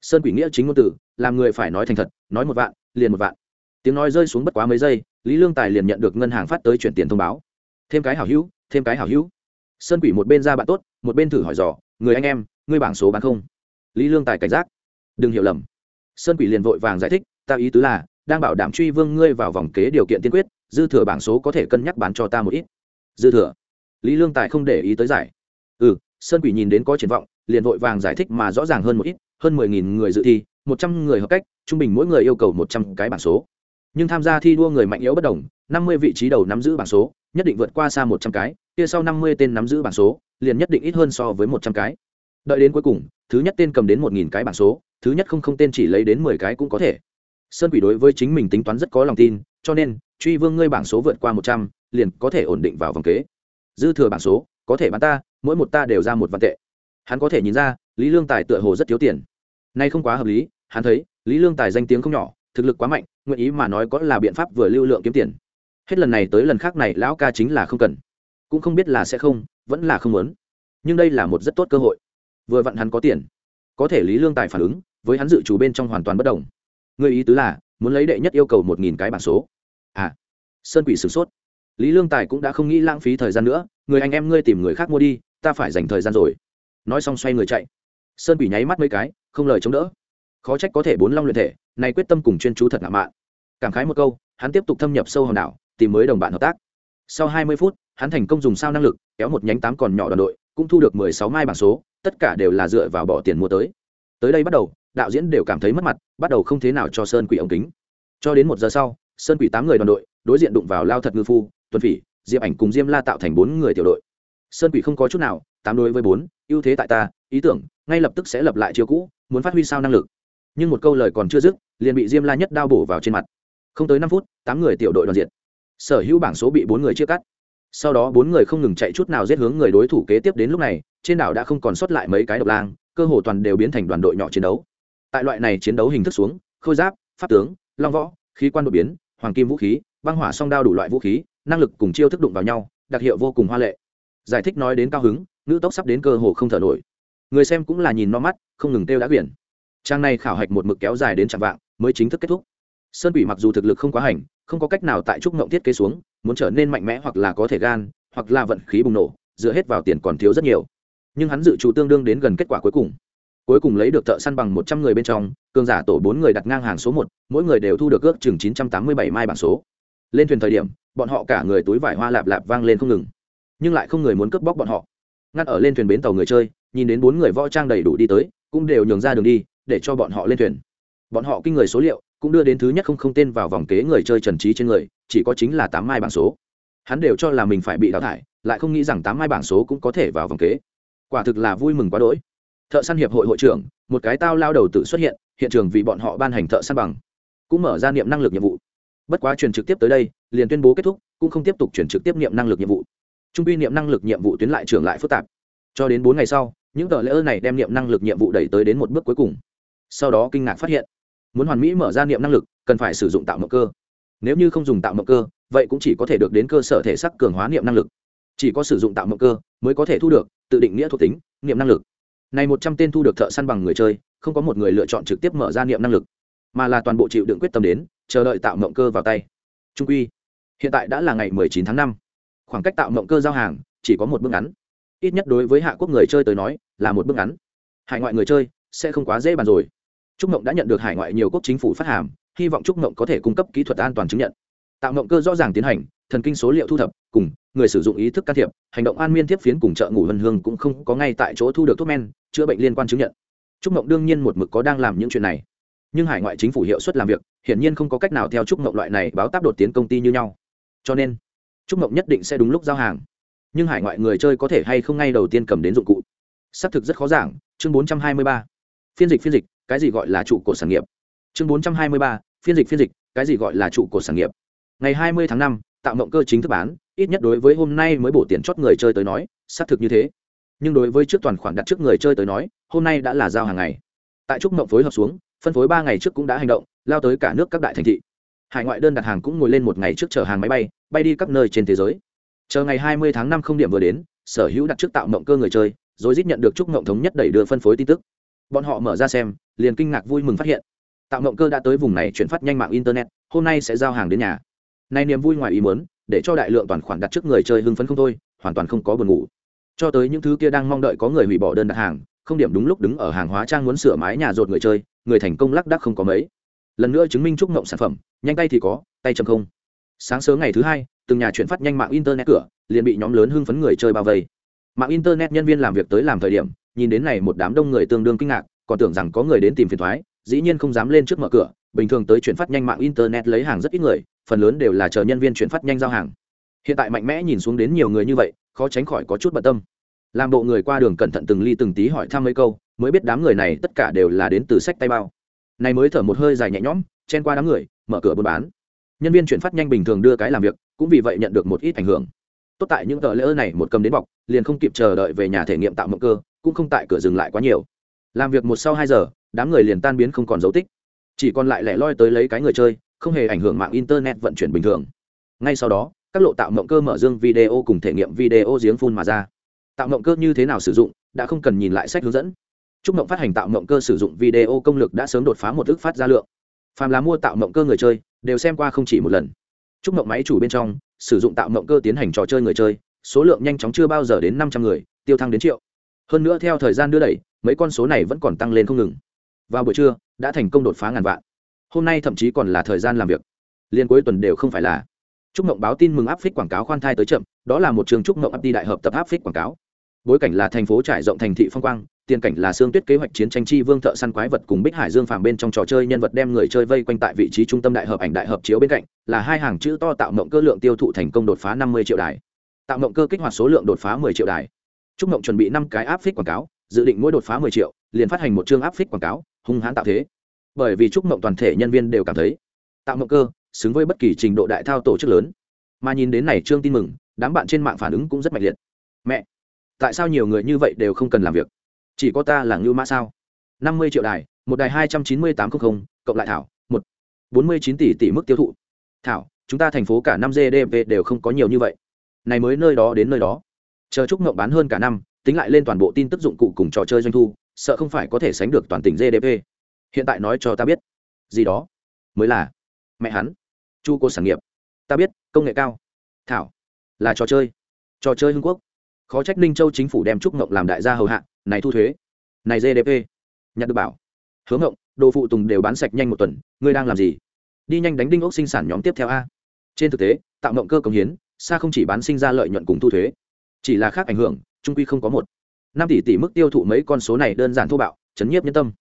Sơn quỷ nghĩa chính ngôn từ, làm người phải nói thành thật, nói một vạn, liền một vạn. Tiếng nói rơi xuống bất quá mấy giây lý lương tài liền nhận được ngân hàng phát tới chuyển tiền thông báo. Thêm cái hảo hữu, thêm cái hảo hữu. Sơn quỷ một bên ra bạn tốt, một bên thử hỏi dò, người anh em, ngươi bảng số bán không? Lý lương tài cảnh giác. Đừng hiểu lầm. Sơn quỷ liền vội vàng giải thích, ta ý tứ là, đang bảo đảm truy vương ngươi vào vòng kế điều kiện tiên quyết, dư thừa bảng số có thể cân nhắc bán cho ta một ít. Dư thừa? Lý lương tài không để ý tới giải. Ừ. Sơn quỷ nhìn đến có triển vọng, liền vội vàng giải thích mà rõ ràng hơn một ít, hơn mười nghìn người dự thi, một trăm người hợp cách, trung bình mỗi người yêu cầu một trăm cái bảng số nhưng tham gia thi đua người mạnh yếu bất đồng, năm mươi vị trí đầu nắm giữ bảng số, nhất định vượt qua xa một trăm cái, kia sau năm mươi tên nắm giữ bảng số, liền nhất định ít hơn so với một trăm cái. Đợi đến cuối cùng, thứ nhất tên cầm đến một nghìn cái bảng số, thứ nhất không không tên chỉ lấy đến mười cái cũng có thể. Sơn quỷ đối với chính mình tính toán rất có lòng tin, cho nên, truy vương ngươi bảng số vượt qua một trăm, liền có thể ổn định vào vòng kế. Dư thừa bảng số, có thể bán ta, mỗi một ta đều ra một vạn tệ. Hắn có thể nhìn ra, lý lương tài tựa hồ rất thiếu tiền. Nay không quá hợp lý, hắn thấy, lý lương tài danh tiếng không nhỏ, thực lực quá mạnh nguyện ý mà nói có là biện pháp vừa lưu lượng kiếm tiền. Hết lần này tới lần khác này lão ca chính là không cần. Cũng không biết là sẽ không, vẫn là không muốn. Nhưng đây là một rất tốt cơ hội. Vừa vặn hắn có tiền. Có thể lý lương tài phản ứng, với hắn dự chủ bên trong hoàn toàn bất đồng. Người ý tứ là, muốn lấy đệ nhất yêu cầu một nghìn cái bản số. À sơn quỷ sửng sốt. Lý lương tài cũng đã không nghĩ lãng phí thời gian nữa, người anh em ngươi tìm người khác mua đi, ta phải dành thời gian rồi. Nói xong xoay người chạy. Sơn quỷ nháy mắt mấy cái, không lời chống đỡ khó trách có thể bốn long luyện thể, này quyết tâm cùng chuyên chú thật ngạo mạn. Cảm khái một câu, hắn tiếp tục thâm nhập sâu hòn đảo, tìm mới đồng bạn hợp tác. Sau hai mươi phút, hắn thành công dùng sao năng lực, kéo một nhánh tám còn nhỏ đoàn đội, cũng thu được mười sáu mai bảng số, tất cả đều là dựa vào bỏ tiền mua tới. Tới đây bắt đầu, đạo diễn đều cảm thấy mất mặt, bắt đầu không thế nào cho sơn quỷ ống kính. Cho đến một giờ sau, sơn quỷ tám người đoàn đội, đối diện đụng vào lao thật ngư phu tuần phỉ, diệp ảnh cùng diêm la tạo thành bốn người tiểu đội. Sơn quỷ không có chút nào, tám đối với bốn, ưu thế tại ta, ý tưởng, ngay lập tức sẽ lập lại chiêu cũ, muốn phát huy sao năng lực nhưng một câu lời còn chưa dứt, liền bị diêm la nhất đao bổ vào trên mặt. Không tới năm phút, tám người tiểu đội đoàn diện sở hữu bảng số bị bốn người chia cắt. Sau đó bốn người không ngừng chạy chút nào giết hướng người đối thủ kế tiếp đến lúc này, trên đảo đã không còn sót lại mấy cái độc lang, cơ hồ toàn đều biến thành đoàn đội nhỏ chiến đấu. Tại loại này chiến đấu hình thức xuống, khôi giáp, pháp tướng, long võ, khí quan đột biến, hoàng kim vũ khí, băng hỏa song đao đủ loại vũ khí, năng lực cùng chiêu thức đụng vào nhau, đặc hiệu vô cùng hoa lệ. Giải thích nói đến cao hứng, nữ tốc sắp đến cơ hồ không thở nổi. Người xem cũng là nhìn no mắt, không ngừng têu đã quyển trang này khảo hạch một mực kéo dài đến chạm vạng, mới chính thức kết thúc. Sơn quỷ mặc dù thực lực không quá hành, không có cách nào tại trúc ngộng thiết kế xuống, muốn trở nên mạnh mẽ hoặc là có thể gan, hoặc là vận khí bùng nổ, dựa hết vào tiền còn thiếu rất nhiều. Nhưng hắn dự trù tương đương đến gần kết quả cuối cùng. Cuối cùng lấy được thợ săn bằng một trăm người bên trong, cường giả tổ bốn người đặt ngang hàng số một, mỗi người đều thu được ước chừng chín trăm tám mươi bảy mai bảng số. Lên thuyền thời điểm, bọn họ cả người túi vải hoa lạp lạp vang lên không ngừng. Nhưng lại không người muốn cướp bóc bọn họ. Ngắt ở lên thuyền bến tàu người chơi, nhìn đến bốn người võ trang đầy đủ đi tới, cũng đều nhường ra đường đi để cho bọn họ lên thuyền. Bọn họ kinh người số liệu, cũng đưa đến thứ nhất không không tên vào vòng kế người chơi trần trí trên người, chỉ có chính là tám mai bảng số. Hắn đều cho là mình phải bị đào thải, lại không nghĩ rằng tám mai bảng số cũng có thể vào vòng kế. Quả thực là vui mừng quá đỗi. Thợ săn hiệp hội hội trưởng, một cái tao lao đầu tự xuất hiện hiện trường vì bọn họ ban hành thợ săn bằng, cũng mở ra niệm năng lực nhiệm vụ. Bất quá truyền trực tiếp tới đây, liền tuyên bố kết thúc, cũng không tiếp tục chuyển trực tiếp niệm năng lực nhiệm vụ. Trung quy niệm năng lực nhiệm vụ tuyến lại trưởng lại phức tạp. Cho đến bốn ngày sau, những tờ lễ này đem niệm năng lực nhiệm vụ đẩy tới đến một bước cuối cùng sau đó kinh ngạc phát hiện, muốn hoàn mỹ mở ra niệm năng lực, cần phải sử dụng tạo mộng cơ. Nếu như không dùng tạo mộng cơ, vậy cũng chỉ có thể được đến cơ sở thể sắc cường hóa niệm năng lực. Chỉ có sử dụng tạo mộng cơ mới có thể thu được tự định nghĩa thuộc tính, niệm năng lực. Này một trăm tên thu được thợ săn bằng người chơi, không có một người lựa chọn trực tiếp mở ra niệm năng lực, mà là toàn bộ chịu đựng quyết tâm đến, chờ đợi tạo mộng cơ vào tay. Trung quy, hiện tại đã là ngày mười chín tháng năm. Khoảng cách tạo mộng cơ giao hàng chỉ có một bước ngắn. Ít nhất đối với hạ quốc người chơi tới nói là một bước ngắn. Hải ngoại người chơi sẽ không quá dễ bàn rồi trúc mộng đã nhận được hải ngoại nhiều quốc chính phủ phát hàm, hy vọng trúc mộng có thể cung cấp kỹ thuật an toàn chứng nhận. Tạo mộng cơ rõ ràng tiến hành, thần kinh số liệu thu thập, cùng người sử dụng ý thức can thiệp, hành động an miên tiếp phiến cùng chợ ngủ vân hương cũng không có ngay tại chỗ thu được thuốc men, chữa bệnh liên quan chứng nhận. Trúc mộng đương nhiên một mực có đang làm những chuyện này. Nhưng hải ngoại chính phủ hiệu suất làm việc, hiển nhiên không có cách nào theo trúc mộng loại này báo táp đột tiến công ty như nhau. Cho nên, trúc mộng nhất định sẽ đúng lúc giao hàng. Nhưng hải ngoại người chơi có thể hay không ngay đầu tiên cầm đến dụng cụ? Xác thực rất khó giảng, chương 423. phiên dịch phiên dịch cái gì gọi là trụ cột sản nghiệp? Chương 423. phiên dịch phiên dịch cái gì gọi là trụ cột sản nghiệp? Ngày 20 tháng 5, tạo mộng cơ chính thức bán ít nhất đối với hôm nay mới bổ tiền chót người chơi tới nói xác thực như thế. Nhưng đối với trước toàn khoản đặt trước người chơi tới nói hôm nay đã là giao hàng ngày. Tại trúc mộng phối hợp xuống phân phối ba ngày trước cũng đã hành động lao tới cả nước các đại thành thị. Hải ngoại đơn đặt hàng cũng ngồi lên một ngày trước chở hàng máy bay bay đi các nơi trên thế giới. Chờ ngày 20 tháng 5 không điểm vừa đến sở hữu đặt trước tạo mộng cơ người chơi rồi rít nhận được chúc mộng thống nhất đẩy đưa phân phối tin tức. Bọn họ mở ra xem liền kinh ngạc vui mừng phát hiện. Tạo mộng cơ đã tới vùng này chuyển phát nhanh mạng internet, hôm nay sẽ giao hàng đến nhà. Nay niềm vui ngoài ý muốn, để cho đại lượng toàn khoản đặt trước người chơi hưng phấn không thôi, hoàn toàn không có buồn ngủ. Cho tới những thứ kia đang mong đợi có người hủy bỏ đơn đặt hàng, không điểm đúng lúc đứng ở hàng hóa trang muốn sửa mái nhà rột người chơi, người thành công lắc đắc không có mấy. Lần nữa chứng minh chúc mộng sản phẩm, nhanh tay thì có, tay chầm không. Sáng sớm ngày thứ hai, từng nhà chuyển phát nhanh mạng internet cửa, liền bị nhóm lớn hưng phấn người chơi bao vây. Mạng internet nhân viên làm việc tới làm thời điểm, nhìn đến này một đám đông người tương đương kinh ngạc còn tưởng rằng có người đến tìm phiền thoái, dĩ nhiên không dám lên trước mở cửa, bình thường tới chuyển phát nhanh mạng internet lấy hàng rất ít người, phần lớn đều là chờ nhân viên chuyển phát nhanh giao hàng. Hiện tại mạnh mẽ nhìn xuống đến nhiều người như vậy, khó tránh khỏi có chút bận tâm. Làm bộ người qua đường cẩn thận từng ly từng tí hỏi thăm mấy câu, mới biết đám người này tất cả đều là đến từ sách tay bao. Này mới thở một hơi dài nhẹ nhõm, chen qua đám người, mở cửa buôn bán. Nhân viên chuyển phát nhanh bình thường đưa cái làm việc, cũng vì vậy nhận được một ít ảnh hưởng. Tốt tại những tờ lễ này một cầm đến bọc, liền không kịp chờ đợi về nhà thể nghiệm tạo mộng cơ, cũng không tại cửa dừng lại quá nhiều làm việc một sau hai giờ, đám người liền tan biến không còn dấu tích. Chỉ còn lại lẻ loi tới lấy cái người chơi, không hề ảnh hưởng mạng internet vận chuyển bình thường. Ngay sau đó, các lộ tạo mộng cơ mở dương video cùng thể nghiệm video giếng phun mà ra. Tạo mộng cơ như thế nào sử dụng, đã không cần nhìn lại sách hướng dẫn. Chúc mộng phát hành tạo mộng cơ sử dụng video công lực đã sớm đột phá một ước phát ra lượng. Phàm là mua tạo mộng cơ người chơi, đều xem qua không chỉ một lần. Chúc mộng máy chủ bên trong, sử dụng tạo mộng cơ tiến hành trò chơi người chơi, số lượng nhanh chóng chưa bao giờ đến năm trăm người, tiêu thăng đến triệu. Hơn nữa theo thời gian đưa đẩy mấy con số này vẫn còn tăng lên không ngừng. Vào buổi trưa, đã thành công đột phá ngàn vạn. Hôm nay thậm chí còn là thời gian làm việc. Liên cuối tuần đều không phải là. Chúc mộng báo tin mừng áp phích quảng cáo khoan thai tới chậm, đó là một trường chúc mộng áp đi đại hợp tập áp phích quảng cáo. Bối cảnh là thành phố trải rộng thành thị phong quang, tiền cảnh là xương tuyết kế hoạch chiến tranh chi vương thợ săn quái vật cùng bích hải dương phàm bên trong trò chơi nhân vật đem người chơi vây quanh tại vị trí trung tâm đại hợp ảnh đại hợp chiếu bên cạnh, là hai hàng chữ to tạo mộng cơ lượng tiêu thụ thành công đột phá năm mươi triệu đài. Tạo mộng cơ kích hoạt số lượng đột phá mười triệu đài. Trúc mộng chuẩn bị năm cái áp phích quảng cáo dự định mỗi đột phá mười triệu, liền phát hành một chương áp phích quảng cáo, hung hãn tạo thế. Bởi vì trúc mộng toàn thể nhân viên đều cảm thấy, tạo mộng cơ, xứng với bất kỳ trình độ đại thao tổ chức lớn. Mà nhìn đến này trương tin mừng, đám bạn trên mạng phản ứng cũng rất mạnh liệt. Mẹ, tại sao nhiều người như vậy đều không cần làm việc? Chỉ có ta là ngưu mã sao? năm mươi triệu đài, một đài hai trăm chín mươi tám trăm linh cộng lại thảo, một. bốn mươi chín tỷ tỷ mức tiêu thụ. Thảo, chúng ta thành phố cả năm gdp đều không có nhiều như vậy. Này mới nơi đó đến nơi đó. Chờ chúc ngộng bán hơn cả năm tính lại lên toàn bộ tin tức dụng cụ cùng trò chơi doanh thu, sợ không phải có thể sánh được toàn tỉnh gdp hiện tại nói cho ta biết, gì đó mới là mẹ hắn, chu cô sản nghiệp. Ta biết, công nghệ cao, thảo, là trò chơi trò chơi hưng quốc. Khó trách ninh châu chính phủ đem trúc ngộng làm đại gia hầu hạ, này thu thuế, này gdp nhặt được bảo hướng ngộng, đồ phụ tùng đều bán sạch nhanh một tuần, ngươi đang làm gì? Đi nhanh đánh đinh ốc sinh sản nhóm tiếp theo a. Trên thực tế, tạo ngộng cơ công hiến, xa không chỉ bán sinh ra lợi nhuận cùng thu thuế chỉ là khác ảnh hưởng, trung quy không có một. Năm tỷ tỷ mức tiêu thụ mấy con số này đơn giản thô bạo, chấn nhiếp nhân tâm.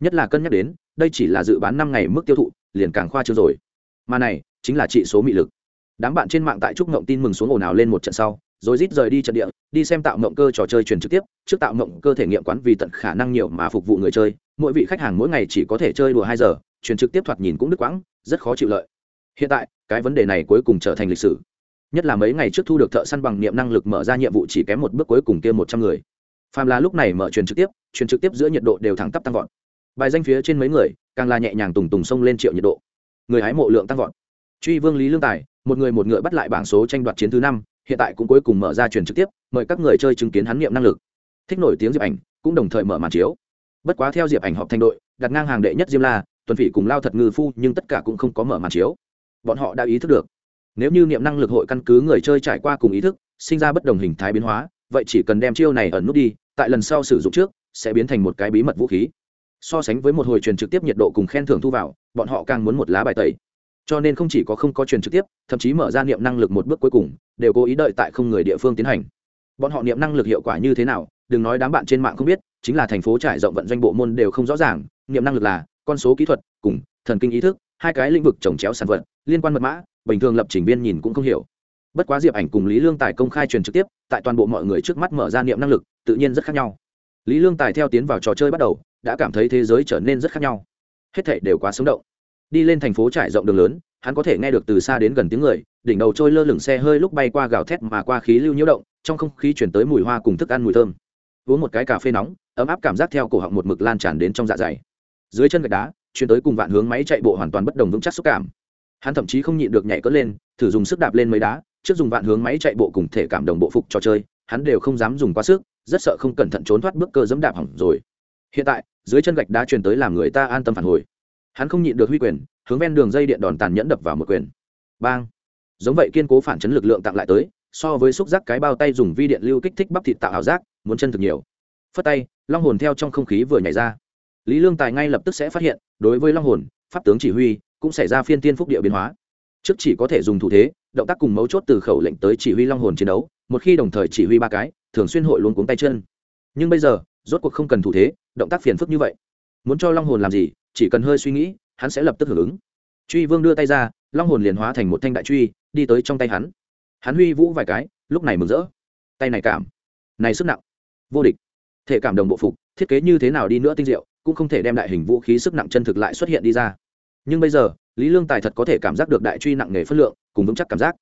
Nhất là cân nhắc đến, đây chỉ là dự bán năm ngày mức tiêu thụ, liền càng khoa chưa rồi. Mà này, chính là trị số mị lực. Đám bạn trên mạng tại trúc ngộng tin mừng xuống ồn ào lên một trận sau, rồi rít rời đi trận địa, đi xem tạo ngộng cơ trò chơi truyền trực tiếp. Trước tạo ngộng cơ thể nghiệm quán vì tận khả năng nhiều mà phục vụ người chơi, mỗi vị khách hàng mỗi ngày chỉ có thể chơi đùa hai giờ, truyền trực tiếp thoạt nhìn cũng đứt quãng, rất khó chịu lợi. Hiện tại, cái vấn đề này cuối cùng trở thành lịch sử nhất là mấy ngày trước thu được thợ săn bằng niệm năng lực mở ra nhiệm vụ chỉ kém một bước cuối cùng kia một trăm người. Phàm là lúc này mở truyền trực tiếp, truyền trực tiếp giữa nhiệt độ đều thẳng tắp tăng vọt. Bài danh phía trên mấy người, càng là nhẹ nhàng tùng tùng sông lên triệu nhiệt độ. Người hái mộ lượng tăng vọt. Truy vương lý lương tài, một người một ngựa bắt lại bảng số tranh đoạt chiến thứ năm, hiện tại cũng cuối cùng mở ra truyền trực tiếp, mời các người chơi chứng kiến hắn niệm năng lực. Thích nổi tiếng diệp ảnh, cũng đồng thời mở màn chiếu. Bất quá theo diệp ảnh họp thành đội, đặt ngang hàng đệ nhất diêm la, tuần phỉ cùng lao thật ngư phu nhưng tất cả cũng không có mở màn chiếu. Bọn họ đã ý thức được nếu như niệm năng lực hội căn cứ người chơi trải qua cùng ý thức, sinh ra bất đồng hình thái biến hóa, vậy chỉ cần đem chiêu này ẩn nút đi, tại lần sau sử dụng trước, sẽ biến thành một cái bí mật vũ khí. So sánh với một hồi truyền trực tiếp nhiệt độ cùng khen thưởng thu vào, bọn họ càng muốn một lá bài tẩy. Cho nên không chỉ có không có truyền trực tiếp, thậm chí mở ra niệm năng lực một bước cuối cùng, đều cố ý đợi tại không người địa phương tiến hành. Bọn họ niệm năng lực hiệu quả như thế nào, đừng nói đám bạn trên mạng không biết, chính là thành phố trải rộng vận doanh bộ môn đều không rõ ràng. Niệm năng lực là con số kỹ thuật, cùng thần kinh ý thức, hai cái lĩnh vực trồng chéo sản vật, liên quan mật mã bình thường lập trình viên nhìn cũng không hiểu. Bất quá diệp ảnh cùng lý lương tài công khai truyền trực tiếp, tại toàn bộ mọi người trước mắt mở ra niệm năng lực, tự nhiên rất khác nhau. Lý lương tài theo tiến vào trò chơi bắt đầu, đã cảm thấy thế giới trở nên rất khác nhau. Hết thảy đều quá sống động. Đi lên thành phố trải rộng đường lớn, hắn có thể nghe được từ xa đến gần tiếng người, đỉnh đầu trôi lơ lửng xe hơi lúc bay qua gào thét mà qua khí lưu nhiễu động, trong không khí chuyển tới mùi hoa cùng thức ăn mùi thơm. Uống một cái cà phê nóng, ấm áp cảm giác theo cổ họng một mực lan tràn đến trong dạ dày. Dưới chân gạch đá, chuyển tới cùng vạn hướng máy chạy bộ hoàn toàn bất đồng vững chắc xúc cảm hắn thậm chí không nhịn được nhảy cất lên, thử dùng sức đạp lên mấy đá, trước dùng vạn hướng máy chạy bộ cùng thể cảm đồng bộ phục trò chơi, hắn đều không dám dùng quá sức, rất sợ không cẩn thận trốn thoát bước cơ dẫm đạp hỏng rồi. Hiện tại, dưới chân gạch đá truyền tới làm người ta an tâm phản hồi. Hắn không nhịn được huy quyền, hướng ven đường dây điện đòn tàn nhẫn đập vào một quyền. Bang! Giống vậy kiên cố phản chấn lực lượng tặng lại tới, so với xúc giác cái bao tay dùng vi điện lưu kích thích bắp thịt tạo ảo giác, muốn chân thực nhiều. Phất tay, long hồn theo trong không khí vừa nhảy ra. Lý lương tài ngay lập tức sẽ phát hiện, đối với long hồn, pháp tướng chỉ huy cũng xảy ra phiên tiên phúc địa biến hóa. Trước chỉ có thể dùng thủ thế, động tác cùng mấu chốt từ khẩu lệnh tới chỉ huy long hồn chiến đấu, một khi đồng thời chỉ huy ba cái, thường xuyên hội luôn cuống tay chân. Nhưng bây giờ, rốt cuộc không cần thủ thế, động tác phiền phức như vậy. Muốn cho long hồn làm gì, chỉ cần hơi suy nghĩ, hắn sẽ lập tức hưởng ứng. Truy vương đưa tay ra, long hồn liền hóa thành một thanh đại truy, đi tới trong tay hắn. Hắn huy vũ vài cái, lúc này mừng rỡ. Tay này cảm, này sức nặng, vô địch. Thể cảm đồng bộ phục, thiết kế như thế nào đi nữa tinh diệu, cũng không thể đem đại hình vũ khí sức nặng chân thực lại xuất hiện đi ra nhưng bây giờ, lý lương tài thật có thể cảm giác được đại truy nặng nề phất lượng, cùng vững chắc cảm giác.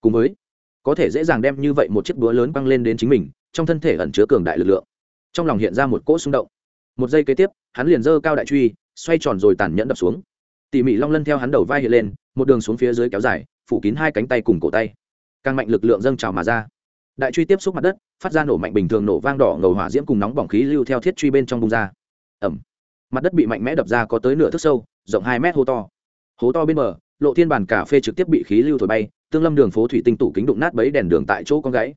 Cùng với, có thể dễ dàng đem như vậy một chiếc búa lớn băng lên đến chính mình, trong thân thể ẩn chứa cường đại lực lượng. Trong lòng hiện ra một cỗ xung động. Một giây kế tiếp, hắn liền dơ cao đại truy, xoay tròn rồi tàn nhẫn đập xuống. Tỉ mỉ long lân theo hắn đầu vai hiện lên, một đường xuống phía dưới kéo dài, phủ kín hai cánh tay cùng cổ tay. Càng mạnh lực lượng dâng trào mà ra. Đại truy tiếp xúc mặt đất, phát ra nổ mạnh bình thường nổ vang đỏ ngầu hỏa diễm cùng nóng bỏng khí lưu theo thiết truy bên trong bung ra. Ẩm mặt đất bị mạnh mẽ đập ra có tới nửa thước sâu rộng hai mét hố to. Hố to bên bờ, lộ thiên bàn cà phê trực tiếp bị khí lưu thổi bay, tương lâm đường phố thủy tinh tủ kính đụng nát bấy đèn đường tại chỗ con gãy.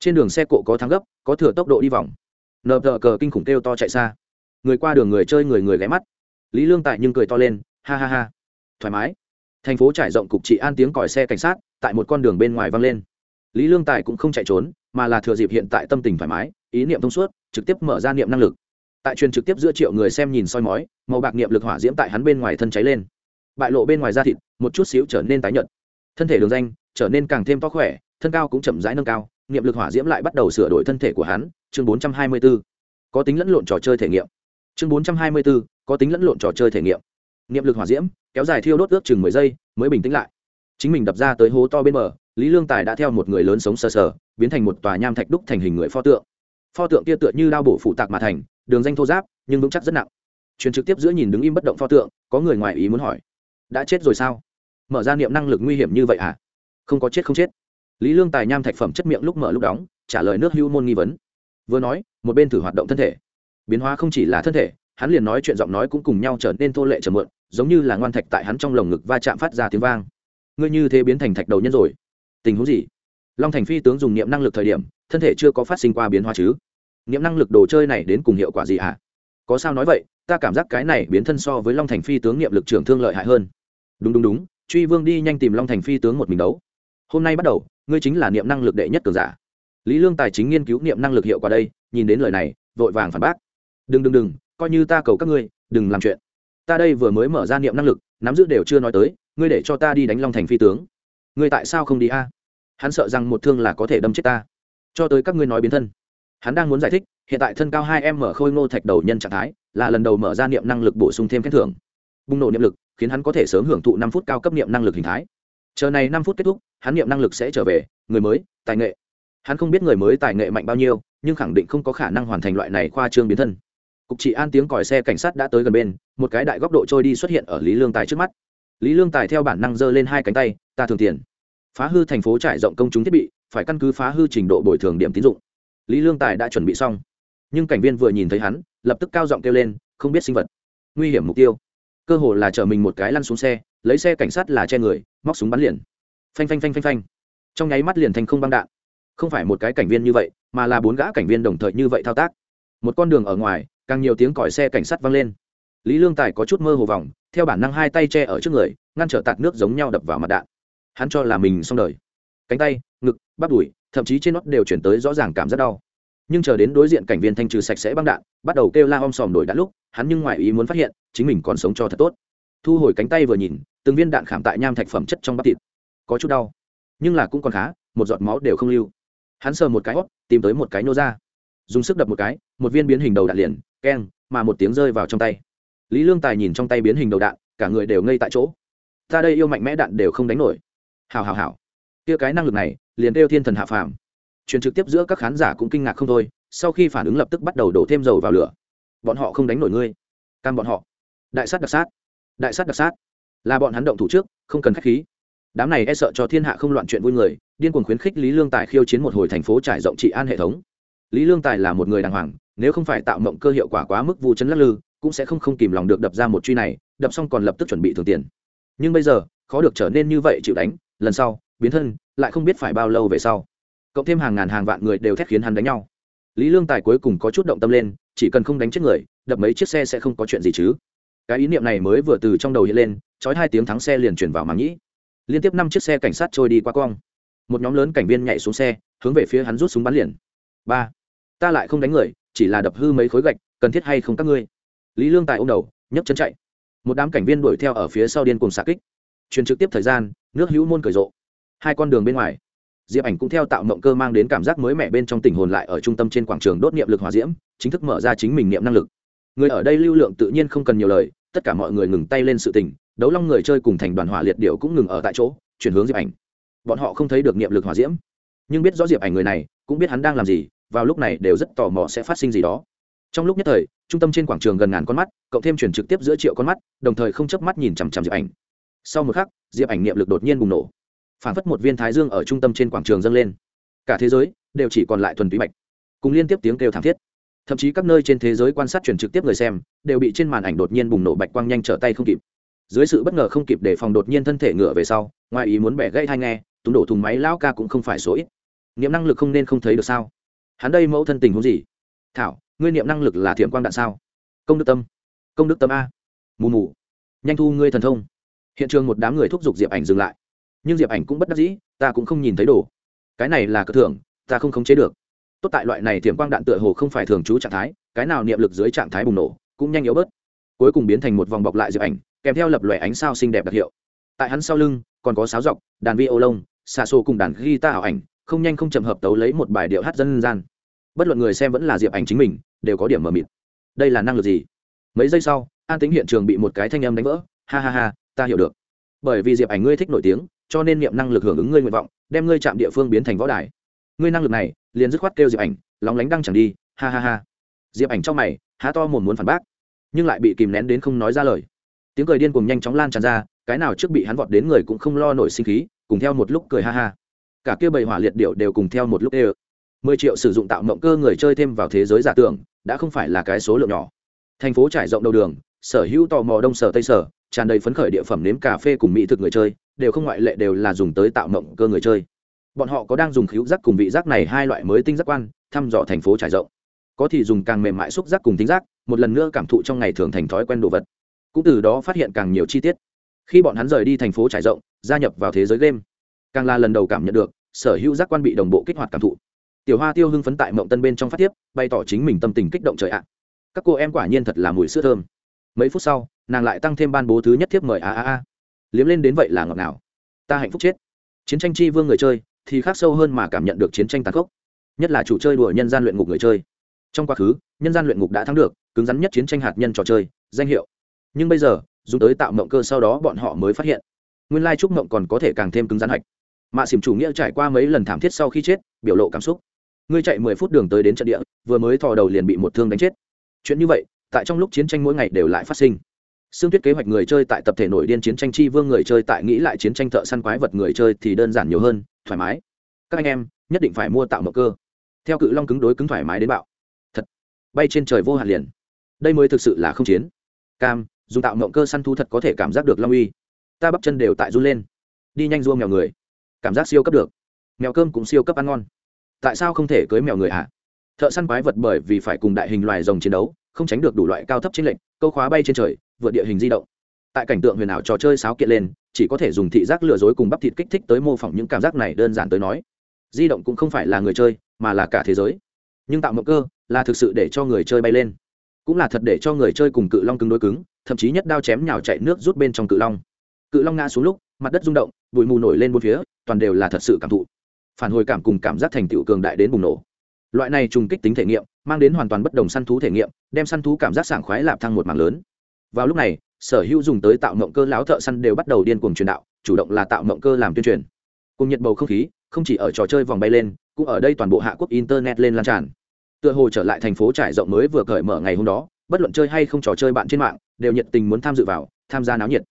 Trên đường xe cộ có thắng gấp, có thừa tốc độ đi vòng. Nợ tờ cờ kinh khủng kêu to chạy xa. Người qua đường người chơi người người ghé mắt. Lý lương tại nhưng cười to lên, ha ha ha. Thoải mái. Thành phố trải rộng cục trị an tiếng còi xe cảnh sát, tại một con đường bên ngoài vang lên. Lý lương tài cũng không chạy trốn, mà là thừa dịp hiện tại tâm tình thoải mái, ý niệm thông suốt, trực tiếp mở ra niệm năng lực tại truyền trực tiếp giữa triệu người xem nhìn soi mói màu bạc niệm lực hỏa diễm tại hắn bên ngoài thân cháy lên. Bại lộ bên ngoài da thịt một chút xíu trở nên tái nhợt. Thân thể đường danh trở nên càng thêm to khỏe thân cao cũng chậm rãi nâng cao niệm lực hỏa diễm lại bắt đầu sửa đổi thân thể của hắn. Chương 424. có tính lẫn lộn trò chơi thể nghiệm. Chương 424, có tính lẫn lộn trò chơi thể nghiệm. Niệm lực hỏa diễm kéo dài thiêu đốt ước chừng mười giây mới bình tĩnh lại. Chính mình đập ra tới hố to bên bờ lý lương tài đã theo một người lớn sống sờ sờ biến thành một tòa nham thạch đúc thành hình người pho tượng. Pho tượng kia tựa như đao bổ phụ tạc mà thành đường danh thô giáp, nhưng vững chắc rất nặng. Truyền trực tiếp giữa nhìn đứng im bất động pho tượng, có người ngoài ý muốn hỏi, đã chết rồi sao? Mở ra niệm năng lực nguy hiểm như vậy à? Không có chết không chết. Lý lương tài nham thạch phẩm chất miệng lúc mở lúc đóng, trả lời nước hưu môn nghi vấn. Vừa nói, một bên thử hoạt động thân thể. Biến hóa không chỉ là thân thể, hắn liền nói chuyện giọng nói cũng cùng nhau trở nên thô lệ trở mượn giống như là ngoan thạch tại hắn trong lồng ngực va chạm phát ra tiếng vang. Ngươi như thế biến thành thạch đầu nhân rồi. Tình huống gì? Long thành phi tướng dùng niệm năng lực thời điểm, thân thể chưa có phát sinh qua biến hóa chứ nghiệm năng lực đồ chơi này đến cùng hiệu quả gì ạ? À? có sao nói vậy, ta cảm giác cái này biến thân so với long thành phi tướng niệm lực trưởng thương lợi hại hơn. Đúng đúng đúng, truy vương đi nhanh tìm long thành phi tướng một mình đấu. Hôm nay bắt đầu, ngươi chính là niệm năng lực đệ nhất cường giả. Lý lương tài chính nghiên cứu niệm năng lực hiệu quả đây, nhìn đến lời này, vội vàng phản bác. Đừng đừng đừng, coi như ta cầu các ngươi, đừng làm chuyện. Ta đây vừa mới mở ra niệm năng lực, nắm giữ đều chưa nói tới, ngươi để cho ta đi đánh long thành phi tướng. Ngươi tại sao không đi a? Hắn sợ rằng một thương là có thể đâm chết ta. Cho tới các ngươi nói biến thân hắn đang muốn giải thích, hiện tại thân cao hai em mở khôi ngô thạch đầu nhân trạng thái, là lần đầu mở ra niệm năng lực bổ sung thêm khen thưởng. Bùng nổ niệm lực, khiến hắn có thể sớm hưởng thụ năm phút cao cấp niệm năng lực hình thái. Chờ này năm phút kết thúc, hắn niệm năng lực sẽ trở về, người mới, tài nghệ. Hắn không biết người mới tài nghệ mạnh bao nhiêu, nhưng khẳng định không có khả năng hoàn thành loại này khoa trương biến thân. Cục trị an tiếng còi xe cảnh sát đã tới gần bên, một cái đại góc độ trôi đi xuất hiện ở lý lương tài trước mắt. Lý lương tài theo bản năng giơ lên hai cánh tay, ta thường tiền. Phá hư thành phố trải rộng công chúng thiết bị, phải căn cứ phá hư trình độ bồi thường điểm tín dụng lý lương tài đã chuẩn bị xong. Nhưng cảnh viên vừa nhìn thấy hắn, lập tức cao giọng kêu lên, không biết sinh vật. Nguy hiểm mục tiêu. Cơ hồ là chở mình một cái lăn xuống xe, lấy xe cảnh sát là che người, móc súng bắn liền. Phanh phanh phanh phanh phanh. Trong nháy mắt liền thành không băng đạn. Không phải một cái cảnh viên như vậy, mà là bốn gã cảnh viên đồng thời như vậy thao tác. Một con đường ở ngoài, càng nhiều tiếng còi xe cảnh sát vang lên. Lý lương tài có chút mơ hồ vòng, theo bản năng hai tay che ở trước người, ngăn trở tạt nước giống nhau đập vào mặt đạn. Hắn cho là mình xong đời. Cánh tay, ngực, bắp đùi thậm chí trên nót đều chuyển tới rõ ràng cảm giác đau. Nhưng chờ đến đối diện cảnh viên thanh trừ sạch sẽ băng đạn, bắt đầu kêu la om sòm đổi đạn lúc, hắn nhưng ngoài ý muốn phát hiện, chính mình còn sống cho thật tốt. Thu hồi cánh tay vừa nhìn, từng viên đạn khảm tại nham thạch phẩm chất trong bắp thịt. Có chút đau, nhưng là cũng còn khá, một giọt máu đều không lưu. Hắn sờ một cái hót tìm tới một cái nô ra. Dùng sức đập một cái, một viên biến hình đầu đạn liền, keng, mà một tiếng rơi vào trong tay. Lý lương tài nhìn trong tay biến hình đầu đạn, cả người đều ngây tại chỗ. Ta đây yêu mạnh mẽ đạn đều không đánh nổi. Hào hào hào. Kia cái năng lực này liền kêu thiên thần hạ phàm. Truyền trực tiếp giữa các khán giả cũng kinh ngạc không thôi, sau khi phản ứng lập tức bắt đầu đổ thêm dầu vào lửa. Bọn họ không đánh nổi ngươi. Cam bọn họ. Đại sát đặc sát. Đại sát đặc sát. Là bọn hắn động thủ trước, không cần khách khí. Đám này e sợ cho thiên hạ không loạn chuyện vui người, điên cuồng khuyến khích lý lương tài khiêu chiến một hồi thành phố trải rộng trị an hệ thống. Lý lương tài là một người đàng hoàng, nếu không phải tạo mộng cơ hiệu quả quá mức vu chấn lắc lư, cũng sẽ không không kìm lòng được đập ra một truy này, đập xong còn lập tức chuẩn bị thường tiền. Nhưng bây giờ, khó được trở nên như vậy chịu đánh, lần sau biến thân, lại không biết phải bao lâu về sau. Cộng thêm hàng ngàn hàng vạn người đều thét khiến hắn đánh nhau. Lý lương tài cuối cùng có chút động tâm lên, chỉ cần không đánh chết người, đập mấy chiếc xe sẽ không có chuyện gì chứ. Cái ý niệm này mới vừa từ trong đầu hiện lên trói hai tiếng thắng xe liền chuyển vào màng nhĩ. Liên tiếp năm chiếc xe cảnh sát trôi đi qua quang. một nhóm lớn cảnh viên nhảy xuống xe, hướng về phía hắn rút súng bắn liền. Ba. Ta lại không đánh người, chỉ là đập hư mấy khối gạch, cần thiết hay không các ngươi? Lý lương tài ô m đầu, nhấc chân chạy. Một đám cảnh viên đuổi theo ở phía sau điên cùng xạ kích. Truyền trực tiếp thời gian, nước hữu môn cười rộ hai con đường bên ngoài. Diệp ảnh cũng theo tạo mộng cơ mang đến cảm giác mới mẻ bên trong tình hồn lại ở trung tâm trên quảng trường đốt niệm lực hòa diễm, chính thức mở ra chính mình niệm năng lực. Người ở đây lưu lượng tự nhiên không cần nhiều lời, tất cả mọi người ngừng tay lên sự tình, đấu long người chơi cùng thành đoàn hỏa liệt điệu cũng ngừng ở tại chỗ, chuyển hướng diệp ảnh. Bọn họ không thấy được niệm lực hòa diễm, nhưng biết rõ diệp ảnh người này, cũng biết hắn đang làm gì, vào lúc này đều rất tò mò sẽ phát sinh gì đó. Trong lúc nhất thời, trung tâm trên quảng trường gần ngàn con mắt, cộng thêm chuyển trực tiếp giữa triệu con mắt, đồng thời không chớp mắt nhìn chằm chằm diệp ảnh. Sau một khắc, diệp ảnh niệm lực đột nhiên bùng nổ phản phất một viên thái dương ở trung tâm trên quảng trường dâng lên. Cả thế giới đều chỉ còn lại thuần túy bạch cùng liên tiếp tiếng kêu thảm thiết. Thậm chí các nơi trên thế giới quan sát truyền trực tiếp người xem, đều bị trên màn ảnh đột nhiên bùng nổ bạch quang nhanh trở tay không kịp. Dưới sự bất ngờ không kịp để phòng đột nhiên thân thể ngựa về sau, ngoài ý muốn bẻ gãy thai nghe, túng đổ thùng máy lão ca cũng không phải số ít. Niệm năng lực không nên không thấy được sao? Hắn đây mẫu thân tình huống gì? Thảo, ngươi niệm năng lực là thiểm quang đạn sao? Công đức tâm. Công đức tâm a. Mù mù. Nhanh thu ngươi thần thông. Hiện trường một đám người thúc giục diệp ảnh dừng lại nhưng diệp ảnh cũng bất đắc dĩ, ta cũng không nhìn thấy đồ. Cái này là cơ thưởng, ta không khống chế được. Tốt tại loại này tiềm quang đạn tựa hồ không phải thường trú trạng thái, cái nào niệm lực dưới trạng thái bùng nổ, cũng nhanh yếu bớt. Cuối cùng biến thành một vòng bọc lại diệp ảnh, kèm theo lập lòe ánh sao xinh đẹp đặc hiệu. Tại hắn sau lưng, còn có sáo dọc, đàn vi ô lông xa xô cùng đàn guitar ảo ảnh, không nhanh không chậm hợp tấu lấy một bài điệu hát dân gian. Bất luận người xem vẫn là diệp ảnh chính mình, đều có điểm mờ mịt. Đây là năng lực gì? Mấy giây sau, an tính hiện trường bị một cái thanh âm đánh vỡ. Ha ha ha, ta hiểu được. Bởi vì diệp ảnh ngươi thích nổi tiếng cho nên niệm năng lực hưởng ứng ngươi nguyện vọng, đem ngươi chạm địa phương biến thành võ đài. Ngươi năng lực này, liền dứt khoát kêu diệp ảnh, lóng lánh đăng chẳng đi, ha ha ha. Diệp ảnh trong mày, há to mồm muốn phản bác, nhưng lại bị kìm nén đến không nói ra lời. Tiếng cười điên cùng nhanh chóng lan tràn ra, cái nào trước bị hắn vọt đến người cũng không lo nổi sinh khí, cùng theo một lúc cười ha ha. Cả kia bầy hỏa liệt điệu đều cùng theo một lúc ê mười triệu sử dụng tạo mộng cơ người chơi thêm vào thế giới giả tưởng, đã không phải là cái số lượng nhỏ. Thành phố trải rộng đầu đường, sở hữu tò mò đông sở tây sở, tràn đầy phấn khởi địa phẩm nếm cà phê cùng mỹ thực người chơi đều không ngoại lệ đều là dùng tới tạo mộng cơ người chơi. Bọn họ có đang dùng khíu giác cùng vị giác này hai loại mới tinh giác quan, thăm dò thành phố trải rộng. Có thì dùng càng mềm mại xúc giác cùng tính giác, một lần nữa cảm thụ trong ngày thường thành thói quen đồ vật. Cũng từ đó phát hiện càng nhiều chi tiết. Khi bọn hắn rời đi thành phố trải rộng, gia nhập vào thế giới game, càng là lần đầu cảm nhận được sở hữu giác quan bị đồng bộ kích hoạt cảm thụ. Tiểu hoa tiêu hưng phấn tại mộng tân bên trong phát tiếp bày tỏ chính mình tâm tình kích động trời ạ. Các cô em quả nhiên thật là mùi sữa thơm. Mấy phút sau, nàng lại tăng thêm ban bố thứ nhất thiếp mời a a a liếm lên đến vậy là ngọt nào. Ta hạnh phúc chết. Chiến tranh chi vương người chơi thì khác sâu hơn mà cảm nhận được chiến tranh tàn khốc. Nhất là chủ chơi đùa nhân gian luyện ngục người chơi. Trong quá khứ, nhân gian luyện ngục đã thắng được, cứng rắn nhất chiến tranh hạt nhân trò chơi, danh hiệu. Nhưng bây giờ, dùng tới tạo mộng cơ sau đó bọn họ mới phát hiện. Nguyên lai trúc mộng còn có thể càng thêm cứng rắn hạch. Mạ xỉm chủ nghĩa trải qua mấy lần thảm thiết sau khi chết, biểu lộ cảm xúc. Ngươi chạy mười phút đường tới đến trận địa, vừa mới thò đầu liền bị một thương đánh chết. Chuyện như vậy, tại trong lúc chiến tranh mỗi ngày đều lại phát sinh. Sương Tuyết kế hoạch người chơi tại tập thể nổi điên chiến tranh chi vương người chơi tại nghĩ lại chiến tranh thợ săn quái vật người chơi thì đơn giản nhiều hơn, thoải mái. Các anh em nhất định phải mua tạo mộng cơ. Theo cự long cứng đối cứng thoải mái đến bạo. Thật, bay trên trời vô hạn liền. Đây mới thực sự là không chiến. Cam, dùng tạo mộng cơ săn thu thật có thể cảm giác được long uy. Ta bắp chân đều tại run lên. Đi nhanh rua mèo người. Cảm giác siêu cấp được. Mèo cơm cũng siêu cấp ăn ngon. Tại sao không thể cưới mèo người hả? Thợ săn quái vật bởi vì phải cùng đại hình loài rồng chiến đấu, không tránh được đủ loại cao thấp trên lệnh, câu khóa bay trên trời, vượt địa hình di động. Tại cảnh tượng huyền ảo trò chơi sáo kiện lên chỉ có thể dùng thị giác lừa dối cùng bắp thịt kích thích tới mô phỏng những cảm giác này đơn giản tới nói. Di động cũng không phải là người chơi mà là cả thế giới. Nhưng tạo mộng cơ là thực sự để cho người chơi bay lên. Cũng là thật để cho người chơi cùng cự long cứng đối cứng thậm chí nhất đao chém nhào chạy nước rút bên trong cự long. Cự long ngã xuống lúc mặt đất rung động bụi mù nổi lên bốn phía toàn đều là thật sự cảm thụ. Phản hồi cảm cùng cảm giác thành tựu cường đại đến bùng nổ loại này trùng kích tính thể nghiệm, mang đến hoàn toàn bất đồng săn thú thể nghiệm, đem săn thú cảm giác sảng khoái lạp thăng một mảng lớn. Vào lúc này, sở hữu dùng tới tạo mộng cơ láo thợ săn đều bắt đầu điên cuồng truyền đạo, chủ động là tạo mộng cơ làm tuyên truyền. Cùng nhiệt bầu không khí, không chỉ ở trò chơi vòng bay lên, cũng ở đây toàn bộ hạ quốc internet lên lan tràn. Tựa hồ trở lại thành phố trải rộng mới vừa cởi mở ngày hôm đó, bất luận chơi hay không trò chơi bạn trên mạng, đều nhiệt tình muốn tham dự vào, tham gia náo nhiệt.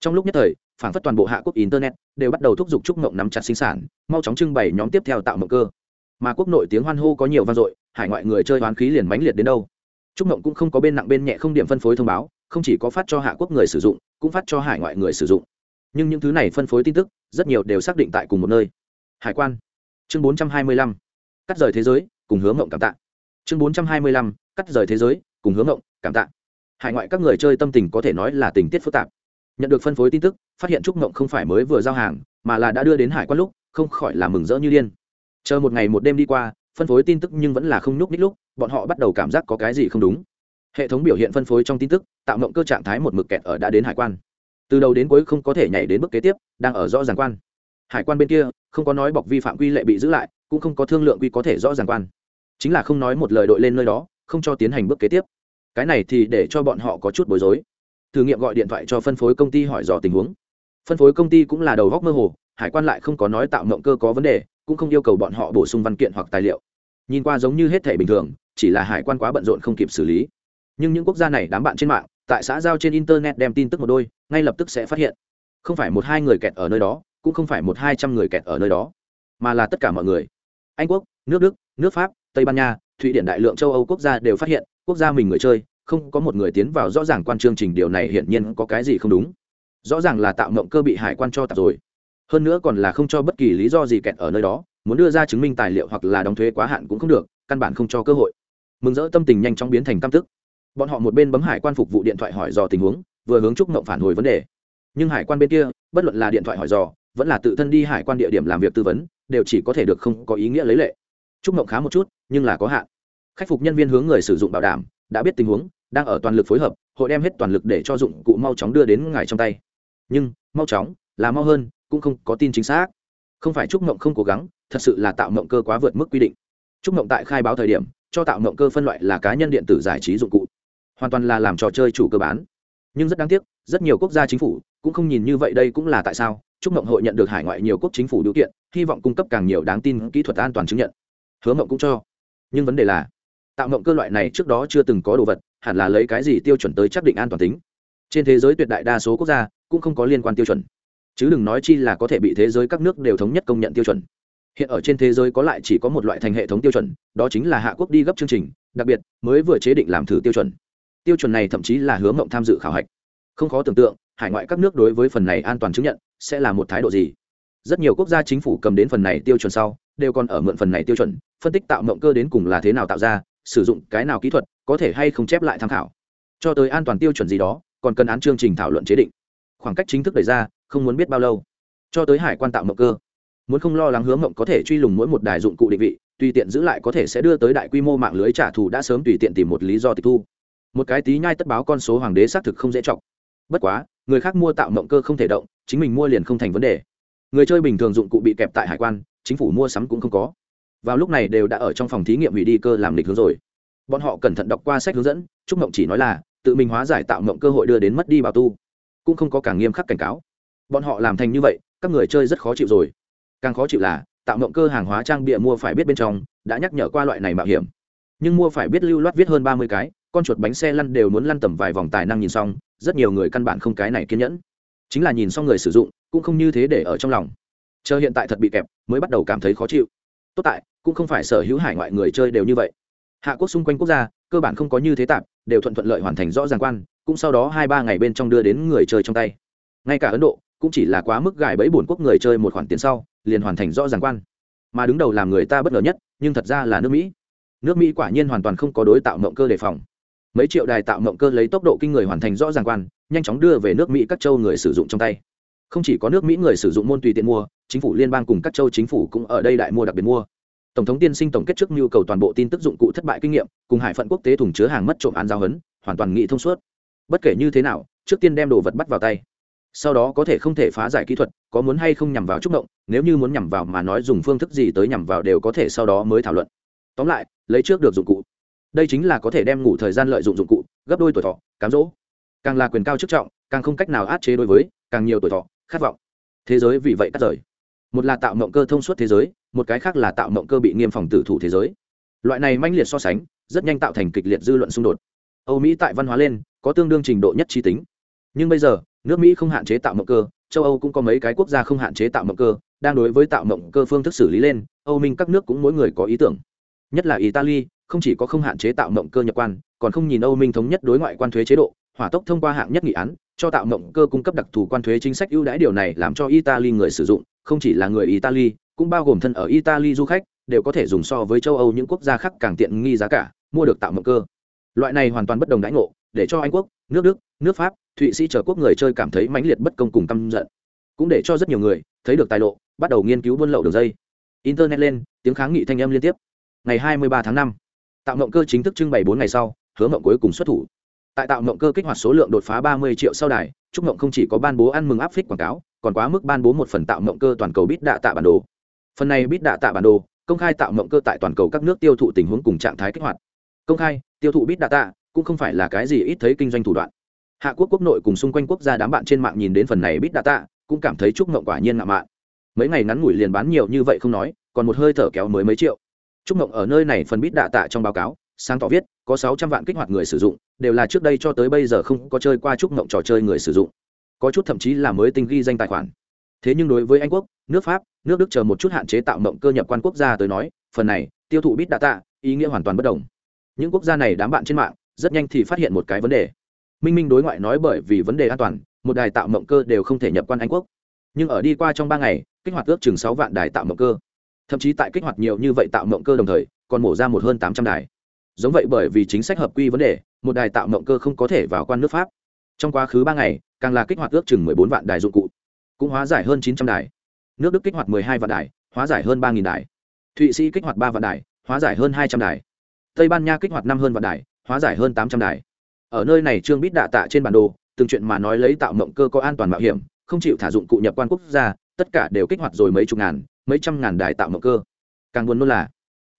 Trong lúc nhất thời phản phất toàn bộ hạ quốc internet đều bắt đầu thúc giục chúc mộng nắm chặt sinh sản, mau chóng trưng bày nhóm tiếp theo tạo mộng cơ mà quốc nội tiếng hoan hô có nhiều vang dội hải ngoại người chơi hoán khí liền mãnh liệt đến đâu. Trúc mộng cũng không có bên nặng bên nhẹ không điểm phân phối thông báo không chỉ có phát cho hạ quốc người sử dụng cũng phát cho hải ngoại người sử dụng. Nhưng những thứ này phân phối tin tức rất nhiều đều xác định tại cùng một nơi. Hải quan. Chương 425, cắt rời thế giới cùng hướng ngộng cảm tạ. Chương 425, cắt rời thế giới cùng hướng ngộng cảm tạ. Hải ngoại các người chơi tâm tình có thể nói là tình tiết phức tạp. Nhận được phân phối tin tức phát hiện trúc ngộng không phải mới vừa giao hàng mà là đã đưa đến hải quan lúc không khỏi là mừng rỡ như điên chờ một ngày một đêm đi qua, phân phối tin tức nhưng vẫn là không nhúc nít lúc, bọn họ bắt đầu cảm giác có cái gì không đúng. Hệ thống biểu hiện phân phối trong tin tức, tạo mộng cơ trạng thái một mực kẹt ở đã đến hải quan. Từ đầu đến cuối không có thể nhảy đến bước kế tiếp, đang ở rõ ràng quan. Hải quan bên kia, không có nói bọc vi phạm quy lệ bị giữ lại, cũng không có thương lượng quy có thể rõ ràng quan. Chính là không nói một lời đội lên nơi đó, không cho tiến hành bước kế tiếp. Cái này thì để cho bọn họ có chút bối rối. Thử nghiệm gọi điện thoại cho phân phối công ty hỏi dò tình huống. Phân phối công ty cũng là đầu góc mơ hồ, hải quan lại không có nói tạo mộng cơ có vấn đề cũng không yêu cầu bọn họ bổ sung văn kiện hoặc tài liệu. Nhìn qua giống như hết thể bình thường, chỉ là hải quan quá bận rộn không kịp xử lý. Nhưng những quốc gia này đám bạn trên mạng, tại xã giao trên internet đem tin tức một đôi, ngay lập tức sẽ phát hiện. Không phải một hai người kẹt ở nơi đó, cũng không phải một hai trăm người kẹt ở nơi đó, mà là tất cả mọi người. Anh quốc, nước đức, nước pháp, tây ban nha, thụy điển đại lượng châu âu quốc gia đều phát hiện, quốc gia mình người chơi, không có một người tiến vào rõ ràng quan chương trình điều này hiển nhiên có cái gì không đúng. Rõ ràng là tạo mộng cơ bị hải quan cho tạp rồi hơn nữa còn là không cho bất kỳ lý do gì kẹt ở nơi đó, muốn đưa ra chứng minh tài liệu hoặc là đóng thuế quá hạn cũng không được, căn bản không cho cơ hội. Mừng rỡ tâm tình nhanh chóng biến thành cam tức. Bọn họ một bên bấm hải quan phục vụ điện thoại hỏi dò tình huống, vừa hướng trúc mộng phản hồi vấn đề. Nhưng hải quan bên kia, bất luận là điện thoại hỏi dò, vẫn là tự thân đi hải quan địa điểm làm việc tư vấn, đều chỉ có thể được không có ý nghĩa lấy lệ. Trúc mộng khá một chút, nhưng là có hạn. Khắc phục nhân viên hướng người sử dụng bảo đảm, đã biết tình huống, đang ở toàn lực phối hợp, hội đem hết toàn lực để cho dụng cụ mau chóng đưa đến ngài trong tay. Nhưng, mau chóng, là mau hơn cũng không có tin chính xác. Không phải trúc mộng không cố gắng, thật sự là tạo mộng cơ quá vượt mức quy định. Trúc mộng tại khai báo thời điểm, cho tạo mộng cơ phân loại là cá nhân điện tử giải trí dụng cụ. Hoàn toàn là làm trò chơi chủ cơ bán nhưng rất đáng tiếc, rất nhiều quốc gia chính phủ cũng không nhìn như vậy đây cũng là tại sao chúc mộng hội nhận được hải ngoại nhiều quốc chính phủ điều kiện, hy vọng cung cấp càng nhiều đáng tin kỹ thuật an toàn chứng nhận. Hứa mộng cũng cho. Nhưng vấn đề là, tạo mộng cơ loại này trước đó chưa từng có đồ vật, hẳn là lấy cái gì tiêu chuẩn tới xác định an toàn tính? Trên thế giới tuyệt đại đa số quốc gia cũng không có liên quan tiêu chuẩn chứ đừng nói chi là có thể bị thế giới các nước đều thống nhất công nhận tiêu chuẩn. Hiện ở trên thế giới có lại chỉ có một loại thành hệ thống tiêu chuẩn, đó chính là hạ quốc đi gấp chương trình, đặc biệt, mới vừa chế định làm thử tiêu chuẩn. Tiêu chuẩn này thậm chí là hướng mộng tham dự khảo hạch. Không khó tưởng tượng, hải ngoại các nước đối với phần này an toàn chứng nhận, sẽ là một thái độ gì? Rất nhiều quốc gia chính phủ cầm đến phần này tiêu chuẩn sau, đều còn ở mượn phần này tiêu chuẩn, phân tích tạo mộng cơ đến cùng là thế nào tạo ra, sử dụng cái nào kỹ thuật, có thể hay không chép lại tham khảo. Cho tới an toàn tiêu chuẩn gì đó, còn cần án chương trình thảo luận chế định. Khoảng cách chính thức đề ra không muốn biết bao lâu. Cho tới hải quan tạo mộng cơ. Muốn không lo lắng hướng mộng có thể truy lùng mỗi một đài dụng cụ định vị, tùy tiện giữ lại có thể sẽ đưa tới đại quy mô mạng lưới trả thù đã sớm tùy tiện tìm một lý do tịch thu. Một cái tí nhai tất báo con số hoàng đế xác thực không dễ chọc. Bất quá, người khác mua tạo mộng cơ không thể động, chính mình mua liền không thành vấn đề. Người chơi bình thường dụng cụ bị kẹp tại hải quan, chính phủ mua sắm cũng không có. Vào lúc này đều đã ở trong phòng thí nghiệm hủy đi cơ làm lịch hướng rồi. Bọn họ cẩn thận đọc qua sách hướng dẫn, trúc mộng chỉ nói là, tự mình hóa giải tạo mộng cơ hội đưa đến mất đi bảo tu. Cũng không có càng nghiêm khắc cảnh cáo bọn họ làm thành như vậy, các người chơi rất khó chịu rồi. Càng khó chịu là, tạo mộng cơ hàng hóa trang bịa mua phải biết bên trong, đã nhắc nhở qua loại này mạo hiểm. Nhưng mua phải biết lưu loát viết hơn ba mươi cái, con chuột bánh xe lăn đều muốn lăn tầm vài vòng tài năng nhìn xong, rất nhiều người căn bản không cái này kiên nhẫn. Chính là nhìn xong người sử dụng, cũng không như thế để ở trong lòng. Chờ hiện tại thật bị kẹp, mới bắt đầu cảm thấy khó chịu. Tốt tại, cũng không phải sở hữu hải ngoại người chơi đều như vậy. Hạ quốc xung quanh quốc gia, cơ bản không có như thế tạp đều thuận thuận lợi hoàn thành rõ ràng quan, cũng sau đó hai ba ngày bên trong đưa đến người chơi trong tay. Ngay cả ấn độ cũng chỉ là quá mức gài bẫy bổn quốc người chơi một khoản tiền sau, liền hoàn thành rõ ràng quan. Mà đứng đầu làm người ta bất ngờ nhất, nhưng thật ra là nước mỹ. Nước mỹ quả nhiên hoàn toàn không có đối tạo mộng cơ đề phòng. Mấy triệu đài tạo mộng cơ lấy tốc độ kinh người hoàn thành rõ ràng quan, nhanh chóng đưa về nước mỹ các châu người sử dụng trong tay. Không chỉ có nước mỹ người sử dụng môn tùy tiện mua, chính phủ liên bang cùng các châu chính phủ cũng ở đây đại mua đặc biệt mua. Tổng thống tiên sinh tổng kết trước nhu cầu toàn bộ tin tức dụng cụ thất bại kinh nghiệm, cùng hải phận quốc tế thùng chứa hàng mất trộm án giao hấn, hoàn toàn nghị thông suốt. Bất kể như thế nào, trước tiên đem đồ vật bắt vào tay sau đó có thể không thể phá giải kỹ thuật, có muốn hay không nhằm vào trúc động nếu như muốn nhằm vào mà nói dùng phương thức gì tới nhằm vào đều có thể sau đó mới thảo luận. Tóm lại, lấy trước được dụng cụ. Đây chính là có thể đem ngủ thời gian lợi dụng dụng cụ, gấp đôi tuổi thọ, cám dỗ. Càng là quyền cao chức trọng, càng không cách nào át chế đối với, càng nhiều tuổi thọ, khát vọng. Thế giới vì vậy cắt rời. Một là tạo mộng cơ thông suốt thế giới, một cái khác là tạo mộng cơ bị nghiêm phòng tử thủ thế giới. Loại này manh liệt so sánh, rất nhanh tạo thành kịch liệt dư luận xung đột. Âu mỹ tại văn hóa lên, có tương đương trình độ nhất trí tính. Nhưng bây giờ nước mỹ không hạn chế tạo mộng cơ, châu âu cũng có mấy cái quốc gia không hạn chế tạo mộng cơ, đang đối với tạo mộng cơ phương thức xử lý lên, âu minh các nước cũng mỗi người có ý tưởng. Nhất là italy, không chỉ có không hạn chế tạo mộng cơ nhập quan, còn không nhìn âu minh thống nhất đối ngoại quan thuế chế độ, hỏa tốc thông qua hạng nhất nghị án, cho tạo mộng cơ cung cấp đặc thù quan thuế chính sách ưu đãi điều này làm cho italy người sử dụng, không chỉ là người italy, cũng bao gồm thân ở italy du khách, đều có thể dùng so với châu âu những quốc gia khác càng tiện nghi giá cả, mua được tạo mộng cơ. Loại này hoàn toàn bất đồng đãi ngộ, để cho anh quốc, nước đức nước pháp thụy sĩ chờ quốc người chơi cảm thấy mãnh liệt bất công cùng căm giận. Cũng để cho rất nhiều người thấy được tài lộ bắt đầu nghiên cứu buôn lậu đường dây. Internet lên tiếng kháng nghị thanh âm liên tiếp. Ngày 23 tháng 5, tạo mộng cơ chính thức trưng bày bốn ngày sau hứa mộng cuối cùng xuất thủ. Tại tạo mộng cơ kích hoạt số lượng đột phá 30 triệu sau đài chúc mộng không chỉ có ban bố ăn mừng áp phích quảng cáo còn quá mức ban bố một phần tạo mộng cơ toàn cầu bít đạ tạ bản đồ. Phần này bít đạ tạ bản đồ công khai tạo mộng cơ tại toàn cầu các nước tiêu thụ tình huống cùng trạng thái kích hoạt. Công khai tiêu thụ bít đạ tạ cũng không phải là cái gì ít thấy kinh doanh thủ đoạn hạ quốc quốc nội cùng xung quanh quốc gia đám bạn trên mạng nhìn đến phần này bít đa tạ cũng cảm thấy chúc mộng quả nhiên ngạo mạn. Mấy ngày ngắn ngủi liền bán nhiều như vậy không nói, còn một hơi thở kéo mới mấy triệu. Chúc mộng ở nơi này phần bít đa tạ trong báo cáo, sáng tỏ viết, có sáu trăm vạn kích hoạt người sử dụng, đều là trước đây cho tới bây giờ không có chơi qua chúc mộng trò chơi người sử dụng. Có chút thậm chí là mới tinh ghi danh tài khoản. Thế nhưng đối với anh quốc, nước pháp, nước đức chờ một chút hạn chế tạo mộng cơ nhập quan quốc gia tới nói, phần này, tiêu thụ bít đa tạ ý nghĩa hoàn toàn bất đồng. Những quốc gia này đám bạn trên mạng, rất nhanh thì phát hiện một cái vấn đề minh minh đối ngoại nói bởi vì vấn đề an toàn, một đài tạo mộng cơ đều không thể nhập quan anh quốc. Nhưng ở đi qua trong ba ngày, kích hoạt ước chừng sáu vạn đài tạo mộng cơ. Thậm chí tại kích hoạt nhiều như vậy tạo mộng cơ đồng thời, còn mổ ra một hơn tám trăm đài. Giống vậy bởi vì chính sách hợp quy vấn đề, một đài tạo mộng cơ không có thể vào quan nước pháp. Trong quá khứ ba ngày, càng là kích hoạt ước chừng mười bốn vạn đài dụng cụ, cũng hóa giải hơn chín trăm đài. Nước đức kích hoạt mười hai vạn đài, hóa giải hơn ba nghìn đài. Thụy sĩ kích hoạt ba vạn đài, hóa giải hơn hai trăm đài. Tây ban nha kích hoạt năm hơn vạn đài, hóa giải hơn tám trăm đài ở nơi này trương bít đạ tạ trên bản đồ, từng chuyện mà nói lấy tạo mộng cơ có an toàn mạo hiểm, không chịu thả dụng cụ nhập quan quốc gia, tất cả đều kích hoạt rồi mấy chục ngàn, mấy trăm ngàn đài tạo mộng cơ. Càng buồn nôn là,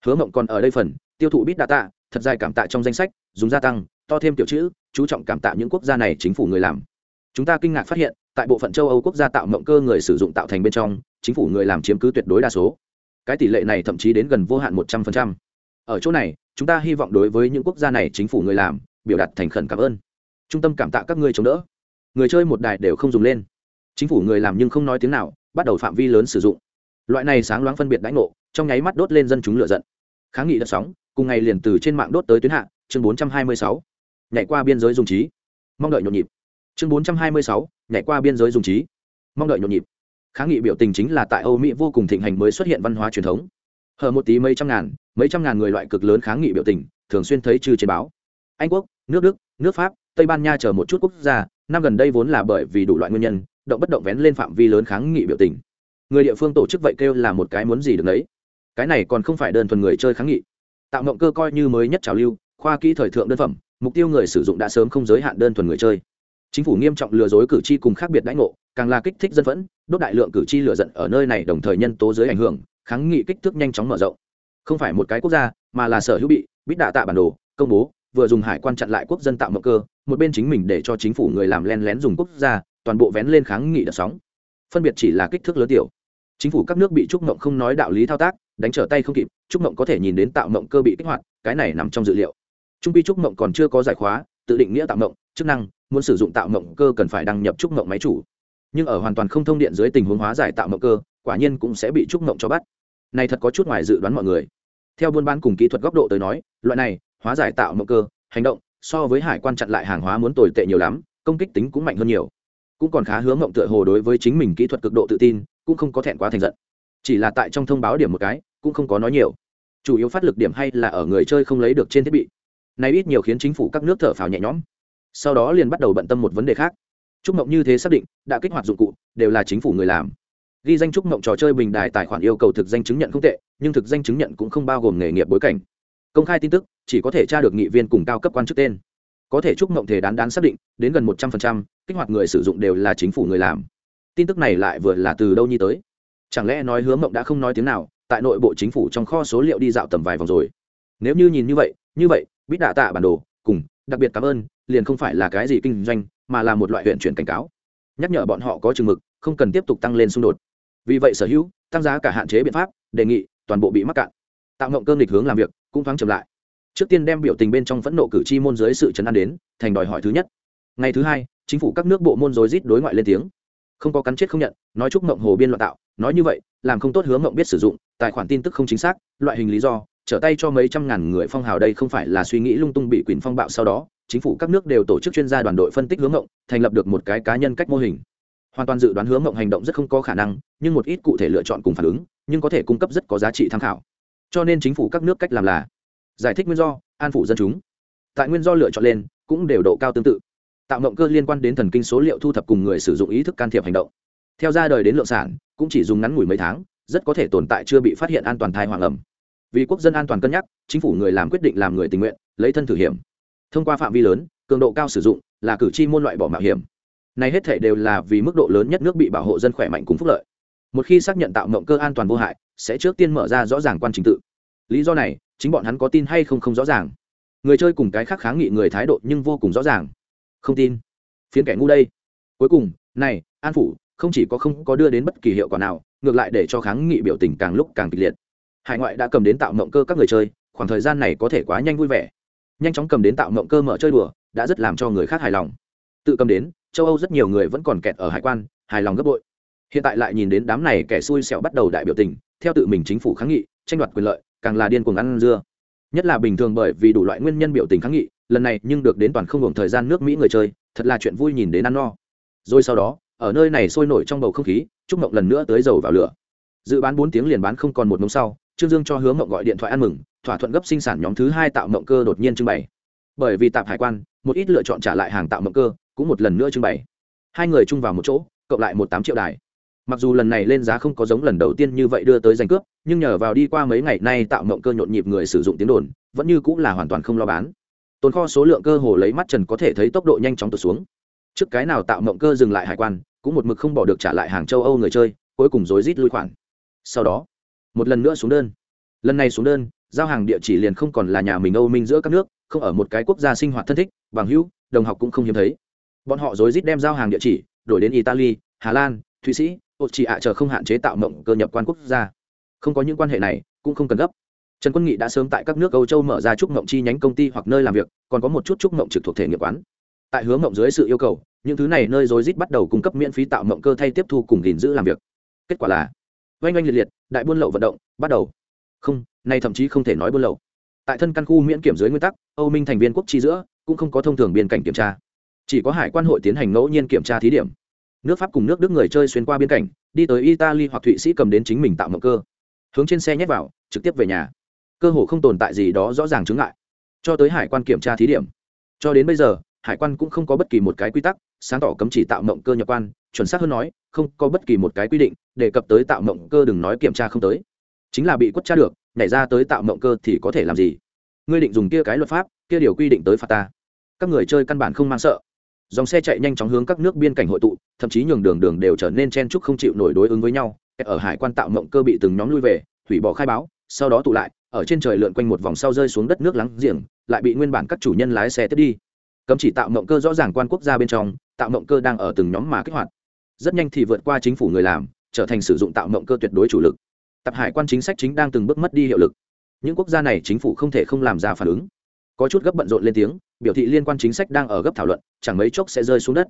hứa mộng còn ở đây phần, tiêu thụ bít đạ tạ, thật dài cảm tạ trong danh sách, dùng gia tăng, to thêm tiểu chữ, chú trọng cảm tạ những quốc gia này chính phủ người làm. Chúng ta kinh ngạc phát hiện, tại bộ phận châu âu quốc gia tạo mộng cơ người sử dụng tạo thành bên trong, chính phủ người làm chiếm cứ tuyệt đối đa số. Cái tỷ lệ này thậm chí đến gần vô hạn một trăm phần trăm. Ở chỗ này, chúng ta hy vọng đối với những quốc gia này chính phủ người làm biểu đạt thành khẩn cảm ơn. Trung tâm cảm tạ các ngươi chống đỡ. Người chơi một đài đều không dùng lên. Chính phủ người làm nhưng không nói tiếng nào, bắt đầu phạm vi lớn sử dụng. Loại này sáng loáng phân biệt đánh ngộ, trong nháy mắt đốt lên dân chúng lựa giận. Kháng nghị đợt sóng, cùng ngày liền từ trên mạng đốt tới tuyến hạ, chương bốn trăm hai mươi sáu. Nhảy qua biên giới dùng trí. Mong đợi nhộn nhịp. Chương bốn trăm hai mươi sáu, nhảy qua biên giới dùng trí. Mong đợi nhộn nhịp. Kháng nghị biểu tình chính là tại âu mỹ vô cùng thịnh hành mới xuất hiện văn hóa truyền thống. Hở một tí mấy trăm ngàn, mấy trăm ngàn người loại cực lớn kháng nghị biểu tình, thường xuyên thấy trừ trên báo. Anh quốc nước đức, nước pháp, tây ban nha chờ một chút quốc gia, năm gần đây vốn là bởi vì đủ loại nguyên nhân, động bất động vén lên phạm vi lớn kháng nghị biểu tình. Người địa phương tổ chức vậy kêu là một cái muốn gì được đấy cái này còn không phải đơn thuần người chơi kháng nghị. Tạo mộng cơ coi như mới nhất trào lưu, khoa kỹ thời thượng đơn phẩm, mục tiêu người sử dụng đã sớm không giới hạn đơn thuần người chơi. Chính phủ nghiêm trọng lừa dối cử tri cùng khác biệt đãi ngộ, càng là kích thích dân phẫn, đốt đại lượng cử tri lựa giận ở nơi này đồng thời nhân tố dưới ảnh hưởng, kháng nghị kích thước nhanh chóng mở rộng. Không phải một cái quốc gia, mà là sở hữu bị, bít đạ tạ bản đồ, công bố vừa dùng hải quan chặn lại quốc dân tạo mộng cơ, một bên chính mình để cho chính phủ người làm len lén dùng quốc gia, toàn bộ vén lên kháng nghị đợt sóng. Phân biệt chỉ là kích thước lớn tiểu. Chính phủ các nước bị trúc mộng không nói đạo lý thao tác, đánh trở tay không kịp, trúc mộng có thể nhìn đến tạo mộng cơ bị kích hoạt, cái này nằm trong dự liệu. Trung pi trúc mộng còn chưa có giải khóa, tự định nghĩa tạo mộng, chức năng, muốn sử dụng tạo mộng cơ cần phải đăng nhập trúc mộng máy chủ. Nhưng ở hoàn toàn không thông điện dưới tình huống hóa giải tạo mộng cơ, quả nhiên cũng sẽ bị trúc mộng cho bắt. Này thật có chút ngoài dự đoán mọi người. Theo buôn bán cùng kỹ thuật góc độ tới nói, loại này hóa giải tạo mộng cơ, hành động, so với hải quan chặn lại hàng hóa muốn tồi tệ nhiều lắm, công kích tính cũng mạnh hơn nhiều. Cũng còn khá hướng mộng tựa hồ đối với chính mình kỹ thuật cực độ tự tin, cũng không có thẹn quá thành giận. Chỉ là tại trong thông báo điểm một cái, cũng không có nói nhiều. Chủ yếu phát lực điểm hay là ở người chơi không lấy được trên thiết bị. Này ít nhiều khiến chính phủ các nước thở phào nhẹ nhõm. Sau đó liền bắt đầu bận tâm một vấn đề khác. Trúc mộng như thế xác định, đã kích hoạt dụng cụ, đều là chính phủ người làm. Ghi danh trúc mộng trò chơi bình đài tài khoản yêu cầu thực danh chứng nhận không tệ, nhưng thực danh chứng nhận cũng không bao gồm nghề nghiệp bối cảnh công khai tin tức chỉ có thể tra được nghị viên cùng cao cấp quan chức tên. Có thể chúc mộng thể đán đán xác định đến gần một trăm phần trăm, kích hoạt người sử dụng đều là chính phủ người làm. Tin tức này lại vừa là từ đâu nhi tới? Chẳng lẽ nói hứa mộng đã không nói tiếng nào tại nội bộ chính phủ trong kho số liệu đi dạo tầm vài vòng rồi? Nếu như nhìn như vậy như vậy bít đạ tạ bản đồ cùng đặc biệt cảm ơn liền không phải là cái gì kinh doanh mà là một loại huyện chuyển cảnh cáo. Nhắc nhở bọn họ có chừng mực không cần tiếp tục tăng lên xung đột. Vì vậy sở hữu tăng giá cả hạn chế biện pháp đề nghị toàn bộ bị mắc cạn. Tạo ngộng cơm lịch hướng làm việc cũng thoáng chậm lại. Trước tiên đem biểu tình bên trong phẫn nộ cử tri môn dưới sự chấn an đến, thành đòi hỏi thứ nhất. Ngày thứ hai, chính phủ các nước bộ môn rối rít đối ngoại lên tiếng. Không có cắn chết không nhận, nói chúc mộng hồ biên loạn tạo, nói như vậy, làm không tốt hướng mộng biết sử dụng, tài khoản tin tức không chính xác, loại hình lý do, trở tay cho mấy trăm ngàn người phong hào đây không phải là suy nghĩ lung tung bị quyền phong bạo sau đó, chính phủ các nước đều tổ chức chuyên gia đoàn đội phân tích hướng mộng thành lập được một cái cá nhân cách mô hình. Hoàn toàn dự đoán hướng mộng hành động rất không có khả năng, nhưng một ít cụ thể lựa chọn cùng phản ứng, nhưng có thể cung cấp rất có giá trị tham khảo cho nên chính phủ các nước cách làm là giải thích nguyên do, an phủ dân chúng. Tại nguyên do lựa chọn lên, cũng đều độ cao tương tự. Tạo động cơ liên quan đến thần kinh số liệu thu thập cùng người sử dụng ý thức can thiệp hành động. Theo ra đời đến lượng sản, cũng chỉ dùng ngắn ngủi mấy tháng, rất có thể tồn tại chưa bị phát hiện an toàn thai hoàng ẩm. Vì quốc dân an toàn cân nhắc, chính phủ người làm quyết định làm người tình nguyện, lấy thân thử hiểm. Thông qua phạm vi lớn, cường độ cao sử dụng, là cử tri môn loại bỏ mạo hiểm. Này hết thể đều là vì mức độ lớn nhất nước bị bảo hộ dân khỏe mạnh cùng phúc lợi. Một khi xác nhận tạo mộng cơ an toàn vô hại sẽ trước tiên mở ra rõ ràng quan trình tự. Lý do này, chính bọn hắn có tin hay không không rõ ràng. Người chơi cùng cái khác kháng nghị người thái độ nhưng vô cùng rõ ràng. Không tin. Phiến kẻ ngu đây. Cuối cùng, này, an phủ, không chỉ có không có đưa đến bất kỳ hiệu quả nào, ngược lại để cho kháng nghị biểu tình càng lúc càng kịch liệt. Hải ngoại đã cầm đến tạo mộng cơ các người chơi, khoảng thời gian này có thể quá nhanh vui vẻ. Nhanh chóng cầm đến tạo mộng cơ mở chơi đùa, đã rất làm cho người khác hài lòng. Tự cầm đến, châu âu rất nhiều người vẫn còn kẹt ở hải quan, hài lòng gấp bội. Hiện tại lại nhìn đến đám này kẻ xui xẻo bắt đầu đại biểu tình theo tự mình chính phủ kháng nghị, tranh đoạt quyền lợi, càng là điên cuồng ăn dưa. Nhất là bình thường bởi vì đủ loại nguyên nhân biểu tình kháng nghị, lần này nhưng được đến toàn không hưởng thời gian nước mỹ người chơi, thật là chuyện vui nhìn đến ăn no. Rồi sau đó, ở nơi này sôi nổi trong bầu không khí, trúc mộng lần nữa tới dầu vào lửa. Dự bán bốn tiếng liền bán không còn một mông sau, trương dương cho hướng mộng gọi điện thoại ăn mừng, thỏa thuận gấp sinh sản nhóm thứ hai tạo mộng cơ đột nhiên trưng bày. Bởi vì tạp hải quan, một ít lựa chọn trả lại hàng tạo mộng cơ, cũng một lần nữa trưng bày. Hai người chung vào một chỗ, cộng lại một tám triệu đài mặc dù lần này lên giá không có giống lần đầu tiên như vậy đưa tới danh cướp, nhưng nhờ vào đi qua mấy ngày nay tạo mộng cơ nhộn nhịp người sử dụng tiếng đồn, vẫn như cũng là hoàn toàn không lo bán. Tồn kho số lượng cơ hồ lấy mắt trần có thể thấy tốc độ nhanh chóng tụt xuống. Trước cái nào tạo mộng cơ dừng lại hải quan, cũng một mực không bỏ được trả lại hàng châu âu người chơi, cuối cùng rối rít lui khoản. Sau đó, một lần nữa xuống đơn. Lần này xuống đơn, giao hàng địa chỉ liền không còn là nhà mình âu minh giữa các nước, không ở một cái quốc gia sinh hoạt thân thích, bằng hữu, đồng học cũng không hiếm thấy. Bọn họ rối rít đem giao hàng địa chỉ đổi đến italy, hà lan, thụy sĩ ột chỉ ạ chờ không hạn chế tạo mộng cơ nhập quan quốc gia. Không có những quan hệ này, cũng không cần gấp. Trần quân nghị đã sớm tại các nước âu châu mở ra trúc mộng chi nhánh công ty hoặc nơi làm việc, còn có một chút trúc mộng trực thuộc thể nghiệp quán. Tại hướng mộng dưới sự yêu cầu, những thứ này nơi rối rít bắt đầu cung cấp miễn phí tạo mộng cơ thay tiếp thu cùng gìn giữ làm việc. Kết quả là, oanh oanh liệt liệt, đại buôn lậu vận động, bắt đầu. Không, nay thậm chí không thể nói buôn lậu. Tại thân căn khu miễn kiểm dưới nguyên tắc, âu minh thành viên quốc chi giữa, cũng không có thông thường biên cảnh kiểm tra. Chỉ có hải quan hội tiến hành ngẫu nhiên kiểm tra thí điểm nước pháp cùng nước đức người chơi xuyên qua biên cảnh, đi tới italy hoặc thụy sĩ cầm đến chính mình tạo mộng cơ. Hướng trên xe nhét vào, trực tiếp về nhà. Cơ hồ không tồn tại gì đó rõ ràng chứng ngại. Cho tới hải quan kiểm tra thí điểm. Cho đến bây giờ, hải quan cũng không có bất kỳ một cái quy tắc, sáng tỏ cấm chỉ tạo mộng cơ nhập quan, chuẩn xác hơn nói, không có bất kỳ một cái quy định, đề cập tới tạo mộng cơ đừng nói kiểm tra không tới. Chính là bị quất tra được, nhảy ra tới tạo mộng cơ thì có thể làm gì? Ngươi định dùng kia cái luật pháp, kia điều quy định tới phạt ta. Các người chơi căn bản không mang sợ dòng xe chạy nhanh chóng hướng các nước biên cảnh hội tụ, thậm chí nhường đường đường đều trở nên chen trúc không chịu nổi đối ứng với nhau. Ở hải quan tạo mộng cơ bị từng nhóm lui về, hủy bỏ khai báo, sau đó tụ lại, ở trên trời lượn quanh một vòng sau rơi xuống đất nước lắng giềng, lại bị nguyên bản các chủ nhân lái xe tiếp đi. Cấm chỉ tạo mộng cơ rõ ràng quan quốc gia bên trong, tạo mộng cơ đang ở từng nhóm mà kích hoạt. Rất nhanh thì vượt qua chính phủ người làm, trở thành sử dụng tạo mộng cơ tuyệt đối chủ lực. Tập hải quan chính sách chính đang từng bước mất đi hiệu lực. Những quốc gia này chính phủ không thể không làm ra phản ứng. Có chút gấp bận rộn lên tiếng biểu thị liên quan chính sách đang ở gấp thảo luận chẳng mấy chốc sẽ rơi xuống đất.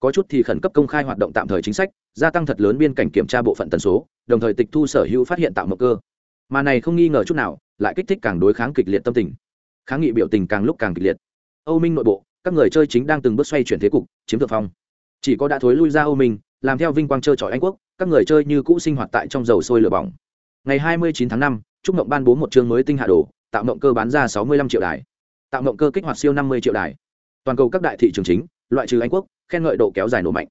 Có chút thì khẩn cấp công khai hoạt động tạm thời chính sách gia tăng thật lớn biên cảnh kiểm tra bộ phận tần số đồng thời tịch thu sở hữu phát hiện tạo mộng cơ. Mà này không nghi ngờ chút nào lại kích thích càng đối kháng kịch liệt tâm tình. Kháng nghị biểu tình càng lúc càng kịch liệt. Âu minh nội bộ các người chơi chính đang từng bước xoay chuyển thế cục chiếm thượng phong. Chỉ có đã thối lui ra âu minh làm theo vinh quang chơi trọi anh quốc các người chơi như cũ sinh hoạt tại trong dầu sôi lửa bỏng. Ngày 29 tháng 5, trúc mộng ban bố một chương mới tinh hạ đồ tạo mộng cơ bán ra 65 triệu đài tạo mộng cơ kích hoạt siêu 50 triệu đài. Toàn cầu các đại thị trường chính, loại trừ anh quốc, khen ngợi độ kéo dài nổ mạnh.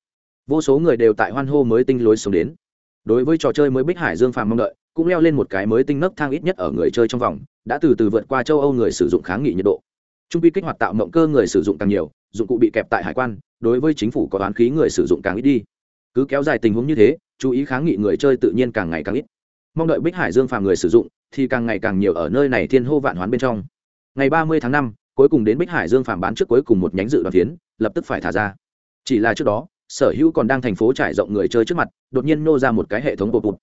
Vô số người đều tại hoan hô mới tinh lối sống đến. Đối với trò chơi mới bích hải dương phàm mong đợi, cũng leo lên một cái mới tinh nấc thang ít nhất ở người chơi trong vòng, đã từ từ vượt qua châu âu người sử dụng kháng nghị nhiệt độ. Trung quy kích hoạt tạo mộng cơ người sử dụng càng nhiều, dụng cụ bị kẹp tại hải quan, đối với chính phủ có toán khí người sử dụng càng ít đi. Cứ kéo dài tình huống như thế, chú ý kháng nghị người chơi tự nhiên càng ngày càng ít. Mong đợi bích hải dương phàm người sử dụng, thì càng ngày càng nhiều ở nơi này thiên hô vạn hoán bên trong ngày ba mươi tháng năm, cuối cùng đến bích hải dương phàm bán trước cuối cùng một nhánh dự đoàn phiến, lập tức phải thả ra. Chỉ là trước đó, sở hữu còn đang thành phố trải rộng người chơi trước mặt, đột nhiên nô ra một cái hệ thống bột bụt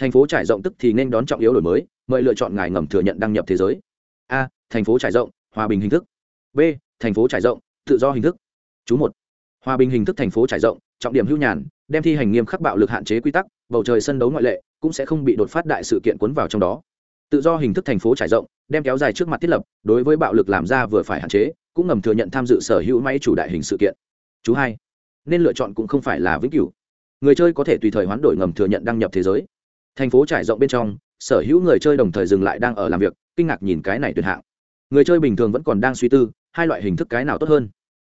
thành phố trải rộng tức thì nên đón trọng yếu đổi mới, mời lựa chọn ngài ngầm thừa nhận đăng nhập thế giới. A, thành phố trải rộng, hòa bình hình thức. B, thành phố trải rộng, tự do hình thức. Chú một, hòa bình hình thức thành phố trải rộng, trọng điểm hưu nhàn, đem thi hành nghiêm khắc bạo lực hạn chế quy tắc, bầu trời sân đấu ngoại lệ, cũng sẽ không bị đột phát đại sự kiện cuốn vào trong đó tự do hình thức thành phố trải rộng, đem kéo dài trước mặt thiết lập, đối với bạo lực làm ra vừa phải hạn chế, cũng ngầm thừa nhận tham dự sở hữu máy chủ đại hình sự kiện. Chú hai, nên lựa chọn cũng không phải là vĩnh cửu. Người chơi có thể tùy thời hoán đổi ngầm thừa nhận đăng nhập thế giới. Thành phố trải rộng bên trong, sở hữu người chơi đồng thời dừng lại đang ở làm việc, kinh ngạc nhìn cái này tuyệt hạng. Người chơi bình thường vẫn còn đang suy tư, hai loại hình thức cái nào tốt hơn.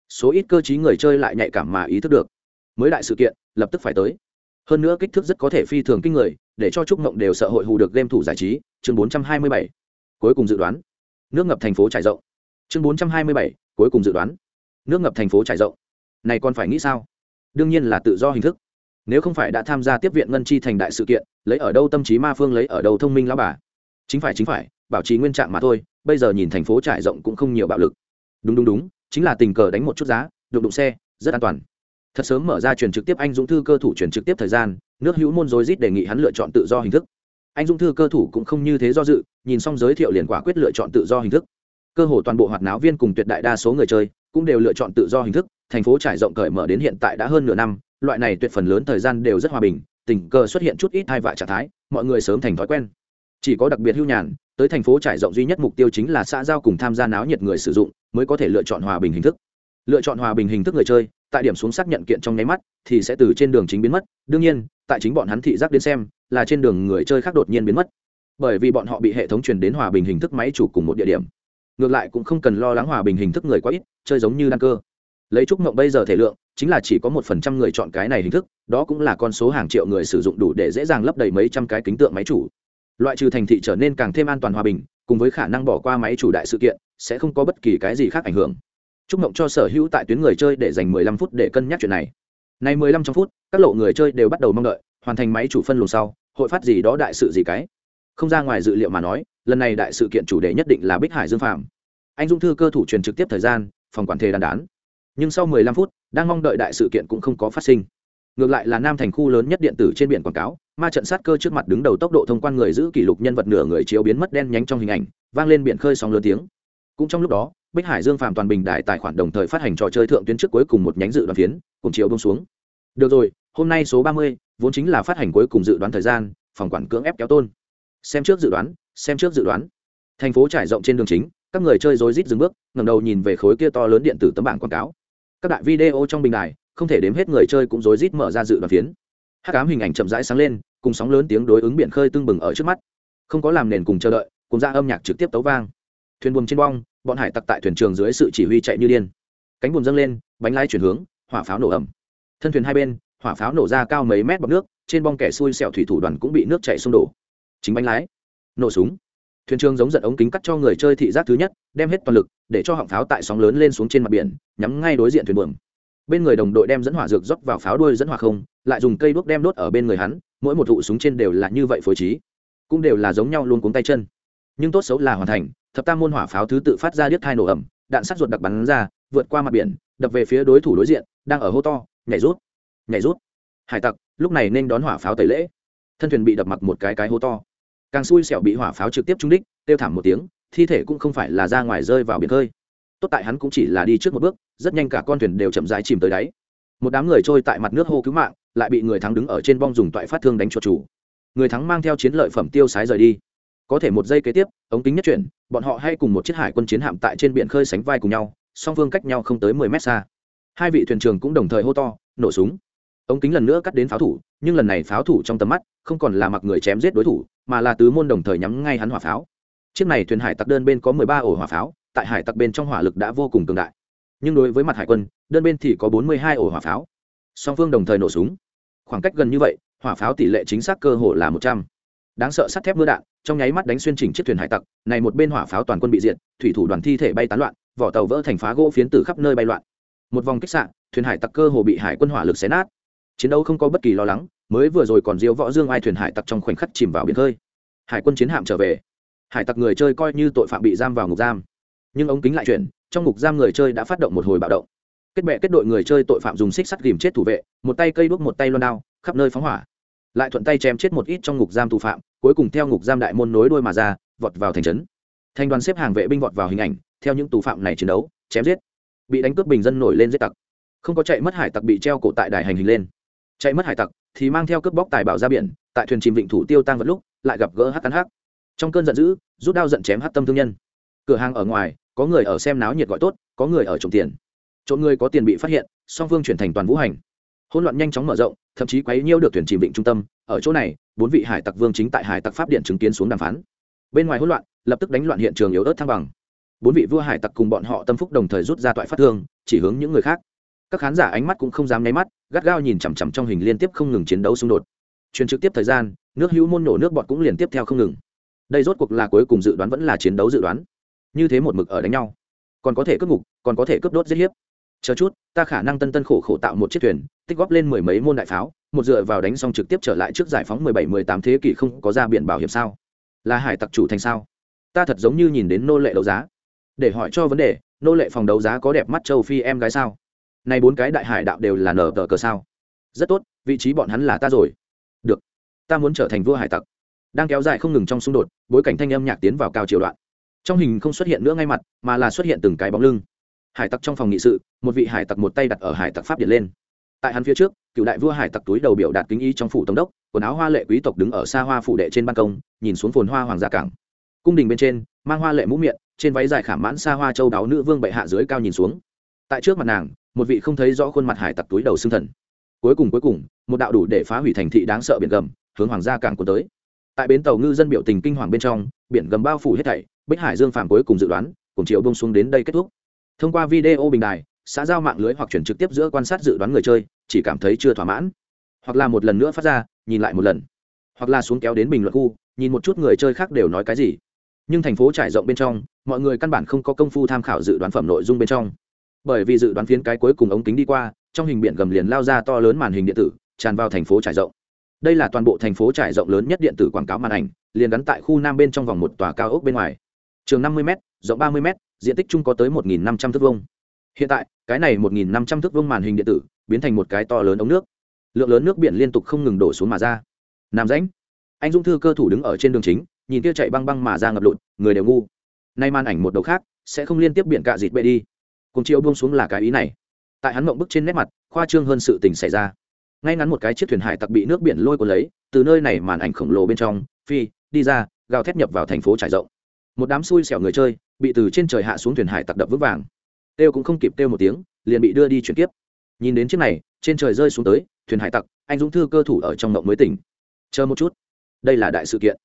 Số ít cơ chí người chơi lại nhạy cảm mà ý thức được. Mới đại sự kiện, lập tức phải tới. Hơn nữa kích thước rất có thể phi thường kinh người để cho trúc mộng đều sợ hội hù được game thủ giải trí chương 427. cuối cùng dự đoán. Nước ngập thành phố trải rộng. Chương 427, cuối cùng dự đoán. Nước ngập thành phố trải rộng. Này còn phải nghĩ sao? Đương nhiên là tự do hình thức. Nếu không phải đã tham gia tiếp viện ngân chi thành đại sự kiện lấy ở đâu tâm trí ma phương lấy ở đâu thông minh lão bà? Chính phải chính phải bảo trì nguyên trạng mà thôi bây giờ nhìn thành phố trải rộng cũng không nhiều bạo lực. Đúng đúng đúng chính là tình cờ đánh một chút giá đụng đụng xe rất an toàn thật sớm mở ra truyền trực tiếp anh dũng thư cơ thủ truyền trực tiếp thời gian, nước hữu môn dối rít đề nghị hắn lựa chọn tự do hình thức. Anh dũng thư cơ thủ cũng không như thế do dự, nhìn xong giới thiệu liền quả quyết lựa chọn tự do hình thức. Cơ hồ toàn bộ hoạt náo viên cùng tuyệt đại đa số người chơi cũng đều lựa chọn tự do hình thức, thành phố trải rộng cởi mở đến hiện tại đã hơn nửa năm, loại này tuyệt phần lớn thời gian đều rất hòa bình, tình cờ xuất hiện chút ít hai vạ trạng thái, mọi người sớm thành thói quen. Chỉ có đặc biệt hưu nhàn, tới thành phố trải rộng duy nhất mục tiêu chính là xã giao cùng tham gia náo nhiệt người sử dụng, mới có thể lựa chọn hòa bình hình thức. Lựa chọn hòa bình hình thức người chơi tại điểm xuống xác nhận kiện trong nháy mắt, thì sẽ từ trên đường chính biến mất. Đương nhiên, tại chính bọn hắn thị giác đến xem, là trên đường người chơi khác đột nhiên biến mất. Bởi vì bọn họ bị hệ thống truyền đến hòa bình hình thức máy chủ cùng một địa điểm. Ngược lại cũng không cần lo lắng hòa bình hình thức người quá ít, chơi giống như đăng cơ. Lấy trúc mộng bây giờ thể lượng, chính là chỉ có một phần trăm người chọn cái này hình thức, đó cũng là con số hàng triệu người sử dụng đủ để dễ dàng lấp đầy mấy trăm cái kính tượng máy chủ. Loại trừ thành thị trở nên càng thêm an toàn hòa bình, cùng với khả năng bỏ qua máy chủ đại sự kiện, sẽ không có bất kỳ cái gì khác ảnh hưởng trúc mộng cho sở hữu tại tuyến người chơi để dành 15 phút để cân nhắc chuyện này. Này 15 trong phút, các lộ người chơi đều bắt đầu mong đợi, hoàn thành máy chủ phân luồng sau, hội phát gì đó đại sự gì cái. Không ra ngoài dự liệu mà nói, lần này đại sự kiện chủ đề nhất định là bích hải dương phạm anh dung thư cơ thủ truyền trực tiếp thời gian, phòng quản thề đàn đán. Nhưng sau 15 phút, đang mong đợi đại sự kiện cũng không có phát sinh. Ngược lại là nam thành khu lớn nhất điện tử trên biển quảng cáo, ma trận sát cơ trước mặt đứng đầu tốc độ thông quan người giữ kỷ lục nhân vật nửa người chiếu biến mất đen nhánh trong hình ảnh, vang lên biển khơi sóng lớn tiếng cũng trong lúc đó bích hải dương phạm toàn bình đại tài khoản đồng thời phát hành trò chơi thượng tuyến trước cuối cùng một nhánh dự đoán phiến cùng chiều bông xuống. Được rồi hôm nay số 30, vốn chính là phát hành cuối cùng dự đoán thời gian phòng quản cưỡng ép kéo tôn. Xem trước dự đoán xem trước dự đoán. Thành phố trải rộng trên đường chính các người chơi rối rít dừng bước ngẩng đầu nhìn về khối kia to lớn điện tử tấm bảng quảng cáo. Các đại video trong bình đài không thể đếm hết người chơi cũng rối rít mở ra dự đoán phiến. Hát cám hình ảnh chậm rãi sáng lên cùng sóng lớn tiếng đối ứng biển khơi tưng bừng ở trước mắt. Không có làm nền cùng chờ đợi cùng ra âm nhạc trực tiếp tấu vang thuyền buồm trên bong, bọn hải tặc tại thuyền trường dưới sự chỉ huy chạy như điên. Cánh buồm dâng lên, bánh lái chuyển hướng, hỏa pháo nổ ẩm thân thuyền hai bên, hỏa pháo nổ ra cao mấy mét bọc nước, trên bong kẻ xui xẹo thủy thủ đoàn cũng bị nước chảy xung đổ. Chính bánh lái nổ súng. Thuyền trường giống giận ống kính cắt cho người chơi thị giác thứ nhất, đem hết toàn lực để cho họng pháo tại sóng lớn lên xuống trên mặt biển, nhắm ngay đối diện thuyền buồm. Bên người đồng đội đem dẫn hỏa dược dốc vào pháo đuôi dẫn hỏa không, lại dùng cây đuốc đem đốt ở bên người hắn, mỗi một thụ súng trên đều là như vậy phối trí. Cũng đều là giống nhau luôn cuống tay chân. Nhưng tốt xấu là hoàn thành thập tam môn hỏa pháo thứ tự phát ra điếc thai nổ ẩm đạn sắt ruột đặc bắn ra, vượt qua mặt biển, đập về phía đối thủ đối diện, đang ở hô to, nhảy rút nhảy rút. Hải tặc, lúc này nên đón hỏa pháo tẩy lễ. Thân thuyền bị đập mặc một cái cái hô to. Càng xui xẻo bị hỏa pháo trực tiếp trúng đích tiêu thảm một tiếng, thi thể cũng không phải là ra ngoài rơi vào biển khơi. Tốt tại hắn cũng chỉ là đi trước một bước, rất nhanh cả con thuyền đều chậm rãi chìm tới đáy. Một đám người trôi tại mặt nước hô cứu mạng, lại bị người thắng đứng ở trên bong dùng toại phát thương đánh chuột chủ. Người thắng mang theo chiến lợi phẩm tiêu sái rời đi có thể một giây kế tiếp, ống kính nhất chuyển, bọn họ hay cùng một chiếc hải quân chiến hạm tại trên biển khơi sánh vai cùng nhau, song phương cách nhau không tới mười mét xa. Hai vị thuyền trưởng cũng đồng thời hô to, nổ súng. Ống kính lần nữa cắt đến pháo thủ, nhưng lần này pháo thủ trong tầm mắt, không còn là mặc người chém giết đối thủ, mà là tứ môn đồng thời nhắm ngay hắn hỏa pháo. Chiếc này thuyền hải tặc đơn bên có mười ba ổ hỏa pháo, tại hải tặc bên trong hỏa lực đã vô cùng cường đại. Nhưng đối với mặt hải quân, đơn bên thì có bốn mươi hai ổ hỏa pháo. Song phương đồng thời nổ súng. Khoảng cách gần như vậy, hỏa pháo tỷ lệ chính xác cơ hồ là một trăm đáng sợ sắt thép mưa đạn, trong nháy mắt đánh xuyên chỉnh chiếc thuyền hải tặc, này một bên hỏa pháo toàn quân bị diệt, thủy thủ đoàn thi thể bay tán loạn, vỏ tàu vỡ thành phá gỗ phiến từ khắp nơi bay loạn. Một vòng kích sạn thuyền hải tặc cơ hồ bị hải quân hỏa lực xé nát. Chiến đấu không có bất kỳ lo lắng, mới vừa rồi còn diêu võ dương ai thuyền hải tặc trong khoảnh khắc chìm vào biển khơi. Hải quân chiến hạm trở về. Hải tặc người chơi coi như tội phạm bị giam vào ngục giam. Nhưng ống kính lại chuyển, trong ngục giam người chơi đã phát động một hồi bạo động. Kết bệ kết đội người chơi tội phạm dùng xích sắt ghìm chết thủ vệ, một tay cây đuốc một tay loan đao, khắp nơi phóng hỏa lại thuận tay chém chết một ít trong ngục giam tù phạm, cuối cùng theo ngục giam đại môn nối đuôi mà ra, vọt vào thành trấn. Thành đoàn xếp hàng vệ binh vọt vào hình ảnh, theo những tù phạm này chiến đấu, chém giết. Bị đánh cướp bình dân nổi lên giết tặc. Không có chạy mất hải tặc bị treo cổ tại đài hành hình lên. Chạy mất hải tặc thì mang theo cướp bóc tài bảo ra biển, tại thuyền chìm vịnh thủ tiêu tăng vật lúc, lại gặp gỡ hát tán hát trong cơn giận dữ, rút đao giận chém hát tâm thương nhân. Cửa hàng ở ngoài, có người ở xem náo nhiệt gọi tốt, có người ở trộm tiền. Trộm người có tiền bị phát hiện, song phương chuyển thành toàn vũ hành hỗn loạn nhanh chóng mở rộng, thậm chí quấy nhiêu được thuyền chìm vịnh trung tâm. Ở chỗ này, bốn vị hải tặc vương chính tại hải tặc pháp điện chứng kiến xuống đàm phán. Bên ngoài hỗn loạn, lập tức đánh loạn hiện trường yếu ớt thăng bằng. Bốn vị vua hải tặc cùng bọn họ tâm phúc đồng thời rút ra toại phát thương, chỉ hướng những người khác. Các khán giả ánh mắt cũng không dám nháy mắt, gắt gao nhìn chằm chằm trong hình liên tiếp không ngừng chiến đấu xung đột. Truyền trực tiếp thời gian, nước hữu môn nổ nước bọn cũng liền tiếp theo không ngừng. Đây rốt cuộc là cuối cùng dự đoán vẫn là chiến đấu dự đoán. Như thế một mực ở đánh nhau. Còn có thể cướp ngục, còn có thể cướp đốt giết hiếp chờ chút, ta khả năng tân tân khổ khổ tạo một chiếc thuyền, tích góp lên mười mấy môn đại pháo, một dựa vào đánh xong trực tiếp trở lại trước giải phóng mười bảy, mười tám thế kỷ không có ra biển bảo hiểm sao? Là hải tặc chủ thành sao? Ta thật giống như nhìn đến nô lệ đấu giá. Để hỏi cho vấn đề, nô lệ phòng đấu giá có đẹp mắt châu phi em gái sao? Này bốn cái đại hải đạo đều là nở tờ cờ sao? Rất tốt, vị trí bọn hắn là ta rồi. Được, ta muốn trở thành vua hải tặc. Đang kéo dài không ngừng trong xung đột, bối cảnh thanh âm nhạc tiến vào cao triều đoạn. Trong hình không xuất hiện nữa ngay mặt, mà là xuất hiện từng cái bóng lưng hải tặc trong phòng nghị sự, một vị hải tặc một tay đặt ở hải tặc pháp điện lên. Tại hắn phía trước, cựu đại vua hải tặc túi đầu biểu đạt kính ý trong phủ tổng đốc, quần áo hoa lệ quý tộc đứng ở xa hoa phủ đệ trên ban công, nhìn xuống phồn hoa hoàng gia cảng. Cung đình bên trên, mang hoa lệ mũ miệng, trên váy dài khảm mãn xa hoa châu đáo nữ vương bệ hạ dưới cao nhìn xuống. Tại trước mặt nàng, một vị không thấy rõ khuôn mặt hải tặc túi đầu xương thần. Cuối cùng cuối cùng, một đạo đủ để phá hủy thành thị đáng sợ biển gầm, hướng hoàng gia cảng cuốn tới. Tại bến tàu ngư dân biểu tình kinh hoàng bên trong, biển gầm bao phủ hết thảy, bích hải dương phàm cuối cùng dự đoán, cùng chiều bông xuống đến đây kết thúc thông qua video bình đài, xã giao mạng lưới hoặc chuyển trực tiếp giữa quan sát dự đoán người chơi, chỉ cảm thấy chưa thỏa mãn. Hoặc là một lần nữa phát ra, nhìn lại một lần. Hoặc là xuống kéo đến bình luận khu, nhìn một chút người chơi khác đều nói cái gì. Nhưng thành phố trải rộng bên trong, mọi người căn bản không có công phu tham khảo dự đoán phẩm nội dung bên trong. Bởi vì dự đoán phiến cái cuối cùng ống kính đi qua, trong hình biển gầm liền lao ra to lớn màn hình điện tử, tràn vào thành phố trải rộng. Đây là toàn bộ thành phố trải rộng lớn nhất điện tử quảng cáo màn ảnh, liền gắn tại khu nam bên trong vòng một tòa cao ốc bên ngoài. Trường năm mươi m rộng ba mươi m diện tích chung có tới một năm trăm thước vông hiện tại, cái này một năm trăm thước vông màn hình điện tử biến thành một cái to lớn ống nước. Lượng lớn nước biển liên tục không ngừng đổ xuống mà ra. Nam rãnh. Anh dung thư cơ thủ đứng ở trên đường chính, nhìn kia chạy băng băng mà ra ngập lụt, người đều ngu. Nay màn ảnh một đầu khác, sẽ không liên tiếp biển cạ dịt bệ đi. Cùng chiều buông xuống là cái ý này. Tại hắn mộng bức trên nét mặt, khoa trương hơn sự tình xảy ra. Ngay ngắn một cái chiếc thuyền hải tặc bị nước biển lôi cuốn lấy, từ nơi này màn ảnh khổng lồ bên trong, phi, đi ra, gào thét nhập vào thành phố trải rộng. Một đám xui xẻo người chơi bị từ trên trời hạ xuống thuyền hải tặc đập vững vàng. Têu cũng không kịp têu một tiếng, liền bị đưa đi chuyển tiếp nhìn đến chiếc này, trên trời rơi xuống tới, thuyền hải tặc, anh dũng thư cơ thủ ở trong mộng mới tỉnh. Chờ một chút. Đây là đại sự kiện.